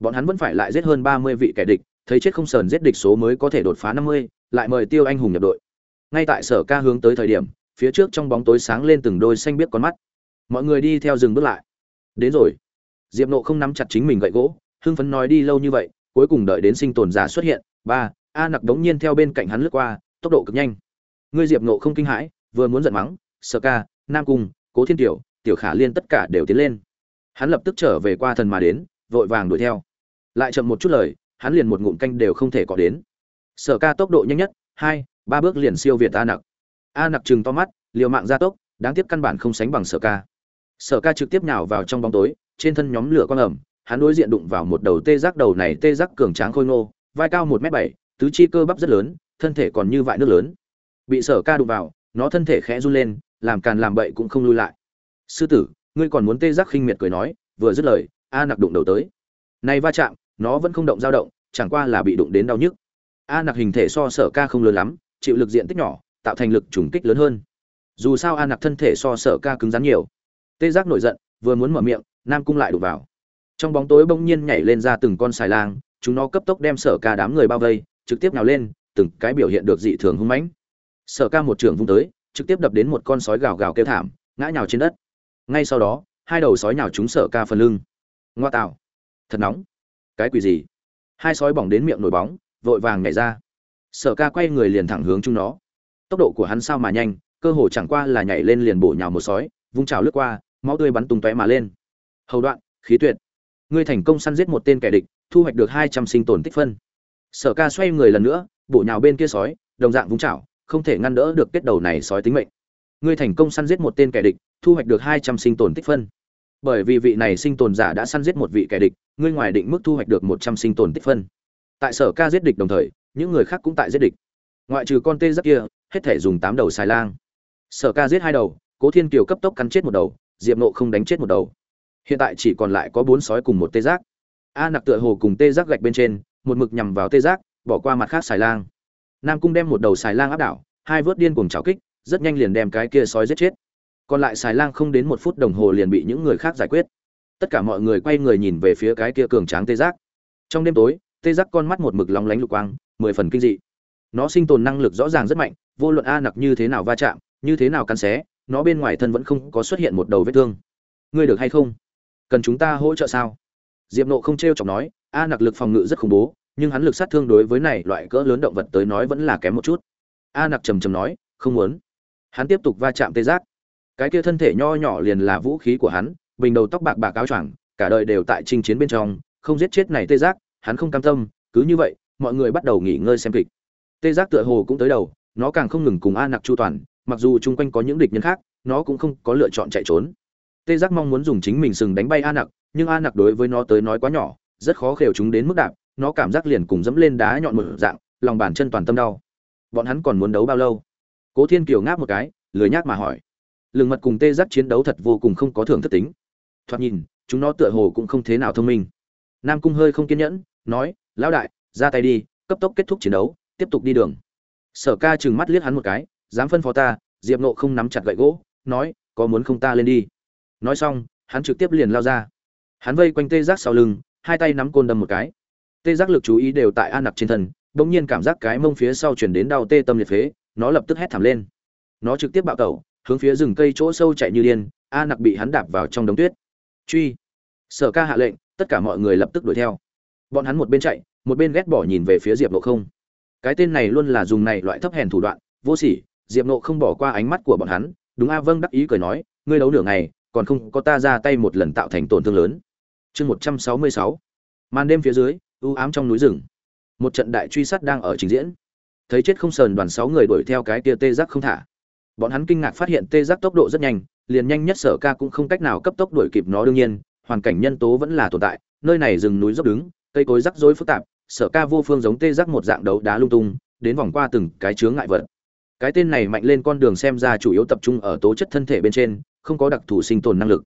bọn hắn vẫn phải lại giết hơn ba mươi vị kẻ địch, thấy chết không sờn giết địch số mới có thể đột phá năm mươi, lại mời tiêu anh hùng nhập đội. Ngay tại sở ca hướng tới thời điểm, phía trước trong bóng tối sáng lên từng đôi xanh biết con mắt. Mọi người đi theo dừng bước lại. Đến rồi. Diệp nộ không nắm chặt chính mình gậy gỗ, hưng phấn nói đi lâu như vậy, cuối cùng đợi đến sinh tồn giả xuất hiện. Ba, a nặc đống nhiên theo bên cạnh hắn lướt qua, tốc độ cực nhanh. Ngươi diệp nộ không kinh hãi, vừa muốn giận mắng, sở ca, nam cung, cố thiên tiểu tiểu khả liên tất cả đều tiến lên. Hắn lập tức trở về qua thần mà đến vội vàng đuổi theo. Lại chậm một chút lời, hắn liền một ngụm canh đều không thể có đến. Sở ca tốc độ nhanh nhất, hai, ba bước liền siêu việt a nặc. A nặc chừng to mắt, liều mạng gia tốc, đáng tiếc căn bản không sánh bằng sở ca. Sở ca trực tiếp nhào vào trong bóng tối, trên thân nhóm lửa quang ẩm, hắn đối diện đụng vào một đầu tê giác đầu này tê giác cường tráng khôi ngô, vai cao một m bảy, tứ chi cơ bắp rất lớn, thân thể còn như vại nước lớn. Bị sở ca đụng vào, nó thân thể khẽ run lên, làm càn làm bậy cũng không lui lại. Sư tử, ngươi còn muốn tê giác khinh miệt cười nói, vừa dứt lời a nặc đụng đầu tới. Nay va chạm, nó vẫn không động dao động, chẳng qua là bị đụng đến đau nhức. A nặc hình thể so sở ca không lớn lắm, chịu lực diện tích nhỏ, tạo thành lực trùng kích lớn hơn. Dù sao a nặc thân thể so sở ca cứng rắn nhiều. Tê giác nổi giận, vừa muốn mở miệng, nam cung lại đụng vào. Trong bóng tối bỗng nhiên nhảy lên ra từng con xài lang, chúng nó cấp tốc đem sở ca đám người bao vây, trực tiếp nhào lên, từng cái biểu hiện được dị thường hung mãnh. Sở ca một trường vung tới, trực tiếp đập đến một con sói gào gào kêu thảm, ngã nhào trên đất. Ngay sau đó, hai đầu sói nhào trúng sở ca phần lưng ngoa tạo thật nóng. Cái quỷ gì? Hai sói bỏng đến miệng nổi bóng, vội vàng nhảy ra. Sở ca quay người liền thẳng hướng chúng nó. Tốc độ của hắn sao mà nhanh, cơ hồ chẳng qua là nhảy lên liền bổ nhào một sói, vung trào lướt qua, máu tươi bắn tung tóe mà lên. Hầu đoạn, khí tuyệt. Ngươi thành công săn giết một tên kẻ địch, thu hoạch được hai trăm sinh tồn tích phân. Sở ca xoay người lần nữa, bổ nhào bên kia sói, đồng dạng vung trào không thể ngăn đỡ được kết đầu này sói tính mệnh. Ngươi thành công săn giết một tên kẻ địch, thu hoạch được hai trăm sinh tồn tích phân bởi vì vị này sinh tồn giả đã săn giết một vị kẻ địch, ngươi ngoài định mức thu hoạch được một trăm sinh tồn tích phân. Tại sở ca giết địch đồng thời, những người khác cũng tại giết địch. Ngoại trừ con tê giác kia, hết thể dùng tám đầu xài lang. Sở ca giết hai đầu, cố thiên kiều cấp tốc cắn chết một đầu, diệp nộ không đánh chết một đầu. Hiện tại chỉ còn lại có bốn sói cùng một tê giác. A nặc tựa hồ cùng tê giác gạch bên trên, một mực nhằm vào tê giác, bỏ qua mặt khác xài lang. Nam cung đem một đầu xài lang áp đảo, hai vớt điên cùng chảo kích, rất nhanh liền đem cái kia sói giết chết còn lại xài lang không đến một phút đồng hồ liền bị những người khác giải quyết. Tất cả mọi người quay người nhìn về phía cái kia cường tráng tê giác. Trong đêm tối, tê giác con mắt một mực lóng lánh lục quang, mười phần kinh dị. Nó sinh tồn năng lực rõ ràng rất mạnh, vô luận a nặc như thế nào va chạm, như thế nào cắn xé, nó bên ngoài thân vẫn không có xuất hiện một đầu vết thương. Ngươi được hay không? Cần chúng ta hỗ trợ sao? Diệp nộ không t r e o chọc nói, a nặc lực phòng ngự rất khủng bố, nhưng hắn lực sát thương đối với này loại cỡ lớn động vật tới nói vẫn là kém một chút. A nặc trầm trầm nói, không muốn. Hắn tiếp tục va chạm tê giác cái kia thân thể nho nhỏ liền là vũ khí của hắn, bình đầu tóc bạc bạc áo choàng, cả đời đều tại chinh chiến bên trong, không giết chết này tê giác, hắn không cam tâm, cứ như vậy, mọi người bắt đầu nghỉ ngơi xem kịch. Tê giác tựa hồ cũng tới đầu, nó càng không ngừng cùng a nặc chu toàn, mặc dù chung quanh có những địch nhân khác, nó cũng không có lựa chọn chạy trốn. Tê giác mong muốn dùng chính mình sừng đánh bay a nặc, nhưng a nặc đối với nó tới nói quá nhỏ, rất khó khều chúng đến mức đạp, nó cảm giác liền cùng dẫm lên đá nhọn một dạng, lòng bàn chân toàn tâm đau. Bọn hắn còn muốn đấu bao lâu? Cố thiên kiều ngáp một cái, lười nhác mà hỏi lừng mật cùng tê giác chiến đấu thật vô cùng không có thưởng thức tính. Thoạt nhìn, chúng nó tựa hồ cũng không thế nào thông minh. Nam cung hơi không kiên nhẫn, nói, lão đại, ra tay đi, cấp tốc kết thúc chiến đấu, tiếp tục đi đường. Sở ca chừng mắt liếc hắn một cái, dám phân phó ta? Diệp nộ không nắm chặt gậy gỗ, nói, có muốn không ta lên đi? Nói xong, hắn trực tiếp liền lao ra. Hắn vây quanh tê giác sau lưng, hai tay nắm côn đâm một cái. Tê giác lực chú ý đều tại an nặc trên thân, bỗng nhiên cảm giác cái mông phía sau chuyển đến đau tê tâm liệt phế, nó lập tức hét thảm lên. Nó trực tiếp bạo tẩu hướng phía rừng cây chỗ sâu chạy như điên, a nặc bị hắn đạp vào trong đống tuyết. Truy. Sở ca hạ lệnh, tất cả mọi người lập tức đuổi theo. Bọn hắn một bên chạy, một bên ghét bỏ nhìn về phía diệp nộ không. Cái tên này luôn là dùng này loại thấp hèn thủ đoạn, vô sỉ, diệp nộ không bỏ qua ánh mắt của bọn hắn, đúng a vâng đắc ý cười nói, ngươi đấu nửa ngày, còn không có ta ra tay một lần tạo thành tổn thương lớn. Chương một trăm sáu mươi sáu. Màn đêm phía dưới, u ám trong núi rừng. Một trận đại truy sát đang ở trình diễn. Thấy chết không sờn đoàn sáu người đuổi theo cái tia tê giác không thả bọn hắn kinh ngạc phát hiện tê giác tốc độ rất nhanh, liền nhanh nhất sở ca cũng không cách nào cấp tốc đuổi kịp nó đương nhiên, hoàn cảnh nhân tố vẫn là tồn tại, nơi này rừng núi dốc đứng, cây cối rắc rối phức tạp, sở ca vô phương giống tê giác một dạng đấu đá lung tung, đến vòng qua từng cái chướng ngại vật. Cái tên này mạnh lên con đường xem ra chủ yếu tập trung ở tố chất thân thể bên trên, không có đặc thù sinh tồn năng lực.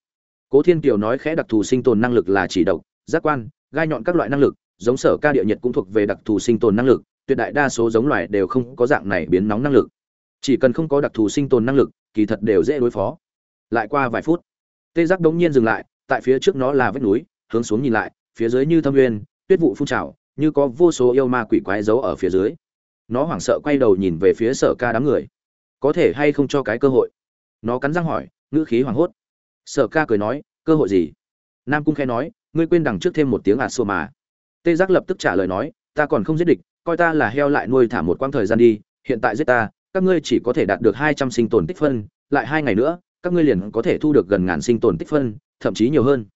Cố thiên kiều nói khẽ đặc thù sinh tồn năng lực là chỉ độc, giác quan, gai nhọn các loại năng lực, giống sở ca địa nhiệt cũng thuộc về đặc thù sinh tồn năng lực, tuyệt đại đa số giống loài đều không có dạng này biến nóng năng lực chỉ cần không có đặc thù sinh tồn năng lực, kỳ thật đều dễ đối phó. Lại qua vài phút, tê giác đống nhiên dừng lại, tại phía trước nó là vách núi, hướng xuống nhìn lại, phía dưới như thâm nguyên tuyết vụ phun trào, như có vô số yêu ma quỷ quái giấu ở phía dưới. Nó hoảng sợ quay đầu nhìn về phía sở ca đám người. Có thể hay không cho cái cơ hội? Nó cắn răng hỏi, ngữ khí hoảng hốt. Sở ca cười nói, cơ hội gì? Nam cung khẽ nói, ngươi quên đằng trước thêm một tiếng ạt xô mà. Tê giác lập tức trả lời nói, ta còn không giết địch, coi ta là heo lại nuôi thả một quãng thời gian đi, hiện tại giết ta các ngươi chỉ có thể đạt được hai trăm sinh tồn tích phân, lại hai ngày nữa, các ngươi liền có thể thu được gần ngàn sinh tồn tích phân, thậm chí nhiều hơn.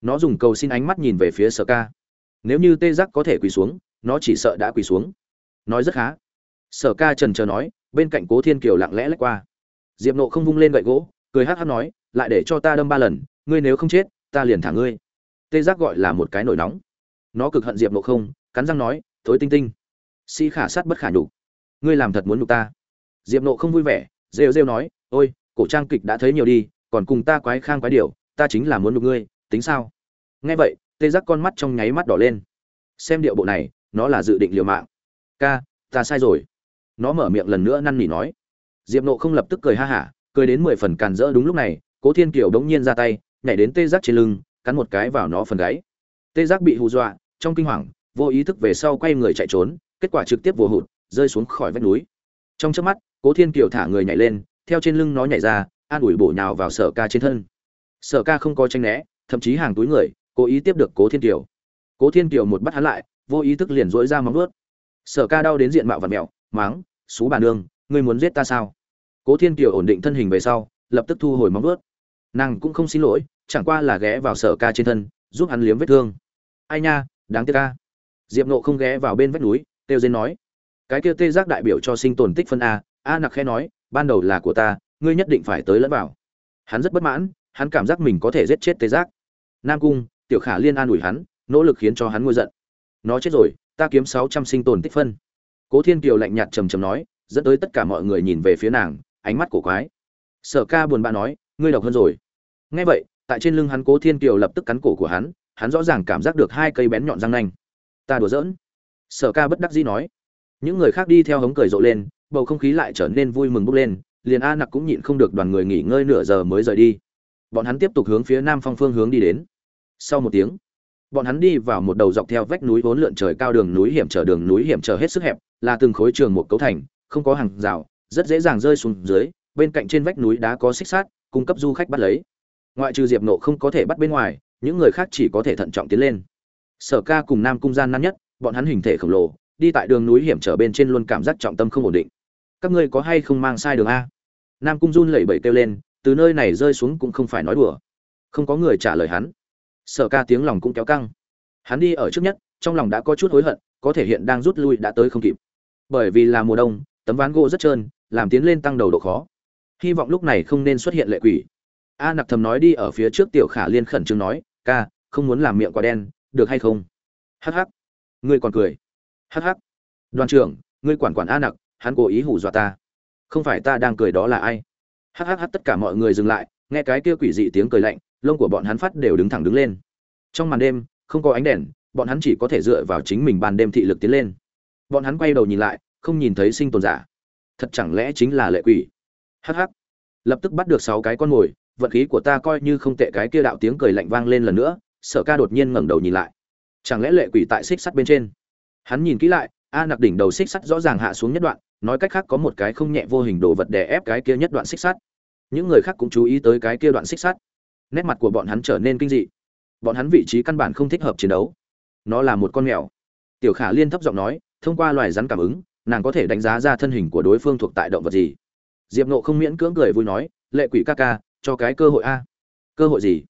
Nó dùng cầu xin ánh mắt nhìn về phía sở ca. Nếu như tê giác có thể quỳ xuống, nó chỉ sợ đã quỳ xuống. Nói rất khá. Sở ca trần chờ nói, bên cạnh cố thiên kiều lặng lẽ lách qua. Diệp nộ không vung lên gậy gỗ, cười hắc hắc nói, lại để cho ta đâm ba lần, ngươi nếu không chết, ta liền thả ngươi. Tê giác gọi là một cái nổi nóng. Nó cực hận diệp nộ không, cắn răng nói, thối tinh tinh, si khả sát bất khả nhục. Ngươi làm thật muốn nhục ta diệp nộ không vui vẻ, rêu rêu nói, ôi, cổ trang kịch đã thấy nhiều đi, còn cùng ta quái khang quái điều, ta chính là muốn nhục ngươi, tính sao? Nghe vậy, tê giác con mắt trong nháy mắt đỏ lên. Xem điệu bộ này, nó là dự định liều mạng. Ca, ta sai rồi. Nó mở miệng lần nữa năn nỉ nói. Diệp nộ không lập tức cười ha hả, cười đến mười phần càn rỡ đúng lúc này, cố thiên kiều đống nhiên ra tay, nhảy đến tê giác trên lưng, cắn một cái vào nó phần gáy. Tê giác bị hù dọa, trong kinh hoàng, vô ý thức về sau quay người chạy trốn, kết quả trực tiếp vô hụt, rơi xuống khỏi vách núi. Trong chớp mắt cố thiên kiều thả người nhảy lên, theo trên lưng nó nhảy ra, an ủi bổ nhào vào sở ca trên thân. Sở ca không có tranh né, thậm chí hàng túi người, cố ý tiếp được cố thiên kiều. Cố thiên kiều một bắt hắn lại, vô ý thức liền dỗi ra móng ướt sở ca đau đến diện mạo và mẹo máng xú bà nương, ngươi muốn giết ta sao? Cố thiên kiều ổn định thân hình về sau, lập tức thu hồi móng ướt nàng cũng không xin lỗi, chẳng qua là ghé vào sở ca trên thân, giúp hắn liếm vết thương. Ai nha, đáng tiếc ca diệp nộ không ghé vào bên vách núi têu dên nói, cái kia tê giác đại biểu cho sinh tồn tích phân a a nặc khẽ nói, ban đầu là của ta, ngươi nhất định phải tới lẫn vào. Hắn rất bất mãn, hắn cảm giác mình có thể giết chết tê giác. Nam cung, tiểu khả liên an ủi hắn, nỗ lực khiến cho hắn ngôi giận. Nó chết rồi, ta kiếm sáu trăm sinh tồn tích phân. Cố thiên kiều lạnh nhạt trầm trầm nói, dẫn tới tất cả mọi người nhìn về phía nàng, ánh mắt cổ quái. Sở ca buồn bã nói, ngươi độc hơn rồi. Nghe vậy, tại trên lưng hắn cố thiên kiều lập tức cắn cổ của hắn hắn rõ ràng cảm giác được hai cây bén nhọn răng nanh. Ta đùa giỡn. Sở ca bất đắc dĩ nói. Những người khác đi theo hống cười rộ lên bầu không khí lại trở nên vui mừng bốc lên, liền a nặc cũng nhịn không được đoàn người nghỉ ngơi nửa giờ mới rời đi. Bọn hắn tiếp tục hướng phía nam phong phương hướng đi đến. Sau một tiếng, bọn hắn đi vào một đầu dọc theo vách núi vốn lượn trời cao đường núi hiểm trở đường núi hiểm trở hết sức hẹp, là từng khối trường một cấu thành, không có hàng rào, rất dễ dàng rơi xuống dưới, bên cạnh trên vách núi đá có xích sát cung cấp du khách bắt lấy. Ngoại trừ diệp nộ không có thể bắt bên ngoài, những người khác chỉ có thể thận trọng tiến lên. Sở ca cùng nam cung gian nan nhất, bọn hắn hình thể khổng lồ, đi tại đường núi hiểm trở bên trên luôn cảm giác trọng tâm không ổn định các ngươi có hay không mang sai đường a? Nam cung run lẩy bẩy kêu lên, từ nơi này rơi xuống cũng không phải nói đùa. Không có người trả lời hắn. Sở ca tiếng lòng cũng kéo căng. Hắn đi ở trước nhất, trong lòng đã có chút hối hận, có thể hiện đang rút lui đã tới không kịp. Bởi vì là mùa đông, tấm ván gỗ rất trơn, làm tiến lên tăng đầu độ khó. Hy vọng lúc này không nên xuất hiện lệ quỷ. A nặc thầm nói đi ở phía trước tiểu khả liên khẩn trương nói, ca, không muốn làm miệng quả đen, được hay không? Hh ngươi còn cười. Hh đoàn trưởng, ngươi quản quản a nặc hắn cố ý hù dọa ta. Không phải ta đang cười đó là ai? Hhh tất cả mọi người dừng lại, nghe cái kia quỷ dị tiếng cười lạnh, lông của bọn hắn phát đều đứng thẳng đứng lên. Trong màn đêm, không có ánh đèn, bọn hắn chỉ có thể dựa vào chính mình ban đêm thị lực tiến lên. Bọn hắn quay đầu nhìn lại, không nhìn thấy sinh tồn giả. Thật chẳng lẽ chính là lệ quỷ? Hh lập tức bắt được sáu cái con mồi, vận khí của ta coi như không tệ, cái kia đạo tiếng cười lạnh vang lên lần nữa, sở ca đột nhiên ngẩng đầu nhìn lại. Chẳng lẽ lệ quỷ tại xích sắt bên trên? Hắn nhìn kỹ lại, a nặc đỉnh đầu xích sắt rõ ràng hạ xuống nhất đoạn nói cách khác có một cái không nhẹ vô hình đồ vật đè ép cái kia nhất đoạn xích sắt. Những người khác cũng chú ý tới cái kia đoạn xích sắt. Nét mặt của bọn hắn trở nên kinh dị. Bọn hắn vị trí căn bản không thích hợp chiến đấu. Nó là một con mèo. Tiểu khả liên thấp giọng nói, thông qua loài rắn cảm ứng, nàng có thể đánh giá ra thân hình của đối phương thuộc tại động vật gì. Diệp nộ không miễn cưỡng cười vui nói, lệ quỷ ca ca, cho cái cơ hội a. Cơ hội gì?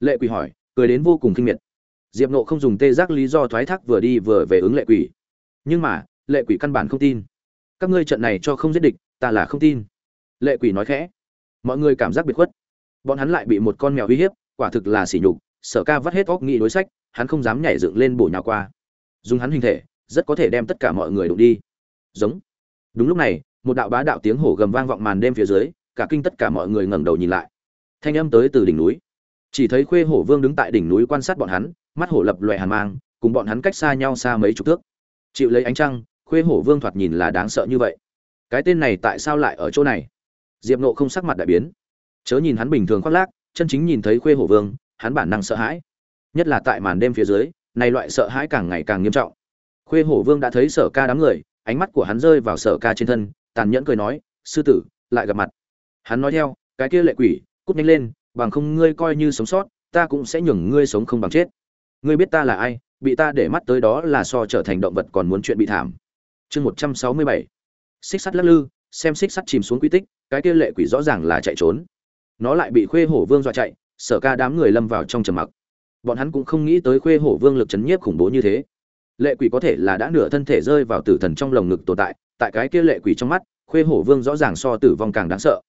Lệ quỷ hỏi, cười đến vô cùng kinh miệt. Diệp nộ không dùng tê giác lý do thoái thác vừa đi vừa về ứng lệ quỷ. Nhưng mà, lệ quỷ căn bản không tin các ngươi trận này cho không giết địch, ta là không tin. Lệ quỷ nói khẽ. Mọi người cảm giác biệt khuất. Bọn hắn lại bị một con mèo uy hiếp, quả thực là sỉ nhục, sở ca vắt hết óc nghĩ đối sách, hắn không dám nhảy dựng lên bổ nhào qua. Dùng hắn hình thể, rất có thể đem tất cả mọi người đụng đi. Giống. Đúng lúc này, một đạo bá đạo tiếng hổ gầm vang vọng màn đêm phía dưới, cả kinh tất cả mọi người ngẩng đầu nhìn lại. Thanh âm tới từ đỉnh núi. Chỉ thấy khuê hổ vương đứng tại đỉnh núi quan sát bọn hắn, mắt hổ lập loè hàn mang, cùng bọn hắn cách xa nhau xa mấy chục thước. Chịu lấy ánh trăng khuê hổ vương thoạt nhìn là đáng sợ như vậy. Cái tên này tại sao lại ở chỗ này? Diệp nộ không sắc mặt đại biến. Chớ nhìn hắn bình thường khoác lác, chân chính nhìn thấy khuê hổ vương, hắn bản năng sợ hãi. Nhất là tại màn đêm phía dưới, này loại sợ hãi càng ngày càng nghiêm trọng. Khuê hổ vương đã thấy sở ca đám người, ánh mắt của hắn rơi vào sở ca trên thân, tàn nhẫn cười nói, sư tử, lại gặp mặt. Hắn nói theo, cái kia lệ quỷ, cút nhanh lên, bằng không ngươi coi như sống sót, ta cũng sẽ nhường ngươi sống không bằng chết. Ngươi biết ta là ai, bị ta để mắt tới đó là so trở thành động vật còn muốn chuyện bị thảm chương một trăm sáu mươi bảy. Xích sắt lắc lư, xem xích sắt chìm xuống quy tích, cái kia lệ quỷ rõ ràng là chạy trốn. Nó lại bị khuê hổ vương dọa chạy, sở ca đám người lâm vào trong trầm mặc. Bọn hắn cũng không nghĩ tới khuê hổ vương lực chấn nhiếp khủng bố như thế. Lệ quỷ có thể là đã nửa thân thể rơi vào tử thần trong lồng ngực tồn tại tại cái kia lệ quỷ trong mắt, khuê hổ vương rõ ràng so tử vong càng đáng sợ.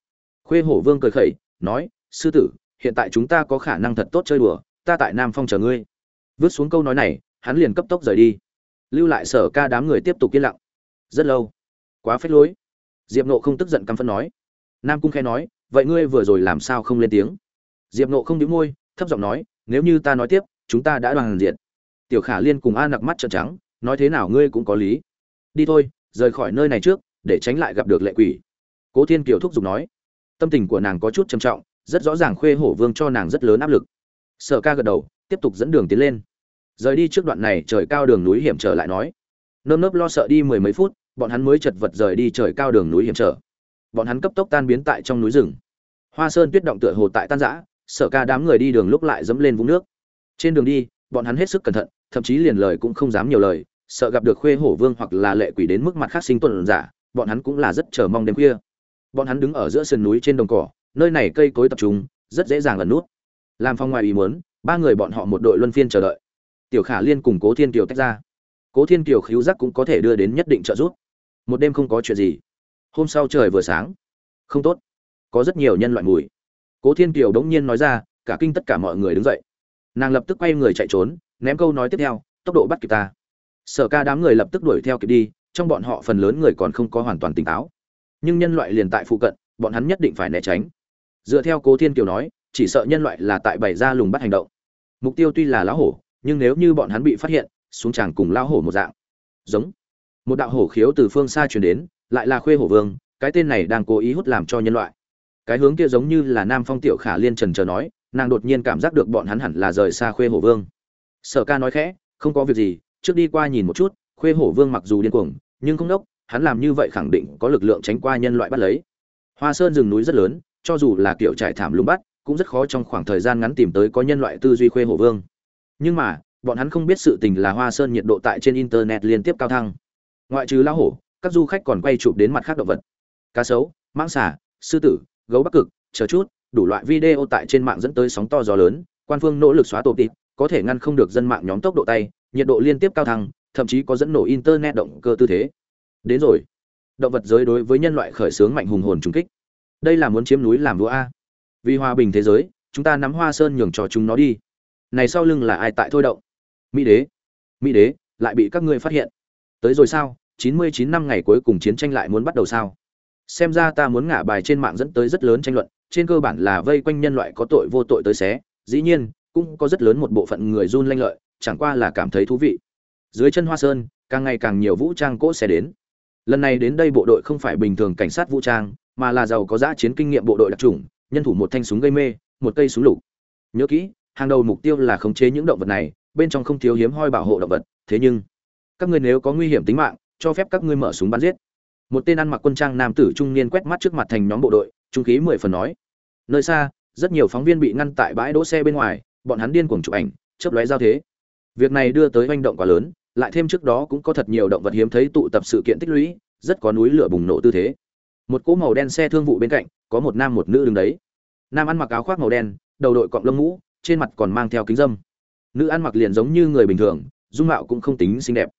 Khuê hổ vương cười khẩy, nói, sư tử, hiện tại chúng ta có khả năng thật tốt chơi đùa, ta tại nam phong chờ ngươi. Vứt xuống câu nói này, hắn liền cấp tốc rời đi. Lưu lại sở ca đám người tiếp tục yên lặng rất lâu. Quá phết lối. Diệp nộ không tức giận căm phân nói. Nam cung khe nói, vậy ngươi vừa rồi làm sao không lên tiếng? Diệp nộ không đĩu môi, thấp giọng nói, nếu như ta nói tiếp, chúng ta đã đoàn diện tiểu khả liên cùng a nặc mắt trợn trắng, nói thế nào ngươi cũng có lý. Đi thôi, rời khỏi nơi này trước, để tránh lại gặp được lệ quỷ. Cố thiên kiều thúc giục nói. Tâm tình của nàng có chút trầm trọng, rất rõ ràng khuê hổ vương cho nàng rất lớn áp lực. Sở ca gật đầu, tiếp tục dẫn đường tiến lên. Rời đi trước đoạn này, trời cao đường núi hiểm trở lại nói. Nơm nớp lo sợ đi mười mấy phút bọn hắn mới chật vật rời đi trời cao đường núi hiểm trở. Bọn hắn cấp tốc tan biến tại trong núi rừng. Hoa sơn tuyết động tựa hồ tại tan giã sở ca đám người đi đường lúc lại dẫm lên vũng nước. Trên đường đi, bọn hắn hết sức cẩn thận, thậm chí liền lời cũng không dám nhiều lời, sợ gặp được khuê hổ vương hoặc là lệ quỷ đến mức mặt khác sinh tuần giả, bọn hắn cũng là rất chờ mong đêm khuya. Bọn hắn đứng ở giữa sườn núi trên đồng cỏ, nơi này cây cối tập trung, rất dễ dàng lần nút. Làm phong ngoài ý muốn, ba người bọn họ một đội luân phiên chờ đợi. Tiểu khả liên cùng cố thiên kiều tách ra. Cố thiên kiều khíu giác cũng có thể đưa đến nhất định trợ giúp một đêm không có chuyện gì. Hôm sau trời vừa sáng, không tốt, có rất nhiều nhân loại mùi. Cố thiên kiều đống nhiên nói ra, cả kinh tất cả mọi người đứng dậy. Nàng lập tức quay người chạy trốn, ném câu nói tiếp theo, tốc độ bắt kịp ta. Sở ca đám người lập tức đuổi theo kịp đi, trong bọn họ phần lớn người còn không có hoàn toàn tỉnh táo. Nhưng nhân loại liền tại phụ cận, bọn hắn nhất định phải né tránh. Dựa theo cố thiên kiều nói, chỉ sợ nhân loại là tại bày ra lùng bắt hành động. Mục tiêu tuy là lão hổ, nhưng nếu như bọn hắn bị phát hiện, xuống tràng cùng lão hổ một dạng. Giống một đạo hổ khiếu từ phương xa truyền đến, lại là khuê hổ vương, cái tên này đang cố ý hút làm cho nhân loại. Cái hướng kia giống như là nam phong tiểu khả liên trần chờ nói, nàng đột nhiên cảm giác được bọn hắn hẳn là rời xa khuê hổ vương. Sở ca nói khẽ, không có việc gì, trước đi qua nhìn một chút, khuê hổ vương mặc dù điên cuồng, nhưng không đốc, hắn làm như vậy khẳng định có lực lượng tránh qua nhân loại bắt lấy. Hoa sơn rừng núi rất lớn, cho dù là kiểu trải thảm lùng bắt, cũng rất khó trong khoảng thời gian ngắn tìm tới có nhân loại tư duy khuê hổ vương. Nhưng mà, bọn hắn không biết sự tình là hoa sơn nhiệt độ tại trên internet liên tiếp cao thăng ngoại trừ lão hổ, các du khách còn quay chụp đến mặt khác động vật. Cá sấu, mãng xà, sư tử, gấu bắc cực, chờ chút, đủ loại video tại trên mạng dẫn tới sóng to gió lớn, quan phương nỗ lực xóa tổ tịp, có thể ngăn không được dân mạng nhóm tốc độ tay, nhiệt độ liên tiếp cao thăng, thậm chí có dẫn nổ internet động cơ tư thế. Đến rồi. Động vật giới đối với nhân loại khởi xướng mạnh hùng hồn trung kích. Đây là muốn chiếm núi làm vua a. Vì hòa bình thế giới, chúng ta nắm hoa sơn nhường cho chúng nó đi. Này sau lưng là ai tại thôi động? Mỹ đế. Mỹ đế, lại bị các ngươi phát hiện tới rồi sao? Chín mươi chín năm ngày cuối cùng chiến tranh lại muốn bắt đầu sao? Xem ra ta muốn ngả bài trên mạng dẫn tới rất lớn tranh luận, trên cơ bản là vây quanh nhân loại có tội vô tội tới xé. Dĩ nhiên, cũng có rất lớn một bộ phận người run lanh lợi, chẳng qua là cảm thấy thú vị. Dưới chân hoa sơn, càng ngày càng nhiều vũ trang cỗ xe đến. Lần này đến đây bộ đội không phải bình thường cảnh sát vũ trang, mà là giàu có giã chiến kinh nghiệm bộ đội đặc trùng, nhân thủ một thanh súng gây mê, một cây súng lục. Nhớ kỹ, hàng đầu mục tiêu là khống chế những động vật này, bên trong không thiếu hiếm hoi bảo hộ động vật, thế nhưng các ngươi nếu có nguy hiểm tính mạng, cho phép các ngươi mở súng bắn giết. Một tên ăn mặc quân trang nam tử trung niên quét mắt trước mặt thành nhóm bộ đội, trung khí mười phần nói. Nơi xa, rất nhiều phóng viên bị ngăn tại bãi đỗ xe bên ngoài, bọn hắn điên cuồng chụp ảnh, chớp lóe giao thế. Việc này đưa tới hành động quá lớn, lại thêm trước đó cũng có thật nhiều động vật hiếm thấy tụ tập sự kiện tích lũy, rất có núi lửa bùng nổ tư thế. Một cỗ màu đen xe thương vụ bên cạnh, có một nam một nữ đứng đấy. Nam ăn mặc áo khoác màu đen, đầu đội cọng lông mũ, trên mặt còn mang theo kính dâm. Nữ ăn mặc liền giống như người bình thường, dung mạo cũng không tính xinh đẹp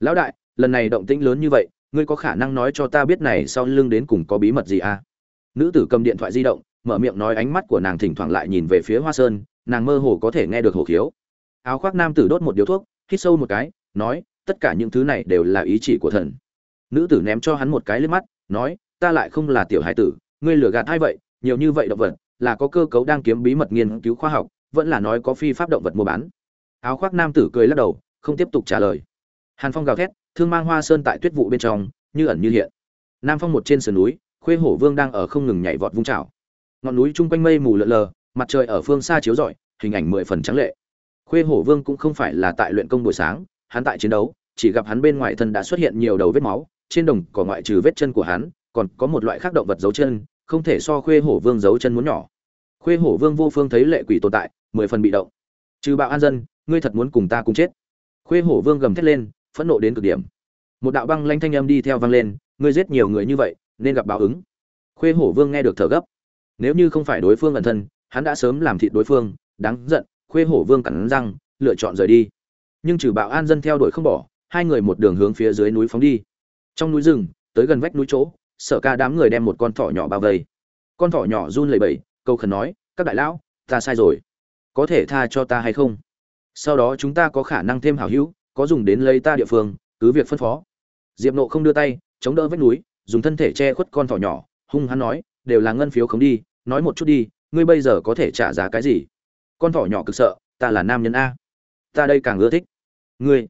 lão đại, lần này động tĩnh lớn như vậy, ngươi có khả năng nói cho ta biết này sau lưng đến cùng có bí mật gì à? Nữ tử cầm điện thoại di động, mở miệng nói ánh mắt của nàng thỉnh thoảng lại nhìn về phía hoa sơn, nàng mơ hồ có thể nghe được hổ khiếu. Áo khoác nam tử đốt một điếu thuốc, hít sâu một cái, nói, tất cả những thứ này đều là ý chỉ của thần. Nữ tử ném cho hắn một cái lên mắt, nói, ta lại không là tiểu hải tử, ngươi lừa gạt hay vậy? Nhiều như vậy động vật, là có cơ cấu đang kiếm bí mật nghiên cứu khoa học, vẫn là nói có phi pháp động vật mua bán. Áo khoác nam tử cười lắc đầu, không tiếp tục trả lời hàn phong gào thét, thương mang hoa sơn tại tuyết vụ bên trong, như ẩn như hiện. Nam phong một trên sườn núi, khuê hổ vương đang ở không ngừng nhảy vọt vung trào ngọn núi chung quanh mây mù lợn lờ, mặt trời ở phương xa chiếu rọi, hình ảnh mười phần trắng lệ. Khuê hổ vương cũng không phải là tại luyện công buổi sáng, hắn tại chiến đấu, chỉ gặp hắn bên ngoài thân đã xuất hiện nhiều đầu vết máu, trên đồng cỏ ngoại trừ vết chân của hắn, còn có một loại khác động vật dấu chân, không thể so khuê hổ vương dấu chân muốn nhỏ. Khuê hổ vương vô phương thấy lệ quỷ tồn tại, mười phần bị động. Trừ bạo an dân, ngươi thật muốn cùng ta cùng chết. Khuê hổ vương gầm thét lên phẫn nộ đến cực điểm. Một đạo băng lanh thanh âm đi theo vang lên, ngươi giết nhiều người như vậy, nên gặp báo ứng. Khuê hổ vương nghe được thở gấp. Nếu như không phải đối phương ẩn thân, hắn đã sớm làm thịt đối phương, đáng giận, khuê hổ vương cắn răng, lựa chọn rời đi. Nhưng trừ bạo an dân theo đuổi không bỏ, hai người một đường hướng phía dưới núi phóng đi. Trong núi rừng, tới gần vách núi chỗ, sở ca đám người đem một con thỏ nhỏ bao vây. Con thỏ nhỏ run lẩy bẩy câu khẩn nói, các đại lão, ta sai rồi. Có thể tha cho ta hay không? Sau đó chúng ta có khả năng thêm hảo hữu có dùng đến lấy ta địa phương, cứ việc phân phó. Diệp nộ không đưa tay, chống đỡ vách núi, dùng thân thể che khuất con thỏ nhỏ, hung hắn nói, đều là ngân phiếu không đi, nói một chút đi, ngươi bây giờ có thể trả giá cái gì? Con thỏ nhỏ cực sợ, ta là nam nhân a. Ta đây càng ưa thích. Ngươi,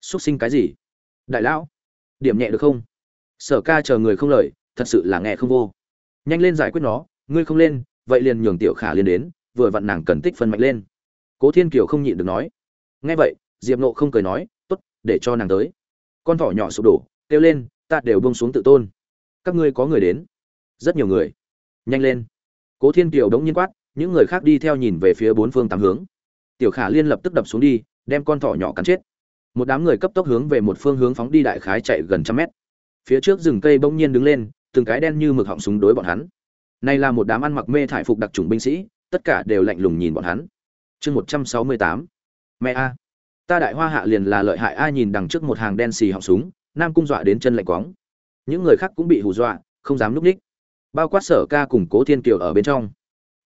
xuất sinh cái gì? Đại lão. Điểm nhẹ được không? Sở ca chờ người không lời, thật sự là nghe không vô. Nhanh lên giải quyết nó, ngươi không lên, vậy liền nhường tiểu khả liên đến, vừa vặn nàng cần tích phân mạnh lên. Cố thiên kiều không nhịn được nói. Nghe vậy diệp nộ không cười nói t ố t để cho nàng tới. Con thỏ nhỏ sụp đổ, kêu lên, ta đều bông xuống tự tôn. Các ngươi có người đến. Rất nhiều người. Nhanh lên. Cố thiên kiều đống nhiên quát, những người khác đi theo nhìn về phía bốn phương tám hướng. Tiểu khả liên lập tức đập xuống đi, đem con thỏ nhỏ cắn chết. Một đám người cấp tốc hướng về một phương hướng phóng đi đại khái chạy gần trăm mét. Phía trước rừng cây bỗng nhiên đứng lên, từng cái đen như mực họng súng đối bọn hắn. Này là một đám ăn mặc mê thải phục đặc trùng binh sĩ, tất cả đều lạnh lùng nhìn bọn hắn. Chương một trăm sáu mươi tám. Mẹ a ta đại hoa hạ liền là lợi hại, ai nhìn đằng trước một hàng đen xì họng súng, nam cung dọa đến chân lạnh quóng những người khác cũng bị hù dọa, không dám núp ních. Bao quát sở ca cùng cố thiên kiều ở bên trong.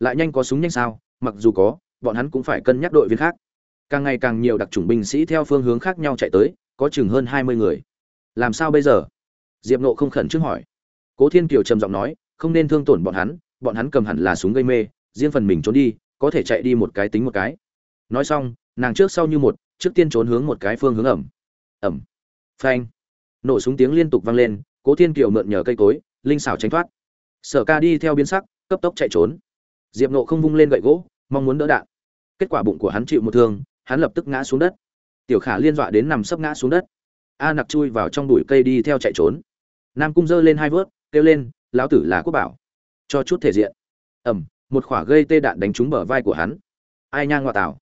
Lại nhanh có súng nhanh sao, mặc dù có, bọn hắn cũng phải cân nhắc đội viên khác. Càng ngày càng nhiều đặc chủng binh sĩ theo phương hướng khác nhau chạy tới, có chừng hơn hai mươi người. Làm sao bây giờ? Diệp nộ không khẩn trước hỏi. Cố thiên kiều trầm giọng nói, không nên thương tổn bọn hắn bọn hắn cầm hẳn là súng gây mê, riêng phần mình trốn đi, có thể chạy đi một cái tính một cái. Nói xong, nàng trước sau như một trước tiên trốn hướng một cái phương hướng ẩm. Ẩm. Phanh. Nổ súng tiếng liên tục vang lên, cố thiên kiều mượn nhờ cây cối, linh xảo tránh thoát. Sở ca đi theo biến sắc, cấp tốc chạy trốn. Diệp nộ không vung lên gậy gỗ, mong muốn đỡ đạn. Kết quả bụng của hắn chịu một thương, hắn lập tức ngã xuống đất. Tiểu khả liên dọa đến nằm sấp ngã xuống đất. A nặc chui vào trong bụi cây đi theo chạy trốn. Nam cung giơ lên hai vớt, kêu lên, lão tử là quốc bảo. Cho chút thể diện. Ẩm, một khỏa gây tê đạn đánh trúng bờ vai của hắn. Ai nhang ngoại tảo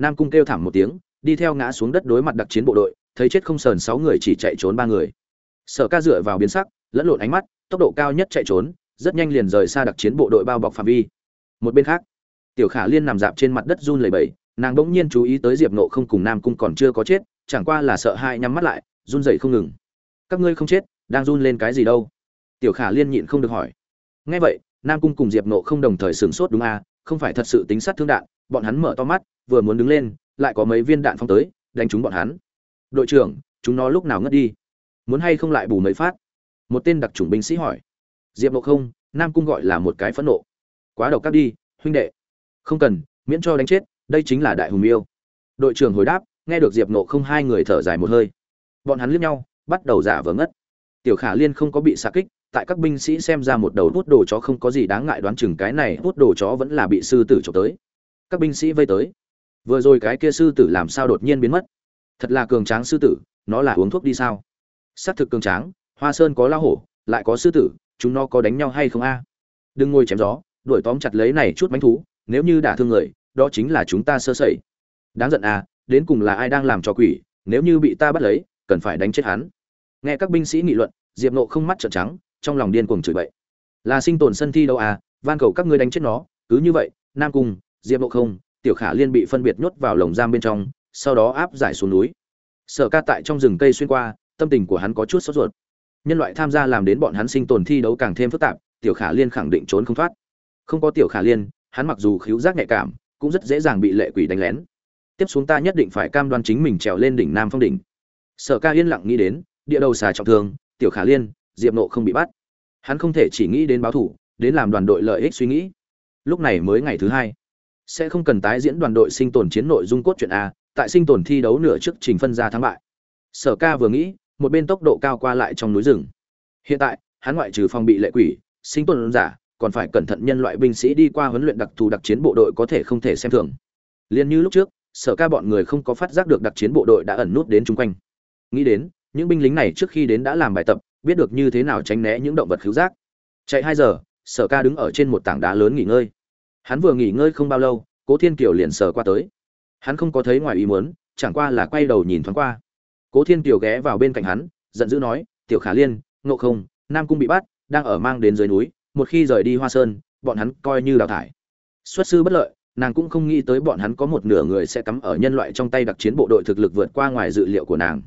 nam cung kêu thảm một tiếng đi theo ngã xuống đất đối mặt đặc chiến bộ đội, thấy chết không sờn sáu người chỉ chạy trốn ba người. Sở ca dựa vào biến sắc, lẫn lộn ánh mắt, tốc độ cao nhất chạy trốn, rất nhanh liền rời xa đặc chiến bộ đội bao bọc phạm vi. Một bên khác, tiểu khả liên nằm dạp trên mặt đất run lẩy bẩy, nàng bỗng nhiên chú ý tới diệp nộ không cùng nam cung còn chưa có chết, chẳng qua là sợ hai nhắm mắt lại, run rẩy không ngừng. Các ngươi không chết, đang run lên cái gì đâu? Tiểu khả liên nhịn không được hỏi. Ngay vậy, nam cung cùng diệp nộ không đồng thời sửng sốt đúng à không phải thật sự tính sát thương đạn, bọn hắn mở to mắt, vừa muốn đứng lên lại có mấy viên đạn phong tới, đánh trúng bọn hắn. Đội trưởng, chúng nó lúc nào ngất đi? Muốn hay không lại bù mấy phát? Một tên đặc chủng binh sĩ hỏi. Diệp nộ không, nam cung gọi là một cái phẫn nộ. Quá độc cắt đi, huynh đệ. Không cần, miễn cho đánh chết, đây chính là đại hùng miêu. Đội trưởng hồi đáp, nghe được diệp nộ không hai người thở dài một hơi. Bọn hắn liếc nhau, bắt đầu giả vờ ngất. Tiểu khả liên không có bị xạ kích, tại các binh sĩ xem ra một đầu hút đồ chó không có gì đáng ngại đoán chừng cái này hút đồ chó vẫn là bị sư tử trộm tới. Các binh sĩ vây tới vừa rồi cái kia sư tử làm sao đột nhiên biến mất? Thật là cường tráng sư tử, nó là uống thuốc đi sao? Xác thực cường tráng, hoa sơn có lao hổ, lại có sư tử, chúng nó có đánh nhau hay không a? Đừng ngồi chém gió, đuổi tóm chặt lấy này chút bánh thú, nếu như đả thương người, đó chính là chúng ta sơ sẩy. Đáng giận à đến cùng là ai đang làm cho quỷ, nếu như bị ta bắt lấy, cần phải đánh chết hắn. Nghe các binh sĩ nghị luận, diệp nộ không mắt trợn trắng, trong lòng điên cuồng chửi bậy. Là sinh tồn sân thi đâu à van cầu các ngươi đánh chết nó, cứ như vậy, nam cung, diệp nộ không tiểu khả liên bị phân biệt nhốt vào lồng giam bên trong, sau đó áp giải xuống núi. Sở ca tại trong rừng cây xuyên qua, tâm tình của hắn có chút sốt ruột. Nhân loại tham gia làm đến bọn hắn sinh tồn thi đấu càng thêm phức tạp, tiểu khả liên khẳng định trốn không thoát. Không có tiểu khả liên, hắn mặc dù khiếu giác nhạy cảm, cũng rất dễ dàng bị lệ quỷ đánh lén. Tiếp xuống ta nhất định phải cam đoan chính mình trèo lên đỉnh nam phong đỉnh. Sở ca yên lặng nghĩ đến, địa đầu xà trọng thương, tiểu khả liên, diệp nộ không bị bắt. Hắn không thể chỉ nghĩ đến báo thủ, đến làm đoàn đội lợi ích suy nghĩ. Lúc này mới ngày thứ hai sẽ không cần tái diễn đoàn đội sinh tồn chiến nội dung cốt truyện a, tại sinh tồn thi đấu nửa trước trình phân ra thắng bại. Sở ca vừa nghĩ, một bên tốc độ cao qua lại trong núi rừng. Hiện tại, hắn ngoại trừ phòng bị lệ quỷ, sinh tồn giả, còn phải cẩn thận nhân loại binh sĩ đi qua huấn luyện đặc thù đặc chiến bộ đội có thể không thể xem thường. Liền như lúc trước, sở ca bọn người không có phát giác được đặc chiến bộ đội đã ẩn nút đến chung quanh. Nghĩ đến, những binh lính này trước khi đến đã làm bài tập, biết được như thế nào tránh né những động vật khiếu giác. Chạy hai giờ, sở ca đứng ở trên một tảng đá lớn nghỉ ngơi hắn vừa nghỉ ngơi không bao lâu, cố thiên kiều liền sờ qua tới. Hắn không có thấy ngoài ý muốn, chẳng qua là quay đầu nhìn thoáng qua. Cố thiên kiều ghé vào bên cạnh hắn, giận dữ nói, tiểu khả liên, ngộ không, nam cung bị bắt, đang ở mang đến dưới núi, một khi rời đi hoa sơn, bọn hắn coi như đào thải. Xuất sư bất lợi, nàng cũng không nghĩ tới bọn hắn có một nửa người sẽ cắm ở nhân loại trong tay đặc chiến bộ đội thực lực vượt qua ngoài dự liệu của nàng.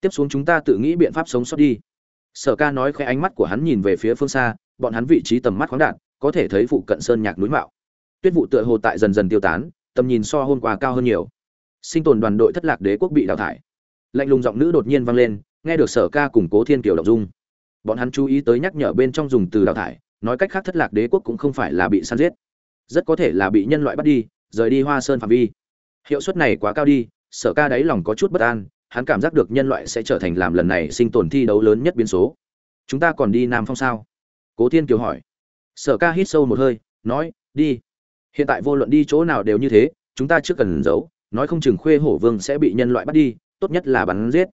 Tiếp xuống chúng ta tự nghĩ biện pháp sống sót đi. Sở ca nói khoe ánh mắt của hắn nhìn về phía phương xa, bọn hắn vị trí tầm mắt khoáng đạt, có thể thấy phụ cận sơn nhạc núi mạo tuyết vụ tựa hồ tại dần dần tiêu tán, tầm nhìn so hôm qua cao hơn nhiều. Sinh tồn đoàn đội thất lạc đế quốc bị đào thải. Lạnh lùng giọng nữ đột nhiên vang lên, nghe được sở ca củng cố thiên kiều đọc dung. Bọn hắn chú ý tới nhắc nhở bên trong dùng từ đào thải, nói cách khác thất lạc đế quốc cũng không phải là bị săn giết. Rất có thể là bị nhân loại bắt đi, rời đi hoa sơn phạm vi. Hiệu suất này quá cao đi, sở ca đáy lòng có chút bất an, hắn cảm giác được nhân loại sẽ trở thành làm lần này sinh tồn thi đấu lớn nhất biến số. Chúng ta còn đi nam phong sao? Cố thiên kiều hỏi. Sở ca hít sâu một hơi, nói, đi hiện tại vô luận đi chỗ nào đều như thế, chúng ta chưa cần giấu, nói không chừng khuê hổ vương sẽ bị nhân loại bắt đi, tốt nhất là bắn giết.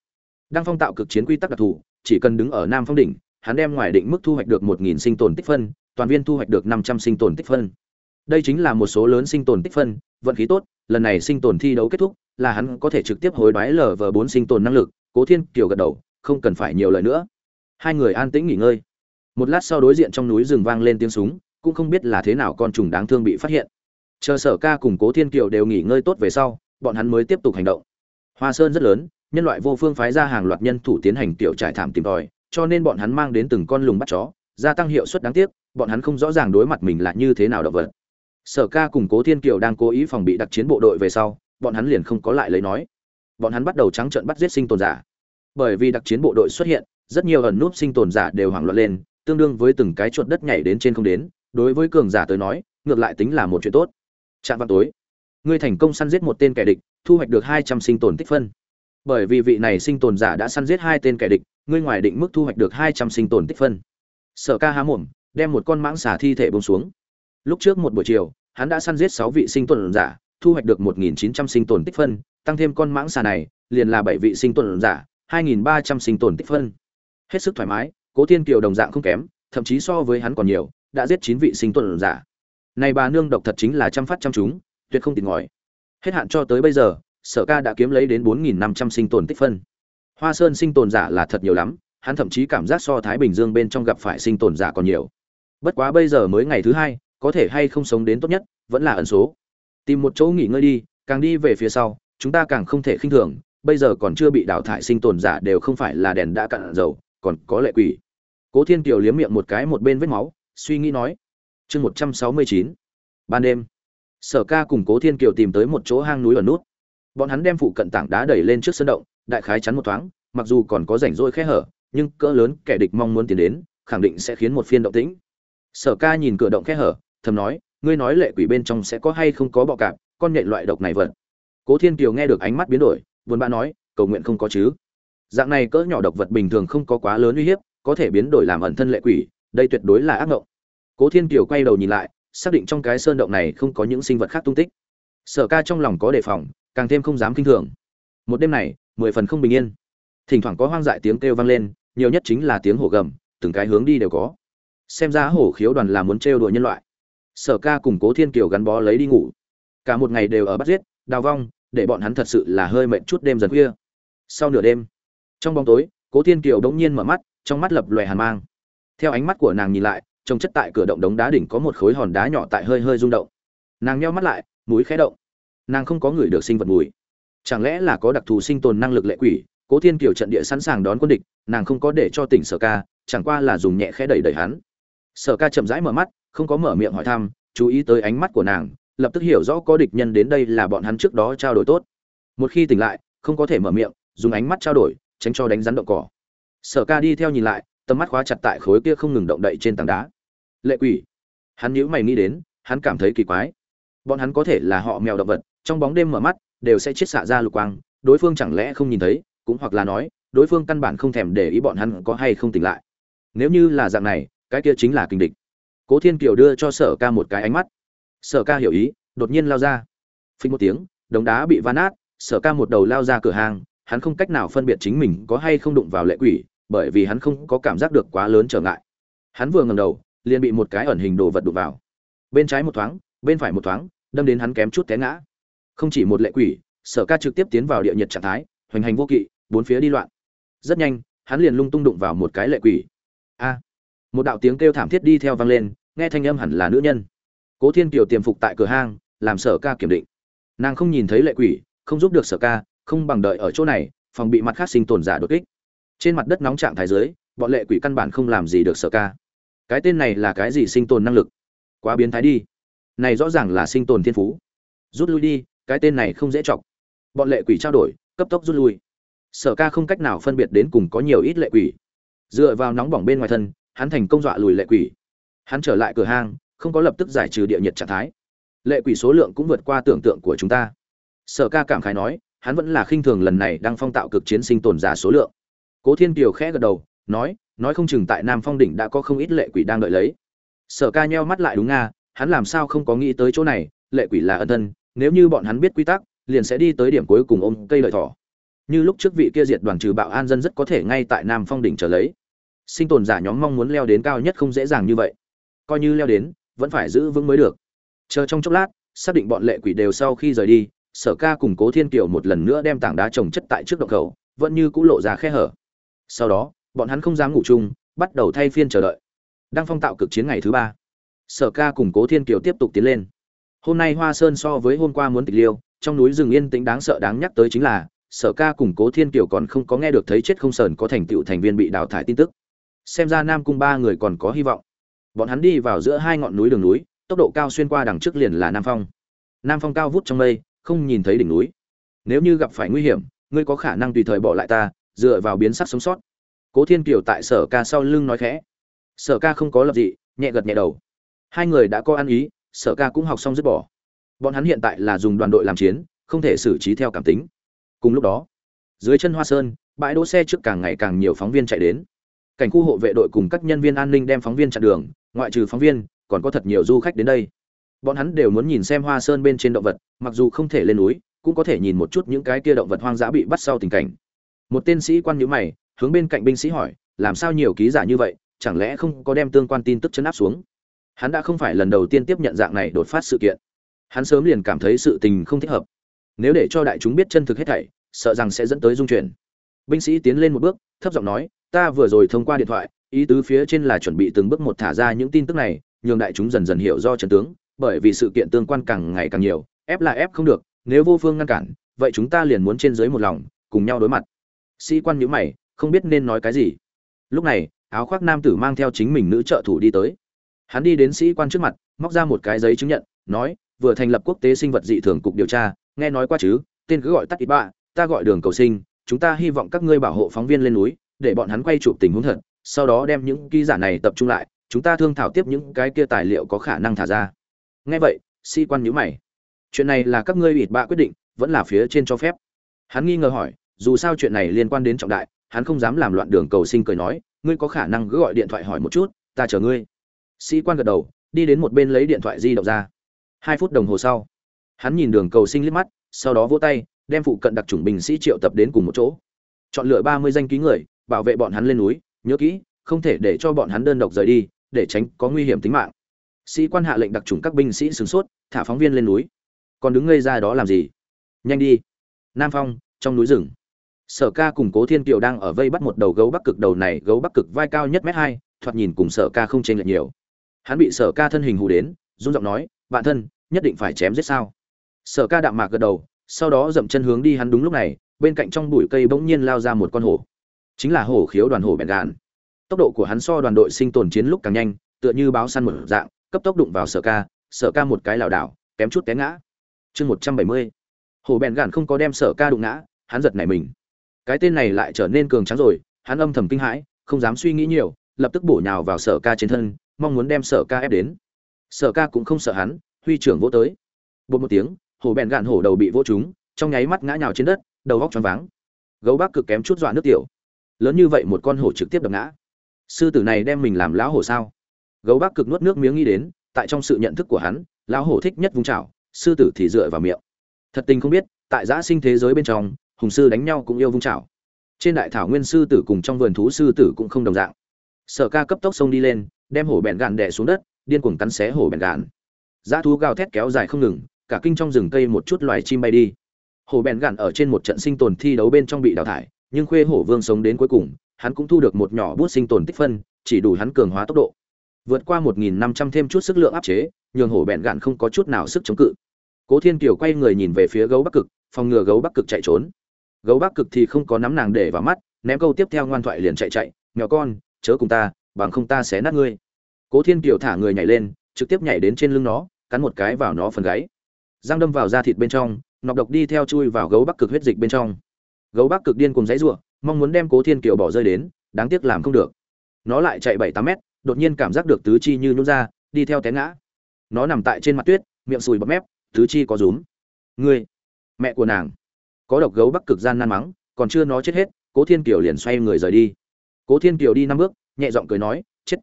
Đăng phong tạo cực chiến quy tắc đặc thù, chỉ cần đứng ở nam phong đỉnh, hắn đem ngoài định mức thu hoạch được một nghìn sinh tồn tích phân, toàn viên thu hoạch được năm trăm sinh tồn tích phân. Đây chính là một số lớn sinh tồn tích phân, vận khí tốt, lần này sinh tồn thi đấu kết thúc, là hắn có thể trực tiếp hối đoái lờ vờ bốn sinh tồn năng lực, cố thiên kiều gật đầu, không cần phải nhiều lời nữa. Hai người an tĩnh nghỉ ngơi. Một lát sau đối diện trong núi rừng vang lên tiếng súng cũng không biết là thế nào con trùng đáng thương bị phát hiện. Chờ sở ca cùng cố thiên kiều đều nghỉ ngơi tốt về sau, bọn hắn mới tiếp tục hành động. Hoa sơn rất lớn, nhân loại vô phương phái ra hàng loạt nhân thủ tiến hành tiểu trải thảm tìm tòi, cho nên bọn hắn mang đến từng con lùng bắt chó, gia tăng hiệu suất đáng tiếc, bọn hắn không rõ ràng đối mặt mình là như thế nào động vật. Sở ca cùng cố thiên kiều đang cố ý phòng bị đặc chiến bộ đội về sau, bọn hắn liền không có lại lấy nói. Bọn hắn bắt đầu trắng trợn bắt giết sinh tồn giả. Bởi vì đặc chiến bộ đội xuất hiện, rất nhiều ẩn núp sinh tồn giả đều hoảng loạn lên, tương đương với từng cái chuột đất nhảy đến trên không đến đối với cường giả tới nói, ngược lại tính là một chuyện tốt. Chạm vào tối, ngươi thành công săn giết một tên kẻ địch, thu hoạch được hai trăm sinh tồn tích phân. Bởi vì vị này sinh tồn giả đã săn giết hai tên kẻ địch, ngươi ngoài định mức thu hoạch được hai trăm sinh tồn tích phân. Sở ca há mồm, đem một con mãng xà thi thể bông xuống. Lúc trước một buổi chiều, hắn đã săn giết sáu vị sinh tồn giả, thu hoạch được một nghìn chín trăm sinh tồn tích phân, tăng thêm con mãng xà này, liền là bảy vị sinh tồn giả, hai nghìn ba trăm sinh tồn tích phân. Hết sức thoải mái, cố thiên kiều đồng dạng không kém, thậm chí so với hắn còn nhiều đã giết chín vị sinh tồn giả. Này bà nương độc thật chính là chăm phát chăm chúng, tuyệt không tìm ngòi. Hết hạn cho tới bây giờ, sở ca đã kiếm lấy đến bốn nghìn năm trăm sinh tồn tích phân. Hoa sơn sinh tồn giả là thật nhiều lắm, hắn thậm chí cảm giác so thái bình dương bên trong gặp phải sinh tồn giả còn nhiều. Bất quá bây giờ mới ngày thứ hai, có thể hay không sống đến tốt nhất, vẫn là ẩn số. Tìm một chỗ nghỉ ngơi đi, càng đi về phía sau, chúng ta càng không thể khinh thường, bây giờ còn chưa bị đào thải sinh tồn giả đều không phải là đèn đã cạn dầu, còn có lệ quỷ. Cố thiên kiều liếm miệng một cái một bên vết máu suy nghĩ nói. Chương một trăm sáu mươi chín, ban đêm. Sở ca cùng cố thiên kiều tìm tới một chỗ hang núi ở nút. Bọn hắn đem phụ cận tảng đá đẩy lên trước sân động, đại khái chắn một thoáng, mặc dù còn có rảnh rỗi khe hở, nhưng cỡ lớn kẻ địch mong muốn tiến đến, khẳng định sẽ khiến một phiên động tĩnh. Sở ca nhìn cửa động khe hở, thầm nói, ngươi nói lệ quỷ bên trong sẽ có hay không có bọ cạp, con nhện loại độc này vật. Cố thiên kiều nghe được ánh mắt biến đổi, buồn bã nói, cầu nguyện không có chứ. Dạng này cỡ nhỏ độc vật bình thường không có quá lớn uy hiếp, có thể biến đổi làm ẩn thân lệ quỷ đây tuyệt đối là ác ngộng. Cố thiên kiều quay đầu nhìn lại, xác định trong cái sơn động này không có những sinh vật khác tung tích. Sở ca trong lòng có đề phòng, càng thêm không dám kinh thường. Một đêm này, mười phần không bình yên. Thỉnh thoảng có hoang dại tiếng kêu vang lên, nhiều nhất chính là tiếng hổ gầm, từng cái hướng đi đều có. Xem ra hổ khiếu đoàn là muốn trêu đùa nhân loại. Sở ca cùng cố thiên kiều gắn bó lấy đi ngủ. Cả một ngày đều ở bắt giết, đào vong, để bọn hắn thật sự là hơi mệt chút đêm dần khuya. Sau nửa đêm, trong bóng tối, cố thiên kiều đống nhiên mở mắt, trong mắt lập lòe hàn mang theo ánh mắt của nàng nhìn lại, trông chất tại cửa động đống đá đỉnh có một khối hòn đá nhỏ tại hơi hơi rung động. Nàng nheo mắt lại, mũi khẽ động. Nàng không có người được sinh vật mùi. Chẳng lẽ là có đặc thù sinh tồn năng lực lệ quỷ? Cố thiên kiều trận địa sẵn sàng đón quân địch, nàng không có để cho tỉnh sở ca, chẳng qua là dùng nhẹ khẽ đẩy đẩy hắn. Sở ca chậm rãi mở mắt, không có mở miệng hỏi thăm, chú ý tới ánh mắt của nàng, lập tức hiểu rõ có địch nhân đến đây là bọn hắn trước đó trao đổi tốt. Một khi tỉnh lại, không có thể mở miệng, dùng ánh mắt trao đổi, tránh cho đánh rắn động cỏ. Sở ca đi theo nhìn lại tầm mắt khóa chặt tại khối kia không ngừng động đậy trên tảng đá. Lệ quỷ. Hắn nhíu mày nghĩ đến, hắn cảm thấy kỳ quái. Bọn hắn có thể là họ mèo động vật, trong bóng đêm mở mắt, đều sẽ chết xạ ra lục quang, đối phương chẳng lẽ không nhìn thấy, cũng hoặc là nói, đối phương căn bản không thèm để ý bọn hắn có hay không tỉnh lại. Nếu như là dạng này, cái kia chính là kinh địch. Cố thiên kiều đưa cho sở ca một cái ánh mắt. Sở ca hiểu ý, đột nhiên lao ra. Phình một tiếng, đống đá bị va nát, sở ca một đầu lao ra cửa hàng, hắn không cách nào phân biệt chính mình có hay không đụng vào lệ quỷ bởi vì hắn không có cảm giác được quá lớn trở ngại. Hắn vừa ngầm đầu, liền bị một cái ẩn hình đồ vật đụng vào. Bên trái một thoáng, bên phải một thoáng, đâm đến hắn kém chút té ngã. Không chỉ một lệ quỷ, sở ca trực tiếp tiến vào địa nhiệt trạng thái, hoành hành vô kỵ, bốn phía đi loạn. Rất nhanh, hắn liền lung tung đụng vào một cái lệ quỷ. A! Một đạo tiếng kêu thảm thiết đi theo vang lên, nghe thanh âm hẳn là nữ nhân. Cố thiên kiều tiềm phục tại cửa hang, làm sở ca kiểm định. Nàng không nhìn thấy lệ quỷ, không giúp được sở ca, không bằng đợi ở chỗ này, phòng bị mặt khác sinh tồn giả đột kích trên mặt đất nóng trạng thái dưới, bọn lệ quỷ căn bản không làm gì được sở ca. Cái tên này là cái gì sinh tồn năng lực? Quá biến thái đi. Này rõ ràng là sinh tồn thiên phú. Rút lui đi, cái tên này không dễ chọc. Bọn lệ quỷ trao đổi, cấp tốc rút lui. Sở ca không cách nào phân biệt đến cùng có nhiều ít lệ quỷ. Dựa vào nóng bỏng bên ngoài thân, hắn thành công dọa lùi lệ quỷ. Hắn trở lại cửa hang, không có lập tức giải trừ địa nhiệt trạng thái. Lệ quỷ số lượng cũng vượt qua tưởng tượng của chúng ta. Sở ca cảm khái nói, hắn vẫn là khinh thường lần này đang phong tạo cực chiến sinh tồn giả số lượng cố thiên kiều khẽ gật đầu, nói nói không chừng tại nam phong đỉnh đã có không ít lệ quỷ đang đợi lấy. Sở ca nheo mắt lại đúng nga, hắn làm sao không có nghĩ tới chỗ này, lệ quỷ là ân thân, nếu như bọn hắn biết quy tắc, liền sẽ đi tới điểm cuối cùng ôm cây lợi thỏ. Như lúc trước vị kia diệt đoàn trừ bạo an dân rất có thể ngay tại nam phong đỉnh trở lấy. Sinh tồn giả nhóm mong muốn leo đến cao nhất không dễ dàng như vậy. Coi như leo đến, vẫn phải giữ vững mới được. Chờ trong chốc lát, xác định bọn lệ quỷ đều sau khi rời đi, sở ca cùng cố thiên kiều một lần nữa đem tảng đá trồng chất tại trước động khẩu, vẫn như cũ lộ ra khe hở sau đó, bọn hắn không dám ngủ chung, bắt đầu thay phiên chờ đợi. Đang phong tạo cực chiến ngày thứ ba, sở ca cùng cố thiên kiều tiếp tục tiến lên. Hôm nay hoa sơn so với hôm qua muốn tịch liêu, trong núi rừng yên tĩnh đáng sợ đáng nhắc tới chính là, sở ca cùng cố thiên kiều còn không có nghe được thấy chết không sờn có thành tựu thành viên bị đào thải tin tức. Xem ra nam cung ba người còn có hy vọng. Bọn hắn đi vào giữa hai ngọn núi đường núi, tốc độ cao xuyên qua đằng trước liền là nam phong. Nam phong cao vút trong mây, không nhìn thấy đỉnh núi. Nếu như gặp phải nguy hiểm, ngươi có khả năng tùy thời bỏ lại ta dựa vào biến sắc sống sót. Cố thiên kiều tại sở ca sau lưng nói khẽ. Sở ca không có lập dị, nhẹ gật nhẹ đầu. Hai người đã có ăn ý, sở ca cũng học xong dứt bỏ. Bọn hắn hiện tại là dùng đoàn đội làm chiến, không thể xử trí theo cảm tính. Cùng lúc đó, dưới chân hoa sơn, bãi đỗ xe trước càng ngày càng nhiều phóng viên chạy đến. Cảnh khu hộ vệ đội cùng các nhân viên an ninh đem phóng viên chặn đường, ngoại trừ phóng viên, còn có thật nhiều du khách đến đây. Bọn hắn đều muốn nhìn xem hoa sơn bên trên động vật, mặc dù không thể lên núi, cũng có thể nhìn một chút những cái kia động vật hoang dã bị bắt sau tình cảnh một tên sĩ quan nhíu mày, hướng bên cạnh binh sĩ hỏi, làm sao nhiều ký giả như vậy? Chẳng lẽ không có đem tương quan tin tức chấn áp xuống? Hắn đã không phải lần đầu tiên tiếp nhận dạng này đột phát sự kiện. Hắn sớm liền cảm thấy sự tình không thích hợp. Nếu để cho đại chúng biết chân thực hết thảy, sợ rằng sẽ dẫn tới dung chuyển. Binh sĩ tiến lên một bước, thấp giọng nói, ta vừa rồi thông qua điện thoại, ý tứ phía trên là chuẩn bị từng bước một thả ra những tin tức này, nhường đại chúng dần dần hiểu do trận tướng, bởi vì sự kiện tương quan càng ngày càng nhiều, ép là ép không được, nếu vô phương ngăn cản, vậy chúng ta liền muốn trên dưới một lòng, cùng nhau đối mặt sĩ quan nhíu mày, không biết nên nói cái gì. Lúc này, áo khoác nam tử mang theo chính mình nữ trợ thủ đi tới. Hắn đi đến sĩ quan trước mặt, móc ra một cái giấy chứng nhận, nói, vừa thành lập quốc tế sinh vật dị thường cục điều tra, nghe nói qua chứ, tên cứ gọi tắt ít bạ, ta gọi đường cầu sinh, chúng ta hy vọng các ngươi bảo hộ phóng viên lên núi, để bọn hắn quay chụp tình huống thật, sau đó đem những ký giả này tập trung lại, chúng ta thương thảo tiếp những cái kia tài liệu có khả năng thả ra. Nghe vậy, sĩ quan nhíu mày. Chuyện này là các ngươi ít bạ quyết định, vẫn là phía trên cho phép. Hắn nghi ngờ hỏi dù sao chuyện này liên quan đến trọng đại, hắn không dám làm loạn đường cầu sinh cười nói, ngươi có khả năng cứ gọi điện thoại hỏi một chút, ta chờ ngươi. Sĩ quan gật đầu, đi đến một bên lấy điện thoại di động ra. Hai phút đồng hồ sau, hắn nhìn đường cầu sinh liếc mắt, sau đó vỗ tay, đem phụ cận đặc chủng binh sĩ triệu tập đến cùng một chỗ. Chọn lựa ba mươi danh ký người, bảo vệ bọn hắn lên núi, nhớ kỹ, không thể để cho bọn hắn đơn độc rời đi, để tránh có nguy hiểm tính mạng. Sĩ quan hạ lệnh đặc trùng các binh sĩ sửng sốt, thả phóng viên lên núi. Còn đứng ngây ra đó làm gì? Nhanh đi. Nam phong, trong núi rừng sở ca cùng cố thiên kiều đang ở vây bắt một đầu gấu bắc cực đầu này, gấu bắc cực vai cao nhất mét hai, thoạt nhìn cùng sở ca không chênh lệch nhiều. Hắn bị sở ca thân hình hù đến, run giọng nói, bạn thân, nhất định phải chém giết sao? Sở ca đạm mạc gật đầu, sau đó dậm chân hướng đi hắn đúng lúc này, bên cạnh trong bụi cây bỗng nhiên lao ra một con hổ. Chính là hổ khiếu đoàn hổ bẹn gàn tốc độ của hắn so đoàn đội sinh tồn chiến lúc càng nhanh, tựa như báo săn một dạng, cấp tốc đụng vào sở ca sở ca một cái lảo đảo, kém chút té ngã. Chương một trăm bảy mươi. Hổ bẹn gàn không có đem sở ca đụng ngã, hắn giật nảy mình cái tên này lại trở nên cường trắng rồi, hắn âm thầm kinh hãi, không dám suy nghĩ nhiều, lập tức bổ nhào vào sở ca trên thân, mong muốn đem sở ca ép đến. Sở ca cũng không sợ hắn, huy trưởng vỗ tới. Bột một tiếng, hổ bèn gạn hổ đầu bị vỗ trúng, trong nháy mắt ngã nhào trên đất, đầu góc choáng váng. Gấu bác cực kém chút dọa nước tiểu. Lớn như vậy một con hổ trực tiếp đập ngã. Sư tử này đem mình làm lão hổ sao? Gấu bác cực nuốt nước miếng nghĩ đến, tại trong sự nhận thức của hắn, lão hổ thích nhất vùng chảo, sư tử thì dựa vào miệng. Thật tình không biết, tại giã sinh thế giới bên trong hùng sư đánh nhau cũng yêu vung chảo. Trên đại thảo nguyên sư tử cùng trong vườn thú sư tử cũng không đồng dạng. Sở ca cấp tốc sông đi lên, đem hổ bẹn gạn đè xuống đất, điên cuồng cắn xé hổ bẹn gạn. Dã thú gào thét kéo dài không ngừng, cả kinh trong rừng cây một chút loài chim bay đi. Hổ bẹn gạn ở trên một trận sinh tồn thi đấu bên trong bị đào thải, nhưng khuê hổ vương sống đến cuối cùng, hắn cũng thu được một nhỏ bút sinh tồn tích phân, chỉ đủ hắn cường hóa tốc độ. Vượt qua một nghìn năm trăm thêm chút sức lượng áp chế, nhường hổ bẹn gạn không có chút nào sức chống cự. Cố thiên kiều quay người nhìn về phía gấu bắc cực, phòng ngừa gấu bắc cực chạy trốn gấu bắc cực thì không có nắm nàng để vào mắt, ném câu tiếp theo ngoan thoại liền chạy chạy, mèo con, chớ cùng ta, bằng không ta sẽ nát ngươi. Cố thiên kiều thả người nhảy lên, trực tiếp nhảy đến trên lưng nó, cắn một cái vào nó phần gáy. Răng đâm vào da thịt bên trong, nọc độc đi theo chui vào gấu bắc cực huyết dịch bên trong. Gấu bắc cực điên cùng dãy ruộng mong muốn đem cố thiên kiều bỏ rơi đến, đáng tiếc làm không được. Nó lại chạy bảy tám mét, đột nhiên cảm giác được tứ chi như nhún ra, đi theo té ngã. Nó nằm tại trên mặt tuyết, miệng sùi bọt mép, tứ chi có rúm. Ngươi, mẹ của nàng có độc gấu bắc cực gian nan mắng, còn chưa nó chết hết, cố thiên kiều liền xoay người rời đi. Cố thiên kiều đi năm bước, nhẹ giọng cười nói, chết.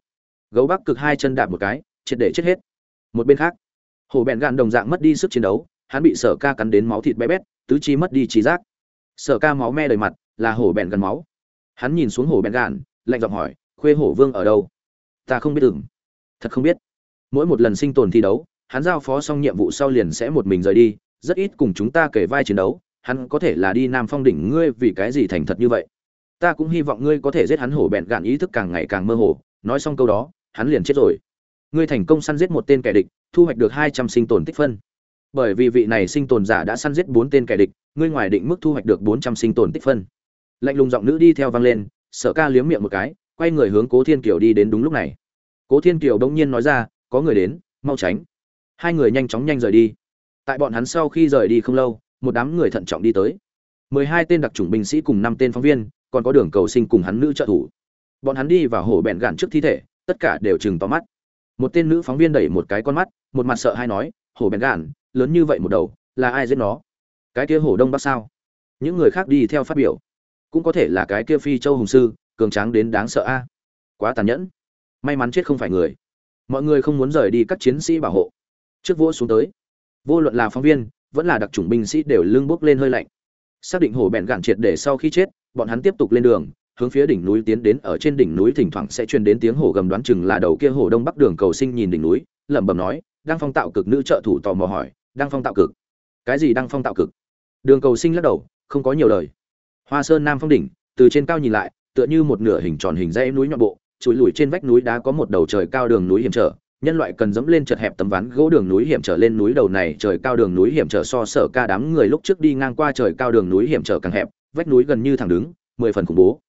Gấu bắc cực hai chân đạp một cái, triệt để chết hết. Một bên khác hổ bẹn gạn đồng dạng mất đi sức chiến đấu, hắn bị sở ca cắn đến máu thịt bé bét, tứ chi mất đi trí giác. Sở ca máu me đầy mặt, là hổ bẹn gần máu. Hắn nhìn xuống hổ bẹn gạn, lạnh giọng hỏi, khuê hổ vương ở đâu? Ta không biết đừng thật không biết. Mỗi một lần sinh tồn thi đấu, hắn giao phó xong nhiệm vụ sau liền sẽ một mình rời đi, rất ít cùng chúng ta kể vai chiến đấu hắn có thể là đi nam phong đỉnh ngươi vì cái gì thành thật như vậy? Ta cũng hy vọng ngươi có thể giết hắn hổ bẹn gạn ý thức càng ngày càng mơ hồ. Nói xong câu đó, hắn liền chết rồi. Ngươi thành công săn giết một tên kẻ địch, thu hoạch được hai trăm sinh tồn tích phân. Bởi vì vị này sinh tồn giả đã săn giết bốn tên kẻ địch, ngươi ngoài định mức thu hoạch được bốn trăm sinh tồn tích phân. Lạnh lùng giọng nữ đi theo vang lên sợ ca liếm miệng một cái, quay người hướng cố thiên kiều đi đến đúng lúc này. Cố thiên kiều bỗng nhiên nói ra, có người đến, mau tránh. Hai người nhanh chóng nhanh rời đi. Tại bọn hắn sau khi rời đi không lâu một đám người thận trọng đi tới. Mười hai tên đặc chủng binh sĩ cùng năm tên phóng viên, còn có đường cầu sinh cùng hắn nữ trợ thủ. Bọn hắn đi vào hổ bẹn gạn trước thi thể, tất cả đều chừng to mắt. Một tên nữ phóng viên đẩy một cái con mắt, một mặt sợ hãi nói, hổ bẹn gạn, lớn như vậy một đầu, là ai giết nó? Cái kia hổ đông bắc sao? Những người khác đi theo phát biểu. Cũng có thể là cái kia phi châu hùng sư, cường tráng đến đáng sợ a. Quá tàn nhẫn. May mắn chết không phải người. Mọi người không muốn rời đi các chiến sĩ bảo hộ. Trước vỗ xuống tới. Vô luận là phóng viên vẫn là đặc chủng binh sĩ đều lưng bốc lên hơi lạnh. Xác định hổ bẹn gạn triệt để sau khi chết, bọn hắn tiếp tục lên đường, hướng phía đỉnh núi tiến đến, ở trên đỉnh núi thỉnh thoảng sẽ truyền đến tiếng hổ gầm đoán chừng là đầu kia hổ đông bắc đường cầu sinh nhìn đỉnh núi, lẩm bẩm nói, đang phong tạo cực nữ trợ thủ tò mò hỏi, đang phong tạo cực? Cái gì đang phong tạo cực? Đường cầu sinh lắc đầu, không có nhiều lời. Hoa sơn nam phong đỉnh, từ trên cao nhìn lại, tựa như một nửa hình tròn hình dãy núi nhọn bộ chùi lùi trên vách núi đá có một đầu trời cao đường núi hiểm trở nhân loại cần dẫm lên chật hẹp tấm ván gỗ đường núi hiểm trở lên núi đầu này, trời cao đường núi hiểm trở so sở ca đám người lúc trước đi ngang qua trời cao đường núi hiểm trở càng hẹp, vách núi gần như thẳng đứng, mười phần khủng bố.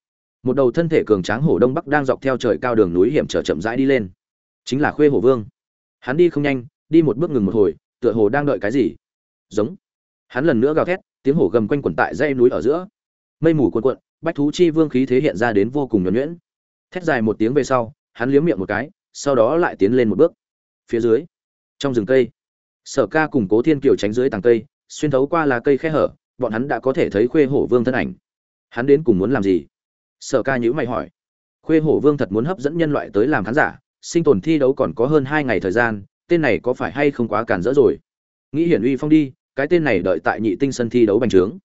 Một đầu thân thể cường tráng hổ đông bắc đang dọc theo trời cao đường núi hiểm trở chậm rãi đi lên. Chính là khuê hổ vương. Hắn đi không nhanh, đi một bước ngừng một hồi, tựa hồ đang đợi cái gì. Giống. Hắn lần nữa gào thét, tiếng hổ gầm quanh quẩn tại dây núi ở giữa. Mây mù cuộn cuộn, bách thú chi vương khí thế hiện ra đến vô cùng nhuẩn nhuyễn. Thét dài một tiếng về sau, hắn liếm miệng một cái sau đó lại tiến lên một bước. Phía dưới, trong rừng cây, sở ca cùng cố thiên kiều tránh dưới tàng cây, xuyên thấu qua là cây khe hở, bọn hắn đã có thể thấy khuê hổ vương thân ảnh. Hắn đến cùng muốn làm gì? Sở ca nhữ mày hỏi. Khuê hổ vương thật muốn hấp dẫn nhân loại tới làm khán giả, sinh tồn thi đấu còn có hơn hai ngày thời gian, tên này có phải hay không quá cản rỡ rồi? Nghĩ hiển uy phong đi, cái tên này đợi tại nhị tinh sân thi đấu bành trướng.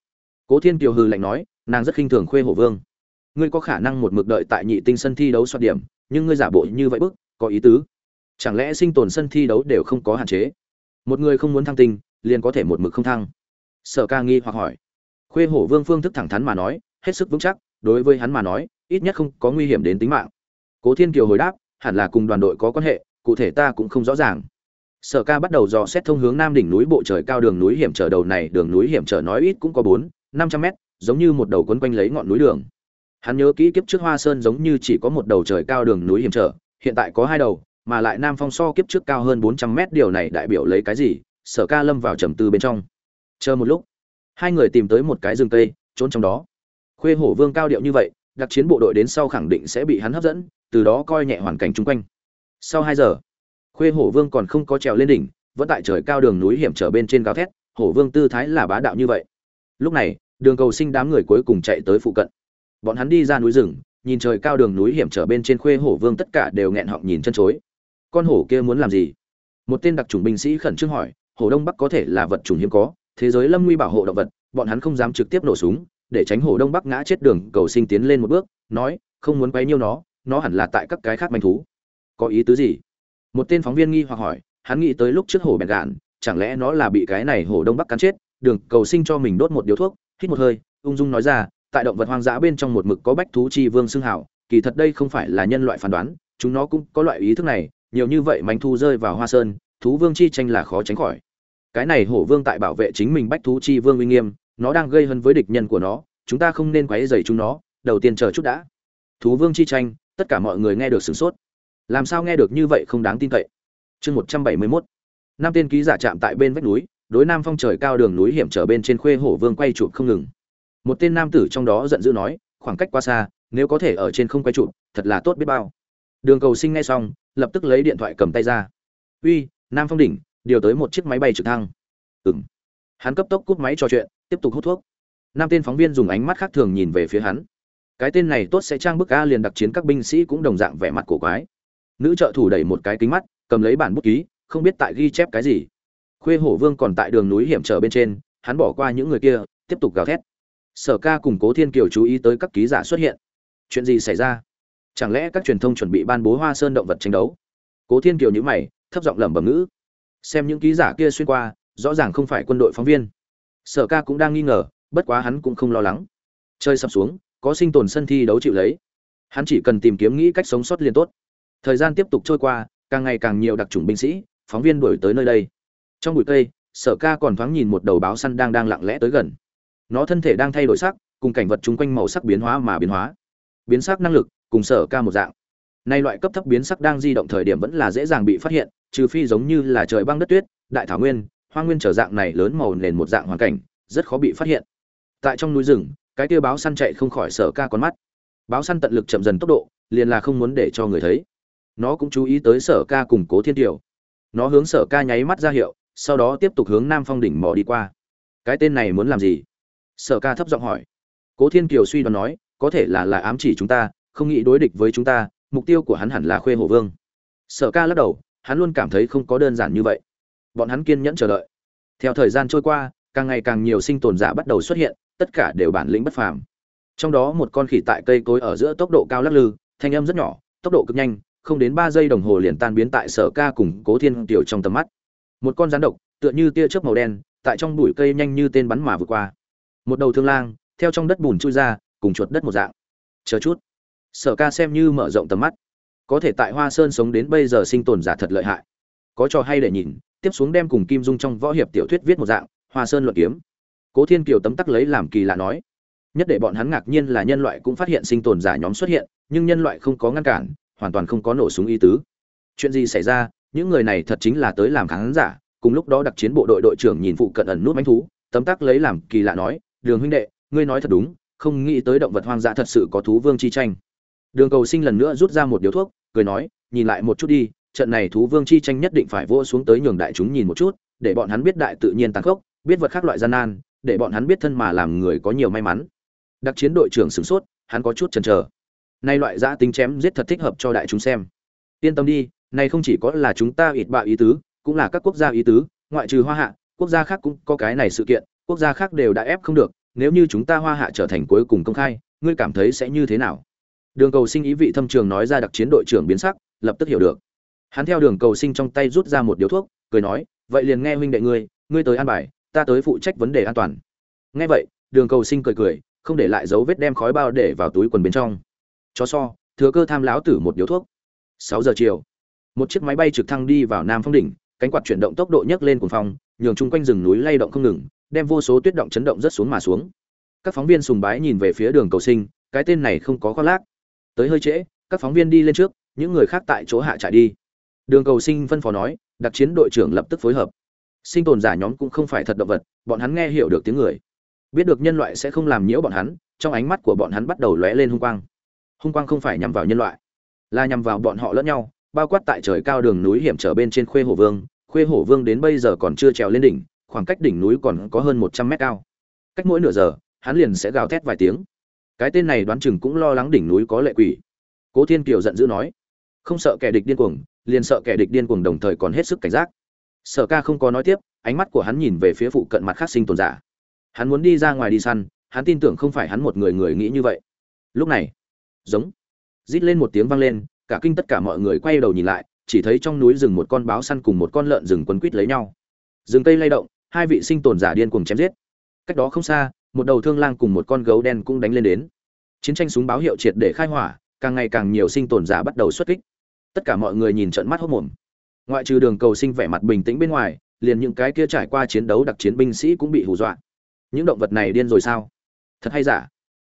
Cố thiên kiều hừ lạnh nói, nàng rất khinh thường khuê hổ vương. Ngươi có khả năng một mực đợi tại nhị tinh sân thi đấu soạt điểm, nhưng ngươi giả bộ như vậy bức có ý tứ. Chẳng lẽ sinh tồn sân thi đấu đều không có hạn chế? Một người không muốn thăng tinh, liền có thể một mực không thăng. Sở ca nghi hoặc hỏi. Khuê hổ vương phương thức thẳng thắn mà nói, hết sức vững chắc, đối với hắn mà nói, ít nhất không có nguy hiểm đến tính mạng. Cố thiên kiều hồi đáp, hẳn là cùng đoàn đội có quan hệ, cụ thể ta cũng không rõ ràng. Sở ca bắt đầu dò xét thông hướng nam đỉnh núi bộ trời cao đường núi hiểm trở đầu này, đường núi hiểm trở nói ít cũng có bốn, năm trăm mét, giống như một đầu quấn quanh lấy ngọn núi đường. Hắn nhớ kỹ kiếp trước hoa sơn giống như chỉ có một đầu trời cao đường núi hiểm trở hiện tại có hai đầu mà lại nam phong so kiếp trước cao hơn bốn trăm mét điều này đại biểu lấy cái gì? Sở ca lâm vào trầm tư bên trong. Chờ một lúc. Hai người tìm tới một cái rừng tây, trốn trong đó. Khuê hổ vương cao điệu như vậy đặc chiến bộ đội đến sau khẳng định sẽ bị hắn hấp dẫn từ đó coi nhẹ hoàn cảnh chung quanh. Sau hai giờ khuê hổ vương còn không có trèo lên đỉnh vẫn tại trời cao đường núi hiểm trở bên trên cao thét hổ vương tư thái là bá đạo như vậy. Lúc này đường cầu sinh đám người cuối cùng chạy tới phụ cận. Bọn hắn đi ra núi rừng nhìn trời cao đường núi hiểm trở bên trên khuê hổ vương tất cả đều nghẹn họng nhìn chân chối. Con hổ kia muốn làm gì? Một tên đặc trùng binh sĩ khẩn trương hỏi, hổ đông bắc có thể là vật trùng hiếm có, thế giới lâm nguy bảo hộ động vật, bọn hắn không dám trực tiếp nổ súng, để tránh hổ đông bắc ngã chết đường, cầu sinh tiến lên một bước, nói, không muốn quấy nhiêu nó nó hẳn là tại các cái khác manh thú. Có ý tứ gì? Một tên phóng viên nghi hoặc hỏi, hắn nghĩ tới lúc trước hổ bẹn gạn, chẳng lẽ nó là bị cái này hổ đông bắc cắn chết, đường cầu sinh cho mình đốt một điếu thuốc, hít một hơi, ung dung nói ra tại động vật hoang dã bên trong một mực có bách thú chi vương xưng hảo kỳ thật đây không phải là nhân loại phán đoán, chúng nó cũng có loại ý thức này, nhiều như vậy manh thu rơi vào hoa sơn, thú vương chi tranh là khó tránh khỏi. Cái này hổ vương tại bảo vệ chính mình bách thú chi vương uy nghiêm, nó đang gây hấn với địch nhân của nó, chúng ta không nên quấy rầy chúng nó, đầu tiên chờ chút đã. Thú vương chi tranh, tất cả mọi người nghe được sửng sốt. Làm sao nghe được như vậy không đáng tin cậy? Chương một trăm bảy mươi mốt. Năm tên ký giả chạm tại bên vách núi, đối nam phong trời cao đường núi hiểm trở bên trên khuê hổ vương quay chụp không ngừng một tên nam tử trong đó giận dữ nói khoảng cách quá xa nếu có thể ở trên không quay trụ, thật là tốt biết bao. Đường cầu sinh ngay xong lập tức lấy điện thoại cầm tay ra. Uy nam phong đỉnh điều tới một chiếc máy bay trực thăng. Ừng hắn cấp tốc cúp máy trò chuyện tiếp tục hút thuốc. Năm tên phóng viên dùng ánh mắt khác thường nhìn về phía hắn. Cái tên này tốt sẽ trang bức a liền đặc chiến các binh sĩ cũng đồng dạng vẻ mặt cổ quái. Nữ trợ thủ đẩy một cái kính mắt cầm lấy bản bút ký không biết tại ghi chép cái gì. Khuê hổ vương còn tại đường núi hiểm trở bên trên hắn bỏ qua những người kia tiếp tục gào thét sở ca cùng cố thiên kiều chú ý tới các ký giả xuất hiện. Chuyện gì xảy ra? Chẳng lẽ các truyền thông chuẩn bị ban bố hoa sơn động vật tranh đấu? Cố thiên kiều nhữ mày, thấp giọng lẩm bẩm ngữ. Xem những ký giả kia xuyên qua, rõ ràng không phải quân đội phóng viên. Sở ca cũng đang nghi ngờ, bất quá hắn cũng không lo lắng. Chơi sập xuống, có sinh tồn sân thi đấu chịu lấy. Hắn chỉ cần tìm kiếm nghĩ cách sống sót liên tốt. Thời gian tiếp tục trôi qua, càng ngày càng nhiều đặc trùng binh sĩ, phóng viên đuổi tới nơi đây. Trong bụi cây, sở ca còn thoáng nhìn một đầu báo săn đang đang lặng lẽ tới gần nó thân thể đang thay đổi sắc, cùng cảnh vật chung quanh màu sắc biến hóa mà biến hóa. Biến sắc năng lực, cùng sở ca một dạng. Nay loại cấp thấp biến sắc đang di động thời điểm vẫn là dễ dàng bị phát hiện, trừ phi giống như là trời băng đất tuyết, đại thảo nguyên, hoa nguyên trở dạng này lớn màu nền một dạng hoàn cảnh, rất khó bị phát hiện. Tại trong núi rừng, cái kia báo săn chạy không khỏi sở ca con mắt. Báo săn tận lực chậm dần tốc độ, liền là không muốn để cho người thấy. Nó cũng chú ý tới sở ca cùng cố thiên tiểu. Nó hướng sở ca nháy mắt ra hiệu, sau đó tiếp tục hướng nam phong đỉnh mò đi qua. Cái tên này muốn làm gì? Sở ca thấp giọng hỏi. Cố thiên kiều suy đoán nói, có thể là là ám chỉ chúng ta, không nghĩ đối địch với chúng ta, mục tiêu của hắn hẳn là khuê hổ vương. Sở ca lắc đầu, hắn luôn cảm thấy không có đơn giản như vậy. Bọn hắn kiên nhẫn chờ đợi. Theo thời gian trôi qua, càng ngày càng nhiều sinh tồn giả bắt đầu xuất hiện, tất cả đều bản lĩnh bất phàm. Trong đó một con khỉ tại cây cối ở giữa tốc độ cao lắc lư, thanh âm rất nhỏ, tốc độ cực nhanh, không đến ba giây đồng hồ liền tan biến tại sở ca cùng cố thiên Kiều trong tầm mắt. Một con rắn độc, tựa như tia chớp màu đen, tại trong bụi cây nhanh như tên bắn mà vượt qua một đầu thương lang, theo trong đất bùn chui ra, cùng chuột đất một dạng. Chờ chút. Sở ca xem như mở rộng tầm mắt. Có thể tại hoa sơn sống đến bây giờ sinh tồn giả thật lợi hại. Có trò hay để nhìn, tiếp xuống đem cùng kim dung trong võ hiệp tiểu thuyết viết một dạng, hoa sơn luận kiếm. Cố thiên kiều tấm tắc lấy làm kỳ lạ nói. Nhất để bọn hắn ngạc nhiên là nhân loại cũng phát hiện sinh tồn giả nhóm xuất hiện, nhưng nhân loại không có ngăn cản, hoàn toàn không có nổ súng y tứ. Chuyện gì xảy ra? Những người này thật chính là tới làm khán giả, cùng lúc đó đặc chiến bộ đội đội trưởng nhìn phụ cận ẩn nút bánh thú, tấm tắc lấy làm kỳ lạ nói đường huynh đệ, ngươi nói thật đúng, không nghĩ tới động vật hoang dã thật sự có thú vương chi tranh. Đường cầu sinh lần nữa rút ra một điếu thuốc, cười nói, nhìn lại một chút đi, trận này thú vương chi tranh nhất định phải vô xuống tới nhường đại chúng nhìn một chút, để bọn hắn biết đại tự nhiên tàn khốc, biết vật khác loại gian nan, để bọn hắn biết thân mà làm người có nhiều may mắn. Đặc chiến đội trưởng sửng sốt, hắn có chút chần chờ. Nay loại giã tính chém giết thật thích hợp cho đại chúng xem. Yên tâm đi, nay không chỉ có là chúng ta ít bạo ý tứ, cũng là các quốc gia ý tứ, ngoại trừ hoa hạ, quốc gia khác cũng có cái này sự kiện quốc gia khác đều đã ép không được, nếu như chúng ta hoa hạ trở thành cuối cùng công khai, ngươi cảm thấy sẽ như thế nào? Đường cầu sinh ý vị thâm trường nói ra đặc chiến đội trưởng biến sắc, lập tức hiểu được. Hắn theo đường cầu sinh trong tay rút ra một điếu thuốc, cười nói, vậy liền nghe huynh đệ ngươi ngươi tới an bài, ta tới phụ trách vấn đề an toàn. Nghe vậy, đường cầu sinh cười cười, không để lại dấu vết đem khói bao để vào túi quần bên trong. Chó so, thừa cơ tham láo tử một điếu thuốc. Sáu giờ chiều, một chiếc máy bay trực thăng đi vào nam phong đỉnh, cánh quạt chuyển động tốc độ nhấc lên cuồng phong, nhường chung quanh rừng núi lay động không ngừng đem vô số tuyết động chấn động rất xuống mà xuống. Các phóng viên sùng bái nhìn về phía đường cầu sinh, cái tên này không có khoác lác. Tới hơi trễ, các phóng viên đi lên trước, những người khác tại chỗ hạ trại đi. Đường cầu sinh phân phó nói, đặc chiến đội trưởng lập tức phối hợp. Sinh tồn giả nhóm cũng không phải thật động vật, bọn hắn nghe hiểu được tiếng người. Biết được nhân loại sẽ không làm nhiễu bọn hắn, trong ánh mắt của bọn hắn bắt đầu lóe lên hung quang. Hung quang không phải nhằm vào nhân loại, là nhằm vào bọn họ lẫn nhau, bao quát tại trời cao đường núi hiểm trở bên trên khuê hổ vương. Khuê hổ vương đến bây giờ còn chưa trèo lên đỉnh khoảng cách đỉnh núi còn có hơn một trăm mét cao. Cách mỗi nửa giờ, hắn liền sẽ gào thét vài tiếng. Cái tên này đoán chừng cũng lo lắng đỉnh núi có lệ quỷ. Cố thiên kiều giận dữ nói, không sợ kẻ địch điên cuồng, liền sợ kẻ địch điên cuồng đồng thời còn hết sức cảnh giác. Sở ca không có nói tiếp, ánh mắt của hắn nhìn về phía phụ cận mặt khác sinh tồn giả. Hắn muốn đi ra ngoài đi săn, hắn tin tưởng không phải hắn một người người nghĩ như vậy. Lúc này, giống, rít lên một tiếng vang lên, cả kinh tất cả mọi người quay đầu nhìn lại, chỉ thấy trong núi rừng một con báo săn cùng một con lợn rừng quấn quít lấy nhau. Rừng cây lay động hai vị sinh tồn giả điên cuồng chém giết. Cách đó không xa, một đầu thương lang cùng một con gấu đen cũng đánh lên đến. Chiến tranh súng báo hiệu triệt để khai hỏa, càng ngày càng nhiều sinh tồn giả bắt đầu xuất kích. Tất cả mọi người nhìn trận mắt hốc mồm ngoại trừ đường cầu sinh vẻ mặt bình tĩnh bên ngoài, liền những cái kia trải qua chiến đấu đặc chiến binh sĩ cũng bị hù dọa. Những động vật này điên rồi sao? Thật hay giả?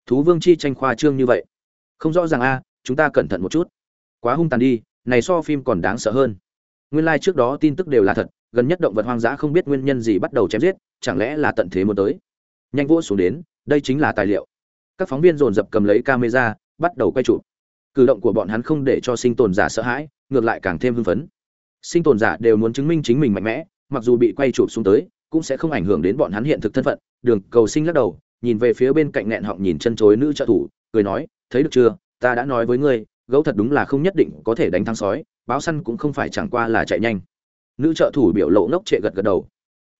Thú vương chi tranh khoa trương như vậy. Không rõ ràng a, chúng ta cẩn thận một chút. Quá hung tàn đi, này so phim còn đáng sợ hơn. Nguyên lai trước đó tin tức đều là thật gần nhất động vật hoang dã không biết nguyên nhân gì bắt đầu chém giết, chẳng lẽ là tận thế muốn tới? Nhanh vỗ xuống đến, đây chính là tài liệu. Các phóng viên dồn dập cầm lấy camera, bắt đầu quay chụp. Cử động của bọn hắn không để cho sinh tồn giả sợ hãi, ngược lại càng thêm hưng phấn. Sinh tồn giả đều muốn chứng minh chính mình mạnh mẽ, mặc dù bị quay chụp xuống tới, cũng sẽ không ảnh hưởng đến bọn hắn hiện thực thân phận. Đường cầu sinh lắc đầu, nhìn về phía bên cạnh nghẹn họng nhìn chân chối nữ trợ thủ, cười nói, thấy được chưa? Ta đã nói với ngươi, gấu thật đúng là không nhất định có thể đánh thắng sói, báo săn cũng không phải chẳng qua là chạy nhanh nữ trợ thủ biểu lộ ngốc trệ gật gật đầu.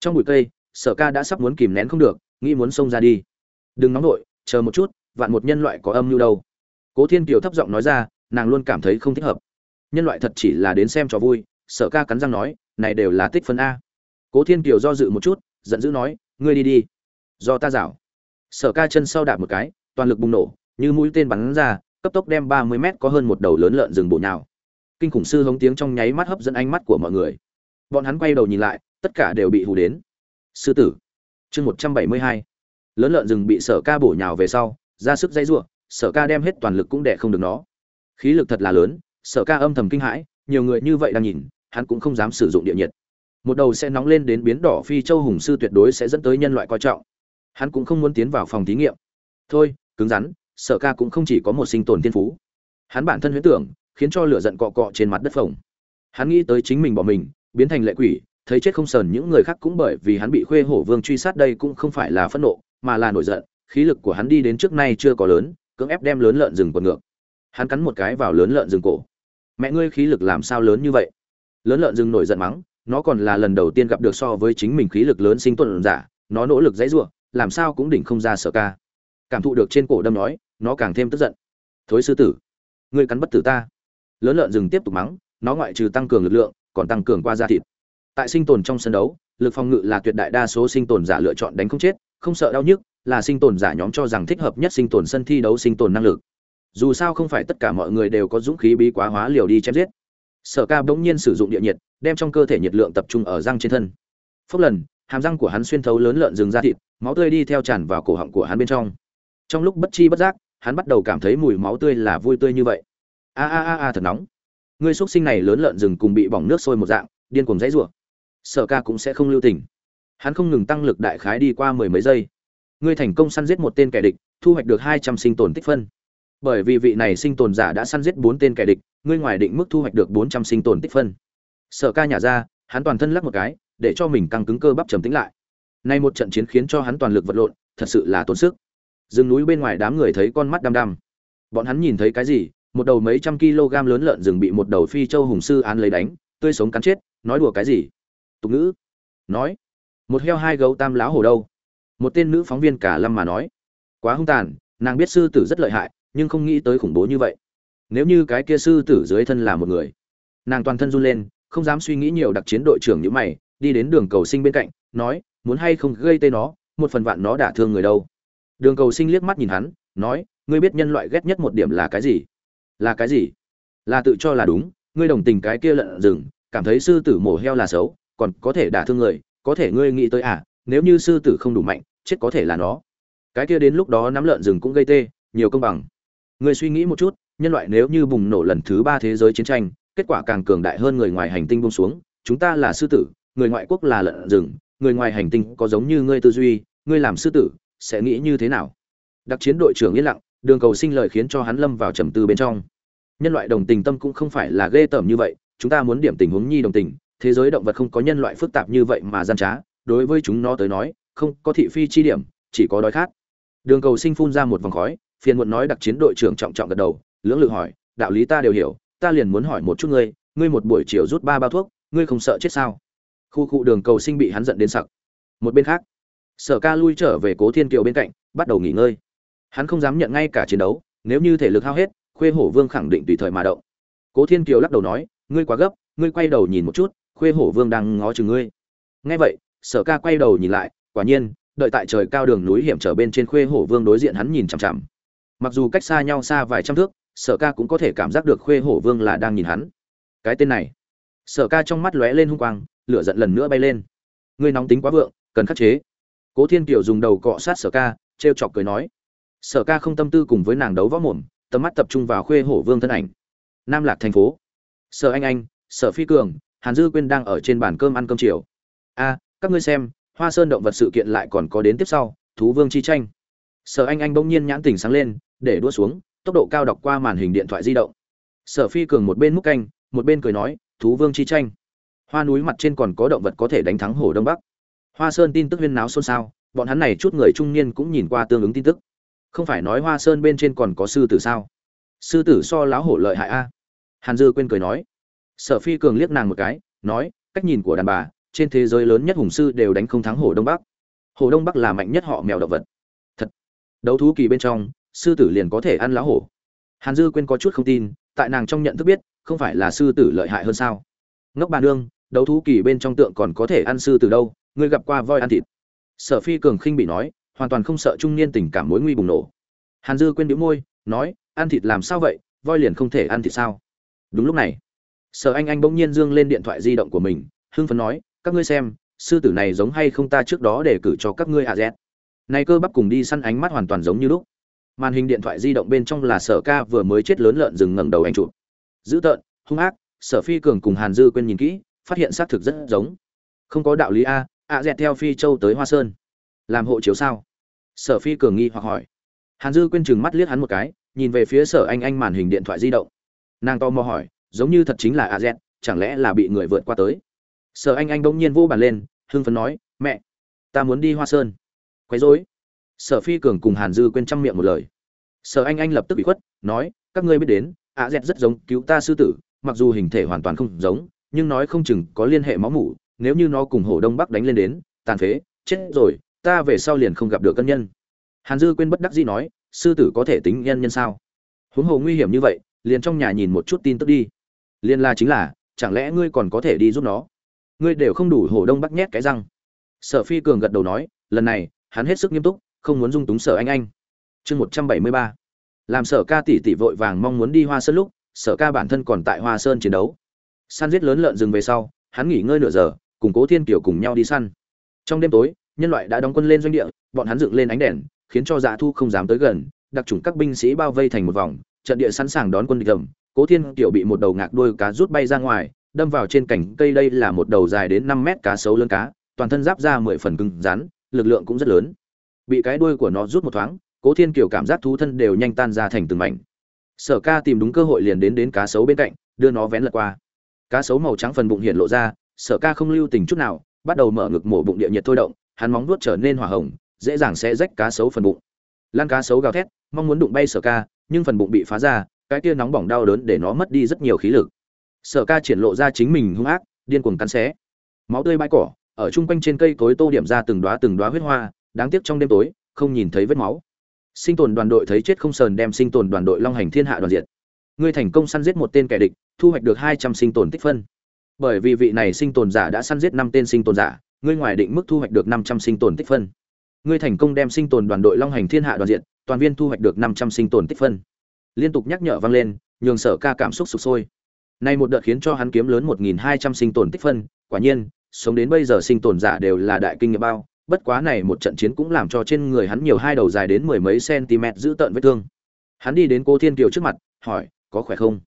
Trong bụi cây, sở ca đã sắp muốn kìm nén không được, nghĩ muốn xông ra đi. Đừng nóng nổi chờ một chút, vạn một nhân loại có âm mưu đâu. Cố thiên kiều thấp giọng nói ra, nàng luôn cảm thấy không thích hợp. Nhân loại thật chỉ là đến xem cho vui, sở ca cắn răng nói, này đều là tích phân a. Cố thiên kiều do dự một chút, giận dữ nói, ngươi đi đi, do ta rảo sở ca chân sau đạp một cái, toàn lực bùng nổ, như mũi tên bắn ra, cấp tốc đem ba mươi mét có hơn một đầu lớn lợn rừng bổ nhào. Kinh khủng sư hống tiếng trong nháy mắt hấp dẫn ánh mắt của mọi người bọn hắn quay đầu nhìn lại, tất cả đều bị hù đến. Sư tử. Chương một trăm bảy mươi hai. Lớn lợn rừng bị sở ca bổ nhào về sau, ra sức dây giụa sở ca đem hết toàn lực cũng đẻ không được nó. Khí lực thật là lớn, sở ca âm thầm kinh hãi, nhiều người như vậy đang nhìn, hắn cũng không dám sử dụng địa nhiệt. Một đầu sẽ nóng lên đến biến đỏ phi châu hùng sư tuyệt đối sẽ dẫn tới nhân loại coi trọng. Hắn cũng không muốn tiến vào phòng thí nghiệm. Thôi, cứng rắn, sở ca cũng không chỉ có một sinh tồn thiên phú. Hắn bản thân huyễn tưởng, khiến cho lửa giận cọ cọ trên mặt đất phồng. Hắn nghĩ tới chính mình bỏ mình biến thành lệ quỷ, thấy chết không sờn, những người khác cũng bởi vì hắn bị khuê hổ vương truy sát đây cũng không phải là phẫn nộ, mà là nổi giận, khí lực của hắn đi đến trước nay chưa có lớn, cưỡng ép đem lớn lợn rừng quần ngược. Hắn cắn một cái vào lớn lợn rừng cổ. Mẹ ngươi khí lực làm sao lớn như vậy? Lớn lợn rừng nổi giận mắng, nó còn là lần đầu tiên gặp được so với chính mình khí lực lớn sinh tuần giả, nó nỗ lực dãy giụa làm sao cũng đỉnh không ra sợ ca. Cảm thụ được trên cổ đâm nói, nó càng thêm tức giận. Thối sư tử, ngươi cắn bất tử ta. Lớn lợn rừng tiếp tục mắng, nó ngoại trừ tăng cường lực lượng còn tăng cường qua da thịt. Tại sinh tồn trong sân đấu, lực phòng ngự là tuyệt đại đa số sinh tồn giả lựa chọn đánh không chết, không sợ đau nhức, là sinh tồn giả nhóm cho rằng thích hợp nhất sinh tồn sân thi đấu sinh tồn năng lực. Dù sao không phải tất cả mọi người đều có dũng khí bí quá hóa liều đi chém giết. Sở ca bỗng nhiên sử dụng địa nhiệt, đem trong cơ thể nhiệt lượng tập trung ở răng trên thân. Phốc lần, hàm răng của hắn xuyên thấu lớn lợn rừng ra thịt, máu tươi đi theo tràn vào cổ họng của hắn bên trong. Trong lúc bất chi bất giác, hắn bắt đầu cảm thấy mùi máu tươi là vui tươi như vậy. A a a a thật nóng người x sinh này lớn lợn rừng cùng bị bỏng nước sôi một dạng, điên cuồng dãy rủa. Sở ca cũng sẽ không lưu tình. Hắn không ngừng tăng lực đại khái đi qua mười mấy giây. Ngươi thành công săn giết một tên kẻ địch, thu hoạch được hai trăm sinh tồn tích phân. Bởi vì vị này sinh tồn giả đã săn giết bốn tên kẻ địch, ngươi ngoài định mức thu hoạch được bốn trăm sinh tồn tích phân. Sở ca nhả ra, hắn toàn thân lắc một cái, để cho mình căng cứng cơ bắp trầm tĩnh lại. Nay một trận chiến khiến cho hắn toàn lực vật lộn, thật sự là tốn sức. Rừng núi bên ngoài đám người thấy con mắt đăm đăm. Bọn hắn nhìn thấy cái gì một đầu mấy trăm kg lớn lợn rừng bị một đầu phi châu hùng sư án lấy đánh, tươi sống cắn chết, nói đùa cái gì? Tục ngữ. Nói. Một heo hai gấu tam láo hổ đâu? Một tên nữ phóng viên cả lâm mà nói. Quá hung tàn, nàng biết sư tử rất lợi hại, nhưng không nghĩ tới khủng bố như vậy. Nếu như cái kia sư tử dưới thân là một người. Nàng toàn thân run lên, không dám suy nghĩ nhiều đặc chiến đội trưởng như mày, đi đến đường cầu sinh bên cạnh, nói, muốn hay không gây tê nó, một phần vạn nó đả thương người đâu? Đường cầu sinh liếc mắt nhìn hắn, nói, ngươi biết nhân loại ghét nhất một điểm là cái gì? Là cái gì? Là tự cho là đúng, ngươi đồng tình cái kia lợn rừng, cảm thấy sư tử mổ heo là xấu, còn có thể đả thương người, có thể ngươi nghĩ tới à nếu như sư tử không đủ mạnh, chết có thể là nó. Cái kia đến lúc đó nắm lợn rừng cũng gây tê, nhiều công bằng. Ngươi suy nghĩ một chút, nhân loại nếu như bùng nổ lần thứ ba thế giới chiến tranh, kết quả càng cường đại hơn người ngoài hành tinh bông xuống, chúng ta là sư tử, người ngoại quốc là lợn rừng, người ngoài hành tinh có giống như ngươi tư duy, ngươi làm sư tử, sẽ nghĩ như thế nào? Đặc chiến đội trưởng yên lặng đường cầu sinh lời khiến cho hắn lâm vào trầm tư bên trong. Nhân loại đồng tình tâm cũng không phải là ghê tởm như vậy, chúng ta muốn điểm tình huống nhi đồng tình, thế giới động vật không có nhân loại phức tạp như vậy mà gian trá, đối với chúng nó tới nói, không có thị phi chi điểm, chỉ có đói khát. Đường cầu sinh phun ra một vòng khói, phiền muộn nói đặc chiến đội trưởng trọng trọng gật đầu, lưỡng lự hỏi, đạo lý ta đều hiểu, ta liền muốn hỏi một chút ngươi ngươi một buổi chiều rút ba bao thuốc, ngươi không sợ chết sao? Khu cụ đường cầu sinh bị hắn giận đến sặc. Một bên khác, sở ca lui trở về cố thiên kiều bên cạnh, bắt đầu nghỉ ngơi hắn không dám nhận ngay cả chiến đấu, nếu như thể lực hao hết, khuê hổ vương khẳng định tùy thời mà động. Cố thiên kiều lắc đầu nói, ngươi quá gấp, ngươi quay đầu nhìn một chút, khuê hổ vương đang ngó chừng ngươi. Nghe vậy, sở ca quay đầu nhìn lại, quả nhiên, đợi tại trời cao đường núi hiểm trở bên trên khuê hổ vương đối diện hắn nhìn chằm chằm. Mặc dù cách xa nhau xa vài trăm thước, sở ca cũng có thể cảm giác được khuê hổ vương là đang nhìn hắn. Cái tên này, sở ca trong mắt lóe lên hung quang, lửa giận lần nữa bay lên. Ngươi nóng tính quá vượng, cần khắc chế. Cố thiên kiều dùng đầu cọ sát sở ca t r e o chọc cười nói sở ca không tâm tư cùng với nàng đấu võ mồm, tầm mắt tập trung vào khuê hổ vương thân ảnh. Nam lạc thành phố. Sở anh anh, sở phi cường, hàn dư quyên đang ở trên bàn cơm ăn cơm chiều. A, các ngươi xem, hoa sơn động vật sự kiện lại còn có đến tiếp sau, thú vương chi tranh. Sở anh anh bỗng nhiên nhãn tình sáng lên, để đua xuống, tốc độ cao đọc qua màn hình điện thoại di động. Sở phi cường một bên múc canh, một bên cười nói, thú vương chi tranh. Hoa núi mặt trên còn có động vật có thể đánh thắng hồ đông bắc. Hoa sơn tin tức huyên náo xôn xao, bọn hắn này chút người trung niên cũng nhìn qua tương ứng tin tức không phải nói hoa sơn bên trên còn có sư tử sao? Sư tử so láo hổ lợi hại a. Hàn dư quên cười nói. Sở phi cường liếc nàng một cái, nói, cách nhìn của đàn bà, trên thế giới lớn nhất hùng sư đều đánh không thắng hổ đông bắc. Hổ đông bắc là mạnh nhất họ mèo động vật. Thật. Đấu thú kỳ bên trong, sư tử liền có thể ăn lá hổ. Hàn dư quên có chút không tin, tại nàng trong nhận thức biết, không phải là sư tử lợi hại hơn sao. Ngốc bà nương, đấu thú kỳ bên trong tượng còn có thể ăn sư tử đâu, ngươi gặp qua voi ăn thịt. Sở phi cường khinh bị nói hoàn toàn không sợ trung niên tình cảm mối nguy bùng nổ. Hàn dư quên đĩu môi, nói, ăn thịt làm sao vậy? Voi liền không thể ăn thịt sao? Đúng lúc này, sở anh anh bỗng nhiên dương lên điện thoại di động của mình, hưng phấn nói, các ngươi xem, sư tử này giống hay không ta trước đó để cử cho các ngươi a z? Này cơ bắp cùng đi săn ánh mắt hoàn toàn giống như lúc. Màn hình điện thoại di động bên trong là sở ca vừa mới chết lớn lợn rừng ngẩng đầu anh chụp. Dữ tợn, hung ác, sở phi cường cùng hàn dư quên nhìn kỹ, phát hiện xác thực rất giống. Không có đạo lý a a dẹt theo phi châu tới hoa sơn làm hộ chiếu sao? Sở phi cường nghi hoặc hỏi. Hàn dư quên chừng mắt liếc hắn một cái, nhìn về phía sở anh anh màn hình điện thoại di động. Nàng to mò hỏi, giống như thật chính là a dẹt chẳng lẽ là bị người vượt qua tới? Sở anh anh bỗng nhiên vô bàn lên, hưng phấn nói, mẹ, ta muốn đi hoa sơn. Quấy rối. Sở phi cường cùng hàn dư quên chăm miệng một lời. Sở anh anh lập tức bị khuất, nói, các ngươi biết đến, a dẹt rất giống cứu ta sư tử, mặc dù hình thể hoàn toàn không giống, nhưng nói không chừng có liên hệ máu mủ, nếu như nó cùng hổ đông bắc đánh lên đến, tàn phế, chết rồi ta về sau liền không gặp được cân nhân. Hàn dư quên bất đắc dĩ nói, sư tử có thể tính nhân nhân sao? Huống hồ nguy hiểm như vậy, liền trong nhà nhìn một chút tin tức đi. Liên la chính là, chẳng lẽ ngươi còn có thể đi giúp nó? Ngươi đều không đủ hổ đông bắc nhét cái răng. Sở phi cường gật đầu nói, lần này, hắn hết sức nghiêm túc, không muốn dung túng sở anh anh. Chương một trăm bảy mươi ba. Làm sở ca tỷ tỷ vội vàng mong muốn đi hoa sơn lúc, sở ca bản thân còn tại hoa sơn chiến đấu. Săn giết lớn lợn rừng về sau, hắn nghỉ ngơi nửa giờ, cùng cố thiên kiều cùng nhau đi săn. Trong đêm tối nhân loại đã đóng quân lên doanh địa, bọn hắn dựng lên ánh đèn, khiến cho dạ thu không dám tới gần, đặc trùng các binh sĩ bao vây thành một vòng, trận địa sẵn sàng đón quân địch gầm cố thiên kiều bị một đầu ngạc đuôi cá rút bay ra ngoài, đâm vào trên cành cây đây là một đầu dài đến năm mét cá sấu lớn cá, toàn thân giáp ra mười phần cứng rắn, lực lượng cũng rất lớn. Bị cái đuôi của nó rút một thoáng, cố thiên kiều cảm giác thú thân đều nhanh tan ra thành từng mảnh. Sở ca tìm đúng cơ hội liền đến đến cá sấu bên cạnh, đưa nó vén lật qua. Cá sấu màu trắng phần bụng hiện lộ ra, sở ca không lưu tình chút nào, bắt đầu mở ngực mổ bụng địa nhiệt thôi động hắn móng vuốt trở nên hỏa hồng, dễ dàng sẽ rách cá sấu phần bụng. Lan cá sấu gào thét, mong muốn đụng bay sở ca, nhưng phần bụng bị phá ra, cái kia nóng bỏng đau đớn để nó mất đi rất nhiều khí lực. Sở ca triển lộ ra chính mình hung ác, điên cuồng cắn xé. Máu tươi bãi cỏ, ở chung quanh trên cây cối tô điểm ra từng đóa từng đóa huyết hoa, đáng tiếc trong đêm tối, không nhìn thấy vết máu. Sinh tồn đoàn đội thấy chết không sờn đem sinh tồn đoàn đội long hành thiên hạ đoàn diệt. Ngươi thành công săn giết một tên kẻ địch, thu hoạch được hai trăm sinh tồn tích phân. Bởi vì vị này sinh tồn giả đã săn giết năm tên sinh tồn giả ngươi ngoài định mức thu hoạch được năm trăm sinh tồn tích phân ngươi thành công đem sinh tồn đoàn đội long hành thiên hạ đoàn diện toàn viên thu hoạch được năm trăm sinh tồn tích phân liên tục nhắc nhở vang lên nhường sở ca cảm xúc sụp sôi Nay một đợt khiến cho hắn kiếm lớn 1200 sinh tồn tích phân, quả nhiên, sống đến bây giờ sinh tồn giả đều là đại kinh nghiệm bao, bất quá này một trận chiến cũng làm cho trên người hắn nhiều hai đầu dài đến mười mấy cm giữ tợn vết thương. Hắn đi đến Cố Thiên Kiều trước mặt, hỏi, có khỏe không?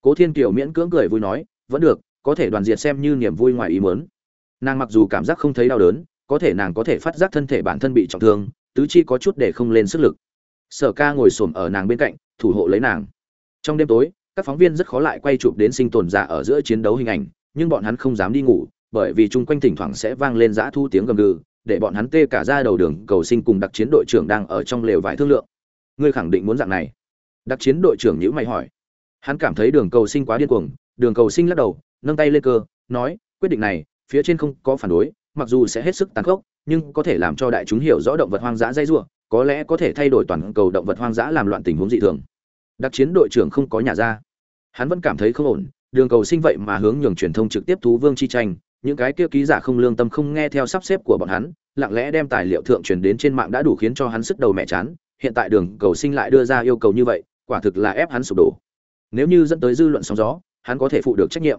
Cố Thiên Kiều miễn cưỡng cười vui nói, vẫn được, có thể đoàn diệt xem như niềm vui ngoài ý muốn. Nàng mặc dù cảm giác không thấy đau đớn, có thể nàng có thể phát giác thân thể bản thân bị trọng thương, tứ chi có chút để không lên sức lực. Sở Ca ngồi xổm ở nàng bên cạnh, thủ hộ lấy nàng. Trong đêm tối, các phóng viên rất khó lại quay chụp đến sinh tồn giả ở giữa chiến đấu hình ảnh, nhưng bọn hắn không dám đi ngủ, bởi vì chung quanh thỉnh thoảng sẽ vang lên dã thu tiếng gầm gừ, để bọn hắn tê cả ra đầu đường cầu sinh cùng đặc chiến đội trưởng đang ở trong lều vải thương lượng. Ngươi khẳng định muốn dạng này? Đặc chiến đội trưởng nhíu mày hỏi. Hắn cảm thấy đường cầu sinh quá điên cuồng, đường cầu sinh lắc đầu, nâng tay lên cơ, nói, quyết định này, phía trên không có phản đối, mặc dù sẽ hết sức tàn khốc, nhưng có thể làm cho đại chúng hiểu rõ động vật hoang dã dây rủa, có lẽ có thể thay đổi toàn cầu động vật hoang dã làm loạn tình huống dị thường. Đặc chiến đội trưởng không có nhà ra. Hắn vẫn cảm thấy không ổn, đường cầu sinh vậy mà hướng nhường truyền thông trực tiếp thú vương chi tranh, những cái kia ký giả không lương tâm không nghe theo sắp xếp của bọn hắn, lặng lẽ đem tài liệu thượng truyền đến trên mạng đã đủ khiến cho hắn sức đầu mẹ chán, hiện tại đường cầu sinh lại đưa ra yêu cầu như vậy, quả thực là ép hắn sụp đổ. Nếu như dẫn tới dư luận sóng gió, hắn có thể phụ được trách nhiệm.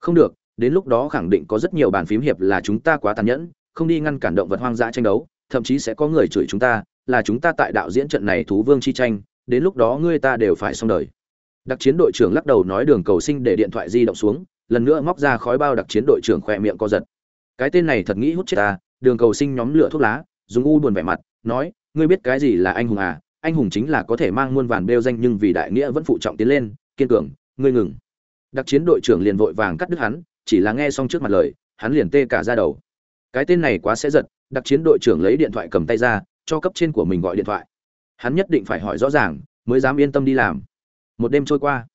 Không được, đến lúc đó khẳng định có rất nhiều bàn phím hiệp là chúng ta quá tàn nhẫn, không đi ngăn cản động vật hoang dã tranh đấu, thậm chí sẽ có người chửi chúng ta, là chúng ta tại đạo diễn trận này thú vương chi tranh, đến lúc đó ngươi ta đều phải xong đời. Đặc chiến đội trưởng lắc đầu nói đường cầu sinh để điện thoại di động xuống, lần nữa móc ra khói bao đặc chiến đội trưởng khỏe miệng co giật. Cái tên này thật nghĩ hút chết ta, đường cầu sinh nhóm lửa thuốc lá, dùng u buồn vẻ mặt, nói, ngươi biết cái gì là anh hùng à? Anh hùng chính là có thể mang muôn vàn bêu danh nhưng vì đại nghĩa vẫn phụ trọng tiến lên, kiên cường, ngươi ngừng. Đặc chiến đội trưởng liền vội vàng cắt đứt hắn, chỉ là nghe xong trước mặt lời, hắn liền tê cả ra đầu. Cái tên này quá sẽ giật, đặc chiến đội trưởng lấy điện thoại cầm tay ra, cho cấp trên của mình gọi điện thoại. Hắn nhất định phải hỏi rõ ràng, mới dám yên tâm đi làm. Một đêm trôi qua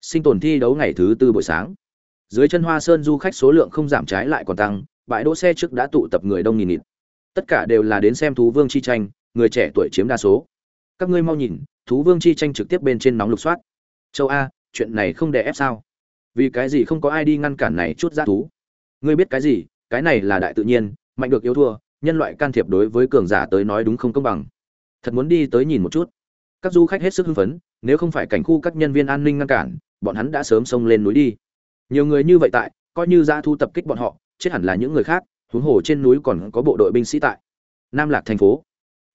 sinh tồn thi đấu ngày thứ tư buổi sáng. Dưới chân hoa sơn du khách số lượng không giảm trái lại còn tăng bãi đỗ xe trước đã tụ tập người đông nghìn nghịt. Tất cả đều là đến xem thú vương chi tranh người trẻ tuổi chiếm đa số. Các ngươi mau nhìn thú vương chi tranh trực tiếp bên trên nóng lục soát. Châu a chuyện này không đè ép sao? Vì cái gì không có ai đi ngăn cản này chút ra thú? Ngươi biết cái gì? Cái này là đại tự nhiên, mạnh được yêu thua, nhân loại can thiệp đối với cường giả tới nói đúng không công bằng. Thật muốn đi tới nhìn một chút. Các du khách hết sức hưng phấn, nếu không phải cảnh khu các nhân viên an ninh ngăn cản, bọn hắn đã sớm xông lên núi đi. Nhiều người như vậy tại, coi như ra thu tập kích bọn họ, chết hẳn là những người khác, huống hồ trên núi còn có bộ đội binh sĩ tại. Nam lạc thành phố.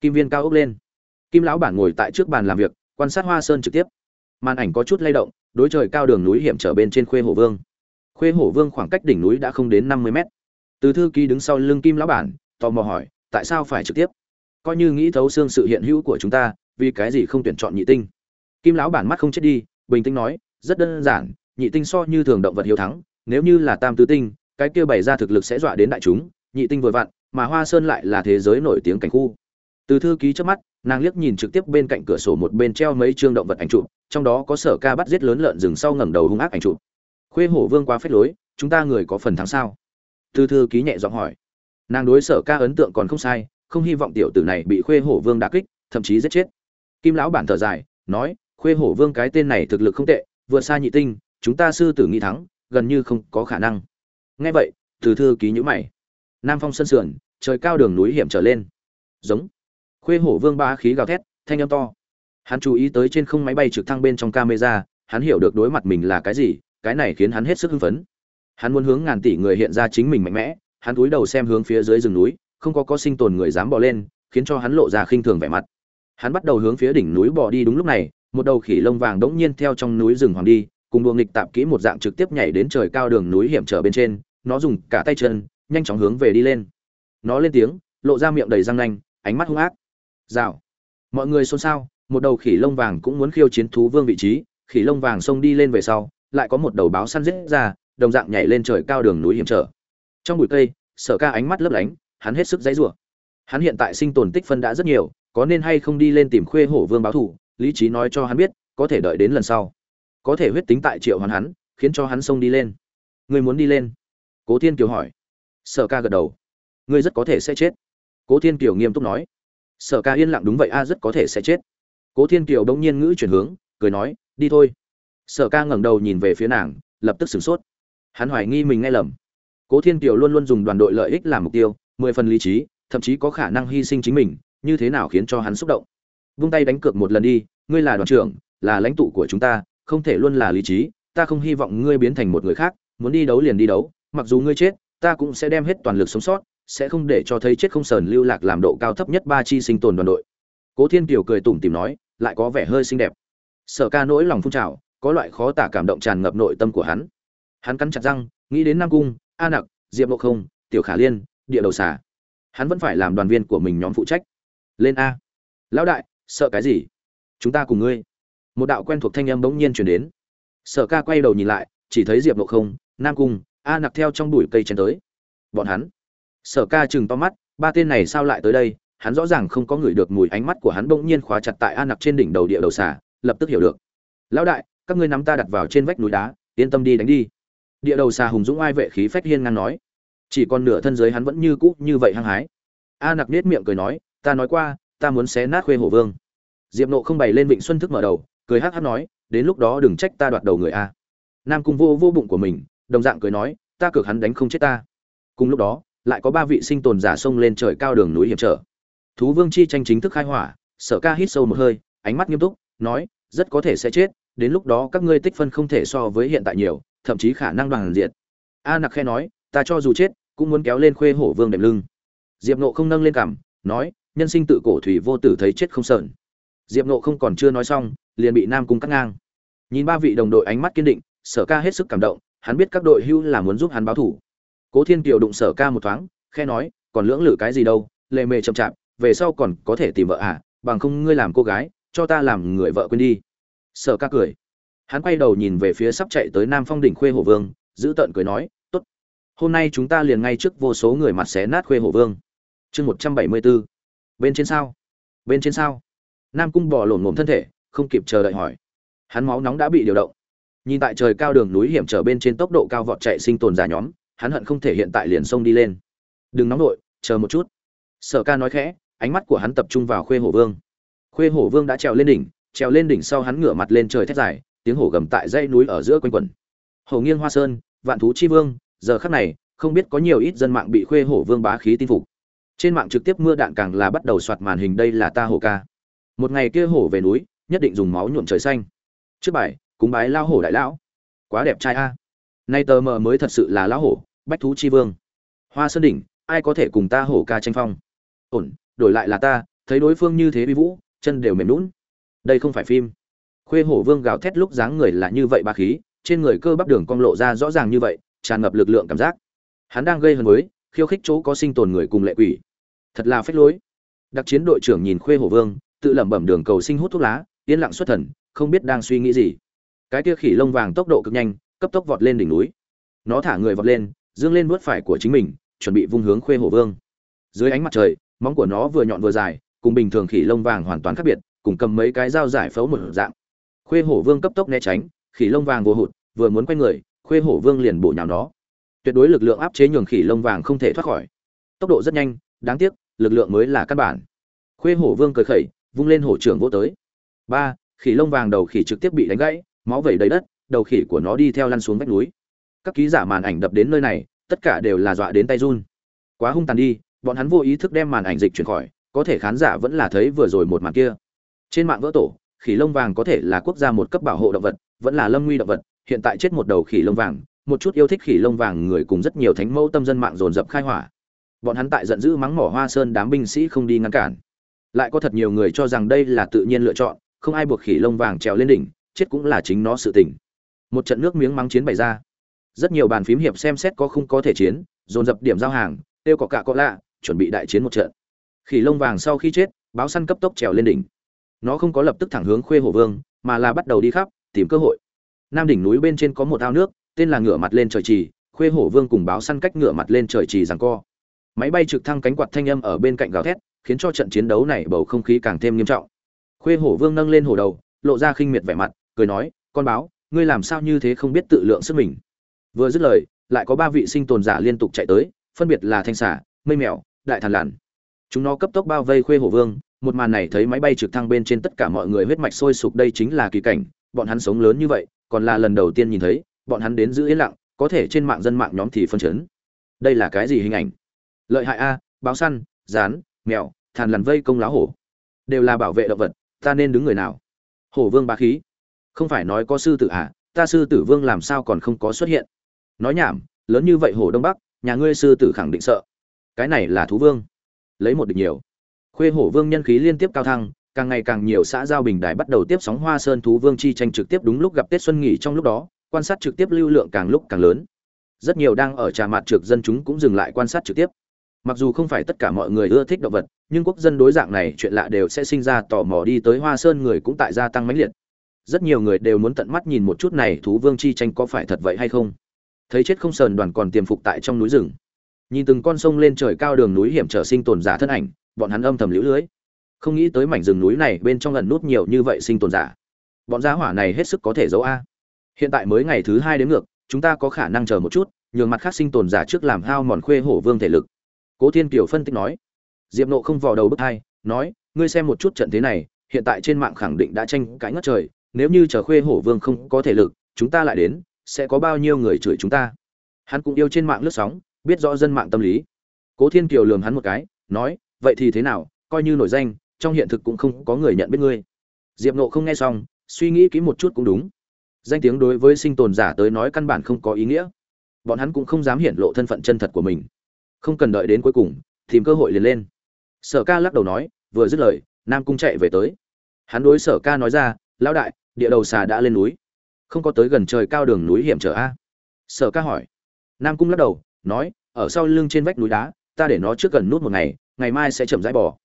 Kim viên cao ốc lên. Kim lão bản ngồi tại trước bàn làm việc, quan sát hoa sơn trực tiếp. Màn ảnh có chút lay động đối trời cao đường núi hiểm trở bên trên khuê hổ vương. Khuê hổ vương khoảng cách đỉnh núi đã không đến năm mươi mét. Từ thư ký đứng sau lưng kim lão bản, tò mò hỏi, tại sao phải trực tiếp? Coi như nghĩ thấu xương sự hiện hữu của chúng ta, vì cái gì không tuyển chọn nhị tinh? Kim lão bản mắt không chết đi, bình tĩnh nói, rất đơn giản, nhị tinh so như thường động vật hiếu thắng, nếu như là tam tứ tinh, cái kia bày ra thực lực sẽ dọa đến đại chúng, nhị tinh vừa vặn, mà hoa sơn lại là thế giới nổi tiếng cảnh khu. Từ thư ký trước mắt, nàng liếc nhìn trực tiếp bên cạnh cửa sổ một bên treo mấy chương động vật ảnh chụp trong đó có sở ca bắt giết lớn lợn rừng sau ngẩng đầu hung ác ảnh chụp. Khuê hổ vương quá phết lối, chúng ta người có phần thắng sao? Thư thư ký nhẹ giọng hỏi. Nàng đối sở ca ấn tượng còn không sai, không hy vọng tiểu tử này bị khuê hổ vương đả kích, thậm chí giết chết. Kim lão bản thở dài, nói, khuê hổ vương cái tên này thực lực không tệ, vượt xa nhị tinh, chúng ta sư tử nghi thắng, gần như không có khả năng. Nghe vậy từ thư ký nhữ mày. Nam phong sân sườn, trời cao đường núi hiểm trở lên. Giống. Khuê hổ vương ba khí gào thét, thanh âm to hắn chú ý tới trên không máy bay trực thăng bên trong camera, hắn hiểu được đối mặt mình là cái gì, cái này khiến hắn hết sức hưng phấn. Hắn muốn hướng ngàn tỷ người hiện ra chính mình mạnh mẽ, hắn cúi đầu xem hướng phía dưới rừng núi, không có có sinh tồn người dám bỏ lên, khiến cho hắn lộ ra khinh thường vẻ mặt. Hắn bắt đầu hướng phía đỉnh núi bỏ đi đúng lúc này, một đầu khỉ lông vàng đống nhiên theo trong núi rừng hoàng đi, cùng đuồng nghịch tạp kỹ một dạng trực tiếp nhảy đến trời cao đường núi hiểm trở bên trên, nó dùng cả tay chân, nhanh chóng hướng về đi lên. Nó lên tiếng, lộ ra miệng đầy răng nanh, ánh mắt hung ác. Rào. Mọi người xôn xao một đầu khỉ lông vàng cũng muốn khiêu chiến thú vương vị trí, khỉ lông vàng xông đi lên về sau, lại có một đầu báo săn giết ra, đồng dạng nhảy lên trời cao đường núi hiểm trở. Trong bụi cây, sở ca ánh mắt lấp lánh, hắn hết sức dãy rủa. Hắn hiện tại sinh tồn tích phân đã rất nhiều, có nên hay không đi lên tìm khuê hổ vương báo thủ, lý trí nói cho hắn biết, có thể đợi đến lần sau. Có thể huyết tính tại triệu hoàn hắn, khiến cho hắn xông đi lên. Người muốn đi lên? Cố thiên kiều hỏi. Sở ca gật đầu. Ngươi rất có thể sẽ chết. Cố thiên kiều nghiêm túc nói. Sở ca yên lặng đúng vậy, a, rất có thể sẽ chết cố thiên kiều đông nhiên ngữ chuyển hướng, cười nói, đi thôi. Sở ca ngẩng đầu nhìn về phía nàng, lập tức sửng sốt. Hắn hoài nghi mình nghe lầm. Cố thiên kiều luôn luôn dùng đoàn đội lợi ích làm mục tiêu, mười phần lý trí, thậm chí có khả năng hy sinh chính mình, như thế nào khiến cho hắn xúc động. Vung tay đánh cược một lần đi, ngươi là đoàn trưởng, là lãnh tụ của chúng ta, không thể luôn là lý trí, ta không hy vọng ngươi biến thành một người khác, muốn đi đấu liền đi đấu, mặc dù ngươi chết, ta cũng sẽ đem hết toàn lực sống sót, sẽ không để cho thấy chết không sờn lưu lạc làm độ cao thấp nhất ba chi sinh tồn đoàn đội. Cố thiên kiều cười tủm tìm nói lại có vẻ hơi xinh đẹp. Sở ca nỗi lòng phun trào, có loại khó tả cảm động tràn ngập nội tâm của hắn. Hắn cắn chặt răng, nghĩ đến nam cung, a nặc, diệp lộ không, tiểu khả liên, địa đầu xà. Hắn vẫn phải làm đoàn viên của mình nhóm phụ trách. Lên a. Lão đại, sợ cái gì? Chúng ta cùng ngươi. Một đạo quen thuộc thanh âm bỗng nhiên chuyển đến. Sở ca quay đầu nhìn lại, chỉ thấy diệp lộ không, nam cung, a nặc theo trong bụi cây chen tới. Bọn hắn. Sở ca chừng to mắt, ba tên này sao lại tới đây? Hắn rõ ràng không có người được mùi ánh mắt của hắn bỗng nhiên khóa chặt tại a nặc trên đỉnh đầu địa đầu xà, lập tức hiểu được. Lão đại, các ngươi nắm ta đặt vào trên vách núi đá, yên tâm đi đánh đi. Địa đầu xà hùng dũng ai vệ khí phách hiên ngang nói. Chỉ còn nửa thân dưới hắn vẫn như cũ như vậy hăng hái. A nặc nết miệng cười nói, ta nói qua, ta muốn xé nát khuê hổ vương. Diệp nộ không bày lên vịnh xuân thức mở đầu, cười hắc hắc nói, đến lúc đó đừng trách ta đoạt đầu người a. Nam cung vô vô bụng của mình, đồng dạng cười nói, ta cược hắn đánh không chết ta. Cùng lúc đó, lại có ba vị sinh tồn giả sông lên trời cao đường núi hiểm trở thú vương chi tranh chính thức khai hỏa, sở ca hít sâu một hơi, ánh mắt nghiêm túc, nói, rất có thể sẽ chết, đến lúc đó các ngươi tích phân không thể so với hiện tại nhiều, thậm chí khả năng đoàn diện. a nặc khe nói, ta cho dù chết, cũng muốn kéo lên khuê hổ vương đệm lưng. Diệp nộ không nâng lên cảm nói, nhân sinh tự cổ thủy vô tử thấy chết không sợn. Diệp nộ không còn chưa nói xong, liền bị nam cung cắt ngang. Nhìn ba vị đồng đội ánh mắt kiên định, sở ca hết sức cảm động, hắn biết các đội hưu là muốn giúp hắn báo thủ. Cố thiên kiều đụng sở ca một thoáng khe nói, còn lưỡng lự cái gì đâu, lệ mề chậm chạp về sau còn có thể tìm vợ à bằng không ngươi làm cô gái, cho ta làm người vợ quên đi. Sở ca cười. Hắn quay đầu nhìn về phía sắp chạy tới nam phong đỉnh khuê Hồ vương, giữ tợn cười nói, tốt. Hôm nay chúng ta liền ngay trước vô số người mặt xé nát khuê Hồ vương. Chương một trăm bảy mươi bốn bên trên sao? Bên trên sao? Nam cung bỏ lổn ngổm thân thể, không kịp chờ đợi hỏi. Hắn máu nóng đã bị điều động. Nhìn tại trời cao đường núi hiểm trở bên trên tốc độ cao vọt chạy sinh tồn giả nhóm, hắn hận không thể hiện tại liền sông đi lên. Đừng nóng nội chờ một chút. Sở ca nói khẽ ánh mắt của hắn tập trung vào khuê hổ vương. Khuê hổ vương đã trèo lên đỉnh, trèo lên đỉnh sau hắn ngửa mặt lên trời thét dài, tiếng hổ gầm tại dãy núi ở giữa quanh quẩn. Hổ nghiêng hoa sơn, vạn thú chi vương, giờ khắc này, không biết có nhiều ít dân mạng bị khuê hổ vương bá khí tin phục. Trên mạng trực tiếp mưa đạn càng là bắt đầu soạt màn hình đây là ta hổ ca. Một ngày kia hổ về núi, nhất định dùng máu nhuộm trời xanh. Trước bài, cúng bái lao hổ đại lão. Quá đẹp trai a. Nay tờ mờ mới thật sự là lão hổ, bách thú chi vương. Hoa sơn đỉnh, ai có thể cùng ta hổ ca tranh phong? Ổn đổi lại là ta, thấy đối phương như thế vi vũ, chân đều mềm lún đây không phải phim. Khuê hổ vương gào thét lúc dáng người là như vậy ba khí, trên người cơ bắp đường cong lộ ra rõ ràng như vậy, tràn ngập lực lượng cảm giác. Hắn đang gây hấn với, khiêu khích chỗ có sinh tồn người cùng lệ quỷ. Thật là phách lối. Đặc chiến đội trưởng nhìn khuê hổ vương, tự lẩm bẩm đường cầu sinh hút thuốc lá, yên lặng xuất thần, không biết đang suy nghĩ gì. Cái kia khỉ lông vàng tốc độ cực nhanh, cấp tốc vọt lên đỉnh núi. Nó thả người vọt lên, dương lên vớt phải của chính mình, chuẩn bị vung hướng khuê hổ vương. Dưới ánh mặt trời móng của nó vừa nhọn vừa dài, cùng bình thường khỉ lông vàng hoàn toàn khác biệt, cùng cầm mấy cái dao giải phẫu một dạng. Khuê hổ vương cấp tốc né tránh, khỉ lông vàng vô hụt, vừa muốn quay người, khuê hổ vương liền bổ nhào nó. Tuyệt đối lực lượng áp chế nhường khỉ lông vàng không thể thoát khỏi. Tốc độ rất nhanh, đáng tiếc, lực lượng mới là căn bản. Khuê hổ vương cười khẩy, vung lên hổ trưởng vô tới. Ba, khỉ lông vàng đầu khỉ trực tiếp bị đánh gãy, máu vẩy đầy đất, đầu khỉ của nó đi theo lăn xuống vách núi. Các ký giả màn ảnh đập đến nơi này, tất cả đều là dọa đến tay run. Quá hung tàn đi bọn hắn vô ý thức đem màn ảnh dịch chuyển khỏi, có thể khán giả vẫn là thấy vừa rồi một màn kia. Trên mạng vỡ tổ, khỉ lông vàng có thể là quốc gia một cấp bảo hộ động vật, vẫn là lâm nguy động vật, hiện tại chết một đầu khỉ lông vàng, một chút yêu thích khỉ lông vàng người cùng rất nhiều thánh mẫu tâm dân mạng dồn dập khai hỏa. Bọn hắn tại giận dữ mắng mỏ hoa sơn đám binh sĩ không đi ngăn cản. Lại có thật nhiều người cho rằng đây là tự nhiên lựa chọn, không ai buộc khỉ lông vàng trèo lên đỉnh, chết cũng là chính nó sự tình. Một trận nước miếng mắng chiến bày ra. Rất nhiều bàn phím hiệp xem xét có không có thể chiến, dồn dập điểm giao hàng, tiêu có cả có lạ chuẩn bị đại chiến một trận. Khỉ lông vàng sau khi chết, báo săn cấp tốc trèo lên đỉnh. Nó không có lập tức thẳng hướng khuê hổ vương, mà là bắt đầu đi khắp, tìm cơ hội. Nam đỉnh núi bên trên có một ao nước, tên là ngửa mặt lên trời trì, khuê hổ vương cùng báo săn cách ngửa mặt lên trời trì rằng co. Máy bay trực thăng cánh quạt thanh âm ở bên cạnh gào thét, khiến cho trận chiến đấu này bầu không khí càng thêm nghiêm trọng. Khuê hổ vương nâng lên hổ đầu, lộ ra khinh miệt vẻ mặt, cười nói, con báo, ngươi làm sao như thế không biết tự lượng sức mình? Vừa dứt lời, lại có ba vị sinh tồn giả liên tục chạy tới, phân biệt là thanh xả mây mèo đại thần làn chúng nó cấp tốc bao vây khuê hổ vương, một màn này thấy máy bay trực thăng bên trên tất cả mọi người huyết mạch sôi sục đây chính là kỳ cảnh, bọn hắn sống lớn như vậy, còn là lần đầu tiên nhìn thấy, bọn hắn đến giữ yên lặng, có thể trên mạng dân mạng nhóm thì phân chấn. Đây là cái gì hình ảnh? Lợi hại a, báo săn, rán, mèo, thàn lằn vây công lá hổ. Đều là bảo vệ động vật, ta nên đứng người nào? Hổ vương bá khí. Không phải nói có sư tử à ta sư tử vương làm sao còn không có xuất hiện? Nói nhảm, lớn như vậy hồ đông bắc, nhà ngươi sư tử khẳng định sợ cái này là thú vương. Lấy một địch nhiều. Khuê hổ vương nhân khí liên tiếp cao thăng, càng ngày càng nhiều xã giao bình đài bắt đầu tiếp sóng hoa sơn thú vương chi tranh trực tiếp đúng lúc gặp tết xuân nghỉ trong lúc đó, quan sát trực tiếp lưu lượng càng lúc càng lớn. Rất nhiều đang ở trà mặt trực dân chúng cũng dừng lại quan sát trực tiếp. Mặc dù không phải tất cả mọi người ưa thích động vật, nhưng quốc dân đối dạng này chuyện lạ đều sẽ sinh ra tò mò đi tới hoa sơn người cũng tại gia tăng mãnh liệt. Rất nhiều người đều muốn tận mắt nhìn một chút này thú vương chi tranh có phải thật vậy hay không. Thấy chết không sờn đoàn còn tiềm phục tại trong núi rừng nhìn từng con sông lên trời cao đường núi hiểm trở sinh tồn giả thân ảnh, bọn hắn âm thầm lũ lưới. Không nghĩ tới mảnh rừng núi này bên trong lần nút nhiều như vậy sinh tồn giả. Bọn giá hỏa này hết sức có thể giấu a. Hiện tại mới ngày thứ hai đến ngược, chúng ta có khả năng chờ một chút, nhường mặt khác sinh tồn giả trước làm hao mòn khuê hổ vương thể lực. Cố thiên kiều phân tích nói. Diệp nộ không vò đầu bức hai, nói, ngươi xem một chút trận thế này, hiện tại trên mạng khẳng định đã tranh cãi ngất trời, nếu như chờ khuê hổ vương không có thể lực, chúng ta lại đến, sẽ có bao nhiêu người chửi chúng ta? Hắn cũng yêu trên mạng lướt sóng biết rõ dân mạng tâm lý. Cố thiên kiều lường hắn một cái, nói, vậy thì thế nào? Coi như nổi danh, trong hiện thực cũng không có người nhận biết ngươi. Diệp nộ không nghe xong, suy nghĩ kỹ một chút cũng đúng. Danh tiếng đối với sinh tồn giả tới nói căn bản không có ý nghĩa. Bọn hắn cũng không dám hiện lộ thân phận chân thật của mình. Không cần đợi đến cuối cùng, tìm cơ hội liền lên. Sở ca lắc đầu nói, vừa dứt lời, nam cung chạy về tới. Hắn đối sở ca nói ra, lão đại, địa đầu xà đã lên núi. Không có tới gần trời cao đường núi hiểm trở a. Sở ca hỏi. Nam cung lắc đầu nói, ở sau lưng trên vách núi đá, ta để nó trước gần nút một ngày ngày mai sẽ chậm rãi bỏ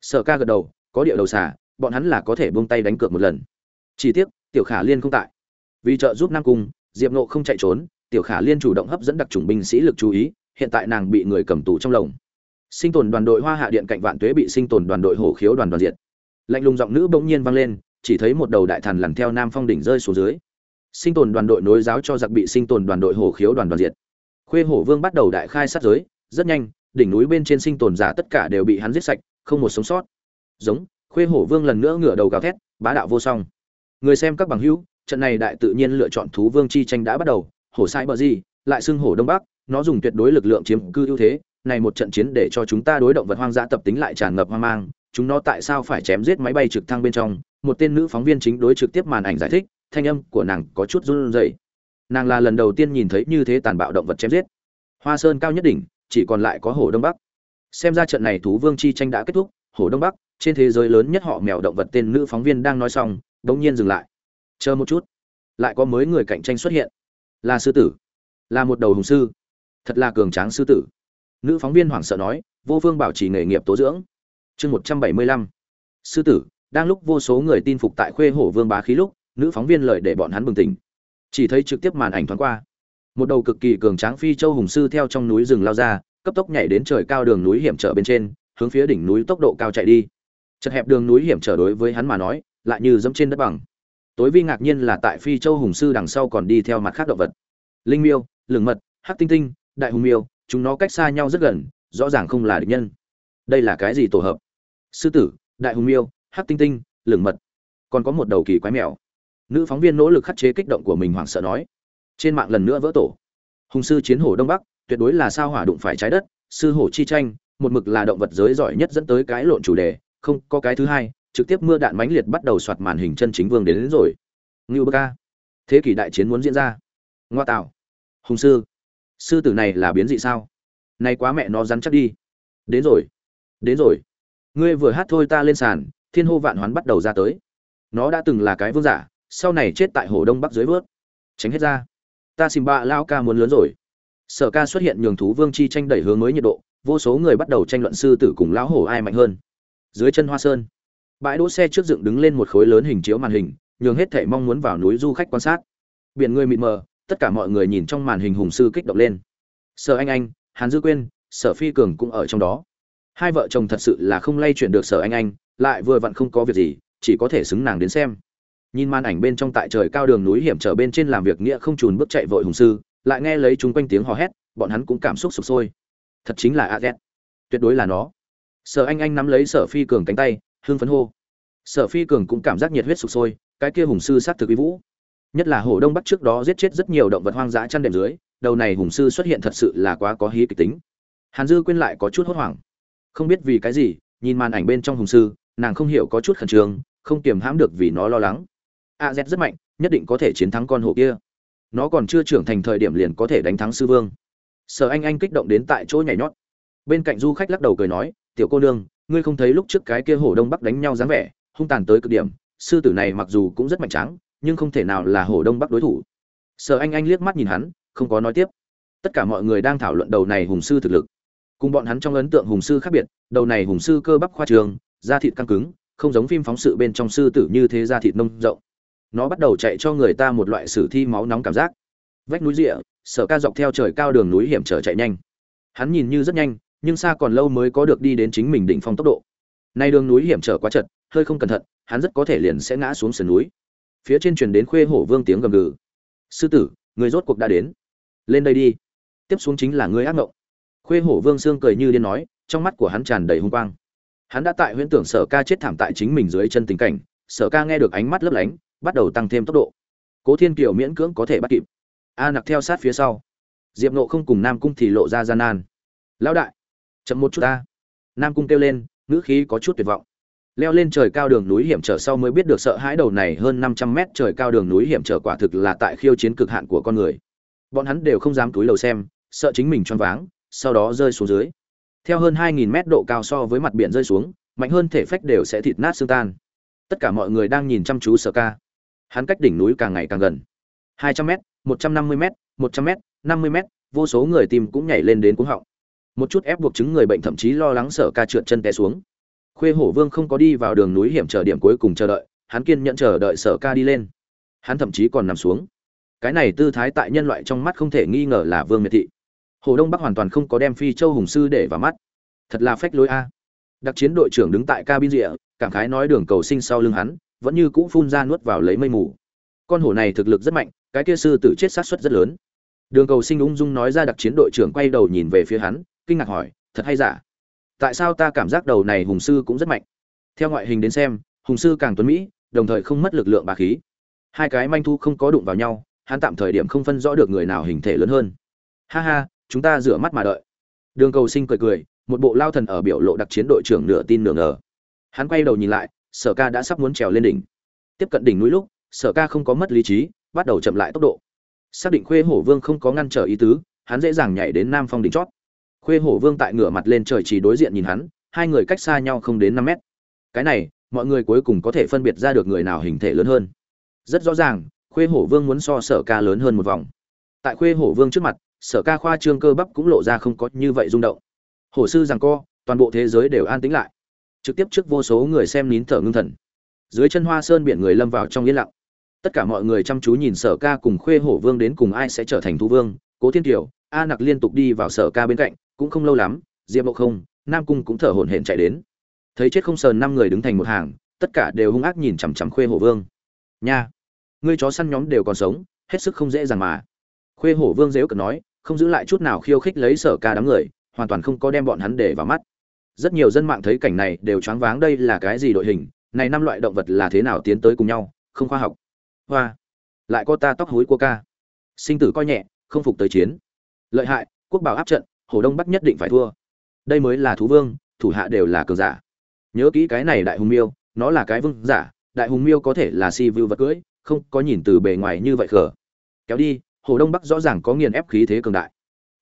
sở ca gật đầu, có địa đầu xà, bọn hắn là có thể buông tay đánh cược một lần. Chỉ tiếc, tiểu khả liên không tại. Vì trợ giúp nam cung, diệp nộ không chạy trốn, tiểu khả liên chủ động hấp dẫn đặc trùng binh sĩ lực chú ý, hiện tại nàng bị người cầm tù trong lồng. Sinh tồn đoàn đội hoa hạ điện cạnh vạn tuế bị sinh tồn đoàn đội hổ khiếu đoàn đoàn diệt. Lạnh lùng giọng nữ bỗng nhiên vang lên, chỉ thấy một đầu đại thần lằn theo nam phong đỉnh rơi xuống dưới. Sinh tồn đoàn đội nối giáo cho giặc bị sinh tồn đoàn đội hổ khiếu đoàn đoàn diệt khuê hổ vương bắt đầu đại khai sát giới, rất nhanh, đỉnh núi bên trên sinh tồn giả tất cả đều bị hắn giết sạch, không một sống sót. Giống, khuê hổ vương lần nữa ngửa đầu gào thét, bá đạo vô song. Người xem các bằng hữu, trận này đại tự nhiên lựa chọn thú vương chi tranh đã bắt đầu, hổ sai bờ gì, lại xưng hổ đông bắc, nó dùng tuyệt đối lực lượng chiếm cư ưu thế, này một trận chiến để cho chúng ta đối động vật hoang dã tập tính lại tràn ngập hoang mang, chúng nó tại sao phải chém giết máy bay trực thăng bên trong, một tên nữ phóng viên chính đối trực tiếp màn ảnh giải thích, thanh âm của nàng có chút run rẩy nàng là lần đầu tiên nhìn thấy như thế tàn bạo động vật chém giết. Hoa sơn cao nhất đỉnh, chỉ còn lại có hồ đông bắc. Xem ra trận này thú vương chi tranh đã kết thúc, hồ đông bắc, trên thế giới lớn nhất họ mèo động vật tên nữ phóng viên đang nói xong, đống nhiên dừng lại. Chờ một chút, lại có mới người cạnh tranh xuất hiện. Là sư tử, là một đầu hùng sư. Thật là cường tráng sư tử. Nữ phóng viên hoảng sợ nói, vô phương bảo trì nghề nghiệp tố dưỡng. Chương một trăm bảy mươi lăm. Sư tử, đang lúc vô số người tin phục tại khuê hổ vương bá khí lúc, nữ phóng viên lời để bọn hắn bừng tỉnh chỉ thấy trực tiếp màn ảnh thoáng qua. Một đầu cực kỳ cường tráng phi châu hùng sư theo trong núi rừng lao ra, cấp tốc nhảy đến trời cao đường núi hiểm trở bên trên, hướng phía đỉnh núi tốc độ cao chạy đi. Chật hẹp đường núi hiểm trở đối với hắn mà nói, lại như dẫm trên đất bằng. Tối vi ngạc nhiên là tại phi châu hùng sư đằng sau còn đi theo mặt khác động vật. Linh miêu, lửng mật, hắc tinh tinh, đại hùng miêu, chúng nó cách xa nhau rất gần, rõ ràng không là địch nhân. Đây là cái gì tổ hợp? Sư tử, đại hùng miêu, hắc tinh tinh, lửng mật. Còn có một đầu kỳ quái mèo nữ phóng viên nỗ lực khắc chế kích động của mình hoảng sợ nói trên mạng lần nữa vỡ tổ. Hùng sư chiến hổ đông bắc tuyệt đối là sao hỏa đụng phải trái đất sư hổ chi tranh một mực là động vật giới giỏi nhất dẫn tới cái lộn chủ đề không có cái thứ hai trực tiếp mưa đạn mãnh liệt bắt đầu soạt màn hình chân chính vương đến, đến rồi. Ngưu bơ ca. Thế kỷ đại chiến muốn diễn ra. Ngoa tạo. Hùng sư sư tử này là biến dị sao? Nay quá mẹ nó rắn chắc đi. Đến rồi. Đến rồi. Ngươi vừa hát thôi ta lên sàn thiên hô vạn hoán bắt đầu ra tới. Nó đã từng là cái vương giả sau này chết tại hồ đông bắc dưới vớt. Tránh hết ra. Ta xìm bạ lao ca muốn lớn rồi. Sở ca xuất hiện nhường thú vương chi tranh đẩy hướng mới nhiệt độ, vô số người bắt đầu tranh luận sư tử cùng lão hổ ai mạnh hơn. Dưới chân hoa sơn, bãi đỗ xe trước dựng đứng lên một khối lớn hình chiếu màn hình, nhường hết thể mong muốn vào núi du khách quan sát. Biển người mịt mờ, tất cả mọi người nhìn trong màn hình hùng sư kích động lên. Sở anh anh, hàn dư quyên, sở phi cường cũng ở trong đó. Hai vợ chồng thật sự là không lay chuyển được sở anh anh, lại vừa vặn không có việc gì, chỉ có thể xứng nàng đến xem nhìn màn ảnh bên trong tại trời cao đường núi hiểm trở bên trên làm việc nghĩa không trùn bước chạy vội hùng sư, lại nghe lấy chúng quanh tiếng hò hét, bọn hắn cũng cảm xúc sụp sôi. Thật chính là a z. Tuyệt đối là nó. Sở anh anh nắm lấy sở phi cường cánh tay, hưng phấn hô. Sở phi cường cũng cảm giác nhiệt huyết sụp sôi, cái kia hùng sư sát thực uy vũ. Nhất là hổ đông bắc trước đó giết chết rất nhiều động vật hoang dã chăn đệm dưới, đầu này hùng sư xuất hiện thật sự là quá có hí kịch tính. Hàn dư quên lại có chút hốt hoảng. Không biết vì cái gì, nhìn màn ảnh bên trong hùng sư, nàng không hiểu có chút khẩn trương, không kiềm hãm được vì nó lo lắng a z rất mạnh, nhất định có thể chiến thắng con hổ kia. Nó còn chưa trưởng thành thời điểm liền có thể đánh thắng sư vương. Sở anh anh kích động đến tại chỗ nhảy nhót. Bên cạnh du khách lắc đầu cười nói, tiểu cô nương, ngươi không thấy lúc trước cái kia hổ đông bắc đánh nhau dáng vẻ, hung tàn tới cực điểm. Sư tử này mặc dù cũng rất mạnh tráng, nhưng không thể nào là hổ đông bắc đối thủ. Sở anh anh liếc mắt nhìn hắn, không có nói tiếp. Tất cả mọi người đang thảo luận đầu này hùng sư thực lực. Cùng bọn hắn trong ấn tượng hùng sư khác biệt, đầu này hùng sư cơ bắp khoa trường, da thịt căng cứng, không giống phim phóng sự bên trong sư tử như thế da thịt nông rộng nó bắt đầu chạy cho người ta một loại sử thi máu nóng cảm giác. Vách núi rịa, sở ca dọc theo trời cao đường núi hiểm trở chạy nhanh. Hắn nhìn như rất nhanh, nhưng xa còn lâu mới có được đi đến chính mình đỉnh phong tốc độ. Nay đường núi hiểm trở quá chật, hơi không cẩn thận, hắn rất có thể liền sẽ ngã xuống sườn núi. Phía trên truyền đến khuê hổ vương tiếng gầm gừ. Sư tử, người rốt cuộc đã đến. Lên đây đi. Tiếp xuống chính là người ác mộng khuê hổ vương sương cười như điên nói, trong mắt của hắn tràn đầy hung quang. Hắn đã tại huyễn tưởng sở ca chết thảm tại chính mình dưới chân tình cảnh, sở ca nghe được ánh mắt lấp lánh bắt đầu tăng thêm tốc độ. Cố thiên kiều miễn cưỡng có thể bắt kịp. A nặc theo sát phía sau. Diệp nộ không cùng nam cung thì lộ ra gian nan. Lão đại, chậm một chút ta. Nam cung kêu lên, ngữ khí có chút tuyệt vọng. Leo lên trời cao đường núi hiểm trở sau mới biết được sợ hãi đầu này hơn năm trăm mét trời cao đường núi hiểm trở quả thực là tại khiêu chiến cực hạn của con người. Bọn hắn đều không dám túi đầu xem, sợ chính mình choáng váng, sau đó rơi xuống dưới. Theo hơn hai nghìn mét độ cao so với mặt biển rơi xuống, mạnh hơn thể phách đều sẽ thịt nát xương tan. Tất cả mọi người đang nhìn chăm chú sở ca hắn cách đỉnh núi càng ngày càng gần. Hai trăm m một trăm năm mươi m một trăm m năm mươi m vô số người tìm cũng nhảy lên đến cuống họng. Một chút ép buộc chứng người bệnh thậm chí lo lắng sở ca trượt chân té xuống. Khuê hổ vương không có đi vào đường núi hiểm trở điểm cuối cùng chờ đợi, hắn kiên nhẫn chờ đợi sở ca đi lên. Hắn thậm chí còn nằm xuống. Cái này tư thái tại nhân loại trong mắt không thể nghi ngờ là vương miệt thị. Hồ đông bắc hoàn toàn không có đem phi châu hùng sư để vào mắt. Thật là phách lối a. Đặc chiến đội trưởng đứng tại cabin rịa cảm khái nói đường cầu sinh sau lưng hắn vẫn như cũ phun ra nuốt vào lấy mây mù. Con hổ này thực lực rất mạnh, cái kia sư tử chết sát suất rất lớn. Đường cầu sinh ung dung nói ra đặc chiến đội trưởng quay đầu nhìn về phía hắn, kinh ngạc hỏi, thật hay giả? Tại sao ta cảm giác đầu này hùng sư cũng rất mạnh? Theo ngoại hình đến xem, hùng sư càng tuấn mỹ, đồng thời không mất lực lượng bà khí. Hai cái manh thu không có đụng vào nhau, hắn tạm thời điểm không phân rõ được người nào hình thể lớn hơn. Ha ha, chúng ta rửa mắt mà đợi. Đường cầu sinh cười cười, một bộ lao thần ở biểu lộ đặc chiến đội trưởng nửa tin nửa ngờ. Hắn quay đầu nhìn lại sở ca đã sắp muốn trèo lên đỉnh. Tiếp cận đỉnh núi lúc, sở ca không có mất lý trí, bắt đầu chậm lại tốc độ. Xác định khuê hổ vương không có ngăn trở ý tứ, hắn dễ dàng nhảy đến nam phong đỉnh chót. Khuê hổ vương tại ngửa mặt lên trời chỉ đối diện nhìn hắn, hai người cách xa nhau không đến năm mét. Cái này, mọi người cuối cùng có thể phân biệt ra được người nào hình thể lớn hơn. Rất rõ ràng, khuê hổ vương muốn so sở ca lớn hơn một vòng. Tại khuê hổ vương trước mặt, sở ca khoa trương cơ bắp cũng lộ ra không có như vậy rung động. Hổ sư rằng co, toàn bộ thế giới đều an tĩnh lại trực tiếp trước vô số người xem nín thở ngưng thần. Dưới chân hoa sơn biển người lâm vào trong yên lặng. Tất cả mọi người chăm chú nhìn sở ca cùng khuê hổ vương đến cùng ai sẽ trở thành thu vương. Cố thiên kiều, a nặc liên tục đi vào sở ca bên cạnh, cũng không lâu lắm, diệp bộ không, nam cung cũng thở hổn hển chạy đến. Thấy chết không sờn năm người đứng thành một hàng, tất cả đều hung ác nhìn chằm chằm khuê hổ vương. Nha, ngươi chó săn nhóm đều còn sống, hết sức không dễ dàng mà. Khuê hổ vương dếu cợt nói, không giữ lại chút nào khiêu khích lấy sở ca đám người, hoàn toàn không có đem bọn hắn để vào mắt rất nhiều dân mạng thấy cảnh này đều choáng váng đây là cái gì đội hình, này năm loại động vật là thế nào tiến tới cùng nhau, không khoa học. Hoa, lại có ta tóc hối của ca. Sinh tử coi nhẹ, không phục tới chiến. Lợi hại, quốc bảo áp trận, hồ đông bắc nhất định phải thua. Đây mới là thú vương, thủ hạ đều là cường giả. Nhớ kỹ cái này đại hùng miêu, nó là cái vương giả, đại hùng miêu có thể là si vưu vật cưỡi, không có nhìn từ bề ngoài như vậy khở kéo đi, hồ đông bắc rõ ràng có nghiền ép khí thế cường đại.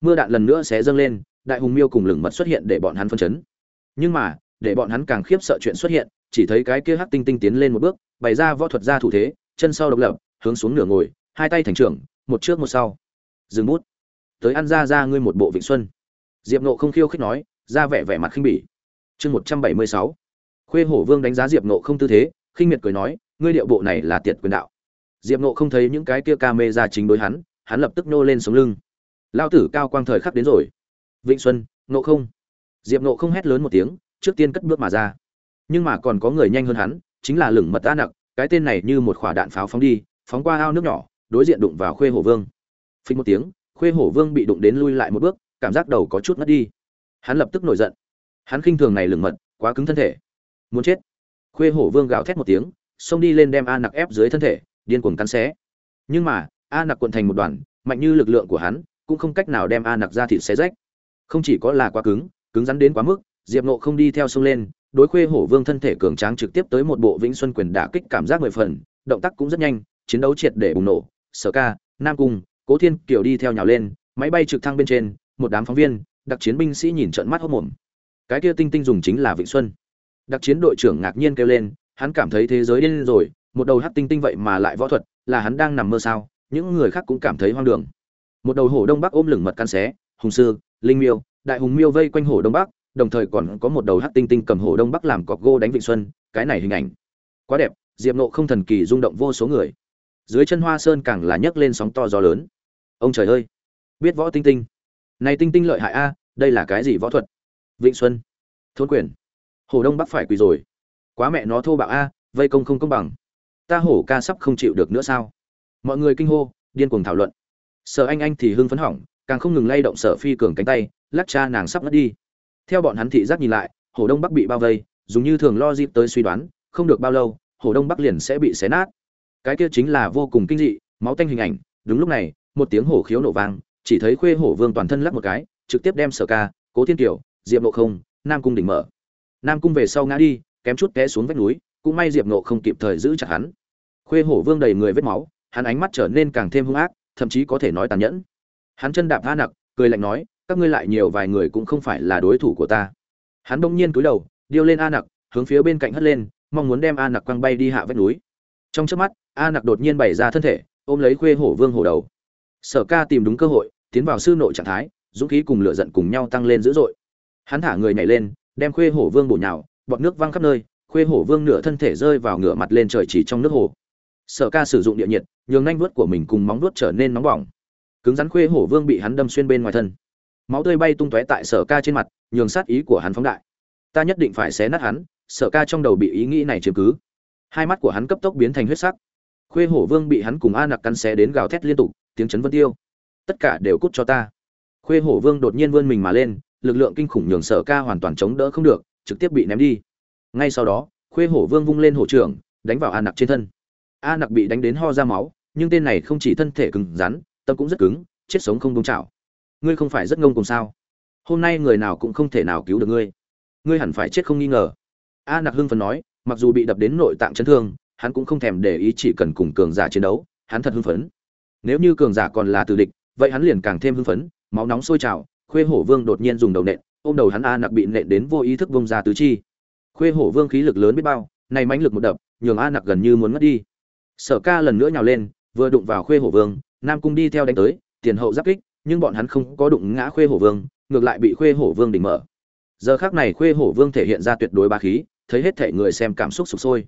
Mưa đạn lần nữa sẽ dâng lên, đại hùng miêu cùng lửng mật xuất hiện để bọn hắn phân chấn nhưng mà, để bọn hắn càng khiếp sợ chuyện xuất hiện, chỉ thấy cái kia hắc tinh tinh tiến lên một bước, bày ra võ thuật ra thủ thế, chân sau độc lập, hướng xuống nửa ngồi, hai tay thành trưởng, một trước một sau. Dừng bút. Tới ăn ra ra ngươi một bộ vịnh xuân. Diệp nộ không khiêu khích nói, ra vẻ vẻ mặt khinh bỉ. Chương một trăm bảy mươi sáu. Khuê hổ vương đánh giá diệp nộ không tư thế, khinh miệt cười nói, ngươi điệu bộ này là tiệt quyền đạo. Diệp nộ không thấy những cái kia ca mê ra chính đối hắn hắn lập tức nô lên sống lưng. Lao tử cao quang thời khắc đến rồi. Vịnh xuân nộ không diệp nộ không hét lớn một tiếng, trước tiên cất bước mà ra. Nhưng mà còn có người nhanh hơn hắn, chính là lửng mật a nặc, cái tên này như một quả đạn pháo phóng đi, phóng qua ao nước nhỏ, đối diện đụng vào khuê hổ vương. Phình một tiếng, khuê hổ vương bị đụng đến lui lại một bước, cảm giác đầu có chút ngất đi. Hắn lập tức nổi giận. Hắn khinh thường này lửng mật, quá cứng thân thể. Muốn chết. Khuê hổ vương gào thét một tiếng, xông đi lên đem a nặc ép dưới thân thể, điên cuồng cắn xé. Nhưng mà a nặc cuộn thành một đoàn, mạnh như lực lượng của hắn, cũng không cách nào đem a nặc ra thịt xé rách. Không chỉ có là quá cứng cứng rắn đến quá mức, diệp nộ không đi theo sông lên, đối khuê hổ vương thân thể cường tráng trực tiếp tới một bộ vĩnh xuân quyền đả kích cảm giác mười phần, động tác cũng rất nhanh, chiến đấu triệt để bùng nổ. Sở ca, nam cung, cố thiên kiều đi theo nhào lên, máy bay trực thăng bên trên, một đám phóng viên, đặc chiến binh sĩ nhìn trận mắt hốc mồm cái kia tinh tinh dùng chính là vịnh xuân. Đặc chiến đội trưởng ngạc nhiên kêu lên, hắn cảm thấy thế giới điên rồi, một đầu hát tinh tinh vậy mà lại võ thuật, là hắn đang nằm mơ sao, những người khác cũng cảm thấy hoang đường. Một đầu hổ đông bắc ôm lửng mật căn xé, hùng sư, linh miêu đại hùng miêu vây quanh hồ đông bắc, đồng thời còn có một đầu hắc tinh tinh cầm hồ đông bắc làm cọc gô đánh vịnh xuân, cái này hình ảnh. Quá đẹp, diệp nộ không thần kỳ rung động vô số người. Dưới chân hoa sơn càng là nhấc lên sóng to gió lớn. Ông trời ơi! Biết võ tinh tinh. Này tinh tinh lợi hại a, đây là cái gì võ thuật? Vịnh xuân. Thôn quyền. Hồ đông bắc phải quỳ rồi. Quá mẹ nó thô bạo a, vây công không công bằng. Ta hổ ca sắp không chịu được nữa sao? Mọi người kinh hô, điên cuồng thảo luận. Sở anh anh thì hưng phấn hỏng càng không ngừng lay động sở phi cường cánh tay, lắc cha nàng sắp ngất đi. Theo bọn hắn thị giác nhìn lại hồ đông bắc bị bao vây, dùng như thường lo dịp tới suy đoán, không được bao lâu hồ đông bắc liền sẽ bị xé nát. Cái kia chính là vô cùng kinh dị, máu tanh hình ảnh. Đúng lúc này, một tiếng hổ khiếu nổ vang, chỉ thấy khuê hổ vương toàn thân lắc một cái, trực tiếp đem sở ca, cố thiên kiều, diệp nộ không, nam cung đỉnh mở. Nam cung về sau ngã đi, kém chút té xuống vách núi, cũng may diệp nộ không kịp thời giữ chặt hắn. Khuê hổ vương đầy người vết máu, hắn ánh mắt trở nên càng thêm hung ác, thậm chí có thể nói tàn nhẫn hắn chân đạp tha nặc cười lạnh nói, các ngươi lại nhiều vài người cũng không phải là đối thủ của ta. Hắn bỗng nhiên cúi đầu, điêu lên a nặc, hướng phía bên cạnh hất lên, mong muốn đem a nặc quăng bay đi hạ vách núi. Trong trước mắt, a nặc đột nhiên bày ra thân thể, ôm lấy khuê hổ vương hổ đầu. Sở ca tìm đúng cơ hội, tiến vào sư nội trạng thái, dũng khí cùng lửa giận cùng nhau tăng lên dữ dội. Hắn thả người nhảy lên, đem khuê hổ vương bổ nhào, bọt nước văng khắp nơi, khuê hổ vương nửa thân thể rơi vào ngửa mặt lên trời chỉ trong nước hồ. Sở ca sử dụng địa nhiệt, nhường nhanh vuốt của mình cùng móng vuốt trở nên nóng bỏng cứng rắn khuê hổ vương bị hắn đâm xuyên bên ngoài thân. Máu tươi bay tung tóe tại sở ca trên mặt, nhường sát ý của hắn phóng đại. Ta nhất định phải xé nát hắn, sở ca trong đầu bị ý nghĩ này chiếm cứ. Hai mắt của hắn cấp tốc biến thành huyết sắc. Khuê hổ vương bị hắn cùng a nặc cắn xé đến gào thét liên tục, tiếng chấn vân tiêu. Tất cả đều cút cho ta. Khuê hổ vương đột nhiên vươn mình mà lên, lực lượng kinh khủng nhường sở ca hoàn toàn chống đỡ không được, trực tiếp bị ném đi. Ngay sau đó, khuê hổ vương vung lên hổ trưởng, đánh vào a nặc trên thân. A nặc bị đánh đến ho ra máu, nhưng tên này không chỉ thân thể cứng rắn tâm cũng rất cứng, chết sống không đông chảo. Ngươi không phải rất ngông cùng sao? Hôm nay người nào cũng không thể nào cứu được ngươi. Ngươi hẳn phải chết không nghi ngờ. A nặc hưng phấn nói, mặc dù bị đập đến nội tạng chấn thương, hắn cũng không thèm để ý chỉ cần cùng cường giả chiến đấu, hắn thật hưng phấn. Nếu như cường giả còn là từ địch, vậy hắn liền càng thêm hưng phấn, máu nóng sôi trào, khuê hổ vương đột nhiên dùng đầu nện, ôm đầu hắn a nặc bị nện đến vô ý thức vung ra tứ chi. Khuê hổ vương khí lực lớn biết bao, này mãnh lực một đập, nhường a nặc gần như muốn mất đi. Sở ca lần nữa nhào lên, vừa đụng vào khuê hổ vương nam cung đi theo đánh tới, tiền hậu giáp kích, nhưng bọn hắn không có đụng ngã khuê hổ vương, ngược lại bị khuê hổ vương đỉnh mở. Giờ khác này khuê hổ vương thể hiện ra tuyệt đối ba khí, thấy hết thể người xem cảm xúc sụp sôi.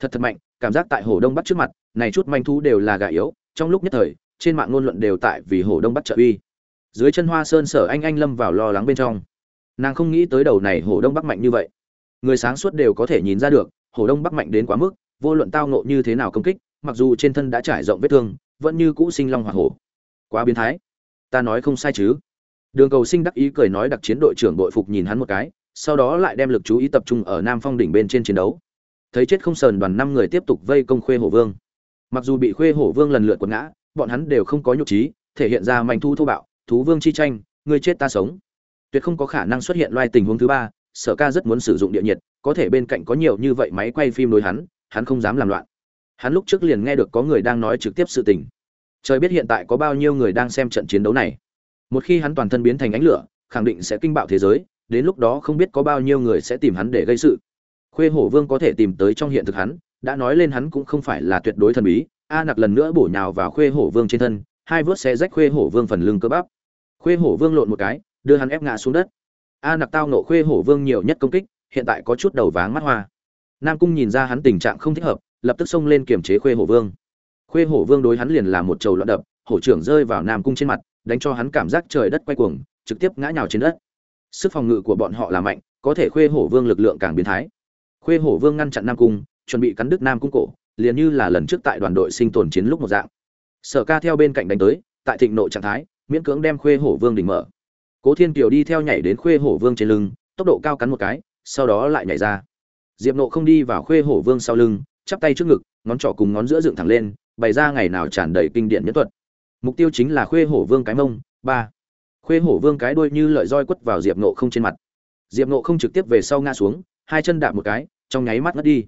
Thật thật mạnh, cảm giác tại hồ đông bắc trước mặt, này chút manh thú đều là gà yếu, trong lúc nhất thời, trên mạng ngôn luận đều tại vì hồ đông bắc trợ uy. Dưới chân hoa sơn sở anh anh lâm vào lo lắng bên trong. Nàng không nghĩ tới đầu này hồ đông bắc mạnh như vậy. Người sáng suốt đều có thể nhìn ra được hồ đông bắc mạnh đến quá mức, vô luận tao nộ như thế nào công kích, mặc dù trên thân đã trải rộng vết thương vẫn như cũ sinh long hỏa hổ. Quá biến thái. Ta nói không sai chứ. Đường cầu sinh đắc ý cười nói đặc chiến đội trưởng đội phục nhìn hắn một cái, sau đó lại đem lực chú ý tập trung ở nam phong đỉnh bên trên chiến đấu. Thấy chết không sờn đoàn năm người tiếp tục vây công khuê hổ vương. Mặc dù bị khuê hổ vương lần lượt quật ngã, bọn hắn đều không có nhục trí, thể hiện ra mạnh thu thô bạo, thú vương chi tranh người chết ta sống. Tuyệt không có khả năng xuất hiện loài tình huống thứ ba, sở ca rất muốn sử dụng địa nhiệt, có thể bên cạnh có nhiều như vậy máy quay phim đối hắn hắn không dám làm loạn hắn lúc trước liền nghe được có người đang nói trực tiếp sự tình. Trời biết hiện tại có bao nhiêu người đang xem trận chiến đấu này. Một khi hắn toàn thân biến thành ánh lửa, khẳng định sẽ kinh bạo thế giới, đến lúc đó không biết có bao nhiêu người sẽ tìm hắn để gây sự. Khuê hổ vương có thể tìm tới trong hiện thực hắn, đã nói lên hắn cũng không phải là tuyệt đối thần bí, a nặc lần nữa bổ nhào vào khuê hổ vương trên thân, hai vớt xe rách khuê hổ vương phần lưng cơ bắp. Khuê hổ vương lộn một cái, đưa hắn ép ngã xuống đất. A nặc tao nộ khuê hổ vương nhiều nhất công kích, hiện tại có chút đầu váng mắt hoa. Nam cung nhìn ra hắn tình trạng không thích hợp lập tức xông lên kiềm chế khuê hổ vương. Khuê hổ vương đối hắn liền là một trầu loạn đập, hổ trưởng rơi vào nam cung trên mặt, đánh cho hắn cảm giác trời đất quay cuồng, trực tiếp ngã nhào trên đất. Sức phòng ngự của bọn họ là mạnh, có thể khuê hổ vương lực lượng càng biến thái. Khuê hổ vương ngăn chặn nam cung, chuẩn bị cắn đứt nam cung cổ, liền như là lần trước tại đoàn đội sinh tồn chiến lúc một dạng. Sở ca theo bên cạnh đánh tới, tại thịnh nội trạng thái, miễn cưỡng đem khuê hổ vương đỉnh mở. Cố thiên kiều đi theo nhảy đến khuê hổ vương trên lưng, tốc độ cao cắn một cái, sau đó lại nhảy ra. Diệp nộ không đi vào khuê hổ vương sau lưng chắp tay trước ngực, ngón trỏ cùng ngón giữa dựng thẳng lên, bày ra ngày nào tràn đầy kinh điển nhất thuật. Mục tiêu chính là khuê hổ vương cái mông, ba. Khuê hổ vương cái đuôi như lợi roi quất vào diệp nộ không trên mặt. Diệp nộ không trực tiếp về sau ngã xuống, hai chân đạp một cái, trong nháy mắt ngất đi.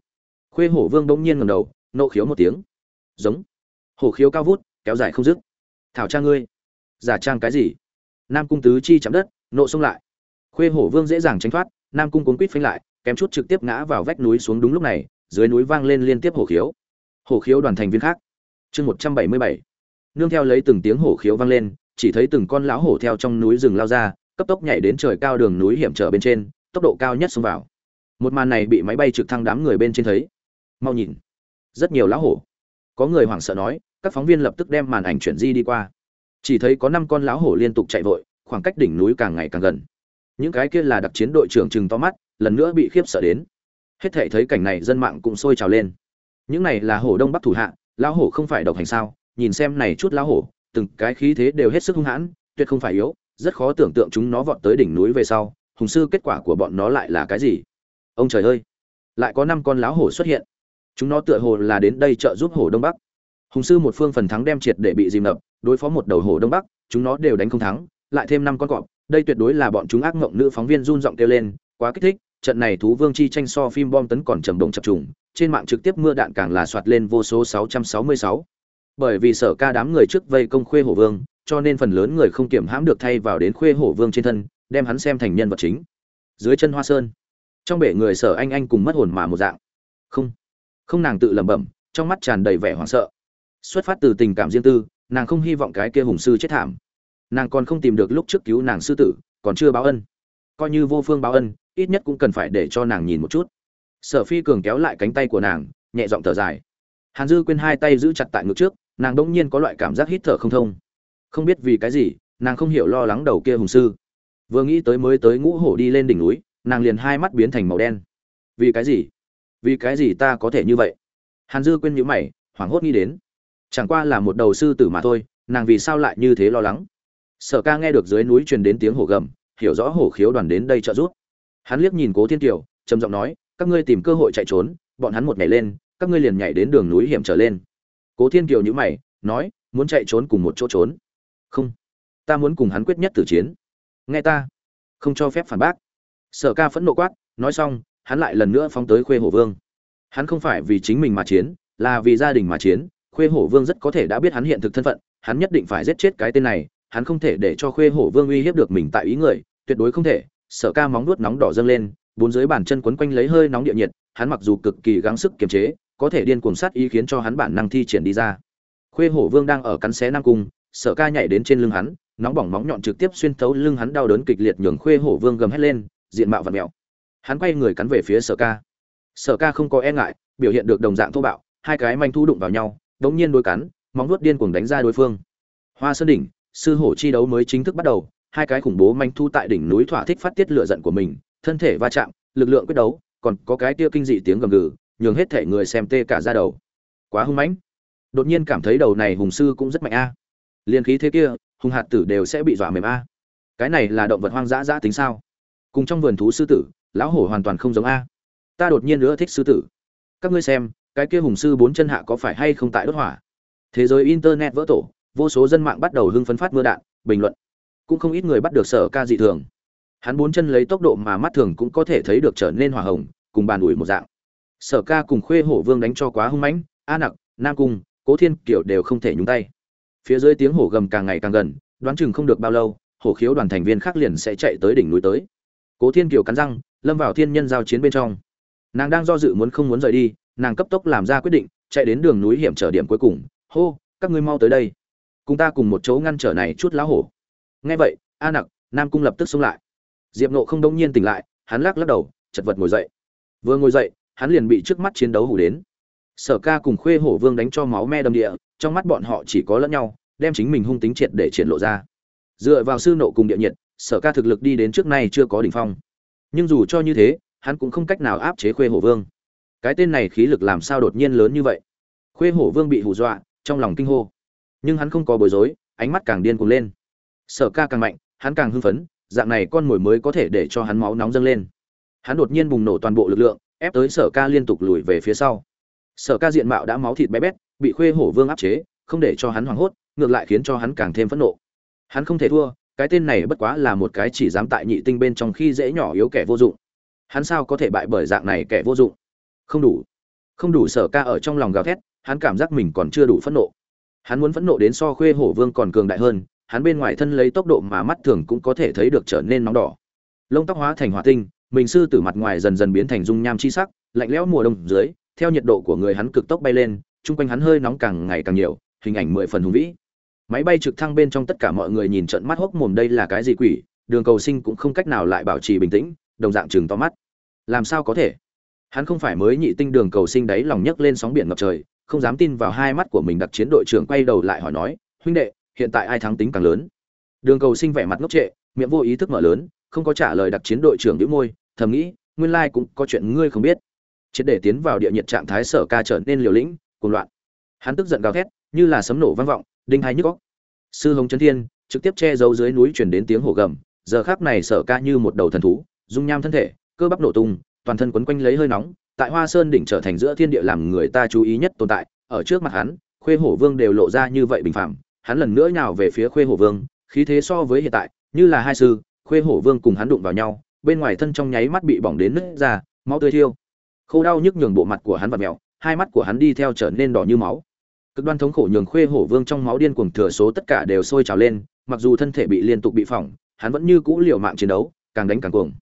Khuê hổ vương bỗng nhiên ngầm đầu, nộ khiếu một tiếng. Giống. Hổ khiếu cao vút, kéo dài không dứt. Thảo trang ngươi. Giả trang cái gì? Nam cung tứ chi chạm đất, nộ xông lại. Khuê hổ vương dễ dàng tránh thoát, nam cung cuốn quýt phanh lại, kém chút trực tiếp ngã vào vách núi xuống đúng lúc này dưới núi vang lên liên tiếp hổ khiếu. Hổ khiếu đoàn thành viên khác. Chương một trăm bảy mươi bảy. Nương theo lấy từng tiếng hổ khiếu vang lên, chỉ thấy từng con lão hổ theo trong núi rừng lao ra, cấp tốc nhảy đến trời cao đường núi hiểm trở bên trên, tốc độ cao nhất xông vào. Một màn này bị máy bay trực thăng đám người bên trên thấy. Mau nhìn. Rất nhiều lão hổ. Có người hoảng sợ nói, các phóng viên lập tức đem màn ảnh chuyển di đi qua. Chỉ thấy có năm con lão hổ liên tục chạy vội, khoảng cách đỉnh núi càng ngày càng gần. Những cái kia là đặc chiến đội trưởng chừng to mắt, lần nữa bị khiếp sợ đến hết thể thấy cảnh này dân mạng cũng sôi trào lên. Những này là hổ đông bắc thủ hạ, lão hổ không phải độc hành sao? Nhìn xem này chút lão hổ, từng cái khí thế đều hết sức hung hãn, tuyệt không phải yếu, rất khó tưởng tượng chúng nó vọt tới đỉnh núi về sau, hùng sư kết quả của bọn nó lại là cái gì? Ông trời ơi! Lại có năm con lão hổ xuất hiện. Chúng nó tựa hồ là đến đây trợ giúp hổ đông bắc. Hùng sư một phương phần thắng đem triệt để bị dìm ngập, đối phó một đầu hổ đông bắc, chúng nó đều đánh không thắng, lại thêm năm con cọp, đây tuyệt đối là bọn chúng ác mộng nữ phóng viên run giọng kêu lên, quá kích thích trận này thú vương chi tranh so phim bom tấn còn trầm động chập trùng, trên mạng trực tiếp mưa đạn càng là soạt lên vô số 666. bởi vì sở ca đám người trước vây công khuê hổ vương, cho nên phần lớn người không kiểm hãm được thay vào đến khuê hổ vương trên thân, đem hắn xem thành nhân vật chính. Dưới chân hoa sơn, trong bể người sở anh anh cùng mất hồn mà một dạng. Không không nàng tự lẩm bẩm, trong mắt tràn đầy vẻ hoảng sợ. Xuất phát từ tình cảm riêng tư, nàng không hy vọng cái kia hùng sư chết thảm. Nàng còn không tìm được lúc trước cứu nàng sư tử, còn chưa báo ân. Coi như vô phương báo ân ít nhất cũng cần phải để cho nàng nhìn một chút. Sở phi cường kéo lại cánh tay của nàng, nhẹ giọng thở dài. Hàn dư quên hai tay giữ chặt tại ngực trước, nàng đông nhiên có loại cảm giác hít thở không thông. Không biết vì cái gì, nàng không hiểu lo lắng đầu kia hùng sư. Vừa nghĩ tới mới tới ngũ hổ đi lên đỉnh núi, nàng liền hai mắt biến thành màu đen. Vì cái gì? Vì cái gì ta có thể như vậy? Hàn dư quên nhữ mày, hoảng hốt nghĩ đến. Chẳng qua là một đầu sư tử mà thôi, nàng vì sao lại như thế lo lắng? Sở ca nghe được dưới núi truyền đến tiếng hổ gầm, hiểu rõ hổ khiếu đoàn đến đây trợ giúp hắn liếc nhìn cố thiên kiều, trầm giọng nói, các ngươi tìm cơ hội chạy trốn, bọn hắn một nhảy lên, các ngươi liền nhảy đến đường núi hiểm trở lên. Cố thiên kiều nhữ mày, nói, muốn chạy trốn cùng một chỗ trốn? Không, ta muốn cùng hắn quyết nhất tử chiến. Nghe ta, không cho phép phản bác. Sở ca phẫn nộ quát, nói xong, hắn lại lần nữa phóng tới khuê hổ vương. Hắn không phải vì chính mình mà chiến, là vì gia đình mà chiến. Khuê hổ vương rất có thể đã biết hắn hiện thực thân phận, hắn nhất định phải giết chết cái tên này. Hắn không thể để cho khuê hổ vương uy hiếp được mình tại ý người, tuyệt đối không thể sở ca móng nuốt nóng đỏ dâng lên, bốn dưới bàn chân quấn quanh lấy hơi nóng địa nhiệt, hắn mặc dù cực kỳ gắng sức kiềm chế, có thể điên cuồng sát ý khiến cho hắn bản năng thi triển đi ra. Khuê hổ vương đang ở cắn xé nam cung, sở ca nhảy đến trên lưng hắn, nóng bỏng móng nhọn trực tiếp xuyên thấu lưng hắn đau đớn kịch liệt nhường khuê hổ vương gầm hét lên, diện mạo và mẹo. Hắn quay người cắn về phía sở ca. Sở ca không có e ngại, biểu hiện được đồng dạng thô bạo, hai cái manh thu đụng vào nhau, đống nhiên đôi cắn, móng nuốt điên cuồng đánh ra đối phương. Hoa sơn đỉnh, sư hổ chi đấu mới chính thức bắt đầu hai cái khủng bố manh thu tại đỉnh núi thỏa thích phát tiết lửa giận của mình, thân thể va chạm, lực lượng quyết đấu, còn có cái kia kinh dị tiếng gầm gừ, nhường hết thể người xem tê cả da đầu. Quá hung mãnh. Đột nhiên cảm thấy đầu này hùng sư cũng rất mạnh a. Liên khí thế kia hùng hạt tử đều sẽ bị dọa mềm a. Cái này là động vật hoang dã dã tính sao? Cùng trong vườn thú sư tử, lão hổ hoàn toàn không giống a. Ta đột nhiên nữa thích sư tử. Các ngươi xem, cái kia hùng sư bốn chân hạ có phải hay không tại đốt hỏa? Thế giới internet vỡ tổ, vô số dân mạng bắt đầu hưng phấn phát mưa đạn, bình luận cũng không ít người bắt được sở ca dị thường. Hắn bốn chân lấy tốc độ mà mắt thường cũng có thể thấy được trở nên hỏa hồng, cùng bàn ủi một dạng. Sở ca cùng khuê hổ vương đánh cho quá hung mãnh, a nặc, nam cung, cố thiên kiểu đều không thể nhúng tay. Phía dưới tiếng hổ gầm càng ngày càng gần, đoán chừng không được bao lâu, hổ khiếu đoàn thành viên khác liền sẽ chạy tới đỉnh núi tới. Cố thiên kiều cắn răng, lâm vào thiên nhân giao chiến bên trong. Nàng đang do dự muốn không muốn rời đi, nàng cấp tốc làm ra quyết định, chạy đến đường núi hiểm trở điểm cuối cùng. Hô, các ngươi mau tới đây. Cùng ta cùng một chỗ ngăn trở này chút lá hổ nghe vậy, a nặc, nam cung lập tức xông lại. Diệp nộ không đông nhiên tỉnh lại, hắn lắc lắc đầu, chật vật ngồi dậy. Vừa ngồi dậy, hắn liền bị trước mắt chiến đấu hủ đến. Sở ca cùng khuê hổ vương đánh cho máu me đầm địa, trong mắt bọn họ chỉ có lẫn nhau, đem chính mình hung tính triệt để triển lộ ra. Dựa vào sư nộ cùng địa nhiệt, sở ca thực lực đi đến trước nay chưa có đỉnh phong. Nhưng dù cho như thế, hắn cũng không cách nào áp chế khuê hổ vương. Cái tên này khí lực làm sao đột nhiên lớn như vậy? Khuê hổ vương bị hù dọa, trong lòng kinh hô. Nhưng hắn không có bối rối, ánh mắt càng điên cuồng lên sở ca càng mạnh, hắn càng hưng phấn, dạng này con mồi mới có thể để cho hắn máu nóng dâng lên. Hắn đột nhiên bùng nổ toàn bộ lực lượng, ép tới sở ca liên tục lùi về phía sau. Sở ca diện mạo đã máu thịt bé bét, bị khuê hổ vương áp chế, không để cho hắn hoảng hốt, ngược lại khiến cho hắn càng thêm phẫn nộ. Hắn không thể thua, cái tên này bất quá là một cái chỉ dám tại nhị tinh bên trong khi dễ nhỏ yếu kẻ vô dụng. Hắn sao có thể bại bởi dạng này kẻ vô dụng? Không đủ. Không đủ sở ca ở trong lòng gào thét, hắn cảm giác mình còn chưa đủ phẫn nộ. Hắn muốn phẫn nộ đến so khuê hổ vương còn cường đại hơn hắn bên ngoài thân lấy tốc độ mà mắt thường cũng có thể thấy được trở nên nóng đỏ. Lông tóc hóa thành hỏa tinh, mình sư tử mặt ngoài dần dần biến thành dung nham chi sắc, lạnh lẽo mùa đông dưới, theo nhiệt độ của người hắn cực tốc bay lên, chung quanh hắn hơi nóng càng ngày càng nhiều, hình ảnh mười phần hùng vĩ. Máy bay trực thăng bên trong tất cả mọi người nhìn trận mắt hốc mồm đây là cái gì quỷ, đường cầu sinh cũng không cách nào lại bảo trì bình tĩnh, đồng dạng chừng to mắt. Làm sao có thể? Hắn không phải mới nhị tinh đường cầu sinh đấy lòng nhấc lên sóng biển ngập trời, không dám tin vào hai mắt của mình đặc chiến đội trưởng quay đầu lại hỏi nói, huynh đệ hiện tại ai thắng tính càng lớn. Đường cầu sinh vẻ mặt ngốc trệ, miệng vô ý thức mở lớn, không có trả lời đặc chiến đội trưởng đĩu môi, thầm nghĩ, nguyên lai cũng có chuyện ngươi không biết. Triệt để tiến vào địa nhiệt trạng thái sở ca trở nên liều lĩnh, cuồng loạn. Hắn tức giận gào thét, như là sấm nổ vang vọng, đinh hai nhức góc sư hồng trấn thiên, trực tiếp che giấu dưới núi chuyển đến tiếng hổ gầm, giờ khác này sở ca như một đầu thần thú, dung nham thân thể, cơ bắp nổ tung, toàn thân quấn quanh lấy hơi nóng, tại hoa sơn đỉnh trở thành giữa thiên địa làm người ta chú ý nhất tồn tại, ở trước mặt hắn, khuê hổ vương đều lộ ra như vậy bình phẳng hắn lần nữa nhào về phía khuê hổ vương, khí thế so với hiện tại, như là hai sư, khuê hổ vương cùng hắn đụng vào nhau, bên ngoài thân trong nháy mắt bị bỏng đến nứt ra, máu tươi thiêu. Khô đau nhức nhường bộ mặt của hắn và mèo, hai mắt của hắn đi theo trở nên đỏ như máu. Cực đoan thống khổ nhường khuê hổ vương trong máu điên cuồng thừa số tất cả đều sôi trào lên, mặc dù thân thể bị liên tục bị phỏng, hắn vẫn như cũ liều mạng chiến đấu, càng đánh càng cuồng.